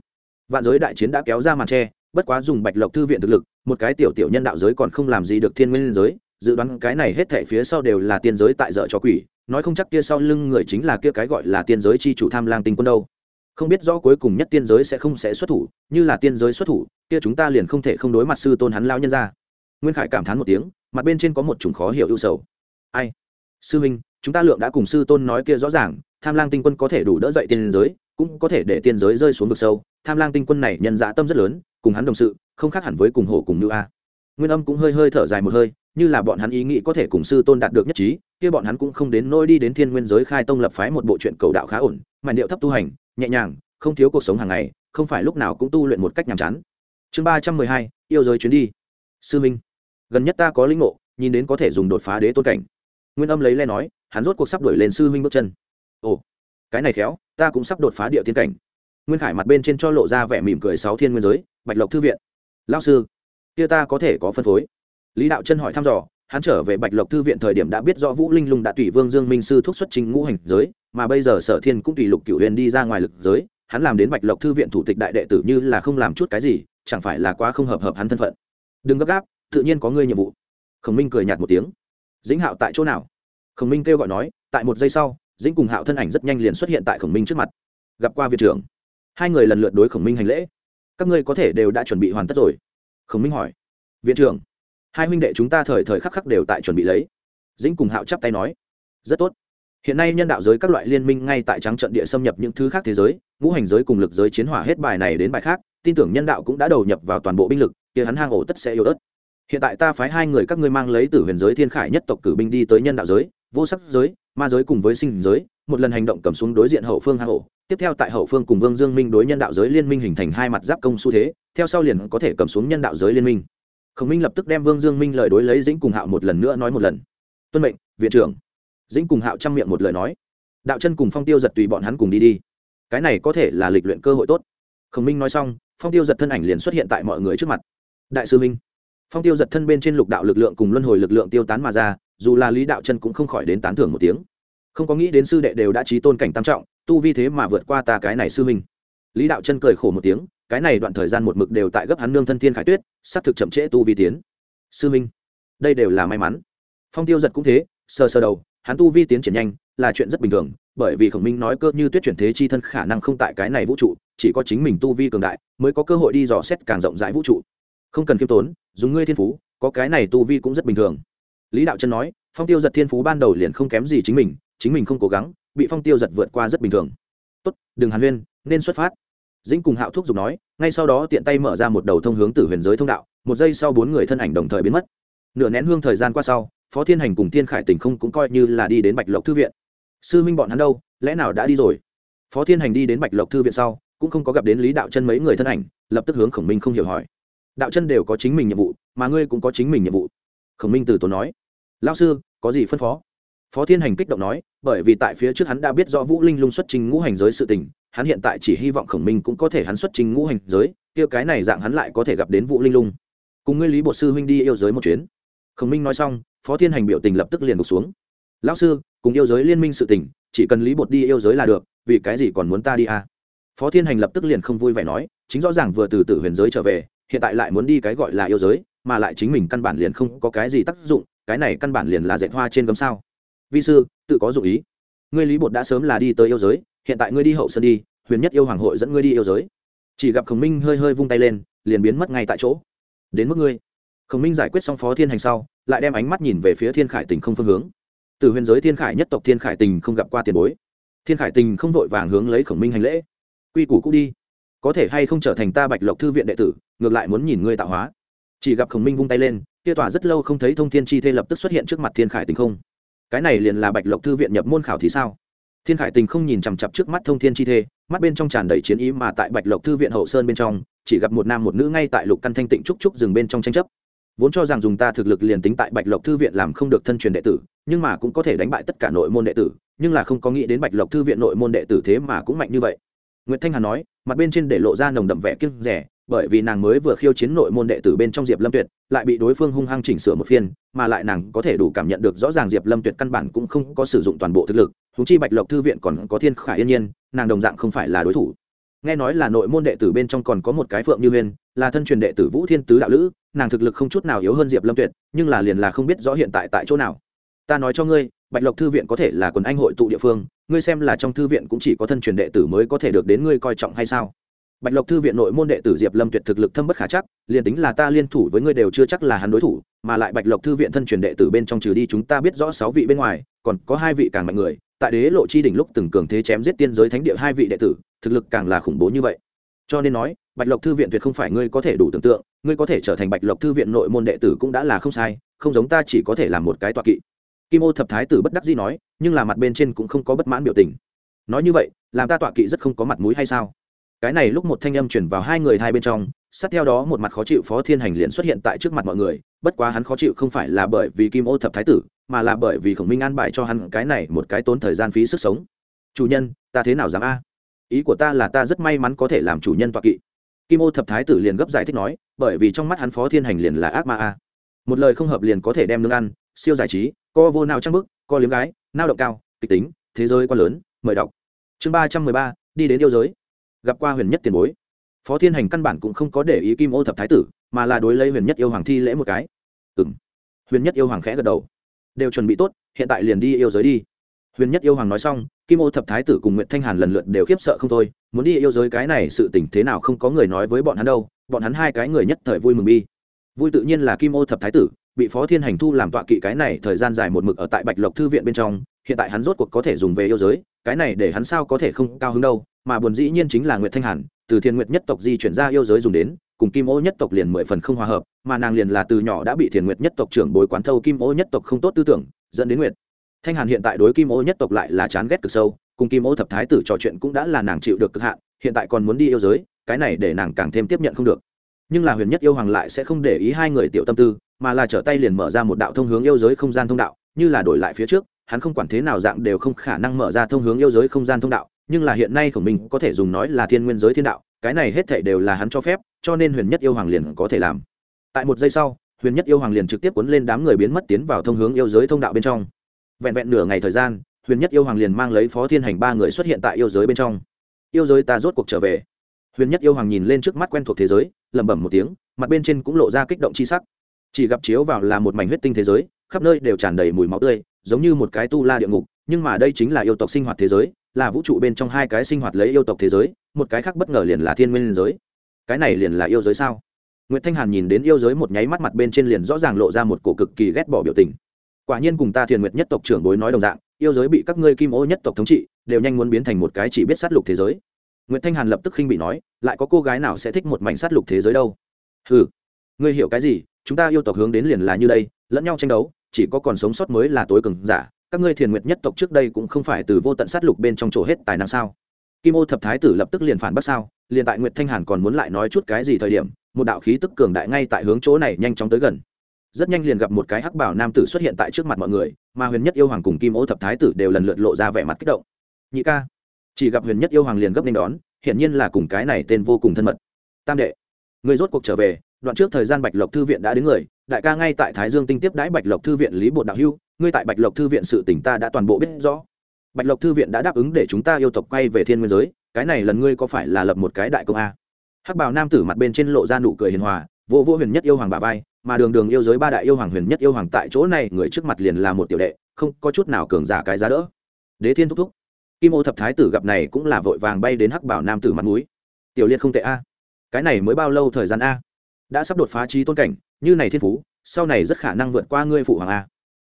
vạn giới đại chiến đã kéo ra màn tre, bất quá dùng bạch lộc thư viện thực lực, một cái tiểu tiểu nhân đạo giới còn không làm gì được thiên nguyên giới, dự đoán cái này hết thể phía sau đều là tiên giới tại dở cho quỷ, nói không chắc kia sau lưng người chính là kia cái gọi là tiên giới chi chủ tham lang tinh quân đâu. Không biết rõ cuối cùng nhất tiên giới sẽ không sẽ xuất thủ, như là tiên giới xuất thủ, kia chúng ta liền không thể không đối mặt sư tôn hắn lao nhân ra. Nguyên khải cảm thán một tiếng, mặt bên trên có một chủng khó hiểu ưu sầu. Ai? Sư huynh chúng ta lượng đã cùng sư tôn nói kia rõ ràng, tham lang tinh quân có thể đủ đỡ dậy tiên giới cũng có thể để tiên giới rơi xuống vực sâu. Tham lang tinh quân này nhân dã tâm rất lớn, cùng hắn đồng sự, không khác hẳn với cùng hổ cùng nữ a. Nguyên âm cũng hơi hơi thở dài một hơi, như là bọn hắn ý nghĩ có thể cùng sư tôn đạt được nhất trí, kia bọn hắn cũng không đến nôi đi đến thiên nguyên giới khai tông lập phái một bộ chuyện cầu đạo khá ổn mà điệu thấp tu hành, nhẹ nhàng, không thiếu cuộc sống hàng ngày, không phải lúc nào cũng tu luyện một cách nhàm chán. Chương ba trăm mười hai, yêu giới chuyến đi. Sư minh, gần nhất ta có linh ngộ, nhìn đến có thể dùng đột phá đế tôn cảnh. Nguyên âm lấy le nói, hắn rốt cuộc sắp đuổi lên sư huynh bước chân. Ồ, cái này khéo ta cũng sắp đột phá địa tiên cảnh. Nguyên khải mặt bên trên cho lộ ra vẻ mỉm cười sáu thiên nguyên giới, bạch lộc thư viện. Lao sư, kia ta có thể có phân phối. Lý đạo chân hỏi thăm dò, hắn trở về bạch lộc thư viện thời điểm đã biết rõ vũ linh lung đã tùy vương dương minh sư thúc xuất trình ngũ hành giới, mà bây giờ sở thiên cũng tùy lục cửu huyền đi ra ngoài lực giới, hắn làm đến bạch lộc thư viện thủ tịch đại đệ tử như là không làm chút cái gì, chẳng phải là quá không hợp hợp hắn thân phận. Đừng gấp gáp, tự nhiên có ngươi nhiệm vụ. Khổng minh cười nhạt một tiếng. Dĩnh hạo tại chỗ nào? Khổng minh kêu gọi nói, tại một giây sau dĩnh cùng hạo thân ảnh rất nhanh liền xuất hiện tại khổng minh trước mặt. Gặp qua viện trưởng. Hai người lần lượt đối khổng minh hành lễ. Các ngươi có thể đều đã chuẩn bị hoàn tất rồi. Khổng minh hỏi. Viện trưởng, hai huynh đệ chúng ta thời thời khắc khắc đều tại chuẩn bị lấy. Dĩnh cùng hạo chắp tay nói. Rất tốt. Hiện nay nhân đạo giới các loại liên minh ngay tại trắng trận địa xâm nhập những thứ khác thế giới, ngũ hành giới cùng lực giới chiến hỏa hết bài này đến bài khác, tin tưởng nhân đạo cũng đã đầu nhập vào toàn bộ binh lực, kia hắn hang ổ tất sẽ yếu ớt. Hiện tại ta phái hai người các ngươi mang lấy từ huyền giới thiên khải nhất tộc cử binh đi tới nhân đạo giới vô sắc giới, ma giới cùng với sinh giới, một lần hành động cầm xuống đối diện hậu phương hang ổ. Tiếp theo tại hậu phương cùng vương dương minh đối nhân đạo giới liên minh hình thành hai mặt giáp công xu thế, theo sau liền có thể cầm xuống nhân đạo giới liên minh. Khổng minh lập tức đem vương dương minh lời đối lấy dĩnh cùng hạo một lần nữa nói một lần. Tuân mệnh, viện trưởng. Dĩnh cùng hạo chăm miệng một lời nói. Đạo chân cùng phong tiêu giật tùy bọn hắn cùng đi đi. Cái này có thể là lịch luyện cơ hội tốt. Khổng minh nói xong, phong tiêu giật thân ảnh liền xuất hiện tại mọi người trước mặt. Đại sư minh. Phong tiêu giật thân bên trên lục đạo lực lượng cùng luân hồi lực lượng tiêu tán mà ra dù là lý đạo chân cũng không khỏi đến tán thưởng một tiếng. Không có nghĩ đến sư đệ đều đã trí tôn cảnh tam trọng, tu vi thế mà vượt qua ta cái này sư minh lý đạo chân cười khổ một tiếng, cái này đoạn thời gian một mực đều tại gấp hắn nương thân thiên khải tuyết s thực chậm trễ tu vi tiến. Sư minh đây đều là may mắn. Phong tiêu giật cũng thế sơ sơ đầu, hắn tu vi tiến triển nhanh, là chuyện rất bình thường, bởi vì khổng minh nói cơ như tuyết chuyển thế chi thân khả năng không tại cái này vũ trụ, chỉ có chính mình tu vi cường đại mới có cơ hội đi dò xét càng rộng rãi vũ trụ. Không cần kiêm tốn, dùng ngươi thiên phú, có cái này tu vi cũng rất bình thường lý đạo chân nói, phong tiêu giật thiên phú ban đầu liền không kém gì chính mình chính mình không cố gắng, bị phong tiêu giật vượt qua rất bình thường. Tốt, đừng hàn huyên, nên xuất phát. Dĩnh cùng hạo thúc giục nói, ngay sau đó tiện tay mở ra một đầu thông hướng từ huyền giới thông đạo, một giây sau bốn người thân ảnh đồng thời biến mất. Nửa nén hương thời gian qua sau, phó thiên hành cùng thiên khải tình không cũng coi như là đi đến bạch lộc thư viện. Sư minh bọn hắn đâu, lẽ nào đã đi rồi? Phó thiên hành đi đến bạch lộc thư viện sau, cũng không có gặp đến lý đạo chân mấy người thân ảnh, lập tức hướng khổng minh không hiểu hỏi. Đạo chân đều có chính mình nhiệm vụ, mà ngươi cũng có chính mình nhiệm vụ. Khổng minh từ tốn nói lao sư, có gì phân phó? Phó thiên hành kích động nói, bởi vì tại phía trước hắn đã biết rõ vũ linh lung xuất trình ngũ hành giới sự tình, hắn hiện tại chỉ hy vọng khổng minh cũng có thể hắn xuất trình ngũ hành giới, kia cái này dạng hắn lại có thể gặp đến vũ linh lung. Cùng ngươi lý bột sư huynh đi yêu giới một chuyến. Khổng minh nói xong, phó thiên hành biểu tình lập tức liền gục xuống. Lão sư, cùng yêu giới liên minh sự tình, chỉ cần lý bột đi yêu giới là được, vì cái gì còn muốn ta đi à? phó thiên hành lập tức liền không vui vẻ nói, chính rõ ràng vừa từ tử huyền giới trở về, hiện tại lại muốn đi cái gọi là yêu giới, mà lại chính mình căn bản liền không có cái gì tác dụng cái này căn bản liền là dạy hoa trên gấm sao. Vi sư, tự có dụng ý. Ngươi lý bột đã sớm là đi tới yêu giới, hiện tại ngươi đi hậu sơn đi, huyền nhất yêu hoàng hội dẫn ngươi đi yêu giới. Chỉ gặp khổng minh hơi hơi vung tay lên, liền biến mất ngay tại chỗ. Đến mức ngươi. Khổng minh giải quyết xong phó thiên hành sau, lại đem ánh mắt nhìn về phía thiên khải tình không phương hướng. Từ huyền giới thiên khải nhất tộc thiên khải tình không gặp qua tiền bối. Thiên khải tình không vội vàng hướng lấy khổng minh hành lễ. Quy củ cũ đi. Có thể hay không trở thành ta bạch lộc thư viện đệ tử, ngược lại muốn nhìn ngươi tạo hóa. Chỉ gặp khổng minh vung tay lên kia tòa rất lâu không thấy thông thiên chi thê lập tức xuất hiện trước mặt thiên khải tình không. Cái này liền là bạch lộc thư viện nhập môn khảo thì sao? Thiên khải tình không nhìn chằm chặp trước mắt thông thiên chi thê, mắt bên trong tràn đầy chiến ý mà tại bạch lộc thư viện hậu sơn bên trong, chỉ gặp một nam một nữ ngay tại lục căn thanh tịnh trúc trúc dừng bên trong tranh chấp. Vốn cho rằng dùng ta thực lực liền tính tại bạch lộc thư viện làm không được thân truyền đệ tử, nhưng mà cũng có thể đánh bại tất cả nội môn đệ tử, nhưng là không có nghĩ đến bạch lộc thư viện nội môn đệ tử thế mà cũng mạnh như vậy. Nguyễn thanh hà nói, mặt bên trên để lộ ra nồng đậm vẻ kiêng rẻ bởi vì nàng mới vừa khiêu chiến nội môn đệ tử bên trong diệp lâm tuyệt, lại bị đối phương hung hăng chỉnh sửa một phiên, mà lại nàng có thể đủ cảm nhận được rõ ràng diệp lâm tuyệt căn bản cũng không có sử dụng toàn bộ thực lực húng chi bạch lộc thư viện còn có thiên khải yên nhiên, nàng đồng dạng không phải là đối thủ. Nghe nói là nội môn đệ tử bên trong còn có một cái phượng như huyên, là thân truyền đệ tử vũ thiên tứ đạo lữ, nàng thực lực không chút nào yếu hơn diệp lâm tuyệt, nhưng là liền là không biết rõ hiện tại tại chỗ nào. Ta nói cho ngươi, bạch lộc thư viện có thể là quần anh hội tụ địa phương, ngươi xem là trong thư viện cũng chỉ có thân truyền đệ tử mới có thể được đến ngươi coi trọng hay sao? Bạch lộc thư viện nội môn đệ tử diệp lâm tuyệt thực lực thâm bất khả chắc, liền tính là ta liên thủ với ngươi đều chưa chắc là hắn đối thủ, mà lại bạch lộc thư viện thân truyền đệ tử bên trong trừ đi chúng ta biết rõ sáu vị bên ngoài, còn có hai vị càng mạnh người, tại đế lộ chi đỉnh lúc từng cường thế chém giết tiên giới thánh địa hai vị đệ tử, thực lực càng là khủng bố như vậy. Cho nên nói, bạch lộc thư viện tuyệt không phải ngươi có thể đủ tưởng tượng, ngươi có thể trở thành bạch lộc thư viện nội môn đệ tử cũng đã là không sai, không giống ta chỉ có thể làm một cái toa kỵ. Kim ô thập thái tử bất đắc dĩ nói, nhưng là mặt bên trên cũng không có bất mãn biểu tình. Nói như vậy, làm ta tọa kỵ rất không có mặt mũi hay sao? Cái này lúc một thanh âm chuyển vào hai người hai bên trong, sát theo đó một mặt khó chịu phó thiên hành liền xuất hiện tại trước mặt mọi người, bất quá hắn khó chịu không phải là bởi vì kim ô thập thái tử, mà là bởi vì khổng minh an bài cho hắn cái này một cái tốn thời gian phí sức sống. Chủ nhân, ta thế nào dám a? Ý của ta là ta rất may mắn có thể làm chủ nhân toạ kỵ. Kim ô thập thái tử liền gấp giải thích nói, bởi vì trong mắt hắn phó thiên hành liền là ác ma a. Một lời không hợp liền có thể đem nương ăn, siêu giải trí co vô nào trang bức co liếm gái, nao động cao, kịch tính, thế giới quá lớn, mời đọc. Chương ba trăm mười ba, đi đến yêu giới gặp qua huyền nhất tiền bối. Phó thiên hành căn bản cũng không có để ý kim ô thập thái tử, mà là đối lấy huyền nhất yêu hoàng thi lễ một cái. Ừ m huyền nhất yêu hoàng khẽ gật đầu. Đều chuẩn bị tốt, hiện tại liền đi yêu giới đi. Huyền nhất yêu hoàng nói xong, kim ô thập thái tử cùng nguyễn thanh hàn lần lượt đều khiếp sợ không thôi, muốn đi yêu giới cái này sự tình thế nào không có người nói với bọn hắn đâu, bọn hắn hai cái người nhất thời vui mừng bi. Vui tự nhiên là kim ô thập thái tử, bị phó thiên hành thu làm tọa kỵ cái này thời gian dài một mực ở tại bạch lộc thư viện bên trong, hiện tại hắn rốt cuộc có thể dùng về yêu giới, cái này để hắn sao có thể không cao hứng đâu mà buồn dĩ nhiên chính là nguyệt thanh hàn, từ thiên nguyệt nhất tộc di chuyển ra yêu giới dùng đến, cùng kim ô nhất tộc liền mười phần không hòa hợp, mà nàng liền là từ nhỏ đã bị Thiên nguyệt nhất tộc trưởng bối quán thâu kim ô nhất tộc không tốt tư tưởng, dẫn đến nguyệt thanh hàn hiện tại đối kim ô nhất tộc lại là chán ghét cực sâu, cùng kim ô thập thái tử trò chuyện cũng đã là nàng chịu được cực hạn, hiện tại còn muốn đi yêu giới, cái này để nàng càng thêm tiếp nhận không được. Nhưng là huyền nhất yêu hoàng lại sẽ không để ý hai người tiểu tâm tư, mà là trở tay liền mở ra một đạo thông hướng yêu giới không gian thông đạo, như là đổi lại phía trước, hắn không quản thế nào dạng đều không khả năng mở ra thông hướng yêu giới không gian thông đạo nhưng là hiện nay khổng minh có thể dùng nói là thiên nguyên giới thiên đạo, cái này hết thể đều là hắn cho phép, cho nên huyền nhất yêu hoàng liền có thể làm. Tại một giây sau, huyền nhất yêu hoàng liền trực tiếp cuốn lên đám người biến mất tiến vào thông hướng yêu giới thông đạo bên trong. Vẹn vẹn nửa ngày thời gian, huyền nhất yêu hoàng liền mang lấy phó thiên hành ba người xuất hiện tại yêu giới bên trong. Yêu giới ta rốt cuộc trở về. Huyền nhất yêu hoàng nhìn lên trước mắt quen thuộc thế giới, lẩm bẩm một tiếng, mặt bên trên cũng lộ ra kích động c h i sắc. Chỉ gặp chiếu vào là một mảnh huyết tinh thế giới, khắp nơi đều tràn đầy mùi máu tươi, giống như một cái tu la địa ngục, nhưng mà đây chính là yêu tộc sinh hoạt thế giới là vũ trụ bên trong hai cái sinh hoạt lấy yêu tộc thế giới, một cái khác bất ngờ liền là thiên nguyên giới. Cái này liền là yêu giới sao? N g u y ệ t thanh hàn nhìn đến yêu giới một nháy mắt mặt bên trên liền rõ ràng lộ ra một cổ cực kỳ ghét bỏ biểu tình. Quả nhiên cùng ta thiền nguyệt nhất tộc trưởng bối nói đồng dạng, yêu giới bị các ngươi kim ô nhất tộc thống trị, đều nhanh muốn biến thành một cái chỉ biết sát lục thế giới. N g u y ệ t thanh hàn lập tức khinh bị nói, lại có cô gái nào sẽ thích một mảnh sát lục thế giới đâu? Ừ ngươi hiểu cái gì? Chúng ta yêu tộc hướng đến liền là như đây, lẫn nhau tranh đấu, chỉ có còn sống sót mới là tối cường giả các ngươi thiền nguyệt nhất tộc trước đây cũng không phải từ vô tận sát lục bên trong chỗ hết tài năng sao? Kim ô thập thái tử lập tức liền phản bác sao? Liền tại nguyệt thanh hàn còn muốn lại nói chút cái gì thời điểm, một đạo khí tức cường đại ngay tại hướng chỗ này nhanh chóng tới gần. Rất nhanh liền gặp một cái hắc bảo nam tử xuất hiện tại trước mặt mọi người, mà huyền nhất yêu hoàng cùng kim ô thập thái tử đều lần lượt lộ ra vẻ mặt kích động. Nhị ca, chỉ gặp huyền nhất yêu hoàng liền gấp nên đón, hiển nhiên là cùng cái này tên vô cùng thân mật. Tam đệ người rốt cuộc trở về, đoạn trước thời gian bạch lộc thư viện đã đến người, đại ca ngay tại thái dương tinh tiếp đãi bạch lộc thư viện lý bột đạo hưu ngươi tại bạch lộc thư viện sự tỉnh ta đã toàn bộ biết rõ. Bạch lộc thư viện đã đáp ứng để chúng ta yêu tộc quay về thiên nguyên giới, cái này lần ngươi có phải là lập một cái đại công a? Hắc bào nam tử mặt bên trên lộ ra nụ cười hiền hòa, vô vô huyền nhất yêu hoàng bà vai, mà đường đường yêu giới ba đại yêu hoàng huyền nhất yêu hoàng tại chỗ này, người trước mặt liền là một tiểu đệ, không có chút nào cường giả cái giá đỡ. Đế thiên thúc thúc, kim ô thập thái tử gặp này cũng là vội vàng bay đến hắc bảo nam tử mặt núi tiểu liệt không tệ a. Cái này mới bao lâu thời gian a? Đã sắp đột phá trí tôn cảnh, như này thiên phú, sau này rất khả năng vượt qua ngươi phụ hoàng a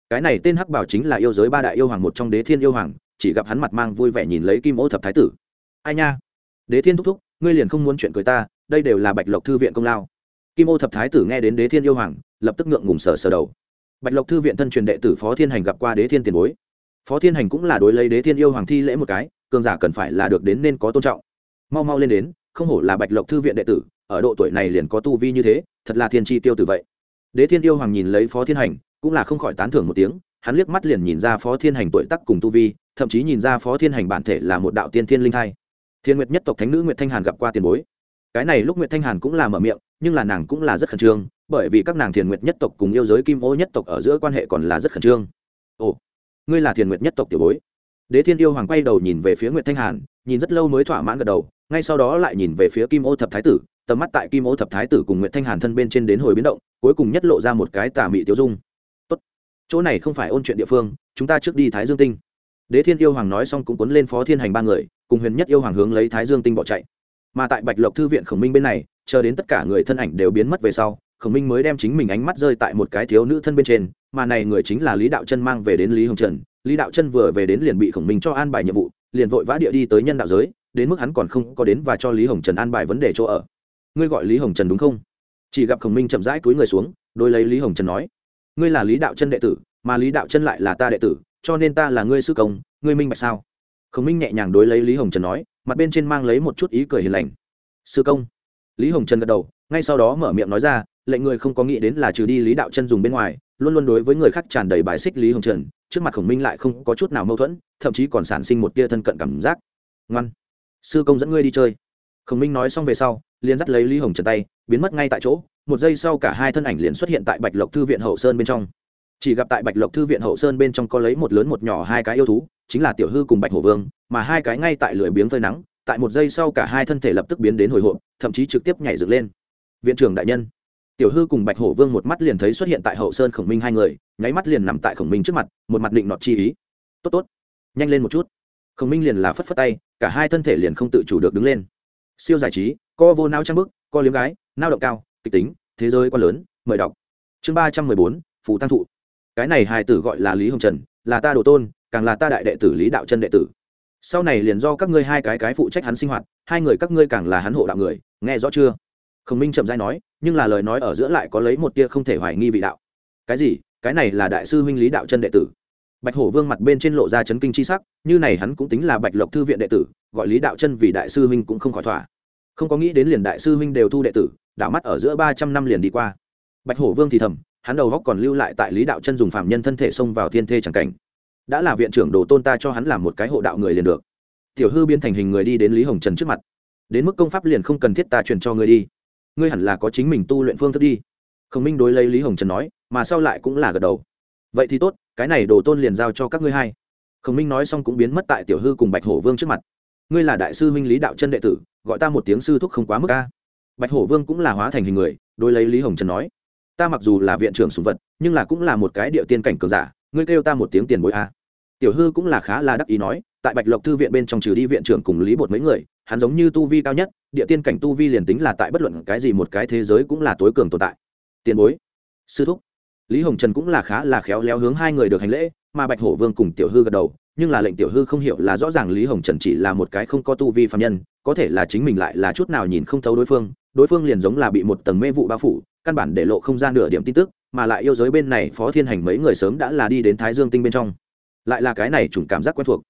cái này tên hắc bảo chính là yêu giới ba đại yêu hoàng một trong đế thiên yêu hoàng, chỉ gặp hắn mặt mang vui vẻ nhìn lấy kim ô thập thái tử. Ai nha? Đế thiên thúc thúc, ngươi liền không muốn chuyện cười ta, đây đều là bạch lộc thư viện công lao. Kim ô thập thái tử nghe đến đế thiên yêu hoàng, lập tức ngượng ngùng sờ sờ đầu. Bạch lộc thư viện thân truyền đệ tử phó thiên hành gặp qua đế thiên tiền bối. Phó thiên hành cũng là đối lấy đế thiên yêu hoàng thi lễ một cái, cường giả cần phải là được đến nên có tôn trọng. Mau mau lên đến, không hổ là bạch lộc thư viện đệ tử, ở độ tuổi này liền có tu vi như thế, thật là thiên tri tiêu tử vậy. Đế thiên yêu hoàng nhìn lấy phó thiên hành cũng là không khỏi tán thưởng một tiếng, hắn liếc mắt liền nhìn ra phó thiên hành tuổi tắc cùng tu vi, thậm chí nhìn ra phó thiên hành bản thể là một đạo tiên thiên linh thai. Thiên nguyệt nhất tộc thánh nữ nguyệt thanh hàn gặp qua tiền bối. Cái này lúc nguyệt thanh hàn cũng là mở miệng, nhưng là nàng cũng là rất khẩn trương, bởi vì các nàng thiền nguyệt nhất tộc cùng yêu giới kim ô nhất tộc ở giữa quan hệ còn là rất khẩn trương. Ồ, ngươi là thiền nguyệt nhất tộc tiểu bối. Đế thiên yêu hoàng quay đầu nhìn về phía nguyệt thanh hàn, nhìn rất lâu mới thỏa mãn gật đầu, ngay sau đó lại nhìn về phía kim ô thập thái tử, tầm mắt tại kim ô thập thái tử cùng nguyệt thanh hàn thân bên trên đến hồi biến động, cuối cùng nhất lộ ra một cái tà mị tiêu dung chỗ này không phải ôn chuyện địa phương, chúng ta trước đi thái dương tinh. Đế thiên yêu hoàng nói xong cũng cuốn lên phó thiên hành ba người, cùng huyền nhất yêu hoàng hướng lấy thái dương tinh bỏ chạy. Mà tại bạch lộc thư viện khổng minh bên này, chờ đến tất cả người thân ảnh đều biến mất về sau, khổng minh mới đem chính mình ánh mắt rơi tại một cái thiếu nữ thân bên trên, mà này người chính là lý đạo chân mang về đến lý hồng trần. Lý đạo chân vừa về đến liền bị khổng minh cho an bài nhiệm vụ, liền vội vã địa đi tới nhân đạo giới, đến mức hắn còn không có đến và cho lý hồng trần an bài vấn đề chỗ ở. Ngươi gọi lý hồng trần đúng không? Chỉ gặp khổng minh chậm rãi túi người xuống đôi lấy lý hồng trần nói ngươi là lý đạo chân đệ tử, mà lý đạo chân lại là ta đệ tử, cho nên ta là ngươi sư công, ngươi minh bạch sao? Khổng minh nhẹ nhàng đối lấy lý hồng trần nói, mặt bên trên mang lấy một chút ý cười hiền lành. Sư công. Lý hồng trần gật đầu, ngay sau đó mở miệng nói ra, lệnh người không có nghĩ đến là trừ đi lý đạo chân dùng bên ngoài, luôn luôn đối với người khác tràn đầy bài xích lý hồng trần, trước mặt khổng minh lại không có chút nào mâu thuẫn, thậm chí còn sản sinh một tia thân cận cảm giác. Ngoan, sư công dẫn ngươi đi chơi khổng minh nói xong về sau, liền dắt lấy lý hồng trần tay, biến mất ngay tại chỗ, một giây sau cả hai thân ảnh liền xuất hiện tại bạch lộc thư viện hậu sơn bên trong. Chỉ gặp tại bạch lộc thư viện hậu sơn bên trong có lấy một lớn một nhỏ hai cái yêu thú, chính là tiểu hư cùng bạch hổ vương, mà hai cái ngay tại lưỡi biếng phơi nắng, tại một giây sau cả hai thân thể lập tức biến đến hồi hộp, thậm chí trực tiếp nhảy dựng lên. Viện trưởng đại nhân. Tiểu hư cùng bạch hổ vương một mắt liền thấy xuất hiện tại hậu sơn khổng minh hai người, nháy mắt liền nằm tại khổng minh trước mặt, một mặt định nọt chi ý. Tốt tốt, nhanh lên một chút. Khổng minh liền là phất phất tay, cả hai thân thể liền không tự chủ được đứng lên siêu giải trí, co vô nao trang bức, co liếm gái nao động cao, kịch tính, thế giới quá lớn, mời đọc. Chương ba trăm mười bốn, phù tăng thụ. Cái này hài tử gọi là lý hồng trần, là ta đồ tôn, càng là ta đại đệ tử lý đạo chân đệ tử. Sau này liền do các ngươi hai cái cái phụ trách hắn sinh hoạt, hai người các ngươi càng là hắn hộ đạo người, nghe rõ chưa? Khổng minh chậm dai nói, nhưng là lời nói ở giữa lại có lấy một tia không thể hoài nghi vị đạo. Cái gì? Cái này là đại sư huynh lý đạo chân đệ tử bạch hổ vương mặt bên trên lộ ra chấn kinh c h i sắc, như này hắn cũng tính là bạch lộc thư viện đệ tử, gọi lý đạo chân vì đại sư huynh cũng không khỏi thỏa. Không có nghĩ đến liền đại sư huynh đều thu đệ tử, đảo mắt ở giữa ba trăm năm liền đi qua. Bạch hổ vương thì thầm, hắn đầu góc còn lưu lại tại lý đạo chân dùng phạm nhân thân thể xông vào thiên thê c cảnh. Đã là viện trưởng đồ tôn ta cho hắn làm một cái hộ đạo người liền được. Tiểu hư biến thành hình người đi đến lý hồng trần trước mặt. Đến mức công pháp liền không cần thiết ta truyền cho ngươi đi. Ngươi hẳn là có chính mình tu luyện phương thức đi. Khổng minh đối lấy lý hồng trần nói, mà sau lại cũng là gật đầu. Vậy thì tốt cái này đồ tôn liền giao cho các ngươi hai. Khổng minh nói xong cũng biến mất tại tiểu hư cùng bạch hổ vương trước mặt. Ngươi là đại sư huynh lý đạo chân đệ tử, gọi ta một tiếng sư thúc không quá mức ca bạch hổ vương cũng là hóa thành hình người, đối lấy lý hồng trần nói, ta mặc dù là viện trưởng sùng vật, nhưng là cũng là một cái địa tiên cảnh cường giả, ngươi kêu ta một tiếng tiền bối a. Tiểu hư cũng là khá là đắc ý nói, tại bạch lộc thư viện bên trong trừ đi viện trưởng cùng lý bột mấy người, hắn giống như tu vi cao nhất, địa tiên cảnh tu vi liền tính là tại bất luận cái gì một cái thế giới cũng là tối cường tồn tại. Tiền bối, sư thúc lý hồng trần cũng là khá là khéo léo hướng hai người được hành lễ, mà bạch hổ vương cùng tiểu hư gật đầu, nhưng là lệnh tiểu hư không hiểu là rõ ràng lý hồng trần chỉ là một cái không có tu vi phạm nhân, có thể là chính mình lại là chút nào nhìn không thấu đối phương đối phương liền giống là bị một tầng mê vụ bao phủ, căn bản để lộ không gian nửa điểm tin tức, mà lại yêu giới bên này phó thiên hành mấy người sớm đã là đi đến thái dương tinh bên trong. Lại là cái này chủng cảm giác quen thuộc.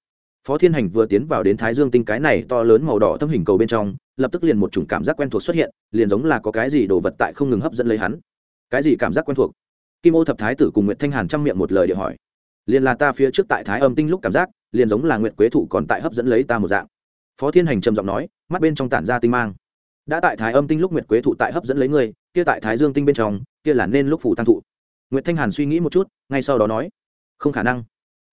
Phó thiên hành vừa tiến vào đến thái dương tinh cái này to lớn màu đỏ tâm hình cầu bên trong, lập tức liền một chủng cảm giác quen thuộc xuất hiện, liền giống là có cái gì đồ vật tại không ngừng hấp dẫn lấy hắn. Cái gì cảm giác quen thuộc? Kim ô thập thái tử cùng nguyệt thanh hàn chăm miệng một lời địa hỏi. Liền là ta phía trước tại thái âm tinh lúc cảm giác, liền giống là nguyệt quế thụ còn tại hấp dẫn lấy ta một dạng. Phó thiên hành trầm giọng nói, mắt bên trong tản ra tinh mang. Đã tại thái âm tinh lúc nguyệt quế thụ tại hấp dẫn lấy ngươi, kia tại thái dương tinh bên trong, kia là nên lúc phủ tăng thụ. Nguyệt thanh hàn suy nghĩ một chút, ngay sau đó nói, không khả năng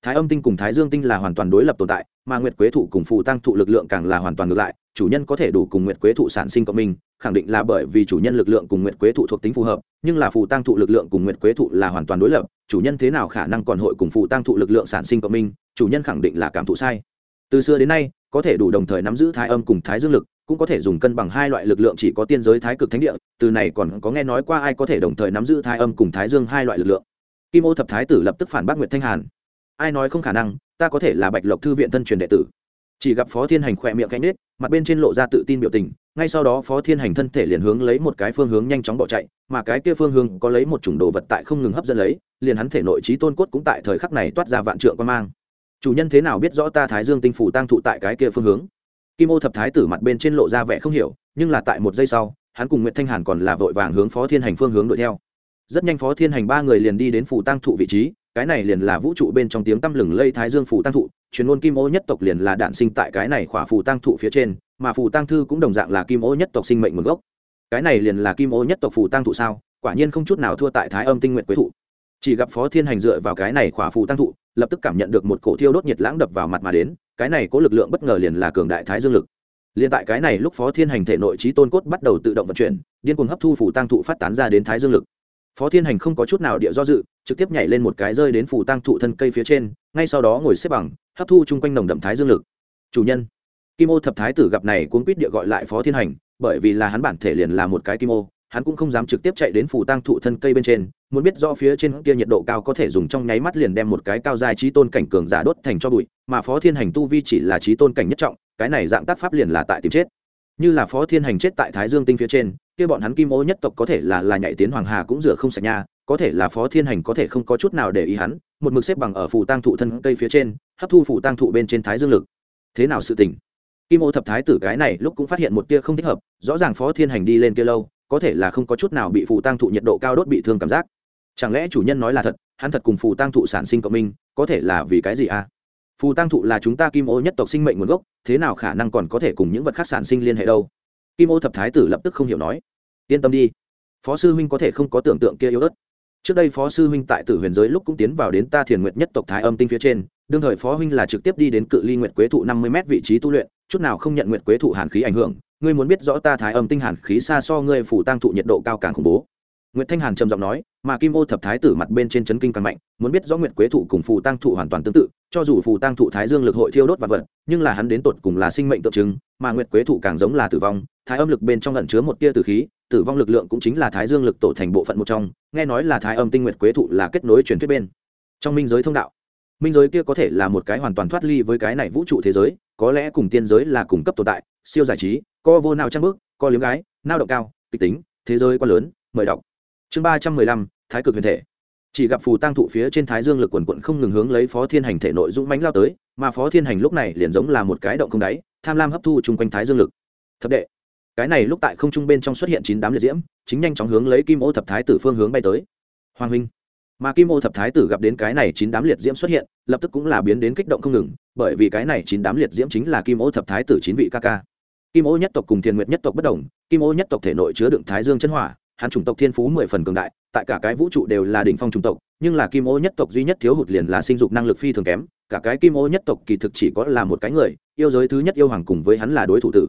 thái âm tinh cùng thái dương tinh là hoàn toàn đối lập tồn tại, mà nguyệt quế thụ cùng phù tăng thụ lực lượng càng là hoàn toàn ngược lại, chủ nhân có thể đủ cùng nguyệt quế thụ sản sinh cộng minh, khẳng định là bởi vì chủ nhân lực lượng cùng nguyệt quế thụ thuộc tính phù hợp, nhưng là phù tăng thụ lực lượng cùng nguyệt quế thụ là hoàn toàn đối lập, chủ nhân thế nào khả năng còn hội cùng phù tăng thụ lực lượng sản sinh cộng minh, chủ nhân khẳng định là cảm thụ sai. Từ xưa đến nay, có thể đủ đồng thời nắm giữ thái âm cùng thái dương lực, cũng có thể dùng cân bằng hai loại lực lượng chỉ có tiên giới thái cực thánh địa, từ này còn có nghe nói qua ai có thể đồng thời nắm giữ thái âm cùng thái dương hai loại lực lượng. Kim ô thập thái tử lập tức phản bác nguyệt thanh hàn ai nói không khả năng, ta có thể là bạch lộc thư viện thân truyền đệ tử. Chỉ gặp phó thiên hành khỏe miệng cánh nết, mặt bên trên lộ ra tự tin biểu tình, ngay sau đó phó thiên hành thân thể liền hướng lấy một cái phương hướng nhanh chóng bỏ chạy, mà cái kia phương hướng có lấy một chủng đồ vật tại không ngừng hấp dẫn lấy, liền hắn thể nội trí tôn cốt cũng tại thời khắc này toát ra vạn trượng quan mang. Chủ nhân thế nào biết rõ ta thái dương tinh phủ tăng thụ tại cái kia phương hướng? Kim ô thập thái tử mặt bên trên lộ ra vẻ không hiểu, nhưng là tại một giây sau, hắn cùng nguyễn thanh hàn còn là vội vàng hướng phó thiên hành phương hướng đuổi theo. Rất nhanh phó thiên hành ba người liền đi đến phủ tăng thụ vị trí cái này liền là vũ trụ bên trong tiếng tăm lừng lây thái dương phủ tăng thụ truyền ngôn kim ô nhất tộc liền là đạn sinh tại cái này khỏa phủ tăng thụ phía trên, mà phủ tăng thư cũng đồng dạng là kim ô nhất tộc sinh mệnh nguồn gốc. Cái này liền là kim ô nhất tộc phủ tăng thụ sao? Quả nhiên không chút nào thua tại thái âm tinh nguyện quế thụ. Chỉ gặp phó thiên hành dựa vào cái này khỏa phủ tăng thụ, lập tức cảm nhận được một cổ thiêu đốt nhiệt lãng đập vào mặt mà đến, cái này có lực lượng bất ngờ liền là cường đại thái dương lực. Liền tại cái này lúc phó thiên hành thể nội trí tôn cốt bắt đầu tự động vận chuyển, điên cuồng hấp thu phủ tăng thụ phát tán ra đến thái dương lực phó thiên hành không có chút nào địa do dự, trực tiếp nhảy lên một cái rơi đến phủ tăng thụ thân cây phía trên, ngay sau đó ngồi xếp bằng, hấp thu chung quanh nồng đậm thái dương lực. Chủ nhân, kim ô thập thái tử gặp này cuốn quýt địa gọi lại phó thiên hành, bởi vì là hắn bản thể liền là một cái kim ô, hắn cũng không dám trực tiếp chạy đến phủ tăng thụ thân cây bên trên, muốn biết do phía trên kia nhiệt độ cao có thể dùng trong nháy mắt liền đem một cái cao dài trí tôn cảnh cường giả đốt thành cho bụi, mà phó thiên hành tu vi chỉ là trí tôn cảnh nhất trọng, cái này dạng tác pháp liền là tại tìm chết. Như là phó thiên hành chết tại thái dương tinh phía trên kia bọn hắn kim ô nhất tộc có thể là là nhảy tiến hoàng hà cũng rửa không sạch nha, có thể là phó thiên hành có thể không có chút nào để ý hắn, một mực xếp bằng ở phủ tăng thụ thân cây phía trên, hấp thu phủ tăng thụ bên trên thái dương lực. Thế nào sự tình? Kim ô thập thái tử cái này lúc cũng phát hiện một tia không thích hợp, rõ ràng phó thiên hành đi lên kia lâu, có thể là không có chút nào bị phù tăng thụ nhiệt độ cao đốt bị thương cảm giác. Chẳng lẽ chủ nhân nói là thật, hắn thật cùng phù tăng thụ sản sinh cộng minh, có thể là vì cái gì à? Phù tăng thụ là chúng ta kim ô nhất tộc sinh mệnh nguồn gốc, thế nào khả năng còn có thể cùng những vật khác sản sinh liên hệ đâu? Kim ô thập thái tử lập tức không hiểu nói, yên tâm đi, phó sư huynh có thể không có tưởng tượng kia yếu ớt. Trước đây phó sư huynh tại tử huyền giới lúc cũng tiến vào đến ta thiền nguyện nhất tộc thái âm tinh phía trên, đương thời phó huynh là trực tiếp đi đến cự ly nguyệt quế thụ năm mươi m vị trí tu luyện, chút nào không nhận nguyệt quế thụ hàn khí ảnh hưởng. Ngươi muốn biết rõ ta thái âm tinh hàn khí xa so ngươi phủ tăng thụ nhiệt độ cao càng khủng bố. Nguyệt Thanh Hàn trầm giọng nói, mà Kim Ô thập thái tử mặt bên trên chấn kinh càng mạnh, muốn biết rõ Nguyệt Quế thụ cùng phù tăng thụ hoàn toàn tương tự, cho dù phù tăng thụ thái dương lực hội thiêu đốt và vật, nhưng là hắn đến tột cùng là sinh mệnh tượng trưng, mà Nguyệt Quế thụ càng giống là tử vong, thái âm lực bên trong ẩn chứa một tia tử khí, tử vong lực lượng cũng chính là thái dương lực tổ thành bộ phận một trong, nghe nói là thái âm tinh Nguyệt Quế thụ là kết nối truyền thuyết bên. Trong minh giới thông đạo, minh giới kia có thể là một cái hoàn toàn thoát ly với cái này vũ trụ thế giới, có lẽ cùng tiên giới là cùng cấp tồn tại, siêu giải trí, co vô nào trang bước, co liếm gái, nao động cao, kịch tính, thế giới quá lớn, mời đọc chương ba trăm mười lăm, thái cực huyền thể. Chỉ gặp phù tăng thụ phía trên thái dương lực quần quận không ngừng hướng lấy phó thiên hành thể nội dũng mánh lao tới, mà phó thiên hành lúc này liền giống là một cái động không đáy, tham lam hấp thu chung quanh thái dương lực. Thập đệ, cái này lúc tại không trung bên trong xuất hiện chín đám liệt diễm, chính nhanh chóng hướng lấy kim ô thập thái tử phương hướng bay tới. Hoàng huynh, mà kim ô thập thái tử gặp đến cái này chín đám liệt diễm xuất hiện, lập tức cũng là biến đến kích động không ngừng, bởi vì cái này chín đám liệt diễm chính là kim ô thập thái tử chín vị ca ca. Kim ô nhất tộc cùng thiền nguyệt nhất tộc bất đồng, kim ô nhất tộc thể nội chứa đựng thái dương chân hỏa hắn chủng tộc thiên phú mười phần cường đại, tại cả cái vũ trụ đều là đỉnh phong chủng tộc, nhưng là kim ô nhất tộc duy nhất thiếu hụt liền là sinh dục năng lực phi thường kém, cả cái kim ô nhất tộc kỳ thực chỉ có là một cái người, yêu giới thứ nhất yêu hoàng cùng với hắn là đối thủ tử.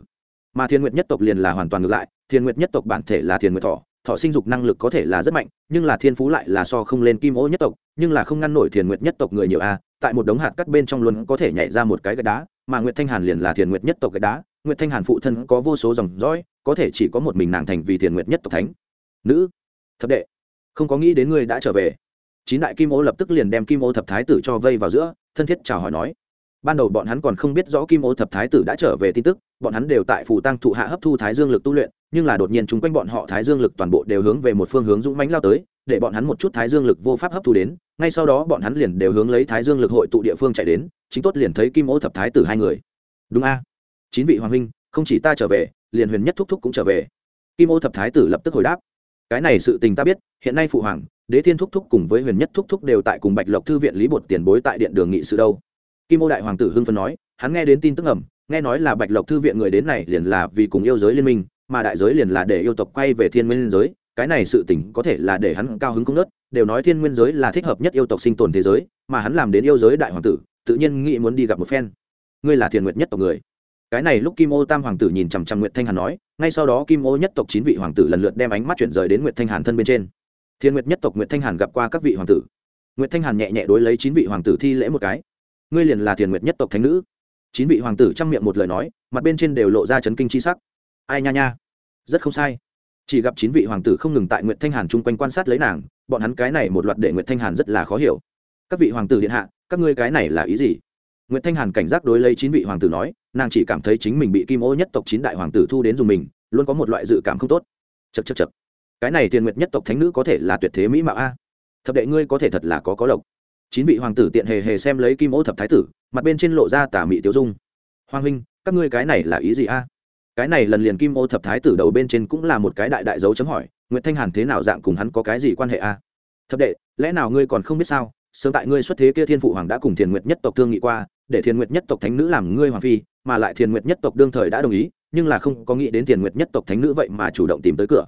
Mà thiên nguyệt nhất tộc liền là hoàn toàn ngược lại, thiên nguyệt nhất tộc bản thể là thiên nguyệt thọ thọ sinh dục năng lực có thể là rất mạnh, nhưng là thiên phú lại là so không lên kim ô nhất tộc, nhưng là không ngăn nổi thiên nguyệt nhất tộc người nhiều a, tại một đống hạt cắt bên trong luôn có thể nhảy ra một cái gạch đá, mà nguyệt thanh hàn liền là thiên nguyệt nhất tộc gạch đá, nguyệt thanh hàn phụ thân có vô số dòng dõi, có thể chỉ có một mình nàng thành vì thiên nguyệt nhất tộc thánh nữ, thập đệ, không có nghĩ đến ngươi đã trở về. Chín đại kim ô lập tức liền đem kim ô thập thái tử cho vây vào giữa, thân thiết chào hỏi nói. Ban đầu bọn hắn còn không biết rõ kim ô thập thái tử đã trở về tin tức, bọn hắn đều tại phủ tăng thụ hạ hấp thu thái dương lực tu luyện, nhưng là đột nhiên chung quanh bọn họ thái dương lực toàn bộ đều hướng về một phương hướng dũng mãnh lao tới, để bọn hắn một chút thái dương lực vô pháp hấp thu đến, ngay sau đó bọn hắn liền đều hướng lấy thái dương lực hội tụ địa phương chạy đến, chính tốt liền thấy kim ô thập thái tử hai người. Đúng a. Chín vị hoàng huynh, không chỉ ta trở về, liền huyền nhất thúc thúc cũng trở về. Kim ô thập thái tử lập tức hồi đáp cái này sự tình ta biết, hiện nay phụ hoàng, đế thiên thúc thúc cùng với huyền nhất thúc thúc đều tại cùng bạch lộc thư viện lý bột tiền bối tại điện đường nghị sự đâu. Kim ô đại hoàng tử hưng phân nói, hắn nghe đến tin tức ẩm nghe nói là bạch lộc thư viện người đến này liền là vì cùng yêu giới liên minh, mà đại giới liền là để yêu tộc quay về thiên nguyên giới, cái này sự tình có thể là để hắn cao hứng không nớt, đều nói thiên nguyên giới là thích hợp nhất yêu tộc sinh tồn thế giới, mà hắn làm đến yêu giới đại hoàng tử, tự nhiên nghĩ muốn đi gặp một phen. Ngươi là thiền nguyệt nhất tộc người cái này lúc kim ô tam hoàng tử nhìn chằm chằm nguyệt thanh hàn nói, ngay sau đó kim ô nhất tộc chín vị hoàng tử lần lượt đem ánh mắt chuyển rời đến nguyệt thanh hàn thân bên trên. Thiên nguyệt nhất tộc nguyệt thanh hàn gặp qua các vị hoàng tử. Nguyệt thanh hàn nhẹ nhẹ đối lấy chín vị hoàng tử thi lễ một cái. Ngươi liền là thiền nguyệt nhất tộc thánh nữ. Chín vị hoàng tử chăm miệng một lời nói, mặt bên trên đều lộ ra chấn kinh c h i sắc. Ai nha nha. Rất không sai. Chỉ gặp chín vị hoàng tử không ngừng tại nguyệt thanh hàn chung quanh quan sát lấy nàng, bọn hắn cái này một loạt để nguyệt thanh hàn rất là khó hiểu. Các vị hoàng tử điện hạ, các ngươi cái này là ý gì? Nguyệt thanh hàn cảnh giác đối lấy chín vị hoàng tử nói nàng chỉ cảm thấy chính mình bị kim ô nhất tộc chín đại hoàng tử thu đến dùng mình, luôn có một loại dự cảm không tốt. Chật chật chật cái này tiền nguyệt nhất tộc thánh nữ có thể là tuyệt thế mỹ mạo a. Thập đệ ngươi có thể thật là có có độc chín vị hoàng tử tiện hề hề xem lấy kim ô thập thái tử, mặt bên trên lộ ra tà mị tiêu dung. Hoàng huynh, các ngươi cái này là ý gì a? Cái này lần liền kim ô thập thái tử đầu bên trên cũng là một cái đại đại dấu chấm hỏi nguyễn thanh hàn thế nào dạng cùng hắn có cái gì quan hệ a? Thập đệ, lẽ nào ngươi còn không biết sao? Sớm tại ngươi xuất thế kia thiên phụ hoàng đã cùng thiền nguyệt nhất tộc thương nghị qua để thiền nguyệt nhất tộc thánh nữ làm ngươi hoàng phi, mà lại thiền nguyệt nhất tộc đương thời đã đồng ý, nhưng là không có nghĩ đến thiền nguyệt nhất tộc thánh nữ vậy mà chủ động tìm tới cửa.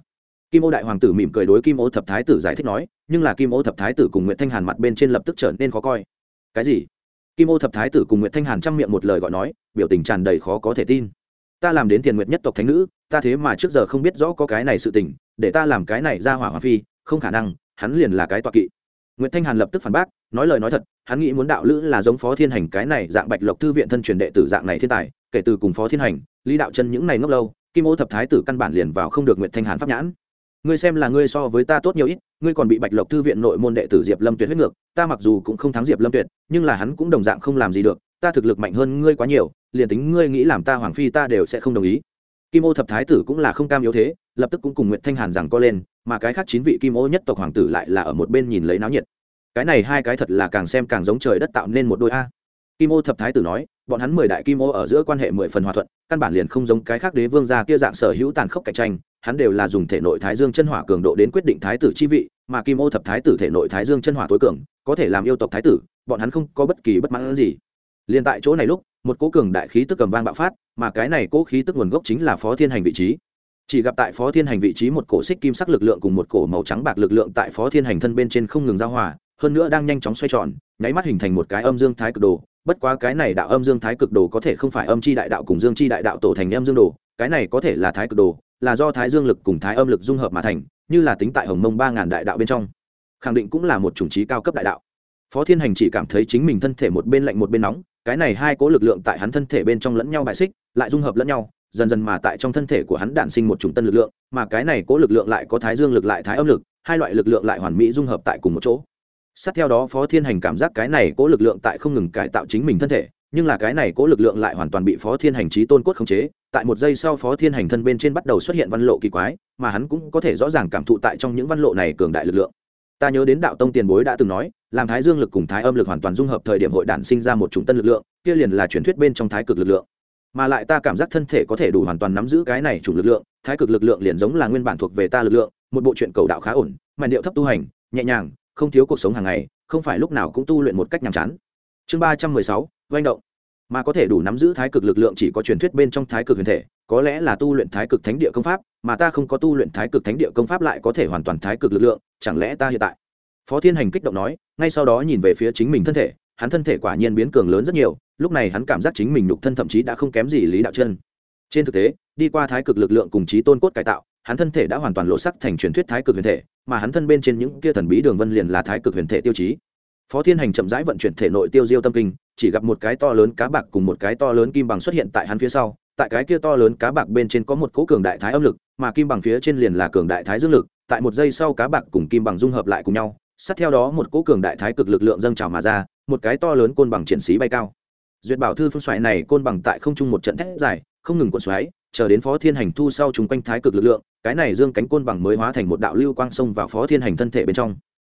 Kim ô đại hoàng tử mỉm cười đối kim ô thập thái tử giải thích nói, nhưng là kim ô thập thái tử cùng nguyễn thanh hàn mặt bên trên lập tức trở nên khó coi. Cái gì? Kim ô thập thái tử cùng nguyễn thanh hàn chăm miệng một lời gọi nói, biểu tình tràn đầy khó có thể tin. Ta làm đến thiền nguyệt nhất tộc thánh nữ, ta thế mà trước giờ không biết rõ có cái này sự tình, để ta làm cái này ra hỏa hoàng phi, không khả năng, hắn liền là cái tọa kỵ. Nguyễn thanh hàn lập tức phản bác, nói lời nói thật hắn nghĩ muốn đạo lữ là giống phó thiên hành cái này dạng bạch lộc thư viện thân truyền đệ tử dạng này thiên tài, kể từ cùng phó thiên hành, lý đạo chân những này ngốc lâu, kim ô thập thái tử căn bản liền vào không được nguyện thanh hàn pháp nhãn. Ngươi xem là ngươi so với ta tốt nhiều ít, ngươi còn bị bạch lộc thư viện nội môn đệ tử diệp lâm tuyệt huyết ngược, ta mặc dù cũng không thắng diệp lâm tuyệt, nhưng là hắn cũng đồng dạng không làm gì được, ta thực lực mạnh hơn ngươi quá nhiều, liền tính ngươi nghĩ làm ta hoàng phi ta đều sẽ không đồng ý. Kim ô thập thái tử cũng là không cam yếu thế, lập tức cũng cùng nguyện thanh hàn rằng co lên, mà cái khác chín vị kim ô nhất tộc hoàng tử lại là ở một bên nhìn lấy náo nhiệt cái này hai cái thật là càng xem càng giống trời đất tạo nên một đôi a. Kim ô thập thái tử nói, bọn hắn mười đại kim ô ở giữa quan hệ mười phần hòa thuận, căn bản liền không giống cái khác đế vương gia kia dạng sở hữu tàn khốc cạnh tranh, hắn đều là dùng thể nội thái dương chân hỏa cường độ đến quyết định thái tử chi vị, mà kim ô thập thái tử thể nội thái dương chân hỏa tối cường, có thể làm yêu tộc thái tử, bọn hắn không có bất kỳ bất mãn gì. Liền tại chỗ này lúc, một cố cường đại khí tức cầm vang bạo phát, mà cái này cố khí tức nguồn gốc chính là phó thiên hành vị trí. Chỉ gặp tại phó thiên hành vị trí một cổ xích kim sắc lực lượng cùng một cổ màu trắng bạc lực lượng tại phó thiên hành thân bên trên không ngừng giao hòa hơn nữa đang nhanh chóng xoay tròn, nháy mắt hình thành một cái âm dương thái cực đồ. Bất quá cái này đạo âm dương thái cực đồ có thể không phải âm chi đại đạo cùng dương chi đại đạo tổ thành âm dương đồ, cái này có thể là thái cực đồ, là do thái dương lực cùng thái âm lực dung hợp mà thành, như là tính tại hồng mông ba ngàn đại đạo bên trong. Khẳng định cũng là một chủng trí cao cấp đại đạo. Phó thiên hành chỉ cảm thấy chính mình thân thể một bên lạnh một bên nóng, cái này hai cố lực lượng tại hắn thân thể bên trong lẫn nhau bài xích, lại dung hợp lẫn nhau, dần dần mà tại trong thân thể của hắn đản sinh một chủng tân lực lượng, mà cái này cố lực lượng lại có thái dương lực lại thái âm lực, hai loại lực lượng lại hoàn mỹ dung hợp tại cùng một chỗ sát theo đó phó thiên hành cảm giác cái này cố lực lượng tại không ngừng cải tạo chính mình thân thể, nhưng là cái này cố lực lượng lại hoàn toàn bị phó thiên hành trí tôn cốt khống chế. Tại một giây sau phó thiên hành thân bên trên bắt đầu xuất hiện văn lộ kỳ quái, mà hắn cũng có thể rõ ràng cảm thụ tại trong những văn lộ này cường đại lực lượng. Ta nhớ đến đạo tông tiền bối đã từng nói, làm thái dương lực cùng thái âm lực hoàn toàn dung hợp thời điểm hội đản sinh ra một chủng tân lực lượng, kia liền là truyền thuyết bên trong thái cực lực lượng. Mà lại ta cảm giác thân thể có thể đủ hoàn toàn nắm giữ cái này chủng lực lượng, thái cực lực lượng liền giống là nguyên bản thuộc về ta lực lượng, một bộ truyện cầu đạo khá ổn mà điệu thấp tu hành, nhẹ nhàng không thiếu cuộc sống hàng ngày, không phải lúc nào cũng tu luyện một cách nhàm chán. Chương ba trăm mười sáu doanh động. Mà có thể đủ nắm giữ thái cực lực lượng chỉ có truyền thuyết bên trong thái cực huyền thể, có lẽ là tu luyện thái cực thánh địa công pháp, mà ta không có tu luyện thái cực thánh địa công pháp lại có thể hoàn toàn thái cực lực lượng, chẳng lẽ ta hiện tại? Phó thiên hành kích động nói, ngay sau đó nhìn về phía chính mình thân thể, hắn thân thể quả nhiên biến cường lớn rất nhiều, lúc này hắn cảm giác chính mình nhục thân thậm chí đã không kém gì lý đạo chân. Trên thực tế, đi qua thái cực lực lượng cùng trí tôn cốt cải tạo, hắn thân thể đã hoàn toàn lộ sắc thành truyền thuyết thái cực huyền thể mà hắn thân bên trên những kia thần bí đường vân liền là thái cực huyền thể tiêu chí. Phó thiên hành chậm rãi vận chuyển thể nội tiêu diêu tâm kinh, chỉ gặp một cái to lớn cá bạc cùng một cái to lớn kim bằng xuất hiện tại hắn phía sau. Tại cái kia to lớn cá bạc bên trên có một cỗ cường đại thái âm lực, mà kim bằng phía trên liền là cường đại thái dương lực. Tại một giây sau cá bạc cùng kim bằng dung hợp lại cùng nhau, sát theo đó một cỗ cường đại thái cực lực lượng dâng trào mà ra, một cái to lớn côn bằng triển sĩ bay cao. Duyệt bảo thư phương xoáy này côn bằng tại không trung một trận thét dài, không ngừng cuộn xoáy chờ đến phó thiên hành thu sau chúng quanh thái cực lực lượng, cái này dương cánh côn bằng mới hóa thành một đạo lưu quang sông vào phó thiên hành thân thể bên trong.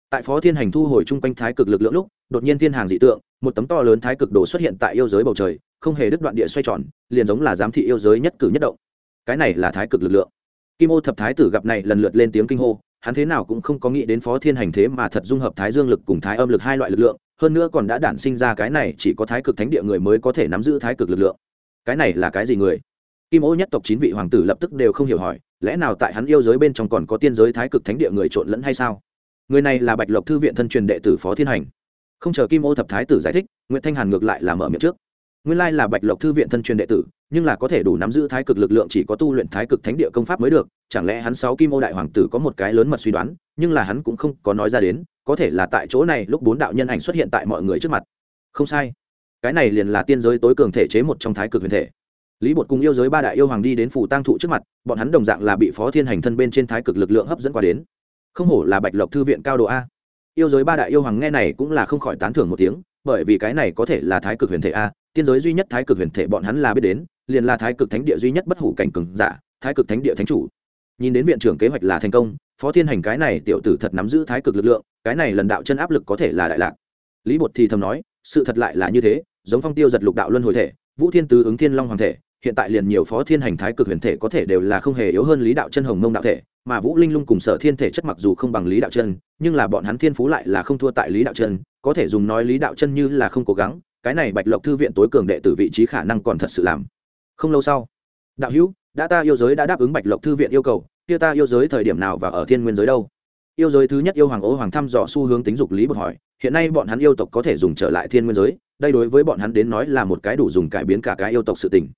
Tại phó thiên hành thu hồi chung quanh thái cực lực lượng lúc, đột nhiên thiên hàng dị tượng, một tấm to lớn thái cực đồ xuất hiện tại yêu giới bầu trời, không hề đứt đoạn địa xoay tròn, liền giống là giám thị yêu giới nhất cử nhất động. Cái này là thái cực lực lượng. Kim ô thập thái tử gặp này lần lượt lên tiếng kinh hô, hắn thế nào cũng không có nghĩ đến phó thiên hành thế mà thật dung hợp thái dương lực cùng thái âm lực hai loại lực lượng, hơn nữa còn đã đản sinh ra cái này chỉ có thái cực thánh địa người mới có thể nắm giữ thái cực lực lượng. Cái này là cái gì người? Kim ô nhất tộc chín vị hoàng tử lập tức đều không hiểu hỏi, lẽ nào tại hắn yêu giới bên trong còn có tiên giới thái cực thánh địa người trộn lẫn hay sao? Người này là bạch lộc thư viện thân truyền đệ tử phó thiên hành. Không chờ kim ô thập thái tử giải thích nguyễn thanh hàn ngược lại là mở miệng trước. Nguyên lai là bạch lộc thư viện thân truyền đệ tử, nhưng là có thể đủ nắm giữ thái cực lực lượng chỉ có tu luyện thái cực thánh địa công pháp mới được, chẳng lẽ hắn sáu kim ô đại hoàng tử có một cái lớn mật suy đoán, nhưng là hắn cũng không có nói ra đến, có thể là tại chỗ này lúc bốn đạo nhân ảnh xuất hiện tại mọi người trước mặt. Không sai. Cái này liền là tiên giới tối cường thể chế một trong thái cực huyền thể lý bột cùng yêu giới ba đại yêu hoàng đi đến phủ tăng thụ trước mặt, bọn hắn đồng dạng là bị phó thiên hành thân bên trên thái cực lực lượng hấp dẫn qua đến. Không hổ là bạch lộc thư viện cao độ a. Yêu giới ba đại yêu hoàng nghe này cũng là không khỏi tán thưởng một tiếng, bởi vì cái này có thể là thái cực huyền thể a, tiên giới duy nhất thái cực huyền thể bọn hắn là biết đến, liền là thái cực thánh địa duy nhất bất hủ cảnh cường giả, thái cực thánh địa thánh chủ. Nhìn đến viện trưởng kế hoạch là thành công, phó thiên hành cái này tiểu tử thật nắm giữ thái cực lực lượng, cái này lần đạo chân áp lực có thể là đại lạc. Lý bột thì thầm nói, sự thật lại là như thế, giống phong tiêu giật lục đạo luân hồi thể, vũ thiên tứ ứng thiên long hoàng thể hiện tại liền nhiều phó thiên hành thái cực huyền thể có thể đều là không hề yếu hơn lý đạo chân hồng mông đạo thể, mà vũ linh lung cùng sở thiên thể chất mặc dù không bằng lý đạo chân, nhưng là bọn hắn thiên phú lại là không thua tại lý đạo chân, có thể dùng nói lý đạo chân như là không cố gắng, cái này bạch lộc thư viện tối cường đệ tử vị trí khả năng còn thật sự làm không lâu sau. Đạo hữu, đã ta yêu giới đã đáp ứng bạch lộc thư viện yêu cầu, kia ta yêu giới thời điểm nào và ở thiên nguyên giới đâu? Yêu giới thứ nhất yêu hoàng ô hoàng thăm dò xu hướng tính dục lý bột hỏi, hiện nay bọn hắn yêu tộc có thể dùng trở lại thiên nguyên giới, đây đối với bọn hắn đến nói là một cái đủ dùng cải biến cả cái yêu tộc sự tình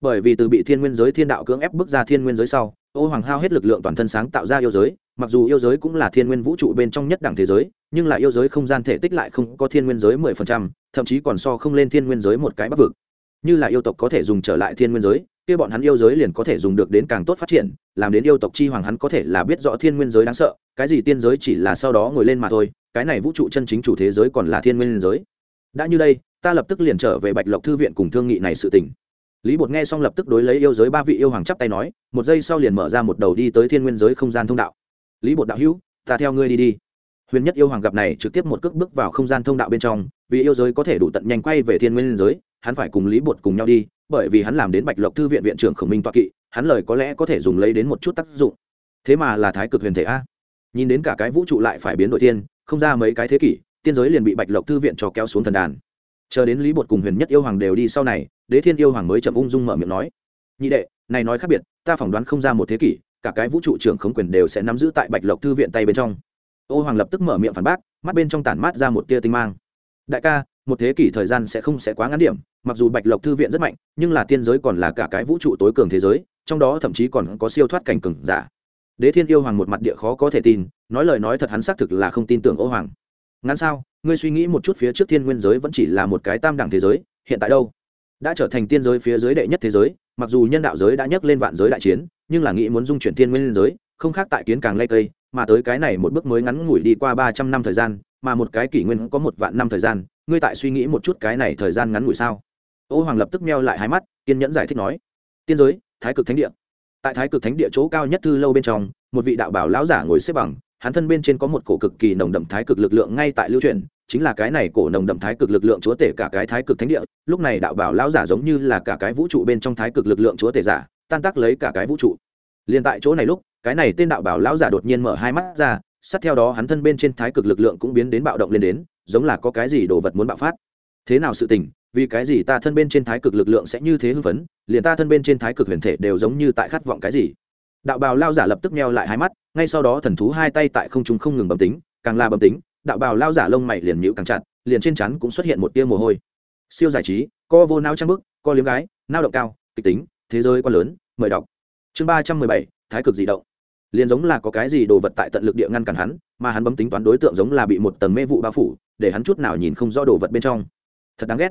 bởi vì từ bị thiên nguyên giới thiên đạo cưỡng ép bước ra thiên nguyên giới sau, ô hoàng hao hết lực lượng toàn thân sáng tạo ra yêu giới, mặc dù yêu giới cũng là thiên nguyên vũ trụ bên trong nhất đẳng thế giới, nhưng là yêu giới không gian thể tích lại không có thiên nguyên giới mười phần trăm, thậm chí còn so không lên thiên nguyên giới một cái bắc vực. Như là yêu tộc có thể dùng trở lại thiên nguyên giới, kia bọn hắn yêu giới liền có thể dùng được đến càng tốt phát triển, làm đến yêu tộc chi hoàng hắn có thể là biết rõ thiên nguyên giới đáng sợ, cái gì tiên giới chỉ là sau đó ngồi lên mà thôi, cái này vũ trụ chân chính chủ thế giới còn là thiên nguyên giới. Đã như đây, ta lập tức liền trở về bạch lộc thư viện cùng thương nghị này sự tình lý bột nghe xong lập tức đối lấy yêu giới ba vị yêu hoàng chắp tay nói, một giây sau liền mở ra một đầu đi tới thiên nguyên giới không gian thông đạo. Lý bột đạo hữu, ta theo ngươi đi đi. Huyền nhất yêu hoàng gặp này trực tiếp một cước bước vào không gian thông đạo bên trong, vì yêu giới có thể đủ tận nhanh quay về thiên nguyên giới, hắn phải cùng lý bột cùng nhau đi, bởi vì hắn làm đến bạch lộc thư viện viện trưởng khổng minh toạ kỵ, hắn lời có lẽ có thể dùng lấy đến một chút tác dụng. Thế mà là thái cực huyền thể a. Nhìn đến cả cái vũ trụ lại phải biến đổi tiên không ra mấy cái thế kỷ, tiên giới liền bị bạch lộc thư viện cho kéo xuống thần đàn. Chờ đến lý bột cùng huyền nhất yêu hoàng đều đi sau này đế thiên yêu hoàng mới chậm ung dung mở miệng nói, nhị đệ, này nói khác biệt, ta phỏng đoán không ra một thế kỷ, cả cái vũ trụ trưởng khống quyền đều sẽ nắm giữ tại bạch lộc thư viện tay bên trong. Ô hoàng lập tức mở miệng phản bác, mắt bên trong tản mát ra một tia tinh mang. Đại ca, một thế kỷ thời gian sẽ không sẽ quá ngắn điểm, mặc dù bạch lộc thư viện rất mạnh, nhưng là tiên giới còn là cả cái vũ trụ tối cường thế giới, trong đó thậm chí còn có siêu thoát cảnh cường giả. Đế thiên yêu hoàng một mặt địa khó có thể tin, nói lời nói thật hắn xác thực là không tin tưởng ô hoàng. Ngắn sao, ngươi suy nghĩ một chút phía trước thiên nguyên giới vẫn chỉ là một cái tam đẳng thế giới, hiện tại đâu? Đã trở thành tiên giới phía dưới đệ nhất thế giới, mặc dù nhân đạo giới đã nhấc lên vạn giới đại chiến, nhưng là nghĩ muốn dung chuyển thiên nguyên giới, không khác tại kiến càng lây cây, mà tới cái này một bước mới ngắn ngủi đi qua ba trăm năm thời gian, mà một cái kỷ nguyên có một vạn năm thời gian, ngươi tại suy nghĩ một chút cái này thời gian ngắn ngủi sao? Ô hoàng lập tức meo lại hai mắt, kiên nhẫn giải thích nói, tiên giới, thái cực thánh địa. Tại thái cực thánh địa chỗ cao nhất thư lâu bên trong, một vị đạo bảo lão giả ngồi xếp bằng, hắn thân bên trên có một cổ cực kỳ nồng đậm thái cực lực lượng ngay tại lưu truyền chính là cái này cổ nồng đậm thái cực lực lượng chúa tể cả cái thái cực thánh địa, lúc này đạo bảo lão giả giống như là cả cái vũ trụ bên trong thái cực lực lượng chúa tể giả, tan tác lấy cả cái vũ trụ. Liền tại chỗ này lúc, cái này tên đạo bảo lão giả đột nhiên mở hai mắt ra, sát theo đó hắn thân bên trên thái cực lực lượng cũng biến đến bạo động lên đến, giống là có cái gì đồ vật muốn bạo phát. Thế nào sự tình, vì cái gì ta thân bên trên thái cực lực lượng sẽ như thế hưng phấn, liền ta thân bên trên thái cực huyền thể đều giống như tại khát vọng cái gì? Đạo bào lao giả lập tức meo lại hai mắt, ngay sau đó thần thú hai tay tại không trung không ngừng bấm tính, càng là bấm tính đạo bào lao giả lông mày liền nhịu càng chặt, liền trên chắn cũng xuất hiện một tia mồ hôi. Siêu giải trí, co vô nao trang bức, co liếm gái, nao động cao, kịch tính, thế giới quá lớn, mời đọc. Chương ba trăm mười bảy, thái cực dị động. Liền giống là có cái gì đồ vật tại tận lực địa ngăn cản hắn, mà hắn bấm tính toán đối tượng giống là bị một tầng mê vụ bao phủ, để hắn chút nào nhìn không rõ đồ vật bên trong. Thật đáng ghét.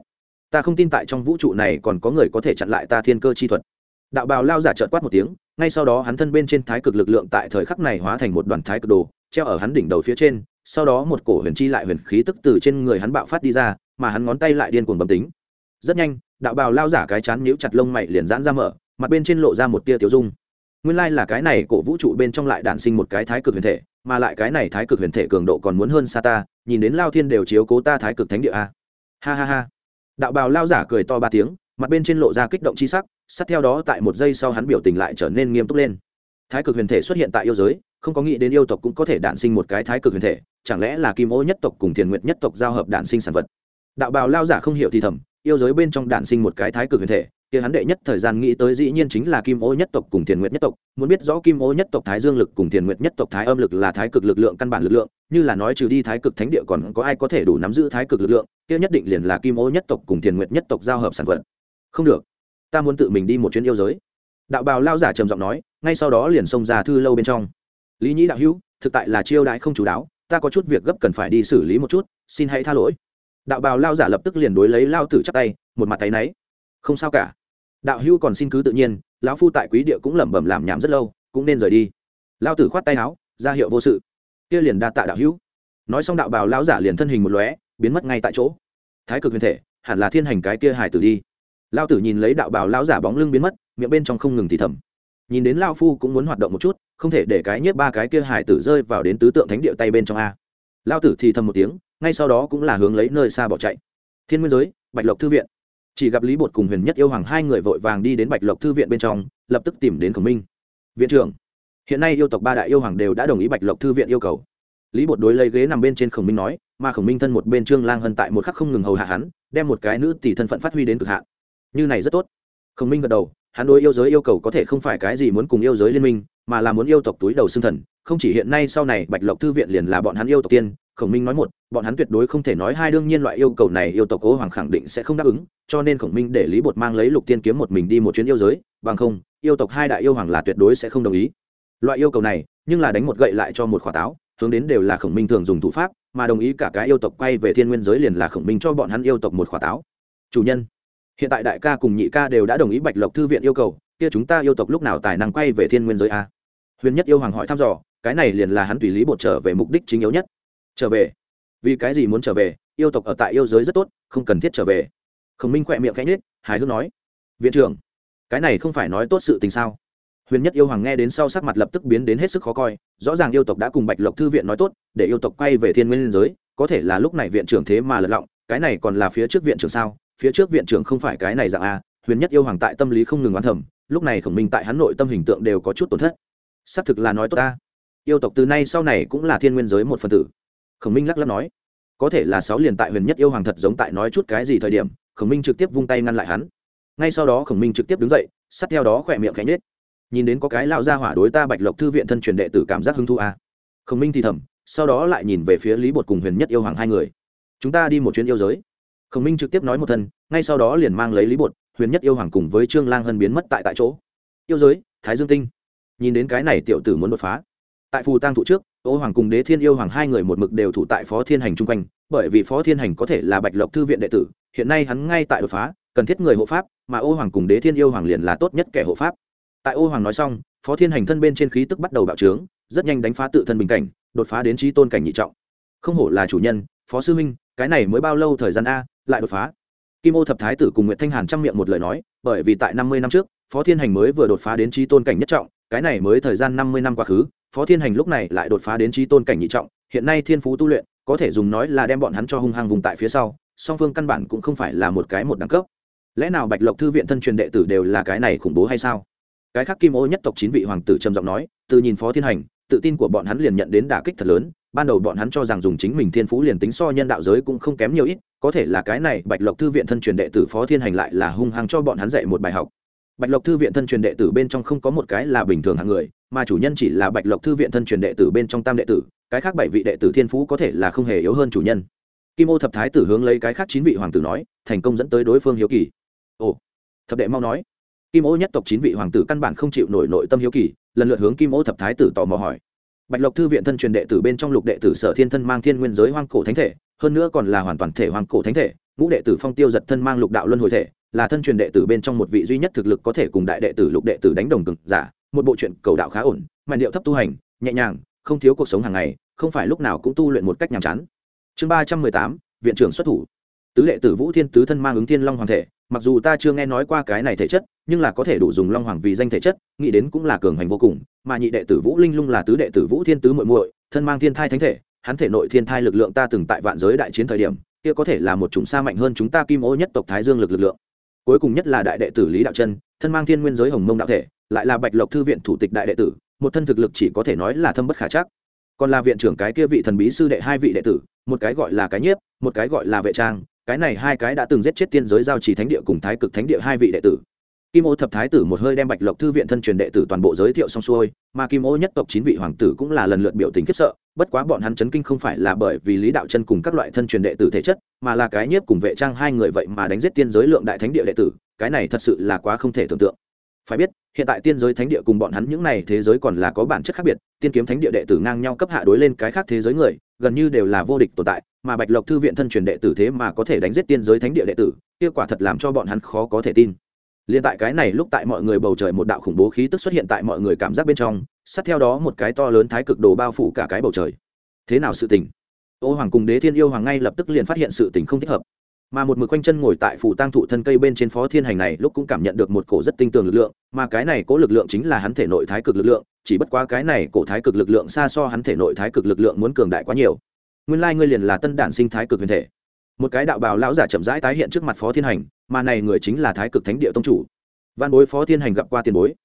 Ta không tin tại trong vũ trụ này còn có người có thể chặn lại ta thiên cơ chi thuật. Đạo bào lao giả trợt quát một tiếng, ngay sau đó hắn thân bên trên thái cực lực lượng tại thời khắc này hóa thành một đoàn thái cực đồ, treo ở hắn đỉnh đầu phía trên sau đó một cổ huyền chi lại huyền khí tức từ trên người hắn bạo phát đi ra, mà hắn ngón tay lại điên cuồng bấm tính. Rất nhanh, đạo bào lao giả cái chán nhíu chặt lông mày liền giãn ra mở, mặt bên trên lộ ra một tia tiểu dung. Nguyên lai là cái này cổ vũ trụ bên trong lại đản sinh một cái thái cực huyền thể, mà lại cái này thái cực huyền thể cường độ còn muốn hơn xa ta, nhìn đến lao thiên đều chiếu cố ta thái cực thánh địa a. Ha ha ha. Đạo bào lao giả cười to ba tiếng, mặt bên trên lộ ra kích động c h i sắc, sát theo đó tại một giây sau hắn biểu tình lại trở nên nghiêm túc lên thái cực huyền thể xuất hiện tại yêu giới, không có nghĩ đến yêu tộc cũng có thể đản sinh một cái thái cực huyền thể, chẳng lẽ là kim ô nhất tộc cùng thiền nguyệt nhất tộc giao hợp đản sinh sản vật? Đạo bào lao giả không hiểu thì thầm, yêu giới bên trong đản sinh một cái thái cực huyền thể, kia hắn đệ nhất thời gian nghĩ tới dĩ nhiên chính là kim ô nhất tộc cùng thiền nguyệt nhất tộc, muốn biết rõ kim ô nhất tộc thái dương lực cùng thiền nguyệt nhất tộc thái âm lực là thái cực lực lượng căn bản lực lượng, như là nói trừ đi thái cực thánh địa còn có ai có thể đủ nắm giữ thái cực lực lượng, kia nhất định liền là kim ô nhất tộc cùng thiền nguyệt nhất tộc giao hợp sản vật. Không được, ta muốn tự mình đi một chuyến yêu giới đạo bào lao giả trầm giọng nói, ngay sau đó liền xông ra thư lâu bên trong. Lý nhĩ đạo hữu, thực tại là chiêu đãi không chú đáo, ta có chút việc gấp cần phải đi xử lý một chút, xin hãy tha lỗi. Đạo bào lao giả lập tức liền đối lấy lao tử chắc tay, một mặt tay náy. Không sao cả. Đạo hữu còn xin cứ tự nhiên, lão phu tại quý địa cũng lẩm bẩm làm nhảm rất lâu, cũng nên rời đi. Lao tử khoát tay áo, ra hiệu vô sự. Kia liền đa tạ đạo hữu. Nói xong đạo bào lão giả liền thân hình một lóe, biến mất ngay tại chỗ. Thái cực huyền thể, hẳn là thiên hành cái kia hải tử đi. Lao tử nhìn lấy đạo bào lão giả bóng lưng biến mất miệng bên trong không ngừng thì thầm. Nhìn đến lao phu cũng muốn hoạt động một chút, không thể để cái nhiếp ba cái kia hải tử rơi vào đến tứ tượng thánh địa tay bên trong a. Lao tử thì thầm một tiếng, ngay sau đó cũng là hướng lấy nơi xa bỏ chạy. Thiên nguyên giới, bạch lộc thư viện. Chỉ gặp lý bột cùng huyền nhất yêu hoàng hai người vội vàng đi đến bạch lộc thư viện bên trong, lập tức tìm đến khổng minh. Viện trưởng, hiện nay yêu tộc ba đại yêu hoàng đều đã đồng ý bạch lộc thư viện yêu cầu. Lý bột đối lấy ghế nằm bên trên khổng minh nói, mà khổng minh thân một bên trương lang hân tại một khắc không ngừng hầu hạ hắn, đem một cái nữ tỷ thân phận phát huy đến cực hạn. Như này rất tốt. Khổng minh gật đầu hắn đối yêu giới yêu cầu có thể không phải cái gì muốn cùng yêu giới liên minh, mà là muốn yêu tộc túi đầu xương thần. Không chỉ hiện nay sau này bạch lộc thư viện liền là bọn hắn yêu tộc tiên, khổng minh nói một, bọn hắn tuyệt đối không thể nói hai đương nhiên loại yêu cầu này yêu tộc cố hoàng khẳng định sẽ không đáp ứng, cho nên khổng minh để lý bột mang lấy lục tiên kiếm một mình đi một chuyến yêu giới, bằng không, yêu tộc hai đại yêu hoàng là tuyệt đối sẽ không đồng ý. Loại yêu cầu này, nhưng là đánh một gậy lại cho một khỏa táo, hướng đến đều là khổng minh thường dùng thủ pháp, mà đồng ý cả cái yêu tộc quay về thiên nguyên giới liền là khổng minh cho bọn hắn yêu tộc một khỏa táo. Chủ nhân hiện tại đại ca cùng nhị ca đều đã đồng ý bạch lộc thư viện yêu cầu, kia chúng ta yêu tộc lúc nào tài năng quay về thiên nguyên giới a? Huyền nhất yêu hoàng hỏi thăm dò, cái này liền là hắn tùy lý bột trở về mục đích chính yếu nhất. Trở về? Vì cái gì muốn trở về? Yêu tộc ở tại yêu giới rất tốt, không cần thiết trở về. Khổng minh khỏe miệng khẽ nhết hài hước nói, viện trưởng, cái này không phải nói tốt sự tình sao? Huyền nhất yêu hoàng nghe đến sau sắc mặt lập tức biến đến hết sức khó coi, rõ ràng yêu tộc đã cùng bạch lộc thư viện nói tốt, để yêu tộc quay về thiên nguyên giới, có thể là lúc này viện trưởng thế mà lật lọng, cái này còn là phía trước viện trưởng sao? Phía trước viện trưởng không phải cái này dạng a, huyền nhất yêu hoàng tại tâm lý không ngừng oán thầm, lúc này khổng minh tại hắn nội tâm hình tượng đều có chút tổn thất. Xác thực là nói tốt ta yêu tộc từ nay sau này cũng là thiên nguyên giới một phần tử. Khổng minh lắc lắc nói, có thể là sáu liền tại huyền nhất yêu hoàng thật giống tại nói chút cái gì thời điểm, khổng minh trực tiếp vung tay ngăn lại hắn. Ngay sau đó khổng minh trực tiếp đứng dậy sát theo đó khỏe miệng khẽ nhết nhìn đến có cái lao ra hỏa đối ta bạch lộc thư viện thân truyền đệ tử cảm giác hứng thú à. khổng minh thì thầm, sau đó lại nhìn về phía lý bột cùng huyền nhất yêu hoàng hai người. Chúng ta đi một chuyến yêu giới khổng minh trực tiếp nói một thân, ngay sau đó liền mang lấy lý bột, huyền nhất yêu hoàng cùng với trương lang hân biến mất tại tại chỗ. Yêu giới, thái dương tinh. Nhìn đến cái này tiểu tử muốn đột phá. Tại phù tăng thụ trước, ô hoàng cùng đế thiên yêu hoàng hai người một mực đều thủ tại phó thiên hành chung quanh, bởi vì phó thiên hành có thể là bạch lộc thư viện đệ tử, hiện nay hắn ngay tại đột phá, cần thiết người hộ pháp, mà ô hoàng cùng đế thiên yêu hoàng liền là tốt nhất kẻ hộ pháp. Tại ô hoàng nói xong, phó thiên hành thân bên trên khí tức bắt đầu bạo trướng, rất nhanh đánh phá tự thân bình cảnh, đột phá đến trí tôn cảnh nhị trọng. Không hổ là chủ nhân, phó sư huynh cái này mới bao lâu thời gian a? Lại đột phá. Kim ô thập thái tử cùng nguyễn thanh hàn chăm miệng một lời nói, bởi vì tại năm mươi năm trước, phó thiên hành mới vừa đột phá đến trí tôn cảnh nhất trọng, cái này mới thời gian năm mươi năm quá khứ, phó thiên hành lúc này lại đột phá đến trí tôn cảnh nhị trọng, hiện nay thiên phú tu luyện, có thể dùng nói là đem bọn hắn cho hung hăng vùng tại phía sau, song phương căn bản cũng không phải là một cái một đẳng cấp. Lẽ nào bạch lộc thư viện thân truyền đệ tử đều là cái này khủng bố hay sao? Cái khác kim ô nhất tộc chín vị hoàng tử trầm giọng nói, từ nhìn phó thiên hành, tự tin của bọn hắn liền nhận đến đả kích thật lớn, ban đầu bọn hắn cho rằng dùng chính mình thiên phú liền tính so nhân đạo giới cũng không kém nhiều ít có thể là cái này, bạch lộc thư viện thân truyền đệ tử phó thiên hành lại là hung hăng cho bọn hắn dạy một bài học. Bạch lộc thư viện thân truyền đệ tử bên trong không có một cái là bình thường hạng người, mà chủ nhân chỉ là bạch lộc thư viện thân truyền đệ tử bên trong tam đệ tử, cái khác bảy vị đệ tử thiên phú có thể là không hề yếu hơn chủ nhân. Kim ô thập thái tử hướng lấy cái khác chín vị hoàng tử nói, thành công dẫn tới đối phương hiếu kỳ. Ồ, thập đệ mau nói. Kim ô nhất tộc chín vị hoàng tử căn bản không chịu nổi nội tâm hiếu kỳ, lần lượt hướng kim ô thập thái tử tò mò hỏi. Bạch lộc thư viện thân truyền đệ tử bên trong lục đệ tử sở thiên thân mang thiên nguyên giới hoang cổ thánh thể hơn nữa còn là hoàn toàn thể hoang cổ thánh thể, ngũ đệ tử phong tiêu giật thân mang lục đạo luân hồi thể, là thân truyền đệ tử bên trong một vị duy nhất thực lực có thể cùng đại đệ tử lục đệ tử đánh đồng cực giả, một bộ truyện cầu đạo khá ổn mà điệu thấp tu hành, nhẹ nhàng, không thiếu cuộc sống hàng ngày, không phải lúc nào cũng tu luyện một cách nhàm chán. Chương ba trăm mười tám, viện trưởng xuất thủ. Tứ đệ tử vũ thiên tứ thân mang ứng thiên long hoàng thể, mặc dù ta chưa nghe nói qua cái này thể chất, nhưng là có thể đủ dùng long hoàng vì danh thể chất, nghĩ đến cũng là cường hành vô cùng, mà nhị đệ tử vũ linh lung là tứ đệ tử vũ thiên tứ muội muội, thân mang thiên thai thánh thể hắn thể nội thiên thai lực lượng ta từng tại vạn giới đại chiến thời điểm, kia có thể là một chủng xa mạnh hơn chúng ta kim ô nhất tộc thái dương lực lực lượng. Cuối cùng nhất là đại đệ tử lý đạo chân, thân mang thiên nguyên giới hồng mông đạo thể, lại là bạch lộc thư viện thủ tịch đại đệ tử, một thân thực lực chỉ có thể nói là thâm bất khả chắc. Còn là viện trưởng cái kia vị thần bí sư đệ hai vị đệ tử, một cái gọi là cái nhiếp, một cái gọi là vệ trang, cái này hai cái đã từng giết chết tiên giới giao trì thánh địa cùng thái cực thánh địa hai vị đệ tử kim ô thập thái tử một hơi đem bạch lộc thư viện thân truyền đệ tử toàn bộ giới thiệu xong xuôi, mà kim ô nhất tộc chín vị hoàng tử cũng là lần lượt biểu tình khiếp sợ, bất quá bọn hắn chấn kinh không phải là bởi vì lý đạo chân cùng các loại thân truyền đệ tử thể chất, mà là cái nhiếp cùng vệ trang hai người vậy mà đánh giết tiên giới lượng đại thánh địa đệ tử, cái này thật sự là quá không thể tưởng tượng. Phải biết, hiện tại tiên giới thánh địa cùng bọn hắn những này thế giới còn là có bản chất khác biệt, tiên kiếm thánh địa đệ tử ngang nhau cấp hạ đối lên cái khác thế giới người, gần như đều là vô địch tồn tại, mà bạch lộc thư viện thân truyền đệ tử thế mà có thể đánh giết tiên giới thánh địa đệ tử kết quả thật làm cho bọn hắn khó có thể tin liên tại cái này lúc tại mọi người bầu trời một đạo khủng bố khí tức xuất hiện tại mọi người cảm giác bên trong, sát theo đó một cái to lớn thái cực đồ bao phủ cả cái bầu trời. Thế nào sự tình? Ô hoàng cùng đế thiên yêu hoàng ngay lập tức liền phát hiện sự tình không thích hợp. Mà một mực quanh chân ngồi tại phủ tang thụ thân cây bên trên phó thiên hành này lúc cũng cảm nhận được một cổ rất tinh tường lực lượng, mà cái này cố lực lượng chính là hắn thể nội thái cực lực lượng, chỉ bất quá cái này cổ thái cực lực lượng xa so hắn thể nội thái cực lực lượng muốn cường đại quá nhiều. Nguyên lai ngươi liền là tân đản sinh thái cực huyền thể. Một cái đạo bào lão giả chậm rãi tái hiện trước mặt phó thiên hành mà này người chính là thái cực thánh địa tông chủ. Văn bối phó thiên hành gặp qua tiền bối.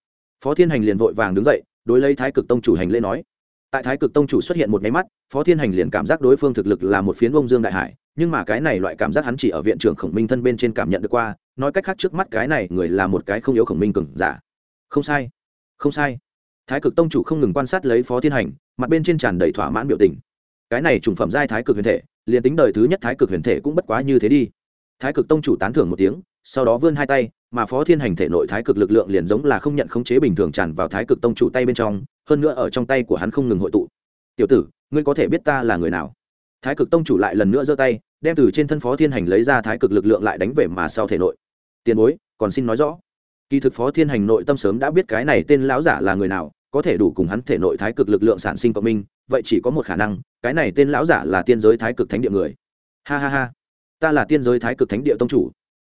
Phó thiên hành liền vội vàng đứng dậy, đối lấy thái cực tông chủ hành lễ nói. Tại thái cực tông chủ xuất hiện một máy mắt, phó thiên hành liền cảm giác đối phương thực lực là một phiến bông dương đại hải, nhưng mà cái này loại cảm giác hắn chỉ ở viện trưởng khổng minh thân bên trên cảm nhận được qua, nói cách khác trước mắt cái này người là một cái không yếu khổng minh cừng giả. Không sai không sai. Thái cực tông chủ không ngừng quan sát lấy phó thiên hành, mặt bên trên tràn đầy thỏa mãn biểu tình. Cái này trùng phẩm giai thái cực huyền thể, liền tính đời thứ nhất thái cực huyền thể cũng bất quá như thế đi thái cực tông chủ tán thưởng một tiếng, sau đó vươn hai tay, mà phó thiên hành thể nội thái cực lực lượng liền giống là không nhận khống chế bình thường tràn vào thái cực tông chủ tay bên trong, hơn nữa ở trong tay của hắn không ngừng hội tụ. Tiểu tử, ngươi có thể biết ta là người nào? Thái cực tông chủ lại lần nữa giơ tay, đem từ trên thân phó thiên hành lấy ra thái cực lực lượng lại đánh về mà sau thể nội. Tiền bối, còn xin nói rõ, kỳ thực phó thiên hành nội tâm sớm đã biết cái này tên lão giả là người nào, có thể đủ cùng hắn thể nội thái cực lực lượng sản sinh cộng minh, vậy chỉ có một khả năng, cái này tên lão giả là tiên giới thái cực thánh địa người. Ha ha ha ta là tiên giới thái cực thánh địa tông chủ.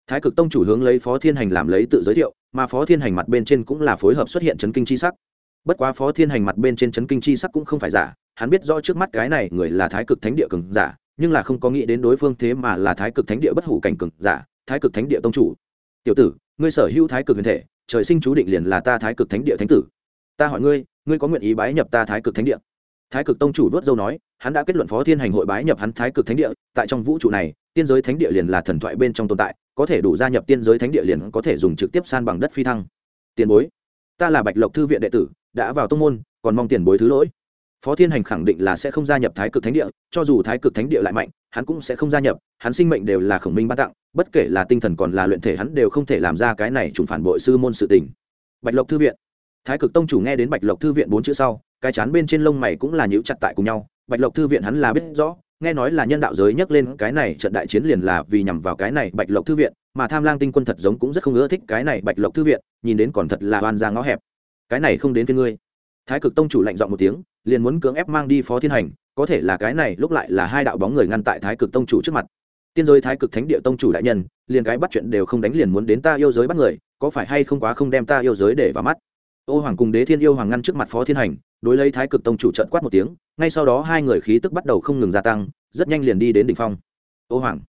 Thái cực tông chủ hướng lấy phó thiên hành làm lấy tự giới thiệu, mà phó thiên hành mặt bên trên cũng là phối hợp xuất hiện chấn kinh chi sắc. Bất quá phó thiên hành mặt bên trên chấn kinh chi sắc cũng không phải giả, hắn biết rõ trước mắt cái này người là thái cực thánh địa cường giả, nhưng là không có nghĩ đến đối phương thế mà là thái cực thánh địa bất hủ cảnh cường giả, thái cực thánh địa tông chủ. Tiểu tử, ngươi sở hữu thái cực huyền thể, trời sinh chú định liền là ta thái cực thánh địa thánh tử. Ta hỏi ngươi ngươi có nguyện ý bái nhập ta thái cực thánh địa? Thái cực tông chủ vớt dâu nói, hắn đã kết luận phó thiên hành hội bái nhập hắn thái cực thánh địa, tại trong vũ trụ này tiên giới thánh địa liền là thần thoại bên trong tồn tại, có thể đủ gia nhập tiên giới thánh địa liền có thể dùng trực tiếp san bằng đất phi thăng. Tiền bối, ta là bạch lộc thư viện đệ tử, đã vào tông môn, còn mong tiền bối thứ lỗi. Phó thiên hành khẳng định là sẽ không gia nhập thái cực thánh địa, cho dù thái cực thánh địa lại mạnh, hắn cũng sẽ không gia nhập, hắn sinh mệnh đều là khổng minh ban tặng, bất kể là tinh thần còn là luyện thể hắn đều không thể làm ra cái này trùng phản bội sư môn sự tình. Bạch lộc thư viện. Thái cực tông chủ nghe đến bạch lộc thư viện bốn chữ sau, cái chán bên trên lông mày cũng là nhíu chặt tại cùng nhau, bạch lộc thư viện hắn là biết rõ nghe nói là nhân đạo giới nhắc lên cái này trận đại chiến liền là vì nhằm vào cái này bạch lộc thư viện, mà tham lang tinh quân thật giống cũng rất không ưa thích cái này bạch lộc thư viện, nhìn đến còn thật là oan ra ngõ hẹp. Cái này không đến với ngươi. Thái cực tông chủ lạnh dọn một tiếng, liền muốn cưỡng ép mang đi phó thiên hành, có thể là cái này lúc lại là hai đạo bóng người ngăn tại thái cực tông chủ trước mặt. Tiên giới thái cực thánh địa tông chủ đại nhân, liền cái bắt chuyện đều không đánh liền muốn đến ta yêu giới bắt người, có phải hay không quá không đem ta yêu giới để vào mắt? Ô hoàng cùng đế thiên yêu hoàng ngăn trước mặt phó thiên hành đối lấy thái cực tông chủ trận quát một tiếng, ngay sau đó hai người khí tức bắt đầu không ngừng gia tăng, rất nhanh liền đi đến đỉnh phong. Ô hoàng,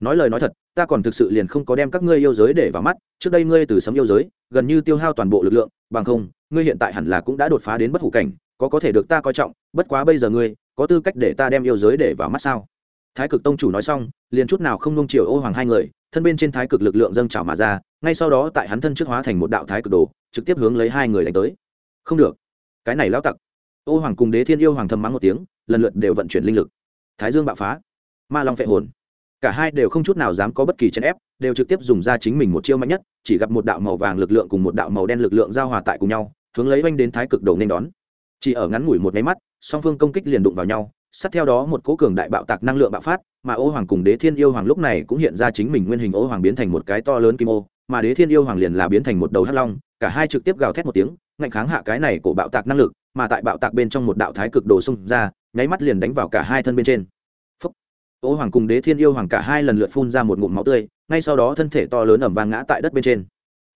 nói lời nói thật, ta còn thực sự liền không có đem các ngươi yêu giới để vào mắt, trước đây ngươi từ sấm yêu giới, gần như tiêu hao toàn bộ lực lượng, bằng không, ngươi hiện tại hẳn là cũng đã đột phá đến bất hủ cảnh, có có thể được ta coi trọng, bất quá bây giờ ngươi, có tư cách để ta đem yêu giới để vào mắt sao? Thái cực tông chủ nói xong, liền chút nào không nung chiều ô hoàng hai người, thân bên trên thái cực lực lượng dâng trào mà ra, ngay sau đó tại hắn thân trước hóa thành một đạo thái cực đồ, trực tiếp hướng lấy hai người đánh tới. Không được cái này lao tặc. Ô hoàng cùng đế thiên yêu hoàng thầm mắng một tiếng, lần lượt đều vận chuyển linh lực. Thái dương bạo phá. Ma long phệ hồn. Cả hai đều không chút nào dám có bất kỳ chèn ép, đều trực tiếp dùng ra chính mình một chiêu mạnh nhất, chỉ gặp một đạo màu vàng lực lượng cùng một đạo màu đen lực lượng giao hòa tại cùng nhau, hướng lấy oanh đến thái cực đầu nên đón. Chỉ ở ngắn ngủi một máy mắt, song phương công kích liền đụng vào nhau, sát theo đó một cố cường đại bạo tạc năng lượng bạo phát, mà ô hoàng cùng đế thiên yêu hoàng lúc này cũng hiện ra chính mình nguyên hình ô hoàng biến thành một cái to lớn kim ô mà đế thiên yêu hoàng liền là biến thành một đầu hắc long, cả hai trực tiếp gào thét một tiếng, ngạnh kháng hạ cái này của bạo tạc năng lực, mà tại bạo tạc bên trong một đạo thái cực đồ xung ra, nháy mắt liền đánh vào cả hai thân bên trên. Phúc. ô hoàng cùng đế thiên yêu hoàng cả hai lần lượt phun ra một ngụm máu tươi, ngay sau đó thân thể to lớn ẩm vang ngã tại đất bên trên.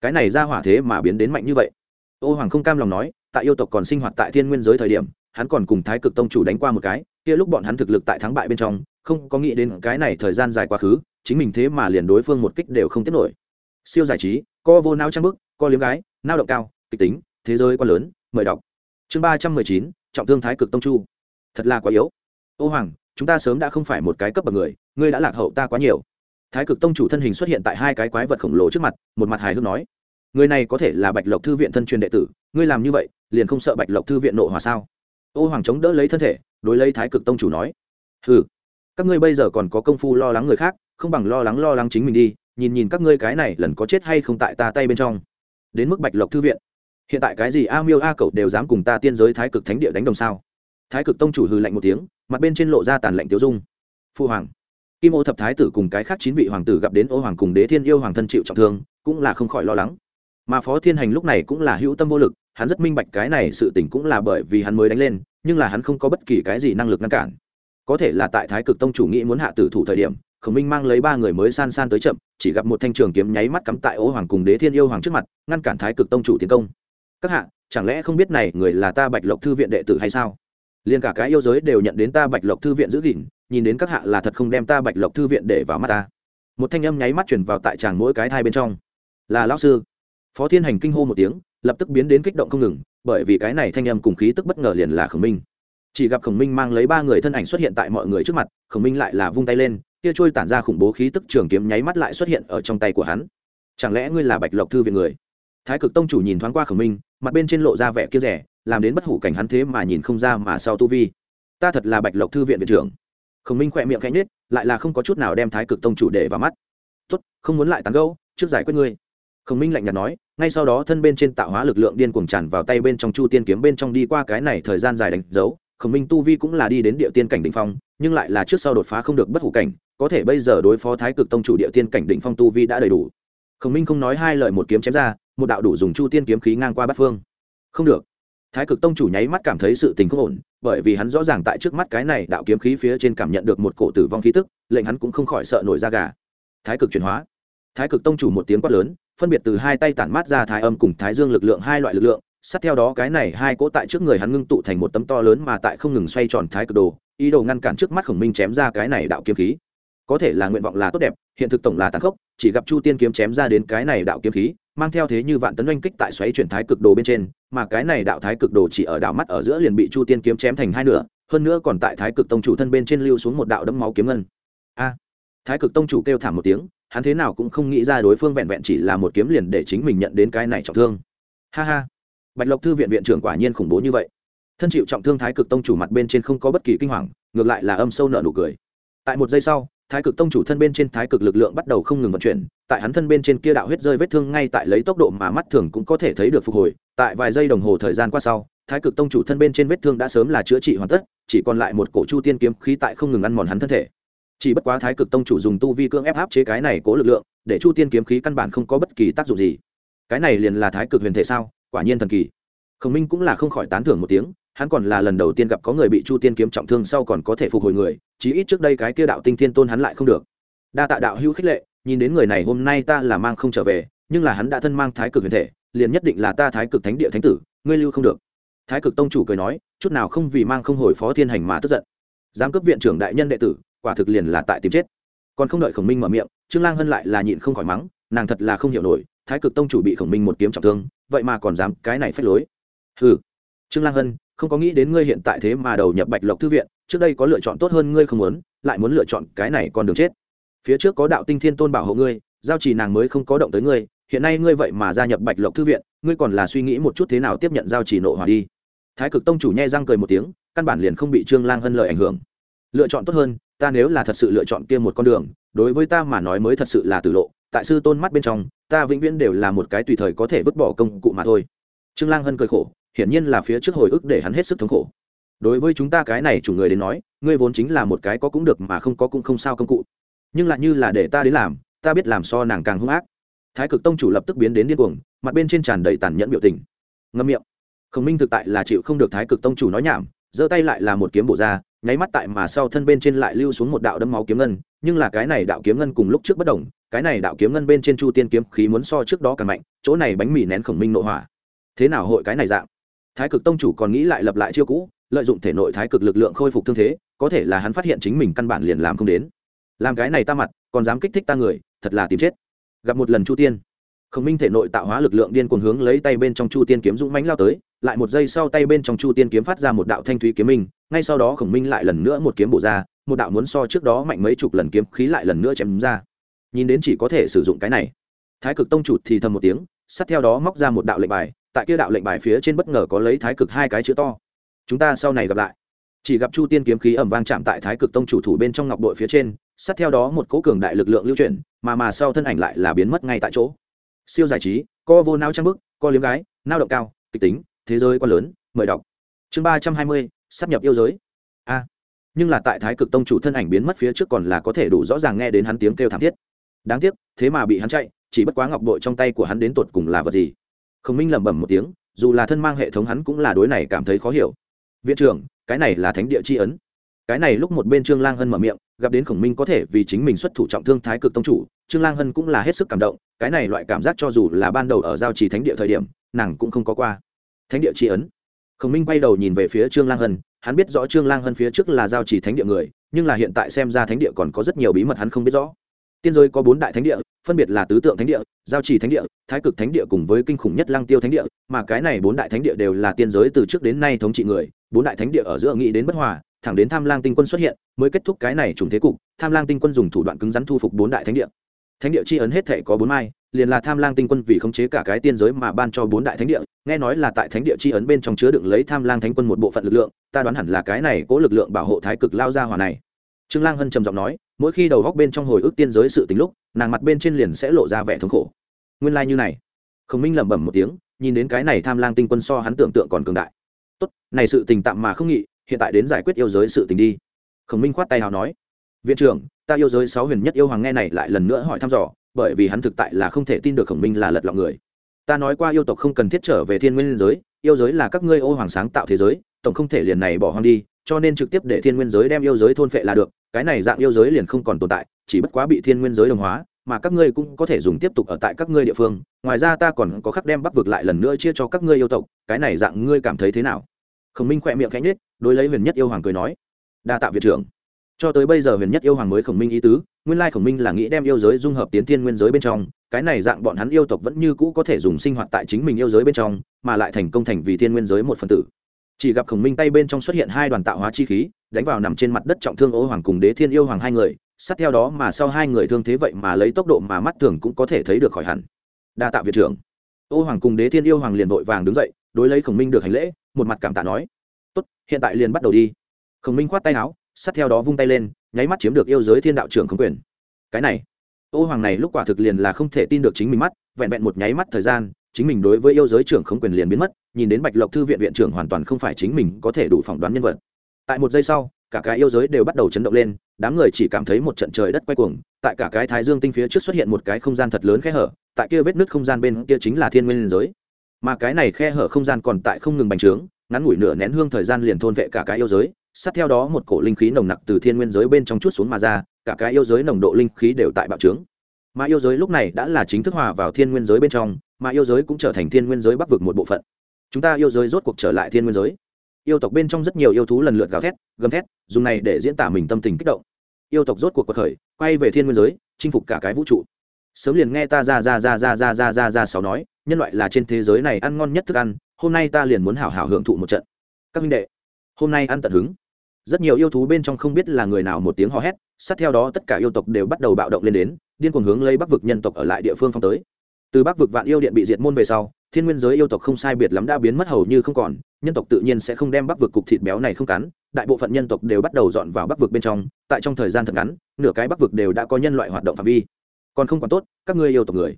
Cái này ra hỏa thế mà biến đến mạnh như vậy. Ô hoàng không cam lòng nói, tại yêu tộc còn sinh hoạt tại thiên nguyên giới thời điểm, hắn còn cùng thái cực tông chủ đánh qua một cái, kia lúc bọn hắn thực lực tại thắng bại bên trong, không có nghĩ đến cái này thời gian dài quá khứ, chính mình thế mà liền đối phương một kích đều không tiếp nổi siêu giải trí, co vô nao trang bức, co liếm gái, nao động cao, kịch tính, thế giới quá lớn, mời đọc. Chương ba trăm mười chín, trọng thương thái cực tông chu. Thật là quá yếu. Ô hoàng, chúng ta sớm đã không phải một cái cấp bậc người, ngươi đã lạc hậu ta quá nhiều. Thái cực tông chủ thân hình xuất hiện tại hai cái quái vật khổng lồ trước mặt, một mặt hài hước nói. Người này có thể là bạch lộc thư viện thân truyền đệ tử, ngươi làm như vậy, liền không sợ bạch lộc thư viện nộ hòa sao? Ô hoàng chống đỡ lấy thân thể, đối lấy thái cực tông chủ nói. Ừ các ngươi bây giờ còn có công phu lo lắng người khác, không bằng lo lắng lo lắng chính mình đi nhìn nhìn các ngươi cái này lần có chết hay không tại ta tay bên trong. Đến mức bạch lộc thư viện. Hiện tại cái gì a miêu a cậu đều dám cùng ta tiên giới thái cực thánh địa đánh đồng sao? Thái cực tông chủ hư lạnh một tiếng, mặt bên trên lộ ra tàn lạnh tiêu dung. Phu hoàng. Kim ô thập thái tử cùng cái khác chín vị hoàng tử gặp đến ô hoàng cùng đế thiên yêu hoàng thân chịu trọng thương, cũng là không khỏi lo lắng. Mà phó thiên hành lúc này cũng là hữu tâm vô lực, hắn rất minh bạch cái này sự tình cũng là bởi vì hắn mới đánh lên, nhưng là hắn không có bất kỳ cái gì năng lực ngăn cản. Có thể là tại thái cực tông chủ nghĩ muốn hạ tử thủ thời điểm khổng minh mang lấy ba người mới san san tới chậm, chỉ gặp một thanh trường kiếm nháy mắt cắm tại ô hoàng cùng đế thiên yêu hoàng trước mặt, ngăn cản thái cực tông chủ tiến công. Các hạ, chẳng lẽ không biết này người là ta bạch lộc thư viện đệ tử hay sao? Liền cả cái yêu giới đều nhận đến ta bạch lộc thư viện giữ gìn, nhìn đến các hạ là thật không đem ta bạch lộc thư viện để vào mắt ta. Một thanh âm nháy mắt chuyển vào tại tràng mỗi cái thai bên trong. Là lão sư. Phó thiên hành kinh hô một tiếng, lập tức biến đến kích động không ngừng, bởi vì cái này thanh âm cùng khí tức bất ngờ liền là khổng minh. Chỉ gặp khổng minh mang lấy ba người thân ảnh xuất hiện tại mọi người trước mặt, khổng minh lại là vung tay lên kia trôi tản ra khủng bố khí tức trường kiếm nháy mắt lại xuất hiện ở trong tay của hắn. Chẳng lẽ ngươi là bạch lộc thư viện người? Thái cực tông chủ nhìn thoáng qua khổng minh, mặt bên trên lộ ra vẻ kia rẻ, làm đến bất hủ cảnh hắn thế mà nhìn không ra mà sau tu vi. Ta thật là bạch lộc thư viện viện trưởng. Khổng minh khỏe miệng khẽ nhết lại là không có chút nào đem thái cực tông chủ để vào mắt. Tốt, không muốn lại tán gâu trước giải quyết ngươi. Khổng minh lạnh nhạt nói, ngay sau đó thân bên trên tạo hóa lực lượng điên cuồng tràn vào tay bên trong chu tiên kiếm bên trong đi qua cái này thời gian dài đánh dấu khổng minh tu vi cũng là đi đến địa tiên cảnh đ ỉ n h phong, nhưng lại là trước sau đột phá không được bất hủ cảnh, có thể bây giờ đối phó thái cực tông chủ địa tiên cảnh đ ỉ n h phong tu vi đã đầy đủ. Khổng minh không nói hai lời một kiếm chém ra, một đạo đủ dùng chu tiên kiếm khí ngang qua bát phương. Không được. Thái cực tông chủ nháy mắt cảm thấy sự tình không ổn, bởi vì hắn rõ ràng tại trước mắt cái này đạo kiếm khí phía trên cảm nhận được một cổ tử vong khí tức, lệnh hắn cũng không khỏi sợ nổi da gà. Thái cực chuyển hóa. Thái cực tông chủ một tiếng quát lớn, phân biệt từ hai tay tản mát ra thái âm cùng thái dương lực lượng hai loại lực lượng sát theo đó cái này hai cỗ tại trước người hắn ngưng tụ thành một tấm to lớn mà tại không ngừng xoay tròn thái cực đồ, ý đồ ngăn cản trước mắt khổng minh chém ra cái này đạo kiếm khí. Có thể là nguyện vọng là tốt đẹp, hiện thực tổng là tàn khốc, chỉ gặp chu tiên kiếm chém ra đến cái này đạo kiếm khí, mang theo thế như vạn tấn oanh kích tại xoáy chuyển thái cực đồ bên trên, mà cái này đạo thái cực đồ chỉ ở đạo mắt ở giữa liền bị chu tiên kiếm chém thành hai nửa, hơn nữa còn tại thái cực tông chủ thân bên trên lưu xuống một đạo đấm máu kiếm ngân. A! Thái cực tông chủ kêu thảm một tiếng, hắn thế nào cũng không nghĩ ra đối phương vẹn vẹn chỉ là một kiếm liền để chính mình nhận đến cái này trọng thương. Ha ha! Bạch lộc thư viện viện trưởng quả nhiên khủng bố như vậy. Thân chịu trọng thương thái cực tông chủ mặt bên trên không có bất kỳ kinh hoàng, ngược lại là âm sâu nợ nụ cười. Tại một giây sau, thái cực tông chủ thân bên trên thái cực lực lượng bắt đầu không ngừng vận chuyển, tại hắn thân bên trên kia đạo huyết rơi vết thương ngay tại lấy tốc độ mà mắt thường cũng có thể thấy được phục hồi, tại vài giây đồng hồ thời gian qua sau, thái cực tông chủ thân bên trên vết thương đã sớm là chữa trị hoàn tất, chỉ còn lại một cổ chu tiên kiếm khí tại không ngừng ăn mòn hắn thân thể. Chỉ bất quá thái cực tông chủ dùng tu vi cương ép áp chế cái này cố lực lượng, để chu tiên kiếm khí căn bản không có bất kỳ tác dụng gì. Cái này liền là thái cực huyền thể sao? Quả nhiên thần kỳ. Khổng minh cũng là không khỏi tán thưởng một tiếng, hắn còn là lần đầu tiên gặp có người bị chu tiên kiếm trọng thương sau còn có thể phục hồi người, chí ít trước đây cái kia đạo tinh thiên tôn hắn lại không được. Đa tạ đạo hữu khích lệ, nhìn đến người này hôm nay ta là mang không trở về, nhưng là hắn đã thân mang thái cực huyền thể, liền nhất định là ta thái cực thánh địa thánh tử, ngươi lưu không được. Thái cực tông chủ cười nói, chút nào không vì mang không hồi phó thiên hành mà tức giận. Giám cấp viện trưởng đại nhân đệ tử, quả thực liền là tại tìm chết. Còn không đợi khổng minh mở miệng, trương lang hân lại là nhịn không khỏi mắng, nàng thật là không hiểu nổi thái cực tông chủ bị khổng minh một kiếm trọng thương, vậy mà còn dám cái này phách lối. Ừ trương lang hân, không có nghĩ đến ngươi hiện tại thế mà đầu nhập bạch lộc thư viện, trước đây có lựa chọn tốt hơn ngươi không muốn, lại muốn lựa chọn cái này còn đường chết. Phía trước có đạo tinh thiên tôn bảo hộ ngươi, giao trì nàng mới không có động tới ngươi, hiện nay ngươi vậy mà gia nhập bạch lộc thư viện, ngươi còn là suy nghĩ một chút thế nào tiếp nhận giao trì nộ hòa đi. Thái cực tông chủ nhai răng cười một tiếng, căn bản liền không bị trương lang hân lợi ảnh hưởng. Lựa chọn tốt hơn, ta nếu là thật sự lựa chọn kia một con đường, đối với ta mà nói mới thật sự là tử lộ tại sư tôn mắt bên trong, ta vĩnh viễn đều là một cái tùy thời có thể vứt bỏ công cụ mà thôi. Trương lang hân cười khổ, hiển nhiên là phía trước hồi ức để hắn hết sức thống khổ. Đối với chúng ta cái này chủ người đến nói, ngươi vốn chính là một cái có cũng được mà không có cũng không sao công cụ. Nhưng lại như là để ta đến làm, ta biết làm so nàng càng hung ác. Thái cực tông chủ lập tức biến đến điên cuồng, mặt bên trên tràn đầy tàn nhẫn biểu tình. Ngâm miệng. Khổng minh thực tại là chịu không được thái cực tông chủ nói nhảm, giơ tay lại là một kiếm bổ ra, nháy mắt tại mà sau thân bên trên lại lưu xuống một đạo đấm máu kiếm ngân, nhưng là cái này đạo kiếm ngân cùng lúc trước bất đồng cái này đạo kiếm ngân bên trên chu tiên kiếm khí muốn so trước đó càng mạnh, chỗ này bánh mì nén khổng minh nội hỏa. Thế nào hội cái này dạng? Thái cực tông chủ còn nghĩ lại lập lại chiêu cũ, lợi dụng thể nội thái cực lực lượng khôi phục thương thế, có thể là hắn phát hiện chính mình căn bản liền làm không đến. Làm cái này ta mặt, còn dám kích thích ta người, thật là tìm chết. Gặp một lần chu tiên, khổng minh thể nội tạo hóa lực lượng điên cuồng hướng lấy tay bên trong chu tiên kiếm dũng mánh lao tới, lại một giây sau tay bên trong chu tiên kiếm phát ra một đạo thanh thúy kiếm minh, ngay sau đó khổng minh lại lần nữa một kiếm bổ ra, một đạo muốn so trước đó mạnh mấy chục lần kiếm khí lại lần nữa chém ra nhìn đến chỉ có thể sử dụng cái này. Thái cực tông chụt thì thầm một tiếng, sát theo đó móc ra một đạo lệnh bài, tại kia đạo lệnh bài phía trên bất ngờ có lấy thái cực hai cái chữ to. Chúng ta sau này gặp lại. Chỉ gặp chu tiên kiếm khí ẩm vang chạm tại thái cực tông chủ thủ bên trong ngọc đội phía trên, sát theo đó một cố cường đại lực lượng lưu chuyển, mà mà sau thân ảnh lại là biến mất ngay tại chỗ. Siêu giải trí, co vô nao trang bức, co liếm gái, nao động cao, kịch tính, thế giới quá lớn, mời đọc. Chương ba trăm hai mươi, sắp nhập yêu giới. A. Nhưng là tại thái cực tông chủ thân ảnh biến mất phía trước còn là có thể đủ rõ ràng nghe đến hắn tiếng kêu thảm thiết đáng tiếc, thế mà bị hắn chạy, chỉ bất quá ngọc bội trong tay của hắn đến tột cùng là vật gì? Khổng minh lẩm bẩm một tiếng, dù là thân mang hệ thống hắn cũng là đối này cảm thấy khó hiểu. Viện trưởng, cái này là thánh địa c h i ấn. Cái này lúc một bên trương lang hân mở miệng, gặp đến khổng minh có thể vì chính mình xuất thủ trọng thương thái cực tông chủ, trương lang hân cũng là hết sức cảm động, cái này loại cảm giác cho dù là ban đầu ở giao trì thánh địa thời điểm, nàng cũng không có qua. Thánh địa tri ấn. Khổng minh quay đầu nhìn về phía trương lang hân, hắn biết rõ trương lang hân phía trước là giao trì thánh địa người, nhưng là hiện tại xem ra thánh địa còn có rất nhiều bí mật hắn không biết rõ tiên giới có bốn đại thánh địa, phân biệt là tứ tượng thánh địa, giao trì thánh địa, thái cực thánh địa cùng với kinh khủng nhất lăng tiêu thánh địa, mà cái này bốn đại thánh địa đều là tiên giới từ trước đến nay thống trị người. Bốn đại thánh địa ở giữa nghĩ đến bất hòa, thẳng đến tham lang tinh quân xuất hiện, mới kết thúc cái này trùng thế cục. Tham lang tinh quân dùng thủ đoạn cứng rắn thu phục bốn đại thánh địa. Thánh địa c h i ấn hết thể có bốn mai, liền là tham lang tinh quân vì khống chế cả cái tiên giới mà ban cho bốn đại thánh địa. Nghe nói là tại thánh địa c h i ấn bên trong chứa đựng lấy tham lang thánh quân một bộ phận lực lượng, ta đoán hẳn là cái này cố lực lượng bảo hộ thái cực lao ra hòa này. Trương lang hân trầm giọng nói mỗi khi đầu góc bên trong hồi ức tiên giới sự tính lúc, nàng mặt bên trên liền sẽ lộ ra vẻ thống khổ. Nguyên lai、like、như này. Khổng minh lẩm bẩm một tiếng, nhìn đến cái này tham lang tinh quân so hắn tưởng tượng còn cường đại. Tốt, này sự tình tạm mà không nghị, hiện tại đến giải quyết yêu giới sự tình đi. Khổng minh khoát tay hào nói, viện trưởng, ta yêu giới sáu huyền nhất yêu hoàng nghe này lại lần nữa hỏi thăm dò, bởi vì hắn thực tại là không thể tin được khổng minh là lật lọng người. Ta nói qua yêu tộc không cần thiết trở về thiên nguyên giới, yêu giới là các ngươi ô hoàng sáng tạo thế giới, tổng không thể liền này bỏ hoang đi, cho nên trực tiếp để thiên nguyên giới đem yêu giới thôn phệ là được cái này dạng yêu giới liền không còn tồn tại, chỉ bất quá bị thiên nguyên giới đồng hóa, mà các ngươi cũng có thể dùng tiếp tục ở tại các ngươi địa phương. Ngoài ra ta còn có khắc đem bắc vực lại lần nữa chia cho các ngươi yêu tộc, cái này dạng ngươi cảm thấy thế nào? Khổng minh khỏe miệng khẽ nết đối lấy huyền nhất yêu hoàng cười nói, đa tạ viện trưởng. Cho tới bây giờ huyền nhất yêu hoàng mới khổng minh ý tứ, nguyên lai khổng minh là nghĩ đem yêu giới dung hợp tiến thiên nguyên giới bên trong, cái này dạng bọn hắn yêu tộc vẫn như cũ có thể dùng sinh hoạt tại chính mình yêu giới bên trong, mà lại thành công thành vì thiên nguyên giới một phần tử chỉ gặp khổng minh tay bên trong xuất hiện hai đoàn tạo hóa chi khí, đánh vào nằm trên mặt đất trọng thương ô hoàng cùng đế thiên yêu hoàng hai người, sát theo đó mà sau hai người thương thế vậy mà lấy tốc độ mà mắt thường cũng có thể thấy được khỏi hẳn. Đa tạ viện trưởng. Ô hoàng cùng đế thiên yêu hoàng liền vội vàng đứng dậy, đối lấy khổng minh được hành lễ, một mặt cảm tạ nói, tốt, hiện tại liền bắt đầu đi. Khổng minh khoát tay áo, sát theo đó vung tay lên, nháy mắt chiếm được yêu giới thiên đạo trưởng không quyền. Cái này, ô hoàng này lúc quả thực liền là không thể tin được chính mình mắt, vẹn vẹn một nháy mắt thời gian, chính mình đối với yêu giới trưởng không quyền liền biến mất nhìn đến bạch lộc thư viện viện trưởng hoàn toàn không phải chính mình có thể đủ phỏng đoán nhân vật. Tại một giây sau, cả cái yêu giới đều bắt đầu chấn động lên, đám người chỉ cảm thấy một trận trời đất quay cuồng, tại cả cái thái dương tinh phía trước xuất hiện một cái không gian thật lớn khe hở, tại kia vết nứt không gian bên kia chính là thiên nguyên giới. Mà cái này khe hở không gian còn tại không ngừng bành trướng, ngắn ngủi nửa nén hương thời gian liền thôn vệ cả cái yêu giới, sát theo đó một cổ linh khí nồng nặc từ thiên nguyên giới bên trong chút xuống mà ra, cả cái yêu giới nồng độ linh khí đều tại bạo trướng. Mà yêu giới lúc này đã là chính thức hòa vào thiên nguyên giới bên trong, mà yêu giới cũng trở thành thiên nguyên giới bắc vực một bộ phận chúng ta yêu giới rốt cuộc trở lại thiên nguyên giới. Yêu tộc bên trong rất nhiều yêu thú lần lượt gào thét, gầm thét, dùng này để diễn tả mình tâm tình kích động. Yêu tộc rốt cuộc cuộc khởi, quay về thiên nguyên giới, chinh phục cả cái vũ trụ. Sớm liền nghe ta ra ra ra ra ra ra ra ra sáu nói, nhân loại là trên thế giới này ăn ngon nhất thức ăn, hôm nay ta liền muốn hảo hảo hưởng thụ một trận. Các minh đệ, hôm nay ăn tận hứng. Rất nhiều yêu thú bên trong không biết là người nào một tiếng hò hét, sát theo đó tất cả yêu tộc đều bắt đầu bạo động lên đến, điên cuồng hướng lấy bắc vực nhân tộc ở lại địa phương phong tới. Từ bắc vực vạn yêu điện bị diệt môn về sau thiên nguyên giới yêu tộc không sai biệt lắm đã biến mất hầu như không còn, nhân tộc tự nhiên sẽ không đem bắc vực cục thịt béo này không cắn, đại bộ phận nhân tộc đều bắt đầu dọn vào bắc vực bên trong, tại trong thời gian thật ngắn, nửa cái bắc vực đều đã có nhân loại hoạt động phạm vi. Còn không còn tốt, các ngươi yêu tộc người.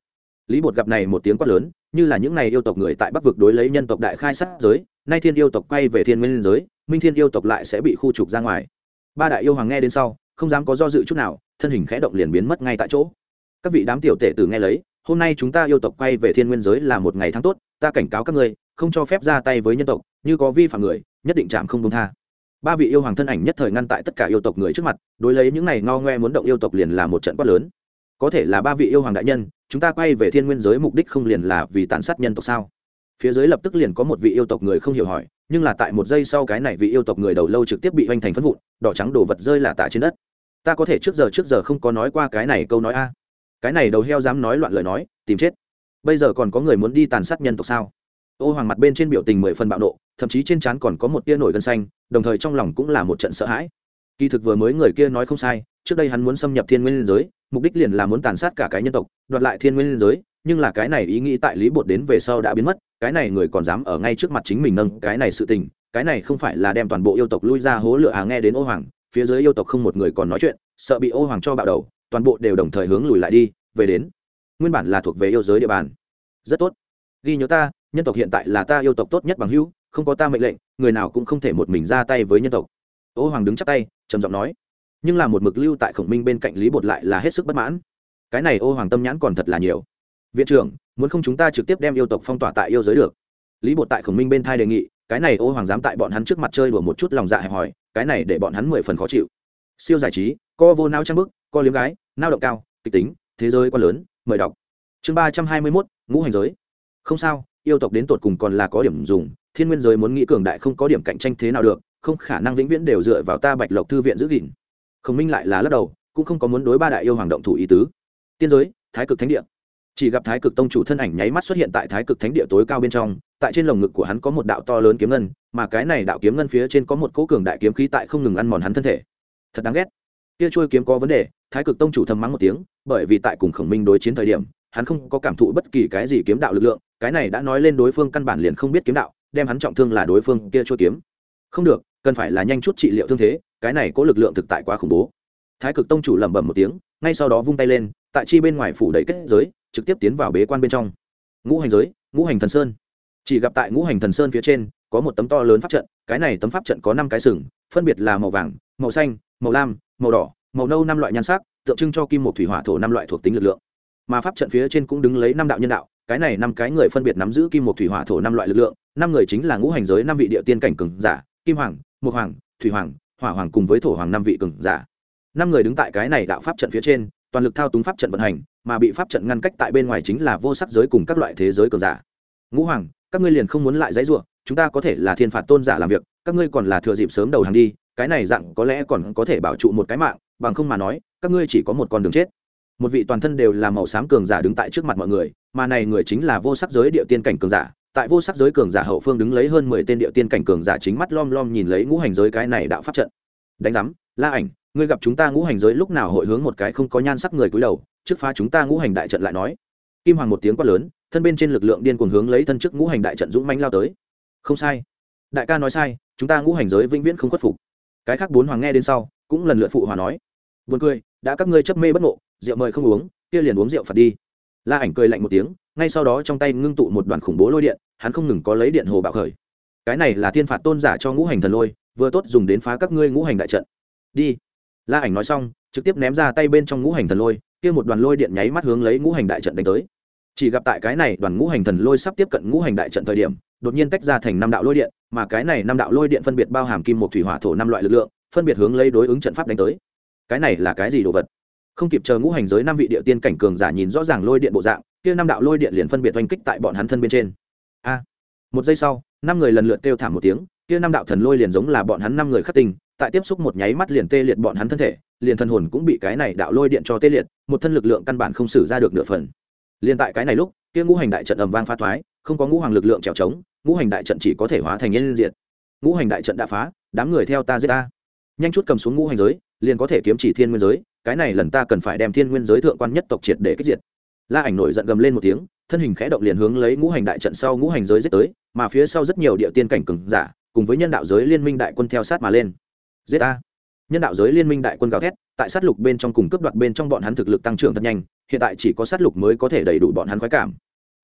Lý bột gặp này một tiếng quát lớn, như là những này yêu tộc người tại bắc vực đối lấy nhân tộc đại khai sát giới, nay thiên yêu tộc quay về thiên nguyên giới, minh thiên yêu tộc lại sẽ bị khu trục ra ngoài. Ba đại yêu hoàng nghe đến sau, không dám có do dự chút nào, thân hình khẽ động liền biến mất ngay tại chỗ. Các vị đám tiểu tể tử nghe lấy hôm nay chúng ta yêu tộc quay về thiên nguyên giới là một ngày tháng tốt, ta cảnh cáo các ngươi, không cho phép ra tay với nhân tộc, như có vi phạm người, nhất định chạm không công tha. Ba vị yêu hoàng thân ảnh nhất thời ngăn tại tất cả yêu tộc người trước mặt, đối lấy những này ngao ngoe muốn động yêu tộc liền là một trận quát lớn. Có thể là ba vị yêu hoàng đại nhân, chúng ta quay về thiên nguyên giới mục đích không liền là vì tàn sát nhân tộc sao? Phía dưới lập tức liền có một vị yêu tộc người không hiểu hỏi, nhưng là tại một giây sau cái này vị yêu tộc người đầu lâu trực tiếp bị hoành thành phân vụn, đỏ trắng đổ vật rơi là tạ trên đất. Ta có thể trước giờ trước giờ không có nói qua cái này câu nói a cái này đầu heo dám nói loạn lời nói, tìm chết. Bây giờ còn có người muốn đi tàn sát nhân tộc sao? Ô hoàng mặt bên trên biểu tình mười phần bạo nộ, thậm chí trên trán còn có một tia nổi gân xanh, đồng thời trong lòng cũng là một trận sợ hãi. Kỳ thực vừa mới người kia nói không sai, trước đây hắn muốn xâm nhập thiên nguyên giới, mục đích liền là muốn tàn sát cả cái nhân tộc, đoạt lại thiên nguyên giới, nhưng là cái này ý nghĩ tại lý bột đến về sau đã biến mất, cái này người còn dám ở ngay trước mặt chính mình nâng cái này sự tình, cái này không phải là đem toàn bộ yêu tộc lui ra hố lửa à nghe đến ô hoàng, phía dưới yêu tộc không một người còn nói chuyện, sợ bị ô hoàng cho bạo đầu toàn bộ đều đồng thời hướng lùi lại đi, về đến. Nguyên bản là thuộc về yêu giới địa bàn. Rất tốt. Ghi nhớ ta, nhân tộc hiện tại là ta yêu tộc tốt nhất bằng hữu, không có ta mệnh lệnh, người nào cũng không thể một mình ra tay với nhân tộc. Ô hoàng đứng chắp tay, trầm giọng nói. Nhưng là một mực lưu tại khổng minh bên cạnh lý bột lại là hết sức bất mãn. Cái này ô hoàng tâm nhãn còn thật là nhiều. Viện trưởng, muốn không chúng ta trực tiếp đem yêu tộc phong tỏa tại yêu giới được? Lý bột tại khổng minh bên thai đề nghị, cái này ô hoàng dám tại bọn hắn trước mặt chơi đùa một chút lòng dạ hẹp hòi, cái này để bọn hắn mười phần khó chịu. Siêu giải trí, co vô nao trang bức co liếm gái, nao động cao, kịch tính, thế giới quá lớn, mời đọc. Chương ba trăm hai mươi mốt, ngũ hành giới. Không sao, yêu tộc đến tột cùng còn là có điểm dùng, thiên nguyên giới muốn nghĩ cường đại không có điểm cạnh tranh thế nào được, không khả năng vĩnh viễn đều dựa vào ta bạch lộc thư viện giữ gìn. Khổng minh lại là lắc đầu, cũng không có muốn đối ba đại yêu hoàng động thủ ý tứ. Tiên giới, thái cực thánh địa. Chỉ gặp thái cực tông chủ thân ảnh nháy mắt xuất hiện tại thái cực thánh địa tối cao bên trong, tại trên lồng ngực của hắn có một đạo to lớn kiếm ngân, mà cái này đạo kiếm ngân phía trên có một cỗ cường đại kiếm khí tại không ngừng ăn mòn hắn thân thể. Thật đáng ghét kia trôi kiếm có vấn đề, thái cực tông chủ thầm mắng một tiếng, bởi vì tại cùng khổng minh đối chiến thời điểm, hắn không có cảm thụ bất kỳ cái gì kiếm đạo lực lượng, cái này đã nói lên đối phương căn bản liền không biết kiếm đạo, đem hắn trọng thương là đối phương kia trôi kiếm. Không được, cần phải là nhanh chút trị liệu thương thế, cái này có lực lượng thực tại quá khủng bố. Thái cực tông chủ lẩm bẩm một tiếng, ngay sau đó vung tay lên, tại chi bên ngoài phủ đầy kết giới, trực tiếp tiến vào bế quan bên trong. Ngũ hành giới, ngũ hành thần sơn. Chỉ gặp tại ngũ hành thần sơn phía trên, có một tấm to lớn pháp trận, cái này tấm pháp trận có năm cái sừng, phân biệt là màu vàng, màu xanh màu lam, màu đỏ, màu nâu năm loại nhan sắc, tượng trưng cho kim một thủy hỏa thổ năm loại thuộc tính lực lượng. Mà pháp trận phía trên cũng đứng lấy năm đạo nhân đạo, cái này năm cái người phân biệt nắm giữ kim một thủy hỏa thổ năm loại lực lượng, năm người chính là ngũ hành giới năm vị địa tiên cảnh cường giả, kim hoàng mục hoàng, thủy hoàng, hỏa hoàng cùng với thổ hoàng năm vị cường giả. Năm người đứng tại cái này đạo pháp trận phía trên, toàn lực thao túng pháp trận vận hành, mà bị pháp trận ngăn cách tại bên ngoài chính là vô sắc giới cùng các loại thế giới cường giả. Ngũ hoàng, các ngươi liền không muốn lại dãy ruộng chúng ta có thể là thiên phạt tôn giả làm việc, các ngươi còn là thừa dịp sớm đầu hàng đi cái này dạng có lẽ còn có thể bảo trụ một cái mạng, bằng không mà nói, các ngươi chỉ có một con đường chết. Một vị toàn thân đều là màu xám cường giả đứng tại trước mặt mọi người, mà này người chính là vô sắc giới địa tiên cảnh cường giả. Tại vô sắc giới cường giả hậu phương đứng lấy hơn mười tên địa tiên cảnh cường giả chính mắt lom lom nhìn lấy ngũ hành giới cái này đạo pháp trận. Đánh giám, la ảnh, ngươi gặp chúng ta ngũ hành giới lúc nào hội hướng một cái không có nhan sắc người cúi đầu, trước phá chúng ta ngũ hành đại trận lại nói. Kim hoàng một tiếng quát lớn, thân bên trên lực lượng điên cuồng hướng lấy thân trước ngũ hành đại trận dũng manh lao tới. Không sai. Đại ca nói sai, chúng ta ngũ hành giới vĩnh viễn không khuất phục cái khác bốn hoàng nghe đến sau, cũng lần lượt phụ hòa nói. Buồn cười, đã các ngươi chấp mê bất ngộ, rượu mời không uống, kia liền uống rượu phạt đi. La ảnh cười lạnh một tiếng, ngay sau đó trong tay ngưng tụ một đoàn khủng bố lôi điện, hắn không ngừng có lấy điện hồ bạo khởi. Cái này là thiên phạt tôn giả cho ngũ hành thần lôi, vừa tốt dùng đến phá các ngươi ngũ hành đại trận. Đi. La ảnh nói xong, trực tiếp ném ra tay bên trong ngũ hành thần lôi, kia một đoàn lôi điện nháy mắt hướng lấy ngũ hành đại trận đánh tới. Chỉ gặp tại cái này đoàn ngũ hành thần lôi sắp tiếp cận ngũ hành đại trận thời điểm đột nhiên tách ra thành năm đạo lôi điện, mà cái này năm đạo lôi điện phân biệt bao hàm kim một thủy, hỏa, thổ năm loại lực lượng, phân biệt hướng lấy đối ứng trận pháp đánh tới. Cái này là cái gì đồ vật? Không kịp chờ ngũ hành giới năm vị địa tiên cảnh cường giả nhìn rõ ràng lôi điện bộ dạng, kia năm đạo lôi điện liền phân biệt oanh kích tại bọn hắn thân bên trên. A! Một giây sau, năm người lần lượt kêu thảm một tiếng, kia năm đạo thần lôi liền giống là bọn hắn năm người khắc tình tại tiếp xúc một nháy mắt liền tê liệt bọn hắn thân thể, liền thân hồn cũng bị cái này đạo lôi điện cho tê liệt, một thân lực lượng căn bản không xử ra được nửa phần. Liền tại cái này lúc, kia ngũ hành đại trận ầm vang pha thoái, không có ngũ hoàng lực lượng trèo trống ngũ hành đại trận chỉ có thể hóa thành nhân diện ngũ hành đại trận đã phá, đám người theo ta giết ta. Nhanh chút cầm xuống ngũ hành giới, liền có thể kiếm chỉ thiên nguyên giới, cái này lần ta cần phải đem thiên nguyên giới thượng quan nhất tộc triệt để kích diệt. La ảnh nổi giận gầm lên một tiếng, thân hình khẽ động liền hướng lấy ngũ hành đại trận sau ngũ hành giới giết tới, mà phía sau rất nhiều địa tiên cảnh cường giả, cùng với nhân đạo giới liên minh đại quân theo sát mà lên. Giết ta. Nhân đạo giới liên minh đại quân gào thét, tại sát lục bên trong cùng cướp đoạt bên trong bọn hắn thực lực tăng trưởng thật nhanh, hiện tại chỉ có sát lục mới có thể đầy đủ bọn hắn khoái cảm.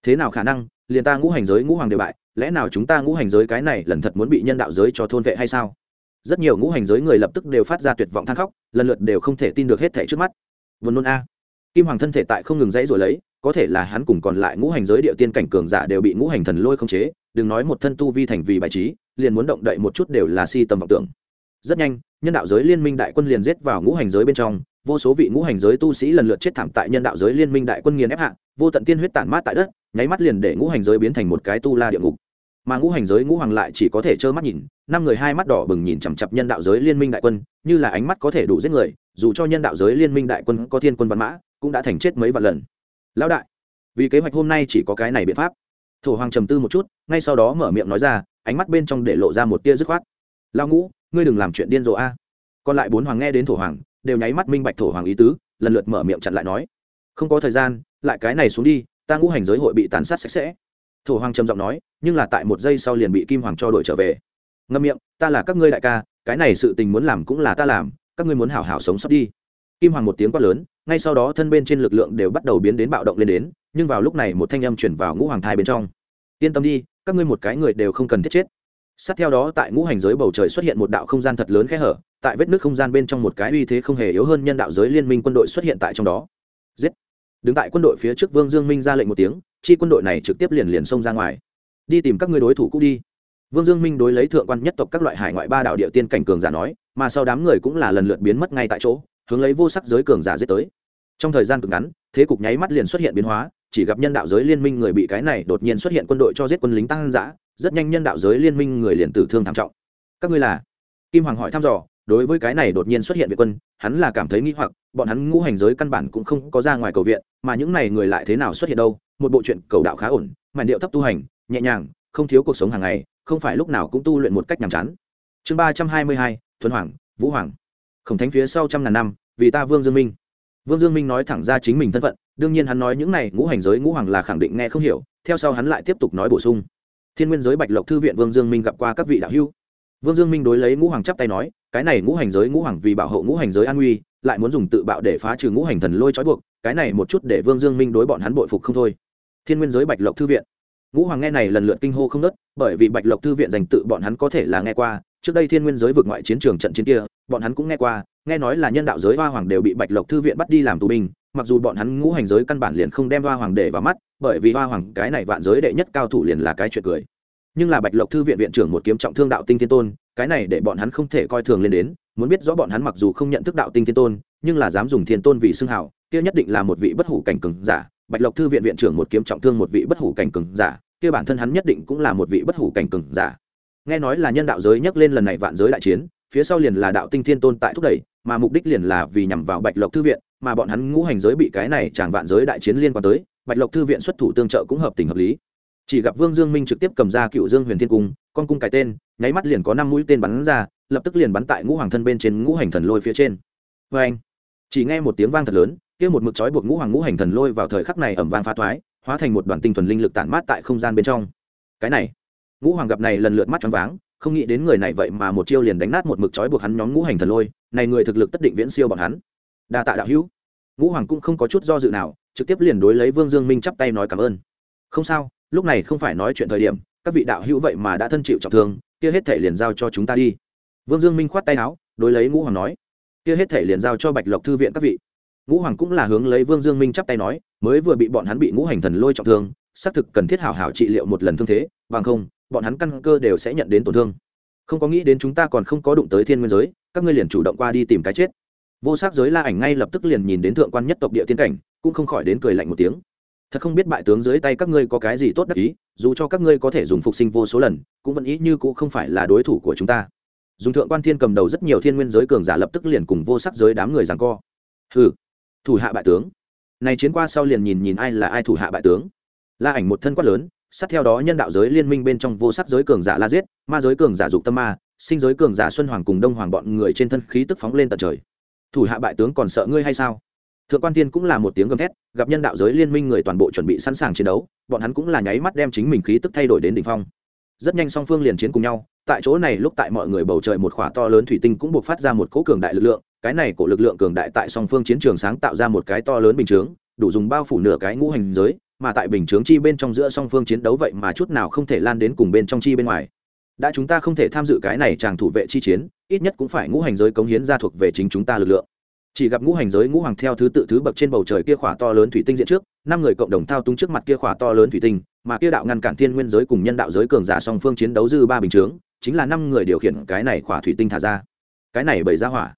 Thế nào khả năng, liền ta ngũ hành giới ngũ hoàng đều bại lẽ nào chúng ta ngũ hành giới cái này lần thật muốn bị nhân đạo giới cho thôn vệ hay sao? Rất nhiều ngũ hành giới người lập tức đều phát ra tuyệt vọng than khóc, lần lượt đều không thể tin được hết thẻ trước mắt. Vườn nôn a. Kim hoàng thân thể tại không ngừng dãy rồi lấy, có thể là hắn cùng còn lại ngũ hành giới địa tiên cảnh cường giả đều bị ngũ hành thần lôi không chế, đừng nói một thân tu vi thành vì bài trí, liền muốn động đậy một chút đều là si tầm vọng tưởng. Rất nhanh, nhân đạo giới liên minh đại quân liền giết vào ngũ hành giới bên trong, vô số vị ngũ hành giới tu sĩ lần lượt chết thảm tại nhân đạo giới liên minh đại quân nghiền ép hạ, vô tận tiên huyết tản mát tại đất, nháy mắt liền để ngũ hành giới biến thành một cái tu la địa ngục mà ngũ hành giới ngũ hoàng lại chỉ có thể trơ mắt nhìn, năm người hai mắt đỏ bừng nhìn chằm chặp nhân đạo giới liên minh đại quân, như là ánh mắt có thể đủ giết người, dù cho nhân đạo giới liên minh đại quân có thiên quân văn mã, cũng đã thành chết mấy vạn lần. Lão đại, vì kế hoạch hôm nay chỉ có cái này biện pháp. Thổ hoàng trầm tư một chút, ngay sau đó mở miệng nói ra, ánh mắt bên trong để lộ ra một tia dứt khoát. Lao ngũ, ngươi đừng làm chuyện điên rồ a. Còn lại bốn hoàng nghe đến thổ hoàng, đều nháy mắt minh bạch thổ hoàng ý tứ, lần lượt mở miệng chặn lại nói, không có thời gian, lại cái này xuống đi, ta ngũ hành giới hội bị tàn sát sạch sẽ thổ hoàng trầm giọng nói, nhưng là tại một giây sau liền bị kim hoàng cho đổi trở về. Ngâm miệng, ta là các ngươi đại ca, cái này sự tình muốn làm cũng là ta làm, các ngươi muốn hảo hảo sống sót đi. Kim hoàng một tiếng quát lớn, ngay sau đó thân bên trên lực lượng đều bắt đầu biến đến bạo động lên đến, nhưng vào lúc này một thanh âm chuyển vào ngũ hoàng thai bên trong. Yên tâm đi, các ngươi một cái người đều không cần thiết chết. Sát theo đó tại ngũ hành giới bầu trời xuất hiện một đạo không gian thật lớn khẽ hở, tại vết nước không gian bên trong một cái uy thế không hề yếu hơn nhân đạo giới liên minh quân đội xuất hiện tại trong đó. Giết! Đứng tại quân đội phía trước vương dương minh ra lệnh một tiếng chi quân đội này trực tiếp liền liền xông ra ngoài. Đi tìm các ngươi đối thủ cũ đi. Vương dương minh đối lấy thượng quan nhất tộc các loại hải ngoại ba đạo địa tiên cảnh cường giả nói, mà sau đám người cũng là lần lượt biến mất ngay tại chỗ, hướng lấy vô sắc giới cường giả giết tới. Trong thời gian cực ngắn, thế cục nháy mắt liền xuất hiện biến hóa, chỉ gặp nhân đạo giới liên minh người bị cái này đột nhiên xuất hiện quân đội cho giết quân lính tăng giã, rất nhanh nhân đạo giới liên minh người liền tử thương thảm trọng. Các ngươi là? Kim hoàng hỏi thăm dò, đối với cái này đột nhiên xuất hiện việt quân, hắn là cảm thấy nghĩ hoặc, bọn hắn ngũ hành giới căn bản cũng không có ra ngoài cầu viện, mà những này người lại thế nào xuất hiện đâu? Một bộ chuyện cầu đạo khá ổn, màn điệu thấp tu hành, nhẹ nhàng, không thiếu cuộc sống hàng ngày, không phải lúc nào cũng tu luyện một cách nhàm chán. Chương ba trăm hai mươi hai, thuần hoàng, vũ hoàng. Khổng thánh phía sau trăm ngàn năm, vì ta vương dương minh. Vương dương minh nói thẳng ra chính mình thân phận, đương nhiên hắn nói những này ngũ hành giới ngũ hoàng là khẳng định nghe không hiểu, theo sau hắn lại tiếp tục nói bổ sung. Thiên nguyên giới bạch lộc thư viện vương dương minh gặp qua các vị đạo hữu. Vương dương minh đối lấy ngũ hoàng chắp tay nói, cái này ngũ hành giới ngũ hoàng vì bảo hộ ngũ hành giới an nguy, lại muốn dùng tự bạo để phá trừ ngũ hành thần lôi trói buộc, cái này một chút để vương dương minh đối bọn hắn bội phục không thôi thiên nguyên giới bạch lộc thư viện. Ngũ hoàng nghe này lần lượt kinh hô không nớt bởi vì bạch lộc thư viện dành tự bọn hắn có thể là nghe qua. Trước đây thiên nguyên giới vượt ngoại chiến trường trận chiến kia, bọn hắn cũng nghe qua, nghe nói là nhân đạo giới hoa hoàng đều bị bạch lộc thư viện bắt đi làm tù binh. Mặc dù bọn hắn ngũ hành giới căn bản liền không đem hoa hoàng để vào mắt, bởi vì hoa hoàng, cái này vạn giới đệ nhất cao thủ liền là cái chuyện cười. Nhưng là bạch lộc thư viện viện trưởng một kiếm trọng thương đạo tinh thiên tôn, cái này để bọn hắn không thể coi thường lên đến. Muốn biết rõ bọn hắn mặc dù không nhận thức đạo tinh thiên tôn, nhưng là dám dùng thiên tôn vì xưng hào, kia nhất định là một vị bất hủ cảnh cường giả bạch lộc thư viện viện trưởng một kiếm trọng thương một vị bất hủ cảnh cường giả, kia bản thân hắn nhất định cũng là một vị bất hủ cảnh cường giả. Nghe nói là nhân đạo giới nhắc lên lần này vạn giới đại chiến, phía sau liền là đạo tinh thiên tôn tại thúc đẩy, mà mục đích liền là vì nhằm vào bạch lộc thư viện, mà bọn hắn ngũ hành giới bị cái này chẳng vạn giới đại chiến liên quan tới, bạch lộc thư viện xuất thủ tương trợ cũng hợp tình hợp lý. Chỉ gặp vương dương minh trực tiếp cầm ra cựu dương huyền thiên cung, con cung cái tên, nháy mắt liền có năm mũi tên bắn ra, lập tức liền bắn tại ngũ hoàng thân bên trên ngũ hành thần lôi phía trên. Vê anh chỉ nghe một tiếng vang thật lớn kia một mực trói buộc ngũ hoàng ngũ hành thần lôi vào thời khắc này ẩm vang phá thoái, hóa thành một đoàn tinh thuần linh lực tản mát tại không gian bên trong. Cái này, ngũ hoàng gặp này lần lượt mắt choáng váng, không nghĩ đến người này vậy mà một chiêu liền đánh nát một mực trói buộc hắn nhóm ngũ hành thần lôi, này người thực lực tất định viễn siêu bọn hắn. Đa tạ đạo hữu. Ngũ hoàng cũng không có chút do dự nào, trực tiếp liền đối lấy vương dương minh chắp tay nói cảm ơn. Không sao, lúc này không phải nói chuyện thời điểm, các vị đạo hữu vậy mà đã thân chịu trọng thương, kia hết thể liền giao cho chúng ta đi. Vương dương minh khoát tay áo, đối lấy ngũ hoàng nói, kia hết thể liền giao cho bạch lộc thư viện các vị ngũ hoàng cũng là hướng lấy vương dương minh chắp tay nói, mới vừa bị bọn hắn bị ngũ hành thần lôi trọng thương, xác thực cần thiết hảo hảo trị liệu một lần thương thế, bằng không, bọn hắn căn cơ đều sẽ nhận đến tổn thương. Không có nghĩ đến chúng ta còn không có đụng tới thiên nguyên giới, các ngươi liền chủ động qua đi tìm cái chết. Vô sắc giới la ảnh ngay lập tức liền nhìn đến thượng quan nhất tộc địa tiên cảnh, cũng không khỏi đến cười lạnh một tiếng. Thật không biết bại tướng dưới tay các ngươi có cái gì tốt đắc ý, dù cho các ngươi có thể dùng phục sinh vô số lần, cũng vẫn ý như cũng không phải là đối thủ của chúng ta. Dùng thượng quan thiên cầm đầu rất nhiều thiên nguyên giới cường giả lập tức liền cùng vô sắc giới đám người rằng co. Hừ thủ hạ bại tướng. Này chiến qua sau liền nhìn nhìn ai là ai thủ hạ bại tướng. La ảnh một thân quát lớn, sát theo đó nhân đạo giới liên minh bên trong vô sắc giới cường giả la giết, ma giới cường giả dục tâm ma, sinh giới cường giả xuân hoàng cùng đông hoàng bọn người trên thân khí tức phóng lên tận trời. Thủ hạ bại tướng còn sợ ngươi hay sao? Thượng quan tiên cũng là một tiếng gầm thét, gặp nhân đạo giới liên minh người toàn bộ chuẩn bị sẵn sàng chiến đấu, bọn hắn cũng là nháy mắt đem chính mình khí tức thay đổi đến đ ỉ n h phong rất nhanh song phương liền chiến cùng nhau, tại chỗ này lúc tại mọi người bầu trời một khỏa to lớn thủy tinh cũng buộc phát ra một cỗ cường đại lực lượng, cái này của lực lượng cường đại tại song phương chiến trường sáng tạo ra một cái to lớn bình chướng, đủ dùng bao phủ nửa cái ngũ hành giới, mà tại bình chướng chi bên trong giữa song phương chiến đấu vậy mà chút nào không thể lan đến cùng bên trong chi bên ngoài. Đã chúng ta không thể tham dự cái này chàng thủ vệ chi chiến, ít nhất cũng phải ngũ hành giới cống hiến ra thuộc về chính chúng ta lực lượng. Chỉ gặp ngũ hành giới ngũ hoàng theo thứ tự thứ bậc trên bầu trời kia khỏa to lớn thủy tinh diện trước, năm người cộng đồng thao túng trước mặt kia khỏa to lớn thủy tinh mà kia đạo ngăn cản thiên nguyên giới cùng nhân đạo giới cường giả song phương chiến đấu dư ba bình chướng, chính là năm người điều khiển cái này khỏa thủy tinh thả ra. Cái này bày ra hỏa.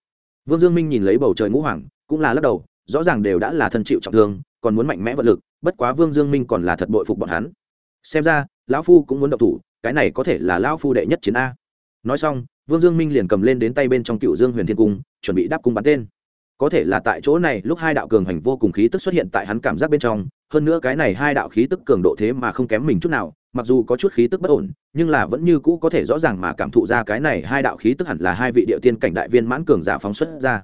Vương dương minh nhìn lấy bầu trời ngũ hoàng, cũng là lắc đầu, rõ ràng đều đã là thân chịu trọng thương, còn muốn mạnh mẽ vật lực, bất quá vương dương minh còn là thật bội phục bọn hắn. Xem ra, lão phu cũng muốn động thủ, cái này có thể là lão phu đệ nhất chiến a. Nói xong, vương dương minh liền cầm lên đến tay bên trong cựu dương huyền thiên cung, chuẩn bị đáp cung bắn tên. Có thể là tại chỗ này, lúc hai đạo cường hành vô cùng khí tức xuất hiện tại hắn cảm giác bên trong hơn nữa cái này hai đạo khí tức cường độ thế mà không kém mình chút nào, mặc dù có chút khí tức bất ổn, nhưng là vẫn như cũ có thể rõ ràng mà cảm thụ ra cái này hai đạo khí tức hẳn là hai vị địa tiên cảnh đại viên mãn cường giả phóng xuất ra.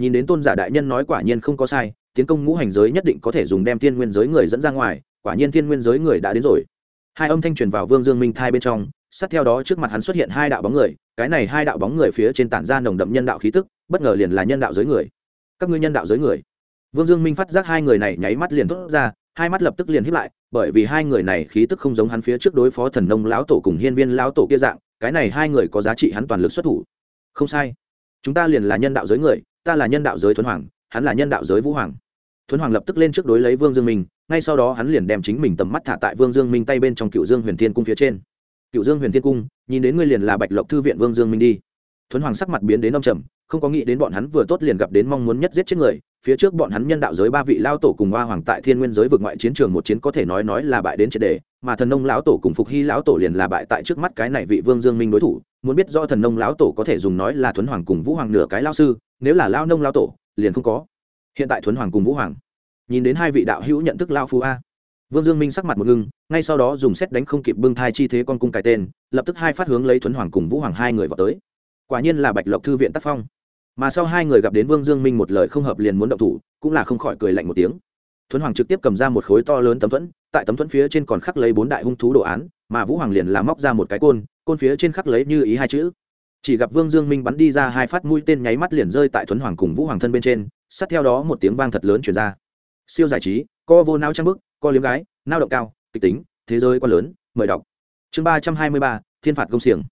Nhìn đến tôn giả đại nhân nói quả nhiên không có sai, tiến công ngũ hành giới nhất định có thể dùng đem thiên nguyên giới người dẫn ra ngoài, quả nhiên thiên nguyên giới người đã đến rồi. Hai âm thanh truyền vào vương dương minh thai bên trong, sát theo đó trước mặt hắn xuất hiện hai đạo bóng người, cái này hai đạo bóng người phía trên tản ra nồng đậm nhân đạo khí tức, bất ngờ liền là nhân đạo giới người. Các ngươi nhân đạo giới người? Vương dương minh phát giác hai người này nháy mắt liền thốt ra, hai mắt lập tức liền hiếp lại, bởi vì hai người này khí tức không giống hắn phía trước đối phó thần nông lão tổ cùng hiên viên lão tổ kia dạng, cái này hai người có giá trị hắn toàn lực xuất thủ. Không sai. Chúng ta liền là nhân đạo giới người, ta là nhân đạo giới thuấn hoàng, hắn là nhân đạo giới vũ hoàng. Thuấn hoàng lập tức lên trước đối lấy vương dương minh, ngay sau đó hắn liền đem chính mình tầm mắt thả tại vương dương minh tay bên trong cựu dương huyền thiên cung phía trên. Cựu dương huyền thiên cung, nhìn đến ngươi liền là bạch lộc thư viện vương dương minh đi. Thuấn hoàng sắc mặt biến đến đông trầm, không có nghĩ đến bọn hắn vừa tốt liền gặp đến mong muốn nhất giết chết người phía trước bọn hắn nhân đạo giới ba vị lao tổ cùng hoa hoàng tại thiên nguyên giới vượt ngoại chiến trường một chiến có thể nói nói là bại đến triệt đề, mà thần nông lão tổ cùng phục hy lão tổ liền là bại tại trước mắt cái này vị vương dương minh đối thủ, muốn biết do thần nông lão tổ có thể dùng nói là thuấn hoàng cùng vũ hoàng nửa cái lao sư, nếu là lao nông lao tổ, liền không có. Hiện tại thuấn hoàng cùng vũ hoàng, nhìn đến hai vị đạo hữu nhận thức lao phu a. Vương dương minh sắc mặt một ngưng, ngay sau đó dùng xét đánh không kịp bưng thai chi thế con cung cái tên, lập tức hai phát hướng lấy thuấn hoàng cùng vũ hoàng hai người vào tới. Quả nhiên là bạch lộc thư viện tác phong mà sau hai người gặp đến vương dương minh một lời không hợp liền muốn động thủ, cũng là không khỏi cười lạnh một tiếng. Thuấn hoàng trực tiếp cầm ra một khối to lớn tấm thuẫn, tại tấm thuẫn phía trên còn khắc lấy bốn đại hung thú đồ án, mà vũ hoàng liền làm móc ra một cái côn côn phía trên khắc lấy như ý hai chữ. Chỉ gặp vương dương minh bắn đi ra hai phát mũi tên nháy mắt liền rơi tại thuấn hoàng cùng vũ hoàng thân bên trên, sát theo đó một tiếng vang thật lớn chuyển ra. Siêu giải trí, co vô nao trang bức, co liếm gái nao động cao, kịch tính, thế giới quá lớn, mời đọc. Chương ba trăm hai mươi ba, thiên phạt công xiềng.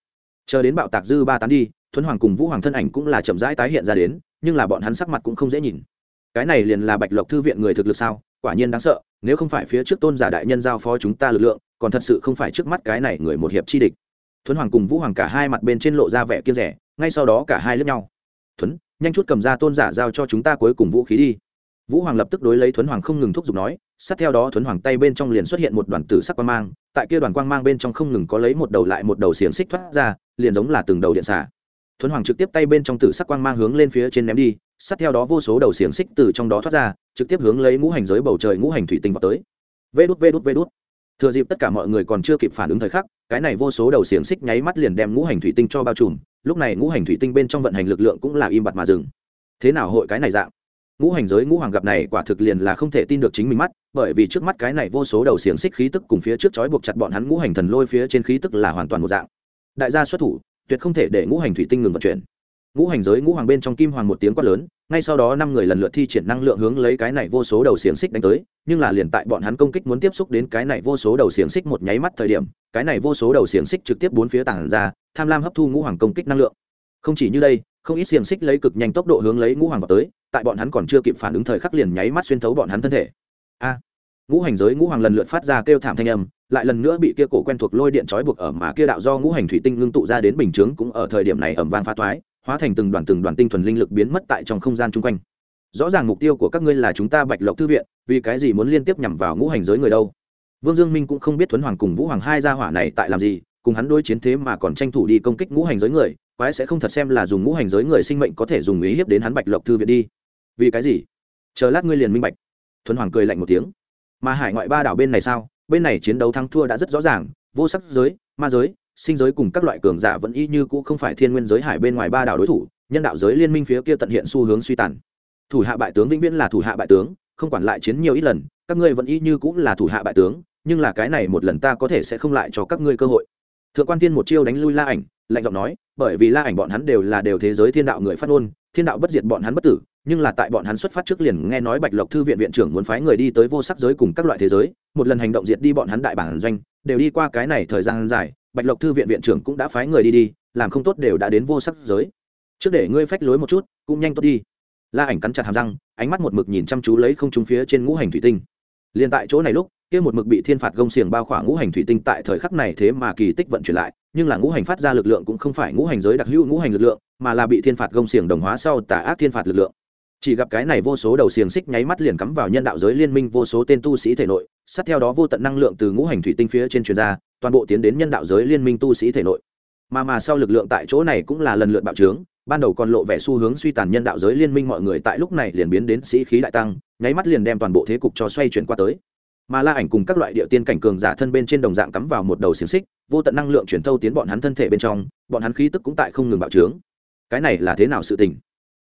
Chờ đến bạo tạc dư ba tán đi thuấn hoàng cùng vũ hoàng thân ảnh cũng là chậm rãi tái hiện ra đến, nhưng là bọn hắn sắc mặt cũng không dễ nhìn. Cái này liền là bạch lộc thư viện người thực lực sao? Quả nhiên đáng sợ, nếu không phải phía trước tôn giả đại nhân giao phó chúng ta lực lượng, còn thật sự không phải trước mắt cái này người một hiệp chi địch. Thuấn hoàng cùng vũ hoàng cả hai mặt bên trên lộ ra vẻ kiên rẻ, ngay sau đó cả hai lướt nhau. Thuấn, nhanh chút cầm ra tôn giả giao cho chúng ta cuối cùng vũ khí đi. Vũ hoàng lập tức đối lấy thuấn hoàng không ngừng thúc giục nói, sát theo đó thuấn hoàng tay bên trong liền xuất hiện một đoàn tử sắc quang mang, tại kia đoàn quang mang bên trong không ngừng có lấy một đầu lại một đầu xiềng xích thoát ra, liền giống là từng đầu điện xả thuấn hoàng trực tiếp tay bên trong tử sắc quang mang hướng lên phía trên ném đi, sát theo đó vô số đầu xiềng xích từ trong đó thoát ra, trực tiếp hướng lấy ngũ hành giới bầu trời ngũ hành thủy tinh vào tới. Vê đút vê đút vê đút. Thừa dịp tất cả mọi người còn chưa kịp phản ứng thời khắc, cái này vô số đầu xiềng xích nháy mắt liền đem ngũ hành thủy tinh cho bao trùm, lúc này ngũ hành thủy tinh bên trong vận hành lực lượng cũng là im bặt mà dừng. Thế nào hội cái này dạng? Ngũ hành giới ngũ hoàng gặp này quả thực liền là không thể tin được chính mình mắt, bởi vì trước mắt cái này vô số đầu xiềng xích khí tức cùng phía trước chói buộc chặt bọn hắn ngũ hành thần lôi phía trên khí tức là hoàn toàn một dạng. Đại gia xuất thủ tuyệt không thể để ngũ hành thủy tinh ngừng vận chuyển. Ngũ hành giới ngũ hoàng bên trong kim hoàng một tiếng quát lớn, ngay sau đó năm người lần lượt thi triển năng lượng hướng lấy cái này vô số đầu xiềng xích đánh tới, nhưng là liền tại bọn hắn công kích muốn tiếp xúc đến cái này vô số đầu xiềng xích một nháy mắt thời điểm, cái này vô số đầu xiềng xích trực tiếp bốn phía tảng ra, tham lam hấp thu ngũ hoàng công kích năng lượng. Không chỉ như đây, không ít xiềng xích lấy cực nhanh tốc độ hướng lấy ngũ hoàng vào tới, tại bọn hắn còn chưa kịp phản ứng thời khắc liền nháy mắt xuyên thấu bọn hắn thân thể. A! Ngũ hành giới ngũ hoàng lần lượt phát ra kêu thảm thanh âm lại lần nữa bị kia cổ quen thuộc lôi điện trói buộc ở mà kia đạo do ngũ hành thủy tinh ngưng tụ ra đến bình chướng cũng ở thời điểm này ẩm vang phá toái hóa thành từng đoàn từng đoàn tinh thuần linh lực biến mất tại trong không gian chung quanh. Rõ ràng mục tiêu của các ngươi là chúng ta bạch lộc thư viện, vì cái gì muốn liên tiếp nhằm vào ngũ hành giới người đâu? Vương dương minh cũng không biết thuấn hoàng cùng vũ hoàng hai gia hỏa này tại làm gì, cùng hắn đối chiến thế mà còn tranh thủ đi công kích ngũ hành giới người, quái sẽ không thật xem là dùng ngũ hành giới người sinh mệnh có thể dùng ý hiếp đến hắn bạch lộc thư viện đi. Vì cái gì? Chờ lát ngươi liền minh bạch. Thuấn hoàng cười lạnh một tiếng. Mà hải ngoại ba đảo bên này sao? Bên này chiến đấu thắng thua đã rất rõ ràng, vô sắc giới, ma giới, sinh giới cùng các loại cường giả vẫn y như cũ không phải thiên nguyên giới hải bên ngoài ba đảo đối thủ, nhân đạo giới liên minh phía kia tận hiện xu hướng suy tàn. Thủ hạ bại tướng vĩnh viễn là thủ hạ bại tướng, không quản lại chiến nhiều ít lần, các ngươi vẫn y như cũng là thủ hạ bại tướng, nhưng là cái này một lần ta có thể sẽ không lại cho các ngươi cơ hội. Thượng quan tiên một chiêu đánh lui la ảnh, lạnh giọng nói, bởi vì la ảnh bọn hắn đều là đều thế giới thiên đạo người phát ngôn, thiên đạo bất diệt bọn hắn bất tử nhưng là tại bọn hắn xuất phát trước liền nghe nói bạch lộc thư viện viện trưởng muốn phái người đi tới vô sắc giới cùng các loại thế giới, một lần hành động diệt đi bọn hắn đại bản doanh, đều đi qua cái này thời gian dài, bạch lộc thư viện viện trưởng cũng đã phái người đi đi, làm không tốt đều đã đến vô sắc giới. Trước để ngươi phách lối một chút, cũng nhanh tốt đi. La ảnh cắn chặt hàm răng, ánh mắt một mực nhìn chăm chú lấy không trung phía trên ngũ hành thủy tinh. Liền tại chỗ này lúc, kia một mực bị thiên phạt gông xiềng bao khỏa ngũ hành thủy tinh tại thời khắc này thế mà kỳ tích vận chuyển lại, nhưng là ngũ hành phát ra lực lượng cũng không phải ngũ hành giới đặc hữu ngũ hành lực lượng, mà là bị thiên phạt gông xiềng đồng hóa sau tà ác thiên phạt lực lượng chỉ gặp cái này vô số đầu xiềng xích nháy mắt liền cắm vào nhân đạo giới liên minh vô số tên tu sĩ thể nội, sát theo đó vô tận năng lượng từ ngũ hành thủy tinh phía trên truyền ra, toàn bộ tiến đến nhân đạo giới liên minh tu sĩ thể nội. Mà mà sau lực lượng tại chỗ này cũng là lần lượt bạo trướng, ban đầu còn lộ vẻ xu hướng suy tàn nhân đạo giới liên minh mọi người tại lúc này liền biến đến sĩ khí đại tăng, nháy mắt liền đem toàn bộ thế cục cho xoay chuyển qua tới. Mà la ảnh cùng các loại địa tiên cảnh cường giả thân bên trên đồng dạng cắm vào một đầu xiềng xích, vô tận năng lượng chuyển thâu tiến bọn hắn thân thể bên trong, bọn hắn khí tức cũng tại không ngừng bạo trướng. Cái này là thế nào sự tình?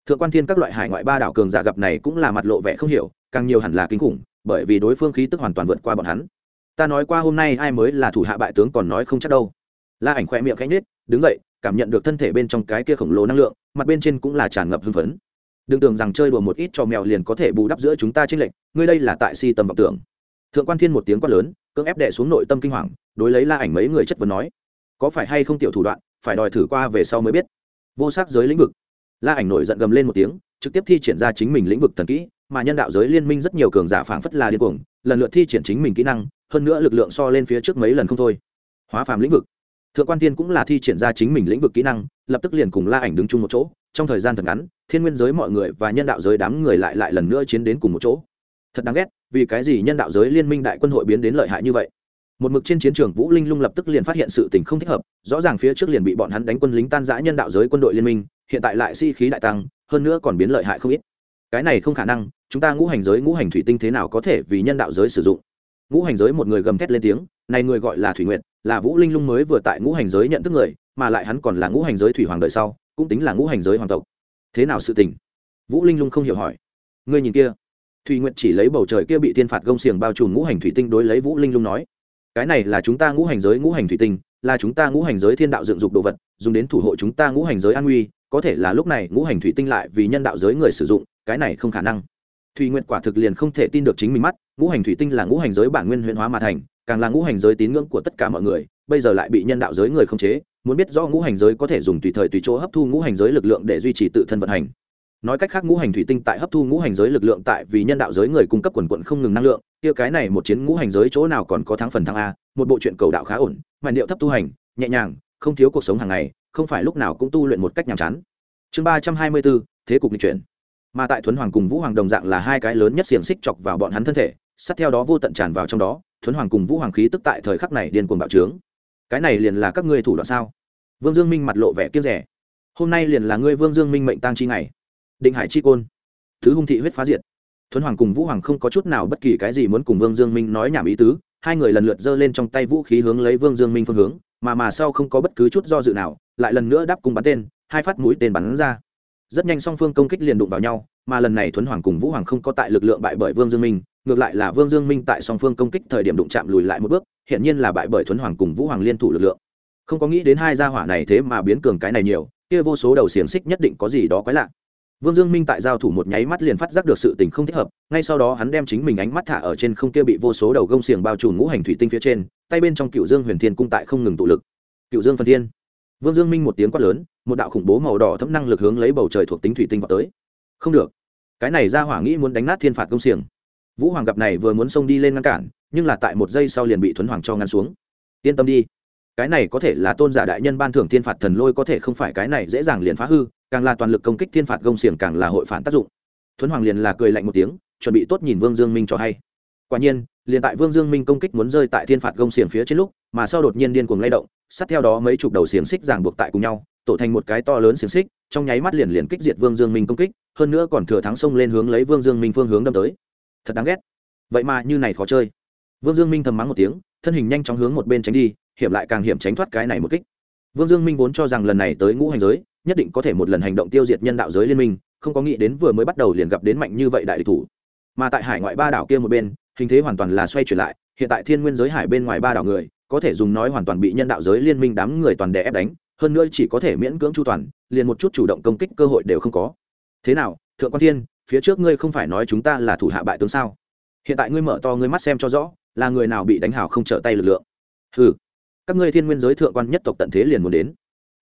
Thượng quan thiên các loại hải ngoại ba đảo cường giả gặp này cũng là mặt lộ vẻ không hiểu, càng nhiều hẳn là kinh khủng, bởi vì đối phương khí tức hoàn toàn vượt qua bọn hắn. Ta nói qua hôm nay ai mới là thủ hạ bại tướng còn nói không chắc đâu. La ảnh khoe miệng khẽ nhết đứng dậy, cảm nhận được thân thể bên trong cái kia khổng lồ năng lượng, mặt bên trên cũng là tràn ngập hưng phấn. Đừng tưởng rằng chơi đùa một ít cho mèo liền có thể bù đắp giữa chúng ta trên lệnh ngươi đây là tại si tầm vọng tưởng. Thượng quan thiên một tiếng quát lớn, cưỡng ép đệ xuống nội tâm kinh hoàng, đối lấy la ảnh mấy người chất vấn nói, có phải hay không tiểu thủ đoạn, phải đòi thử qua về sau mới biết. Vô sắc giới lĩnh vực la ảnh nổi giận gầm lên một tiếng, trực tiếp thi triển ra chính mình lĩnh vực thần kỹ, mà nhân đạo giới liên minh rất nhiều cường giả phảng phất là điên cuồng, lần lượt thi triển chính mình kỹ năng, hơn nữa lực lượng so lên phía trước mấy lần không thôi. Hóa phàm lĩnh vực. Thượng quan tiên cũng là thi triển ra chính mình lĩnh vực kỹ năng, lập tức liền cùng la ảnh đứng chung một chỗ, trong thời gian thật ngắn, thiên nguyên giới mọi người và nhân đạo giới đám người lại lại lần nữa chiến đến cùng một chỗ. Thật đáng ghét, vì cái gì nhân đạo giới liên minh đại quân hội biến đến lợi hại như vậy? Một mực trên chiến trường vũ linh lung lập tức liền phát hiện sự tình không thích hợp, rõ ràng phía trước liền bị bọn hắn đánh quân lính tan giã nhân đạo giới quân đội liên minh hiện tại lại si khí đại tăng hơn nữa còn biến lợi hại không ít cái này không khả năng chúng ta ngũ hành giới ngũ hành thủy tinh thế nào có thể vì nhân đạo giới sử dụng ngũ hành giới một người gầm thét lên tiếng này người gọi là thủy nguyệt, là vũ linh lung mới vừa tại ngũ hành giới nhận thức người mà lại hắn còn là ngũ hành giới thủy hoàng đời sau cũng tính là ngũ hành giới hoàng tộc thế nào sự tình vũ linh lung không hiểu hỏi ngươi nhìn kia thủy nguyệt chỉ lấy bầu trời kia bị thiên phạt gông xiềng bao trùm ngũ hành thủy tinh đối lấy vũ linh lung nói cái này là chúng ta ngũ hành giới ngũ hành thủy tinh là chúng ta ngũ hành giới thiên đạo dựng dục đồ vật dùng đến thủ hộ chúng ta ngũ hành giới an nguy có thể là lúc này ngũ hành thủy tinh lại vì nhân đạo giới người sử dụng, cái này không khả năng. Thùy nguyện quả thực liền không thể tin được chính mình mắt, ngũ hành thủy tinh là ngũ hành giới bản nguyên huyện hóa mà thành, càng là ngũ hành giới tín ngưỡng của tất cả mọi người, bây giờ lại bị nhân đạo giới người không chế, muốn biết rõ ngũ hành giới có thể dùng tùy thời tùy chỗ hấp thu ngũ hành giới lực lượng để duy trì tự thân vận hành. Nói cách khác ngũ hành thủy tinh tại hấp thu ngũ hành giới lực lượng tại vì nhân đạo giới người cung cấp quần quận không ngừng năng lượng, kia cái này một chiến ngũ hành giới chỗ nào còn có thắng phần thắng a, một bộ truyện cầu đạo khá ổn mà điệu thấp tu hành, nhẹ nhàng, không thiếu cuộc sống hàng ngày không phải lúc nào cũng tu luyện một cách nhàm chán. Chương ba trăm hai mươi bốn, thế cục lịch chuyển. Mà tại thuấn hoàng cùng vũ hoàng đồng dạng là hai cái lớn nhất xiềng xích chọc vào bọn hắn thân thể, sát theo đó vô tận tràn vào trong đó, thuấn hoàng cùng vũ hoàng khí tức tại thời khắc này điên cuồng bạo trướng. Cái này liền là các ngươi thủ đoạn sao? Vương dương minh mặt lộ vẻ kiếp rẻ. Hôm nay liền là ngươi vương dương minh mệnh tang chi ngày. Định hải chi côn. Thứ hung thị huyết phá diệt. Thuấn hoàng cùng vũ hoàng không có chút nào bất kỳ cái gì muốn cùng vương dương minh nói nhảm ý tứ, hai người lần lượt giơ lên trong tay vũ khí hướng lấy vương dương minh phương hướng, mà mà sau không có bất cứ chút do dự nào lại lần nữa đáp cùng bắn tên, hai phát mũi tên bắn ra. Rất nhanh song phương công kích liền đụng vào nhau, mà lần này thuấn hoàng cùng vũ hoàng không có tại lực lượng bại bởi vương dương minh, ngược lại là vương dương minh tại song phương công kích thời điểm đụng chạm lùi lại một bước hiện nhiên là bại bởi thuấn hoàng cùng vũ hoàng liên thủ lực lượng. Không có nghĩ đến hai gia hỏa này thế mà biến cường cái này nhiều, kia vô số đầu xiềng xích nhất định có gì đó quái lạ. Vương dương minh tại giao thủ một nháy mắt liền phát giác được sự tình không thích hợp, ngay sau đó hắn đem chính mình ánh mắt thả ở trên không kia bị vô số đầu gông xiềng bao trùm ngũ hành thủy tinh phía trên, tay bên trong cựu dương huyền thiên cung tại không ngừng tụ lực. Cựu dương phần thiên vương dương minh một tiếng quát lớn, một đạo khủng bố màu đỏ thấm năng lực hướng lấy bầu trời thuộc tính thủy tinh vào tới. Không được. Cái này ra hỏa nghĩ muốn đánh nát thiên phạt công xiềng. Vũ hoàng gặp này vừa muốn xông đi lên ngăn cản, nhưng là tại một giây sau liền bị thuấn hoàng cho ngăn xuống. Yên tâm đi. Cái này có thể là tôn giả đại nhân ban thưởng thiên phạt thần lôi có thể không phải cái này dễ dàng liền phá hư, càng là toàn lực công kích thiên phạt Công xiềng càng là hội phản tác dụng. Thuấn hoàng liền là cười lạnh một tiếng, chuẩn bị tốt nhìn vương dương minh cho hay. Quả nhiên liền tại vương dương minh công kích muốn rơi tại thiên phạt gông xiềng phía trên lúc, mà sau đột nhiên điên cuồng lay động, sát theo đó mấy chục đầu xiềng xích ràng buộc tại cùng nhau, tổ thành một cái to lớn xiềng xích, trong nháy mắt liền liền kích diệt vương dương minh công kích, hơn nữa còn thừa thắng xông lên hướng lấy vương dương minh phương hướng đâm tới. Thật đáng ghét. Vậy mà như này khó chơi. Vương dương minh thầm mắng một tiếng, thân hình nhanh chóng hướng một bên tránh đi, hiểm lại càng hiểm tránh thoát cái này một kích. Vương dương minh vốn cho rằng lần này tới ngũ hành giới, nhất định có thể một lần hành động tiêu diệt nhân đạo giới liên minh, không có nghĩ đến vừa mới bắt đầu liền gặp đến mạnh như vậy đại địch thủ. Mà tại hải ngoại ba đảo kia một bên hình thế hoàn toàn là xoay chuyển lại, hiện tại thiên nguyên giới hải bên ngoài ba đảo người, có thể dùng nói hoàn toàn bị nhân đạo giới liên minh đám người toàn đè ép đánh, hơn nữa chỉ có thể miễn cưỡng chu toàn, liền một chút chủ động công kích cơ hội đều không có. Thế nào, thượng quan thiên, phía trước ngươi không phải nói chúng ta là thủ hạ bại tướng sao? Hiện tại ngươi mở to ngươi mắt xem cho rõ, là người nào bị đánh hào không trở tay lực lượng? Ừ các ngươi thiên nguyên giới thượng quan nhất tộc tận thế liền muốn đến.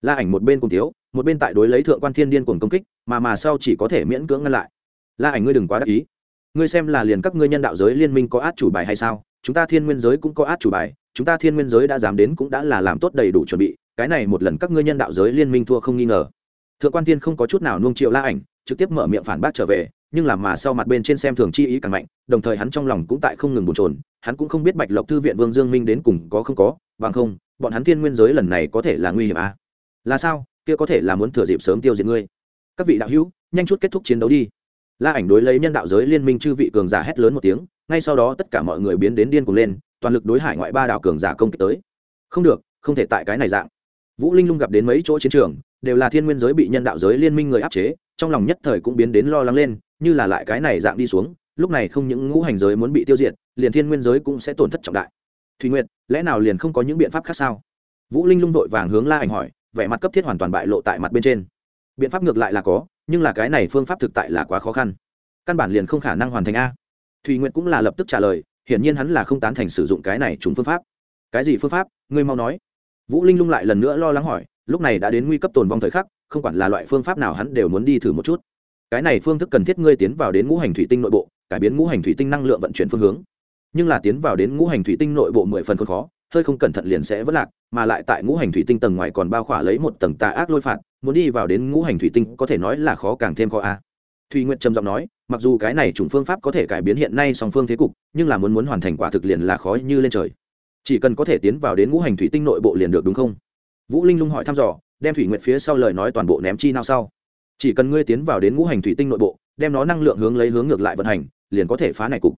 La ảnh một bên cùng thiếu, một bên tại đối lấy thượng quan thiên điên cuồng công kích, mà mà sau chỉ có thể miễn cưỡng ngăn lại. La ảnh ngươi đừng quá đắc ý ngươi xem là liền các ngươi nhân đạo giới liên minh có át chủ bài hay sao? Chúng ta thiên nguyên giới cũng có át chủ bài, chúng ta thiên nguyên giới đã dám đến cũng đã là làm tốt đầy đủ chuẩn bị, cái này một lần các ngươi nhân đạo giới liên minh thua không nghi ngờ. Thượng quan thiên không có chút nào nuông triệu la ảnh, trực tiếp mở miệng phản bác trở về, nhưng làm mà sau mặt bên trên xem thường chi ý càng mạnh, đồng thời hắn trong lòng cũng tại không ngừng bồn trồn hắn cũng không biết bạch lộc thư viện vương dương minh đến cùng có không có, bằng không, bọn hắn thiên nguyên giới lần này có thể là nguy hiểm à? là sao? Kia có thể là muốn thừa dịp sớm tiêu diệt ngươi. Các vị đạo hữu, nhanh chút kết thúc chiến đấu đi la ảnh đối lấy nhân đạo giới liên minh chư vị cường giả hét lớn một tiếng, ngay sau đó tất cả mọi người biến đến điên cuồng lên, toàn lực đối hải ngoại ba đạo cường giả công kích tới. Không được, không thể tại cái này dạng. Vũ linh lung gặp đến mấy chỗ chiến trường, đều là thiên nguyên giới bị nhân đạo giới liên minh người áp chế, trong lòng nhất thời cũng biến đến lo lắng lên, như là lại cái này dạng đi xuống, lúc này không những ngũ hành giới muốn bị tiêu diệt, liền thiên nguyên giới cũng sẽ tổn thất trọng đại. Thùy nguyệt, lẽ nào liền không có những biện pháp khác sao? Vũ linh lung vội vàng hướng la ảnh hỏi, vẻ mặt cấp thiết hoàn toàn bại lộ tại mặt bên trên. Biện pháp ngược lại là có nhưng là cái này phương pháp thực tại là quá khó khăn. Căn bản liền không khả năng hoàn thành a. Thùy nguyệt cũng là lập tức trả lời, hiển nhiên hắn là không tán thành sử dụng cái này trúng phương pháp. Cái gì phương pháp? Ngươi mau nói. Vũ linh lung lại lần nữa lo lắng hỏi, lúc này đã đến nguy cấp tồn vong thời khắc, không quản là loại phương pháp nào hắn đều muốn đi thử một chút. Cái này phương thức cần thiết ngươi tiến vào đến ngũ hành thủy tinh nội bộ, cải biến ngũ hành thủy tinh năng lượng vận chuyển phương hướng. Nhưng là tiến vào đến ngũ hành thủy tinh nội bộ mười phần còn khó, hơi không cẩn thận liền sẽ vất lạc, mà lại tại ngũ hành thủy tinh tầng ngoài còn bao khỏa lấy một tầng tà ác lôi phạt muốn đi vào đến ngũ hành thủy tinh có thể nói là khó càng thêm khó a. Thùy nguyệt trầm giọng nói, mặc dù cái này chủng phương pháp có thể cải biến hiện nay song phương thế cục, nhưng là muốn muốn hoàn thành quả thực liền là khó như lên trời. Chỉ cần có thể tiến vào đến ngũ hành thủy tinh nội bộ liền được đúng không? Vũ linh lung hỏi thăm dò, đem thủy nguyệt phía sau lời nói toàn bộ ném chi nào sau. Chỉ cần ngươi tiến vào đến ngũ hành thủy tinh nội bộ, đem nó năng lượng hướng lấy hướng ngược lại vận hành, liền có thể phá này cục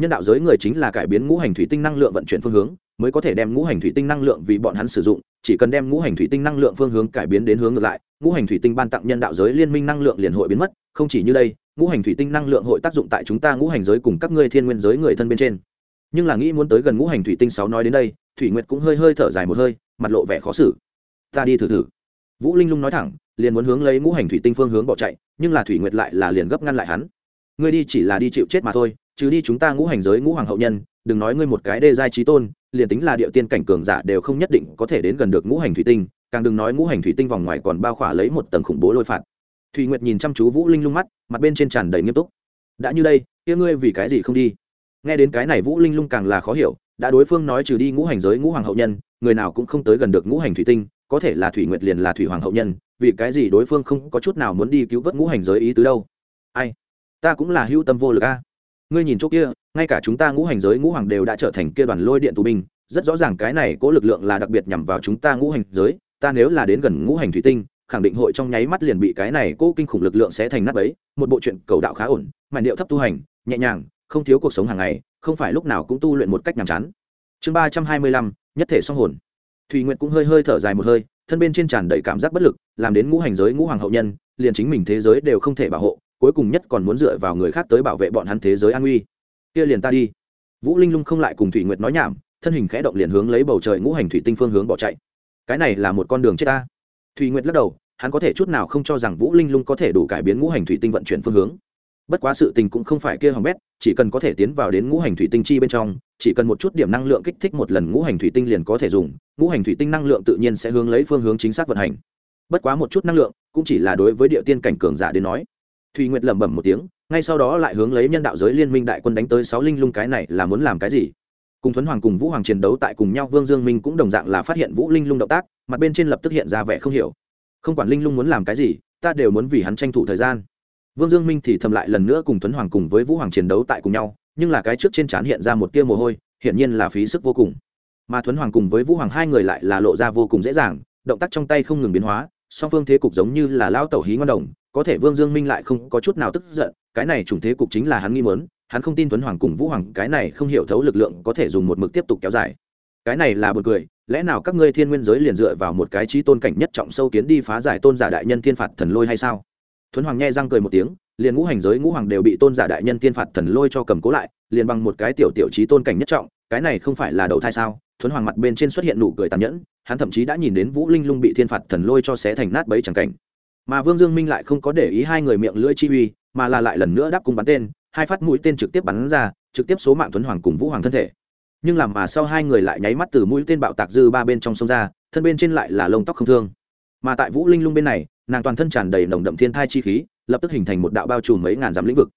nhân đạo giới người chính là cải biến ngũ hành thủy tinh năng lượng vận chuyển phương hướng, mới có thể đem ngũ hành thủy tinh năng lượng vì bọn hắn sử dụng, chỉ cần đem ngũ hành thủy tinh năng lượng phương hướng cải biến đến hướng ngược lại, ngũ hành thủy tinh ban tặng nhân đạo giới liên minh năng lượng liền hội biến mất, không chỉ như đây, ngũ hành thủy tinh năng lượng hội tác dụng tại chúng ta ngũ hành giới cùng các ngươi thiên nguyên giới người thân bên trên. Nhưng là nghĩ muốn tới gần ngũ hành thủy tinh sáu nói đến đây, thủy nguyệt cũng hơi hơi thở dài một hơi, mặt lộ vẻ khó xử. Ta đi thử thử. Vũ linh lung nói thẳng, liền muốn hướng lấy ngũ hành thủy tinh phương hướng bỏ chạy, nhưng là thủy nguyệt lại là liền gấp ngăn lại hắn. Ngươi đi chỉ là đi chịu chết mà thôi chứ đi chúng ta ngũ hành giới ngũ hoàng hậu nhân, đừng nói ngươi một cái đê giai trí tôn, liền tính là địa tiên cảnh cường giả đều không nhất định có thể đến gần được ngũ hành thủy tinh, càng đừng nói ngũ hành thủy tinh vòng ngoài còn bao khỏa lấy một tầng khủng bố lôi phạt. Thùy nguyệt nhìn chăm chú vũ linh lung mắt, mặt bên trên tràn đầy nghiêm túc. Đã như đây, kia ngươi vì cái gì không đi? Nghe đến cái này vũ linh lung càng là khó hiểu, đã đối phương nói trừ đi ngũ hành giới ngũ hoàng hậu nhân, người nào cũng không tới gần được ngũ hành thủy tinh, có thể là thủy nguyệt liền là thủy hoàng hậu nhân, vì cái gì đối phương không có chút nào muốn đi cứu vớt ngũ hành giới ý tứ đâu? Ai? Ta cũng là hưu tâm vô lực a ngươi nhìn chỗ kia, ngay cả chúng ta ngũ hành giới ngũ hoàng đều đã trở thành kia đoàn lôi điện tù binh, rất rõ ràng cái này có lực lượng là đặc biệt nhằm vào chúng ta ngũ hành giới, ta nếu là đến gần ngũ hành thủy tinh, khẳng định hội trong nháy mắt liền bị cái này cố kinh khủng lực lượng sẽ thành nát bấy, một bộ chuyện cầu đạo khá ổn, màn điệu thấp tu hành, nhẹ nhàng, không thiếu cuộc sống hàng ngày, không phải lúc nào cũng tu luyện một cách nhàm chán. Chương ba trăm hai mươi lăm, nhất thể song hồn. Thùy nguyện cũng hơi hơi thở dài một hơi, thân bên trên tràn đầy cảm giác bất lực, làm đến ngũ hành giới ngũ hoàng hậu nhân, liền chính mình thế giới đều không thể bảo hộ cuối cùng nhất còn muốn dựa vào người khác tới bảo vệ bọn hắn thế giới an nguy. Kia liền ta đi. Vũ linh lung không lại cùng thủy nguyệt nói nhảm, thân hình khẽ động liền hướng lấy bầu trời ngũ hành thủy tinh phương hướng bỏ chạy. Cái này là một con đường chết ta. Thủy nguyệt lắc đầu, hắn có thể chút nào không cho rằng vũ linh lung có thể đủ cải biến ngũ hành thủy tinh vận chuyển phương hướng. Bất quá sự tình cũng không phải kia hỏng bét, chỉ cần có thể tiến vào đến ngũ hành thủy tinh chi bên trong, chỉ cần một chút điểm năng lượng kích thích một lần ngũ hành thủy tinh liền có thể dùng, ngũ hành thủy tinh năng lượng tự nhiên sẽ hướng lấy phương hướng chính xác vận hành. Bất quá một chút năng lượng, cũng chỉ là đối với địa tiên cảnh cường giả đến nói thùy nguyệt lẩm bẩm một tiếng, ngay sau đó lại hướng lấy nhân đạo giới liên minh đại quân đánh tới sáu linh lung cái này là muốn làm cái gì? Cùng thuấn hoàng cùng vũ hoàng chiến đấu tại cùng nhau, vương dương minh cũng đồng dạng là phát hiện vũ linh lung động tác, mặt bên trên lập tức hiện ra vẻ không hiểu. Không quản linh lung muốn làm cái gì, ta đều muốn vì hắn tranh thủ thời gian. Vương dương minh thì thầm lại lần nữa cùng thuấn hoàng cùng với vũ hoàng chiến đấu tại cùng nhau, nhưng là cái trước trên trán hiện ra một tia mồ hôi, hiển nhiên là phí sức vô cùng. Mà thuấn hoàng cùng với vũ hoàng hai người lại là lộ ra vô cùng dễ dàng, động tác trong tay không ngừng biến hóa, song phương thế cục giống như là lao tẩu hí ngon đồng có thể vương dương minh lại không có chút nào tức giận, cái này chủng thế cục chính là hắn nghi mớn hắn không tin tuấn hoàng cùng vũ hoàng, cái này không hiểu thấu lực lượng có thể dùng một mực tiếp tục kéo dài. Cái này là buồn cười, lẽ nào các ngươi thiên nguyên giới liền dựa vào một cái trí tôn cảnh nhất trọng sâu kiến đi phá giải tôn giả đại nhân thiên phạt thần lôi hay sao? Thuấn hoàng nghe răng cười một tiếng, liền ngũ hành giới ngũ hoàng đều bị tôn giả đại nhân thiên phạt thần lôi cho cầm cố lại, liền bằng một cái tiểu tiểu trí tôn cảnh nhất trọng, cái này không phải là đầu thai sao? Thuấn hoàng mặt bên trên xuất hiện nụ cười tàn nhẫn, hắn thậm chí đã nhìn đến vũ linh lung bị thiên phạt thần lôi cho xé thành nát bấy chẳng cảnh mà vương dương minh lại không có để ý hai người miệng lưỡi chi uy, mà là lại lần nữa đáp cung bắn tên, hai phát mũi tên trực tiếp bắn ra, trực tiếp số mạng tuấn hoàng cùng vũ hoàng thân thể. Nhưng làm mà sau hai người lại nháy mắt từ mũi tên bạo tạc dư ba bên trong sông ra, thân bên trên lại là lông tóc không thương. Mà tại vũ linh lung bên này, nàng toàn thân tràn đầy nồng đậm thiên thai chi khí, lập tức hình thành một đạo bao trùm mấy ngàn dặm lĩnh vực.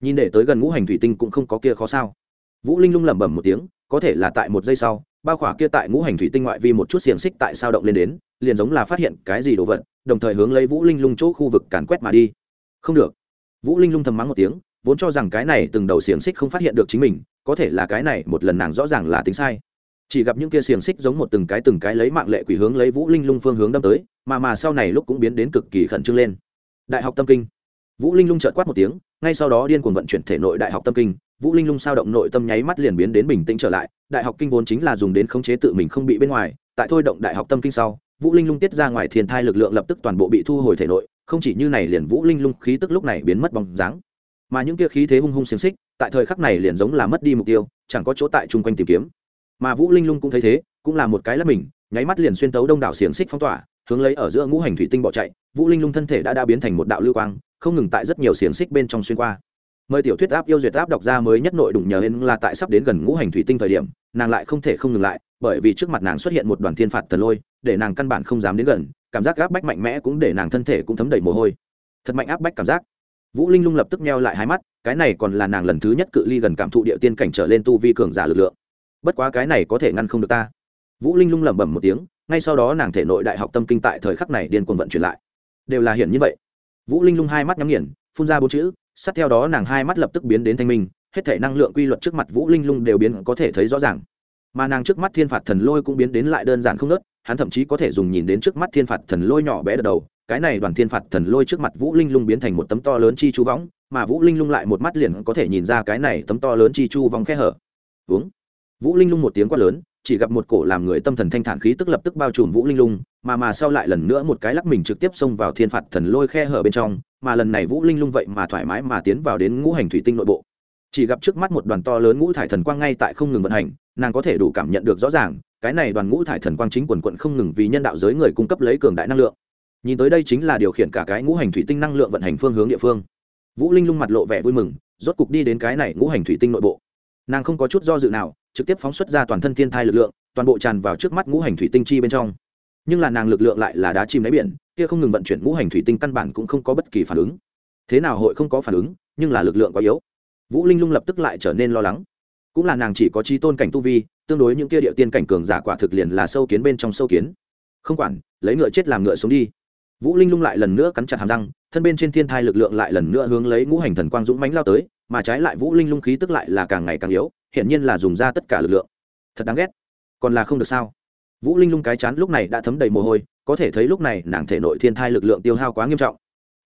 Nhìn để tới gần ngũ hành thủy tinh cũng không có kia khó sao. Vũ linh lung lẩm bẩm một tiếng, có thể là tại một giây sau, bao khỏa kia tại ngũ hành thủy tinh ngoại vi một chút xiềng xích tại sao động lên đến, liền giống là phát hiện cái gì đồ vật đồng thời hướng lấy vũ linh lung chỗ khu vực càn quét mà đi. Không được. Vũ linh lung thầm mắng một tiếng, vốn cho rằng cái này từng đầu xiềng xích không phát hiện được chính mình, có thể là cái này một lần nàng rõ ràng là tính sai. Chỉ gặp những kia xiềng xích giống một từng cái từng cái lấy mạng lệ quỷ hướng lấy vũ linh lung phương hướng đâm tới, mà mà sau này lúc cũng biến đến cực kỳ khẩn trương lên. Đại học tâm kinh. Vũ linh lung trợt quát một tiếng, ngay sau đó điên cuồng vận chuyển thể nội đại học tâm kinh, vũ linh lung sao động nội tâm nháy mắt liền biến đến bình tĩnh trở lại. Đại học kinh vốn chính là dùng đến khống chế tự mình không bị bên ngoài, tại thôi động đại học tâm kinh sau vũ linh lung tiết ra ngoài thiền thai lực lượng lập tức toàn bộ bị thu hồi thể nội, không chỉ như này liền vũ linh lung khí tức lúc này biến mất bóng dáng, mà những kia khí thế hung hung xiềng xích, tại thời khắc này liền giống là mất đi mục tiêu, chẳng có chỗ tại chung quanh tìm kiếm. Mà vũ linh lung cũng thấy thế, cũng là một cái là mình, nháy mắt liền xuyên tấu đông đảo xiềng xích phong tỏa, hướng lấy ở giữa ngũ hành thủy tinh bỏ chạy, vũ linh lung thân thể đã đã biến thành một đạo lưu quang, không ngừng tại rất nhiều xiềng xích bên trong xuyên qua. Mời tiểu thuyết áp yêu duyệt áp đọc ra mới nhất nội đủng nhờ hên là tại sắp đến gần ngũ hành thủy tinh thời điểm, nàng lại không thể không ngừng lại, bởi vì trước mặt nàng xuất hiện một đoàn thiên phạt thần lôi để nàng căn bản không dám đến gần, cảm giác áp bách mạnh mẽ cũng để nàng thân thể cũng thấm đầy mồ hôi. Thật mạnh áp bách cảm giác. Vũ linh lung lập tức meo lại hai mắt, cái này còn là nàng lần thứ nhất cự ly gần cảm thụ địa tiên cảnh trở lên tu vi cường giả lực lượng. Bất quá cái này có thể ngăn không được ta. Vũ linh lung lẩm bẩm một tiếng, ngay sau đó nàng thể nội đại học tâm kinh tại thời khắc này điên cuồng vận chuyển lại. Đều là hiển như vậy. Vũ linh lung hai mắt nhắm nghiền, phun ra bốn chữ, sát theo đó nàng hai mắt lập tức biến đến thanh minh, hết thể năng lượng quy luật trước mặt vũ linh lung đều biến có thể thấy rõ ràng mà nàng trước mắt thiên phạt thần lôi cũng biến đến lại đơn giản không nớt, hắn thậm chí có thể dùng nhìn đến trước mắt thiên phạt thần lôi nhỏ bé đợt đầu, cái này đoàn thiên phạt thần lôi trước mặt vũ linh lung biến thành một tấm to lớn chi chu võng, mà vũ linh lung lại một mắt liền có thể nhìn ra cái này tấm to lớn chi chu vòng khe hở. Uống. Vũ linh lung một tiếng quát lớn, chỉ gặp một cổ làm người tâm thần thanh thản khí tức lập tức bao trùm vũ linh lung, mà mà sau lại lần nữa một cái lắc mình trực tiếp xông vào thiên phạt thần lôi khe hở bên trong, mà lần này vũ linh lung vậy mà thoải mái mà tiến vào đến ngũ hành thủy tinh nội bộ chỉ gặp trước mắt một đoàn to lớn ngũ thải thần quang ngay tại không ngừng vận hành, nàng có thể đủ cảm nhận được rõ ràng, cái này đoàn ngũ thải thần quang chính quần quận không ngừng vì nhân đạo giới người cung cấp lấy cường đại năng lượng. Nhìn tới đây chính là điều khiển cả cái ngũ hành thủy tinh năng lượng vận hành phương hướng địa phương. Vũ linh lung mặt lộ vẻ vui mừng, rốt cục đi đến cái này ngũ hành thủy tinh nội bộ. Nàng không có chút do dự nào, trực tiếp phóng xuất ra toàn thân thiên thai lực lượng, toàn bộ tràn vào trước mắt ngũ hành thủy tinh chi bên trong. Nhưng là nàng lực lượng lại là đá chìm đáy biển, kia không ngừng vận chuyển ngũ hành thủy tinh căn bản cũng không có bất kỳ phản ứng. Thế nào hội không có phản ứng, nhưng là lực lượng quá yếu vũ linh lung lập tức lại trở nên lo lắng. Cũng là nàng chỉ có chi tôn cảnh tu vi, tương đối những kia địa tiên cảnh cường giả quả thực liền là sâu kiến bên trong sâu kiến. Không quản, lấy ngựa chết làm ngựa sống đi. Vũ linh lung lại lần nữa cắn chặt hàm răng, thân bên trên thiên thai lực lượng lại lần nữa hướng lấy ngũ hành thần quang dũng mánh lao tới, mà trái lại vũ linh lung khí tức lại là càng ngày càng yếu, hiển nhiên là dùng ra tất cả lực lượng. Thật đáng ghét. Còn là không được sao? Vũ linh lung cái chán lúc này đã thấm đầy mồ hôi, có thể thấy lúc này nàng thể nội thiên thai lực lượng tiêu hao quá nghiêm trọng.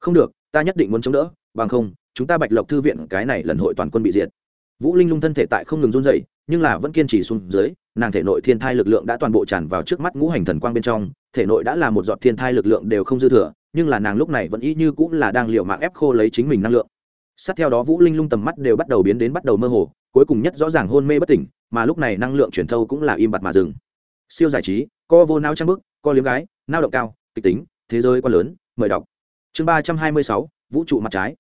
Không được, ta nhất định muốn chống đỡ, bằng không chúng ta bạch lộc thư viện cái này lần hội toàn quân bị diệt. Vũ linh lung thân thể tại không ngừng run dậy nhưng là vẫn kiên trì xuống dưới, nàng thể nội thiên thai lực lượng đã toàn bộ tràn vào trước mắt ngũ hành thần quang bên trong, thể nội đã là một giọt thiên thai lực lượng đều không dư thừa, nhưng là nàng lúc này vẫn y như cũng là đang liệu mạng ép khô lấy chính mình năng lượng. Sát theo đó vũ linh lung tầm mắt đều bắt đầu biến đến bắt đầu mơ hồ, cuối cùng nhất rõ ràng hôn mê bất tỉnh, mà lúc này năng lượng truyền thâu cũng là im bặt mà dừng. Siêu giải trí, co vô nao trang bức, co liếm gái, nao động cao, kịch tính, thế giới quá lớn, mời đọc. Chương ba trăm hai mươi sáu, vũ trụ mặt trái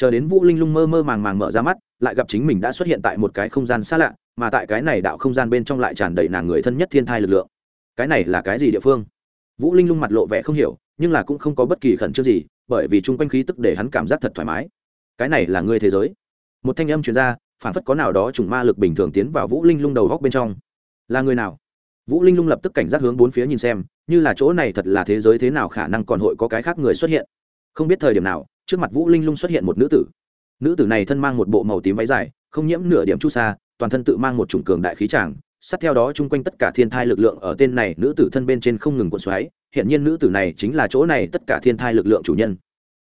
chờ đến vũ linh lung mơ mơ màng màng mở ra mắt, lại gặp chính mình đã xuất hiện tại một cái không gian xa lạ, mà tại cái này đạo không gian bên trong lại tràn đầy nàng người thân nhất thiên thai lực lượng. Cái này là cái gì địa phương? Vũ linh lung mặt lộ vẻ không hiểu, nhưng là cũng không có bất kỳ khẩn trương gì, bởi vì chung quanh khí tức để hắn cảm giác thật thoải mái. Cái này là ngươi thế giới. Một thanh âm truyền ra, phản phất có nào đó trùng ma lực bình thường tiến vào vũ linh lung đầu góc bên trong. Là người nào? Vũ linh lung lập tức cảnh giác hướng bốn phía nhìn xem, như là chỗ này thật là thế giới thế nào khả năng còn hội có cái khác người xuất hiện. Không biết thời điểm nào trước mặt vũ linh lung xuất hiện một nữ tử. Nữ tử này thân mang một bộ màu tím váy dài, không nhiễm nửa điểm chu sa, toàn thân tự mang một chủng cường đại khí tràng, sát theo đó chung quanh tất cả thiên thai lực lượng ở tên này nữ tử thân bên trên không ngừng cuộn xoáy, hiện nhiên nữ tử này chính là chỗ này tất cả thiên thai lực lượng chủ nhân.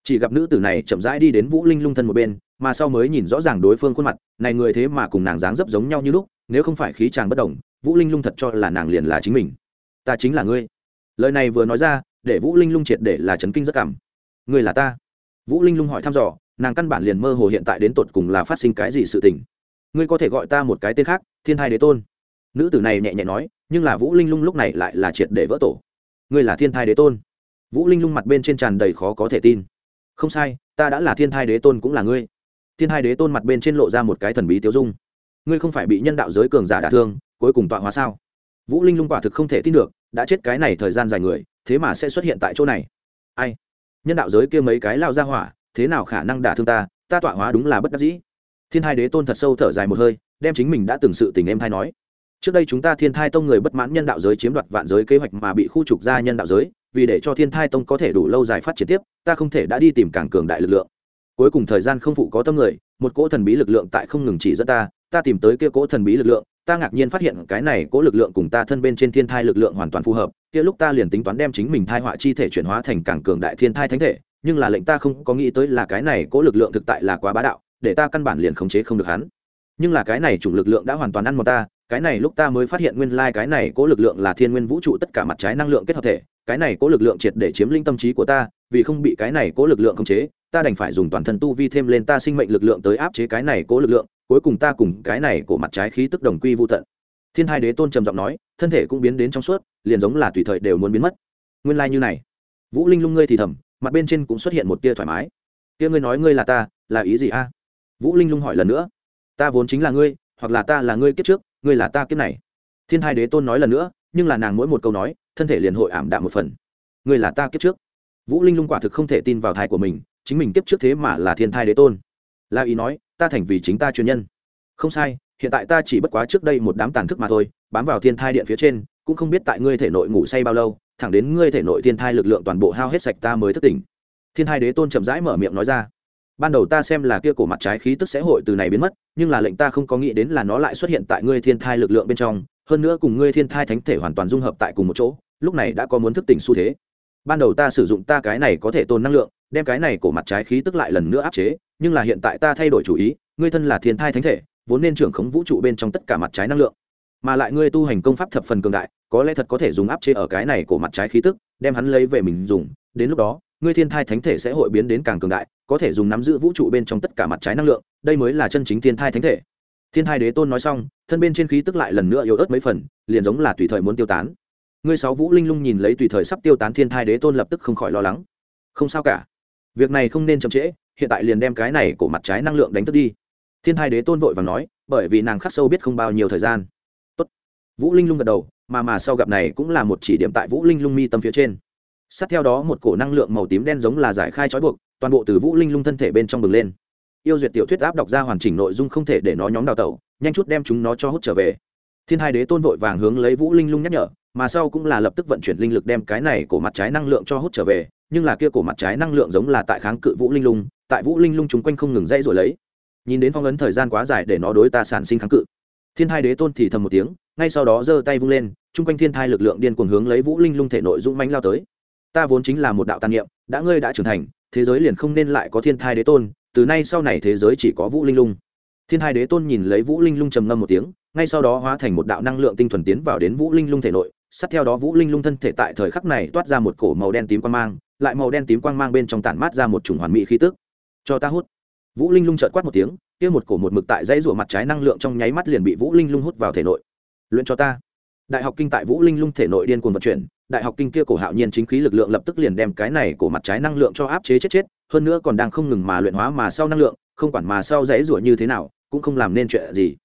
Chỉ gặp nữ tử này chậm rãi đi đến vũ linh lung thân một bên, mà sau mới nhìn rõ ràng đối phương khuôn mặt, này người thế mà cùng nàng dáng dấp giống nhau như lúc, nếu không phải khí chàng bất đồng, vũ linh lung thật cho là nàng liền là chính mình. Ta chính là ngươi. Lời này vừa nói ra, để vũ linh lung triệt để là chấn kinh rất cảm. Ngươi là ta vũ linh lung hỏi thăm dò, nàng căn bản liền mơ hồ hiện tại đến tột cùng là phát sinh cái gì sự tình. Ngươi có thể gọi ta một cái tên khác, thiên thai đế tôn. Nữ tử này nhẹ nhẹ nói, nhưng là vũ linh lung lúc này lại là triệt để vỡ tổ. Ngươi là thiên thai đế tôn. Vũ linh lung mặt bên trên tràn đầy khó có thể tin. Không sai, ta đã là thiên thai đế tôn cũng là ngươi. Thiên thai đế tôn mặt bên trên lộ ra một cái thần bí tiêu dung. Ngươi không phải bị nhân đạo giới cường giả đả thương, cuối cùng tọa hóa sao? Vũ linh lung quả thực không thể tin được, đã chết cái này thời gian dài người, thế mà sẽ xuất hiện tại chỗ này. Ai? Nhân đạo giới kia mấy cái lao ra hỏa, thế nào khả năng đả thương ta ta tọa hóa đúng là bất đắc dĩ. Thiên hai đế tôn thật sâu thở dài một hơi, đem chính mình đã từng sự tình em thay nói. Trước đây chúng ta thiên thai tông người bất mãn nhân đạo giới chiếm đoạt vạn giới kế hoạch mà bị khu trục ra nhân đạo giới, vì để cho thiên thai tông có thể đủ lâu dài phát triển tiếp, ta không thể đã đi tìm càng cường đại lực lượng. Cuối cùng thời gian không phụ có tâm người, một cỗ thần bí lực lượng tại không ngừng chỉ dẫn ta ta tìm tới kia cỗ thần bí lực lượng ta ngạc nhiên phát hiện cái này cỗ lực lượng cùng ta thân bên trên thiên thai lực lượng hoàn toàn phù hợp, kia lúc ta liền tính toán đem chính mình thai họa chi thể chuyển hóa thành càng cường đại thiên thai thánh thể, nhưng là lệnh ta không có nghĩ tới là cái này cỗ lực lượng thực tại là quá bá đạo, để ta căn bản liền khống chế không được hắn. Nhưng là cái này chủng lực lượng đã hoàn toàn ăn một ta, cái này lúc ta mới phát hiện nguyên lai cái này cỗ lực lượng là thiên nguyên vũ trụ tất cả mặt trái năng lượng kết hợp thể, cái này cỗ lực lượng triệt để chiếm linh tâm trí của ta, vì không bị cái này cỗ lực lượng khống chế, ta đành phải dùng toàn thân tu vi thêm lên ta sinh mệnh lực lượng tới áp chế cái này cỗ lực lượng cuối cùng ta cùng cái này của mặt trái khí tức đồng quy vô tận. Thiên hai đế tôn trầm giọng nói, thân thể cũng biến đến trong suốt, liền giống là tùy thời đều muốn biến mất. Nguyên lai như này. Vũ linh lung ngươi thì thầm, mặt bên trên cũng xuất hiện một tia thoải mái. Tia ngươi nói ngươi là ta, là ý gì a? Vũ linh lung hỏi lần nữa. Ta vốn chính là ngươi, hoặc là ta là ngươi kiếp trước, ngươi là ta kiếp này. Thiên hai đế tôn nói lần nữa, nhưng là nàng mỗi một câu nói, thân thể liền hội ảm đạm một phần. Ngươi là ta kiếp trước. Vũ linh lung quả thực không thể tin vào thai của mình, chính mình kiếp trước thế mà là thiên thai đế tôn. La ý nói ta thành vì chính ta chuyên nhân. Không sai, hiện tại ta chỉ bất quá trước đây một đám tàn thức mà thôi, bám vào thiên thai điện phía trên, cũng không biết tại ngươi thể nội ngủ say bao lâu, thẳng đến ngươi thể nội thiên thai lực lượng toàn bộ hao hết sạch ta mới thức tỉnh. Thiên thai đế tôn chậm rãi mở miệng nói ra. Ban đầu ta xem là kia cổ mặt trái khí tức sẽ hội từ này biến mất, nhưng là lệnh ta không có nghĩ đến là nó lại xuất hiện tại ngươi thiên thai lực lượng bên trong, hơn nữa cùng ngươi thiên thai thánh thể hoàn toàn dung hợp tại cùng một chỗ, lúc này đã có muốn thức tỉnh xu thế. Ban đầu ta sử dụng ta cái này có thể tồn năng lượng, đem cái này cổ mặt trái khí tức lại lần nữa áp chế nhưng là hiện tại ta thay đổi chủ ý, ngươi thân là thiên thai thánh thể, vốn nên trưởng khống vũ trụ bên trong tất cả mặt trái năng lượng. Mà lại ngươi tu hành công pháp thập phần cường đại, có lẽ thật có thể dùng áp chế ở cái này của mặt trái khí tức, đem hắn lấy về mình dùng, đến lúc đó, ngươi thiên thai thánh thể sẽ hội biến đến càng cường đại, có thể dùng nắm giữ vũ trụ bên trong tất cả mặt trái năng lượng, đây mới là chân chính thiên thai thánh thể. Thiên thai đế tôn nói xong, thân bên trên khí tức lại lần nữa yếu ớt mấy phần, liền giống là tùy thời muốn tiêu tán. Ngươi sáu vũ linh lung nhìn lấy tùy thời sắp tiêu tán thiên thai đế tôn lập tức không khỏi lo lắng. Không sao cả. Việc này không nên chậm trễ hiện tại liền đem cái này của mặt trái năng lượng đánh thức đi. Thiên hai đế tôn vội và nói, bởi vì nàng khắc sâu biết không bao nhiêu thời gian. Tốt. vũ linh lung gật đầu, mà mà sau gặp này cũng là một chỉ điểm tại vũ linh lung mi tâm phía trên. Sát theo đó một cổ năng lượng màu tím đen giống là giải khai trói buộc, toàn bộ từ vũ linh lung thân thể bên trong bừng lên. Yêu duyệt tiểu thuyết áp đọc ra hoàn chỉnh nội dung không thể để nó nhóm đào tẩu, nhanh chút đem chúng nó cho hút trở về. Thiên hai đế tôn vội vàng hướng lấy vũ linh lung nhắc nhở, mà sau cũng là lập tức vận chuyển linh lực đem cái này cổ mặt trái năng lượng cho hút trở về, nhưng là kia cổ mặt trái năng lượng giống là tại kháng cự vũ linh lung tại vũ linh lung chúng quanh không ngừng dãy rồi lấy. Nhìn đến phong ấn thời gian quá dài để nó đối ta sản sinh kháng cự. Thiên thai đế tôn thì thầm một tiếng, ngay sau đó giơ tay vung lên chung quanh thiên thai lực lượng điên cuồng hướng lấy vũ linh lung thể nội dũng mãnh lao tới. Ta vốn chính là một đạo tàn niệm, đã ngươi đã trưởng thành, thế giới liền không nên lại có thiên thai đế tôn, từ nay sau này thế giới chỉ có vũ linh lung. Thiên thai đế tôn nhìn lấy vũ linh lung trầm ngâm một tiếng, ngay sau đó hóa thành một đạo năng lượng tinh thuần tiến vào đến vũ linh lung thể nội, sát theo đó vũ linh lung thân thể tại thời khắc này toát ra một cổ màu đen tím quang mang, lại màu đen tím quang mang bên trong tản mát ra một chủng hoàn mỹ khí tức cho ta hút. Vũ linh lung trợt quát một tiếng, kia một cổ một mực tại dãy rủa mặt trái năng lượng trong nháy mắt liền bị vũ linh lung hút vào thể nội. Luyện cho ta. Đại học kinh tại vũ linh lung thể nội điên cuồng vận chuyển, đại học kinh kia cổ hạo nhiên chính khí lực lượng lập tức liền đem cái này cổ mặt trái năng lượng cho áp chế chết chết, hơn nữa còn đang không ngừng mà luyện hóa mà sau năng lượng, không quản mà sau dãy rủa như thế nào, cũng không làm nên chuyện gì.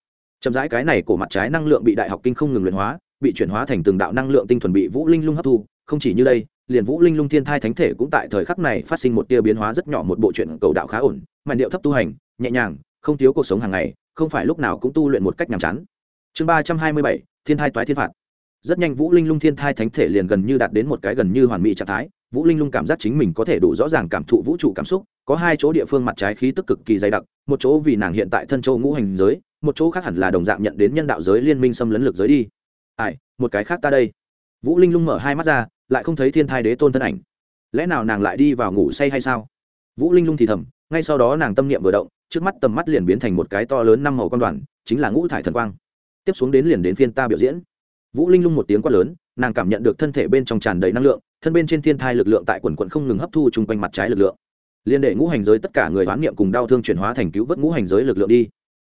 Chậm rãi cái này cổ mặt trái năng lượng bị đại học kinh không ngừng luyện hóa bị chuyển hóa thành từng đạo năng lượng tinh thuần bị vũ linh lung hấp thu, không chỉ như đây, liền vũ linh lung thiên thai thánh thể cũng tại thời khắc này phát sinh một tia biến hóa rất nhỏ một bộ chuyện cầu đạo khá ổn mạnh điệu thấp tu hành, nhẹ nhàng, không thiếu cuộc sống hàng ngày, không phải lúc nào cũng tu luyện một cách nhàm chán. Chương ba trăm hai mươi bảy, thiên thai toái thiên phạt. Rất nhanh vũ linh lung thiên thai thánh thể liền gần như đạt đến một cái gần như hoàn mỹ trạng thái, vũ linh lung cảm giác chính mình có thể đủ rõ ràng cảm thụ vũ trụ cảm xúc, có hai chỗ địa phương mặt trái khí tức cực kỳ dày đặc, một chỗ vì nàng hiện tại thân châu ngũ hành giới, một chỗ khác hẳn là đồng dạng nhận đến nhân đạo giới liên minh xâm lấn lực giới đi ai, một cái khác ta đây. Vũ linh lung mở hai mắt ra, lại không thấy thiên thai đế tôn thân ảnh. Lẽ nào nàng lại đi vào ngủ say hay sao? Vũ linh lung thì thầm, ngay sau đó nàng tâm niệm vừa động, trước mắt tầm mắt liền biến thành một cái to lớn năm màu con đoàn, chính là ngũ thải thần quang. Tiếp xuống đến liền đến phiên ta biểu diễn. Vũ linh lung một tiếng quát lớn, nàng cảm nhận được thân thể bên trong tràn đầy năng lượng, thân bên trên thiên thai lực lượng tại quần quận không ngừng hấp thu chung quanh mặt trái lực lượng. Liên đệ ngũ hành giới tất cả người hoán niệm cùng đau thương chuyển hóa thành cứu vớt ngũ hành giới lực lượng đi.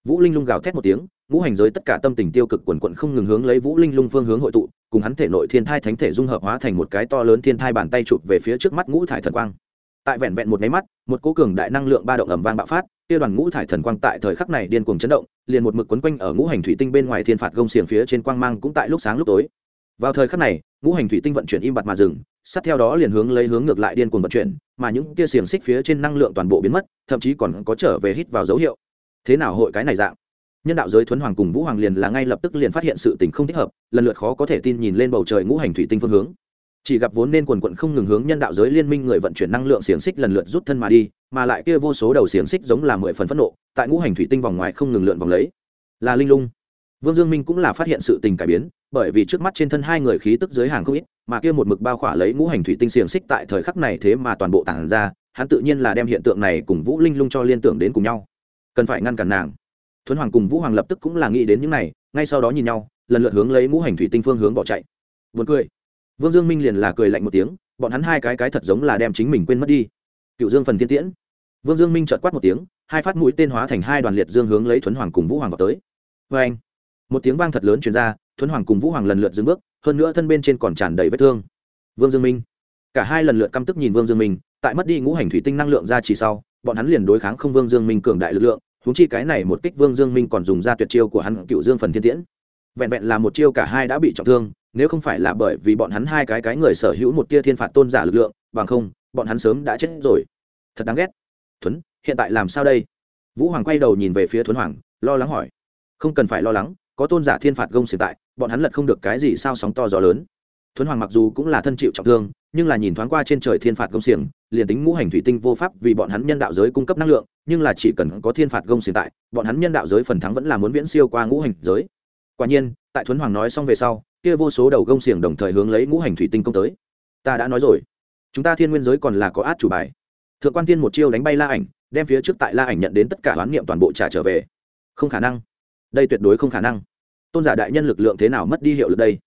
Vũ linh lung gào thét một tiếng ngũ hành giới tất cả tâm tình tiêu cực quần quận không ngừng hướng lấy vũ linh lung phương hướng hội tụ, cùng hắn thể nội thiên thai thánh thể dung hợp hóa thành một cái to lớn thiên thai bàn tay chụp về phía trước mắt ngũ thải thần quang. Tại vẹn vẹn một máy mắt, một cố cường đại năng lượng ba động ầm vang bạo phát, kia đoàn ngũ thải thần quang tại thời khắc này điên cuồng chấn động, liền một mực quấn quanh ở ngũ hành thủy tinh bên ngoài thiên phạt gông xiềng phía trên quang mang cũng tại lúc sáng lúc tối. Vào thời khắc này, ngũ hành thủy tinh vận chuyển im bặt mà dừng, sát theo đó liền hướng lấy hướng ngược lại điên cuồng vận chuyển, mà những kia xiềng xích phía trên năng lượng toàn bộ biến mất, thậm chí còn có trở về hít vào dấu hiệu. Thế nào hội cái này dạng? Nhân đạo giới thuấn hoàng cùng vũ hoàng liền là ngay lập tức liền phát hiện sự tình không thích hợp, lần lượt khó có thể tin nhìn lên bầu trời ngũ hành thủy tinh phương hướng. Chỉ gặp vốn nên quần quận không ngừng hướng nhân đạo giới liên minh người vận chuyển năng lượng xiềng xích lần lượt rút thân mà đi, mà lại kia vô số đầu xiềng xích giống là mười phần phẫn nộ, tại ngũ hành thủy tinh vòng ngoài không ngừng lượn vòng lấy. Là linh lung. Vương dương minh cũng là phát hiện sự tình cải biến, bởi vì trước mắt trên thân hai người khí tức giới hàng không ít, mà kia một mực bao khỏa lấy ngũ hành thủy tinh xiềng xích tại thời khắc này thế mà toàn bộ tản ra, hắn tự nhiên là đem hiện tượng này cùng vũ linh lung cho liên tưởng đến cùng nhau. Cần phải ngăn cản nàng thuấn hoàng cùng vũ hoàng lập tức cũng là nghĩ đến những này, ngay sau đó nhìn nhau, lần lượt hướng lấy ngũ hành thủy tinh phương hướng bỏ chạy. Vượt cười. Vương dương minh liền là cười lạnh một tiếng, bọn hắn hai cái cái thật giống là đem chính mình quên mất đi. Cựu dương phần thiên tiễn. Vương dương minh trợt quát một tiếng, hai phát mũi tên hóa thành hai đoàn liệt dương hướng lấy thuấn hoàng cùng vũ hoàng vào tới. Vê anh một tiếng vang thật lớn chuyển ra, thuấn hoàng cùng vũ hoàng lần lượt dừng bước, hơn nữa thân bên trên còn tràn đầy vết thương. Vương dương minh. Cả hai lần lượt căm tức nhìn vương dương minh, tại mất đi ngũ hành thủy tinh năng lượng ra chỉ sau, bọn hắn liền đối kháng không vương dương minh cường đại lực lượng huống chi cái này một kích vương dương minh còn dùng ra tuyệt chiêu của hắn, cựu dương phần thiên tiễn. Vẹn vẹn là một chiêu cả hai đã bị trọng thương, nếu không phải là bởi vì bọn hắn hai cái cái người sở hữu một tia thiên phạt tôn giả lực lượng, bằng không, bọn hắn sớm đã chết rồi. Thật đáng ghét. Thuấn, hiện tại làm sao đây? Vũ hoàng quay đầu nhìn về phía thuấn hoàng, lo lắng hỏi. Không cần phải lo lắng, có tôn giả thiên phạt gông xiềng tại, bọn hắn lật không được cái gì sao sóng to gió lớn thuấn hoàng mặc dù cũng là thân chịu trọng thương, nhưng là nhìn thoáng qua trên trời thiên phạt gông xiềng, liền tính ngũ hành thủy tinh vô pháp vì bọn hắn nhân đạo giới cung cấp năng lượng, nhưng là chỉ cần có thiên phạt gông xiềng tại, bọn hắn nhân đạo giới phần thắng vẫn là muốn viễn siêu qua ngũ hành giới. Quả nhiên, tại thuấn hoàng nói xong về sau, kia vô số đầu gông xiềng đồng thời hướng lấy ngũ hành thủy tinh công tới. Ta đã nói rồi, chúng ta thiên nguyên giới còn là có át chủ bài. Thượng quan tiên một chiêu đánh bay la ảnh, đem phía trước tại la ảnh nhận đến tất cả hoán niệm toàn bộ trả trở về. Không khả năng. Đây tuyệt đối không khả năng. Tôn giả đại nhân lực lượng thế nào mất đi hiệu lực đây?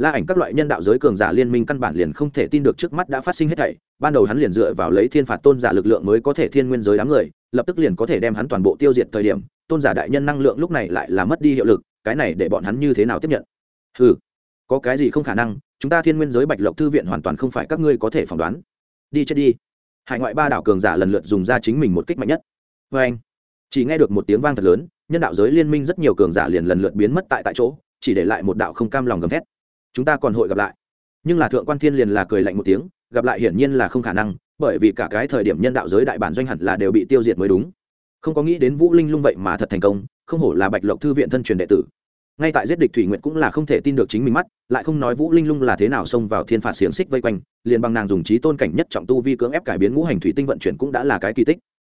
La ảnh các loại nhân đạo giới cường giả liên minh căn bản liền không thể tin được trước mắt đã phát sinh hết thảy. Ban đầu hắn liền dựa vào lấy thiên phạt tôn giả lực lượng mới có thể thiên nguyên giới đám người, lập tức liền có thể đem hắn toàn bộ tiêu diệt thời điểm, tôn giả đại nhân năng lượng lúc này lại là mất đi hiệu lực, cái này để bọn hắn như thế nào tiếp nhận? Ừ có cái gì không khả năng, chúng ta thiên nguyên giới bạch lộc thư viện hoàn toàn không phải các ngươi có thể phỏng đoán. Đi chết đi. Hải ngoại ba đảo cường giả lần lượt dùng ra chính mình một kích mạnh nhất. Vê anh, chỉ nghe được một tiếng vang thật lớn, nhân đạo giới liên minh rất nhiều cường giả liền lần lượt biến mất tại tại chỗ, chỉ để lại một đạo không cam lòng gầm thét chúng ta còn hội gặp lại. Nhưng là thượng quan thiên liền là cười lạnh một tiếng, gặp lại hiển nhiên là không khả năng, bởi vì cả cái thời điểm nhân đạo giới đại bản doanh hẳn là đều bị tiêu diệt mới đúng. Không có nghĩ đến vũ linh lung vậy mà thật thành công, không hổ là bạch lộc thư viện thân truyền đệ tử. Ngay tại giết địch thủy nguyện cũng là không thể tin được chính mình mắt, lại không nói vũ linh lung là thế nào xông vào thiên phạt xiềng xích vây quanh, liền bằng nàng dùng trí tôn cảnh nhất trọng tu vi cưỡng ép cải biến ngũ hành thủy tinh vận chuyển cũng đã là cái kỳ tích.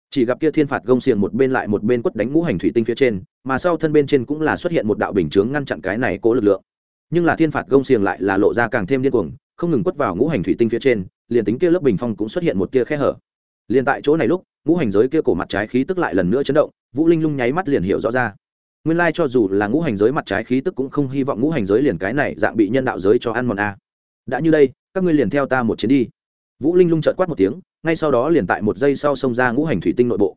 Chỉ gặp kia thiên phạt gông xiềng một bên lại một bên quất đánh ngũ hành thủy tinh phía trên, mà sau thân bên trên cũng là xuất hiện một đạo bình chướng ngăn chặn cái này cố lực lượng nhưng là thiên phạt gông xiềng lại là lộ ra càng thêm điên cuồng, không ngừng quất vào ngũ hành thủy tinh phía trên, liền tính kia lớp bình phong cũng xuất hiện một kia khe hở. Liền tại chỗ này lúc, ngũ hành giới kia cổ mặt trái khí tức lại lần nữa chấn động, vũ linh lung nháy mắt liền hiểu rõ ra. Nguyên lai cho dù là ngũ hành giới mặt trái khí tức cũng không hy vọng ngũ hành giới liền cái này dạng bị nhân đạo giới cho ăn mòn a. Đã như đây, các ngươi liền theo ta một chuyến đi. Vũ linh lung trợt quát một tiếng, ngay sau đó liền tại một giây sau xông ra ngũ hành thủy tinh nội bộ.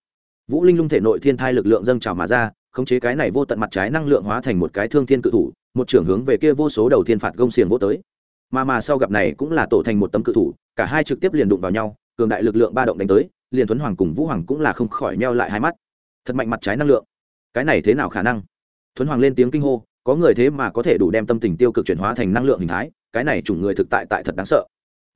Vũ linh lung thể nội thiên thai lực lượng dâng trào mà ra khống chế cái này vô tận mặt trái năng lượng hóa thành một cái thương thiên cự thủ, một trưởng hướng về kia vô số đầu thiên phạt gông xiềng vô tới. Mà mà sau gặp này cũng là tổ thành một tấm cự thủ, cả hai trực tiếp liền đụng vào nhau, cường đại lực lượng ba động đánh tới, liền thuấn hoàng cùng vũ hoàng cũng là không khỏi neo lại hai mắt. Thật mạnh mặt trái năng lượng. Cái này thế nào khả năng? Thuấn hoàng lên tiếng kinh hô, có người thế mà có thể đủ đem tâm tình tiêu cực chuyển hóa thành năng lượng hình thái, cái này chủng người thực tại tại thật đáng sợ.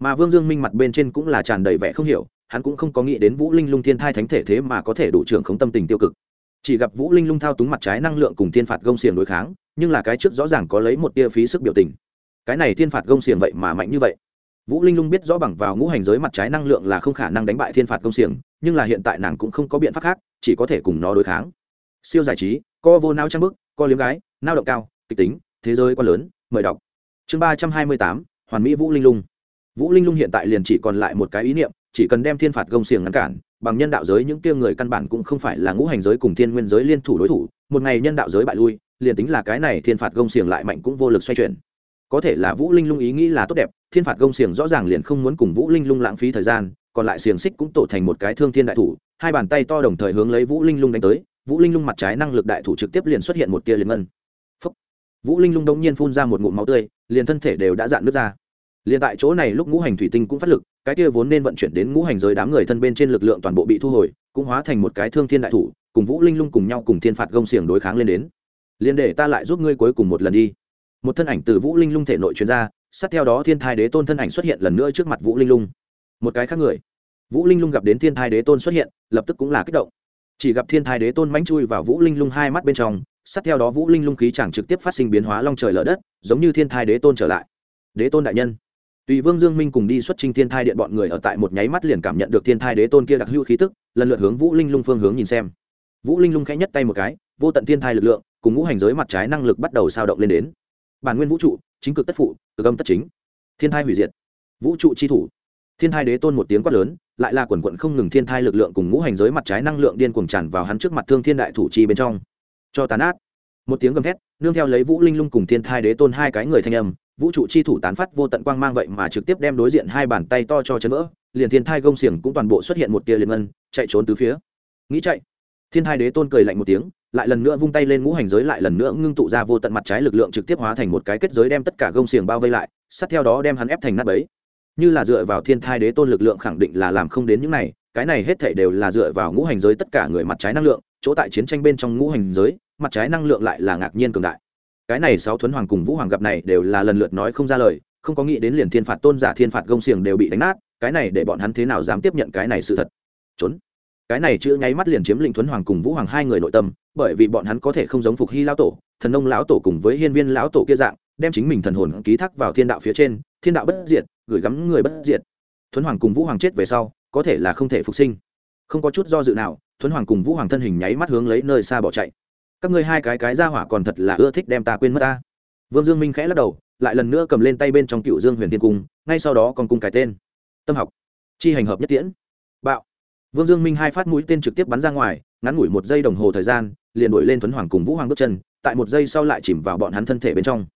Mà vương dương minh mặt bên trên cũng là tràn đầy vẻ không hiểu, hắn cũng không có nghĩ đến vũ linh lung thiên thai thánh thể thế mà có thể đủ trưởng không tâm tình tiêu cực chỉ gặp vũ linh lung thao túng mặt trái năng lượng cùng thiên phạt gông xiềng đối kháng, nhưng là cái trước rõ ràng có lấy một tia phí sức biểu tình. Cái này thiên phạt gông xiềng vậy mà mạnh như vậy? Vũ linh lung biết rõ bằng vào ngũ hành giới mặt trái năng lượng là không khả năng đánh bại thiên phạt công xiềng, nhưng là hiện tại nàng cũng không có biện pháp khác, chỉ có thể cùng nó đối kháng. Siêu giải trí, co vô nao trang bức, co liếm gái nao động cao, kịch tính, thế giới quá lớn, mời đọc. Chương ba trăm hai mươi tám, hoàn mỹ vũ linh lung. Vũ linh lung hiện tại liền chỉ còn lại một cái ý niệm chỉ cần đem thiên phạt gông xiềng ngăn cản, bằng nhân đạo giới những kia người căn bản cũng không phải là ngũ hành giới cùng thiên nguyên giới liên thủ đối thủ, một ngày nhân đạo giới bại lui, liền tính là cái này thiên phạt gông xiềng lại mạnh cũng vô lực xoay chuyển. Có thể là vũ linh lung ý nghĩ là tốt đẹp, thiên phạt gông xiềng rõ ràng liền không muốn cùng vũ linh lung lãng phí thời gian, còn lại xiềng xích cũng tổ thành một cái thương thiên đại thủ, hai bàn tay to đồng thời hướng lấy vũ linh lung đánh tới, vũ linh lung mặt trái năng lực đại thủ trực tiếp liền xuất hiện một tia liền ngân. Phúc. vũ linh lung đông nhiên phun ra một ngụm máu tươi, liền thân thể đều đã dạn nước ra liền tại chỗ này lúc ngũ hành thủy tinh cũng phát lực, cái kia vốn nên vận chuyển đến ngũ hành giới đám người thân bên trên lực lượng toàn bộ bị thu hồi, cũng hóa thành một cái thương thiên đại thủ, cùng vũ linh lung cùng nhau cùng thiên phạt gông xiềng đối kháng lên đến. Liền để ta lại giúp ngươi cuối cùng một lần đi. Một thân ảnh từ vũ linh lung thể nội chuyên ra, sát theo đó thiên thai đế tôn thân ảnh xuất hiện lần nữa trước mặt vũ linh lung. Một cái khác người. Vũ linh lung gặp đến thiên thai đế tôn xuất hiện, lập tức cũng là kích động. Chỉ gặp thiên thai đế tôn mánh chui vào vũ linh lung hai mắt bên trong, sát theo đó vũ linh lung khí chẳng trực tiếp phát sinh biến hóa long trời lở đất, giống như thiên thai đế tôn trở lại. Đế tôn đại nhân tùy vương dương minh cùng đi xuất trình thiên thai điện bọn người ở tại một nháy mắt liền cảm nhận được thiên thai đế tôn kia đặc hữu khí tức, lần lượt hướng vũ linh lung phương hướng nhìn xem. Vũ linh lung khẽ nhất tay một cái, vô tận thiên thai lực lượng cùng ngũ hành giới mặt trái năng lực bắt đầu sao động lên đến. Bản nguyên vũ trụ, chính cực tất phụ, cực âm tất chính. Thiên thai hủy diệt. Vũ trụ chi thủ. Thiên thai đế tôn một tiếng quát lớn, lại là quần quần không ngừng thiên thai lực lượng cùng ngũ hành giới mặt trái năng lượng điên cuồng tràn vào hắn trước mặt thương thiên đại thủ chi bên trong. Cho tàn ác. một tiếng gầm thét, nương theo lấy vũ linh lung cùng thiên thai đế tôn hai cái người thanh âm vũ trụ chi thủ tán phát vô tận quang mang vậy mà trực tiếp đem đối diện hai bàn tay to cho chấn vỡ, liền thiên thai gông xiềng cũng toàn bộ xuất hiện một tia liền ngân, chạy trốn từ phía. Nghĩ chạy, thiên thai đế tôn cười lạnh một tiếng, lại lần nữa vung tay lên ngũ hành giới lại lần nữa ngưng tụ ra vô tận mặt trái lực lượng trực tiếp hóa thành một cái kết giới đem tất cả gông xiềng bao vây lại, sát theo đó đem hắn ép thành nát bấy. Như là dựa vào thiên thai đế tôn lực lượng khẳng định là làm không đến những này, cái này hết thể đều là dựa vào ngũ hành giới tất cả người mặt trái năng lượng, chỗ tại chiến tranh bên trong ngũ hành giới, mặt trái năng lượng lại là ngạc nhiên cường đại cái này sáu thuấn hoàng cùng vũ hoàng gặp này đều là lần lượt nói không ra lời, không có nghĩ đến liền thiên phạt tôn giả thiên phạt gông xiềng đều bị đánh nát, cái này để bọn hắn thế nào dám tiếp nhận cái này sự thật? Trốn. Cái này chữ nháy mắt liền chiếm lĩnh thuấn hoàng cùng vũ hoàng hai người nội tâm, bởi vì bọn hắn có thể không giống phục hy lão tổ, thần nông lão tổ cùng với hiên viên lão tổ kia dạng, đem chính mình thần hồn ký thác vào thiên đạo phía trên, thiên đạo bất diệt, gửi gắm người bất diệt. Thuấn hoàng cùng vũ hoàng chết về sau, có thể là không thể phục sinh. Không có chút do dự nào, thuấn hoàng cùng vũ hoàng thân hình nháy mắt hướng lấy nơi xa bỏ chạy các ngươi hai cái cái ra hỏa còn thật là ưa thích đem ta quên mất ta. Vương dương minh khẽ lắc đầu, lại lần nữa cầm lên tay bên trong cựu dương huyền thiên cung, ngay sau đó còn cung cái tên. Tâm học. Chi hành hợp nhất tiễn. Bạo. Vương dương minh hai phát mũi tên trực tiếp bắn ra ngoài, ngắn ngủi một giây đồng hồ thời gian, liền đuổi lên thuấn hoàng cùng vũ hoàng bước chân, tại một giây sau lại chìm vào bọn hắn thân thể bên trong.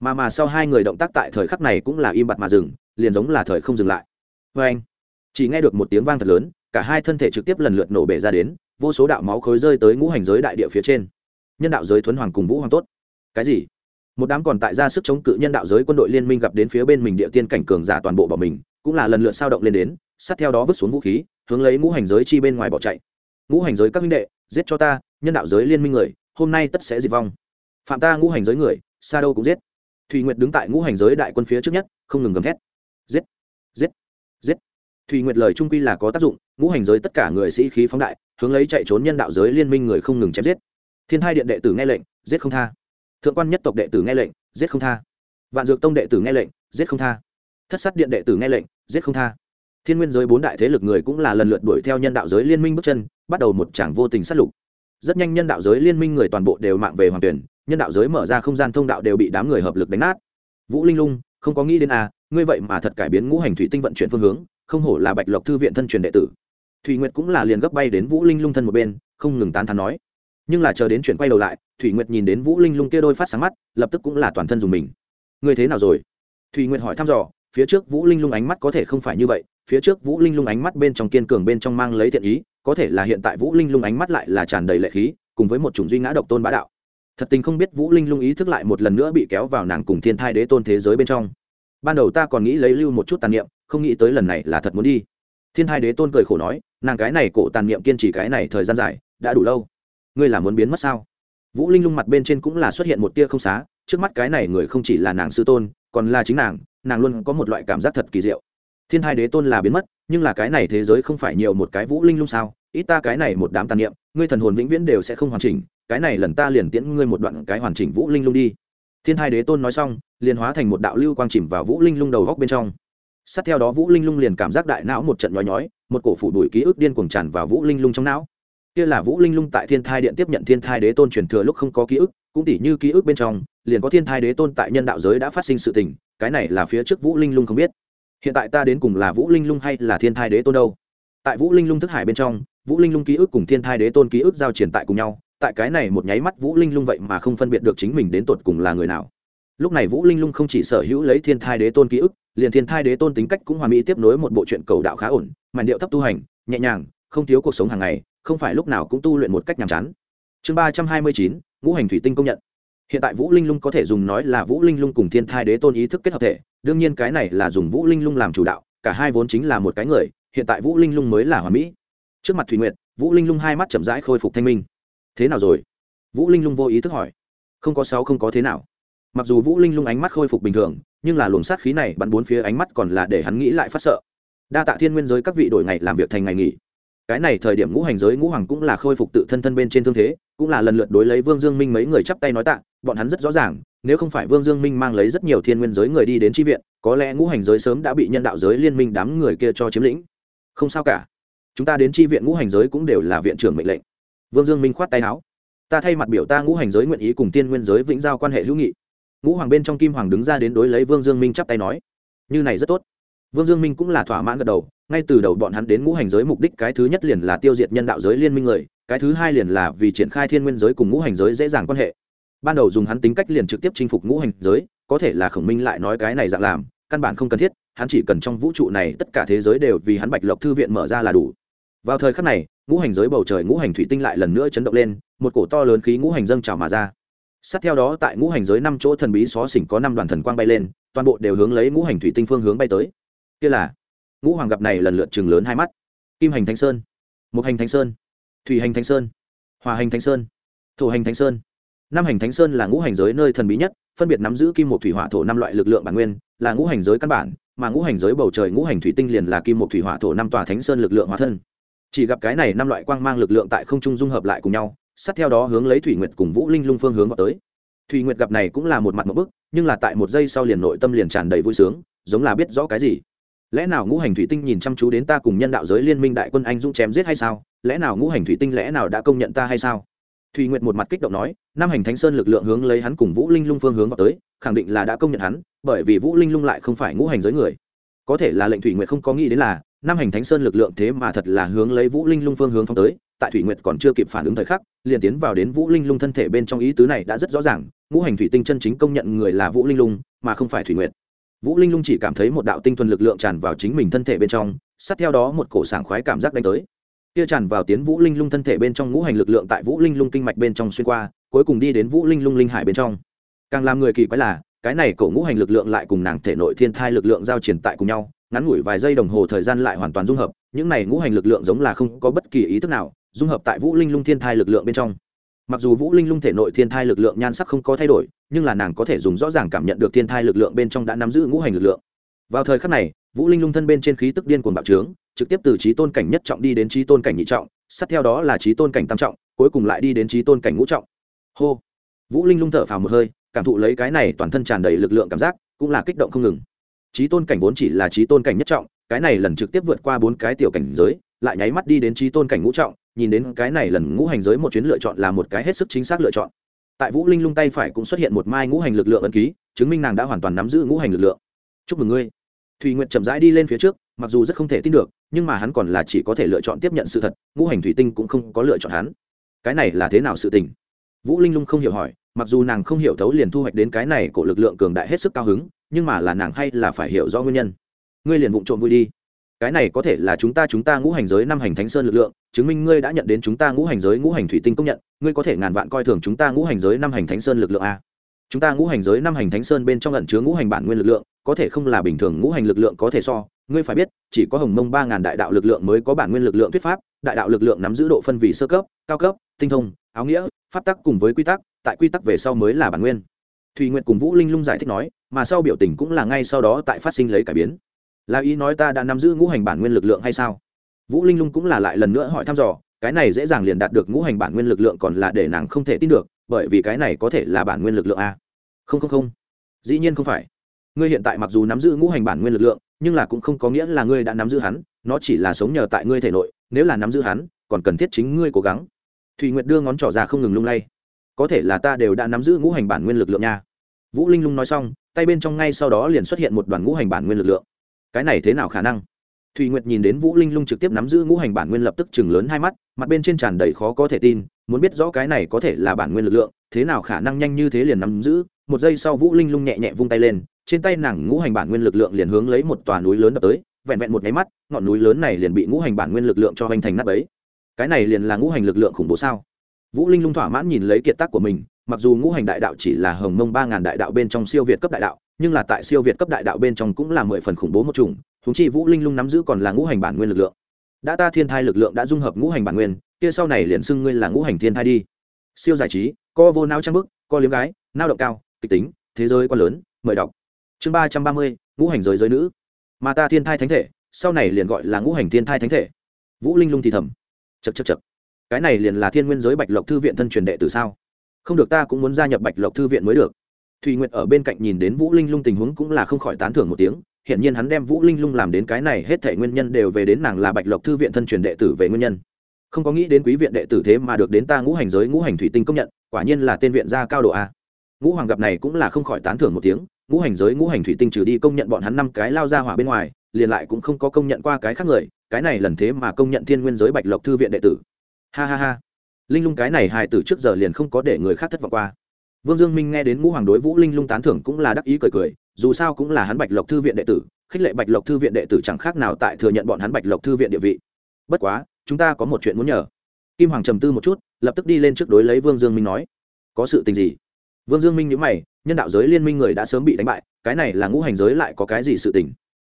Mà mà sau hai người động tác tại thời khắc này cũng là im bặt mà dừng, liền giống là thời không dừng lại. Vê anh, chỉ nghe được một tiếng vang thật lớn, cả hai thân thể trực tiếp lần lượt nổ bể ra đến, vô số đạo máu khối rơi tới ngũ hành giới đại địa phía trên nhân đạo giới thuấn hoàng cùng vũ hoàng tốt. Cái gì? Một đám còn tại ra sức chống cự nhân đạo giới quân đội liên minh gặp đến phía bên mình địa tiên cảnh cường giả toàn bộ bỏ mình, cũng là lần lượt sao động lên đến, sát theo đó vứt xuống vũ khí, hướng lấy ngũ hành giới chi bên ngoài bỏ chạy. Ngũ hành giới các minh đệ, giết cho ta, nhân đạo giới liên minh người, hôm nay tất sẽ diệt vong. Phạm ta ngũ hành giới người xa đâu cũng giết. Thùy nguyệt đứng tại ngũ hành giới đại quân phía trước nhất, không ngừng gầm thét. Giết giết giết. Thùy nguyệt lời trung quy là có tác dụng, ngũ hành giới tất cả người sĩ khí phóng đại, hướng lấy chạy trốn nhân đạo giới liên minh người không ngừng chém giết thiên hai điện đệ tử nghe lệnh, giết không tha. Thượng quan nhất tộc đệ tử nghe lệnh, giết không tha. Vạn dược tông đệ tử nghe lệnh, giết không tha. Thất sát điện đệ tử nghe lệnh, giết không tha. Thiên nguyên giới bốn đại thế lực người cũng là lần lượt đuổi theo nhân đạo giới liên minh bước chân, bắt đầu một tràng vô tình sát lục. Rất nhanh nhân đạo giới liên minh người toàn bộ đều mạng về hoàng tuyển, nhân đạo giới mở ra không gian thông đạo đều bị đám người hợp lực đánh nát. Vũ linh lung, không có nghĩ đến à ngươi vậy mà thật cải biến ngũ hành thủy tinh vận chuyển phương hướng, không hổ là bạch lộc thư viện thân truyền đệ tử. Thủy nguyệt cũng là liền gấp bay đến vũ linh lung thân một bên, không ngừng tán thán nói nhưng là chờ đến chuyện quay đầu lại, thủy nguyệt nhìn đến vũ linh lung kia đôi phát sáng mắt, lập tức cũng là toàn thân dùng mình. Người thế nào rồi? Thủy nguyệt hỏi thăm dò, phía trước vũ linh lung ánh mắt có thể không phải như vậy, phía trước vũ linh lung ánh mắt bên trong kiên cường bên trong mang lấy thiện ý, có thể là hiện tại vũ linh lung ánh mắt lại là tràn đầy lệ khí, cùng với một chủng duy ngã độc tôn bá đạo. Thật tình không biết vũ linh lung ý thức lại một lần nữa bị kéo vào nàng cùng thiên thai đế tôn thế giới bên trong. Ban đầu ta còn nghĩ lấy lưu một chút tàn niệm, không nghĩ tới lần này là thật muốn đi. Thiên thai đế tôn cười khổ nói, nàng cái này cổ tàn niệm kiên trì cái này thời gian dài, đã đủ lâu ngươi là muốn biến mất sao? Vũ linh lung mặt bên trên cũng là xuất hiện một tia không xá, trước mắt cái này người không chỉ là nàng sư tôn, còn là chính nàng nàng luôn có một loại cảm giác thật kỳ diệu. Thiên hai đế tôn là biến mất, nhưng là cái này thế giới không phải nhiều một cái vũ linh lung sao? Ít ta cái này một đám tàn niệm, ngươi thần hồn vĩnh viễn đều sẽ không hoàn chỉnh, cái này lần ta liền tiễn ngươi một đoạn cái hoàn chỉnh vũ linh lung đi. Thiên hai đế tôn nói xong, liền hóa thành một đạo lưu quang chìm vào vũ linh lung đầu góc bên trong. Sát theo đó vũ linh lung liền cảm giác đại não một trận nhói nhói, một cổ phủ đuổi ký ức điên cuồng tràn vào vũ linh lung trong não kia là vũ linh lung tại thiên thai điện tiếp nhận thiên thai đế tôn truyền thừa lúc không có ký ức, cũng tỉ như ký ức bên trong, liền có thiên thai đế tôn tại nhân đạo giới đã phát sinh sự tình, cái này là phía trước vũ linh lung không biết. Hiện tại ta đến cùng là vũ linh lung hay là thiên thai đế tôn đâu? Tại vũ linh lung thức hải bên trong, vũ linh lung ký ức cùng thiên thai đế tôn ký ức giao triển tại cùng nhau, tại cái này một nháy mắt vũ linh lung vậy mà không phân biệt được chính mình đến tột cùng là người nào. Lúc này vũ linh lung không chỉ sở hữu lấy thiên thai đế tôn ký ức, liền thiên thai đế tôn tính cách cũng hòa mỹ tiếp nối một bộ truyện cầu đạo khá ổn, màn điệu thấp tu hành, nhẹ nhàng, không thiếu cuộc sống hàng ngày không phải lúc nào cũng tu luyện một cách nhàm chán. Chương ba trăm hai mươi chín, ngũ hành thủy tinh công nhận. Hiện tại vũ linh lung có thể dùng nói là vũ linh lung cùng thiên thai đế tôn ý thức kết hợp thể, đương nhiên cái này là dùng vũ linh lung làm chủ đạo, cả hai vốn chính là một cái người, hiện tại vũ linh lung mới là hòa mỹ. Trước mặt thủy nguyệt, vũ linh lung hai mắt chậm rãi khôi phục thanh minh. Thế nào rồi? Vũ linh lung vô ý thức hỏi. Không có sáu không có thế nào. Mặc dù vũ linh lung ánh mắt khôi phục bình thường, nhưng là luồng sát khí này bắn bốn phía ánh mắt còn là để hắn nghĩ lại phát sợ. Đa tạ thiên nguyên giới các vị đổi ngày làm việc thành ngày nghỉ cái này thời điểm ngũ hành giới ngũ hoàng cũng là khôi phục tự thân thân bên trên thương thế, cũng là lần lượt đối lấy vương dương minh mấy người chắp tay nói tạ, bọn hắn rất rõ ràng, nếu không phải vương dương minh mang lấy rất nhiều thiên nguyên giới người đi đến tri viện, có lẽ ngũ hành giới sớm đã bị nhân đạo giới liên minh đám người kia cho chiếm lĩnh. Không sao cả. Chúng ta đến tri viện ngũ hành giới cũng đều là viện trưởng mệnh lệnh. Vương dương minh khoát tay áo. Ta thay mặt biểu ta ngũ hành giới nguyện ý cùng tiên nguyên giới vĩnh giao quan hệ hữu nghị. Ngũ hoàng bên trong kim hoàng đứng ra đến đối lấy vương dương minh chắp tay nói. Như này rất tốt vương dương minh cũng là thỏa mãn gật đầu, ngay từ đầu bọn hắn đến ngũ hành giới mục đích cái thứ nhất liền là tiêu diệt nhân đạo giới liên minh người, cái thứ hai liền là vì triển khai thiên nguyên giới cùng ngũ hành giới dễ dàng quan hệ. Ban đầu dùng hắn tính cách liền trực tiếp chinh phục ngũ hành giới, có thể là khổng minh lại nói cái này dạng làm, căn bản không cần thiết, hắn chỉ cần trong vũ trụ này tất cả thế giới đều vì hắn bạch lộc thư viện mở ra là đủ. Vào thời khắc này, ngũ hành giới bầu trời ngũ hành thủy tinh lại lần nữa chấn động lên, một cổ to lớn khí ngũ hành dâng trào mà ra. Sát theo đó tại ngũ hành giới năm chỗ thần bí xó xỉnh có năm đoàn thần quang bay lên, toàn bộ đều hướng lấy ngũ hành thủy tinh phương hướng bay tới kia là ngũ hoàng gặp này lần lượt chừng lớn hai mắt kim hành thanh sơn một hành thanh sơn thủy hành thanh sơn hòa hành thanh sơn thổ hành thanh sơn năm hành thánh sơn là ngũ hành giới nơi thần bí nhất phân biệt nắm giữ kim một thủy hỏa thổ năm loại lực lượng bản nguyên là ngũ hành giới căn bản mà ngũ hành giới bầu trời ngũ hành thủy tinh liền là kim một thủy hỏa thổ năm tòa thánh sơn lực lượng hóa thân chỉ gặp cái này năm loại quang mang lực lượng tại không trung dung hợp lại cùng nhau sát theo đó hướng lấy thủy nguyệt cùng vũ linh lung phương hướng vào tới thủy nguyệt gặp này cũng là một mặt một bức nhưng là tại một giây sau liền nội tâm liền tràn đầy vui sướng giống là biết rõ cái gì lẽ nào ngũ hành thủy tinh nhìn chăm chú đến ta cùng nhân đạo giới liên minh đại quân anh dũng chém giết hay sao? Lẽ nào ngũ hành thủy tinh lẽ nào đã công nhận ta hay sao? Thùy nguyệt một mặt kích động nói Nam hành thánh sơn lực lượng hướng lấy hắn cùng vũ linh lung phương hướng vào tới, khẳng định là đã công nhận hắn, bởi vì vũ linh lung lại không phải ngũ hành giới người. Có thể là lệnh thủy nguyệt không có nghĩ đến là Nam hành thánh sơn lực lượng thế mà thật là hướng lấy vũ linh lung phương hướng phong tới, tại thủy nguyệt còn chưa kịp phản ứng thời khắc, liền tiến vào đến vũ linh lung thân thể bên trong ý tứ này đã rất rõ ràng, ngũ hành thủy tinh chân chính công nhận người là vũ linh lung, mà không phải thủy nguyệt vũ linh lung chỉ cảm thấy một đạo tinh thuần lực lượng tràn vào chính mình thân thể bên trong, sát theo đó một cổ sảng khoái cảm giác đánh tới. Kia tràn vào tiến vũ linh lung thân thể bên trong ngũ hành lực lượng tại vũ linh lung kinh mạch bên trong xuyên qua, cuối cùng đi đến vũ linh lung linh hải bên trong. Càng làm người kỳ quái là, cái này cổ ngũ hành lực lượng lại cùng nàng thể nội thiên thai lực lượng giao triển tại cùng nhau, ngắn ngủi vài giây đồng hồ thời gian lại hoàn toàn dung hợp, những này ngũ hành lực lượng giống là không có bất kỳ ý thức nào, dung hợp tại vũ linh lung thiên thai lực lượng bên trong. Mặc dù vũ linh lung thể nội thiên thai lực lượng nhan sắc không có thay đổi nhưng là nàng có thể dùng rõ ràng cảm nhận được thiên thai lực lượng bên trong đã nắm giữ ngũ hành lực lượng. Vào thời khắc này, vũ linh lung thân bên trên khí tức điên cuồng bạo trướng, trực tiếp từ trí tôn cảnh nhất trọng đi đến trí tôn cảnh nhị trọng, sát theo đó là trí tôn cảnh tam trọng, cuối cùng lại đi đến trí tôn cảnh ngũ trọng. Hô! Vũ linh lung thở phào một hơi, cảm thụ lấy cái này toàn thân tràn đầy lực lượng cảm giác, cũng là kích động không ngừng. Trí tôn cảnh vốn chỉ là trí tôn cảnh nhất trọng, cái này lần trực tiếp vượt qua bốn cái tiểu cảnh giới, lại nháy mắt đi đến trí tôn cảnh ngũ trọng, nhìn đến cái này lần ngũ hành giới một chuyến lựa chọn là một cái hết sức chính xác lựa chọn tại vũ linh lung tay phải cũng xuất hiện một mai ngũ hành lực lượng ấn ký, chứng minh nàng đã hoàn toàn nắm giữ ngũ hành lực lượng. Chúc mừng ngươi. Thùy nguyện chậm rãi đi lên phía trước, mặc dù rất không thể tin được, nhưng mà hắn còn là chỉ có thể lựa chọn tiếp nhận sự thật, ngũ hành thủy tinh cũng không có lựa chọn hắn. Cái này là thế nào sự tình? Vũ linh lung không hiểu hỏi, mặc dù nàng không hiểu thấu liền thu hoạch đến cái này của lực lượng cường đại hết sức cao hứng, nhưng mà là nàng hay là phải hiểu rõ nguyên nhân. Ngươi liền vụng trộm vui đi cái này có thể là chúng ta chúng ta ngũ hành giới năm hành thánh sơn lực lượng, chứng minh ngươi đã nhận đến chúng ta ngũ hành giới ngũ hành thủy tinh công nhận, ngươi có thể ngàn vạn coi thường chúng ta ngũ hành giới năm hành thánh sơn lực lượng a. Chúng ta ngũ hành giới năm hành thánh sơn bên trong ẩn chứa ngũ hành bản nguyên lực lượng, có thể không là bình thường ngũ hành lực lượng có thể so, ngươi phải biết, chỉ có hồng mông ba ngàn đại đạo lực lượng mới có bản nguyên lực lượng thuyết pháp, đại đạo lực lượng nắm giữ độ phân vị sơ cấp, cao cấp, tinh thông, áo nghĩa, pháp tắc cùng với quy tắc, tại quy tắc về sau mới là bản nguyên. Thùy nguyện cùng vũ linh lung giải thích nói, mà sau biểu tình cũng là ngay sau đó tại phát sinh lấy cải biến là ý nói ta đã nắm giữ ngũ hành bản nguyên lực lượng hay sao? Vũ linh lung cũng là lại lần nữa hỏi thăm dò, cái này dễ dàng liền đạt được ngũ hành bản nguyên lực lượng còn là để nàng không thể tin được, bởi vì cái này có thể là bản nguyên lực lượng a. Không không không. Dĩ nhiên không phải. Ngươi hiện tại mặc dù nắm giữ ngũ hành bản nguyên lực lượng, nhưng là cũng không có nghĩa là ngươi đã nắm giữ hắn, nó chỉ là sống nhờ tại ngươi thể nội, nếu là nắm giữ hắn, còn cần thiết chính ngươi cố gắng. Thùy nguyệt đưa ngón trỏ ra không ngừng lung lay. Có thể là ta đều đã nắm giữ ngũ hành bản nguyên lực lượng nha. Vũ linh lung nói xong, tay bên trong ngay sau đó liền xuất hiện một đoàn ngũ hành bản nguyên lực lượng cái này thế nào khả năng? Thùy nguyệt nhìn đến vũ linh lung trực tiếp nắm giữ ngũ hành bản nguyên lập tức chừng lớn hai mắt, mặt bên trên tràn đầy khó có thể tin, muốn biết rõ cái này có thể là bản nguyên lực lượng, thế nào khả năng nhanh như thế liền nắm giữ. Một giây sau vũ linh lung nhẹ nhẹ vung tay lên, trên tay nàng ngũ hành bản nguyên lực lượng liền hướng lấy một tòa núi lớn đập tới, vẹn vẹn một nháy mắt, ngọn núi lớn này liền bị ngũ hành bản nguyên lực lượng cho hoành thành nắp ấy cái này liền là ngũ hành lực lượng khủng bố sao? Vũ linh lung thỏa mãn nhìn lấy kiệt tác của mình, mặc dù ngũ hành đại đạo chỉ là hồng mông ba ngàn đại đạo bên trong siêu việt cấp đại đạo nhưng là tại siêu việt cấp đại đạo bên trong cũng là mười phần khủng bố một chủng húng chi vũ linh lung nắm giữ còn là ngũ hành bản nguyên lực lượng. Đã ta thiên thai lực lượng đã dung hợp ngũ hành bản nguyên, kia sau này liền xưng ngươi là ngũ hành thiên thai đi. Siêu giải trí, co vô nao trang bức, co liếm gái nao động cao, kịch tính, thế giới quá lớn, mời đọc. Chương ba trăm ba mươi, ngũ hành giới giới nữ. Mà ta thiên thai thánh thể, sau này liền gọi là ngũ hành thiên thai thánh thể. Vũ linh lung thì thầm. Chật chật chật cái này liền là thiên nguyên giới bạch lộc thư viện thân truyền đệ từ sao? Không được ta cũng muốn gia nhập bạch lộc thư viện mới được thùy nguyệt ở bên cạnh nhìn đến vũ linh lung tình huống cũng là không khỏi tán thưởng một tiếng hiện nhiên hắn đem vũ linh lung làm đến cái này hết thể nguyên nhân đều về đến nàng là bạch lộc thư viện thân truyền đệ tử về nguyên nhân. Không có nghĩ đến quý viện đệ tử thế mà được đến ta ngũ hành giới, ngũ hành thủy tinh công nhận, quả nhiên là tên viện gia cao độ a. Ngũ hoàng gặp này cũng là không khỏi tán thưởng một tiếng, ngũ hành giới, ngũ hành thủy tinh trừ đi công nhận bọn hắn năm cái lao ra hỏa bên ngoài, liền lại cũng không có công nhận qua cái khác người, cái này lần thế mà công nhận thiên nguyên giới bạch lộc thư viện đệ tử. Ha ha ha. Linh lung cái này hài tử trước giờ liền không có để người khác thất vọng qua vương dương minh nghe đến ngũ hoàng đối vũ linh lung tán thưởng cũng là đắc ý cười cười, dù sao cũng là hắn bạch lộc thư viện đệ tử, khích lệ bạch lộc thư viện đệ tử chẳng khác nào tại thừa nhận bọn hắn bạch lộc thư viện địa vị. Bất quá, chúng ta có một chuyện muốn nhờ. Kim hoàng trầm tư một chút, lập tức đi lên trước đối lấy vương dương minh nói, có sự tình gì? Vương dương minh nhớ mày, nhân đạo giới liên minh người đã sớm bị đánh bại, cái này là ngũ hành giới lại có cái gì sự tình?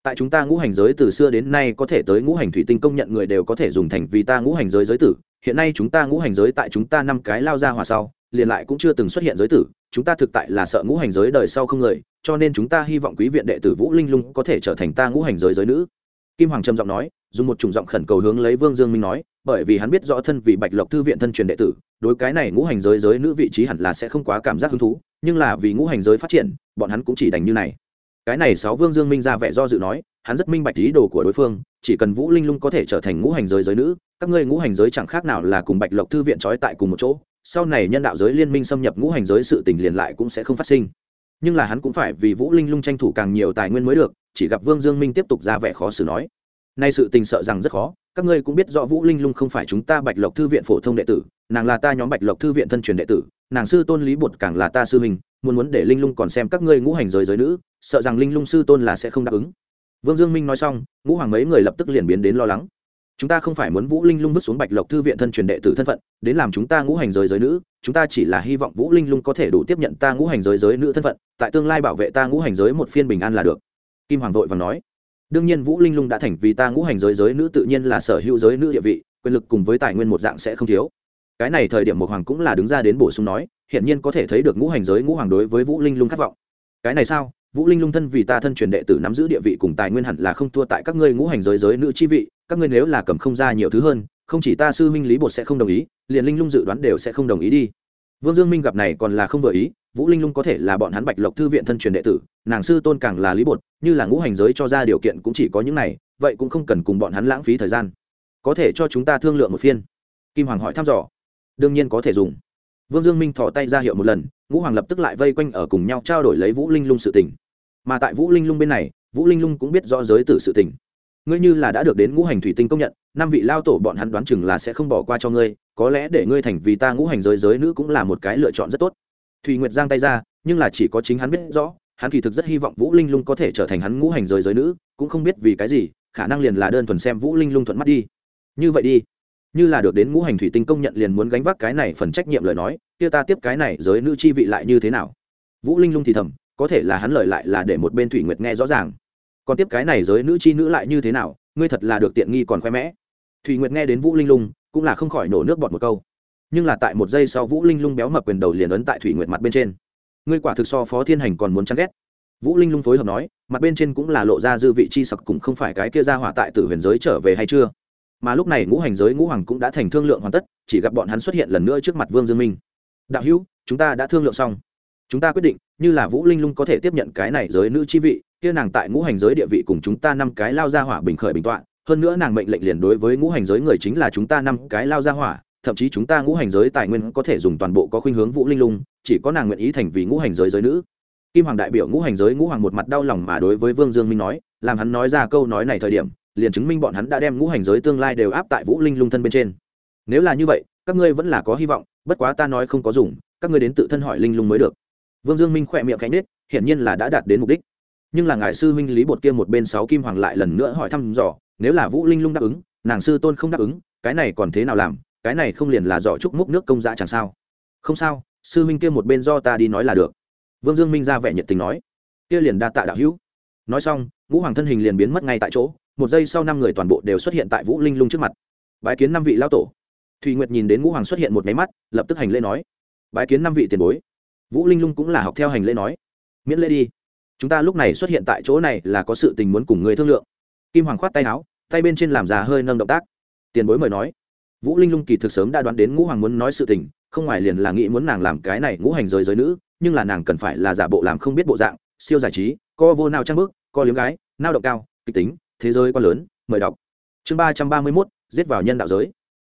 Tại chúng ta ngũ hành giới từ xưa đến nay có thể tới ngũ hành thủy tinh công nhận người đều có thể dùng thành vì ta ngũ hành giới giới tử, hiện nay chúng ta ngũ hành giới tại chúng ta năm cái lao ra hòa sau liền lại cũng chưa từng xuất hiện giới tử, chúng ta thực tại là sợ ngũ hành giới đời sau không người, cho nên chúng ta hy vọng quý viện đệ tử vũ linh lung có thể trở thành ta ngũ hành giới giới nữ. Kim hoàng trầm giọng nói, dùng một chủng giọng khẩn cầu hướng lấy vương dương minh nói, bởi vì hắn biết rõ thân vì bạch lộc thư viện thân truyền đệ tử, đối cái này ngũ hành giới giới nữ vị trí hẳn là sẽ không quá cảm giác hứng thú, nhưng là vì ngũ hành giới phát triển, bọn hắn cũng chỉ đành như này. Cái này sáu vương dương minh ra vẻ do dự nói, hắn rất minh bạch ý đồ của đối phương, chỉ cần vũ linh lung có thể trở thành ngũ hành giới giới nữ, các ngươi ngũ hành giới chẳng khác nào là cùng bạch lộc thư viện trói tại cùng một chỗ sau này nhân đạo giới liên minh xâm nhập ngũ hành giới sự tình liền lại cũng sẽ không phát sinh. Nhưng là hắn cũng phải vì vũ linh lung tranh thủ càng nhiều tài nguyên mới được chỉ gặp vương dương minh tiếp tục ra vẻ khó xử nói. Nay sự tình sợ rằng rất khó các ngươi cũng biết rõ vũ linh lung không phải chúng ta bạch lộc thư viện phổ thông đệ tử nàng là ta nhóm bạch lộc thư viện thân truyền đệ tử nàng sư tôn lý bột càng là ta sư mình, muốn muốn để linh lung còn xem các ngươi ngũ hành giới giới nữ sợ rằng linh lung sư tôn là sẽ không đáp ứng. Vương dương minh nói xong ngũ hoàng mấy người lập tức liền biến đến lo lắng chúng ta không phải muốn vũ linh lung bước xuống bạch lộc thư viện thân truyền đệ tử thân phận, đến làm chúng ta ngũ hành giới giới nữ, chúng ta chỉ là hy vọng vũ linh lung có thể đủ tiếp nhận ta ngũ hành giới giới nữ thân phận, tại tương lai bảo vệ ta ngũ hành giới một phiên bình an là được. Kim hoàng vội và nói. Đương nhiên vũ linh lung đã thành vì ta ngũ hành giới giới nữ tự nhiên là sở hữu giới nữ địa vị, quyền lực cùng với tài nguyên một dạng sẽ không thiếu. Cái này thời điểm một hoàng cũng là đứng ra đến bổ sung nói hiện nhiên có thể thấy được ngũ hành giới ngũ hoàng đối với vũ linh lung khát vọng. Cái này sao? Vũ linh lung thân vì ta thân truyền đệ tử nắm giữ địa vị cùng tài nguyên hẳn là không thua tại các ngươi ngũ hành giới giới nữ chi vị các ngươi nếu là cầm không ra nhiều thứ hơn, không chỉ ta sư minh lý bột sẽ không đồng ý, liền linh lung dự đoán đều sẽ không đồng ý đi. Vương dương minh gặp này còn là không vừa ý, vũ linh lung có thể là bọn hắn bạch lộc thư viện thân truyền đệ tử, nàng sư tôn càng là lý bột, như là ngũ hành giới cho ra điều kiện cũng chỉ có những này, vậy cũng không cần cùng bọn hắn lãng phí thời gian. Có thể cho chúng ta thương lượng một phiên. Kim hoàng hỏi thăm dò. Đương nhiên có thể dùng. Vương dương minh thò tay ra hiệu một lần, ngũ hoàng lập tức lại vây quanh ở cùng nhau trao đổi lấy vũ linh lung sự tình. Mà tại vũ linh lung bên này, vũ linh lung cũng biết rõ giới tử sự tình ngươi như là đã được đến ngũ hành thủy tinh công nhận, năm vị lao tổ bọn hắn đoán chừng là sẽ không bỏ qua cho ngươi, có lẽ để ngươi thành vì ta ngũ hành giới giới nữ cũng là một cái lựa chọn rất tốt. Thùy nguyệt giang tay ra, nhưng là chỉ có chính hắn biết rõ, hắn kỳ thực rất hy vọng vũ linh lung có thể trở thành hắn ngũ hành giới giới nữ, cũng không biết vì cái gì, khả năng liền là đơn thuần xem vũ linh lung thuận mắt đi. Như vậy đi. Như là được đến ngũ hành thủy tinh công nhận liền muốn gánh vác cái này phần trách nhiệm lời nói, kia ta tiếp cái này giới nữ chi vị lại như thế nào? Vũ linh lung thì thầm, có thể là hắn lời lại là để một bên thủy nguyệt nghe rõ ràng còn tiếp cái này giới nữ chi nữ lại như thế nào, ngươi thật là được tiện nghi còn khoe mẽ. Thủy nguyệt nghe đến vũ linh lung, cũng là không khỏi nổ nước bọt một câu. Nhưng là tại một giây sau vũ linh lung béo mập quyền đầu liền ấn tại thủy nguyệt mặt bên trên. Ngươi quả thực so phó thiên hành còn muốn chán ghét. Vũ linh lung phối hợp nói, mặt bên trên cũng là lộ ra dư vị chi sặc cũng không phải cái kia ra hỏa tại tử huyền giới trở về hay chưa. Mà lúc này ngũ hành giới ngũ hoàng cũng đã thành thương lượng hoàn tất, chỉ gặp bọn hắn xuất hiện lần nữa trước mặt vương dương minh. Đạo hữu, chúng ta đã thương lượng xong. Chúng ta quyết định, như là vũ linh lung có thể tiếp nhận cái này giới nữ chi vị kia nàng tại ngũ hành giới địa vị cùng chúng ta năm cái lao ra hỏa bình khởi bình tọa, hơn nữa nàng mệnh lệnh liền đối với ngũ hành giới người chính là chúng ta năm cái lao ra hỏa, thậm chí chúng ta ngũ hành giới tài nguyên có thể dùng toàn bộ có khuynh hướng vũ linh lung, chỉ có nàng nguyện ý thành vì ngũ hành giới giới nữ. Kim hoàng đại biểu ngũ hành giới ngũ hoàng một mặt đau lòng mà đối với vương dương minh nói, làm hắn nói ra câu nói này thời điểm, liền chứng minh bọn hắn đã đem ngũ hành giới tương lai đều áp tại vũ linh lung thân bên trên. Nếu là như vậy, các ngươi vẫn là có hy vọng, bất quá ta nói không có dùng, các ngươi đến tự thân hỏi linh lung mới được. Vương dương minh khỏe miệng cánh nết hiển nhiên là đã đạt đến mục đích nhưng là ngài sư huynh lý bột kia một bên sáu kim hoàng lại lần nữa hỏi thăm dò, nếu là vũ linh lung đáp ứng, nàng sư tôn không đáp ứng, cái này còn thế nào làm, cái này không liền là dọ trúc múc nước công dã chẳng sao? Không sao, sư huynh kia một bên do ta đi nói là được. Vương dương minh ra vẻ nhiệt tình nói. Kia liền đa tạ đạo hữu. Nói xong, ngũ hoàng thân hình liền biến mất ngay tại chỗ, một giây sau năm người toàn bộ đều xuất hiện tại vũ linh lung trước mặt. Bái kiến năm vị lao tổ. Thùy nguyệt nhìn đến ngũ hoàng xuất hiện một máy mắt, lập tức hành lễ nói. Bái kiến năm vị tiền bối. Vũ linh lung cũng là học theo hành lễ nói. Miễn lễ đi chúng ta lúc này xuất hiện tại chỗ này là có sự tình muốn cùng người thương lượng. Kim hoàng khoát tay áo, tay bên trên làm già hơi nâng động tác. Tiền bối mời nói. Vũ linh lung kỳ thực sớm đã đoán đến ngũ hoàng muốn nói sự tình, không ngoài liền là nghĩ muốn nàng làm cái này ngũ hành giới giới nữ, nhưng là nàng cần phải là giả bộ làm không biết bộ dạng, siêu giải trí co vô nào trang bước co liếm gái, nao động cao, kịch tính, thế giới quá lớn, mời đọc. Chương ba trăm ba mươi mốt, giết vào nhân đạo giới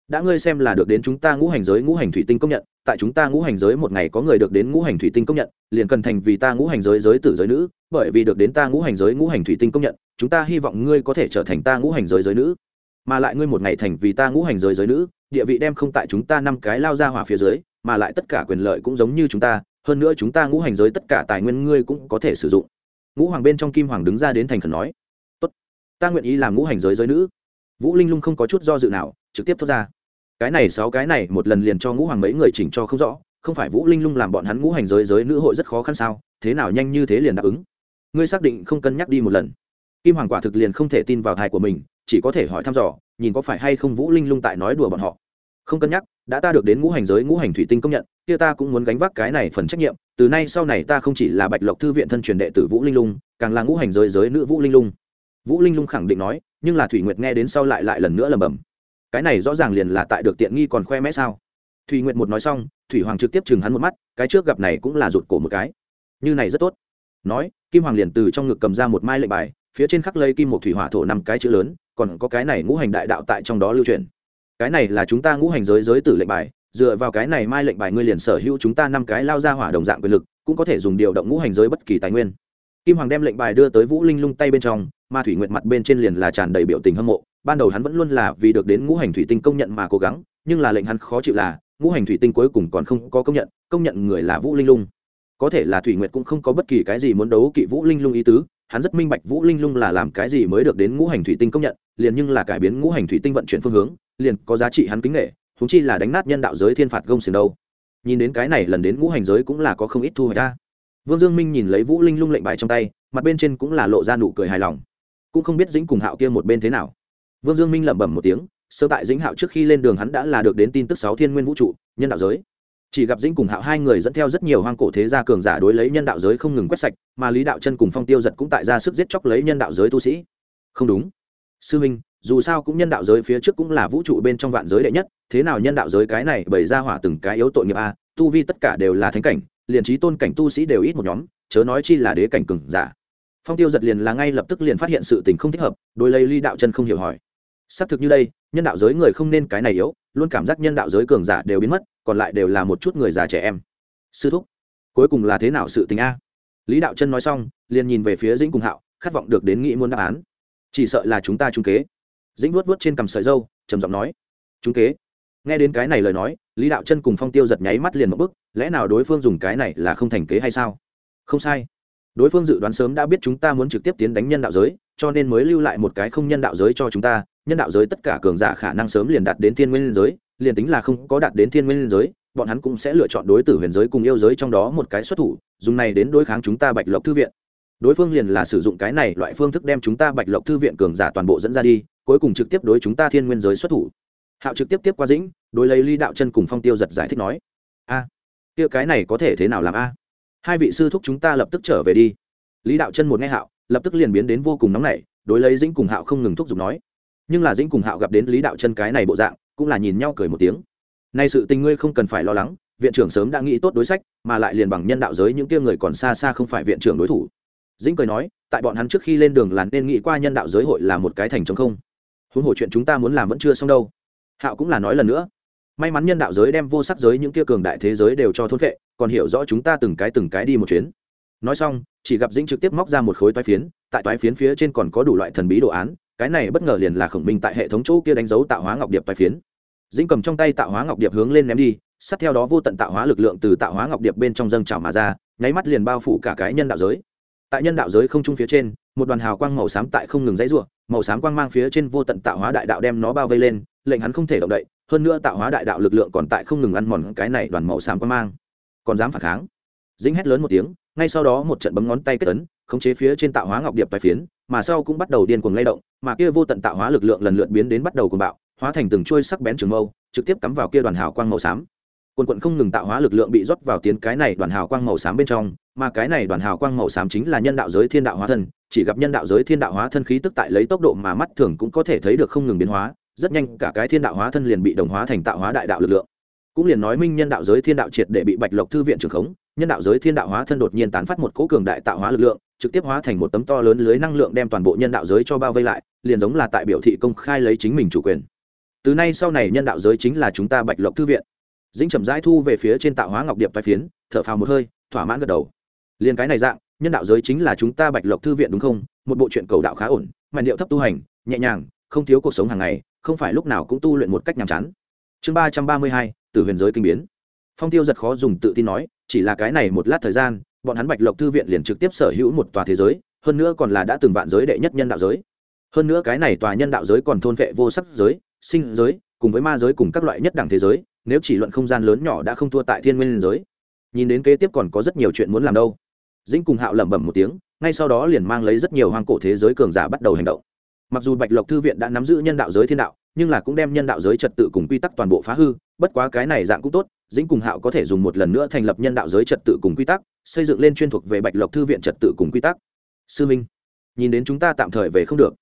đã ngươi xem là được đến chúng ta ngũ hành giới ngũ hành thủy tinh công nhận tại chúng ta ngũ hành giới một ngày có người được đến ngũ hành thủy tinh công nhận liền cần thành vì ta ngũ hành giới giới tử giới nữ bởi vì được đến ta ngũ hành giới ngũ hành thủy tinh công nhận chúng ta hy vọng ngươi có thể trở thành ta ngũ hành giới giới nữ mà lại ngươi một ngày thành vì ta ngũ hành giới giới nữ địa vị đem không tại chúng ta năm cái lao ra hỏa phía dưới mà lại tất cả quyền lợi cũng giống như chúng ta hơn nữa chúng ta ngũ hành giới tất cả tài nguyên ngươi cũng có thể sử dụng ngũ hoàng bên trong kim hoàng đứng ra đến thành khẩn nói tốt ta nguyện ý làm ngũ hành giới giới nữ vũ linh lung không có chút do dự nào trực tiếp thốt ra cái này sáu cái này một lần liền cho ngũ hoàng mấy người chỉnh cho không rõ, không phải vũ linh lung làm bọn hắn ngũ hành giới giới nữ hội rất khó khăn sao, thế nào nhanh như thế liền đáp ứng? Ngươi xác định không cân nhắc đi một lần. Kim hoàng quả thực liền không thể tin vào thai của mình, chỉ có thể hỏi thăm dò, nhìn có phải hay không vũ linh lung tại nói đùa bọn họ. Không cân nhắc, đã ta được đến ngũ hành giới ngũ hành thủy tinh công nhận, kia ta cũng muốn gánh vác cái này phần trách nhiệm, từ nay sau này ta không chỉ là bạch lộc thư viện thân truyền đệ tử vũ linh lung, càng là ngũ hành giới giới nữ vũ linh lung. Vũ linh lung khẳng định nói, nhưng là thủy nguyệt nghe đến sau lại lại lần nữa lầm bầm cái này rõ ràng liền là tại được tiện nghi còn khoe mẽ sao? Thủy nguyệt một nói xong, thủy hoàng trực tiếp chừng hắn một mắt, cái trước gặp này cũng là rụt cổ một cái. Như này rất tốt. Nói, kim hoàng liền từ trong ngực cầm ra một mai lệnh bài, phía trên khắc lây kim một thủy hỏa thổ năm cái chữ lớn, còn có cái này ngũ hành đại đạo tại trong đó lưu truyền. Cái này là chúng ta ngũ hành giới giới tử lệnh bài, dựa vào cái này mai lệnh bài ngươi liền sở hữu chúng ta năm cái lao ra hỏa đồng dạng quyền lực, cũng có thể dùng điều động ngũ hành giới bất kỳ tài nguyên kim hoàng đem lệnh bài đưa tới vũ linh lung tay bên trong ma thủy nguyệt mặt bên trên liền là tràn đầy biểu tình hâm mộ. Ban đầu hắn vẫn luôn là vì được đến ngũ hành thủy tinh công nhận mà cố gắng, nhưng là lệnh hắn khó chịu là, ngũ hành thủy tinh cuối cùng còn không có công nhận công nhận người là vũ linh lung. Có thể là thủy nguyệt cũng không có bất kỳ cái gì muốn đấu kỵ vũ linh lung ý tứ, hắn rất minh bạch vũ linh lung là làm cái gì mới được đến ngũ hành thủy tinh công nhận, liền nhưng là cải biến ngũ hành thủy tinh vận chuyển phương hướng, liền có giá trị hắn kính nghệ húng chi là đánh nát nhân đạo giới thiên phạt gông xiềng đâu. Nhìn đến cái này lần đến ngũ hành giới cũng là có không ít thu hoạch ta vương dương minh nhìn lấy vũ linh lung lệnh bài trong tay, mặt bên trên cũng là lộ ra nụ cười hài lòng. Cũng không biết dĩnh cùng hạo kia một bên thế nào. Vương dương minh lẩm bẩm một tiếng, sơ tại dĩnh hạo trước khi lên đường hắn đã là được đến tin tức sáu thiên nguyên vũ trụ, nhân đạo giới. Chỉ gặp dĩnh cùng hạo hai người dẫn theo rất nhiều hoang cổ thế gia cường giả đối lấy nhân đạo giới không ngừng quét sạch, mà lý đạo chân cùng phong tiêu giật cũng tại ra sức giết chóc lấy nhân đạo giới tu sĩ. Không đúng. Sư minh, dù sao cũng nhân đạo giới phía trước cũng là vũ trụ bên trong vạn giới đệ nhất, thế nào nhân đạo giới cái này bởi ra hỏa từng cái yếu tội nghiệp a, tu vi tất cả đều là thánh cảnh liền trí tôn cảnh tu sĩ đều ít một nhóm, chớ nói chi là đế cảnh cừng giả. Phong tiêu giật liền là ngay lập tức liền phát hiện sự tình không thích hợp, đối lấy ly đạo chân không hiểu hỏi. Xác thực như đây, nhân đạo giới người không nên cái này yếu, luôn cảm giác nhân đạo giới cường giả đều biến mất, còn lại đều là một chút người già trẻ em. Sư thúc, cuối cùng là thế nào sự tình a? Lý đạo chân nói xong, liền nhìn về phía dĩnh cùng hạo, khát vọng được đến nghĩ muốn đáp án. Chỉ sợ là chúng ta trung kế. Dĩnh vuốt vuốt trên cằm sợi dâu, trầm giọng nói. Trung kế? Nghe đến cái này lời nói, lý đạo chân cùng phong tiêu giật nháy mắt liền một bức lẽ nào đối phương dùng cái này là không thành kế hay sao? Không sai. Đối phương dự đoán sớm đã biết chúng ta muốn trực tiếp tiến đánh nhân đạo giới, cho nên mới lưu lại một cái không nhân đạo giới cho chúng ta, nhân đạo giới tất cả cường giả khả năng sớm liền đạt đến thiên nguyên giới, liền tính là không có đạt đến thiên nguyên giới, bọn hắn cũng sẽ lựa chọn đối tử huyền giới cùng yêu giới trong đó một cái xuất thủ, dùng này đến đối kháng chúng ta bạch lộc thư viện. Đối phương liền là sử dụng cái này loại phương thức đem chúng ta bạch lộc thư viện cường giả toàn bộ dẫn ra đi, cuối cùng trực tiếp đối chúng ta thiên nguyên giới xuất thủ hạo trực tiếp tiếp qua dĩnh, đối lấy ly đạo chân cùng phong tiêu giật giải thích nói, a, kia cái này có thể thế nào làm a? Hai vị sư thúc chúng ta lập tức trở về đi. Lý đạo chân một nghe hạo, lập tức liền biến đến vô cùng nóng nảy, đối lấy dĩnh cùng hạo không ngừng thúc giục nói, nhưng là dĩnh cùng hạo gặp đến lý đạo chân cái này bộ dạng, cũng là nhìn nhau cười một tiếng. Nay sự tình ngươi không cần phải lo lắng, viện trưởng sớm đã nghĩ tốt đối sách, mà lại liền bằng nhân đạo giới những kia người còn xa xa không phải viện trưởng đối thủ. Dĩnh cười nói, tại bọn hắn trước khi lên đường là nên nghĩ qua nhân đạo giới hội là một cái thành trống không? Huống hồ chuyện chúng ta muốn làm vẫn chưa xong đâu hạo cũng là nói lần nữa. May mắn nhân đạo giới đem vô sắc giới những kia cường đại thế giới đều cho thôn vệ còn hiểu rõ chúng ta từng cái từng cái đi một chuyến. Nói xong, chỉ gặp dĩnh trực tiếp móc ra một khối toái phiến, tại toái phiến phía trên còn có đủ loại thần bí đồ án, cái này bất ngờ liền là khổng minh tại hệ thống chỗ kia đánh dấu tạo hóa ngọc điệp toái phiến. Dĩnh cầm trong tay tạo hóa ngọc điệp hướng lên ném đi, sát theo đó vô tận tạo hóa lực lượng từ tạo hóa ngọc điệp bên trong dâng trào mà ra, nháy mắt liền bao phủ cả cái nhân đạo giới. Tại nhân đạo giới không trung phía trên, một đoàn hào quang màu xám tại không ngừng dãy rủa, màu xám quang mang phía trên vô tận tạo hóa đại đạo đem nó bao vây lên lệnh hắn không thể động đậy, hơn nữa tạo hóa đại đạo lực lượng còn tại không ngừng ăn mòn cái này đoàn màu xám quan mang. Còn dám phản kháng? Dính hét lớn một tiếng, ngay sau đó một trận bấm ngón tay kết tấn khống chế phía trên tạo hóa ngọc điệp tài phiến, mà sau cũng bắt đầu điên cuồng lay động, mà kia vô tận tạo hóa lực lượng lần lượt biến đến bắt đầu cuồng bạo, hóa thành từng chuôi sắc bén trường mâu, trực tiếp cắm vào kia đoàn hào quang màu xám. Quần quận không ngừng tạo hóa lực lượng bị rót vào tiến cái này đoàn hào quang màu xám bên trong, mà cái này đoàn hào quang màu xám chính là nhân đạo giới thiên đạo hóa thân, chỉ gặp nhân đạo giới thiên đạo hóa thân khí tức tại lấy tốc độ mà mắt thường cũng có thể thấy được không ngừng biến hóa rất nhanh cả cái thiên đạo hóa thân liền bị đồng hóa thành tạo hóa đại đạo lực lượng. Cũng liền nói minh nhân đạo giới thiên đạo triệt để bị bạch lộc thư viện trưởng khống, nhân đạo giới thiên đạo hóa thân đột nhiên tán phát một cỗ cường đại tạo hóa lực lượng, trực tiếp hóa thành một tấm to lớn lưới năng lượng đem toàn bộ nhân đạo giới cho bao vây lại, liền giống là tại biểu thị công khai lấy chính mình chủ quyền. Từ nay sau này nhân đạo giới chính là chúng ta bạch lộc thư viện. Dĩnh chậm rãi thu về phía trên tạo hóa ngọc điệp tai phiến, thở phào một hơi, thỏa mãn gật đầu. Liền cái này dạng, nhân đạo giới chính là chúng ta bạch lộc thư viện đúng không? Một bộ chuyện cầu đạo khá ổn mà điệu thấp tu hành, nhẹ nhàng không thiếu cuộc sống hàng ngày, không phải lúc nào cũng tu luyện một cách nhàm chán. Chương ba trăm ba mươi hai từ huyền giới kinh biến. Phong tiêu giật khó dùng tự tin nói, chỉ là cái này một lát thời gian, bọn hắn bạch lộc thư viện liền trực tiếp sở hữu một tòa thế giới, hơn nữa còn là đã từng vạn giới đệ nhất nhân đạo giới. Hơn nữa cái này tòa nhân đạo giới còn thôn vệ vô sắc giới, sinh giới, cùng với ma giới cùng các loại nhất đẳng thế giới, nếu chỉ luận không gian lớn nhỏ đã không thua tại thiên nguyên giới. Nhìn đến kế tiếp còn có rất nhiều chuyện muốn làm đâu. Dĩnh cùng hạo lẩm bẩm một tiếng, ngay sau đó liền mang lấy rất nhiều hoang cổ thế giới cường giả bắt đầu hành động mặc dù bạch lộc thư viện đã nắm giữ nhân đạo giới thiên đạo, nhưng là cũng đem nhân đạo giới trật tự cùng quy tắc toàn bộ phá hư, bất quá cái này dạng cũng tốt, dĩnh cùng hạo có thể dùng một lần nữa thành lập nhân đạo giới trật tự cùng quy tắc, xây dựng lên chuyên thuộc về bạch lộc thư viện trật tự cùng quy tắc. Sư minh, nhìn đến chúng ta tạm thời về không được.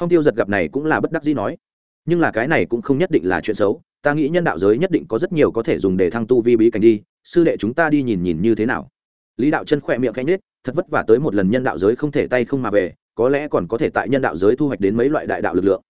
Phong tiêu giật gặp này cũng là bất đắc dĩ nói. Nhưng là cái này cũng không nhất định là chuyện xấu, ta nghĩ nhân đạo giới nhất định có rất nhiều có thể dùng để thăng tu vi bí cảnh đi, sư đệ chúng ta đi nhìn nhìn như thế nào. Lý đạo chân khỏe miệng canh nết thật vất vả tới một lần nhân đạo giới không thể tay không mà về có lẽ còn có thể tại nhân đạo giới thu hoạch đến mấy loại đại đạo lực lượng.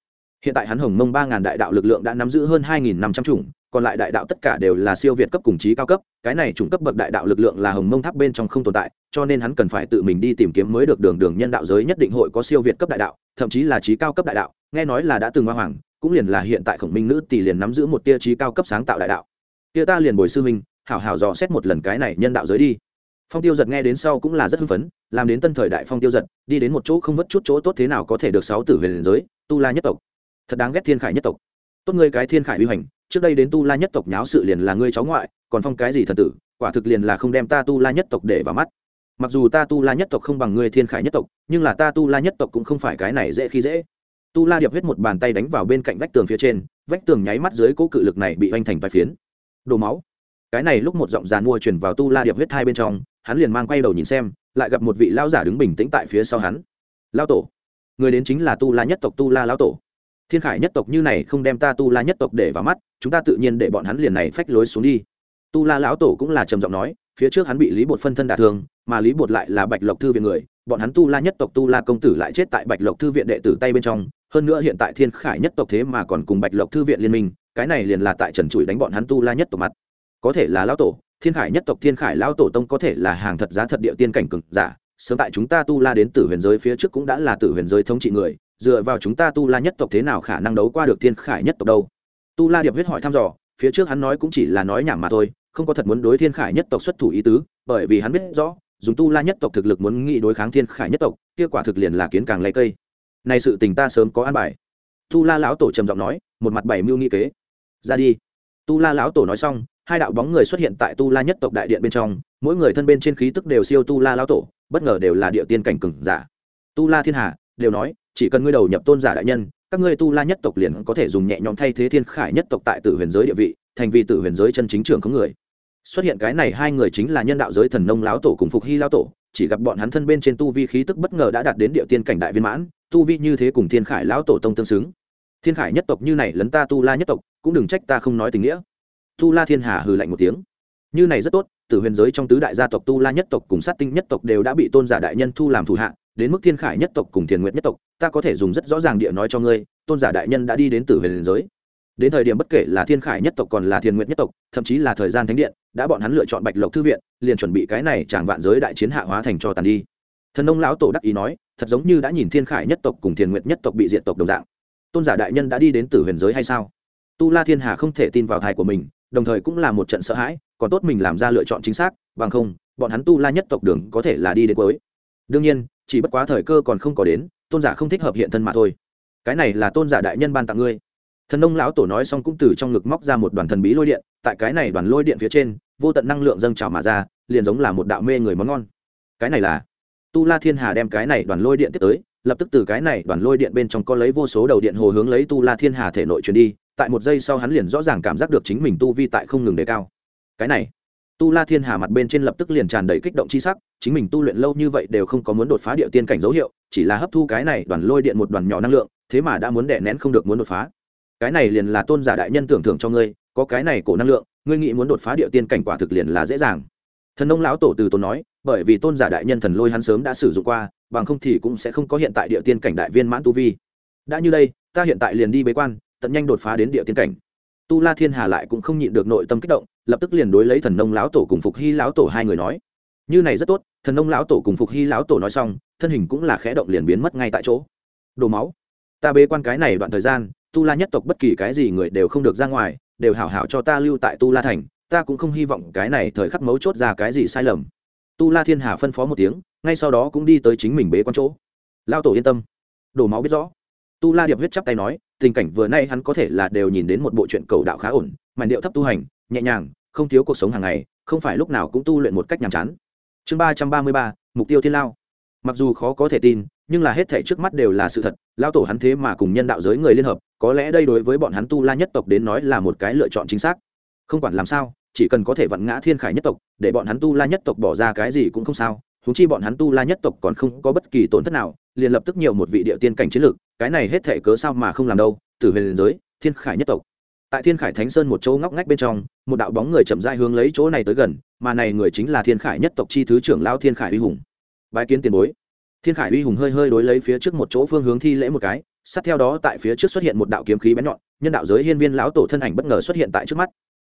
Hiện tại hắn hồng mông ba ngàn đại đạo lực lượng đã nắm giữ hơn hai nghìn năm trăm chủng, còn lại đại đạo tất cả đều là siêu việt cấp cùng trí cao cấp, cái này chủng cấp bậc đại đạo lực lượng là hồng mông tháp bên trong không tồn tại, cho nên hắn cần phải tự mình đi tìm kiếm mới được đường đường nhân đạo giới nhất định hội có siêu việt cấp đại đạo, thậm chí là trí cao cấp đại đạo, nghe nói là đã từng hoa hoàng, cũng liền là hiện tại khổng minh nữ tỷ liền nắm giữ một tia trí cao cấp sáng tạo đại đạo. Tia ta liền bồi sư minh hảo hảo dò xét một lần cái này nhân đạo giới đi phong tiêu giật nghe đến sau cũng là rất hưng phấn, làm đến tân thời đại phong tiêu giật, đi đến một chỗ không vất chút chỗ tốt thế nào có thể được sáu tử về liền giới, tu la nhất tộc. Thật đáng ghét thiên khải nhất tộc. Tốt ngươi cái thiên khải uy hành, trước đây đến tu la nhất tộc nháo sự liền là ngươi cháu ngoại, còn phong cái gì thần tử, quả thực liền là không đem ta tu la nhất tộc để vào mắt. Mặc dù ta tu la nhất tộc không bằng ngươi thiên khải nhất tộc, nhưng là ta tu la nhất tộc cũng không phải cái này dễ khi dễ. Tu la điệp huyết một bàn tay đánh vào bên cạnh vách tường phía trên, vách tường nháy mắt dưới cỗ cự lực này bị oanh thành vài phiến. Đổ máu. Cái này lúc một giọng giàn mua truyền vào tu la điệp huyết hai bên trong hắn liền mang quay đầu nhìn xem, lại gặp một vị lão giả đứng bình tĩnh tại phía sau hắn. Lão tổ, người đến chính là tu la nhất tộc tu la lão tổ. Thiên khải nhất tộc như này không đem ta tu la nhất tộc để vào mắt, chúng ta tự nhiên để bọn hắn liền này phách lối xuống đi. Tu la lão tổ cũng là trầm giọng nói, phía trước hắn bị lý bột phân thân đả thương, mà lý bột lại là bạch lộc thư viện người, bọn hắn tu la nhất tộc tu la công tử lại chết tại bạch lộc thư viện đệ tử tay bên trong, hơn nữa hiện tại thiên khải nhất tộc thế mà còn cùng bạch lộc thư viện liên minh, cái này liền là tại trần trụi đánh bọn hắn tu la nhất tộc mặt. Có thể là lão tổ thiên khải nhất tộc thiên khải lão tổ tông có thể là hàng thật giá thật địa tiên cảnh cực giả, sớm tại chúng ta tu la đến tử huyền giới phía trước cũng đã là tử huyền giới thống trị người, dựa vào chúng ta tu la nhất tộc thế nào khả năng đấu qua được thiên khải nhất tộc đâu? Tu la điệp huyết hỏi thăm dò, phía trước hắn nói cũng chỉ là nói nhảm mà thôi, không có thật muốn đối thiên khải nhất tộc xuất thủ ý tứ, bởi vì hắn biết rõ, dùng tu la nhất tộc thực lực muốn nghị đối kháng thiên khải nhất tộc kết quả thực liền là kiến càng lấy cây. Này sự tình ta sớm có an bài. Tu la lão tổ trầm giọng nói, một mặt bảy mưu nghị kế. Ra đi. Tu la lão tổ nói xong hai đạo bóng người xuất hiện tại tu la nhất tộc đại điện bên trong, mỗi người thân bên trên khí tức đều siêu tu la lão tổ, bất ngờ đều là địa tiên cảnh cừng giả. Tu la thiên hà, đều nói, chỉ cần ngươi đầu nhập tôn giả đại nhân, các ngươi tu la nhất tộc liền có thể dùng nhẹ nhõm thay thế thiên khải nhất tộc tại tử huyền giới địa vị, thành vì tử huyền giới chân chính trưởng có người. Xuất hiện cái này hai người chính là nhân đạo giới thần nông lão tổ cùng phục hy lão tổ, chỉ gặp bọn hắn thân bên trên tu vi khí tức bất ngờ đã đạt đến địa tiên cảnh đại viên mãn, tu vi như thế cùng thiên khải lão tổ tông tương xứng. Thiên khải nhất tộc như này lấn ta tu la nhất tộc, cũng đừng trách ta không nói tình nghĩa tu la thiên hà hừ lạnh một tiếng. Như này rất tốt, tử huyền giới trong tứ đại gia tộc tu la nhất tộc cùng sát tinh nhất tộc đều đã bị tôn giả đại nhân thu làm thủ hạ, đến mức thiên khải nhất tộc cùng thiền nguyện nhất tộc, ta có thể dùng rất rõ ràng địa nói cho ngươi, tôn giả đại nhân đã đi đến tử huyền giới. Đến thời điểm bất kể là thiên khải nhất tộc còn là thiền nguyện nhất tộc, thậm chí là thời gian thánh điện, đã bọn hắn lựa chọn bạch lộc thư viện, liền chuẩn bị cái này chẳng vạn giới đại chiến hạ hóa thành cho tàn đi. Thần ông lão tổ đắc ý nói, thật giống như đã nhìn thiên khải nhất tộc cùng thiền nguyện nhất tộc bị diện tộc đồng dạng. Tôn giả đại nhân đã đi đến tử huyền giới hay sao? Tu la thiên hà không thể tin vào thai của mình đồng thời cũng là một trận sợ hãi, còn tốt mình làm ra lựa chọn chính xác, bằng không, bọn hắn tu la nhất tộc đường có thể là đi đến cuối. Đương nhiên, chỉ bất quá thời cơ còn không có đến, tôn giả không thích hợp hiện thân mà thôi. Cái này là tôn giả đại nhân ban tặng ngươi. Thần nông lão tổ nói xong cũng từ trong ngực móc ra một đoàn thần bí lôi điện, tại cái này đoàn lôi điện phía trên, vô tận năng lượng dâng trào mà ra, liền giống là một đạo mê người món ngon. Cái này là, tu la thiên hà đem cái này đoàn lôi điện tiếp tới lập tức từ cái này đoàn lôi điện bên trong có lấy vô số đầu điện hồ hướng lấy tu la thiên hà thể nội truyền đi, tại một giây sau hắn liền rõ ràng cảm giác được chính mình tu vi tại không ngừng đề cao. Cái này, tu la thiên hà mặt bên trên lập tức liền tràn đầy kích động chi sắc, chính mình tu luyện lâu như vậy đều không có muốn đột phá địa tiên cảnh dấu hiệu, chỉ là hấp thu cái này đoàn lôi điện một đoàn nhỏ năng lượng, thế mà đã muốn đè nén không được muốn đột phá. Cái này liền là tôn giả đại nhân tưởng thưởng cho ngươi, có cái này cổ năng lượng, ngươi nghĩ muốn đột phá địa tiên cảnh quả thực liền là dễ dàng. Thần nông lão tổ từ tôn nói, bởi vì tôn giả đại nhân thần lôi hắn sớm đã sử dụng qua bằng không thì cũng sẽ không có hiện tại địa tiên cảnh đại viên mãn tu vi. Đã như đây, ta hiện tại liền đi bế quan, tận nhanh đột phá đến địa tiên cảnh. Tu la thiên hà lại cũng không nhịn được nội tâm kích động, lập tức liền đối lấy thần nông lão tổ cùng phục hy lão tổ hai người nói. Như này rất tốt, thần nông lão tổ cùng phục hy lão tổ nói xong, thân hình cũng là khẽ động liền biến mất ngay tại chỗ. Đổ máu. Ta bế quan cái này đoạn thời gian, tu la nhất tộc bất kỳ cái gì người đều không được ra ngoài, đều hảo hảo cho ta lưu tại tu la thành, ta cũng không hy vọng cái này thời khắc mấu chốt ra cái gì sai lầm tu la thiên hà phân phó một tiếng, ngay sau đó cũng đi tới chính mình bế quan chỗ. Lao tổ yên tâm. Đổ máu biết rõ. Tu la điệp huyết chắp tay nói, tình cảnh vừa nay hắn có thể là đều nhìn đến một bộ chuyện cầu đạo khá ổn, màn điệu thấp tu hành, nhẹ nhàng, không thiếu cuộc sống hàng ngày, không phải lúc nào cũng tu luyện một cách nhàm chán. Chương ba trăm ba mươi ba, mục tiêu thiên lao. Mặc dù khó có thể tin, nhưng là hết thể trước mắt đều là sự thật, lao tổ hắn thế mà cùng nhân đạo giới người liên hợp, có lẽ đây đối với bọn hắn tu la nhất tộc đến nói là một cái lựa chọn chính xác. Không quản làm sao chỉ cần có thể vặn ngã thiên khải nhất tộc, để bọn hắn tu la nhất tộc bỏ ra cái gì cũng không sao húng chi bọn hắn tu la nhất tộc còn không có bất kỳ tổn thất nào, liền lập tức nhiều một vị địa tiên cảnh chiến lược, cái này hết thể cớ sao mà không làm đâu, từ huyền giới, thiên khải nhất tộc. Tại thiên khải thánh sơn một chỗ ngóc ngách bên trong, một đạo bóng người chậm dai hướng lấy chỗ này tới gần, mà này người chính là thiên khải nhất tộc chi thứ trưởng lao thiên khải uy hùng. Bái kiến tiền bối. Thiên khải uy hùng hơi hơi đối lấy phía trước một chỗ phương hướng thi lễ một cái, sát theo đó tại phía trước xuất hiện một đạo kiếm khí bén nhọn, nhân đạo giới hiên viên lão tổ thân ảnh bất ngờ xuất hiện tại trước mắt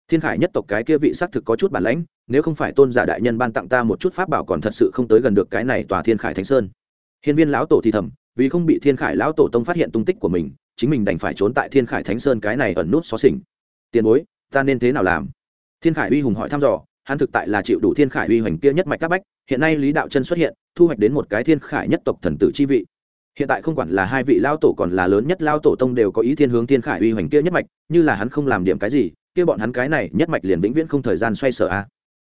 thiên khải nhất tộc cái kia vị xác thực có chút bản lãnh, nếu không phải tôn giả đại nhân ban tặng ta một chút pháp bảo còn thật sự không tới gần được cái này tòa thiên khải thánh sơn. Hiên viên lão tổ thì thầm, vì không bị thiên khải lão tổ tông phát hiện tung tích của mình, chính mình đành phải trốn tại thiên khải thánh sơn cái này ẩn nút xó xỉnh. Tiền bối, ta nên thế nào làm? Thiên khải uy hùng hỏi thăm dò, hắn thực tại là chịu đủ thiên khải uy hoành kia nhất mạch các bách, hiện nay lý đạo chân xuất hiện, thu hoạch đến một cái thiên khải nhất tộc thần tử chi vị. Hiện tại không quản là hai vị lao tổ còn là lớn nhất lao tổ tông đều có ý thiên hướng thiên khải uy hoành kia nhất mạch, như là hắn không làm điểm cái gì kia bọn hắn cái này nhất mạch liền vĩnh viễn không thời gian xoay sở a.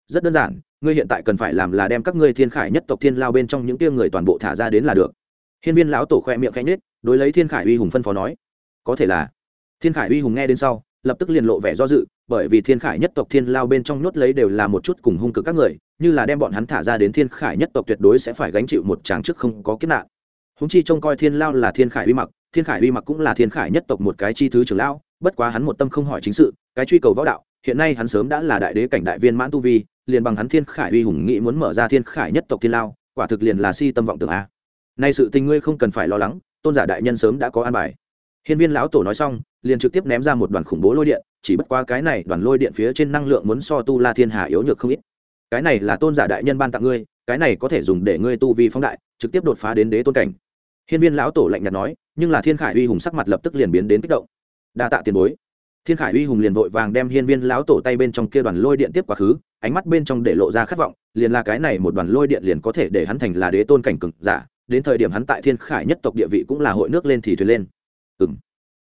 Rất đơn giản, ngươi hiện tại cần phải làm là đem các ngươi thiên khải nhất tộc thiên lao bên trong những kia người toàn bộ thả ra đến là được. Hiên viên lão tổ khoe miệng khẽ nết đối lấy thiên khải uy hùng phân phó nói, có thể là. Thiên khải uy hùng nghe đến sau, lập tức liền lộ vẻ do dự, bởi vì thiên khải nhất tộc thiên lao bên trong nhốt lấy đều là một chút cùng hung cực các người, như là đem bọn hắn thả ra đến thiên khải nhất tộc tuyệt đối sẽ phải gánh chịu một tráng trước không có kiếp nạn. Húng chi trông coi thiên lao là thiên khải uy mặc, thiên khải uy mặc cũng là thiên khải nhất tộc một cái chi thứ trưởng lão bất quá hắn một tâm không hỏi chính sự, cái truy cầu võ đạo, hiện nay hắn sớm đã là đại đế cảnh đại viên mãn tu vi, liền bằng hắn thiên khải uy hùng nghĩ muốn mở ra thiên khải nhất tộc thiên lao, quả thực liền là si tâm vọng tưởng a. Nay sự tình ngươi không cần phải lo lắng, tôn giả đại nhân sớm đã có an bài. Hiên viên lão tổ nói xong, liền trực tiếp ném ra một đoàn khủng bố lôi điện, chỉ bất qua cái này đoàn lôi điện phía trên năng lượng muốn so tu la thiên hà yếu nhược không ít. Cái này là tôn giả đại nhân ban tặng ngươi, cái này có thể dùng để ngươi tu vi phóng đại, trực tiếp đột phá đến đế tôn cảnh. Hiên viên lão tổ lạnh nhạt nói, nhưng là thiên khải uy hùng sắc mặt lập tức liền biến đến kích động đa tạ tiền bối. Thiên khải uy hùng liền vội vàng đem hiên viên lão tổ tay bên trong kia đoàn lôi điện tiếp quá khứ, ánh mắt bên trong để lộ ra khát vọng, liền là cái này một đoàn lôi điện liền có thể để hắn thành là đế tôn cảnh cực giả, đến thời điểm hắn tại thiên khải nhất tộc địa vị cũng là hội nước lên thì thuyền lên. Ừ m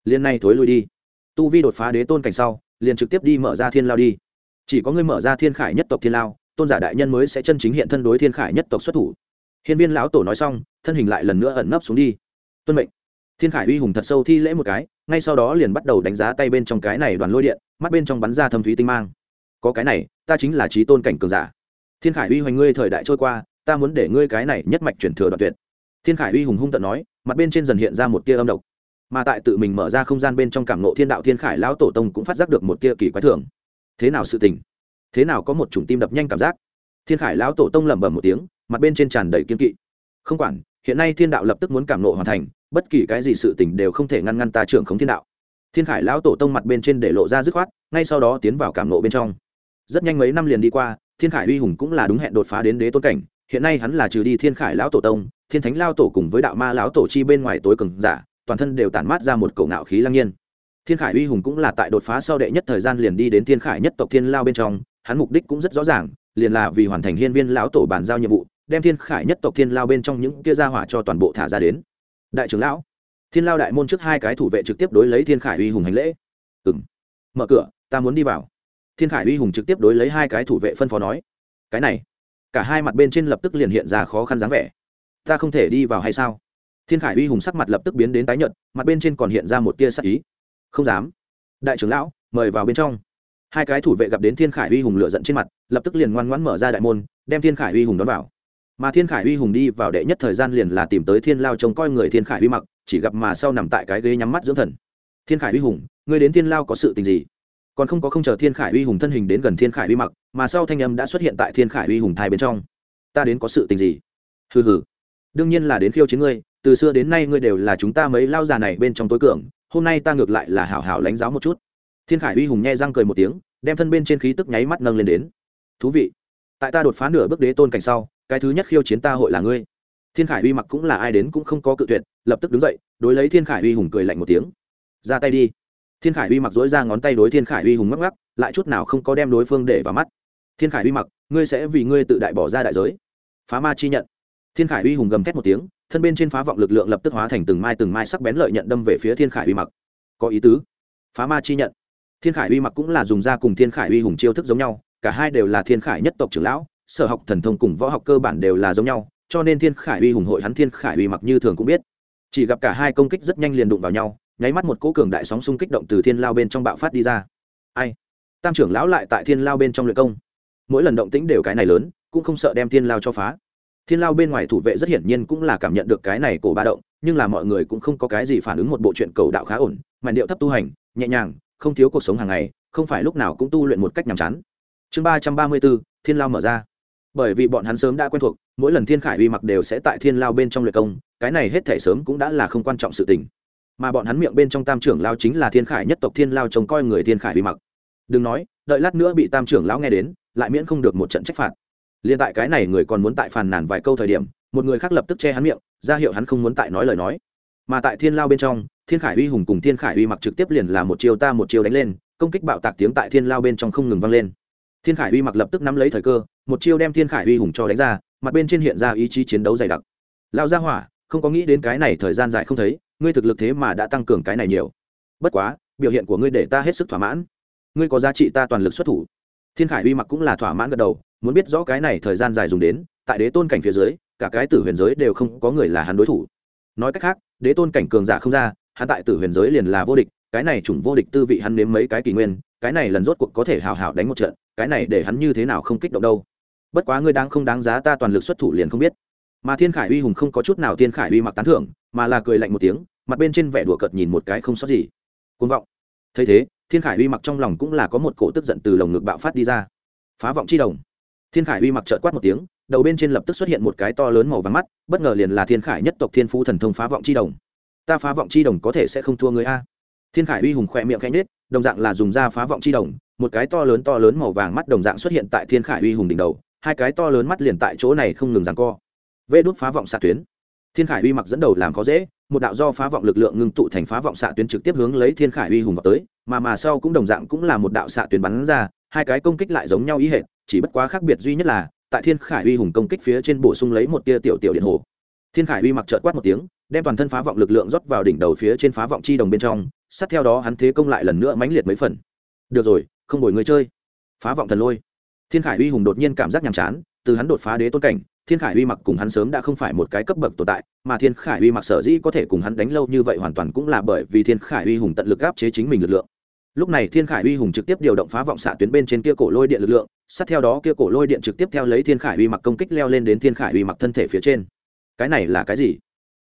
liền này thối lui đi. Tu vi đột phá đế tôn cảnh sau, liền trực tiếp đi mở ra thiên lao đi. Chỉ có người mở ra thiên khải nhất tộc thiên lao, tôn giả đại nhân mới sẽ chân chính hiện thân đối thiên khải nhất tộc xuất thủ. Hiên viên lão tổ nói xong, thân hình lại lần nữa ẩn nấp xuống đi. Tuân mệnh thiên khải uy hùng thật sâu thi lễ một cái, ngay sau đó liền bắt đầu đánh giá tay bên trong cái này đoàn lôi điện, mắt bên trong bắn ra thâm thúy tinh mang. Có cái này, ta chính là trí tôn cảnh cường giả. Thiên khải uy hoành ngươi thời đại trôi qua, ta muốn để ngươi cái này nhất mạch chuyển thừa đoạn tuyệt. Thiên khải uy hùng hung tận nói, mặt bên trên dần hiện ra một tia âm độc. Mà tại tự mình mở ra không gian bên trong cảm nộ thiên đạo thiên khải lão tổ tông cũng phát giác được một tia kỳ quái thường. Thế nào sự tình? Thế nào có một chủng tim đập nhanh cảm giác? Thiên khải lão tổ tông lẩm bẩm một tiếng, mặt bên trên tràn đầy kiên kỵ. Không quản hiện nay thiên đạo lập tức muốn cảm nộ hoàn thành, bất kỳ cái gì sự tình đều không thể ngăn ngăn ta trưởng khống thiên đạo. Thiên khải lão tổ tông mặt bên trên để lộ ra dứt khoát, ngay sau đó tiến vào cảm nộ bên trong. Rất nhanh mấy năm liền đi qua, thiên khải uy hùng cũng là đúng hẹn đột phá đến đế tôn cảnh, hiện nay hắn là trừ đi thiên khải lão tổ tông, thiên thánh lao tổ cùng với đạo ma lão tổ chi bên ngoài tối cường giả, toàn thân đều tản mát ra một cổ ngạo khí lăng nhiên. Thiên khải uy hùng cũng là tại đột phá sau đệ nhất thời gian liền đi đến thiên khải nhất tộc thiên lao bên trong, hắn mục đích cũng rất rõ ràng, liền là vì hoàn thành hiên viên lão tổ bàn giao nhiệm vụ đem thiên khải nhất tộc thiên lao bên trong những kia ra hỏa cho toàn bộ thả ra đến. Đại trưởng lão, thiên lao đại môn trước hai cái thủ vệ trực tiếp đối lấy thiên khải uy hùng hành lễ. Ừng mở cửa, ta muốn đi vào. Thiên khải uy hùng trực tiếp đối lấy hai cái thủ vệ phân phó nói. Cái này, cả hai mặt bên trên lập tức liền hiện ra khó khăn dáng vẻ. Ta không thể đi vào hay sao? Thiên khải uy hùng sắc mặt lập tức biến đến tái nhợt, mặt bên trên còn hiện ra một tia sắc ý. Không dám. Đại trưởng lão, mời vào bên trong. Hai cái thủ vệ gặp đến thiên khải uy hùng lựa giận trên mặt, lập tức liền ngoan ngoãn mở ra đại môn, đem thiên khải uy hùng đón vào mà thiên khải uy hùng đi vào đệ nhất thời gian liền là tìm tới thiên lao trông coi người thiên khải uy mặc, chỉ gặp mà sau nằm tại cái ghế nhắm mắt dưỡng thần. Thiên khải uy hùng, ngươi đến thiên lao có sự tình gì? Còn không có không chờ thiên khải uy hùng thân hình đến gần thiên khải uy mặc, mà sau thanh âm đã xuất hiện tại thiên khải uy hùng thai bên trong. Ta đến có sự tình gì? Hừ hừ. Đương nhiên là đến khiêu chiến ngươi, từ xưa đến nay ngươi đều là chúng ta mấy lao già này bên trong tối cường, hôm nay ta ngược lại là hảo hảo lãnh giáo một chút. Thiên khải uy hùng nghe răng cười một tiếng, đem thân bên trên khí tức nháy mắt nâng lên đến. Thú vị tại ta đột phá nửa bước đế tôn cảnh sau, cái thứ nhất khiêu chiến ta hội là ngươi. Thiên khải uy mặc cũng là ai đến cũng không có cự tuyệt, lập tức đứng dậy, đối lấy thiên khải uy hùng cười lạnh một tiếng. Ra tay đi. Thiên khải uy mặc dối ra ngón tay đối thiên khải uy hùng ngắc ngắc, lại chút nào không có đem đối phương để vào mắt. Thiên khải uy mặc, ngươi sẽ vì ngươi tự đại bỏ ra đại giới. Phá ma chi nhận. Thiên khải uy hùng gầm thét một tiếng, thân bên trên phá vọng lực lượng lập tức hóa thành từng mai từng mai sắc bén lợi nhận đâm về phía thiên khải uy mặc. Có ý tứ. Phá ma chi nhận. Thiên khải uy mặc cũng là dùng ra cùng thiên khải uy hùng chiêu thức giống nhau cả hai đều là thiên khải nhất tộc trưởng lão, sở học thần thông cùng võ học cơ bản đều là giống nhau, cho nên thiên khải uy hùng hội hắn thiên khải uy mặc như thường cũng biết. Chỉ gặp cả hai công kích rất nhanh liền đụng vào nhau, nháy mắt một cỗ cường đại sóng xung kích động từ thiên lao bên trong bạo phát đi ra. Ai? Tam trưởng lão lại tại thiên lao bên trong luyện công. Mỗi lần động tĩnh đều cái này lớn, cũng không sợ đem thiên lao cho phá. Thiên lao bên ngoài thủ vệ rất hiển nhiên cũng là cảm nhận được cái này cổ ba động, nhưng là mọi người cũng không có cái gì phản ứng một bộ chuyện cầu đạo khá ổn mà điệu thấp tu hành, nhẹ nhàng, không thiếu cuộc sống hàng ngày, không phải lúc nào cũng tu luyện một cách nhàm chán chương ba trăm ba mươi bốn thiên lao mở ra. Bởi vì bọn hắn sớm đã quen thuộc, mỗi lần thiên khải uy mặc đều sẽ tại thiên lao bên trong luyện công, cái này hết thể sớm cũng đã là không quan trọng sự tình. Mà bọn hắn miệng bên trong tam trưởng lao chính là thiên khải nhất tộc thiên lao trông coi người thiên khải uy mặc. Đừng nói, đợi lát nữa bị tam trưởng lão nghe đến, lại miễn không được một trận trách phạt. Liên tại cái này người còn muốn tại phàn nàn vài câu thời điểm, một người khác lập tức che hắn miệng, ra hiệu hắn không muốn tại nói lời nói. Mà tại thiên lao bên trong, thiên khải uy hùng cùng thiên khải uy mặc trực tiếp liền là một chiêu ta một chiêu đánh lên, công kích bạo tạc tiếng tại thiên lao bên trong không ngừng vang lên thiên khải uy mặc lập tức nắm lấy thời cơ, một chiêu đem thiên khải uy hùng cho đánh ra, mặt bên trên hiện ra ý chí chiến đấu dày đặc. Lao ra hỏa, không có nghĩ đến cái này thời gian dài không thấy, ngươi thực lực thế mà đã tăng cường cái này nhiều. Bất quá, biểu hiện của ngươi để ta hết sức thỏa mãn. Ngươi có giá trị ta toàn lực xuất thủ. Thiên khải uy mặc cũng là thỏa mãn gật đầu, muốn biết rõ cái này thời gian dài dùng đến, tại đế tôn cảnh phía dưới, cả cái tử huyền giới đều không có người là hắn đối thủ. Nói cách khác, đế tôn cảnh cường giả không ra, hắn tại tử huyền giới liền là vô địch, cái này chủng vô địch tư vị hắn nếm mấy cái kỷ nguyên cái này lần rốt cuộc có thể hào hào đánh một trận, cái này để hắn như thế nào không kích động đâu. Bất quá ngươi đang không đáng giá ta toàn lực xuất thủ liền không biết. Mà thiên khải uy hùng không có chút nào thiên khải uy mặc tán thưởng, mà là cười lạnh một tiếng, mặt bên trên vẻ đùa cợt nhìn một cái không sót gì. Côn vọng. Thấy thế, thiên khải uy mặc trong lòng cũng là có một cổ tức giận từ lồng ngực bạo phát đi ra. Phá vọng chi đồng. Thiên khải uy mặc trợt quát một tiếng, đầu bên trên lập tức xuất hiện một cái to lớn màu vàng mắt, bất ngờ liền là thiên khải nhất tộc thiên phú thần thông phá vọng chi đồng. Ta phá vọng chi đồng có thể sẽ không thua người a. Thiên khải uy hùng khỏe miệng khanh nết đồng dạng là dùng da phá vọng chi đồng, một cái to lớn to lớn màu vàng mắt đồng dạng xuất hiện tại thiên khải uy hùng đỉnh đầu, hai cái to lớn mắt liền tại chỗ này không ngừng rằng co. Vê đốt phá vọng xạ tuyến. Thiên khải uy mặc dẫn đầu làm khó dễ, một đạo do phá vọng lực lượng ngưng tụ thành phá vọng xạ tuyến trực tiếp hướng lấy thiên khải uy hùng vào tới, mà mà sau cũng đồng dạng cũng là một đạo xạ tuyến bắn ra, hai cái công kích lại giống nhau ý hệ chỉ bất quá khác biệt duy nhất là, tại thiên khải uy hùng công kích phía trên bổ sung lấy một tia tiểu tiểu điện hồ. Thiên khải uy mặc trợt quát một tiếng, đem toàn thân phá vọng lực lượng rót vào đỉnh đầu phía trên phá vọng chi đồng bên trong sát theo đó hắn thế công lại lần nữa mãnh liệt mấy phần. Được rồi, không đổi người chơi. Phá vọng thần lôi. Thiên khải uy hùng đột nhiên cảm giác nhàm chán, từ hắn đột phá đế tôn cảnh, thiên khải uy mặc cùng hắn sớm đã không phải một cái cấp bậc tồn tại, mà thiên khải uy mặc sở dĩ có thể cùng hắn đánh lâu như vậy hoàn toàn cũng là bởi vì thiên khải uy hùng tận lực áp chế chính mình lực lượng. Lúc này thiên khải uy hùng trực tiếp điều động phá vọng xạ tuyến bên trên kia cổ lôi điện lực lượng, sát theo đó kia cổ lôi điện trực tiếp theo lấy thiên khải uy mặc công kích leo lên đến thiên khải uy mặc thân thể phía trên. Cái này là cái gì?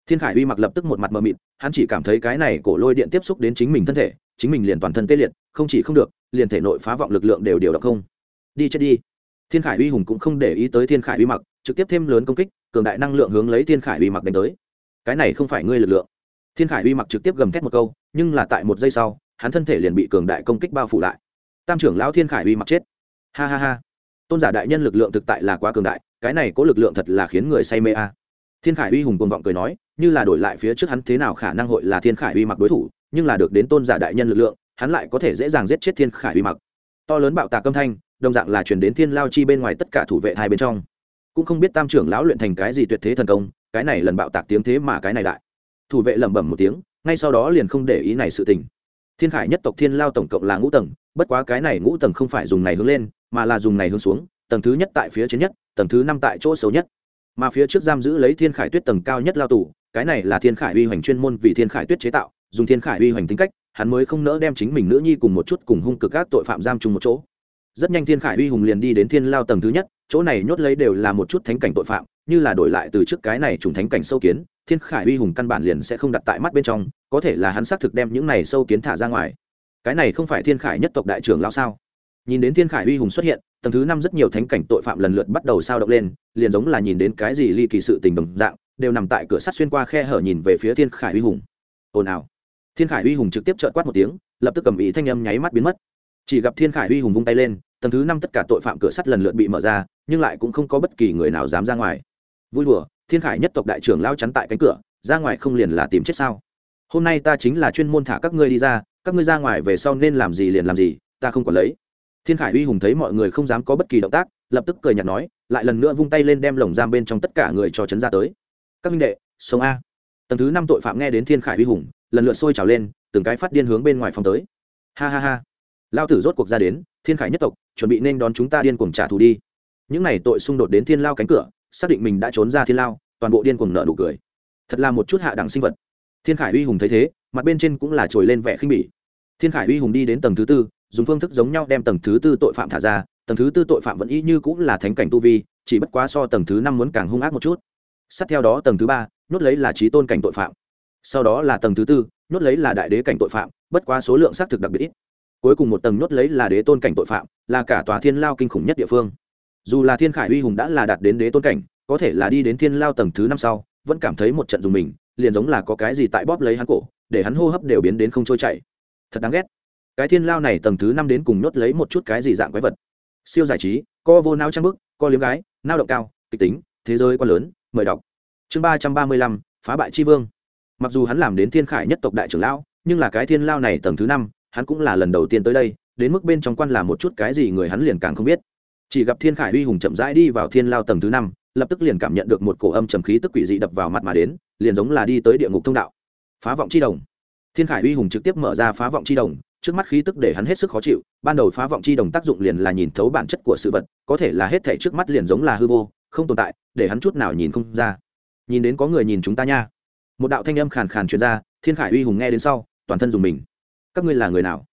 Thiên khải uy mặc lập tức một mặt mờ mịt hắn chỉ cảm thấy cái này cổ lôi điện tiếp xúc đến chính mình thân thể, chính mình liền toàn thân tê liệt, không chỉ không được, liền thể nội phá vọng lực lượng đều điều động không. Đi chết đi. Thiên khải uy hùng cũng không để ý tới thiên khải uy mặc, trực tiếp thêm lớn công kích, cường đại năng lượng hướng lấy thiên khải uy mặc đánh tới. Cái này không phải ngươi lực lượng. Thiên khải uy mặc trực tiếp gầm thét một câu, nhưng là tại một giây sau, hắn thân thể liền bị cường đại công kích bao phủ lại. Tam trưởng lão thiên khải uy mặc chết. Ha ha ha. Tôn giả đại nhân lực lượng thực tại là quá cường đại, cái này có lực lượng thật là khiến người say mê a thiên khải uy hùng cuồng vọng cười nói, như là đổi lại phía trước hắn thế nào khả năng hội là thiên khải uy mặc đối thủ, nhưng là được đến tôn giả đại nhân lực lượng, hắn lại có thể dễ dàng giết chết thiên khải uy mặc. To lớn bạo tạc âm thanh, đồng dạng là chuyển đến thiên lao chi bên ngoài tất cả thủ vệ hai bên trong. Cũng không biết tam trưởng lão luyện thành cái gì tuyệt thế thần công, cái này lần bạo tạc tiếng thế mà cái này đại. Thủ vệ lẩm bẩm một tiếng, ngay sau đó liền không để ý này sự tình. Thiên khải nhất tộc thiên lao tổng cộng là ngũ tầng, bất quá cái này ngũ tầng không phải dùng này hướng lên, mà là dùng này hướng xuống, tầng thứ nhất tại phía trên nhất, tầng thứ năm tại chỗ xấu nhất mà phía trước giam giữ lấy thiên khải tuyết tầng cao nhất lao tù, cái này là thiên khải uy hoành chuyên môn vì thiên khải tuyết chế tạo, dùng thiên khải uy hoành tính cách, hắn mới không nỡ đem chính mình nữ nhi cùng một chút cùng hung cực các tội phạm giam chung một chỗ. Rất nhanh thiên khải uy hùng liền đi đến thiên lao tầng thứ nhất, chỗ này nhốt lấy đều là một chút thánh cảnh tội phạm, như là đổi lại từ trước cái này trùng thánh cảnh sâu kiến, thiên khải uy hùng căn bản liền sẽ không đặt tại mắt bên trong, có thể là hắn xác thực đem những này sâu kiến thả ra ngoài. Cái này không phải thiên khải nhất tộc đại trưởng lao sao? Nhìn đến thiên khải uy hùng xuất hiện tầng thứ năm rất nhiều thánh cảnh tội phạm lần lượt bắt đầu sao động lên, liền giống là nhìn đến cái gì ly kỳ sự tình đồng dạng, đều nằm tại cửa sắt xuyên qua khe hở nhìn về phía thiên khải uy hùng. Ồn ào. Thiên khải uy hùng trực tiếp trợn quát một tiếng, lập tức cầm ý thanh âm nháy mắt biến mất. Chỉ gặp thiên khải uy hùng vung tay lên, tầng thứ năm tất cả tội phạm cửa sắt lần lượt bị mở ra, nhưng lại cũng không có bất kỳ người nào dám ra ngoài. Vui đùa, thiên khải nhất tộc đại trưởng lao chắn tại cánh cửa, ra ngoài không liền là tìm chết sao? Hôm nay ta chính là chuyên môn thả các ngươi đi ra, các ngươi ra ngoài về sau nên làm gì liền làm gì, ta không còn lấy thiên khải uy hùng thấy mọi người không dám có bất kỳ động tác, lập tức cười nhạt nói, lại lần nữa vung tay lên đem lồng giam bên trong tất cả người cho trấn ra tới. Các minh đệ, sống a. Tầng thứ năm tội phạm nghe đến thiên khải uy hùng, lần lượt sôi trào lên, từng cái phát điên hướng bên ngoài phòng tới. Ha ha ha. Lao tử rốt cuộc ra đến, thiên khải nhất tộc, chuẩn bị nên đón chúng ta điên cuồng trả thù đi. Những n à y tội xung đột đến thiên lao cánh cửa, xác định mình đã trốn ra thiên lao, toàn bộ điên cuồng nợ nụ cười. Thật là một chút hạ đẳng sinh vật. Thiên khải uy hùng thấy thế, mặt bên trên cũng là trồi lên vẻ khinh bỉ. Thiên khải uy hùng đi đến tầng thứ tư dùng phương thức giống nhau đem tầng thứ tư tội phạm thả ra, tầng thứ tư tội phạm vẫn y như cũng là thánh cảnh tu vi, chỉ bất quá so tầng thứ năm muốn càng hung ác một chút. Sát theo đó tầng thứ ba, nhốt lấy là trí tôn cảnh tội phạm. Sau đó là tầng thứ tư, nhốt lấy là đại đế cảnh tội phạm, bất quá số lượng xác thực đặc biệt ít. Cuối cùng một tầng nhốt lấy là đế tôn cảnh tội phạm, là cả tòa thiên lao kinh khủng nhất địa phương. Dù là thiên khải uy hùng đã là đạt đến đế tôn cảnh, có thể là đi đến thiên lao tầng thứ năm sau, vẫn cảm thấy một trận dùng mình, liền giống là có cái gì tại bóp lấy hắn cổ, để hắn hô hấp đều biến đến không trôi chảy. Thật đáng ghét cái thiên lao này tầng thứ năm đến cùng nhốt lấy một chút cái gì dạng quái vật? Siêu giải trí, co vô nao trang bức, co liếm gái, nao động cao, kịch tính, thế giới quá lớn, mời đọc. Chương ba trăm ba mươi lăm, phá bại tri vương. Mặc dù hắn làm đến thiên khải nhất tộc đại trưởng lão, nhưng là cái thiên lao này tầng thứ năm, hắn cũng là lần đầu tiên tới đây, đến mức bên trong quan là một chút cái gì người hắn liền càng không biết. Chỉ gặp thiên khải huy hùng chậm rãi đi vào thiên lao tầng thứ năm, lập tức liền cảm nhận được một cổ âm trầm khí tức quỷ dị đập vào mặt mà đến, liền giống là đi tới địa ngục thông đạo. Phá vọng chi đồng. Thiên khải huy hùng trực tiếp mở ra phá vọng chi đồng trước mắt khí tức để hắn hết sức khó chịu, ban đầu phá vọng chi đồng tác dụng liền là nhìn thấu bản chất của sự vật, có thể là hết thể trước mắt liền giống là hư vô, không tồn tại, để hắn chút nào nhìn không ra. Nhìn đến có người nhìn chúng ta nha. Một đạo thanh âm khàn khàn truyền ra, thiên khải uy hùng nghe đến sau, toàn thân dùng mình. Các ngươi là người nào?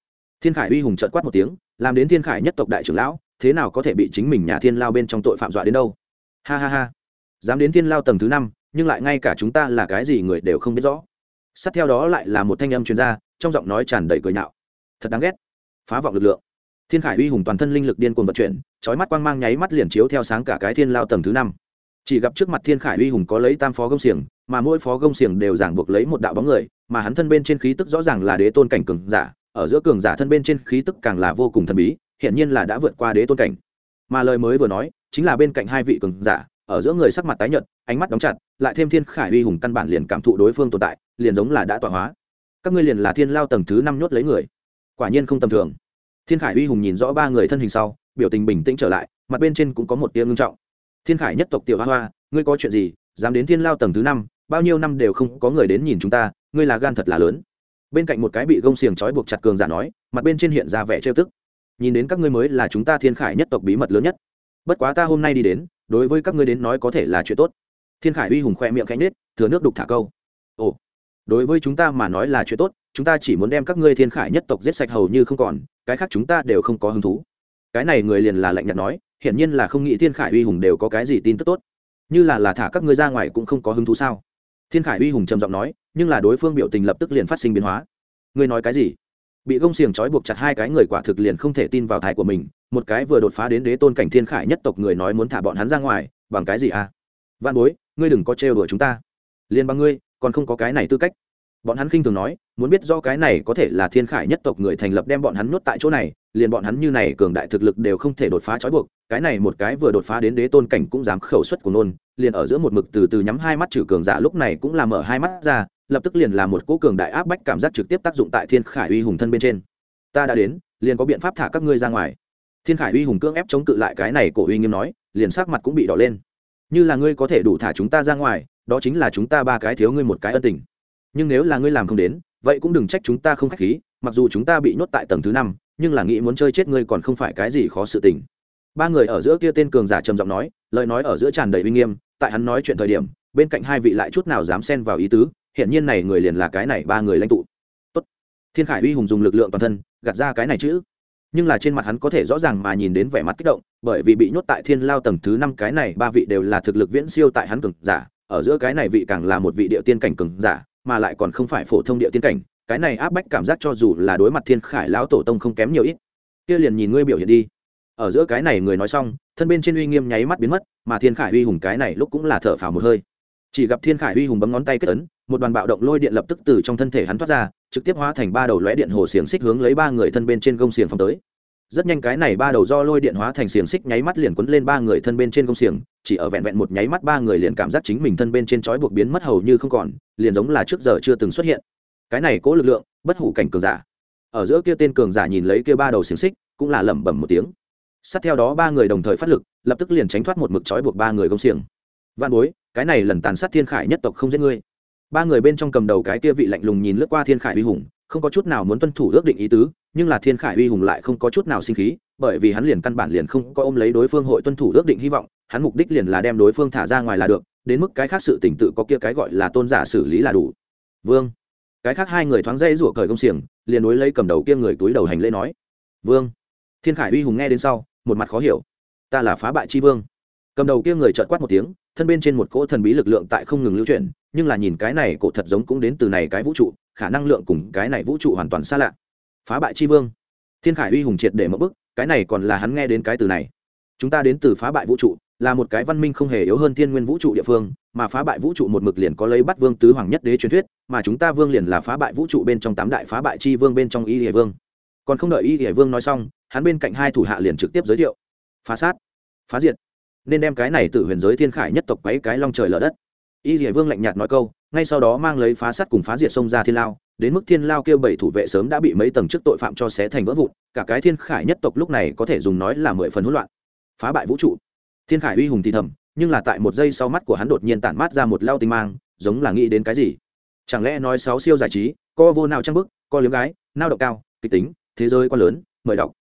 Thiên khải uy hùng trợt quát một tiếng, làm đến thiên khải nhất tộc đại trưởng lão, thế nào có thể bị chính mình nhà thiên lao bên trong tội phạm dọa đến đâu? Ha ha ha. Dám đến thiên lao tầng thứ năm, nhưng lại ngay cả chúng ta là cái gì người đều không biết rõ. Sát theo đó lại là một thanh âm chuyên gia trong giọng nói tràn đầy cười nhạo thật đáng ghét. Phá vọng lực lượng. Thiên khải uy hùng toàn thân linh lực điên cuồng vận chuyển trói mắt quang mang nháy mắt liền chiếu theo sáng cả cái thiên lao tầng thứ năm. Chỉ gặp trước mặt thiên khải uy hùng có lấy tam phó gông xiềng, mà mỗi phó gông xiềng đều giảng buộc lấy một đạo bóng người, mà hắn thân bên trên khí tức rõ ràng là đế tôn cảnh cường giả, ở giữa cường giả thân bên trên khí tức càng là vô cùng thần bí hiện nhiên là đã vượt qua đế tôn cảnh. Mà lời mới vừa nói, chính là bên cạnh hai vị cường giả, ở giữa người sắc mặt tái nhợt, ánh mắt đóng chặt, lại thêm thiên khải uy hùng căn bản liền cảm thụ đối phương tồn tại, liền giống là đã tọa hóa. Các ngươi liền là thiên lao tầng thứ năm nhốt lấy người quả nhiên không tầm thường. Thiên khải uy hùng nhìn rõ ba người thân hình sau, biểu tình bình tĩnh trở lại, mặt bên trên cũng có một tia ngưng trọng. Thiên khải nhất tộc tiểu hoa hoa, ngươi có chuyện gì, dám đến thiên lao tầng thứ năm, bao nhiêu năm đều không có người đến nhìn chúng ta, ngươi là gan thật là lớn. Bên cạnh một cái bị gông xiềng trói buộc chặt cường giả nói, mặt bên trên hiện ra vẻ trêu tức. Nhìn đến các ngươi mới là chúng ta thiên khải nhất tộc bí mật lớn nhất. Bất quá ta hôm nay đi đến, đối với các ngươi đến nói có thể là chuyện tốt. Thiên khải uy hùng khoe miệng cánh nết thừa nước đục thả câu. Ồ đối với chúng ta mà nói là chuyện tốt, chúng ta chỉ muốn đem các ngươi thiên khải nhất tộc giết sạch hầu như không còn, cái khác chúng ta đều không có hứng thú. Cái này người liền là lạnh nhạt nói, hiển nhiên là không nghĩ thiên khải uy hùng đều có cái gì tin tức tốt. Như là là thả các ngươi ra ngoài cũng không có hứng thú sao? Thiên khải uy hùng trầm giọng nói, nhưng là đối phương biểu tình lập tức liền phát sinh biến hóa. Ngươi nói cái gì? Bị gông xiềng trói buộc chặt hai cái người quả thực liền không thể tin vào thái của mình, một cái vừa đột phá đến đế tôn cảnh thiên khải nhất tộc người nói muốn thả bọn hắn ra ngoài, bằng cái gì à? Văn bối, ngươi đừng có trêu đùa chúng ta. Liền bằng ngươi còn không có cái này tư cách. Bọn hắn khinh thường nói, muốn biết do cái này có thể là thiên khải nhất tộc người thành lập đem bọn hắn nuốt tại chỗ này, liền bọn hắn như này cường đại thực lực đều không thể đột phá trói buộc, cái này một cái vừa đột phá đến đế tôn cảnh cũng dám khẩu suất của nôn, liền ở giữa một mực từ từ nhắm hai mắt trừ cường giả lúc này cũng là mở hai mắt ra, lập tức liền là một cỗ cường đại áp bách cảm giác trực tiếp tác dụng tại thiên khải uy hùng thân bên trên. Ta đã đến, liền có biện pháp thả các ngươi ra ngoài. Thiên khải uy hùng cưỡng ép chống cự lại cái này cổ uy nghiêm nói, liền sắc mặt cũng bị đỏ lên. Như là ngươi có thể đủ thả chúng ta ra ngoài đó chính là chúng ta ba cái thiếu ngươi một cái ân tình. Nhưng nếu là ngươi làm không đến, vậy cũng đừng trách chúng ta không k h á c h khí, mặc dù chúng ta bị nhốt tại tầng thứ năm, nhưng là nghĩ muốn chơi chết ngươi còn không phải cái gì khó sự tình. Ba người ở giữa kia tên cường giả trầm giọng nói, lời nói ở giữa tràn đầy uy nghiêm, tại hắn nói chuyện thời điểm, bên cạnh hai vị lại chút nào dám xen vào ý tứ hiện nhiên này người liền là cái này ba người lãnh tụ. Tốt. thiên khải uy hùng dùng lực lượng toàn thân, gạt ra cái này chữ nhưng là trên mặt hắn có thể rõ ràng mà nhìn đến vẻ mặt kích động, bởi vì bị nhốt tại thiên lao tầng thứ năm cái này ba vị đều là thực lực viễn siêu tại hắn cường giả ở giữa cái này vị càng là một vị địa tiên cảnh cường giả, mà lại còn không phải phổ thông địa tiên cảnh, cái này áp bách cảm giác cho dù là đối mặt thiên khải lão tổ tông không kém nhiều ít. Kia liền nhìn ngươi biểu hiện đi. Ở giữa cái này người nói xong, thân bên trên uy nghiêm nháy mắt biến mất, mà thiên khải uy hùng cái này lúc cũng là thở phào một hơi. Chỉ gặp thiên khải uy hùng bấm ngón tay kết ấn, một đoàn bạo động lôi điện lập tức từ trong thân thể hắn thoát ra, trực tiếp hóa thành ba đầu lóe điện hồ xiềng xích hướng lấy ba người thân bên trên gông xiềng phong tới rất nhanh cái này ba đầu do lôi điện hóa thành xiềng xích nháy mắt liền quấn lên ba người thân bên trên công xiềng, chỉ ở vẹn vẹn một nháy mắt ba người liền cảm giác chính mình thân bên trên trói buộc biến mất hầu như không còn, liền giống là trước giờ chưa từng xuất hiện. Cái này cố lực lượng, bất hủ cảnh cường giả. Ở giữa kia tên cường giả nhìn lấy kia ba đầu xiềng xích, cũng là lẩm bẩm một tiếng. Sát theo đó ba người đồng thời phát lực, lập tức liền tránh thoát một mực trói buộc ba người công xiềng. Văn bối, cái này lần tàn sát thiên khải nhất tộc không giết ngươi. Ba người bên trong cầm đầu cái kia vị lạnh lùng nhìn lướt qua thiên khải uy hùng, không có chút nào muốn tuân thủ ước định ý tứ nhưng là thiên khải uy hùng lại không có chút nào sinh khí, bởi vì hắn liền căn bản liền không có ôm lấy đối phương hội tuân thủ ước định hy vọng, hắn mục đích liền là đem đối phương thả ra ngoài là được, đến mức cái khác sự tỉnh tự có kia cái gọi là tôn giả xử lý là đủ. Vương. Cái khác hai người thoáng dây rủa cởi công xiềng, liền đối lấy cầm đầu kia người túi đầu hành lễ nói. Vương. Thiên khải uy hùng nghe đến sau, một mặt khó hiểu. Ta là phá bại chi vương. Cầm đầu kia người trợt quát một tiếng, thân bên trên một cỗ thần bí lực lượng tại không ngừng lưu chuyển, nhưng là nhìn cái này cổ thật giống cũng đến từ này cái vũ trụ, khả năng lượng cùng cái này vũ trụ hoàn toàn xa lạ phá bại chi vương. Thiên khải uy hùng triệt để mất bức, cái này còn là hắn nghe đến cái từ này. Chúng ta đến từ phá bại vũ trụ, là một cái văn minh không hề yếu hơn thiên nguyên vũ trụ địa phương, mà phá bại vũ trụ một mực liền có lấy bắt vương tứ hoàng nhất đế truyền thuyết, mà chúng ta vương liền là phá bại vũ trụ bên trong tám đại phá bại chi vương bên trong y địa vương. Còn không đợi y địa vương nói xong, hắn bên cạnh hai thủ hạ liền trực tiếp giới thiệu. Phá sát, phá diệt. Nên đem cái này từ huyền giới thiên khải nhất tộc quấy cái long trời lở đất. Y địa vương lạnh nhạt nói câu ngay sau đó mang lấy phá sắt cùng phá diệt sông ra thiên lao, đến mức thiên lao kêu bảy thủ vệ sớm đã bị mấy tầng trước tội phạm cho xé thành vỡ vụn, cả cái thiên khải nhất tộc lúc này có thể dùng nói là mười phần hỗn loạn. Phá bại vũ trụ. Thiên khải uy hùng thì thầm, nhưng là tại một giây sau mắt của hắn đột nhiên tản mát ra một lao tinh mang, giống là nghĩ đến cái gì? Chẳng lẽ nói sáu siêu giải trí co vô nào trang bức co liếm gái, nao động cao, kịch tính, thế giới quá lớn, mời đọc.